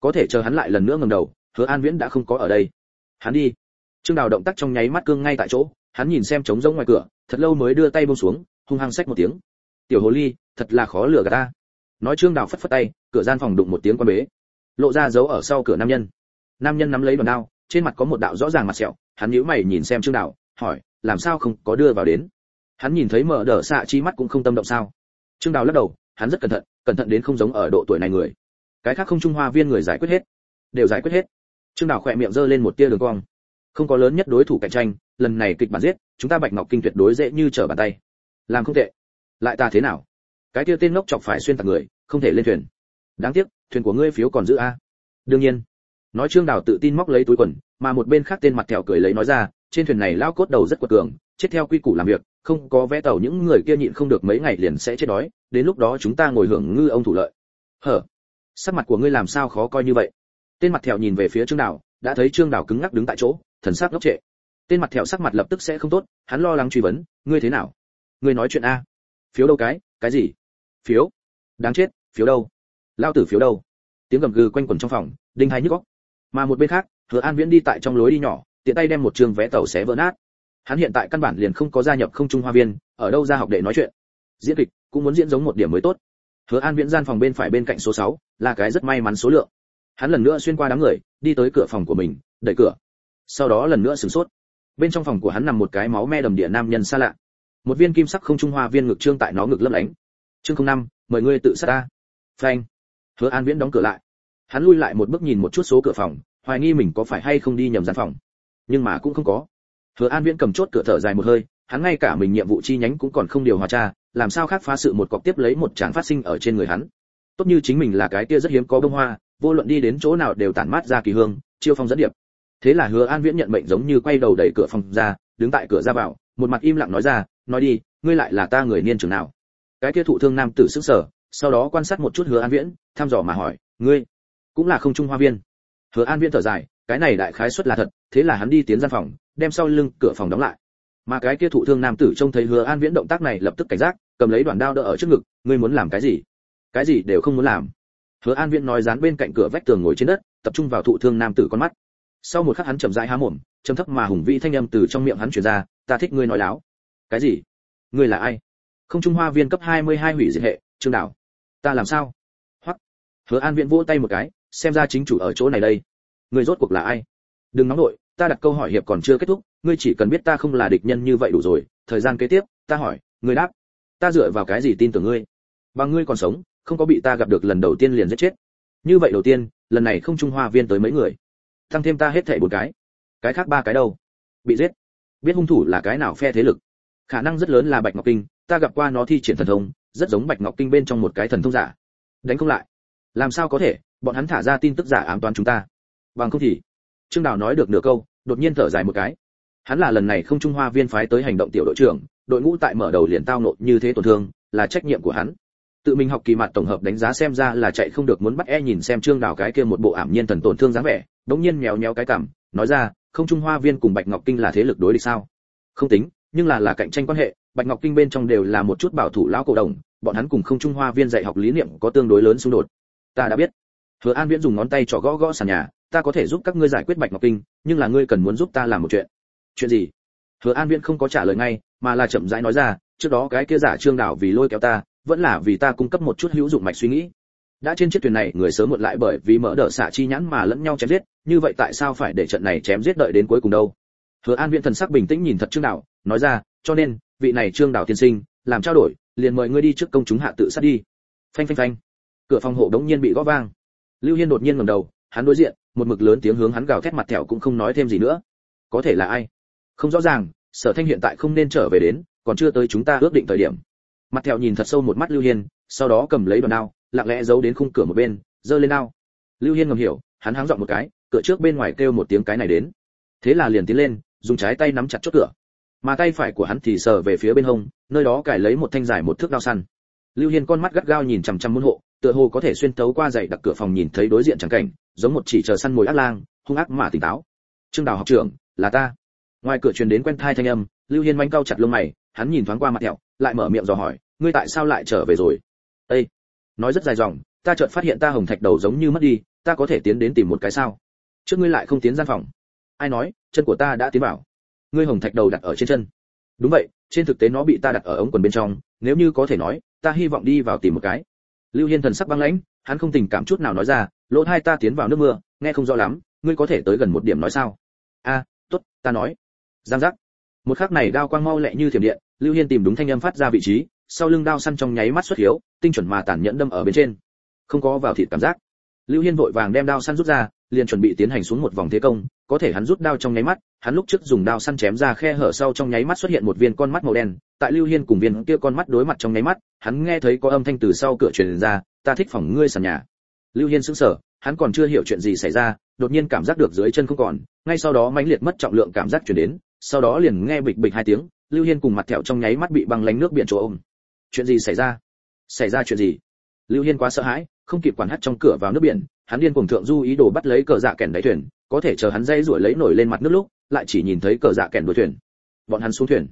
Có thể chờ hắn lại lần nữa ngẩng đầu, hứa an viễn đã không có ở đây. Hắn đi. Trương đào động tác trong nháy mắt cương ngay tại chỗ, hắn nhìn xem trống rỗng ngoài cửa, thật lâu mới đưa tay buông xuống, hung hăng xách một tiếng. Tiểu hồ ly, thật là khó lừa gạt ta. Nói trương đào phất phất tay, cửa gian phòng đụng một tiếng quan bế lộ ra dấu ở sau cửa nam nhân. Nam nhân nắm lấy đòn đao, trên mặt có một đạo rõ ràng mặt sẹo, hắn nhíu mày nhìn xem trương đào hỏi, làm sao không có đưa vào đến? Hắn nhìn thấy mở đờ xạ chi mắt cũng không tâm động sao? Trương đào lắc đầu, hắn rất cẩn thận cẩn thận đến không giống ở độ tuổi này người. Cái khác không trung hoa viên người giải quyết hết, đều giải quyết hết. Trương đào khỏe miệng giơ lên một tia đường cong. Không có lớn nhất đối thủ cạnh tranh, lần này kịch bản giết, chúng ta bạch ngọc kinh tuyệt đối dễ như trở bàn tay. Làm không tệ. Lại ta thế nào? Cái tia tên ngốc chọc phải xuyên tạc người, không thể lên thuyền. Đáng tiếc thuyền của ngươi phiếu còn giữ a? Đương nhiên. Nói trương đào tự tin móc lấy túi quần, mà một bên khác tên mặt thẹo cười lấy nói ra, trên thuyền này lao cốt đầu rất quật cường, chết theo quy củ làm việc, không có vé tàu, những người kia nhịn không được mấy ngày liền sẽ chết đói, đến lúc đó chúng ta ngồi hưởng ngư ông thủ lợi. Hở? Sắc mặt của ngươi làm sao khó coi như vậy? Tên mặt thẹo nhìn về phía trương đào, đã thấy trương đào cứng ngắc đứng tại chỗ, thần sắc ngốc trệ. Tên mặt thẹo sắc mặt lập tức sẽ không tốt, hắn lo lắng truy vấn, ngươi thế nào? Ngươi nói chuyện a. Phiếu đâu cái? Cái gì? Phiếu. Đáng chết, phiếu đâu? Lao tử phiếu đâu? Tiếng gầm gừ quanh quẩn trong phòng đinh hai nhức góc mà một bên khác hứa an viễn đi tại trong lối đi nhỏ tiện tay đem một trường vé tàu xé vỡ nát. Hắn hiện tại căn bản liền không có gia nhập không trung hoa viên ở đâu ra học để nói chuyện. Diễn kịch cũng muốn diễn giống một điểm mới tốt. Hứa an viễn gian phòng bên phải bên cạnh số 6, là cái rất may mắn số lượng. Hắn lần nữa xuyên qua đám người đi tới cửa phòng của mình đẩy cửa. Sau đó lần nữa sửng sốt. Bên trong phòng của hắn nằm một cái máu me đầm địa nam nhân xa lạ. Một viên kim sắc không trung hoa viên ngực trương tại nó ngực lấp lánh. Chương không năm mời ngươi tự sát ta. Phanh hứa an viễn đóng cửa lại. Hắn lui lại một bước nhìn một chút số cửa phòng, hoài nghi mình có phải hay không đi nhầm gian phòng. Nhưng mà cũng không có. Hứa an viễn cầm chốt cửa thở dài một hơi, hắn ngay cả mình nhiệm vụ chi nhánh cũng còn không điều hòa tra, làm sao khác phá sự một cọc tiếp lấy một tràng phát sinh ở trên người hắn. Tốt như chính mình là cái kia rất hiếm có bông hoa, vô luận đi đến chỗ nào đều tản mát ra kỳ hương, chiêu phong dẫn điệp. Thế là hứa an viễn nhận mệnh giống như quay đầu đẩy cửa phòng ra, đứng tại cửa ra vào, một mặt im lặng nói ra, nói đi, ngươi lại là ta người niên trưởng nào? Cái kia thụ thương nam tử sức sở sau đó quan sát một chút hứa an viễn, thăm dò mà hỏi, ngươi cũng là không trung hoa viên? Hứa an viễn thở dài, cái này đại khái suất là thật, thế là hắn đi tiến gian phòng, đem sau lưng cửa phòng đóng lại. Mà cái kia thụ thương nam tử trông thấy hứa an viễn động tác này lập tức cảnh giác, cầm lấy đoạn đao đỡ ở trước ngực, ngươi muốn làm cái gì? Cái gì đều không muốn làm. Hứa an viễn nói dán bên cạnh cửa vách tường ngồi trên đất, tập trung vào thụ thương nam tử con mắt. Sau một khắc hắn chậm rãi há mồm, trầm thấp mà hùng vĩ thanh âm từ trong miệng hắn truyền ra, ta thích ngươi nói láo. Cái gì? Ngươi là ai? Không trung hoa viên cấp 22 hủy diệt hệ, trương đảo ta làm sao? Hoặc hứa an viễn vỗ tay một cái, xem ra chính chủ ở chỗ này đây. Người rốt cuộc là ai? Đừng nóng nổi. ta đặt câu hỏi hiệp còn chưa kết thúc, ngươi chỉ cần biết ta không là địch nhân như vậy đủ rồi, thời gian kế tiếp, ta hỏi ngươi đáp, ta dựa vào cái gì tin tưởng ngươi? Bằng ngươi còn sống, không có bị ta gặp được lần đầu tiên liền giết chết. Như vậy đầu tiên, lần này không trung hoa viên tới mấy người? Tăng thêm ta hết thảy một cái. Cái khác ba cái đâu? Bị giết. Biết hung thủ là cái nào phe thế lực? Khả năng rất lớn là bạch ngọc kinh, ta gặp qua nó thi triển thần thông rất giống bạch ngọc kinh bên trong một cái thần thông giả. Đánh không lại. Làm sao có thể? Bọn hắn thả ra tin tức giả ám toán chúng ta. Bằng không thì, trương đào nói được nửa câu, đột nhiên thở dài một cái. Hắn là lần này không trung hoa viên phái tới hành động tiểu đội trưởng, đội ngũ tại mở đầu liền tao nộ như thế tổn thương, là trách nhiệm của hắn. Tự mình học kỳ mặt tổng hợp đánh giá xem ra là chạy không được muốn bắt e nhìn xem trương đào cái kia một bộ ảm nhiên thần tổn thương dáng vẻ, đống nhiên méo nheo cái cảm nói ra, không trung hoa viên cùng bạch ngọc kinh là thế lực đối địch sao? Không tính, nhưng là là cạnh tranh quan hệ bạch ngọc kinh bên trong đều là một chút bảo thủ lão cổ đồng, bọn hắn cùng không trung hoa viên dạy học lý niệm có tương đối lớn xung đột. Ta đã biết. Hứa an viễn dùng ngón tay trỏ gõ gõ sàn nhà, ta có thể giúp các ngươi giải quyết bạch ngọc kinh, nhưng là ngươi cần muốn giúp ta làm một chuyện. Chuyện gì? Hứa an viễn không có trả lời ngay, mà là chậm rãi nói ra, trước đó cái kia giả trương đảo vì lôi kéo ta, vẫn là vì ta cung cấp một chút hữu dụng mạch suy nghĩ. Đã trên chiếc thuyền này, người sớm muộn lại bởi vì mỡ đỡ xạ chi nhãn mà lẫn nhau chém giết, như vậy tại sao phải để trận này chém giết đợi đến cuối cùng đâu? Hứa an viễn thần sắc bình tĩnh nhìn thật trương đảo, nói ra, cho nên vị này trương đảo tiên sinh, làm trao đổi, liền mời ngươi đi trước công chúng hạ tự sát đi. Phanh phanh phanh. Cửa phòng hộ đống nhiên bị gõ vang. Lưu hiên đột nhiên ngẩng đầu, hắn đối diện, một mực lớn tiếng hướng hắn gào thét mặt thẹo cũng không nói thêm gì nữa. Có thể là ai? Không rõ ràng, sở thanh hiện tại không nên trở về đến, còn chưa tới chúng ta ước định thời điểm. Mặt thẹo nhìn thật sâu một mắt lưu hiên, sau đó cầm lấy đòn đao, lặng lẽ giấu đến khung cửa một bên, giơ lên đao. Lưu hiên ngầm hiểu, hắn háng dọn một cái, cửa trước bên ngoài kêu một tiếng cái này đến. Thế là liền tiến lên, dùng trái tay nắm chặt chốt cửa mà tay phải của hắn thì sờ về phía bên hông, nơi đó cài lấy một thanh dài một thước đao săn. Lưu hiên con mắt gắt gao nhìn chằm chằm môn hộ, tựa hồ có thể xuyên tấu qua dãy đặc cửa phòng nhìn thấy đối diện chẳng cảnh, giống một chỉ chờ săn mồi ác lang, hung ác mà tỉnh táo. Trương đào học trưởng, là ta. Ngoài cửa truyền đến quen thai thanh âm, lưu hiên manh cau chặt lông mày, hắn nhìn thoáng qua mặt thẹo, lại mở miệng dò hỏi, ngươi tại sao lại trở về rồi? Ê! nói rất dài dòng, ta chợt phát hiện ta hồng thạch đầu giống như mất đi, ta có thể tiến đến tìm một cái sao? Trước ngươi lại không tiến gian phòng. Ai nói, chân của ta đã tiến vào ngươi hồng thạch đầu đặt ở trên chân. Đúng vậy, trên thực tế nó bị ta đặt ở ống quần bên trong, nếu như có thể nói, ta hy vọng đi vào tìm một cái. Lưu hiên thần sắc băng lãnh, hắn không tình cảm chút nào nói ra, lỗ hai ta tiến vào nước mưa, nghe không rõ lắm, ngươi có thể tới gần một điểm nói sao? A, tốt, ta nói. Giang giác. Một khắc này đao quang mau lẹ như thiểm điện, lưu hiên tìm đúng thanh âm phát ra vị trí, sau lưng đao săn trong nháy mắt xuất hiếu, tinh chuẩn mà tàn nhẫn đâm ở bên trên. Không có vào thịt cảm giác. Lưu hiên vội vàng đem đao săn rút ra, liền chuẩn bị tiến hành xuống một vòng thế công có thể hắn rút đao trong nháy mắt, hắn lúc trước dùng đao săn chém ra khe hở sau trong nháy mắt xuất hiện một viên con mắt màu đen, tại lưu hiên cùng viên kia con mắt đối mặt trong nháy mắt, hắn nghe thấy có âm thanh từ sau cửa truyền ra, ta thích phòng ngươi sàn nhà. Lưu hiên sững sờ, hắn còn chưa hiểu chuyện gì xảy ra, đột nhiên cảm giác được dưới chân không còn, ngay sau đó mãnh liệt mất trọng lượng cảm giác truyền đến, sau đó liền nghe bịch bịch hai tiếng, lưu hiên cùng mặt thẹo trong nháy mắt bị băng lánh nước biển chỗ ôm. Chuyện gì xảy ra? Xảy ra chuyện gì? Lưu hiên quá sợ hãi, không kịp quản hắt trong cửa vào nước biển, hắn điên cuồng thượng du ý đồ bắt lấy cờ dạ kèn đáy thuyền có thể chờ hắn dây ruổi lấy nổi lên mặt nước lúc, lại chỉ nhìn thấy cờ dạ kèn đuôi thuyền. Bọn hắn xuống thuyền.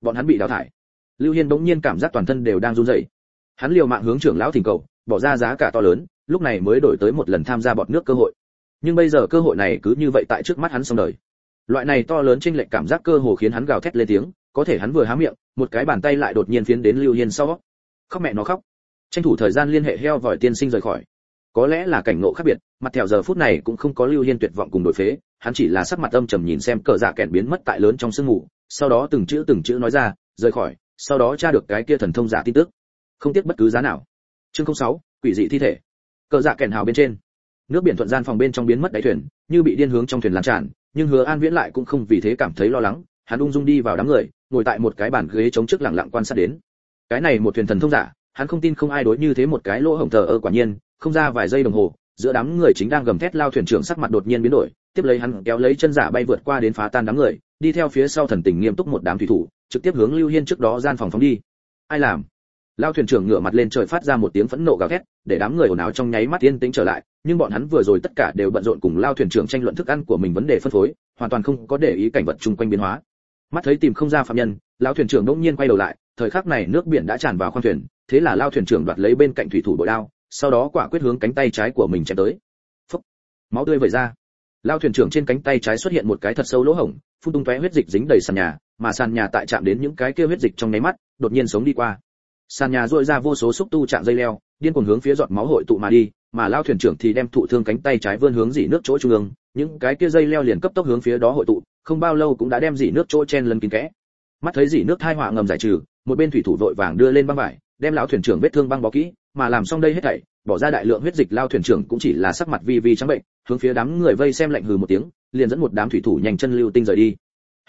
Bọn hắn bị đào thải. Lưu hiên bỗng nhiên cảm giác toàn thân đều đang run rẩy. Hắn liều mạng hướng trưởng lão thỉnh cầu, bỏ ra giá cả to lớn, lúc này mới đổi tới một lần tham gia bọt nước cơ hội. Nhưng bây giờ cơ hội này cứ như vậy tại trước mắt hắn xong đời. Loại này to lớn chênh lệch cảm giác cơ hồ khiến hắn gào thét lên tiếng, có thể hắn vừa há miệng, một cái bàn tay lại đột nhiên phiến đến lưu hiên sau. Khóc mẹ nó khóc. Tranh thủ thời gian liên hệ heo vòi tiên sinh rời khỏi có lẽ là cảnh ngộ khác biệt mặt theo giờ phút này cũng không có lưu hiên tuyệt vọng cùng đổi phế hắn chỉ là sắc mặt âm trầm nhìn xem cờ dạ kẹn biến mất tại lớn trong sương ngủ sau đó từng chữ từng chữ nói ra rời khỏi sau đó tra được cái kia thần thông giả tin tức. Không tiếc bất cứ giá nào. Chương 06, quỷ dị thi thể. Cờ dạ kẹn hào bên trên. Nước biển thuận gian phòng bên trong biến mất đáy thuyền như bị điên hướng trong thuyền lan tràn nhưng hứa an viễn lại cũng không vì thế cảm thấy lo lắng hắn ung dung đi vào đám người ngồi tại một cái bàn ghế chống trước lặng lặng quan sát đến. Cái này một thuyền thần thông giả hắn không tin không ai đối như thế một cái lỗ hổng thờ ơ quả nhiên không ra vài giây đồng hồ, giữa đám người chính đang gầm thét lao thuyền trưởng sắc mặt đột nhiên biến đổi, tiếp lấy hắn kéo lấy chân giả bay vượt qua đến phá tan đám người, đi theo phía sau thần tình nghiêm túc một đám thủy thủ, trực tiếp hướng lưu hiên trước đó gian phòng phóng đi. Ai làm? Lao thuyền trưởng ngửa mặt lên trời phát ra một tiếng phẫn nộ gào thét, để đám người ồn ào trong nháy mắt yên tĩnh trở lại, nhưng bọn hắn vừa rồi tất cả đều bận rộn cùng lao thuyền trưởng tranh luận thức ăn của mình vấn đề phân phối, hoàn toàn không có để ý cảnh vật chung quanh biến hóa. Mắt thấy tìm không ra phạm nhân, lao thuyền trưởng đột nhiên quay đầu lại, thời khắc này nước biển đã tràn vào khoang thuyền, thế là lao thuyền trưởng đoạt lấy bên cạnh thủy thủ bội đao sau đó quả quyết hướng cánh tay trái của mình chém tới. Phúc. máu tươi vẩy ra. Lao thuyền trưởng trên cánh tay trái xuất hiện một cái thật sâu lỗ hổng, phun tung tóe huyết dịch dính đầy sàn nhà, mà sàn nhà tại chạm đến những cái kia huyết dịch trong nháy mắt, đột nhiên sống đi qua. Sàn nhà dội ra vô số xúc tu chạm dây leo, điên cuồng hướng phía giọt máu hội tụ mà đi, mà lao thuyền trưởng thì đem thụ thương cánh tay trái vươn hướng dỉ nước chỗ trung ương, những cái kia dây leo liền cấp tốc hướng phía đó hội tụ, không bao lâu cũng đã đem dỉ nước chỗ chen lấn kín kẽ. Mắt thấy dỉ nước thai họa ngầm giải trừ, một bên thủy thủ vội vàng đưa lên băng vải, đem lão thuyền trưởng vết thương băng bó kỹ mà làm xong đây hết thảy, bỏ ra đại lượng huyết dịch lao thuyền trưởng cũng chỉ là sắc mặt vi vi trắng bệnh, hướng phía đám người vây xem lạnh hừ một tiếng, liền dẫn một đám thủy thủ nhanh chân lưu tinh rời đi.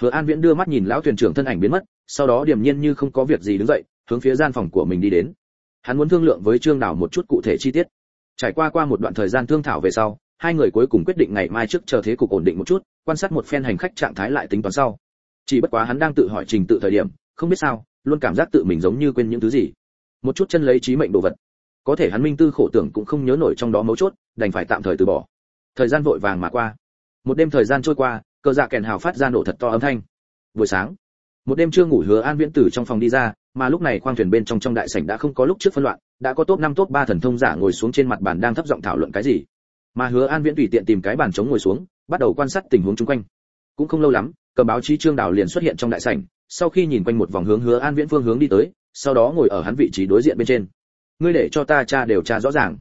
Hứa an viễn đưa mắt nhìn lão thuyền trưởng thân ảnh biến mất, sau đó điềm nhiên như không có việc gì đứng dậy, hướng phía gian phòng của mình đi đến. Hắn muốn thương lượng với trương Đào một chút cụ thể chi tiết. Trải qua qua một đoạn thời gian thương thảo về sau, hai người cuối cùng quyết định ngày mai trước chờ thế cục ổn định một chút, quan sát một phen hành khách trạng thái lại tính toán sau. Chỉ bất quá hắn đang tự hỏi trình tự thời điểm, không biết sao, luôn cảm giác tự mình giống như quên những thứ gì. Một chút chân lấy trí mệnh đồ vật có thể hắn minh tư khổ tưởng cũng không nhớ nổi trong đó mấu chốt, đành phải tạm thời từ bỏ. Thời gian vội vàng mà qua. Một đêm thời gian trôi qua, cờ dạ kèn hào phát ra nổ thật to âm thanh. Buổi sáng, một đêm chưa ngủ hứa an viễn tử trong phòng đi ra, mà lúc này khoang thuyền bên trong trong đại sảnh đã không có lúc trước phân loạn, đã có top năm, top ba thần thông giả ngồi xuống trên mặt bàn đang thấp giọng thảo luận cái gì. Mà hứa an viễn tùy tiện tìm cái bàn trống ngồi xuống, bắt đầu quan sát tình huống chung quanh. Cũng không lâu lắm cầm báo chí trương đào liền xuất hiện trong đại sảnh, sau khi nhìn quanh một vòng hướng hứa an viễn phương hướng đi tới, sau đó ngồi ở hắn vị trí đối diện bên trên ngươi để cho ta tra đều tra rõ ràng.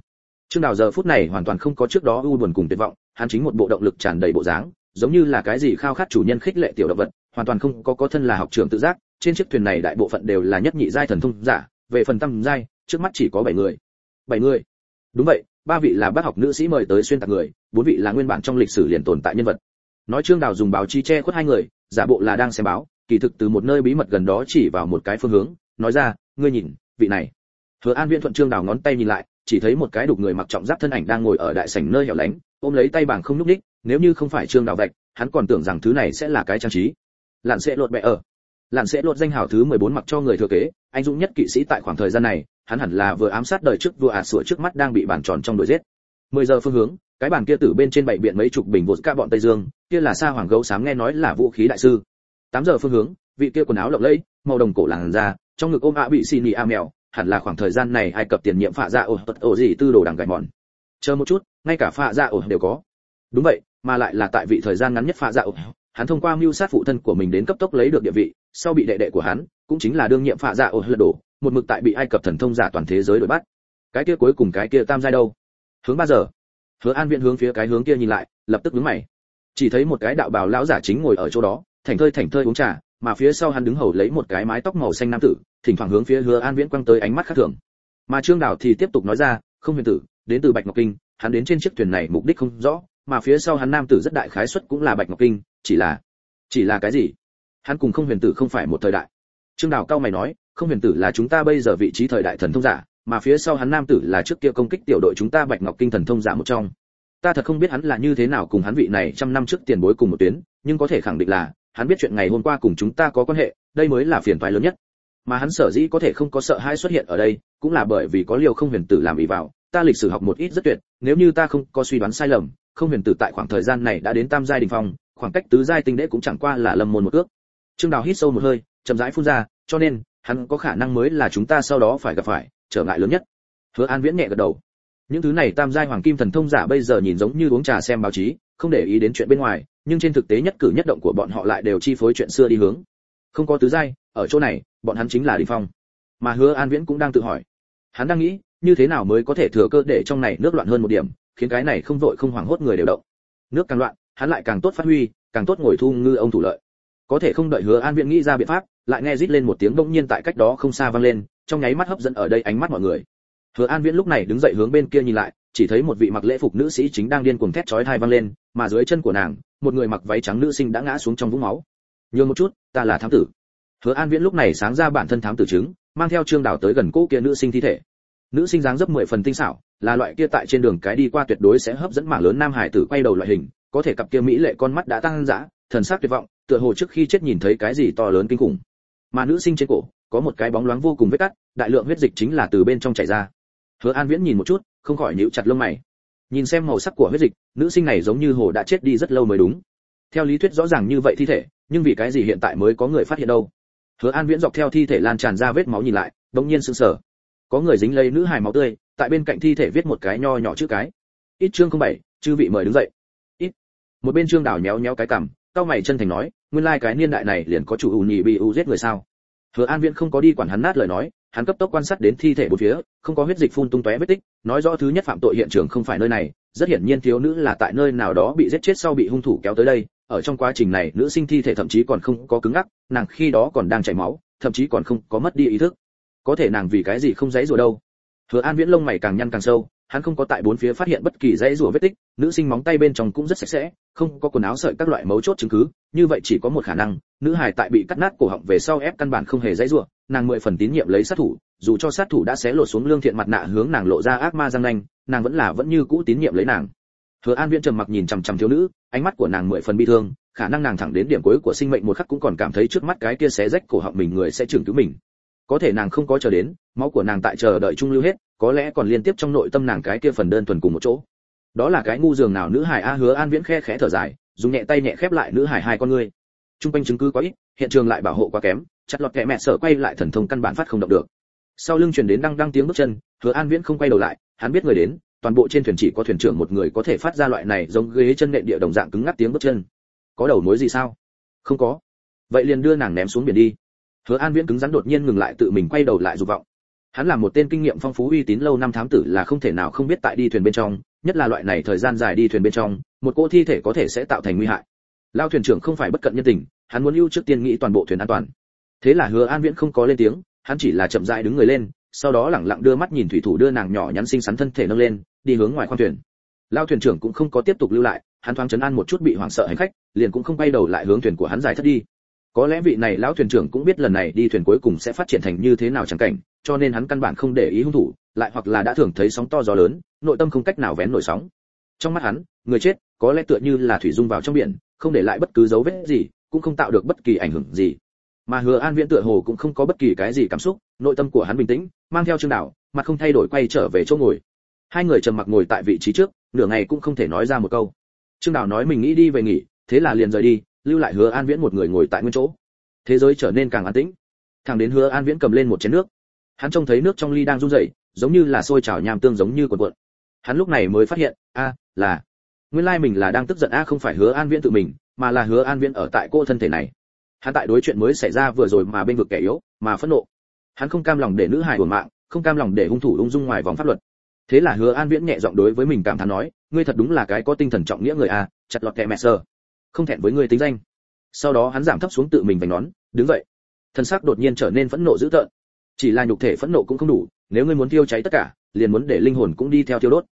Trương đào giờ phút này hoàn toàn không có trước đó u buồn cùng tuyệt vọng, hắn chính một bộ động lực tràn đầy bộ dáng, giống như là cái gì khao khát chủ nhân khích lệ tiểu động vật, hoàn toàn không có có thân là học trưởng tự giác, trên chiếc thuyền này đại bộ phận đều là nhất nhị giai thần thông giả, về phần tâm giai, trước mắt chỉ có bảy người. Bảy người? Đúng vậy, ba vị là bác học nữ sĩ mời tới xuyên tạc người, bốn vị là nguyên bản trong lịch sử liền tồn tại nhân vật. Nói trương đào dùng báo chi che khuất hai người, giả bộ là đang xem báo, kỳ thực từ một nơi bí mật gần đó chỉ vào một cái phương hướng, nói ra, ngươi nhìn, vị này hứa an viễn thuận trương đào ngón tay nhìn lại, chỉ thấy một cái đục người mặc trọng giáp thân ảnh đang ngồi ở đại sảnh nơi hẻo lánh, ôm lấy tay bảng không nhúc ních nếu như không phải trương đào vạch, hắn còn tưởng rằng thứ này sẽ là cái trang trí. Lặn sẽ lột bẹ ở. Lặn sẽ lột danh hào thứ 14 mặc cho người thừa kế, anh dũng nhất kỵ sĩ tại khoảng thời gian này, hắn hẳn là vừa ám sát đời trước vua ả à sủa trước mắt đang bị bàn tròn trong đội giết. 10 giờ phương hướng, cái bàn kia tử bên trên bảy biện mấy chục bình vụt ca bọn tây dương, kia là sa hoàng gấu sáng nghe nói là vũ khí đại sư. 8 giờ phương hướng, vị kia quần áo lộng lẫy, màu đồng cổ làn da, trong ngực ôm ạ bị xì nị a mèo hẳn là khoảng thời gian này ai cập tiền nhiệm phạ dạ ổ, tật ổ gì tư đồ đằng gạch mòn. Chờ một chút, ngay cả phạ dạ ổ đều có. Đúng vậy, mà lại là tại vị thời gian ngắn nhất phạ dạ ổ, hắn thông qua mưu sát phụ thân của mình đến cấp tốc lấy được địa vị, sau bị đệ đệ của hắn, cũng chính là đương nhiệm phạ dạ ổ lật đổ, một mực tại bị ai cập thần thông giả toàn thế giới đuổi bắt. Cái kia cuối cùng cái kia tam giai đâu? Hướng ba giờ. Hứa an viện hướng phía cái hướng kia nhìn lại, lập tức đứng mày. Chỉ thấy một cái đạo bào lão giả chính ngồi ở chỗ đó, thành thơi thành thơi uống trà mà phía sau hắn đứng hầu lấy một cái mái tóc màu xanh nam tử, thỉnh thoảng hướng phía hứa an viễn quăng tới ánh mắt khác thường. Mà trương đào thì tiếp tục nói ra, không huyền tử, đến từ bạch ngọc kinh, hắn đến trên chiếc thuyền này mục đích không rõ, mà phía sau hắn nam tử rất đại khái suất cũng là bạch ngọc kinh, chỉ là chỉ là cái gì? Hắn cùng không huyền tử không phải một thời đại. Trương đào cao mày nói, không huyền tử là chúng ta bây giờ vị trí thời đại thần thông giả, mà phía sau hắn nam tử là trước kia công kích tiểu đội chúng ta bạch ngọc kinh thần thông giả một trong. Ta thật không biết hắn là như thế nào cùng hắn vị này trăm năm trước tiền bối cùng một tuyến, nhưng có thể khẳng định là hắn biết chuyện ngày hôm qua cùng chúng ta có quan hệ, đây mới là phiền toái lớn nhất. Mà hắn sở dĩ có thể không có sợ hãi xuất hiện ở đây, cũng là bởi vì có liều không huyền tử làm ý vào, ta lịch sử học một ít rất tuyệt, nếu như ta không có suy đoán sai lầm, không huyền tử tại khoảng thời gian này đã đến tam giai đỉnh phong, khoảng cách tứ giai tinh đế cũng chẳng qua là lâm môn một cước. trương đào hít sâu một hơi, chậm rãi phun ra, cho nên, hắn có khả năng mới là chúng ta sau đó phải gặp phải, trở ngại lớn nhất. Hứa an viễn nhẹ gật đầu. Những thứ này tam giai hoàng kim thần thông giả bây giờ nhìn giống như uống trà xem báo chí, không để ý đến chuyện bên ngoài nhưng trên thực tế nhất cử nhất động của bọn họ lại đều chi phối chuyện xưa đi hướng. Không có tứ giai, ở chỗ này, bọn hắn chính là đỉnh phong. Mà hứa an viễn cũng đang tự hỏi. Hắn đang nghĩ, như thế nào mới có thể thừa cơ để trong này nước loạn hơn một điểm, khiến cái này không vội không hoảng hốt người đều động. Nước càng loạn, hắn lại càng tốt phát huy, càng tốt ngồi thu ngư ông thủ lợi. Có thể không đợi hứa an viễn nghĩ ra biện pháp, lại nghe rít lên một tiếng bỗng nhiên tại cách đó không xa vang lên, trong nháy mắt hấp dẫn ở đây ánh mắt mọi người. Hứa an viễn lúc này đứng dậy hướng bên kia nhìn lại, chỉ thấy một vị mặc lễ phục nữ sĩ chính đang điên cuồng thét chói tai vang lên, mà dưới chân của nàng một người mặc váy trắng nữ sinh đã ngã xuống trong vũng máu. Nhường một chút, ta là thám tử. Hứa an viễn lúc này sáng ra bản thân thám tử chứng, mang theo trương đào tới gần cỗ kia nữ sinh thi thể. Nữ sinh dáng dấp mười phần tinh xảo, là loại kia tại trên đường cái đi qua tuyệt đối sẽ hấp dẫn mảng lớn nam hải tử quay đầu loại hình, có thể cặp kia mỹ lệ con mắt đã tăng dã, thần sắc tuyệt vọng, tựa hồ trước khi chết nhìn thấy cái gì to lớn kinh khủng. Mà nữ sinh trên cổ, có một cái bóng loáng vô cùng vết cắt, đại lượng huyết dịch chính là từ bên trong chảy ra. Hứa an viễn nhìn một chút, không khỏi nhíu chặt lông mày nhìn xem màu sắc của huyết dịch, nữ sinh này giống như hồ đã chết đi rất lâu mới đúng. Theo lý thuyết rõ ràng như vậy thi thể, nhưng vì cái gì hiện tại mới có người phát hiện đâu? Hứa an viễn dọc theo thi thể lan tràn ra vết máu nhìn lại đống nhiên sững sờ. Có người dính lấy nữ hài máu tươi, tại bên cạnh thi thể viết một cái nho nhỏ chữ cái. Ít chương không bảy, chư vị mời đứng dậy. Ít. Một bên trương đảo nhéo nhéo cái cằm cao mày chân thành nói, nguyên lai like cái niên đại này liền có chủ ủ nhị bị u giết người sao? Hứa an viễn không có đi quản hắn nát lời nói hắn cấp tốc quan sát đến thi thể bốn phía, không có huyết dịch phun tung tóe vết tích, nói rõ thứ nhất phạm tội hiện trường không phải nơi này, rất hiển nhiên thiếu nữ là tại nơi nào đó bị giết chết sau bị hung thủ kéo tới đây, ở trong quá trình này nữ sinh thi thể thậm chí còn không có cứng ngắc, nàng khi đó còn đang chảy máu, thậm chí còn không có mất đi ý thức. Có thể nàng vì cái gì không dãy rủa đâu? Hứa an viễn lông mày càng nhăn càng sâu hắn không có tại bốn phía phát hiện bất kỳ dãy rủa vết tích, nữ sinh móng tay bên trong cũng rất sạch sẽ, không có quần áo sợi các loại mấu chốt chứng cứ, như vậy chỉ có một khả năng, nữ hài tại bị cắt nát cổ họng về sau ép căn bản không hề dãy rủa nàng mười phần tín nhiệm lấy sát thủ, dù cho sát thủ đã xé lột xuống lương thiện mặt nạ hướng nàng lộ ra ác ma răng nanh, nàng vẫn là vẫn như cũ tín nhiệm lấy nàng. Hứa an viễn trầm mặc nhìn chằm chằm thiếu nữ, ánh mắt của nàng mười phần bi thương, khả năng nàng thẳng đến điểm cuối của sinh mệnh một khắc cũng còn cảm thấy trước mắt cái kia xé rách cổ họng mình người sẽ trưởng cứu mình. Có thể nàng không có chờ đến, máu của nàng tại chờ đợi trung lưu hết có lẽ còn liên tiếp trong nội tâm nàng cái kia phần đơn thuần cùng một chỗ. Đó là cái ngu giường nào nữ hải a hứa an viễn khe khẽ thở dài, dùng nhẹ tay nhẹ khép lại nữ hải hai con ngươi. Trung quanh chứng cứ quá ít, hiện trường lại bảo hộ quá kém, chặt lọt kẹ mẹ sợ quay lại thần thông căn bản phát không động được. Sau lưng truyền đến đăng đăng tiếng bước chân, hứa an viễn không quay đầu lại, hắn biết người đến, toàn bộ trên thuyền chỉ có thuyền trưởng một người có thể phát ra loại này giống ghế chân nện địa đồng dạng cứng ngắc tiếng bước chân. Có đầu mối gì sao? Không có. Vậy liền đưa nàng ném xuống biển đi. Hứa an viễn cứng rắn đột nhiên ngừng lại tự mình quay đầu lại dục vọng hắn là một tên kinh nghiệm phong phú uy tín lâu năm thám tử là không thể nào không biết tại đi thuyền bên trong, nhất là loại này thời gian dài đi thuyền bên trong, một cỗ thi thể có thể sẽ tạo thành nguy hại. Lao thuyền trưởng không phải bất cận nhân tình, hắn muốn ưu trước tiên nghĩ toàn bộ thuyền an toàn. Thế là hứa an viễn không có lên tiếng, hắn chỉ là chậm rãi đứng người lên, sau đó lẳng lặng đưa mắt nhìn thủy thủ đưa nàng nhỏ nhắn xinh xắn thân thể nâng lên, đi hướng ngoài khoang thuyền. Lao thuyền trưởng cũng không có tiếp tục lưu lại, hắn thoáng chấn an một chút bị hoảng sợ hành khách, liền cũng không quay đầu lại hướng thuyền của hắn giải thất đi có lẽ vị này lão thuyền trưởng cũng biết lần này đi thuyền cuối cùng sẽ phát triển thành như thế nào chẳng cảnh, cho nên hắn căn bản không để ý hung thủ, lại hoặc là đã thường thấy sóng to gió lớn, nội tâm không cách nào vén nổi sóng. Trong mắt hắn, người chết, có lẽ tựa như là thủy dung vào trong biển, không để lại bất cứ dấu vết gì, cũng không tạo được bất kỳ ảnh hưởng gì. Mà hứa an viễn tựa hồ cũng không có bất kỳ cái gì cảm xúc, nội tâm của hắn bình tĩnh, mang theo trương đảo mặt không thay đổi quay trở về chỗ ngồi. Hai người trầm mặc ngồi tại vị trí trước, nửa ngày cũng không thể nói ra một câu. Trương đảo nói mình nghĩ đi về nghỉ, thế là liền rời đi lưu lại hứa an viễn một người ngồi tại nguyên chỗ. Thế giới trở nên càng an tĩnh. Thằng đến hứa an viễn cầm lên một chén nước. Hắn trông thấy nước trong ly đang run rẩy, giống như là sôi trào nham tương giống như cuộn cuộn. Hắn lúc này mới phát hiện, a, là, nguyên lai mình là đang tức giận a, không phải hứa an viễn tự mình, mà là hứa an viễn ở tại cô thân thể này. Hắn tại đối chuyện mới xảy ra vừa rồi mà bên vực kẻ yếu, mà phẫn nộ. Hắn không cam lòng để nữ hài của mạng, không cam lòng để hung thủ ung dung ngoài vòng pháp luật. Thế là hứa an viễn nhẹ giọng đối với mình cảm thán nói, ngươi thật đúng là cái có tinh thần trọng nghĩa người a, chặt lọt kẻ mẹ sơ không thẹn với ngươi tính danh. Sau đó hắn giảm thấp xuống tự mình vành nón, đứng dậy. Thân xác đột nhiên trở nên phẫn nộ dữ tợn. Chỉ là nhục thể phẫn nộ cũng không đủ, nếu ngươi muốn thiêu cháy tất cả, liền muốn để linh hồn cũng đi theo thiêu đốt.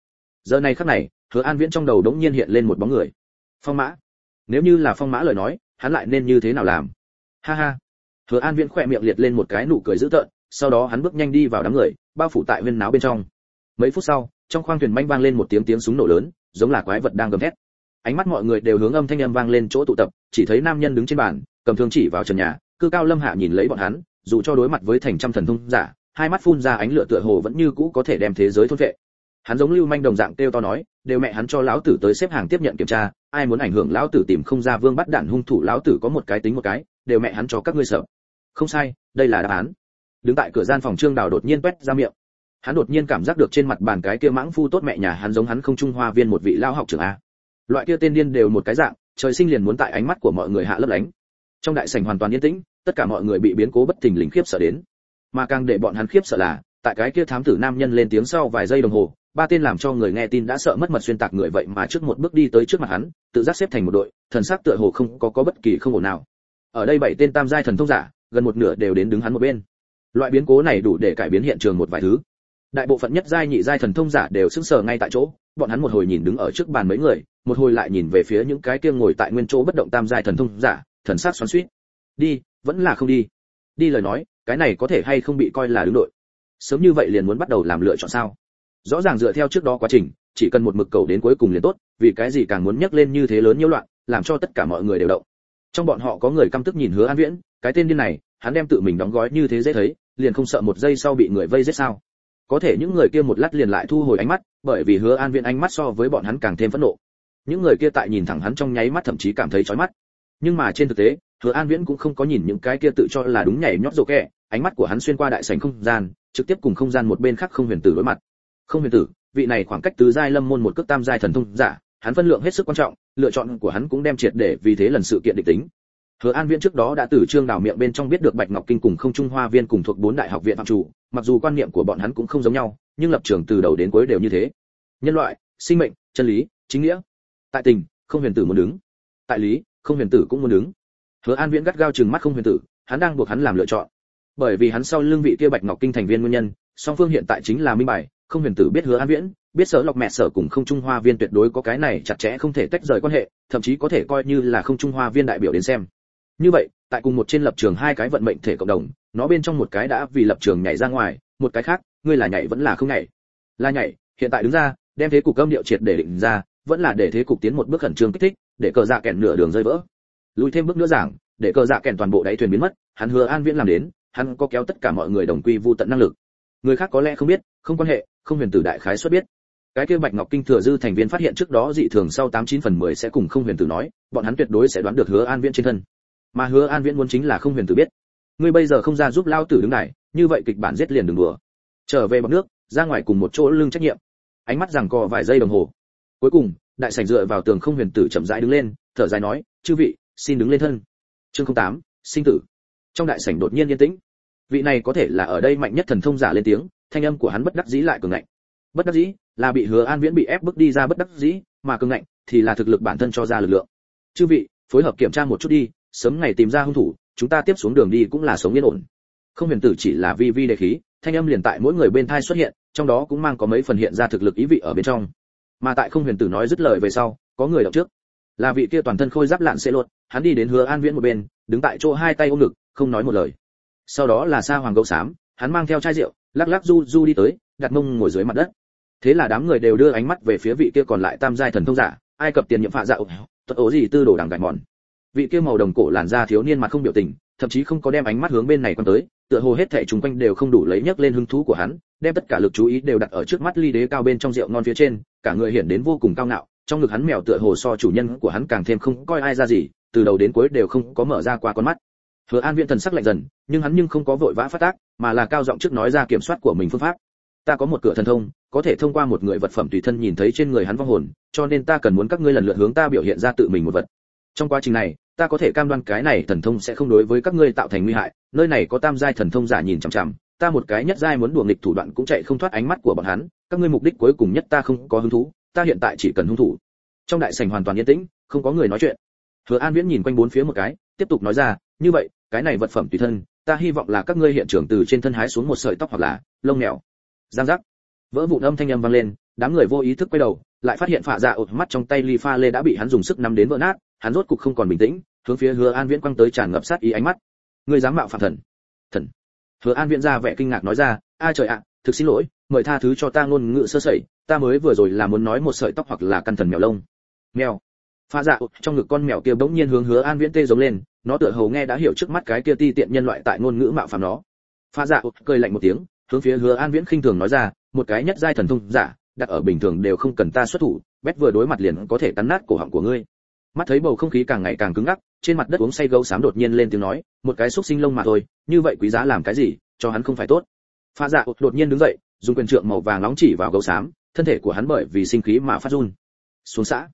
Giờ này khắc này, hứa an viễn trong đầu đống nhiên hiện lên một bóng người. Phong mã. Nếu như là phong mã lời nói, hắn lại nên như thế nào làm? Ha ha. Hứa an viễn khỏe miệng liệt lên một cái nụ cười dữ tợn, sau đó hắn bước nhanh đi vào đám người, bao phủ tại viên náo bên trong. Mấy phút sau, trong khoang thuyền manh vang lên một tiếng tiếng súng nổ lớn, giống là quái vật đang gầm thét ánh mắt mọi người đều hướng âm thanh âm vang lên chỗ tụ tập, chỉ thấy nam nhân đứng trên bàn, cầm thương chỉ vào trần nhà, cư cao lâm hạ nhìn lấy bọn hắn, dù cho đối mặt với thành trăm thần thông giả, hai mắt phun ra ánh lửa tựa hồ vẫn như cũ có thể đem thế giới thôn vệ. Hắn giống lưu manh đồng dạng kêu to nói, đều mẹ hắn cho lão tử tới xếp hàng tiếp nhận kiểm tra, ai muốn ảnh hưởng lão tử tìm không ra vương bắt đạn hung thủ lão tử có một cái tính một cái, đều mẹ hắn cho các ngươi sợ. Không sai, đây là đáp án. Đứng tại cửa gian phòng trương đào đột nhiên quét ra miệng. Hắn đột nhiên cảm giác được trên mặt bàn cái kia mãng phu tốt mẹ nhà hắn giống hắn không trung hoa viên một vị lao học trưởng a loại kia tên điên đều một cái dạng, trời sinh liền muốn tại ánh mắt của mọi người hạ lấp lánh. Trong đại sảnh hoàn toàn yên tĩnh, tất cả mọi người bị biến cố bất thình lình khiếp sợ đến. Mà càng để bọn hắn khiếp sợ là, tại cái kia thám tử nam nhân lên tiếng sau vài giây đồng hồ, ba tên làm cho người nghe tin đã sợ mất mật xuyên tạc người vậy mà trước một bước đi tới trước mặt hắn, tự giác xếp thành một đội, thần sắc tựa hồ không có có bất kỳ không ổn nào. Ở đây bảy tên tam giai thần thông giả, gần một nửa đều đến đứng hắn một bên. Loại biến cố này đủ để cải biến hiện trường một vài thứ đại bộ phận nhất giai nhị giai thần thông giả đều sững sờ ngay tại chỗ, bọn hắn một hồi nhìn đứng ở trước bàn mấy người, một hồi lại nhìn về phía những cái kia ngồi tại nguyên chỗ bất động tam giai thần thông giả, thần sắc xoắn xuýt. Đi, vẫn là không đi. Đi lời nói, cái này có thể hay không bị coi là đứng đội? Sớm như vậy liền muốn bắt đầu làm lựa chọn sao? Rõ ràng dựa theo trước đó quá trình, chỉ cần một mực cầu đến cuối cùng liền tốt, vì cái gì càng muốn nhắc lên như thế lớn nhiễu loạn, làm cho tất cả mọi người đều động. Trong bọn họ có người căm tức nhìn hứa an viễn, cái tên điên này, hắn đem tự mình đóng gói như thế dễ thấy, liền không sợ một giây sau bị người vây giết sao? Có thể những người kia một lát liền lại thu hồi ánh mắt, bởi vì hứa an viễn ánh mắt so với bọn hắn càng thêm phẫn nộ. Những người kia tại nhìn thẳng hắn trong nháy mắt thậm chí cảm thấy chói mắt. Nhưng mà trên thực tế, hứa an viễn cũng không có nhìn những cái kia tự cho là đúng nhảy nhót rồ kẹ, ánh mắt của hắn xuyên qua đại sảnh không gian, trực tiếp cùng không gian một bên khác không huyền tử đối mặt. Không huyền tử, vị này khoảng cách tứ giai lâm môn một cước tam giai thần thông giả, hắn phân lượng hết sức quan trọng, lựa chọn của hắn cũng đem triệt để vì thế lần sự kiện định tính. Hứa An Viễn trước đó đã từ trương đào miệng bên trong biết được Bạch Ngọc Kinh cùng Không Trung Hoa Viên cùng thuộc bốn đại học viện phạm chủ, mặc dù quan niệm của bọn hắn cũng không giống nhau, nhưng lập trường từ đầu đến cuối đều như thế. Nhân loại, sinh mệnh, chân lý, chính nghĩa. Tại tình, không huyền tử muốn đứng. Tại lý, không huyền tử cũng muốn đứng. Hứa An Viễn gắt gao trừng mắt không huyền tử, hắn đang buộc hắn làm lựa chọn. Bởi vì hắn sau lưng vị kia Bạch Ngọc Kinh thành viên nguyên nhân, song phương hiện tại chính là minh bài, không huyền tử biết Hứa An Viễn, biết sở lọc mẹ sở cùng không trung hoa viên tuyệt đối có cái này chặt chẽ không thể tách rời quan hệ, thậm chí có thể coi như là không trung hoa viên đại biểu đến xem như vậy, tại cùng một trên lập trường hai cái vận mệnh thể cộng đồng, nó bên trong một cái đã vì lập trường nhảy ra ngoài, một cái khác, ngươi là nhảy vẫn là không nhảy? Là nhảy, hiện tại đứng ra, đem thế cục âm điệu triệt để định ra, vẫn là để thế cục tiến một bước khẩn trương kích thích, để cờ dạ kèn nửa đường rơi vỡ. Lùi thêm bước nữa giảng, để cờ dạ kèn toàn bộ đáy thuyền biến mất, hắn hứa an viễn làm đến, hắn có kéo tất cả mọi người đồng quy vu tận năng lực. Người khác có lẽ không biết, không quan hệ, không huyền tử đại khái xuất biết. Cái kia bạch ngọc kinh thừa dư thành viên phát hiện trước đó dị thường sau tám chín phần mười sẽ cùng không huyền tử nói, bọn hắn tuyệt đối sẽ đoán được hứa an viễn trên thân mà hứa an viễn muốn chính là không huyền tử biết. Ngươi bây giờ không ra giúp lao tử đứng này như vậy kịch bản giết liền đừng đùa. Trở về bọc nước ra ngoài cùng một chỗ lưng trách nhiệm. Ánh mắt rằng co vài giây đồng hồ. Cuối cùng đại sảnh dựa vào tường không huyền tử chậm rãi đứng lên thở dài nói chư vị xin đứng lên thân. Chương 08, sinh tử. Trong đại sảnh đột nhiên yên tĩnh. Vị này có thể là ở đây mạnh nhất thần thông giả lên tiếng thanh âm của hắn bất đắc dĩ lại cường ngạnh. Bất đắc dĩ là bị hứa an viễn bị ép bước đi ra bất đắc dĩ mà cường ngạnh thì là thực lực bản thân cho ra lực lượng. Chư vị phối hợp kiểm tra một chút đi sớm ngày tìm ra hung thủ, chúng ta tiếp xuống đường đi cũng là sống yên ổn. Không huyền tử chỉ là vi vi đề khí, thanh âm liền tại mỗi người bên thai xuất hiện, trong đó cũng mang có mấy phần hiện ra thực lực ý vị ở bên trong. Mà tại không huyền tử nói dứt lời về sau, có người đọc trước. Là vị kia toàn thân khôi giáp lạn xê luật hắn đi đến hứa an viễn một bên, đứng tại chỗ hai tay ôm ngực, không nói một lời. Sau đó là sa hoàng gấu xám, hắn mang theo chai rượu, lắc lắc du du đi tới, đặt mông ngồi dưới mặt đất. Thế là đám người đều đưa ánh mắt về phía vị kia còn lại tam giai thần thông giả, ai cập tiền nhiệm phạ dạo tuật ố gì tư đồ đằng gạch mòn vị kia màu đồng cổ làn da thiếu niên mặt không biểu tình, thậm chí không có đem ánh mắt hướng bên này quan tới, tựa hồ hết thảy chúng quanh đều không đủ lấy nhấc lên hứng thú của hắn, đem tất cả lực chú ý đều đặt ở trước mắt ly đế cao bên trong rượu ngon phía trên, cả người hiện đến vô cùng cao ngạo, trong ngực hắn mèo tựa hồ so chủ nhân của hắn càng thêm không coi ai ra gì, từ đầu đến cuối đều không có mở ra qua con mắt. Hứa an viễn thần sắc lạnh dần, nhưng hắn nhưng không có vội vã phát tác, mà là cao giọng trước nói ra kiểm soát của mình phương pháp. Ta có một cửa thần thông, có thể thông qua một người vật phẩm tùy thân nhìn thấy trên người hắn vong hồn, cho nên ta cần muốn các ngươi lần lượt hướng ta biểu hiện ra tự mình một vật. Trong quá trình này ta có thể cam đoan cái này thần thông sẽ không đối với các ngươi tạo thành nguy hại, nơi này có tam giai thần thông giả nhìn chằm chằm, ta một cái nhất giai muốn đùa nghịch thủ đoạn cũng chạy không thoát ánh mắt của bọn hắn, các ngươi mục đích cuối cùng nhất ta không có hứng thú, ta hiện tại chỉ cần hung thủ. Trong đại sảnh hoàn toàn yên tĩnh, không có người nói chuyện. Hứa an viễn nhìn quanh bốn phía một cái, tiếp tục nói ra, như vậy, cái này vật phẩm tùy thân, ta hy vọng là các ngươi hiện trường từ trên thân hái xuống một sợi tóc hoặc là lông mèo. Giang giác. Vỡ vụn âm thanh âm vang lên, đám người vô ý thức quay đầu lại phát hiện phạ dạ ột mắt trong tay ly pha lê đã bị hắn dùng sức nắm đến vỡ nát, hắn rốt cục không còn bình tĩnh, hướng phía hứa an viễn quăng tới tràn ngập sát ý ánh mắt. Người dám mạo phạm thần. Thần. Hứa an viễn ra vẻ kinh ngạc nói ra, a trời ạ, thực xin lỗi, mời tha thứ cho ta ngôn ngữ sơ sẩy, ta mới vừa rồi là muốn nói một sợi tóc hoặc là căn thần mèo lông. Mèo. Pha dạ trong ngực con mèo kia bỗng nhiên hướng hứa an viễn tê giống lên, nó tựa hồ nghe đã hiểu trước mắt cái kia ti tiện nhân loại tại ngôn ngữ mạo phạm nó. Pha dạ cười lạnh một tiếng, hướng phía hứa an viễn khinh thường nói ra, một cái nhất giai thần thông giả đặt ở bình thường đều không cần ta xuất thủ, bét vừa đối mặt liền có thể cắn nát cổ họng của ngươi. Mắt thấy bầu không khí càng ngày càng cứng ngắc, trên mặt đất uống say gấu xám đột nhiên lên tiếng nói, một cái xúc sinh lông mà thôi, như vậy quý giá làm cái gì, cho hắn không phải tốt. Pha dạ đột nhiên đứng dậy, dùng quyền trượng màu vàng nóng chỉ vào gấu xám, thân thể của hắn bởi vì sinh khí mà phát run. Xuống xã.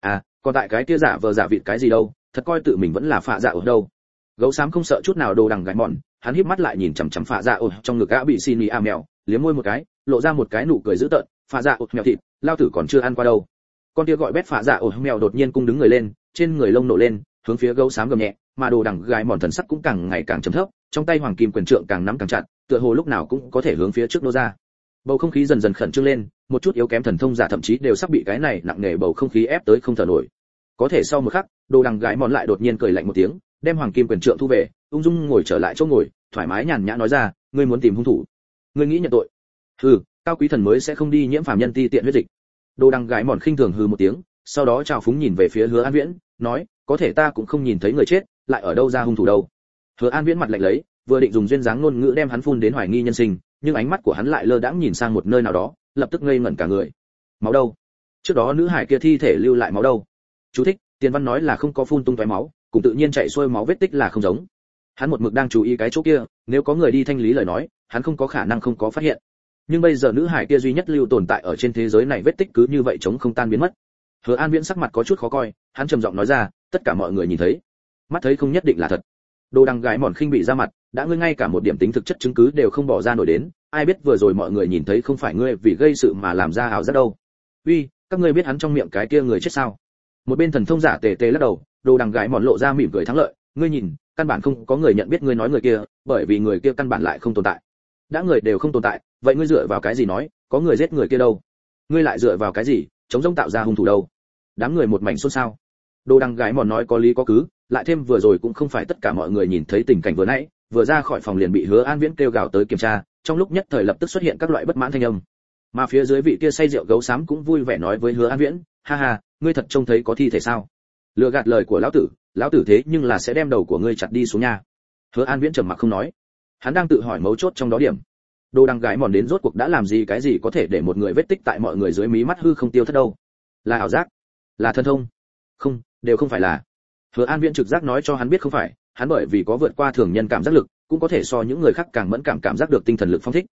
À còn tại cái kia giả vờ giả vịt cái gì đâu, thật coi tự mình vẫn là pha dạ ở đâu. Gấu xám không sợ chút nào đồ đằng gái mòn hắn híp mắt lại nhìn chằm chằm pha dạ ở trong ngực gã bị xin ý a mèo, liếm môi một cái, lộ ra một cái nụ cười dữ tợn phạ dạ ột mèo thịt, lao tử còn chưa ăn qua đâu. Con kia gọi bét phạ dạ ột mèo đột nhiên cung đứng người lên, trên người lông nổ lên, hướng phía gấu xám gầm nhẹ, mà đồ đằng gái mòn thần sắc cũng càng ngày càng trầm thấp, trong tay hoàng kim quyền trượng càng nắm càng chặt, tựa hồ lúc nào cũng có thể hướng phía trước nô ra. Bầu không khí dần dần khẩn trương lên, một chút yếu kém thần thông giả thậm chí đều sắp bị cái này nặng nề bầu không khí ép tới không thở nổi. Có thể sau một khắc, đồ đằng gái mòn lại đột nhiên cười lạnh một tiếng, đem hoàng kim quyền trượng thu về, ung dung ngồi trở lại chỗ ngồi, thoải mái nhàn nhã nói ra, ngươi muốn tìm hung thủ. Ngươi nghĩ nhận tội. Ừ cao quý thần mới sẽ không đi nhiễm phàm nhân ti tiện huyết dịch. Đồ đằng gái mòn khinh thường hừ một tiếng, sau đó chào phúng nhìn về phía hứa an viễn, nói, có thể ta cũng không nhìn thấy người chết, lại ở đâu ra hung thủ đâu? Hứa an viễn mặt lạnh lấy, vừa định dùng duyên dáng ngôn ngữ đem hắn phun đến hoài nghi nhân sinh, nhưng ánh mắt của hắn lại lơ đãng nhìn sang một nơi nào đó, lập tức ngây ngẩn cả người. Máu đâu? Trước đó nữ hải kia thi thể lưu lại máu đâu? Chú thích, tiền văn nói là không có phun tung tóe máu, cùng tự nhiên chạy xuôi máu vết tích là không giống. Hắn một mực đang chú ý cái chỗ kia, nếu có người đi thanh lý lời nói, hắn không có khả năng không có phát hiện nhưng bây giờ nữ hải kia duy nhất lưu tồn tại ở trên thế giới này vết tích cứ như vậy chống không tan biến mất. Hứa an viễn sắc mặt có chút khó coi, hắn trầm giọng nói ra, tất cả mọi người nhìn thấy, mắt thấy không nhất định là thật. Đồ đằng gái mòn khinh bị ra mặt, đã ngươi ngay cả một điểm tính thực chất chứng cứ đều không bỏ ra nổi đến, ai biết vừa rồi mọi người nhìn thấy không phải ngươi vì gây sự mà làm ra hào rất đâu. Uy, các ngươi biết hắn trong miệng cái kia người chết sao? Một bên thần thông giả tề tề lắc đầu, đồ đằng gái mòn lộ ra mỉm cười thắng lợi, ngươi nhìn, căn bản không có người nhận biết ngươi nói người kia, bởi vì người kia căn bản lại không tồn tại đã người đều không tồn tại, vậy ngươi dựa vào cái gì nói, có người giết người kia đâu? Ngươi lại dựa vào cái gì, chống rống tạo ra hung thủ đâu? Đám người một mảnh xôn xao. Đồ đằng gái mòn nói có lý có cứ, lại thêm vừa rồi cũng không phải tất cả mọi người nhìn thấy tình cảnh vừa nãy, vừa ra khỏi phòng liền bị hứa an viễn kêu gào tới kiểm tra, trong lúc nhất thời lập tức xuất hiện các loại bất mãn thanh âm. Mà phía dưới vị kia say rượu gấu xám cũng vui vẻ nói với hứa an viễn, ha ha, ngươi thật trông thấy có thi thể sao? Lừa gạt lời của lão tử lão tử thế nhưng là sẽ đem đầu của ngươi chặt đi xuống nhà hứa an viễn trầm mặc không nói hắn đang tự hỏi mấu chốt trong đó điểm. Đồ đằng gái mòn đến rốt cuộc đã làm gì cái gì có thể để một người vết tích tại mọi người dưới mí mắt hư không tiêu thất đâu? Là ảo giác? Là thân thông? Không, đều không phải là. Hứa an viễn trực giác nói cho hắn biết không phải, hắn bởi vì có vượt qua thường nhân cảm giác lực, cũng có thể so những người khác càng mẫn cảm cảm giác được tinh thần lực phong thích.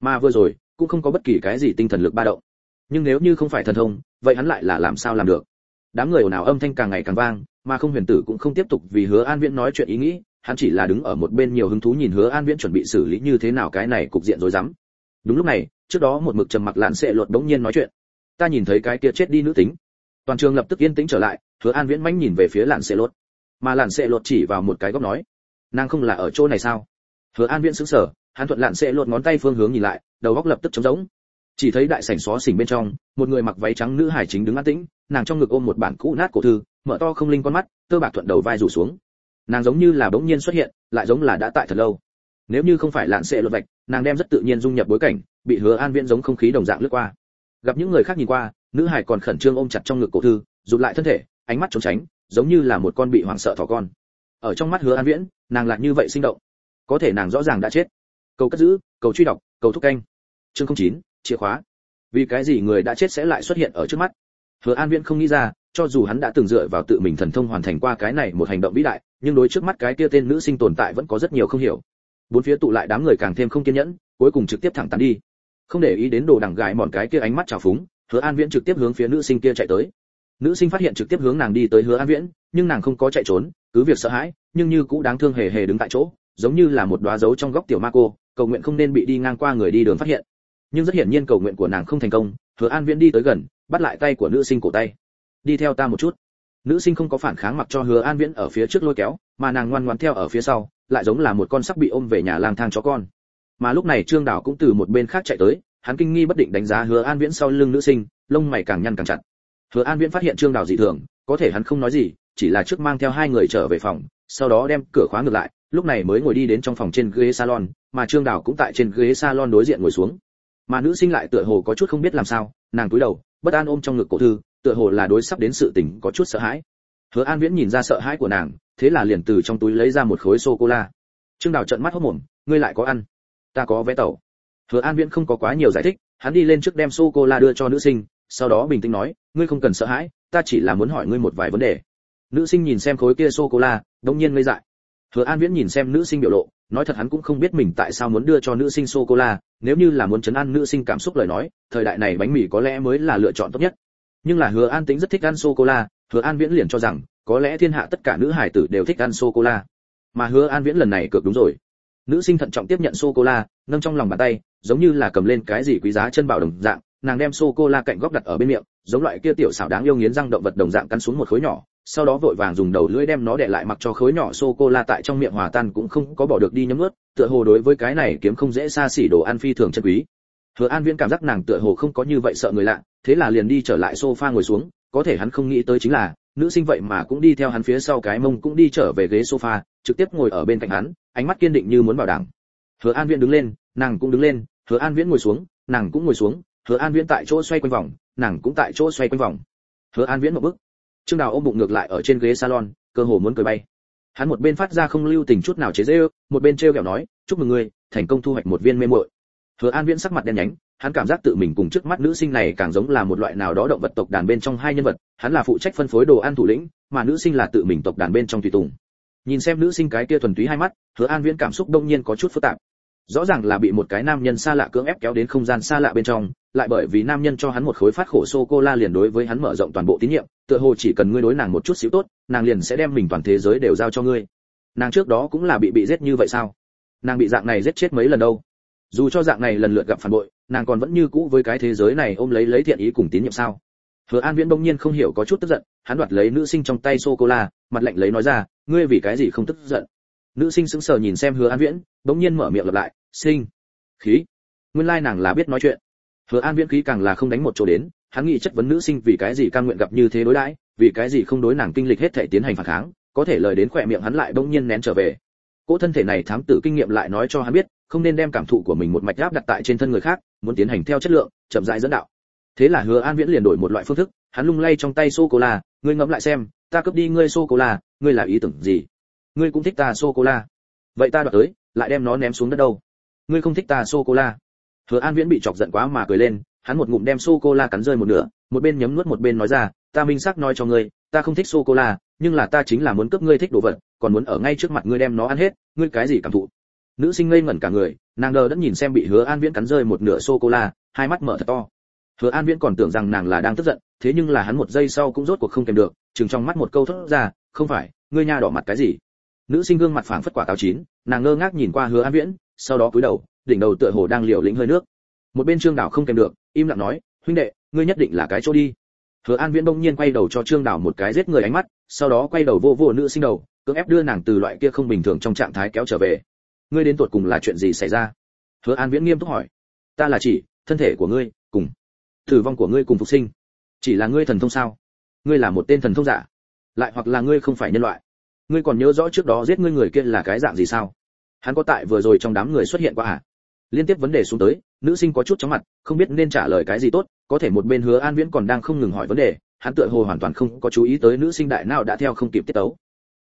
Mà vừa rồi, cũng không có bất kỳ cái gì tinh thần lực ba động. Nhưng nếu như không phải thần thông, vậy hắn lại là làm sao làm được? Đám người ồn ào âm thanh càng ngày càng vang, mà không huyền tử cũng không tiếp tục vì hứa an viễn nói chuyện ý nghĩ hắn chỉ là đứng ở một bên nhiều hứng thú nhìn hứa an viễn chuẩn bị xử lý như thế nào cái này cục diện rối rắm. Đúng lúc này, trước đó một mực trầm mặc lạn sệ luật đống nhiên nói chuyện. Ta nhìn thấy cái kia chết đi nữ tính. Toàn trường lập tức yên tĩnh trở lại, hứa an viễn mãnh nhìn về phía lạn sệ luật. Mà lạn sệ luật chỉ vào một cái góc nói, nàng không là ở chỗ này sao? Hứa an viễn sững sờ, hắn thuận lạn sệ luật ngón tay phương hướng nhìn lại, đầu góc lập tức trống rỗng. Chỉ thấy đại sảnh xó xỉnh bên trong, một người mặc váy trắng nữ hải chính đứng an tĩnh, nàng trong ngực ôm một bản cũ nát cổ thư, mở to không linh con mắt, tơ bạc thuận đầu vai rủ xuống nàng giống như là bỗng nhiên xuất hiện, lại giống là đã tại thật lâu. Nếu như không phải lạn sệ luật vạch, nàng đem rất tự nhiên dung nhập bối cảnh, bị hứa an viễn giống không khí đồng dạng lướt qua. Gặp những người khác nhìn qua, nữ hải còn khẩn trương ôm chặt trong ngực cổ thư, rụt lại thân thể, ánh mắt trốn tránh, giống như là một con bị hoảng sợ thỏ con. Ở trong mắt hứa an viễn, nàng lại như vậy sinh động. Có thể nàng rõ ràng đã chết. Cầu cất giữ, cầu truy đọc, cầu thúc canh. Chương không chín, chìa khóa. Vì cái gì người đã chết sẽ lại xuất hiện ở trước mắt? Hứa an viễn không nghĩ ra, cho dù hắn đã từng dựa vào tự mình thần thông hoàn thành qua cái này một hành động vĩ đại nhưng đối trước mắt cái kia tên nữ sinh tồn tại vẫn có rất nhiều không hiểu. Bốn phía tụ lại đám người càng thêm không kiên nhẫn, cuối cùng trực tiếp thẳng tắn đi. Không để ý đến đồ đằng gài mòn cái kia ánh mắt trào phúng, hứa an viễn trực tiếp hướng phía nữ sinh kia chạy tới. Nữ sinh phát hiện trực tiếp hướng nàng đi tới hứa an viễn, nhưng nàng không có chạy trốn, cứ việc sợ hãi, nhưng như cũng đáng thương hề hề đứng tại chỗ, giống như là một đóa dấu trong góc tiểu ma cô, cầu nguyện không nên bị đi ngang qua người đi đường phát hiện. Nhưng rất hiển nhiên cầu nguyện của nàng không thành công, hứa an viễn đi tới gần, bắt lại tay của nữ sinh cổ tay. Đi theo ta một chút nữ sinh không có phản kháng mặc cho hứa an viễn ở phía trước lôi kéo, mà nàng ngoan ngoãn theo ở phía sau, lại giống là một con sắp bị ôm về nhà lang thang chó con. Mà lúc này trương đảo cũng từ một bên khác chạy tới, hắn kinh nghi bất định đánh giá hứa an viễn sau lưng nữ sinh, lông mày càng nhăn càng chặt. Hứa an viễn phát hiện trương đảo dị thường, có thể hắn không nói gì, chỉ là trước mang theo hai người trở về phòng, sau đó đem cửa khóa ngược lại, lúc này mới ngồi đi đến trong phòng trên ghế salon, mà trương đảo cũng tại trên ghế salon đối diện ngồi xuống. Mà nữ sinh lại tựa hồ có chút không biết làm sao, nàng cúi đầu, bất an ôm trong ngực cổ thư tựa hồ là đối sắp đến sự tình có chút sợ hãi. Hứa an viễn nhìn ra sợ hãi của nàng, thế là liền từ trong túi lấy ra một khối sô cô la trương đào trợn mắt hốt mồm, ngươi lại có ăn? Ta có vé tàu. Hứa an viễn không có quá nhiều giải thích, hắn đi lên trước đem sô cô la đưa cho nữ sinh, sau đó bình tĩnh nói, ngươi không cần sợ hãi, ta chỉ là muốn hỏi ngươi một vài vấn đề. Nữ sinh nhìn xem khối kia sô cô la đống nhiên ngây dại. Hứa an viễn nhìn xem nữ sinh biểu lộ, nói thật hắn cũng không biết mình tại sao muốn đưa cho nữ sinh sô cô la nếu như là muốn chấn an nữ sinh cảm xúc lời nói, thời đại này bánh mì có lẽ mới là lựa chọn tốt nhất nhưng là hứa an tính rất thích ăn sô cô la hứa an viễn liền cho rằng, có lẽ thiên hạ tất cả nữ hải tử đều thích ăn sô cô la mà hứa an viễn lần này cược đúng rồi. Nữ sinh thận trọng tiếp nhận sô cô la nâng trong lòng bàn tay, giống như là cầm lên cái gì quý giá chân bảo đồng dạng, nàng đem sô cô la cạnh góc đặt ở bên miệng, giống loại kia tiểu xảo đáng yêu nghiến răng động vật đồng dạng cắn xuống một khối nhỏ, sau đó vội vàng dùng đầu lưỡi đem nó để lại mặc cho khối nhỏ sô cô la tại trong miệng hòa tan cũng không có bỏ được đi nhấm ướt tựa hồ đối với cái này kiếm không dễ xa xỉ đồ ăn phi thường chân quý hứa an viễn cảm giác nàng tựa hồ không có như vậy sợ người lạ, thế là liền đi trở lại sofa ngồi xuống, có thể hắn không nghĩ tới chính là, nữ sinh vậy mà cũng đi theo hắn phía sau cái mông cũng đi trở về ghế sofa, trực tiếp ngồi ở bên cạnh hắn, ánh mắt kiên định như muốn bảo đảm. Hứa an viễn đứng lên, nàng cũng đứng lên, hứa an viễn ngồi xuống, nàng cũng ngồi xuống, hứa an viễn tại chỗ xoay quanh vòng, nàng cũng tại chỗ xoay quanh vòng. Hứa an viễn một bước, trương đào ôm bụng ngược lại ở trên ghế salon, cơ hồ muốn cười bay. Hắn một bên phát ra không lưu tình chút nào chế giễu, một bên trêu ghẹo nói, chúc mừng ngươi, thành công thu hoạch một viên mê muội hứa an viễn sắc mặt đen nhánh, hắn cảm giác tự mình cùng trước mắt nữ sinh này càng giống là một loại nào đó động vật tộc đàn bên trong hai nhân vật, hắn là phụ trách phân phối đồ ăn thủ lĩnh, mà nữ sinh là tự mình tộc đàn bên trong tùy tùng. Nhìn xem nữ sinh cái kia thuần túy hai mắt, hứa an viễn cảm xúc đông nhiên có chút phức tạp. Rõ ràng là bị một cái nam nhân xa lạ cưỡng ép kéo đến không gian xa lạ bên trong, lại bởi vì nam nhân cho hắn một khối phát khổ sô cô la liền đối với hắn mở rộng toàn bộ tín nhiệm, tựa hồ chỉ cần ngươi đối nàng một chút xíu tốt, nàng liền sẽ đem mình toàn thế giới đều giao cho ngươi. Nàng trước đó cũng là bị bị giết như vậy sao? Nàng bị dạng này giết chết mấy lần đâu? Dù cho dạng này lần lượt gặp phản bội, nàng còn vẫn như cũ với cái thế giới này ôm lấy lấy thiện ý cùng tín nhiệm sao? Hứa an viễn bỗng nhiên không hiểu có chút tức giận, hắn đoạt lấy nữ sinh trong tay sô cô la mặt lạnh lấy nói ra, ngươi vì cái gì không tức giận? Nữ sinh sững sờ nhìn xem hứa an viễn, bỗng nhiên mở miệng lặp lại, sinh, khí, nguyên lai nàng là biết nói chuyện. Hứa an viễn khí càng là không đánh một chỗ đến, hắn nghĩ chất vấn nữ sinh vì cái gì cam nguyện gặp như thế đối đãi, vì cái gì không đối nàng kinh lịch hết thể tiến hành phản kháng, có thể lời đến khỏe miệng hắn lại bỗng nhiên nén trở về. Cỗ thân thể này thám tử kinh nghiệm lại nói cho hắn biết không nên đem cảm thụ của mình một mạch áp đặt tại trên thân người khác, muốn tiến hành theo chất lượng, chậm rãi dẫn đạo. Thế là hứa an viễn liền đổi một loại phương thức, hắn lung lay trong tay sô cô la ngươi ngẫm lại xem, ta cướp đi ngươi sô cô la ngươi là ý tưởng gì? Ngươi cũng thích ta sô cô la vậy ta đoạt tới, lại đem nó ném xuống đất đâu? Ngươi không thích ta sô cô la hứa an viễn bị chọc giận quá mà cười lên, hắn một ngụm đem sô cô la cắn rơi một nửa, một bên nhấm nuốt một bên nói ra, ta minh xác nói cho ngươi, ta không thích sô cô la nhưng là ta chính là muốn cướp ngươi thích đồ vật, còn muốn ở ngay trước mặt ngươi đem nó ăn hết, ngươi cái gì cảm thụ? Nữ sinh ngây ngẩn cả người, nàng đờ đã nhìn xem bị hứa an viễn cắn rơi một nửa sô cô la hai mắt mở thật to. Hứa an viễn còn tưởng rằng nàng là đang tức giận, thế nhưng là hắn một giây sau cũng rốt cuộc không kèm được, chừng trong mắt một câu thốt ra, không phải, ngươi nha đỏ mặt cái gì? Nữ sinh gương mặt phảng phất quả táo chín, nàng ngơ ngác nhìn qua hứa an viễn, sau đó cúi đầu, đỉnh đầu tựa hồ đang liều lĩnh hơi nước. Một bên trương đảo không kèm được, im lặng nói, huynh đệ, ngươi nhất định là cái chỗ đi. Hứa an viễn bỗng nhiên quay đầu cho trương đảo một cái giết người ánh mắt, sau đó quay đầu vô vô nữ sinh đầu, cưỡng ép đưa nàng từ loại kia không bình thường trong trạng thái kéo trở về ngươi đến tuột cùng là chuyện gì xảy ra? Hứa an viễn nghiêm túc hỏi. Ta là chỉ, thân thể của ngươi, cùng tử vong của ngươi cùng phục sinh. Chỉ là ngươi thần thông sao? Ngươi là một tên thần thông giả. Lại hoặc là ngươi không phải nhân loại. Ngươi còn nhớ rõ trước đó giết ngươi người kia là cái dạng gì sao? Hắn có tại vừa rồi trong đám người xuất hiện qua à? Liên tiếp vấn đề xuống tới, nữ sinh có chút chóng mặt, không biết nên trả lời cái gì tốt, có thể một bên hứa an viễn còn đang không ngừng hỏi vấn đề, hắn tựa hồ hoàn toàn không có chú ý tới nữ sinh đại nào đã theo không kịp tiết tấu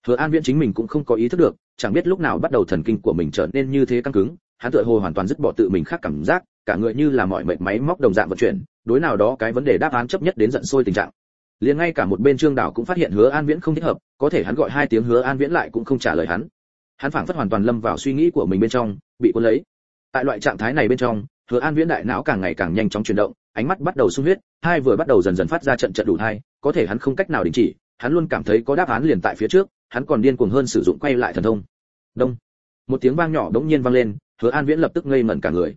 hứa an viễn chính mình cũng không có ý thức được, chẳng biết lúc nào bắt đầu thần kinh của mình trở nên như thế căng cứng, hắn tựa hồ hoàn toàn dứt bỏ tự mình khác cảm giác, cả người như là mọi mệt máy móc đồng dạng vận chuyển, đối nào đó cái vấn đề đáp án chấp nhất đến giận sôi tình trạng. Liền ngay cả một bên trương đảo cũng phát hiện hứa an viễn không thích hợp, có thể hắn gọi hai tiếng hứa an viễn lại cũng không trả lời hắn. Hắn phảng phất hoàn toàn lâm vào suy nghĩ của mình bên trong, bị cuốn lấy. Tại loại trạng thái này bên trong, hứa an viễn đại não càng ngày càng nhanh chóng chuyển động, ánh mắt bắt đầu sung huyết, hai vừa bắt đầu dần dần phát ra trận trận đủ hai có thể hắn không cách nào đình chỉ, hắn luôn cảm thấy có đáp án liền tại phía trước hắn còn điên cuồng hơn sử dụng quay lại thần thông. Đông. Một tiếng vang nhỏ đống nhiên vang lên, hứa an viễn lập tức ngây ngẩn cả người.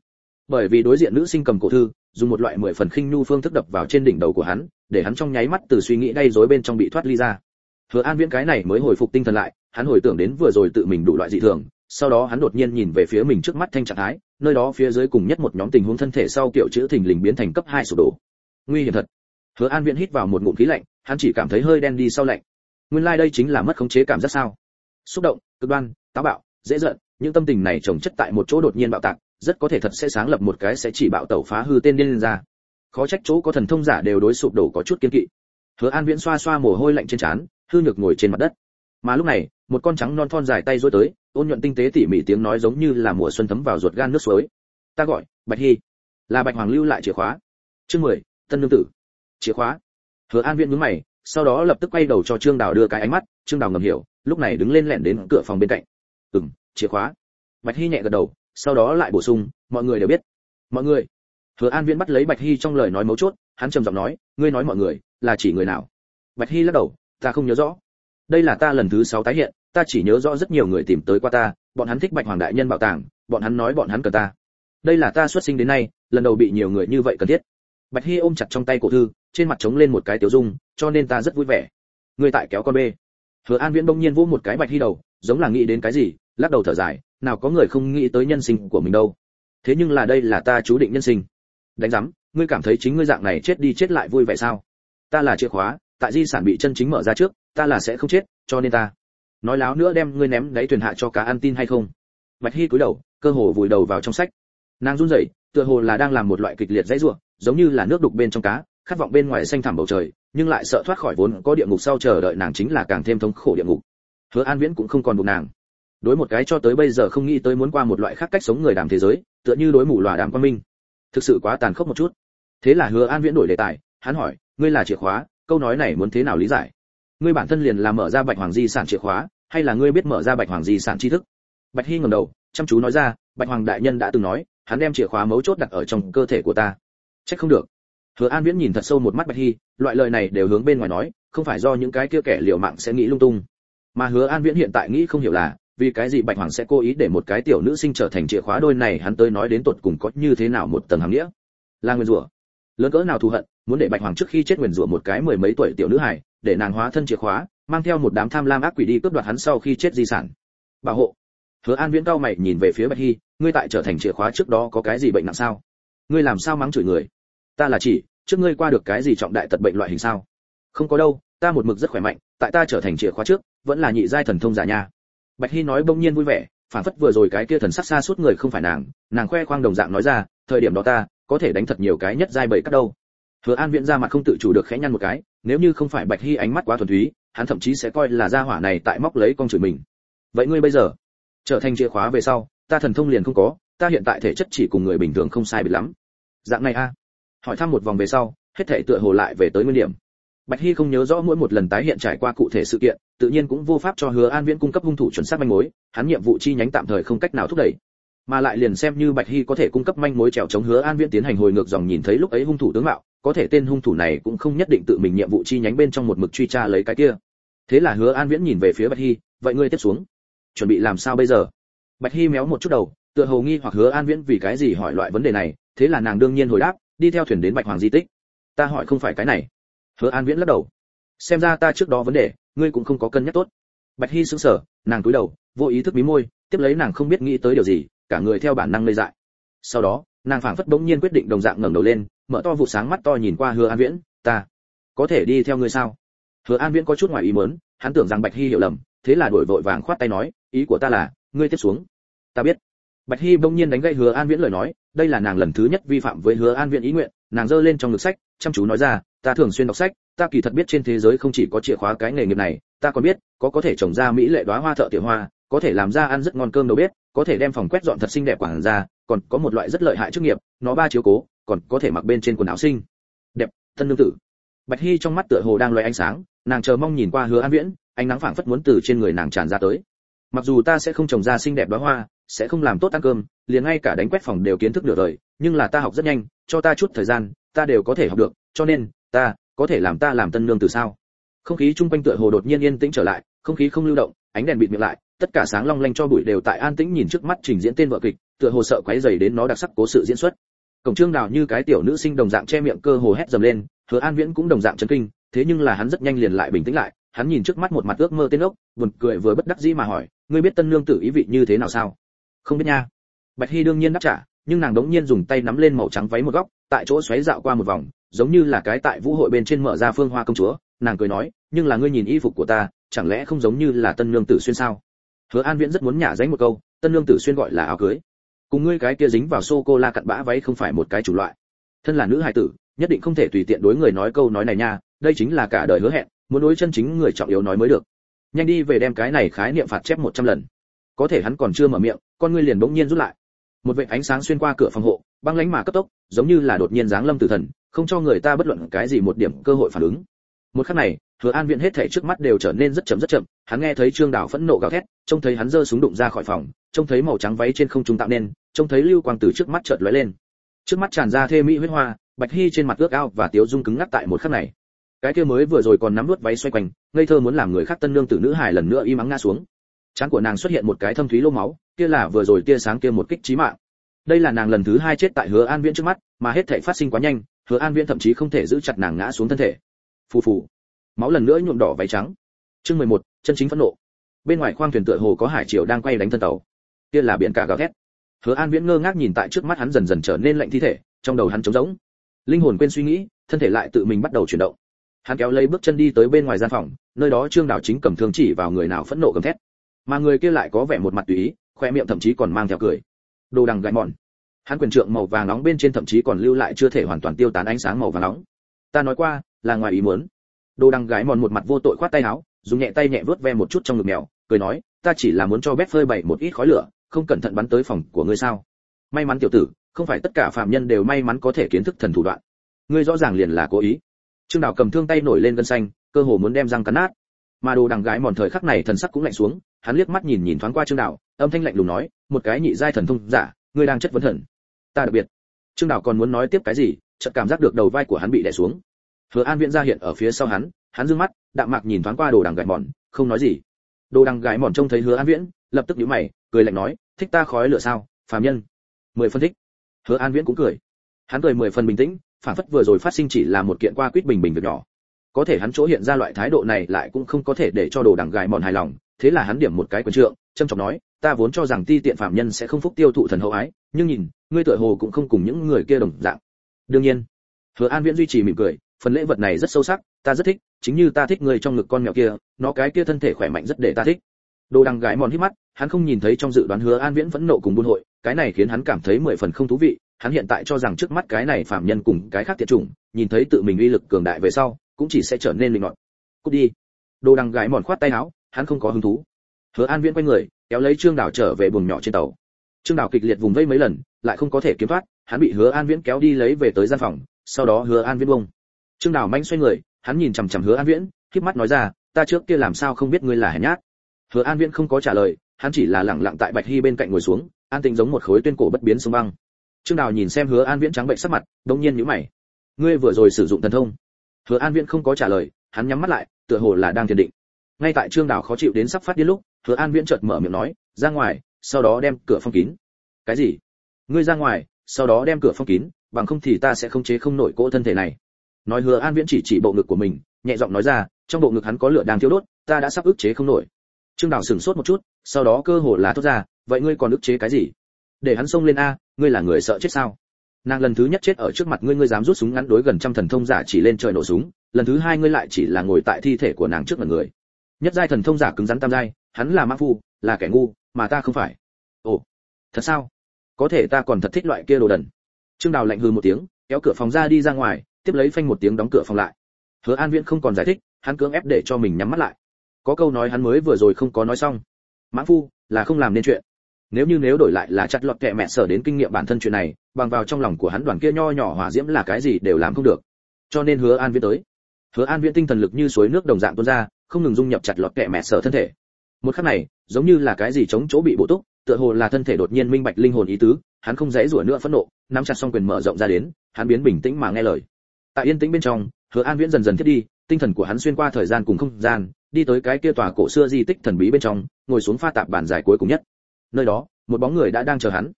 Bởi vì đối diện nữ sinh cầm cổ thư, dùng một loại mười phần khinh nhu phương thức đập vào trên đỉnh đầu của hắn, để hắn trong nháy mắt từ suy nghĩ đay rối bên trong bị thoát ly ra. Hứa an viễn cái này mới hồi phục tinh thần lại, hắn hồi tưởng đến vừa rồi tự mình đủ loại dị thường, sau đó hắn đột nhiên nhìn về phía mình trước mắt thanh trạng thái, nơi đó phía dưới cùng nhất một nhóm tình huống thân thể sau kiểu chữ thình lình biến thành cấp hai sụp đổ. Nguy hiểm thật. Hứa an viễn hít vào một ngụm khí lạnh, hắn chỉ cảm thấy hơi đen đi sau lạnh nguyên lai like đây chính là mất khống chế cảm giác sao? Xúc động, cực đoan, táo bạo, dễ giận, những tâm tình này chồng chất tại một chỗ đột nhiên bạo tạc, rất có thể thật sẽ sáng lập một cái sẽ chỉ bạo tẩu phá hư tên điên ra. Khó trách chỗ có thần thông giả đều đối sụp đổ có chút kiên kỵ. Hứa an viễn xoa xoa mồ hôi lạnh trên trán, hư nhược ngồi trên mặt đất. Mà lúc này, một con trắng non thon dài tay duỗi tới, ôn nhuận tinh tế tỉ mỉ tiếng nói giống như là mùa xuân thấm vào ruột gan nước suối. Ta gọi, bạch hy. Là bạch hoàng lưu lại chìa khóa. Chương mười, tân lương tử. Chìa khóa. Hứa an viễn nhướng mày sau đó lập tức quay đầu cho trương đào đưa cái ánh mắt, trương đào ngầm hiểu, lúc này đứng lên lẻn đến cửa phòng bên cạnh. Ừm, chìa khóa. Bạch hy nhẹ gật đầu, sau đó lại bổ sung, mọi người đều biết. Mọi người? Hứa an viễn bắt lấy bạch hy trong lời nói mấu chốt, hắn trầm giọng nói, ngươi nói mọi người, là chỉ người nào? Bạch hy lắc đầu, ta không nhớ rõ. Đây là ta lần thứ sáu tái hiện, ta chỉ nhớ rõ rất nhiều người tìm tới qua ta, bọn hắn thích bạch hoàng đại nhân bảo tàng, bọn hắn nói bọn hắn cần ta. Đây là ta xuất sinh đến nay, lần đầu bị nhiều người như vậy cần thiết bạch hy ôm chặt trong tay cổ thư, trên mặt trống lên một cái tiểu dung, cho nên ta rất vui vẻ. Ngươi tại kéo con bê hứa an viễn Đông nhiên vỗ một cái bạch hy đầu, giống là nghĩ đến cái gì, lắc đầu thở dài, nào có người không nghĩ tới nhân sinh của mình đâu. Thế nhưng là đây là ta chú định nhân sinh. Đánh giám, ngươi cảm thấy chính ngươi dạng này chết đi chết lại vui vẻ sao? Ta là chìa khóa, tại di sản bị chân chính mở ra trước, ta là sẽ không chết, cho nên ta nói láo nữa đem ngươi ném đáy thuyền hạ cho cá ăn tin hay không? Bạch hy cúi đầu, cơ hồ vùi đầu vào trong sách. Nàng run rẩy tựa hồ là đang làm một loại kịch liệt dãy rủa, giống như là nước đục bên trong cá, khát vọng bên ngoài xanh thẳm bầu trời, nhưng lại sợ thoát khỏi vốn có địa ngục sau chờ đợi nàng chính là càng thêm thống khổ địa ngục. Hứa an viễn cũng không còn buộc nàng. Đối một cái cho tới bây giờ không nghĩ tới muốn qua một loại khác cách sống người đàm thế giới, tựa như đối mù lòa đàm quan minh. Thực sự quá tàn khốc một chút. Thế là hứa an viễn đổi đề tài, hắn hỏi, ngươi là chìa khóa, câu nói này muốn thế nào lý giải? Ngươi bản thân liền là mở ra bạch hoàng di sản chìa khóa, hay là ngươi biết mở ra bạch hoàng di sản tri thức? Bạch Hi ngẩng đầu, chăm chú nói ra, bạch hoàng đại nhân đã từng nói hắn đem chìa khóa mấu chốt đặt ở trong cơ thể của ta. Trách không được. Hứa an viễn nhìn thật sâu một mắt bạch hy, loại lời này đều hướng bên ngoài nói, không phải do những cái kia kẻ liều mạng sẽ nghĩ lung tung. Mà hứa an viễn hiện tại nghĩ không hiểu là, vì cái gì bạch hoàng sẽ cố ý để một cái tiểu nữ sinh trở thành chìa khóa đôi này hắn tới nói đến tột cùng có như thế nào một tầng hàm nghĩa? Là nguyên rủa. Lớn cỡ nào thù hận, muốn để bạch hoàng trước khi chết nguyền rủa một cái mười mấy tuổi tiểu nữ hài, để nàng hóa thân chìa khóa, mang theo một đám tham lam ác quỷ đi cướp đoạt hắn sau khi chết di sản. Bảo hộ hứa an viễn cao mày nhìn về phía bạch hy, ngươi tại trở thành chìa khóa trước đó có cái gì bệnh nặng sao? Ngươi làm sao mắng chửi người? Ta là chỉ, trước ngươi qua được cái gì trọng đại tật bệnh loại hình sao? Không có đâu, ta một mực rất khỏe mạnh, tại ta trở thành chìa khóa trước, vẫn là nhị giai thần thông giả nha. Bạch hy nói bỗng nhiên vui vẻ, phản phất vừa rồi cái kia thần sắc xa suốt người không phải nàng nàng khoe khoang đồng dạng nói ra, thời điểm đó ta, có thể đánh thật nhiều cái nhất giai bảy cắt đâu. Hứa an viễn ra mặt không tự chủ được khẽ nhăn một cái, nếu như không phải bạch hy ánh mắt quá thuần túy, hắn thậm chí sẽ coi là gia hỏa này tại móc lấy con chửi mình. Vậy ngươi bây giờ trở thành chìa khóa về sau, ta thần thông liền không có, ta hiện tại thể chất chỉ cùng người bình thường không sai biệt lắm. Dạng này a. Hỏi thăm một vòng về sau, hết thảy tựa hồ lại về tới nguyên điểm. Bạch hy không nhớ rõ mỗi một lần tái hiện trải qua cụ thể sự kiện, tự nhiên cũng vô pháp cho hứa an viễn cung cấp hung thủ chuẩn xác manh mối, hắn nhiệm vụ chi nhánh tạm thời không cách nào thúc đẩy. Mà lại liền xem như bạch hy có thể cung cấp manh mối trèo chống hứa an viễn tiến hành hồi ngược dòng nhìn thấy lúc ấy hung thủ tướng mạo, có thể tên hung thủ này cũng không nhất định tự mình nhiệm vụ chi nhánh bên trong một mực truy tra lấy cái kia. Thế là hứa an viễn nhìn về phía bạch hy, vậy ngươi tiếp xuống chuẩn bị làm sao bây giờ? Bạch hy méo một chút đầu, tựa hồ nghi hoặc hứa an viễn vì cái gì hỏi loại vấn đề này, thế là nàng đương nhiên hồi đáp, đi theo thuyền đến bạch hoàng di tích. Ta hỏi không phải cái này. Hứa an viễn lắc đầu. Xem ra ta trước đó vấn đề, ngươi cũng không có cân nhắc tốt. Bạch hy sững sờ, nàng cúi đầu, vô ý thức mí môi, tiếp lấy nàng không biết nghĩ tới điều gì, cả người theo bản năng lây dại. Sau đó, nàng phảng phất bỗng nhiên quyết định đồng dạng ngẩng đầu lên, mở to vụ sáng mắt to nhìn qua hứa an viễn, ta có thể đi theo ngươi sao? Hứa an viễn có chút ngoài ý muốn, hắn tưởng rằng bạch hy hiểu lầm thế là đổi vội vàng khoát tay nói, ý của ta là, ngươi tiếp xuống. Ta biết. Bạch hy bỗng nhiên đánh gậy hứa an viễn lời nói, đây là nàng lần thứ nhất vi phạm với hứa an viễn ý nguyện, nàng giơ lên trong ngực sách, chăm chú nói ra, ta thường xuyên đọc sách, ta kỳ thật biết trên thế giới không chỉ có chìa khóa cái nghề nghiệp này, ta còn biết, có có thể trồng ra mỹ lệ đóa hoa thợ tiểu hoa, có thể làm ra ăn rất ngon cơm đầu bếp, có thể đem phòng quét dọn thật xinh đẹp quảng ra, còn có một loại rất lợi hại chức nghiệp, nó ba chiếu cố, còn có thể mặc bên trên quần áo xinh. Đẹp, thân nương tử. Bạch hy trong mắt tựa hồ đang loay ánh sáng, nàng chờ mong nhìn qua hứa an viễn ánh nắng phảng phất muốn từ trên người nàng tràn ra tới. Mặc dù ta sẽ không trồng ra xinh đẹp đóa hoa, sẽ không làm tốt ăn cơm, liền ngay cả đánh quét phòng đều kiến thức được rồi nhưng là ta học rất nhanh, cho ta chút thời gian, ta đều có thể học được, cho nên, ta có thể làm ta làm tân nương từ sao? Không khí chung quanh tựa hồ đột nhiên yên tĩnh trở lại, không khí không lưu động, ánh đèn bịt miệng lại, tất cả sáng long lanh cho bụi đều tại an tĩnh nhìn trước mắt trình diễn tên vợ kịch, tựa hồ sợ quấy rầy đến nó đặc sắc cố sự diễn xuất. Cổng trương nào như cái tiểu nữ sinh đồng dạng che miệng cơ hồ hét dầm lên, hứa an viễn cũng đồng dạng chấn kinh, thế nhưng là hắn rất nhanh liền lại bình tĩnh lại hắn nhìn trước mắt một mặt ước mơ tên ốc, buồn cười vừa bất đắc dĩ mà hỏi, ngươi biết tân nương tử ý vị như thế nào sao? Không biết nha. Bạch hy đương nhiên đáp trả, nhưng nàng đống nhiên dùng tay nắm lên màu trắng váy một góc, tại chỗ xoáy dạo qua một vòng, giống như là cái tại vũ hội bên trên mở ra phương hoa công chúa, nàng cười nói, nhưng là ngươi nhìn y phục của ta, chẳng lẽ không giống như là tân nương tử xuyên sao? Hứa an viễn rất muốn nhả dánh một câu, tân nương tử xuyên gọi là áo cưới. Cùng ngươi cái kia dính vào sô cô la cặn bã váy không phải một cái chủ loại. Thân là nữ hài tử, nhất định không thể tùy tiện đối người nói câu nói này nha, đây chính là cả đời hứa hẹn muốn đối chân chính người trọng yếu nói mới được. Nhanh đi về đem cái này khái niệm phạt chép một trăm lần. Có thể hắn còn chưa mở miệng, con ngươi liền bỗng nhiên rút lại. Một vệt ánh sáng xuyên qua cửa phòng hộ, băng lãnh mà cấp tốc, giống như là đột nhiên giáng lâm từ thần, không cho người ta bất luận cái gì một điểm cơ hội phản ứng. Một khắc này, hứa an viện hết thảy trước mắt đều trở nên rất chậm rất chậm, hắn nghe thấy trương đảo phẫn nộ gào thét, trông thấy hắn giơ súng đụng ra khỏi phòng, trông thấy màu trắng váy trên không trung tạo nên, trông thấy lưu quang từ trước mắt chợt lóe lên. Trước mắt tràn ra thê mỹ huyết hoa, bạch hy trên mặt ước ao và tiếu dung cứng ngắc tại một khắc này cái kia mới vừa rồi còn nắm nuốt váy xoay quanh, ngây thơ muốn làm người khác tân nương tử nữ hài lần nữa im ắng ngã xuống. Trán của nàng xuất hiện một cái thâm thúy lô máu, kia là vừa rồi tia sáng kia một kích chí mạng. Đây là nàng lần thứ hai chết tại hứa an viễn trước mắt, mà hết thảy phát sinh quá nhanh, hứa an viễn thậm chí không thể giữ chặt nàng ngã xuống thân thể. Phù phù. Máu lần nữa nhuộm đỏ váy trắng. Chương mười một, chân chính phẫn nộ. Bên ngoài khoang thuyền tựa hồ có hải triều đang quay đánh thân tàu. Kia là biển cả gào thét. Hứa an viễn ngơ ngác nhìn tại trước mắt hắn dần dần trở nên lạnh thi thể, trong đầu hắn trống rỗng. Linh hồn quên suy nghĩ, thân thể lại tự mình bắt đầu chuyển động hắn kéo lấy bước chân đi tới bên ngoài gian phòng, nơi đó trương đảo chính cầm thương chỉ vào người nào phẫn nộ gầm thét. Mà người kia lại có vẻ một mặt tùy ý, khoe miệng thậm chí còn mang theo cười. Đồ đằng gãi mòn. Hắn quyền trượng màu vàng nóng bên trên thậm chí còn lưu lại chưa thể hoàn toàn tiêu tán ánh sáng màu vàng nóng. Ta nói qua, là ngoài ý muốn. Đồ đằng gái mòn một mặt vô tội khoát tay áo, dùng nhẹ tay nhẹ vớt ve một chút trong ngực mèo, cười nói, ta chỉ là muốn cho bếp phơi bày một ít khói lửa, không cẩn thận bắn tới phòng của ngươi sao? May mắn tiểu tử, không phải tất cả phạm nhân đều may mắn có thể kiến thức thần thủ đoạn. Ngươi rõ ràng liền là cố ý trương đào cầm thương tay nổi lên gân xanh, cơ hồ muốn đem răng cắn nát. Mà đồ đằng gái mòn thời khắc này thần sắc cũng lạnh xuống, hắn liếc mắt nhìn nhìn thoáng qua trương đào, âm thanh lạnh lùng nói, một cái nhị giai thần thông giả, ngươi đang chất vấn thần. Ta đặc biệt. Trương đào còn muốn nói tiếp cái gì, chợt cảm giác được đầu vai của hắn bị đè xuống. Hứa an viễn ra hiện ở phía sau hắn hắn dương mắt, đạm mạc nhìn thoáng qua đồ đằng gái mòn, không nói gì. Đồ đằng gái mòn trông thấy hứa an viễn, lập tức nhíu mày, cười lạnh nói, thích ta khói lửa sao, phàm nhân. Mười phân thích. Hứa an viễn cũng cười. Hắn cười mười phần bình tĩnh phản phất vừa rồi phát sinh chỉ là một kiện qua quýt bình bình việc nhỏ. Có thể hắn chỗ hiện ra loại thái độ này lại cũng không có thể để cho đồ đằng gài mòn hài lòng, thế là hắn điểm một cái quần trượng trâm trọng nói, ta vốn cho rằng ti tiện phạm nhân sẽ không phúc tiêu thụ thần hậu ái, nhưng nhìn, ngươi tựa hồ cũng không cùng những người kia đồng dạng. Đương nhiên. Hứa an viễn duy trì mỉm cười, phần lễ vật này rất sâu sắc, ta rất thích, chính như ta thích người trong ngực con mèo kia, nó cái kia thân thể khỏe mạnh rất để ta thích. Đồ đằng gái mòn hít mắt, hắn không nhìn thấy trong dự đoán hứa an viễn vẫn nộ cùng buôn hội, cái này khiến hắn cảm thấy mười phần không thú vị hắn hiện tại cho rằng trước mắt cái này phạm nhân cùng cái khác tiệt chủng, nhìn thấy tự mình uy lực cường đại về sau, cũng chỉ sẽ trở nên linh loạn cút đi. Đồ đằng gái mòn khoát tay áo, hắn không có hứng thú. Hứa an viễn quay người, kéo lấy trương đảo trở về buồng nhỏ trên tàu. Trương đảo kịch liệt vùng vây mấy lần, lại không có thể kiếm thoát, hắn bị hứa an viễn kéo đi lấy về tới gian phòng, sau đó hứa an viễn bông trương đảo manh xoay người, hắn nhìn chằm chằm hứa an viễn, khép mắt nói ra, ta trước kia làm sao không biết ngươi là hèn nhát? Hứa an viễn không có trả lời, hắn chỉ là lặng lặng tại bạch hy bên cạnh ngồi xuống, an tĩnh giống một khối tuyên cổ bất biến sông băng trương đào nhìn xem hứa an viễn trắng bệnh sắc mặt, đống nhiên nhíu mày. Ngươi vừa rồi sử dụng thần thông. Hứa an viễn không có trả lời, hắn nhắm mắt lại, tựa hồ là đang thiền định. Ngay tại trương đào khó chịu đến sắp phát điên lúc, hứa an viễn chợt mở miệng nói, ra ngoài, sau đó đem cửa phong kín. Cái gì? Ngươi ra ngoài, sau đó đem cửa phong kín, bằng không thì ta sẽ không chế không nổi cỗ thân thể này. Nói hứa an viễn chỉ chỉ bộ ngực của mình, nhẹ giọng nói ra, trong bộ ngực hắn có lửa đang thiêu đốt, ta đã sắp ức chế không nổi. Trương đào sửng sốt một chút, sau đó cơ hồ là thốt ra, vậy ngươi còn ức chế cái gì? Để hắn xông lên a, ngươi là người sợ chết sao? Nàng lần thứ nhất chết ở trước mặt ngươi ngươi dám rút súng ngắn đối gần trăm thần thông giả chỉ lên trời nổ súng, lần thứ hai ngươi lại chỉ là ngồi tại thi thể của nàng trước mặt người. Nhất giai thần thông giả cứng rắn tam giai, hắn là mã phu, là kẻ ngu, mà ta không phải. Ồ, thật sao? Có thể ta còn thật thích loại kia đồ đần. Trương đào lạnh hừ một tiếng, kéo cửa phòng ra đi ra ngoài, tiếp lấy phanh một tiếng đóng cửa phòng lại. Hứa an viễn không còn giải thích, hắn cưỡng ép để cho mình nhắm mắt lại. Có câu nói hắn mới vừa rồi không có nói xong. Mã phu, là không làm nên chuyện nếu như nếu đổi lại là chặt lọt kẹ mẹ sở đến kinh nghiệm bản thân chuyện này, bằng vào trong lòng của hắn đoàn kia nho nhỏ hỏa diễm là cái gì đều làm không được. Cho nên hứa an viễn tới. Hứa an viễn tinh thần lực như suối nước đồng dạng tuôn ra, không ngừng dung nhập chặt lọt kẹ mẹ sở thân thể. Một khắc này, giống như là cái gì chống chỗ bị bổ túc, tựa hồ là thân thể đột nhiên minh bạch linh hồn ý tứ, hắn không dễ rủa nữa phẫn nộ, nắm chặt song quyền mở rộng ra đến, hắn biến bình tĩnh mà nghe lời. Tại yên tĩnh bên trong, hứa an viễn dần dần thiết đi, tinh thần của hắn xuyên qua thời gian cùng không gian, đi tới cái kia tòa cổ xưa di tích thần bí bên trong, ngồi xuống pha tạp bàn dài cuối cùng nhất nơi đó, một bóng người đã đang chờ hắn.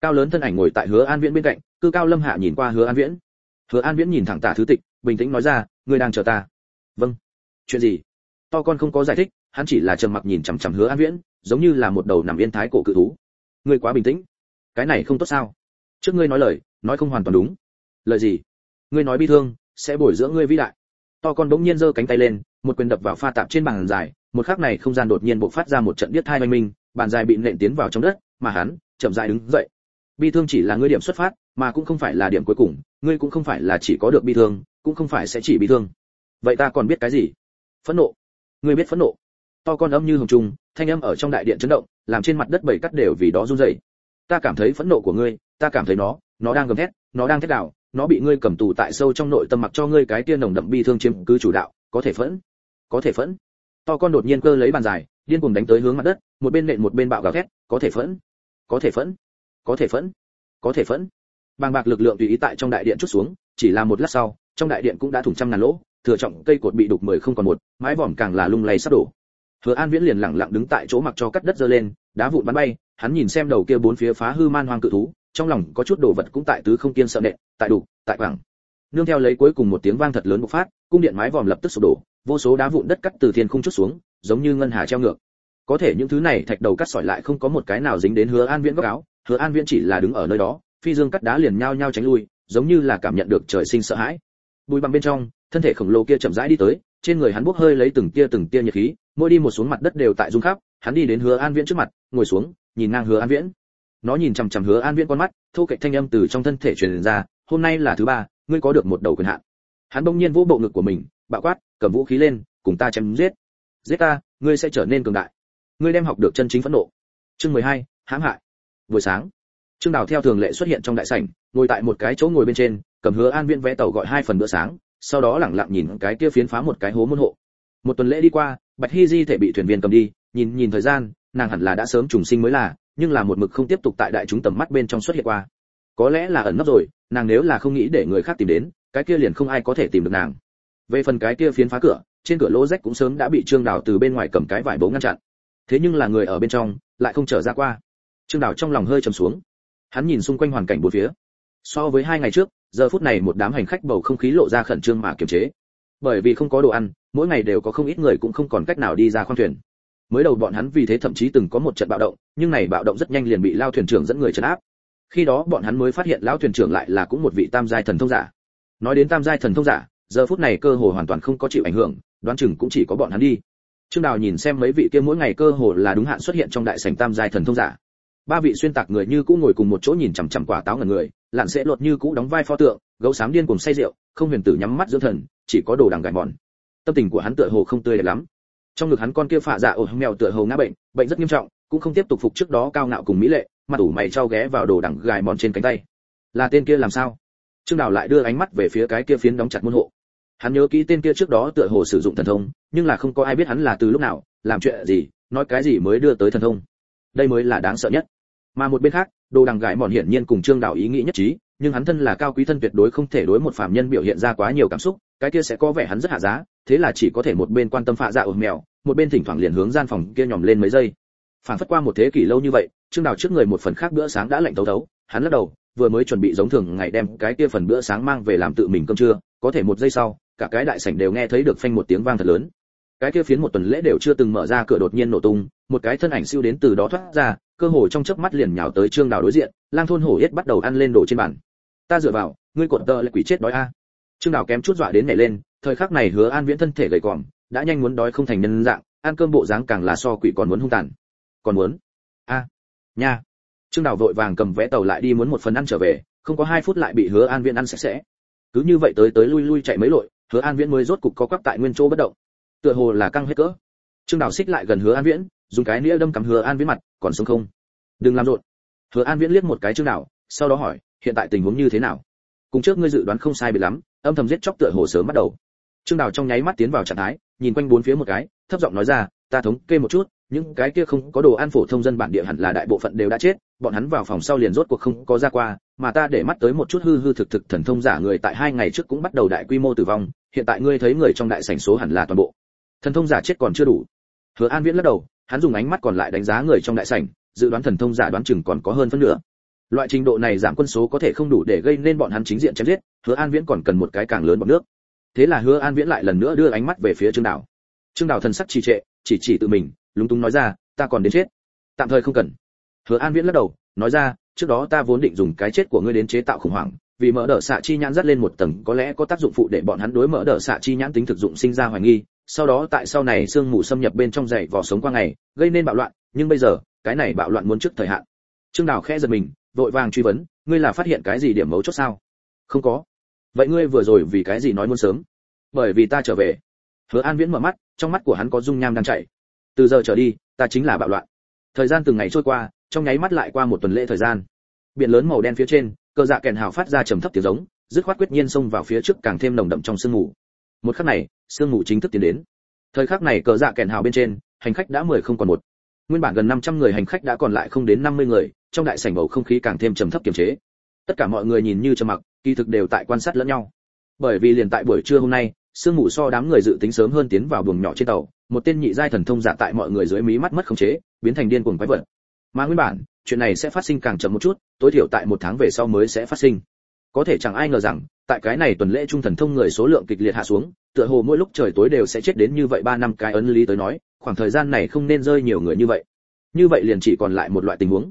Cao lớn thân ảnh ngồi tại hứa an viễn bên cạnh, cư cao lâm hạ nhìn qua hứa an viễn. Hứa an viễn nhìn thẳng tả thứ tịch, bình tĩnh nói ra, ngươi đang chờ ta. Vâng. Chuyện gì? To con không có giải thích, hắn chỉ là trầm mặc nhìn chằm chằm hứa an viễn, giống như là một đầu nằm yên thái cổ cự thú. Ngươi quá bình tĩnh. Cái này không tốt sao? Trước ngươi nói lời, nói không hoàn toàn đúng. Lời gì? Ngươi nói bi thương, sẽ bồi dưỡng ngươi vĩ đại. To con bỗng nhiên giơ cánh tay lên, một quyền đập vào pha tạp trên bàn dài, một khắc này không gian đột nhiên bộc phát ra một trận biết thai oanh minh bàn dài bị nện tiến vào trong đất, mà hắn chậm rãi đứng dậy. Bi thương chỉ là ngươi điểm xuất phát, mà cũng không phải là điểm cuối cùng, ngươi cũng không phải là chỉ có được bi thương, cũng không phải sẽ chỉ bi thương. Vậy ta còn biết cái gì? Phẫn nộ. Ngươi biết phẫn nộ. To con âm như hồng trung thanh âm ở trong đại điện chấn động, làm trên mặt đất bảy cắt đều vì đó run rẩy. Ta cảm thấy phẫn nộ của ngươi, ta cảm thấy nó nó đang gầm thét, nó đang thét đảo, nó bị ngươi cầm tù tại sâu trong nội tâm mặc cho ngươi cái tia nồng đậm bi thương chiếm cứ chủ đạo, có thể phẫn, có thể phẫn. To con đột nhiên cơ lấy bàn dài điên cuồng đánh tới hướng mặt đất một bên nện một bên bạo gào thét có thể phẫn có thể phẫn có thể phẫn có thể phẫn bàng bạc lực lượng tùy ý tại trong đại điện chút xuống chỉ là một lát sau trong đại điện cũng đã thủng trăm ngàn lỗ thừa trọng cây cột bị đục mười không còn một mái vòm càng là lung lay sắp đổ Hứa An Viễn liền lặng lặng đứng tại chỗ mặc cho cắt đất dơ lên, đá vụn bắn bay, hắn nhìn xem đầu kia bốn phía phá hư man hoang cự thú, trong lòng có chút đồ vật cũng tại tứ không kiên sợ nện, tại đủ, tại quảng. Nương theo lấy cuối cùng một tiếng vang thật lớn bộc phát, cung điện mái vòm lập tức sụp đổ, vô số đá vụn đất cắt từ thiên không chút xuống, giống như ngân hà treo ngược. Có thể những thứ này thạch đầu cắt sỏi lại không có một cái nào dính đến Hứa An Viễn góc áo, Hứa An Viễn chỉ là đứng ở nơi đó, phi dương cắt đá liền nhao nhao tránh lui, giống như là cảm nhận được trời sinh sợ hãi. Bùi bằng bên trong, thân thể khổng lồ kia chậm rãi đi tới, trên người hắn bốc hơi lấy từng tia từng tia nhiệt khí, mỗi đi một xuống mặt đất đều tại rung khắp, hắn đi đến Hứa An Viễn trước mặt, ngồi xuống, nhìn ngang Hứa An Viễn. Nó nhìn chằm chằm Hứa An Viễn con mắt, thu kịch thanh âm từ trong thân thể truyền ra, "Hôm nay là thứ ba, ngươi có được một đầu quyền hạn." Hắn bỗng nhiên vỗ bộ ngực của mình, bạo quát, cầm vũ khí lên, cùng ta chém giết. Giết ta, ngươi sẽ trở nên cường đại. Ngươi đem học được chân chính phẫn nộ. Chương 12, hãm hại. Buổi sáng, Trương Đào theo thường lệ xuất hiện trong đại sảnh, ngồi tại một cái chỗ ngồi bên trên, cầm Hứa An Viễn vé tàu gọi hai phần bữa sáng, sau đó lẳng lặng nhìn cái kia phiến phá một cái hố môn hộ. Một tuần lễ đi qua, Bạch Hy Di thể bị thuyền viên cầm đi, nhìn nhìn thời gian, nàng hẳn là đã sớm trùng sinh mới là, nhưng là một mực không tiếp tục tại đại chúng tầm mắt bên trong xuất hiện qua. Có lẽ là ẩn nấp rồi, nàng nếu là không nghĩ để người khác tìm đến, cái kia liền không ai có thể tìm được nàng. Về phần cái kia phiến phá cửa, trên cửa lỗ rách cũng sớm đã bị Trương Đào từ bên ngoài cầm cái vải bố ngăn chặn. Thế nhưng là người ở bên trong, lại không trở ra qua. Trương Đào trong lòng hơi trầm xuống. Hắn nhìn xung quanh hoàn cảnh bốn phía. So với hai ngày trước, giờ phút này một đám hành khách bầu không khí lộ ra khẩn trương mà kiềm chế bởi vì không có đồ ăn mỗi ngày đều có không ít người cũng không còn cách nào đi ra khoang thuyền mới đầu bọn hắn vì thế thậm chí từng có một trận bạo động nhưng này bạo động rất nhanh liền bị lao thuyền trưởng dẫn người trấn áp khi đó bọn hắn mới phát hiện lão thuyền trưởng lại là cũng một vị tam giai thần thông giả nói đến tam giai thần thông giả giờ phút này cơ hồ hoàn toàn không có chịu ảnh hưởng đoán chừng cũng chỉ có bọn hắn đi. Trương đào nhìn xem mấy vị kia mỗi ngày cơ hồ là đúng hạn xuất hiện trong đại sảnh tam giai thần thông giả. Ba vị xuyên tạc người như cũ ngồi cùng một chỗ nhìn chằm chằm quả táo ngẩn người lạn sẽ lột như cũ đóng vai pho tượng, gấu xám điên cùng say rượu, không huyền tử nhắm mắt dưỡng thần, chỉ có đồ đằng gài mòn. Tâm tình của hắn tựa hồ không tươi đẹp lắm. Trong ngực hắn con kia phạ dạ ổ mèo tựa hồ ngã bệnh bệnh rất nghiêm trọng, cũng không tiếp tục phục trước đó cao ngạo cùng mỹ lệ mà đủ mày trao ghé vào đồ đằng gài mòn trên cánh tay. Là tên kia làm sao? Trương đào lại đưa ánh mắt về phía cái kia phiến đóng chặt môn hộ hắn nhớ kỹ tên kia trước đó tựa hồ sử dụng thần thông, nhưng là không có ai biết hắn là từ lúc nào, làm chuyện gì, nói cái gì mới đưa tới thần thông. Đây mới là đáng sợ nhất. Mà một bên khác, đồ đằng gãi mòn hiển nhiên cùng trương đảo ý nghĩ nhất trí, nhưng hắn thân là cao quý thân tuyệt đối không thể đối một phạm nhân biểu hiện ra quá nhiều cảm xúc, cái kia sẽ có vẻ hắn rất hạ giá, thế là chỉ có thể một bên quan tâm phạ dạ ổn mèo, một bên thỉnh thoảng liền hướng gian phòng kia nhòm lên mấy giây. Phản phất qua một thế kỷ lâu như vậy, trương đảo trước người một phần khác bữa sáng đã lạnh tấu tấu, hắn lắc đầu, vừa mới chuẩn bị giống thường ngày đem cái kia phần bữa sáng mang về làm tự mình cơm trưa, có thể một giây sau cả cái đại sảnh đều nghe thấy được phanh một tiếng vang thật lớn. Cái kia phiến một tuần lễ đều chưa từng mở ra, cửa đột nhiên nổ tung, một cái thân ảnh siêu đến từ đó thoát ra, cơ hồ trong chớp mắt liền nhào tới trương đào đối diện, lang thôn hổ yết bắt đầu ăn lên đồ trên bàn. Ta dựa vào, ngươi cột tơ lại quỷ chết đói a. Trương đào kém chút dọa đến nhảy lên, thời khắc này hứa an viễn thân thể gầy còm, đã nhanh muốn đói không thành nhân dạng, ăn cơm bộ dáng càng là so quỷ còn muốn hung tàn. Còn muốn? A, nha. Trương đào vội vàng cầm vé tàu lại đi muốn một phần ăn trở về, không có hai phút lại bị hứa an viễn ăn sạch sẽ. Cứ như vậy tới tới lui lui chạy mấy lội hứa an viễn mới rốt cục có quắp tại nguyên chỗ bất động. Tựa hồ là căng hết cỡ. Trương đào xích lại gần hứa an viễn, dùng cái nĩa đâm cắm hứa an viễn mặt, còn sống không? Đừng làm rộn. Hứa an viễn liếc một cái trương đào, sau đó hỏi, hiện tại tình huống như thế nào? Cùng trước ngươi dự đoán không sai biệt lắm, âm thầm giết chóc tựa hồ sớm bắt đầu. Trương đào trong nháy mắt tiến vào trạng thái, nhìn quanh bốn phía một cái, thấp giọng nói ra, ta thống kê một chút những cái kia không có đồ ăn phổ thông dân bản địa hẳn là đại bộ phận đều đã chết, bọn hắn vào phòng sau liền rốt cuộc không có ra qua, mà ta để mắt tới một chút hư hư thực thực thần thông giả người tại hai ngày trước cũng bắt đầu đại quy mô tử vong, hiện tại ngươi thấy người trong đại sảnh số hẳn là toàn bộ. Thần thông giả chết còn chưa đủ. Hứa an viễn lắc đầu, hắn dùng ánh mắt còn lại đánh giá người trong đại sảnh, dự đoán thần thông giả đoán chừng còn có hơn phân nửa. Loại trình độ này giảm quân số có thể không đủ để gây nên bọn hắn chính diện chém giết, hứa an viễn còn cần một cái càng lớn bọn nước. Thế là hứa an viễn lại lần nữa đưa ánh mắt về phía trương đảo trương đảo thần sắc trì trệ, chỉ chỉ tự mình lúng túng nói ra, ta còn đến chết. Tạm thời không cần. Hứa an viễn lắc đầu, nói ra, trước đó ta vốn định dùng cái chết của ngươi đến chế tạo khủng hoảng, vì mỡ đỡ xạ chi nhãn dắt lên một tầng, có lẽ có tác dụng phụ để bọn hắn đối mỡ đỡ xạ chi nhãn tính thực dụng sinh ra hoài nghi. Sau đó tại sau này sương mù xâm nhập bên trong dậy vỏ sống qua ngày, gây nên bạo loạn, nhưng bây giờ, cái này bạo loạn muốn trước thời hạn. Trương đào khẽ giật mình, vội vàng truy vấn, ngươi là phát hiện cái gì điểm mấu chốt sao? Không có. Vậy ngươi vừa rồi vì cái gì nói muốn sớm? Bởi vì ta trở về. Hứa an viễn mở mắt, trong mắt của hắn có dung nham đang chảy từ giờ trở đi, ta chính là bạo loạn. Thời gian từng ngày trôi qua, trong nháy mắt lại qua một tuần lễ thời gian. Biển lớn màu đen phía trên, cờ dạ kèn hào phát ra trầm thấp tiếng giống, dứt khoát quyết nhiên xông vào phía trước càng thêm nồng đậm trong sương mù. Một khắc này, sương mù chính thức tiến đến. Thời khắc này cờ dạ kèn hào bên trên, hành khách đã mười không còn một. Nguyên bản gần 500 người hành khách đã còn lại không đến 50 người, trong đại sảnh bầu không khí càng thêm trầm thấp kiềm chế. Tất cả mọi người nhìn như trầm mặc, kỳ thực đều tại quan sát lẫn nhau. Bởi vì liền tại buổi trưa hôm nay, sương mù so đám người dự tính sớm hơn tiến vào buồng nhỏ trên tàu một tên nhị giai thần thông giả tại mọi người dưới mí mắt mất khống chế, biến thành điên cuồng quái vật. Mà nguyên bản, chuyện này sẽ phát sinh càng chậm một chút, tối thiểu tại một tháng về sau mới sẽ phát sinh. Có thể chẳng ai ngờ rằng, tại cái này tuần lễ trung thần thông người số lượng kịch liệt hạ xuống, tựa hồ mỗi lúc trời tối đều sẽ chết đến như vậy ba năm cái ấn lý tới nói, khoảng thời gian này không nên rơi nhiều người như vậy. Như vậy liền chỉ còn lại một loại tình huống.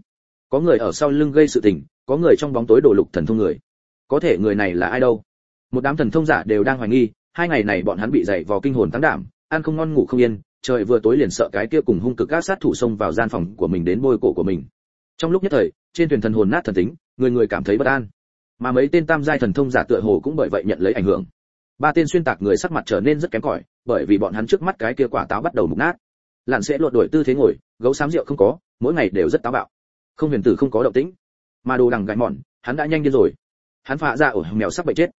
Có người ở sau lưng gây sự tình, có người trong bóng tối đổ lục thần thông người. Có thể người này là ai đâu? Một đám thần thông giả đều đang hoài nghi, hai ngày này bọn hắn bị dày vò kinh hồn tăng đảm ăn không ngon ngủ không yên, trời vừa tối liền sợ cái kia cùng hung cực các sát thủ xông vào gian phòng của mình đến bôi cổ của mình. Trong lúc nhất thời, trên thuyền thần hồn nát thần tính, người người cảm thấy bất an. Mà mấy tên tam giai thần thông giả tựa hồ cũng bởi vậy nhận lấy ảnh hưởng. Ba tên xuyên tạc người sắc mặt trở nên rất kém cỏi, bởi vì bọn hắn trước mắt cái kia quả táo bắt đầu mục nát. Lặn sẽ lột đổi tư thế ngồi, gấu xám rượu không có, mỗi ngày đều rất táo bạo. Không huyền tử không có động tĩnh. Mà đồ đằng gái mòn, hắn đã nhanh điên rồi. Hắn phạ ra ổ mèo sắp bệnh chết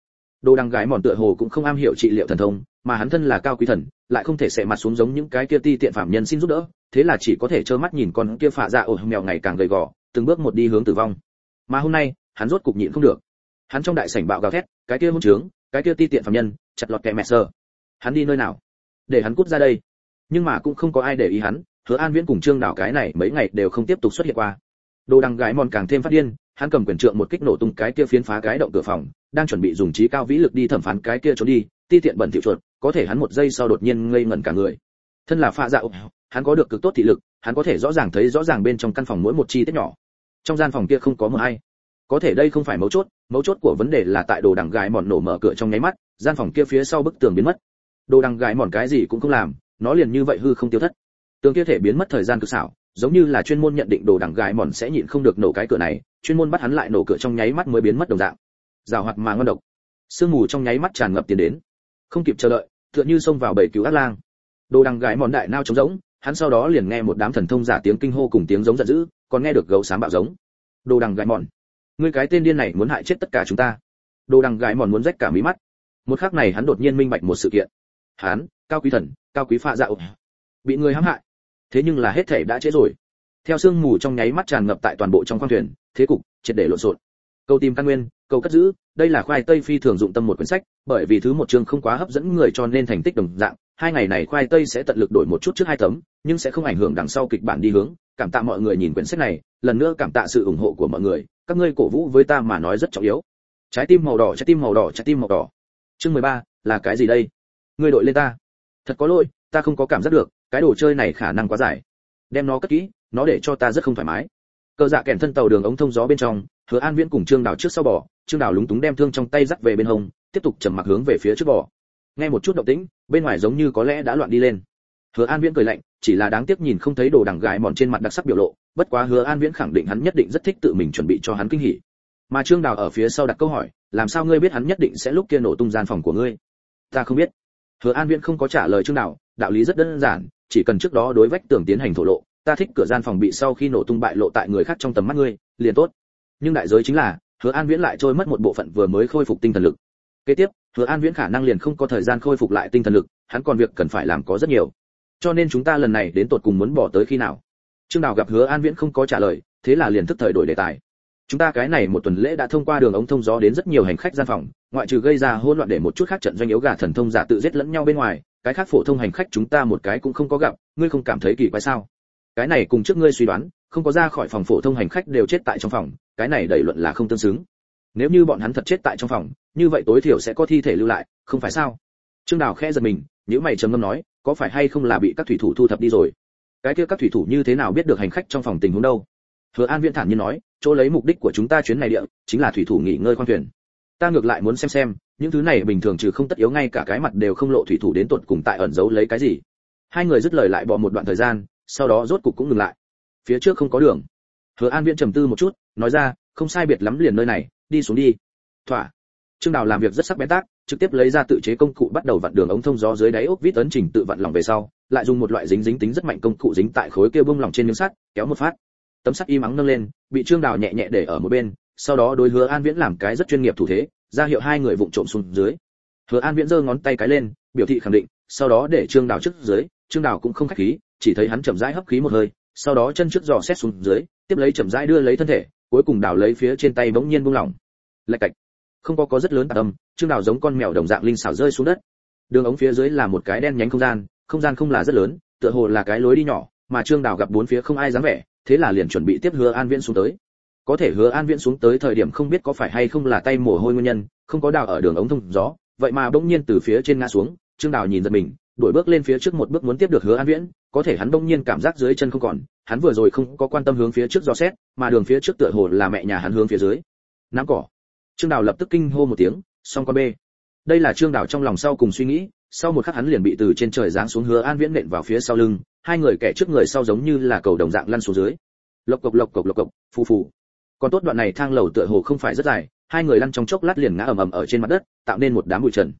đồ đằng gái mòn tựa hồ cũng không am hiểu trị liệu thần thông, mà hắn thân là cao quý thần, lại không thể xệ mặt xuống giống những cái kia ti tiện phạm nhân xin giúp đỡ, thế là chỉ có thể trơ mắt nhìn con kia phạ dạ ổ mèo ngày càng gầy gò, từng bước một đi hướng tử vong. Mà hôm nay, hắn rốt cục nhịn không được. Hắn trong đại sảnh bạo gào thét, cái kia hôn trướng, cái kia ti tiện phạm nhân, chặt lọt kẻ mẹ sơ hắn đi nơi nào? Để hắn cút ra đây. Nhưng mà cũng không có ai để ý hắn, hứa an viễn cùng trương đảo cái này mấy ngày đều không tiếp tục xuất hiện qua. Đồ đằng gái mòn càng thêm phát điên, hắn cầm quyền trượng một kích nổ tung cái kia phiến phá cái động cửa phòng đang chuẩn bị dùng trí cao vĩ lực đi thẩm phán cái kia trốn đi, ti tiện bẩn thỉu chuột, có thể hắn một giây sau đột nhiên ngây ngẩn cả người. Thân là pha dạo hắn có được cực tốt thị lực, hắn có thể rõ ràng thấy rõ ràng bên trong căn phòng mỗi một chi tiết nhỏ. Trong gian phòng kia không có mờ ai. Có thể đây không phải mấu chốt mấu chốt của vấn đề là tại đồ đằng gái mòn nổ mở cửa trong nháy mắt, gian phòng kia phía sau bức tường biến mất. Đồ đằng gái mòn cái gì cũng không làm, nó liền như vậy hư không tiêu thất. Tường kia thể biến mất thời gian cực xảo, giống như là chuyên môn nhận định đồ đằng gái mòn sẽ nhịn không được nổ cái cửa này, chuyên môn bắt hắn lại nổ cửa trong nháy mắt mới biến mất đồng dạng rào hoạt mà ngon độc. Sương mù trong nháy mắt tràn ngập tiến đến. Không kịp chờ đợi, tựa như xông vào bầy cứu ác lang. Đồ đằng gái mòn đại nao trống rỗng, hắn sau đó liền nghe một đám thần thông giả tiếng kinh hô cùng tiếng giống giận dữ, còn nghe được gấu xám bạo giống. Đồ đằng gái mòn, ngươi cái tên điên này muốn hại chết tất cả chúng ta. Đồ đằng gái mòn muốn rách cả mí mắt. Một khắc này hắn đột nhiên minh bạch một sự kiện. Hắn, cao quý thần, cao quý pha dạo bị người hãm hại. Thế nhưng là hết thể đã trễ rồi. Theo sương mù trong nháy mắt tràn ngập tại toàn bộ trong khoang thuyền, thế cục triệt để lộn xộn. Câu tìm căn nguyên cầu cất giữ, đây là khoai tây phi thường dụng tâm một quyển sách, bởi vì thứ một chương không quá hấp dẫn người cho nên thành tích đồng dạng, hai ngày này khoai tây sẽ tận lực đổi một chút trước hai tấm, nhưng sẽ không ảnh hưởng đằng sau kịch bản đi hướng. Cảm tạ mọi người nhìn quyển sách này, lần nữa cảm tạ sự ủng hộ của mọi người, các ngươi cổ vũ với ta mà nói rất trọng yếu. Trái tim màu đỏ, trái tim màu đỏ, trái tim màu đỏ. Chương mười ba, là cái gì đây? Ngươi đội lên ta. Thật có lỗi, ta không có cảm giác được, cái đồ chơi này khả năng quá dài. Đem nó cất kỹ, nó để cho ta rất không thoải mái. Cờ dạ kèn thân tàu đường ống thông gió bên trong hứa an viễn cùng trương đào trước sau bỏ trương đào lúng túng đem thương trong tay dắt về bên hông, tiếp tục trầm mặc hướng về phía trước bỏ. nghe một chút động tĩnh, bên ngoài giống như có lẽ đã loạn đi lên. Hứa an viễn cười lạnh, chỉ là đáng tiếc nhìn không thấy đồ đằng gái mòn trên mặt đặc sắc biểu lộ, bất quá hứa an viễn khẳng định hắn nhất định rất thích tự mình chuẩn bị cho hắn kinh hỉ. Mà trương đào ở phía sau đặt câu hỏi, làm sao ngươi biết hắn nhất định sẽ lúc kia nổ tung gian phòng của ngươi? Ta không biết. Hứa an viễn không có trả lời trương đào, đạo lý rất đơn giản, chỉ cần trước đó đối vách tường tiến hành thổ lộ, ta thích cửa gian phòng bị sau khi nổ tung bại lộ tại người khác trong tầm mắt ngươi, liền tốt nhưng đại giới chính là, hứa an viễn lại trôi mất một bộ phận vừa mới khôi phục tinh thần lực. Kế tiếp, hứa an viễn khả năng liền không có thời gian khôi phục lại tinh thần lực, hắn còn việc cần phải làm có rất nhiều. Cho nên chúng ta lần này đến tột cùng muốn bỏ tới khi nào? Trương đào gặp hứa an viễn không có trả lời, thế là liền thức thời đổi đề tài. Chúng ta cái này một tuần lễ đã thông qua đường ống thông gió đến rất nhiều hành khách gian phòng, ngoại trừ gây ra hỗn loạn để một chút khác trận doanh yếu gà thần thông giả tự giết lẫn nhau bên ngoài, cái khác phổ thông hành khách chúng ta một cái cũng không có gặp, ngươi không cảm thấy kỳ quái sao? Cái này cùng trước ngươi suy đoán, không có ra khỏi phòng phổ thông hành khách đều chết tại trong phòng cái này đẩy luận là không tương xứng. Nếu như bọn hắn thật chết tại trong phòng, như vậy tối thiểu sẽ có thi thể lưu lại, không phải sao? Trương đào khẽ giật mình nếu mày trầm ngâm nói, có phải hay không là bị các thủy thủ thu thập đi rồi? Cái kia các thủy thủ như thế nào biết được hành khách trong phòng tình huống đâu? Hứa an viễn thản nhiên nói, chỗ lấy mục đích của chúng ta chuyến này địa, chính là thủy thủ nghỉ ngơi khoang thuyền. Ta ngược lại muốn xem xem, những thứ này bình thường trừ không tất yếu ngay cả cái mặt đều không lộ thủy thủ đến tuột cùng tại ẩn giấu lấy cái gì. Hai người dứt lời lại bỏ một đoạn thời gian, sau đó rốt cục cũng ngừng lại. Phía trước không có đường hứa an viễn trầm tư một chút, nói ra, không sai biệt lắm liền nơi này, đi xuống đi. Thỏa. Trương đào làm việc rất sắc bén tác, trực tiếp lấy ra tự chế công cụ bắt đầu vặn đường ống thông gió dưới đáy ốc vít ấn trình tự vặn lỏng về sau, lại dùng một loại dính dính tính rất mạnh công cụ dính tại khối kia bung lỏng trên miếng sắt, kéo một phát. Tấm sắt im ắng nâng lên, bị trương đào nhẹ nhẹ để ở một bên, sau đó đối hứa an viễn làm cái rất chuyên nghiệp thủ thế, ra hiệu hai người vụng trộm xuống dưới. Hứa an viễn giơ ngón tay cái lên, biểu thị khẳng định, sau đó để trương đào trước dưới, trương đào cũng không khách khí, chỉ thấy hắn chậm rãi hấp khí một hơi, sau đó chân trước dò xét xuống dưới tiếp lấy chậm rãi đưa lấy thân thể, cuối cùng đào lấy phía trên tay bỗng nhiên buông lỏng. Lạch cạch. Không có có rất lớn tạc âm, trương đào giống con mèo đồng dạng linh xảo rơi xuống đất. Đường ống phía dưới là một cái đen nhánh không gian không gian không là rất lớn, tựa hồ là cái lối đi nhỏ, mà trương đào gặp bốn phía không ai dám vẻ, thế là liền chuẩn bị tiếp hứa an viễn xuống tới. Có thể hứa an viễn xuống tới thời điểm không biết có phải hay không là tay mồ hôi nguyên nhân, không có đào ở đường ống thông gió, vậy mà bỗng nhiên từ phía trên ngã xuống, trương đào nhìn giật mình, đuổi bước lên phía trước một bước muốn tiếp được hứa an viễn, có thể hắn bỗng nhiên cảm giác dưới chân không còn hắn vừa rồi không có quan tâm hướng phía trước do xét, mà đường phía trước tựa hồ là mẹ nhà hắn hướng phía dưới. Nắm cỏ. Trương đào lập tức kinh hô một tiếng, xong con bê. Đây là trương đào trong lòng sau cùng suy nghĩ, sau một khắc hắn liền bị từ trên trời giáng xuống hứa an viễn nện vào phía sau lưng, hai người kẻ trước người sau giống như là cầu đồng dạng lăn xuống dưới. Lộc cộc lộc cộc lộc cộc, phù phù. Còn tốt đoạn này thang lầu tựa hồ không phải rất dài, hai người lăn trong chốc lát liền ngã ầm ầm ở trên mặt đất, tạo nên một đám bụi trần.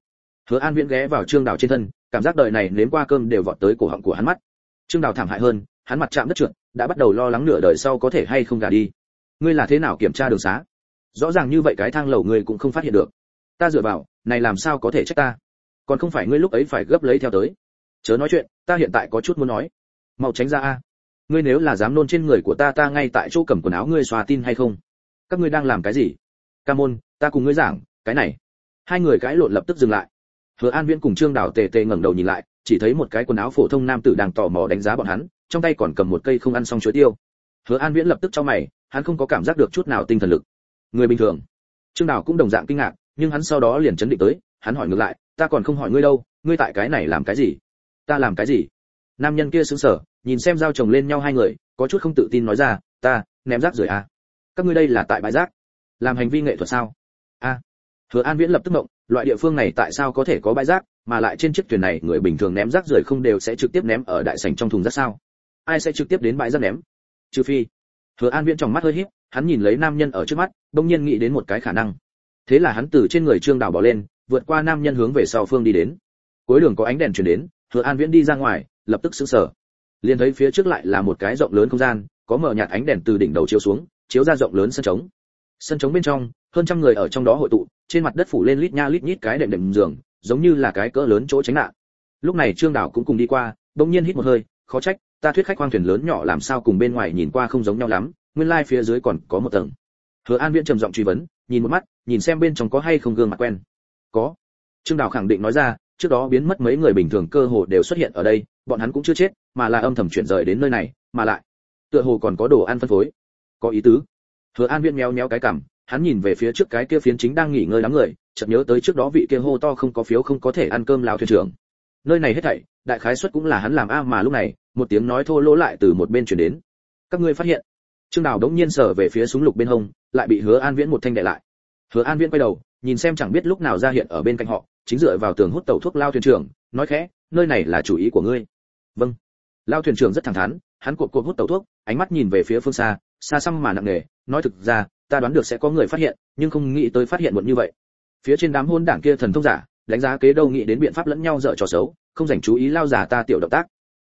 Hứa an viễn ghé vào trương đào trên thân, cảm giác đời này nếm qua cơm đều vọt tới cổ họng của hắn mắt. Trương đào thảm hại hơn, hắn mặt chạm đất trượt đã bắt đầu lo lắng nửa đời sau có thể hay không gả đi. Ngươi là thế nào kiểm tra đường xá? Rõ ràng như vậy cái thang lầu ngươi cũng không phát hiện được. Ta dựa vào, này làm sao có thể trách ta? Còn không phải ngươi lúc ấy phải gấp lấy theo tới. Chớ nói chuyện, ta hiện tại có chút muốn nói. Mau tránh ra a. Ngươi nếu là dám nôn trên người của ta ta ngay tại chỗ cầm quần áo ngươi xóa tin hay không? Các ngươi đang làm cái gì? Ca môn, ta cùng ngươi giảng, cái này. Hai người cãi lộn lập tức dừng lại. Hứa an viễn cùng trương đào tề tề ngẩng đầu nhìn lại, chỉ thấy một cái quần áo phổ thông nam tử đang tò mò đánh giá bọn hắn trong tay còn cầm một cây không ăn xong chuối tiêu. Hứa an viễn lập tức cho mày, hắn không có cảm giác được chút nào tinh thần lực. Người bình thường. Trương đào cũng đồng dạng kinh ngạc, nhưng hắn sau đó liền chấn định tới, hắn hỏi ngược lại, ta còn không hỏi ngươi đâu, ngươi tại cái này làm cái gì? Ta làm cái gì? Nam nhân kia sững sờ, nhìn xem dao chồng lên nhau hai người, có chút không tự tin nói ra, ta, ném rác rưởi à? Các ngươi đây là tại bãi rác? Làm hành vi nghệ thuật sao? A. Hứa an viễn lập tức mộng, loại địa phương này tại sao có thể có bãi rác, mà lại trên chiếc thuyền này người bình thường ném rác rưởi không đều sẽ trực tiếp ném ở đại sảnh trong thùng rác sao? Ai sẽ trực tiếp đến bãi rác ném? Trừ phi, hứa an viễn trong mắt hơi híp, hắn nhìn lấy nam nhân ở trước mắt bỗng nhiên nghĩ đến một cái khả năng. Thế là hắn từ trên người trương Đảo bỏ lên, vượt qua nam nhân hướng về sau phương đi đến. Cuối đường có ánh đèn chuyển đến, hứa an viễn đi ra ngoài, lập tức sững sờ. Liền thấy phía trước lại là một cái rộng lớn không gian, có mở nhạt ánh đèn từ đỉnh đầu chiếu xuống, chiếu ra rộng lớn sân trống. Sân trống bên trong, hơn trăm người ở trong đó hội tụ, trên mặt đất phủ lên lít nha lít nhít cái đệm đệm giường, giống như là cái cỡ lớn chỗ tránh nạn. Lúc này trương đảo cũng cùng đi qua bỗng nhiên hít một hơi, khó trách ta thuyết khách khoang thuyền lớn nhỏ làm sao cùng bên ngoài nhìn qua không giống nhau lắm, nguyên lai phía dưới còn có một tầng. Hứa an viễn trầm giọng truy vấn, nhìn một mắt, nhìn xem bên trong có hay không gương mặt quen. Có. Trương đào khẳng định nói ra, trước đó biến mất mấy người bình thường cơ hồ đều xuất hiện ở đây, bọn hắn cũng chưa chết, mà là âm thầm chuyển rời đến nơi này, mà lại, tựa hồ còn có đồ ăn phân phối. Có ý tứ. Hứa an viễn méo méo cái cằm, hắn nhìn về phía trước cái kia phiến chính đang nghỉ ngơi đám người, chợt nhớ tới trước đó vị kia hô to không có phiếu không có thể ăn cơm lao thuyền trưởng nơi này hết thảy, đại khái suất cũng là hắn làm a mà lúc này, một tiếng nói thô lỗ lại từ một bên truyền đến. Các ngươi phát hiện. Trương đào đống nhiên sở về phía súng lục bên hông, lại bị hứa an viễn một thanh đệ lại. Hứa an viễn quay đầu, nhìn xem chẳng biết lúc nào ra hiện ở bên cạnh họ, chính dựa vào tường hút tàu thuốc lao thuyền trưởng, nói khẽ, nơi này là chủ ý của ngươi. Vâng. Lao thuyền trưởng rất thẳng thắn, hắn cột cột hút tàu thuốc, ánh mắt nhìn về phía phương xa xa xăm mà nặng nề, nói thực ra, ta đoán được sẽ có người phát hiện, nhưng không nghĩ tới phát hiện muộn như vậy. Phía trên đám hôn đảng kia thần thông giả đánh giá kế đâu nghĩ đến biện pháp lẫn nhau dở trò xấu, không dành chú ý lao giả ta tiểu động tác.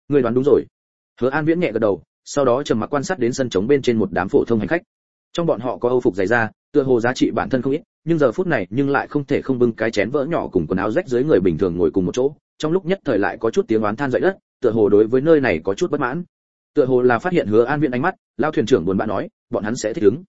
Người đoán đúng rồi. Hứa an viễn nhẹ gật đầu, sau đó trầm mặc quan sát đến sân trống bên trên một đám phổ thông hành khách. Trong bọn họ có âu phục dày da, tựa hồ giá trị bản thân không ít, nhưng giờ phút này nhưng lại không thể không bưng cái chén vỡ nhỏ cùng quần áo rách dưới người bình thường ngồi cùng một chỗ. Trong lúc nhất thời lại có chút tiếng oán than dậy đất, tựa hồ đối với nơi này có chút bất mãn. Tựa hồ là phát hiện hứa an viễn ánh mắt, lao thuyền trưởng buồn bã nói, bọn hắn sẽ thích ứng.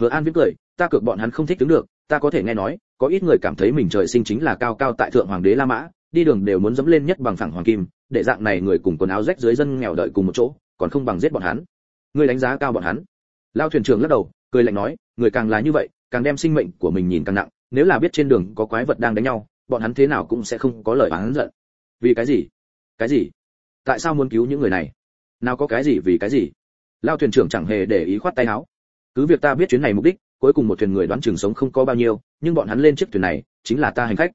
Hứa an viễn cười, ta cược bọn hắn không thích ứng được, ta có thể nghe nói có ít người cảm thấy mình trời sinh chính là cao cao tại thượng hoàng đế la mã, đi đường đều muốn dẫm lên nhất bằng phẳng hoàng kim, để dạng này người cùng quần áo rách dưới dân nghèo đợi cùng một chỗ, còn không bằng giết bọn hắn. Ngươi đánh giá cao bọn hắn. Lao thuyền trưởng lắc đầu, cười lạnh nói, người càng là như vậy, càng đem sinh mệnh của mình nhìn càng nặng, nếu là biết trên đường có quái vật đang đánh nhau, bọn hắn thế nào cũng sẽ không có lời oán giận. Vì cái gì? Cái gì? Tại sao muốn cứu những người này? Nào có cái gì vì cái gì? Lao thuyền trưởng chẳng hề để ý khoát tay áo. Cứ việc ta biết chuyến này mục đích cuối cùng một thuyền người đoán chừng sống không có bao nhiêu, nhưng bọn hắn lên chiếc thuyền này chính là ta hành khách.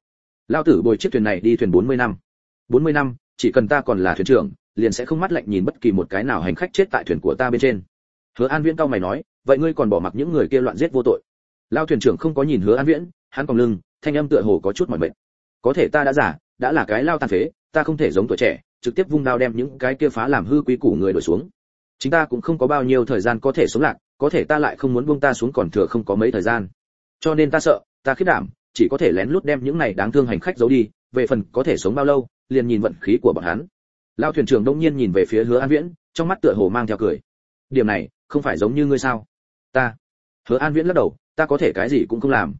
Lao tử bồi chiếc thuyền này đi thuyền 40 năm. 40 năm, chỉ cần ta còn là thuyền trưởng, liền sẽ không mắt lạnh nhìn bất kỳ một cái nào hành khách chết tại thuyền của ta bên trên. Hứa an viễn cao mày nói, vậy ngươi còn bỏ mặc những người kia loạn giết vô tội. Lao thuyền trưởng không có nhìn hứa an viễn, hắn còn lưng, thanh âm tựa hồ có chút mỏi mệt. Có thể ta đã giả, đã là cái lao tàn phế, ta không thể giống tuổi trẻ, trực tiếp vung đao đem những cái kia phá làm hư quý củ người đổi xuống. Chính ta cũng không có bao nhiêu thời gian có thể sống lạc có thể ta lại không muốn buông ta xuống còn thừa không có mấy thời gian. Cho nên ta sợ, ta khiết đảm, chỉ có thể lén lút đem những này đáng thương hành khách giấu đi, về phần có thể sống bao lâu, liền nhìn vận khí của bọn hắn. Lao thuyền trưởng đông nhiên nhìn về phía hứa an viễn, trong mắt tựa hồ mang theo cười. Điểm này, không phải giống như ngươi sao? Ta. Hứa an viễn lắc đầu, ta có thể cái gì cũng không làm.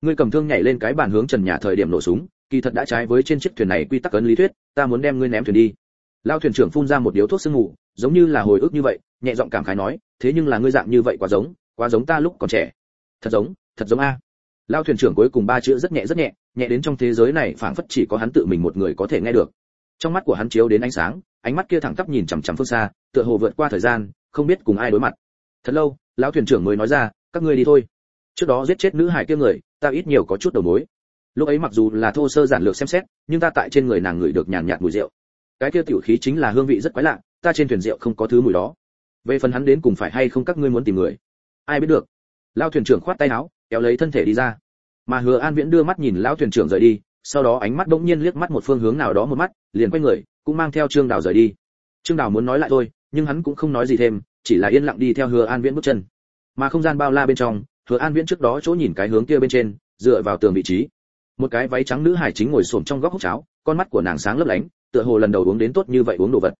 Ngươi cầm thương nhảy lên cái bàn hướng trần nhà thời điểm nổ súng, kỳ thật đã trái với trên chiếc thuyền này quy tắc ấn lý thuyết, ta muốn đem ngươi ném thuyền đi. Lao thuyền trưởng phun ra một điếu thuốc sương ngủ giống như là hồi ức như vậy nhẹ giọng cảm khái nói, thế nhưng là ngươi dạng như vậy quá giống quá giống ta lúc còn trẻ. Thật giống thật giống a. Lao thuyền trưởng cuối cùng ba chữ rất nhẹ rất nhẹ nhẹ đến trong thế giới này phảng phất chỉ có hắn tự mình một người có thể nghe được. Trong mắt của hắn chiếu đến ánh sáng, ánh mắt kia thẳng tắp nhìn chằm chằm phương xa, tựa hồ vượt qua thời gian, không biết cùng ai đối mặt. Thật lâu, lão thuyền trưởng mới nói ra, các ngươi đi thôi. Trước đó giết chết nữ hải kia người, ta ít nhiều có chút đầu mối. Lúc ấy mặc dù là thô sơ giản lược xem xét, nhưng ta tại trên người nàng ngửi được nhàn nhạt mùi rượu. Cái kia tiểu khí chính là hương vị rất quái lạ, ta trên thuyền rượu không có thứ mùi đó về phần hắn đến cùng phải hay không các ngươi muốn tìm người? Ai biết được. Lao thuyền trưởng khoát tay áo, kéo lấy thân thể đi ra. Mà hứa an viễn đưa mắt nhìn lão thuyền trưởng rời đi, sau đó ánh mắt bỗng nhiên liếc mắt một phương hướng nào đó một mắt, liền quay người, cũng mang theo trương đào rời đi. Trương đào muốn nói lại thôi, nhưng hắn cũng không nói gì thêm, chỉ là yên lặng đi theo hứa an viễn bước chân. Mà không gian bao la bên trong, hứa an viễn trước đó chỗ nhìn cái hướng kia bên trên, dựa vào tường vị trí. Một cái váy trắng nữ hải chính ngồi xổm trong góc hốc cháo, con mắt của nàng sáng lấp lánh, tựa hồ lần đầu uống đến tốt như vậy uống đồ vật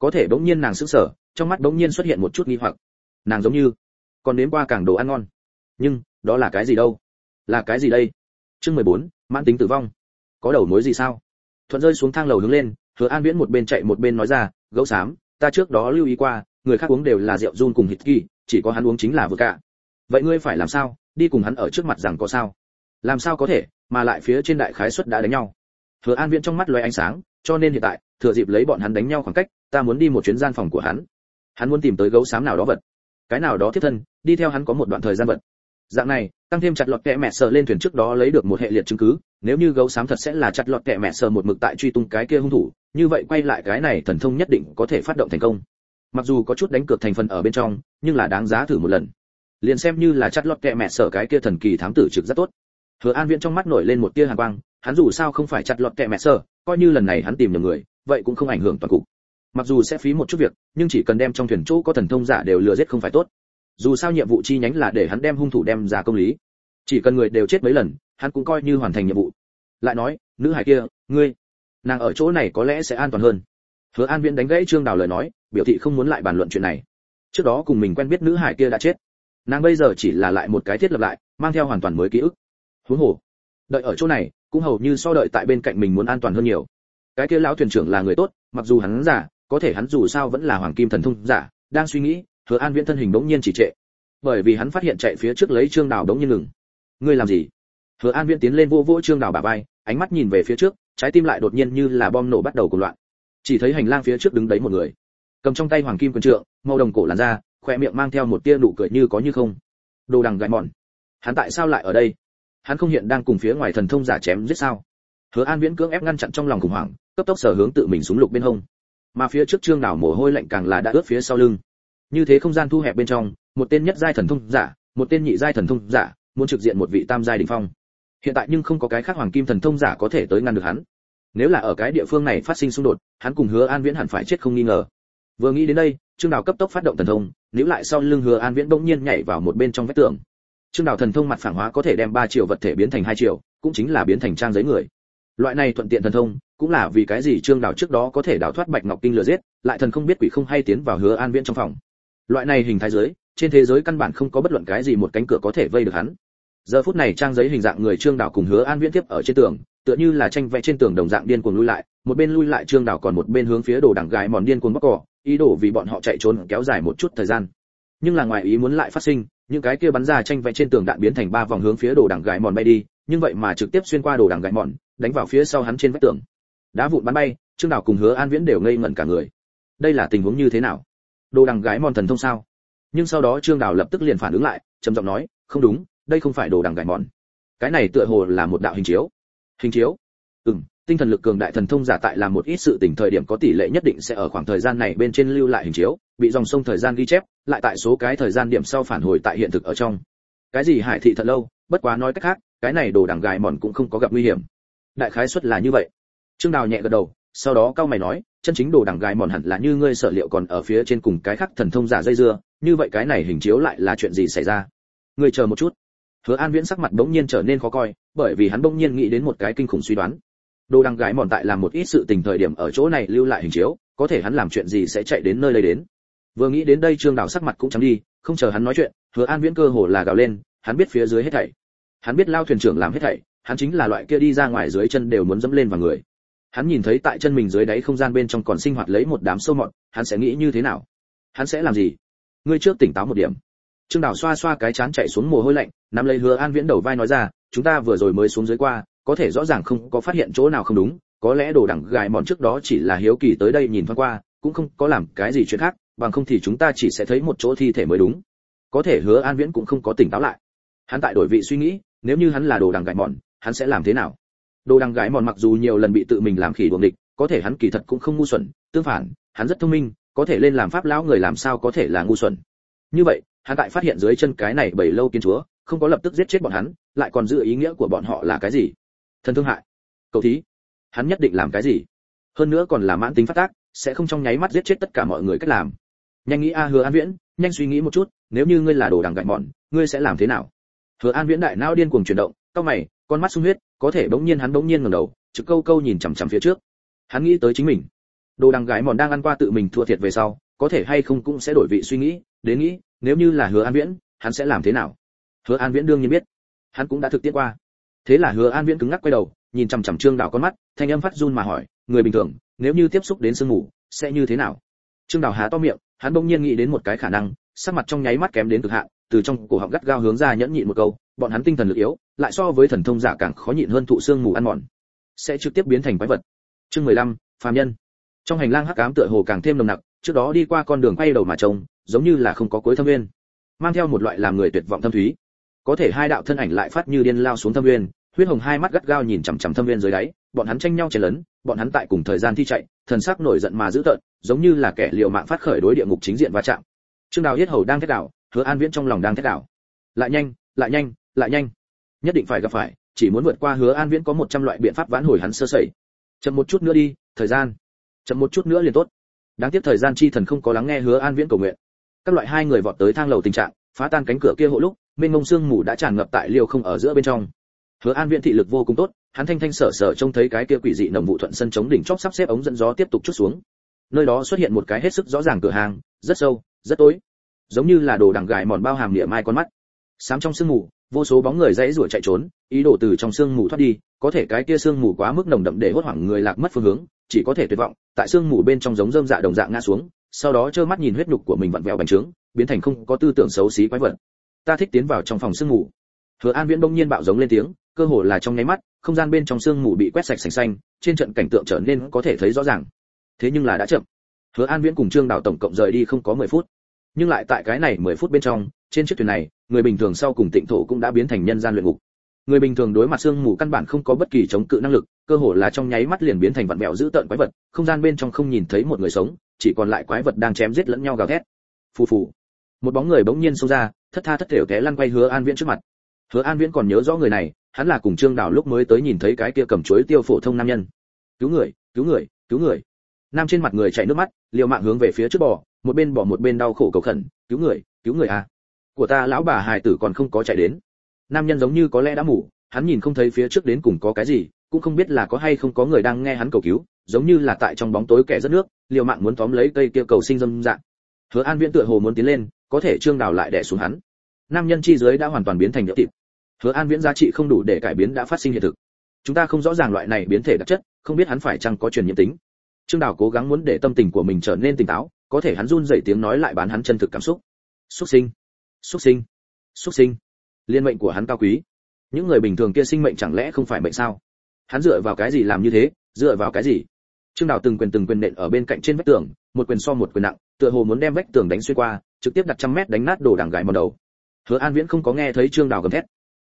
có thể bỗng nhiên nàng sững sờ trong mắt bỗng nhiên xuất hiện một chút nghi hoặc. Nàng giống như còn đến qua càng đồ ăn ngon. Nhưng đó là cái gì đâu? Là cái gì đây? Chương 14, mãn tính tử vong. Có đầu mối gì sao? Thuận rơi xuống thang lầu hướng lên hứa an viễn một bên chạy một bên nói ra gấu xám ta trước đó lưu ý qua người khác uống đều là rượu run cùng hít kỳ chỉ có hắn uống chính là vừa cả. Vậy ngươi phải làm sao? Đi cùng hắn ở trước mặt rằng có sao? Làm sao có thể mà lại phía trên đại khái suất đã đánh nhau hứa an viễn trong mắt loay ánh sáng, cho nên hiện tại, thừa dịp lấy bọn hắn đánh nhau khoảng cách, ta muốn đi một chuyến gian phòng của hắn. Hắn muốn tìm tới gấu xám nào đó vật. Cái nào đó thiết thân, đi theo hắn có một đoạn thời gian vật. Dạng này, tăng thêm chặt lọt kẻ mẹ sờ lên thuyền trước đó lấy được một hệ liệt chứng cứ, nếu như gấu xám thật sẽ là chặt lọt kẻ mẹ sờ một mực tại truy tung cái kia hung thủ, như vậy quay lại cái này thần thông nhất định có thể phát động thành công. Mặc dù có chút đánh cược thành phần ở bên trong, nhưng là đáng giá thử một lần. Liền xem như là chặt lọt kẻ mẹ sờ cái kia thần kỳ thám tử trực rất tốt hứa an viễn trong mắt nổi lên một tia hàn quang, hắn dù sao không phải chặt lọt kẹ mẹ sờ, coi như lần này hắn tìm được người, vậy cũng không ảnh hưởng toàn cục. Mặc dù sẽ phí một chút việc, nhưng chỉ cần đem trong thuyền chỗ có thần thông giả đều lừa giết không phải tốt. Dù sao nhiệm vụ chi nhánh là để hắn đem hung thủ đem ra công lý. Chỉ cần người đều chết mấy lần, hắn cũng coi như hoàn thành nhiệm vụ. Lại nói, nữ hải kia, ngươi, nàng ở chỗ này có lẽ sẽ an toàn hơn. Hứa an viễn đánh gãy trương đào lời nói, biểu thị không muốn lại bàn luận chuyện này. Trước đó cùng mình quen biết nữ hải kia đã chết. Nàng bây giờ chỉ là lại một cái thiết lập lại, mang theo hoàn toàn mới ký ức huống hồ. Đợi ở chỗ này, cũng hầu như so đợi tại bên cạnh mình muốn an toàn hơn nhiều. Cái kia lão thuyền trưởng là người tốt, mặc dù hắn giả, có thể hắn dù sao vẫn là hoàng kim thần thông giả, đang suy nghĩ, hứa an viễn thân hình bỗng nhiên chỉ trệ. Bởi vì hắn phát hiện chạy phía trước lấy trương đào bỗng nhiên ngừng. Ngươi làm gì? Hứa an viễn tiến lên vô vỗ trương đào bà vai, ánh mắt nhìn về phía trước, trái tim lại đột nhiên như là bom nổ bắt đầu cuồng loạn. Chỉ thấy hành lang phía trước đứng đấy một người. Cầm trong tay hoàng kim quân trượng, màu đồng cổ làn da khoe miệng mang theo một tia nụ cười như có như không. Đồ đằng gãi mòn. Hắn tại sao lại ở đây? Hắn không hiện đang cùng phía ngoài thần thông giả chém giết sao? Hứa an viễn cưỡng ép ngăn chặn trong lòng khủng hoảng, cấp tốc sở hướng tự mình súng lục bên hông. Mà phía trước trương đảo mồ hôi lạnh càng là đã ướt phía sau lưng. Như thế không gian thu hẹp bên trong, một tên nhất giai thần thông giả, một tên nhị giai thần thông giả, muốn trực diện một vị tam giai đỉnh phong. Hiện tại nhưng không có cái khác hoàng kim thần thông giả có thể tới ngăn được hắn. Nếu là ở cái địa phương này phát sinh xung đột, hắn cùng hứa an viễn hẳn phải chết không nghi ngờ. Vừa nghĩ đến đây, trương đào cấp tốc phát động thần thông, níu lại sau lưng hứa an viễn bỗng nhiên nhảy vào một bên trong vách tường trương đào thần thông mặt phản hóa có thể đem ba triệu vật thể biến thành hai triệu cũng chính là biến thành trang giấy người. Loại này thuận tiện thần thông, cũng là vì cái gì trương đào trước đó có thể đào thoát bạch ngọc kinh lừa giết, lại thần không biết quỷ không hay tiến vào hứa an viễn trong phòng. Loại này hình thái giới, trên thế giới căn bản không có bất luận cái gì một cánh cửa có thể vây được hắn. Giờ phút này trang giấy hình dạng người trương đào cùng hứa an viễn tiếp ở trên tường, tựa như là tranh vẽ trên tường đồng dạng điên cuồng lui lại, một bên lui lại trương đào còn một bên hướng phía đồ đằng gái mòn điên cuồng bóc cỏ, ý đồ vì bọn họ chạy trốn kéo dài một chút thời gian nhưng là ngoài ý muốn lại phát sinh, những cái kia bắn ra tranh vẽ trên tường đạn biến thành ba vòng hướng phía đồ đằng gãi mòn bay đi, nhưng vậy mà trực tiếp xuyên qua đồ đằng gãi mòn, đánh vào phía sau hắn trên vách tường. Đá vụn bắn bay, trương đào cùng hứa an viễn đều ngây ngẩn cả người. Đây là tình huống như thế nào? Đồ đằng gãi mòn thần thông sao? Nhưng sau đó trương đào lập tức liền phản ứng lại, trầm giọng nói, không đúng, đây không phải đồ đằng gãi mòn. Cái này tựa hồ là một đạo hình chiếu. Hình chiếu? Ừm, tinh thần lực cường đại thần thông giả tại làm một ít sự tình thời điểm có tỷ lệ nhất định sẽ ở khoảng thời gian này bên trên lưu lại hình chiếu, bị dòng sông thời gian ghi chép lại tại số cái thời gian điểm sau phản hồi tại hiện thực ở trong. Cái gì hải thị thật lâu, bất quá nói cách khác, cái này đồ đằng gài mòn cũng không có gặp nguy hiểm. Đại khái suất là như vậy. Trương đào nhẹ gật đầu, sau đó cao mày nói, chân chính đồ đằng gài mòn hẳn là như ngươi sở liệu còn ở phía trên cùng cái khác thần thông giả dây dưa, như vậy cái này hình chiếu lại là chuyện gì xảy ra? Ngươi chờ một chút. Hứa an viễn sắc mặt bỗng nhiên trở nên khó coi, bởi vì hắn bỗng nhiên nghĩ đến một cái kinh khủng suy đoán. Đồ đằng gái mòn tại làm một ít sự tình thời điểm ở chỗ này lưu lại hình chiếu, có thể hắn làm chuyện gì sẽ chạy đến nơi đây đến? Vừa nghĩ đến đây trương đảo sắc mặt cũng trắng đi, không chờ hắn nói chuyện, hứa an viễn cơ hồ là gào lên, hắn biết phía dưới hết thảy. Hắn biết lao thuyền trưởng làm hết thảy, hắn chính là loại kia đi ra ngoài dưới chân đều muốn dẫm lên vào người. Hắn nhìn thấy tại chân mình dưới đáy không gian bên trong còn sinh hoạt lấy một đám sâu mọt, hắn sẽ nghĩ như thế nào? Hắn sẽ làm gì? Ngươi trước tỉnh táo một điểm. Trương đảo xoa xoa cái chán chạy xuống mồ hôi lạnh, nắm lấy hứa an viễn đầu vai nói ra, chúng ta vừa rồi mới xuống dưới qua, có thể rõ ràng không có phát hiện chỗ nào không đúng, có lẽ đồ đẳng gài mòn trước đó chỉ là hiếu kỳ tới đây nhìn thoáng qua, cũng không có làm cái gì chuyện khác bằng không thì chúng ta chỉ sẽ thấy một chỗ thi thể mới đúng. Có thể hứa an viễn cũng không có tỉnh táo lại. Hắn tại đổi vị suy nghĩ, nếu như hắn là đồ đằng gái mòn, hắn sẽ làm thế nào? Đồ đằng gái mòn mặc dù nhiều lần bị tự mình làm khỉ đuồng địch, có thể hắn kỳ thật cũng không ngu xuẩn, tương phản, hắn rất thông minh, có thể lên làm pháp lão người làm sao có thể là ngu xuẩn. Như vậy, hắn tại phát hiện dưới chân cái này bảy lâu kiến chúa, không có lập tức giết chết bọn hắn, lại còn giữ ý nghĩa của bọn họ là cái gì? Thân thương hại. Cầu thí. Hắn nhất định làm cái gì? Hơn nữa còn là mãn tính phát tác, sẽ không trong nháy mắt giết chết tất cả mọi người cách làm nhanh nghĩ, a, hứa an viễn, nhanh suy nghĩ một chút, nếu như ngươi là đồ đằng gạnh bọn ngươi sẽ làm thế nào? Hứa an viễn đại não điên cuồng chuyển động, cau mày, con mắt sung huyết, có thể bỗng nhiên hắn bỗng nhiên ngẩng đầu, trực câu câu nhìn chằm chằm phía trước. Hắn nghĩ tới chính mình. Đồ đằng gái mòn đang ăn qua tự mình thua thiệt về sau, có thể hay không cũng sẽ đổi vị suy nghĩ, đến nghĩ, nếu như là hứa an viễn, hắn sẽ làm thế nào? Hứa an viễn đương nhiên biết. Hắn cũng đã thực tiễn qua. Thế là hứa an viễn cứng ngắc quay đầu, nhìn chằm chằm trương đào con mắt, thanh âm phát run mà hỏi, người bình thường, nếu như tiếp xúc đến sương mù, sẽ như thế nào? Trương đào há to miệng hắn bỗng nhiên nghĩ đến một cái khả năng sắc mặt trong nháy mắt kém đến cực hạn từ trong cổ họng gắt gao hướng ra nhẫn nhịn một câu bọn hắn tinh thần lực yếu lại so với thần thông giả càng khó nhịn hơn thụ xương mù ăn mòn. Sẽ trực tiếp biến thành quái vật. Chương 15, phàm nhân. Trong hành lang hắc ám tựa hồ càng thêm nồng nặc trước đó đi qua con đường quay đầu mà trông giống như là không có cuối thâm nguyên mang theo một loại làm người tuyệt vọng thâm thúy. Có thể hai đạo thân ảnh lại phát như điên lao xuống thâm nguyên huyết hồng hai mắt gắt gao nhìn chằm chằm thâm viên dưới đáy, bọn hắn tranh nhau chen lấn, bọn hắn tại cùng thời gian thi chạy, thần sắc nổi giận mà dữ tợn, giống như là kẻ liều mạng phát khởi đối địa ngục chính diện va chạm. Trương đào yết hầu đang thét đảo, hứa an viễn trong lòng đang thét đảo. Lại nhanh lại nhanh lại nhanh. Nhất định phải gặp phải, chỉ muốn vượt qua hứa an viễn có một trăm loại biện pháp vãn hồi hắn sơ sẩy. Chậm một chút nữa đi, thời gian. Chậm một chút nữa liền tốt. Đáng tiếc thời gian chi thần không có lắng nghe hứa an viễn cầu nguyện. Các loại hai người vọt tới thang lầu tình trạng, phá tan cánh cửa kia hộ lúc bên mông sương mù đã tràn ngập tại liều không ở giữa bên trong hứa an viễn thị lực vô cùng tốt, hắn thanh thanh sở sở trông thấy cái kia quỷ dị nồng vụ thuận sân chống đỉnh chóp sắp xếp ống dẫn gió tiếp tục chút xuống. Nơi đó xuất hiện một cái hết sức rõ ràng cửa hàng, rất sâu, rất tối. Giống như là đồ đằng gài mòn bao hàm địa mai con mắt. Sám trong sương mù, vô số bóng người dãy rủa chạy trốn, ý đồ từ trong sương mù thoát đi, có thể cái kia sương mù quá mức nồng đậm để hốt hoảng người lạc mất phương hướng, chỉ có thể tuyệt vọng, tại sương mù bên trong giống rơm dạ đồng dạng ngã xuống, sau đó trơ mắt nhìn huyết nhục của mình vặn vẹo bành trướng, biến thành không có tư tưởng xấu xí quái vật. Ta thích tiến vào trong phòng sương mù. Hứa an viễn đông nhiên bạo giống lên tiếng cơ hồ là trong nháy mắt, không gian bên trong sương mù bị quét sạch sành xanh, trên trận cảnh tượng trở nên có thể thấy rõ ràng. Thế nhưng là đã chậm. Hứa an viễn cùng trương đào tổng cộng rời đi không có 10 phút. Nhưng lại tại cái này 10 phút bên trong, trên chiếc thuyền này, người bình thường sau cùng tịnh thổ cũng đã biến thành nhân gian luyện ngục. Người bình thường đối mặt sương mù căn bản không có bất kỳ chống cự năng lực, cơ hồ là trong nháy mắt liền biến thành vật vẹo dữ tợn quái vật, không gian bên trong không nhìn thấy một người sống, chỉ còn lại quái vật đang chém giết lẫn nhau gào thét. Phù phù. Một bóng người bỗng nhiên xông ra, thất tha thất thểu té lăn quay hứa an viễn trước mặt. Hứa an viễn còn nhớ rõ người này hắn là cùng trương đào lúc mới tới nhìn thấy cái kia cầm chuối tiêu phổ thông nam nhân. Cứu người cứu người cứu người. Nam trên mặt người chảy nước mắt, liều mạng hướng về phía trước bò, một bên bỏ một bên đau khổ cầu khẩn, cứu người cứu người à. Của ta lão bà hài tử còn không có chạy đến. Nam nhân giống như có lẽ đã ngủ, hắn nhìn không thấy phía trước đến cùng có cái gì, cũng không biết là có hay không có người đang nghe hắn cầu cứu, giống như là tại trong bóng tối kẻ rất nước, liều mạng muốn tóm lấy cây kia cầu sinh dâm dạng. Hứa an viễn tựa hồ muốn tiến lên, có thể trương đào lại đè xuống hắn. Nam nhân chi dưới đã hoàn toàn biến thành nhỡ tịp hứa an viễn giá trị không đủ để cải biến đã phát sinh hiện thực. Chúng ta không rõ ràng loại này biến thể đặc chất, không biết hắn phải chăng có truyền nhiễm tính. Trương đào cố gắng muốn để tâm tình của mình trở nên tỉnh táo, có thể hắn run dậy tiếng nói lại bán hắn chân thực cảm xúc. Xuất sinh. Xuất sinh. Xuất sinh. Liên mệnh của hắn cao quý. Những người bình thường kia sinh mệnh chẳng lẽ không phải mệnh sao? Hắn dựa vào cái gì làm như thế? Dựa vào cái gì? Trương đào từng quyền từng quyền nện ở bên cạnh trên vách tường, một quyền so một quyền nặng, tựa hồ muốn đem vách tường đánh xuyên qua, trực tiếp đặt trăm mét đánh nát đồ đằng gài mòn đầu. Hứa an viễn không có nghe thấy trương đào gầm thét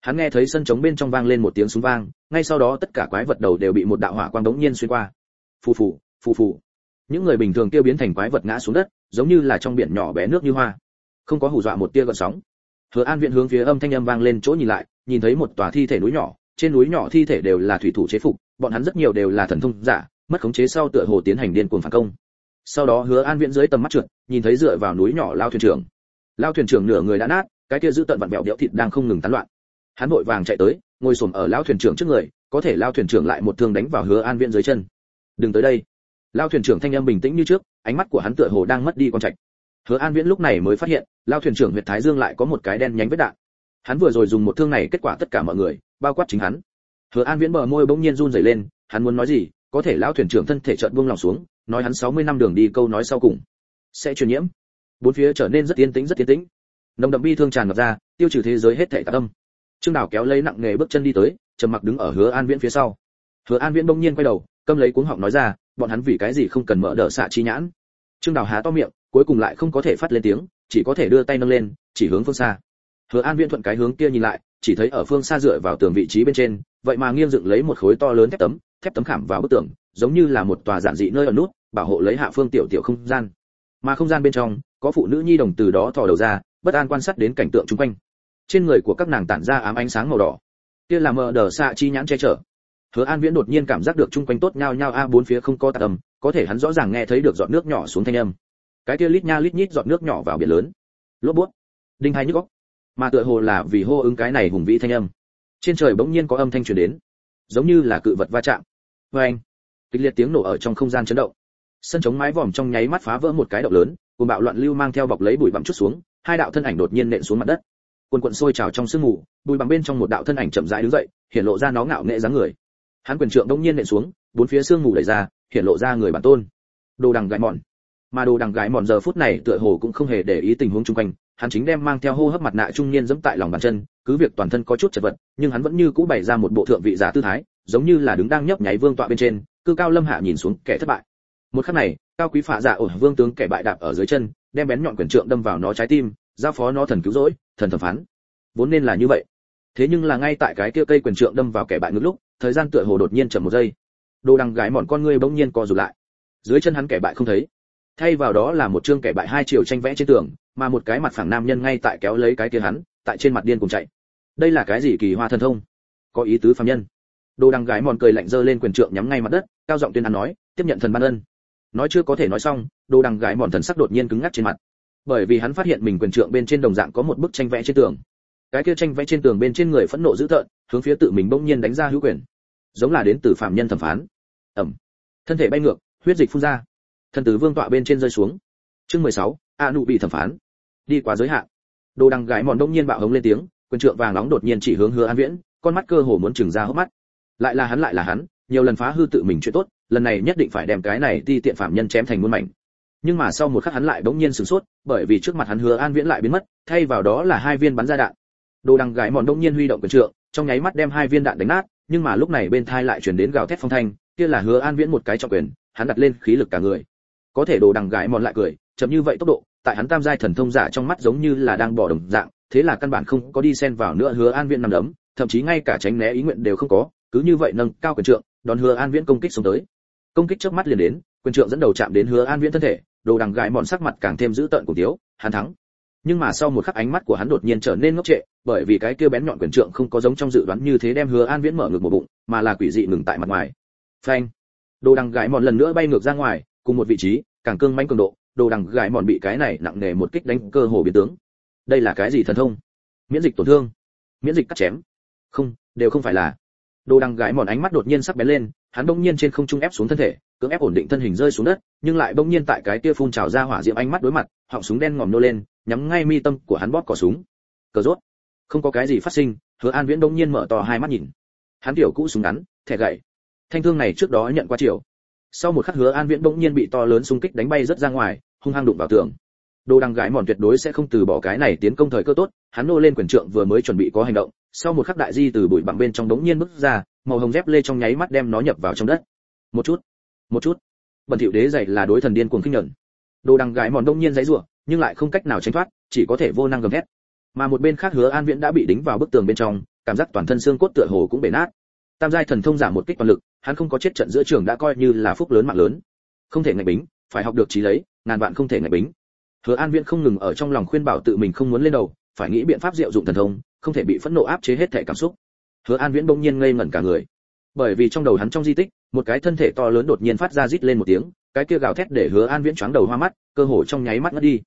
hắn nghe thấy sân trống bên trong vang lên một tiếng súng vang, ngay sau đó tất cả quái vật đầu đều bị một đạo hỏa quang đống nhiên xuyên qua. Phù phù phù phù. Những người bình thường tiêu biến thành quái vật ngã xuống đất, giống như là trong biển nhỏ bé nước như hoa. Không có hù dọa một tia gợn sóng. Hứa an viện hướng phía âm thanh âm vang lên chỗ nhìn lại, nhìn thấy một tòa thi thể núi nhỏ, trên núi nhỏ thi thể đều là thủy thủ chế phục, bọn hắn rất nhiều đều là thần thông giả, mất khống chế sau tựa hồ tiến hành điên cuồng phản công. Sau đó hứa an viện dưới tầm mắt trượt, nhìn thấy dựa vào núi nhỏ lao thuyền trưởng. Lao thuyền trưởng nửa người đã nát, cái kia giữ tận vặn vẹo đẽo thịt đang không ngừng tán loạn hắn vội vàng chạy tới, ngồi xổm ở lao thuyền trưởng trước người, có thể lao thuyền trưởng lại một thương đánh vào hứa an viễn dưới chân. Đừng tới đây. Lao thuyền trưởng thanh âm bình tĩnh như trước, ánh mắt của hắn tựa hồ đang mất đi con trạch. Hứa an viễn lúc này mới phát hiện lao thuyền trưởng huyệt thái dương lại có một cái đen nhánh vết đạn. Hắn vừa rồi dùng một thương này kết quả tất cả mọi người, bao quát chính hắn. Hứa an viễn bờ môi bỗng nhiên run rẩy lên, hắn muốn nói gì, có thể lao thuyền trưởng thân thể chợt buông lòng xuống, nói hắn 60 năm đường đi câu nói sau cùng. Sẽ truyền nhiễm. Bốn phía trở nên rất yên tĩnh, rất yên tĩnh. Nồng đậm bi thương tràn ngập ra, tiêu trừ thế giới hết thảy tạp âm trương đào kéo lấy nặng nghề bước chân đi tới, trầm mặc đứng ở hứa an viễn phía sau. Hứa an viễn bỗng nhiên quay đầu, câm lấy cuống họng nói ra, bọn hắn vì cái gì không cần mở đỡ xạ chi nhãn? Trương đào há to miệng, cuối cùng lại không có thể phát lên tiếng, chỉ có thể đưa tay nâng lên, chỉ hướng phương xa. Hứa an viễn thuận cái hướng kia nhìn lại, chỉ thấy ở phương xa dựa vào tường vị trí bên trên, vậy mà nghiêng dựng lấy một khối to lớn thép tấm thép tấm khảm vào bức tường, giống như là một tòa giản dị nơi ở nút, bảo hộ lấy hạ phương tiểu tiểu không gian. Mà không gian bên trong, có phụ nữ nhi đồng từ đó thò đầu ra, bất an quan sát đến cảnh tượng chung quanh trên người của các nàng tản ra ám ánh sáng màu đỏ. Kia là mờ đờ xạ chi nhãn che chở. Hứa an viễn đột nhiên cảm giác được chung quanh tốt nhao nhau a, bốn phía không có tạc âm, có thể hắn rõ ràng nghe thấy được giọt nước nhỏ xuống thanh âm. Cái kia lít nha lít nhít giọt nước nhỏ vào biển lớn. Lốp bút. Đinh hai nhức óc. Mà tựa hồ là vì hô ứng cái này hùng vĩ thanh âm. Trên trời bỗng nhiên có âm thanh truyền đến. Giống như là cự vật va chạm. Vê anh, kịch liệt tiếng nổ ở trong không gian chấn động. Sân chống mái vòm trong nháy mắt phá vỡ một cái động lớn cùng bạo loạn lưu mang theo bọc lấy bụi bặm chút xuống, hai đạo thân ảnh đột nhiên nện xuống mặt đất quần quần sôi trào trong sương mù, bùi bằng bên trong một đạo thân ảnh chậm rãi đứng dậy hiện lộ ra nó ngạo nghệ dáng người. Hắn quyền trượng đông nhiên nện xuống, bốn phía sương mù đẩy ra hiện lộ ra người bản tôn. Đồ đằng gãi mòn mà đồ đằng gái mòn giờ phút này tựa hồ cũng không hề để ý tình huống chung quanh, hắn chính đem mang theo hô hấp mặt nạ trung niên giẫm tại lòng bàn chân, cứ việc toàn thân có chút chật vật, nhưng hắn vẫn như cũ bày ra một bộ thượng vị giả tư thái, giống như là đứng đang nhấp nháy vương tọa bên trên, cư cao lâm hạ nhìn xuống kẻ thất bại. Một khắc này, cao quý phạ giả ổn vương tướng kẻ bại đạp ở dưới chân, đem bén nhọn quyền trượng đâm vào nó trái tim giao phó nó thần cứu rỗi, thần thẩm phán. Vốn nên là như vậy. Thế nhưng là ngay tại cái kia cây quyền trượng đâm vào kẻ bại ngược lúc, thời gian tựa hồ đột nhiên chậm một giây. Đồ đằng gái mọn con ngươi bỗng nhiên co rụt lại. Dưới chân hắn kẻ bại không thấy. Thay vào đó là một chương kẻ bại hai chiều tranh vẽ trên tường, mà một cái mặt phẳng nam nhân ngay tại kéo lấy cái kia hắn, tại trên mặt điên cùng chạy. Đây là cái gì kỳ hoa thần thông? Có ý tứ phàm nhân. Đồ đằng gái mòn cười lạnh giơ lên quyền trượng nhắm ngay mặt đất, cao giọng tuyên án nói, tiếp nhận thần ban ân. Nói chưa có thể nói xong, đồ đằng gái mòn thần sắc đột nhiên cứng ngắc trên mặt bởi vì hắn phát hiện mình quyền trượng bên trên đồng dạng có một bức tranh vẽ trên tường. Cái kia tranh vẽ trên tường bên trên người phẫn nộ dữ tợn hướng phía tự mình bỗng nhiên đánh ra hữu quyền. Giống là đến từ phạm nhân thẩm phán. Ẩm. Thân thể bay ngược huyết dịch phun ra. Thân tử vương tọa bên trên rơi xuống. Chương 16, a nụ bị thẩm phán. Đi quá giới hạn. Đồ đằng gái mòn đông nhiên bạo hống lên tiếng quyền trượng vàng nóng đột nhiên chỉ hướng hứa an viễn con mắt cơ hồ muốn trừng ra hốc mắt. Lại là hắn lại là hắn nhiều lần phá hư tự mình chuyện tốt lần này nhất định phải đem cái này đi tiện phạm nhân chém thành muôn mảnh nhưng mà sau một khắc hắn lại bỗng nhiên sửng sốt, bởi vì trước mặt hắn hứa an viễn lại biến mất, thay vào đó là hai viên bắn ra đạn. Đồ đằng gái mòn đông nhiên huy động quyền trượng, trong nháy mắt đem hai viên đạn đánh nát, nhưng mà lúc này bên thai lại chuyển đến gào thét phong thanh, kia là hứa an viễn một cái trọng quyền, hắn đặt lên khí lực cả người. Có thể đồ đằng gái mòn lại cười, chậm như vậy tốc độ, tại hắn tam giai thần thông giả trong mắt giống như là đang bỏ đồng dạng, thế là căn bản không có đi xen vào nữa hứa an viễn nằm đấm, thậm chí ngay cả tránh né ý nguyện đều không có, cứ như vậy nâng cao quyền trượng, đón hứa an viễn công kích xuống tới. Công kích trước mắt liền đến, quyền trượng dẫn đầu chạm đến hứa an viễn thân thể đồ đằng gãi mòn sắc mặt càng thêm dữ tợn cùng thiếu, hắn thắng. Nhưng mà sau một khắc ánh mắt của hắn đột nhiên trở nên ngốc trệ, bởi vì cái kia bén nhọn quyền trượng không có giống trong dự đoán như thế đem hứa an viễn mở ngược một bụng, mà là quỷ dị ngừng tại mặt ngoài. Phanh! Đồ đằng gãi mòn lần nữa bay ngược ra ngoài, cùng một vị trí, càng cương mãnh cường độ, đồ đằng gãi mòn bị cái này nặng nề một kích đánh cơ hồ biến tướng. Đây là cái gì thần thông? Miễn dịch tổn thương. Miễn dịch cắt chém. Không, đều không phải là đồ đằng Gái mòn ánh mắt đột nhiên sắc bén lên, hắn bỗng nhiên trên không trung ép xuống thân thể, cưỡng ép ổn định thân hình rơi xuống đất, nhưng lại bỗng nhiên tại cái tia phun trào ra hỏa diệm ánh mắt đối mặt, họng súng đen ngòm nô lên, nhắm ngay mi tâm của hắn bóp cò súng. Cờ rốt. Không có cái gì phát sinh, hứa an viễn bỗng nhiên mở to hai mắt nhìn. Hắn tiểu cũ súng ngắn, thẻ gậy. Thanh thương này trước đó nhận qua chiều sau một khắc hứa an viễn bỗng nhiên bị to lớn xung kích đánh bay rất ra ngoài, hung hăng đụng vào tường. Đồ đằng gái mòn tuyệt đối sẽ không từ bỏ cái này tiến công thời cơ tốt, hắn nô lên quyền trượng vừa mới chuẩn bị có hành động sau một khắc đại di từ bụi bặm bên trong đống nhiên bước ra, màu hồng dép lê trong nháy mắt đem nó nhập vào trong đất. Một chút một chút. Bẩn thiệu đế dạy là đối thần điên cuồng kinh nhẫn đồ đằng gái mòn đông nhiên giấy rủa, nhưng lại không cách nào tránh thoát, chỉ có thể vô năng gầm thét. Mà một bên khác hứa an viễn đã bị đính vào bức tường bên trong, cảm giác toàn thân xương cốt tựa hồ cũng bể nát. Tam giai thần thông giảm một kích toàn lực, hắn không có chết trận giữa trường đã coi như là phúc lớn mạng lớn. Không thể ngạch bính, phải học được trí lấy, ngàn vạn không thể ngạch bính. Hứa an viễn không ngừng ở trong lòng khuyên bảo tự mình không muốn lên đầu, phải nghĩ biện pháp diệu dụng thần thông không thể bị phẫn nộ áp chế hết thể cảm xúc. Hứa an viễn bỗng nhiên ngây ngẩn cả người. Bởi vì trong đầu hắn trong di tích, một cái thân thể to lớn đột nhiên phát ra rít lên một tiếng, cái kia gào thét để hứa an viễn choáng đầu hoa mắt, cơ hồ trong nháy mắt ngất đi.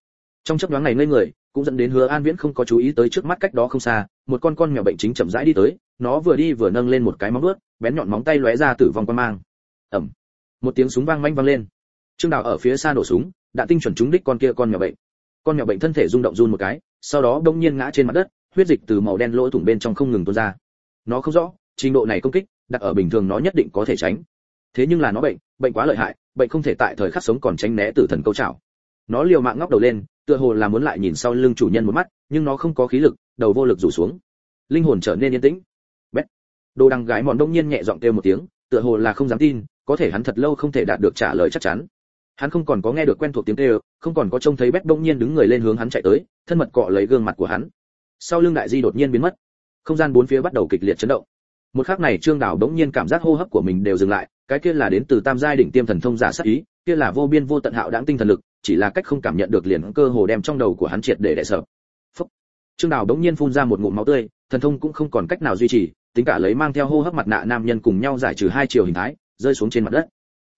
Trong chớp nhoáng này ngây người, cũng dẫn đến hứa an viễn không có chú ý tới trước mắt cách đó không xa, một con con mèo bệnh chính chậm rãi đi tới, nó vừa đi vừa nâng lên một cái móng vuốt, bén nhọn móng tay lóe ra tử vong quan mang. Ẩm một tiếng súng vang manh vang lên. Trương đào ở phía xa nổ súng, đạn tinh chuẩn trúng đích con kia con mèo bệnh. Con mèo bệnh thân thể rung động run một cái, sau đó bỗng nhiên ngã trên mặt đất huyết dịch từ màu đen lỗ thủng bên trong không ngừng tuôn ra. Nó không rõ, trình độ này công kích, đặt ở bình thường nó nhất định có thể tránh. Thế nhưng là nó bệnh bệnh quá lợi hại, bệnh không thể tại thời khắc sống còn tránh né tử thần câu chảo nó liều mạng ngóc đầu lên, tựa hồ là muốn lại nhìn sau lưng chủ nhân một mắt, nhưng nó không có khí lực, đầu vô lực rủ xuống. Linh hồn trở nên yên tĩnh. Bét. Đồ đằng gái mòn đông nhiên nhẹ giọng kêu một tiếng, tựa hồ là không dám tin, có thể hắn thật lâu không thể đạt được trả lời chắc chắn. Hắn không còn có nghe được quen thuộc tiếng kêu, không còn có trông thấy bét đông nhiên đứng người lên hướng hắn chạy tới, thân mật cọ lấy gương mặt của hắn sau lưng đại di đột nhiên biến mất. Không gian bốn phía bắt đầu kịch liệt chấn động. Một khắc này trương đảo đống nhiên cảm giác hô hấp của mình đều dừng lại, cái kia là đến từ tam giai đỉnh tiêm thần thông giả sát ý, kia là vô biên vô tận hạo đáng tinh thần lực, chỉ là cách không cảm nhận được liền cơ hồ đem trong đầu của hắn triệt để đè sợ Phúc. trương đảo đống nhiên phun ra một ngụm máu tươi, thần thông cũng không còn cách nào duy trì, tính cả lấy mang theo hô hấp mặt nạ nam nhân cùng nhau giải trừ hai chiều hình thái, rơi xuống trên mặt đất.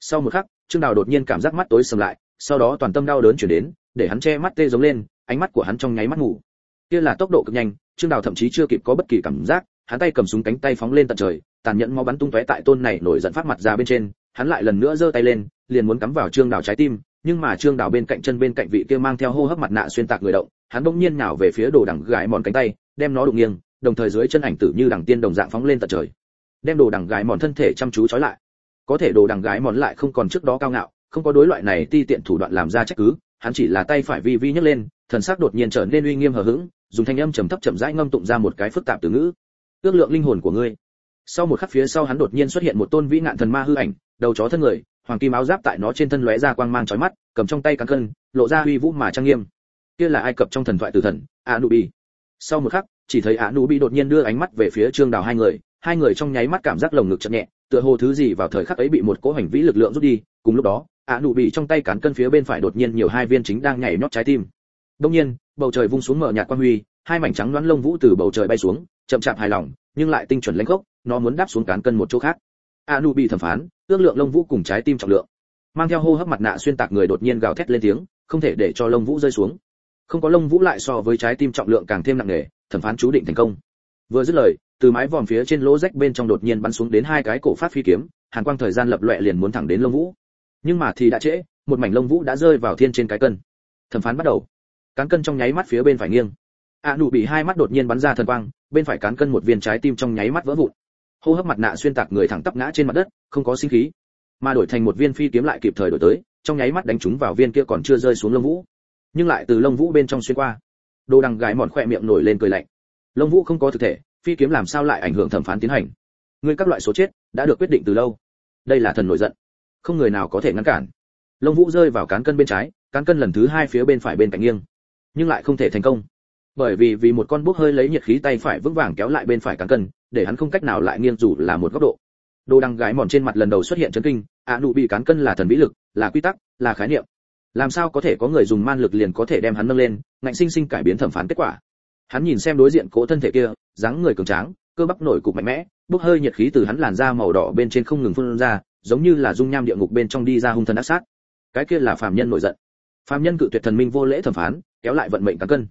Sau một khắc, trương đảo đột nhiên cảm giác mắt tối sầm lại, sau đó toàn tâm đau đớn chuyển đến, để hắn che mắt tê giống lên, ánh mắt của hắn trong nháy mắt ngủ kia là tốc độ cực nhanh, trương đào thậm chí chưa kịp có bất kỳ cảm giác, hắn tay cầm súng cánh tay phóng lên tận trời, tàn nhẫn máu bắn tung tóe tại tôn này nổi giận phát mặt ra bên trên, hắn lại lần nữa giơ tay lên, liền muốn cắm vào trương đào trái tim, nhưng mà trương đào bên cạnh chân bên cạnh vị kia mang theo hô hấp mặt nạ xuyên tạc người động, hắn bỗng nhiên nào về phía đồ đằng gái mòn cánh tay, đem nó đụng nghiêng, đồng thời dưới chân ảnh tử như đằng tiên đồng dạng phóng lên tận trời. Đem đồ đằng gái mòn thân thể chăm chú trói lại. Có thể đồ đằng gái mòn lại không còn trước đó cao ngạo, không có đối loại này ti tiện thủ đoạn làm ra trách cứ, hắn chỉ là tay phải vi vi nhấc lên, thần sắc đột nhiên trở nên uy nghiêm hờ hững dùng thanh âm trầm thấp chậm rãi ngâm tụng ra một cái phức tạp từ ngữ. Ước lượng linh hồn của ngươi. Sau một khắc phía sau hắn đột nhiên xuất hiện một tôn vĩ ngạn thần ma hư ảnh, đầu chó thân người, hoàng kim áo giáp tại nó trên thân lóe ra quang mang chói mắt, cầm trong tay cán cân, lộ ra uy vũ mà trang nghiêm. Kia là ai cập trong thần thoại tử thần, anubi. Sau một khắc, chỉ thấy anubi đột nhiên đưa ánh mắt về phía trương đào hai người hai người trong nháy mắt cảm giác lồng ngực chậm nhẹ, tựa hồ thứ gì vào thời khắc ấy bị một cỗ hành vĩ lực lượng rút đi. Cùng lúc đó, anubi trong tay cán cân phía bên phải đột nhiên nhiều hai viên chính đang nhảy nhót trái tim đông nhiên, bầu trời vung xuống mở nhạt quang huy, hai mảnh trắng loáng lông vũ từ bầu trời bay xuống, chậm chạp hài lòng, nhưng lại tinh chuẩn lãnh gốc, nó muốn đáp xuống cán cân một chỗ khác. Anu bị thẩm phán, ước lượng lông vũ cùng trái tim trọng lượng. Mang theo hô hấp mặt nạ xuyên tạc người đột nhiên gào thét lên tiếng, không thể để cho lông vũ rơi xuống. Không có lông vũ lại so với trái tim trọng lượng càng thêm nặng nề, thẩm phán chú định thành công. Vừa dứt lời, từ mái vòm phía trên lỗ rách bên trong đột nhiên bắn xuống đến hai cái cổ phát phi kiếm, hàn quang thời gian lập loè liền muốn thẳng đến lông vũ. Nhưng mà thì đã trễ, một mảnh lông vũ đã rơi vào thiên trên cái cân. Thẩm phán bắt đầu cán cân trong nháy mắt phía bên phải nghiêng. A nụ bị hai mắt đột nhiên bắn ra thần quang, bên phải cán cân một viên trái tim trong nháy mắt vỡ vụn. Hô hấp mặt nạ xuyên tạc người thẳng tắp ngã trên mặt đất, không có sinh khí. Mà đổi thành một viên phi kiếm lại kịp thời đổi tới, trong nháy mắt đánh trúng vào viên kia còn chưa rơi xuống lông vũ. Nhưng lại từ lông vũ bên trong xuyên qua. Đồ đằng gái mòn khỏe miệng nổi lên cười lạnh. Lông vũ không có thực thể, phi kiếm làm sao lại ảnh hưởng thẩm phán tiến hành? Người các loại số chết, đã được quyết định từ lâu. Đây là thần nổi giận. Không người nào có thể ngăn cản. Lông vũ rơi vào cán cân bên trái, cán cân lần thứ hai phía bên phải bên cạnh nghiêng nhưng lại không thể thành công. Bởi vì vì một con bốc hơi lấy nhiệt khí tay phải vững vàng kéo lại bên phải cán cân, để hắn không cách nào lại nghiêng dù là một góc độ. Đồ đằng gái mòn trên mặt lần đầu xuất hiện chấn kinh, ạ nụ bị cán cân là thần vĩ lực, là quy tắc, là khái niệm. Làm sao có thể có người dùng man lực liền có thể đem hắn nâng lên, ngạnh sinh sinh cải biến thẩm phán kết quả. Hắn nhìn xem đối diện cỗ thân thể kia, dáng người cường tráng, cơ bắp nổi cục mạnh mẽ, bốc hơi nhiệt khí từ hắn làn da màu đỏ bên trên không ngừng phun ra, giống như là dung nham địa ngục bên trong đi ra hung thần ác sát. Cái kia là phàm nhân nổi giận. Phàm nhân cự tuyệt thần minh vô lễ thẩm phán kéo lại vận mệnh cán cân.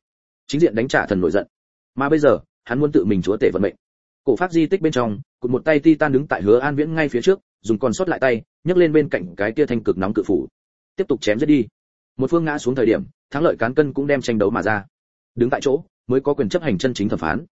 Chính diện đánh trả thần nổi giận. Mà bây giờ, hắn muốn tự mình chúa tể vận mệnh. Cổ pháp di tích bên trong, cụt một tay titan đứng tại hứa an viễn ngay phía trước, dùng còn sót lại tay, nhấc lên bên cạnh cái kia thanh cực nóng cự phủ. Tiếp tục chém giết đi. Một phương ngã xuống thời điểm, thắng lợi cán cân cũng đem tranh đấu mà ra. Đứng tại chỗ, mới có quyền chấp hành chân chính thẩm phán.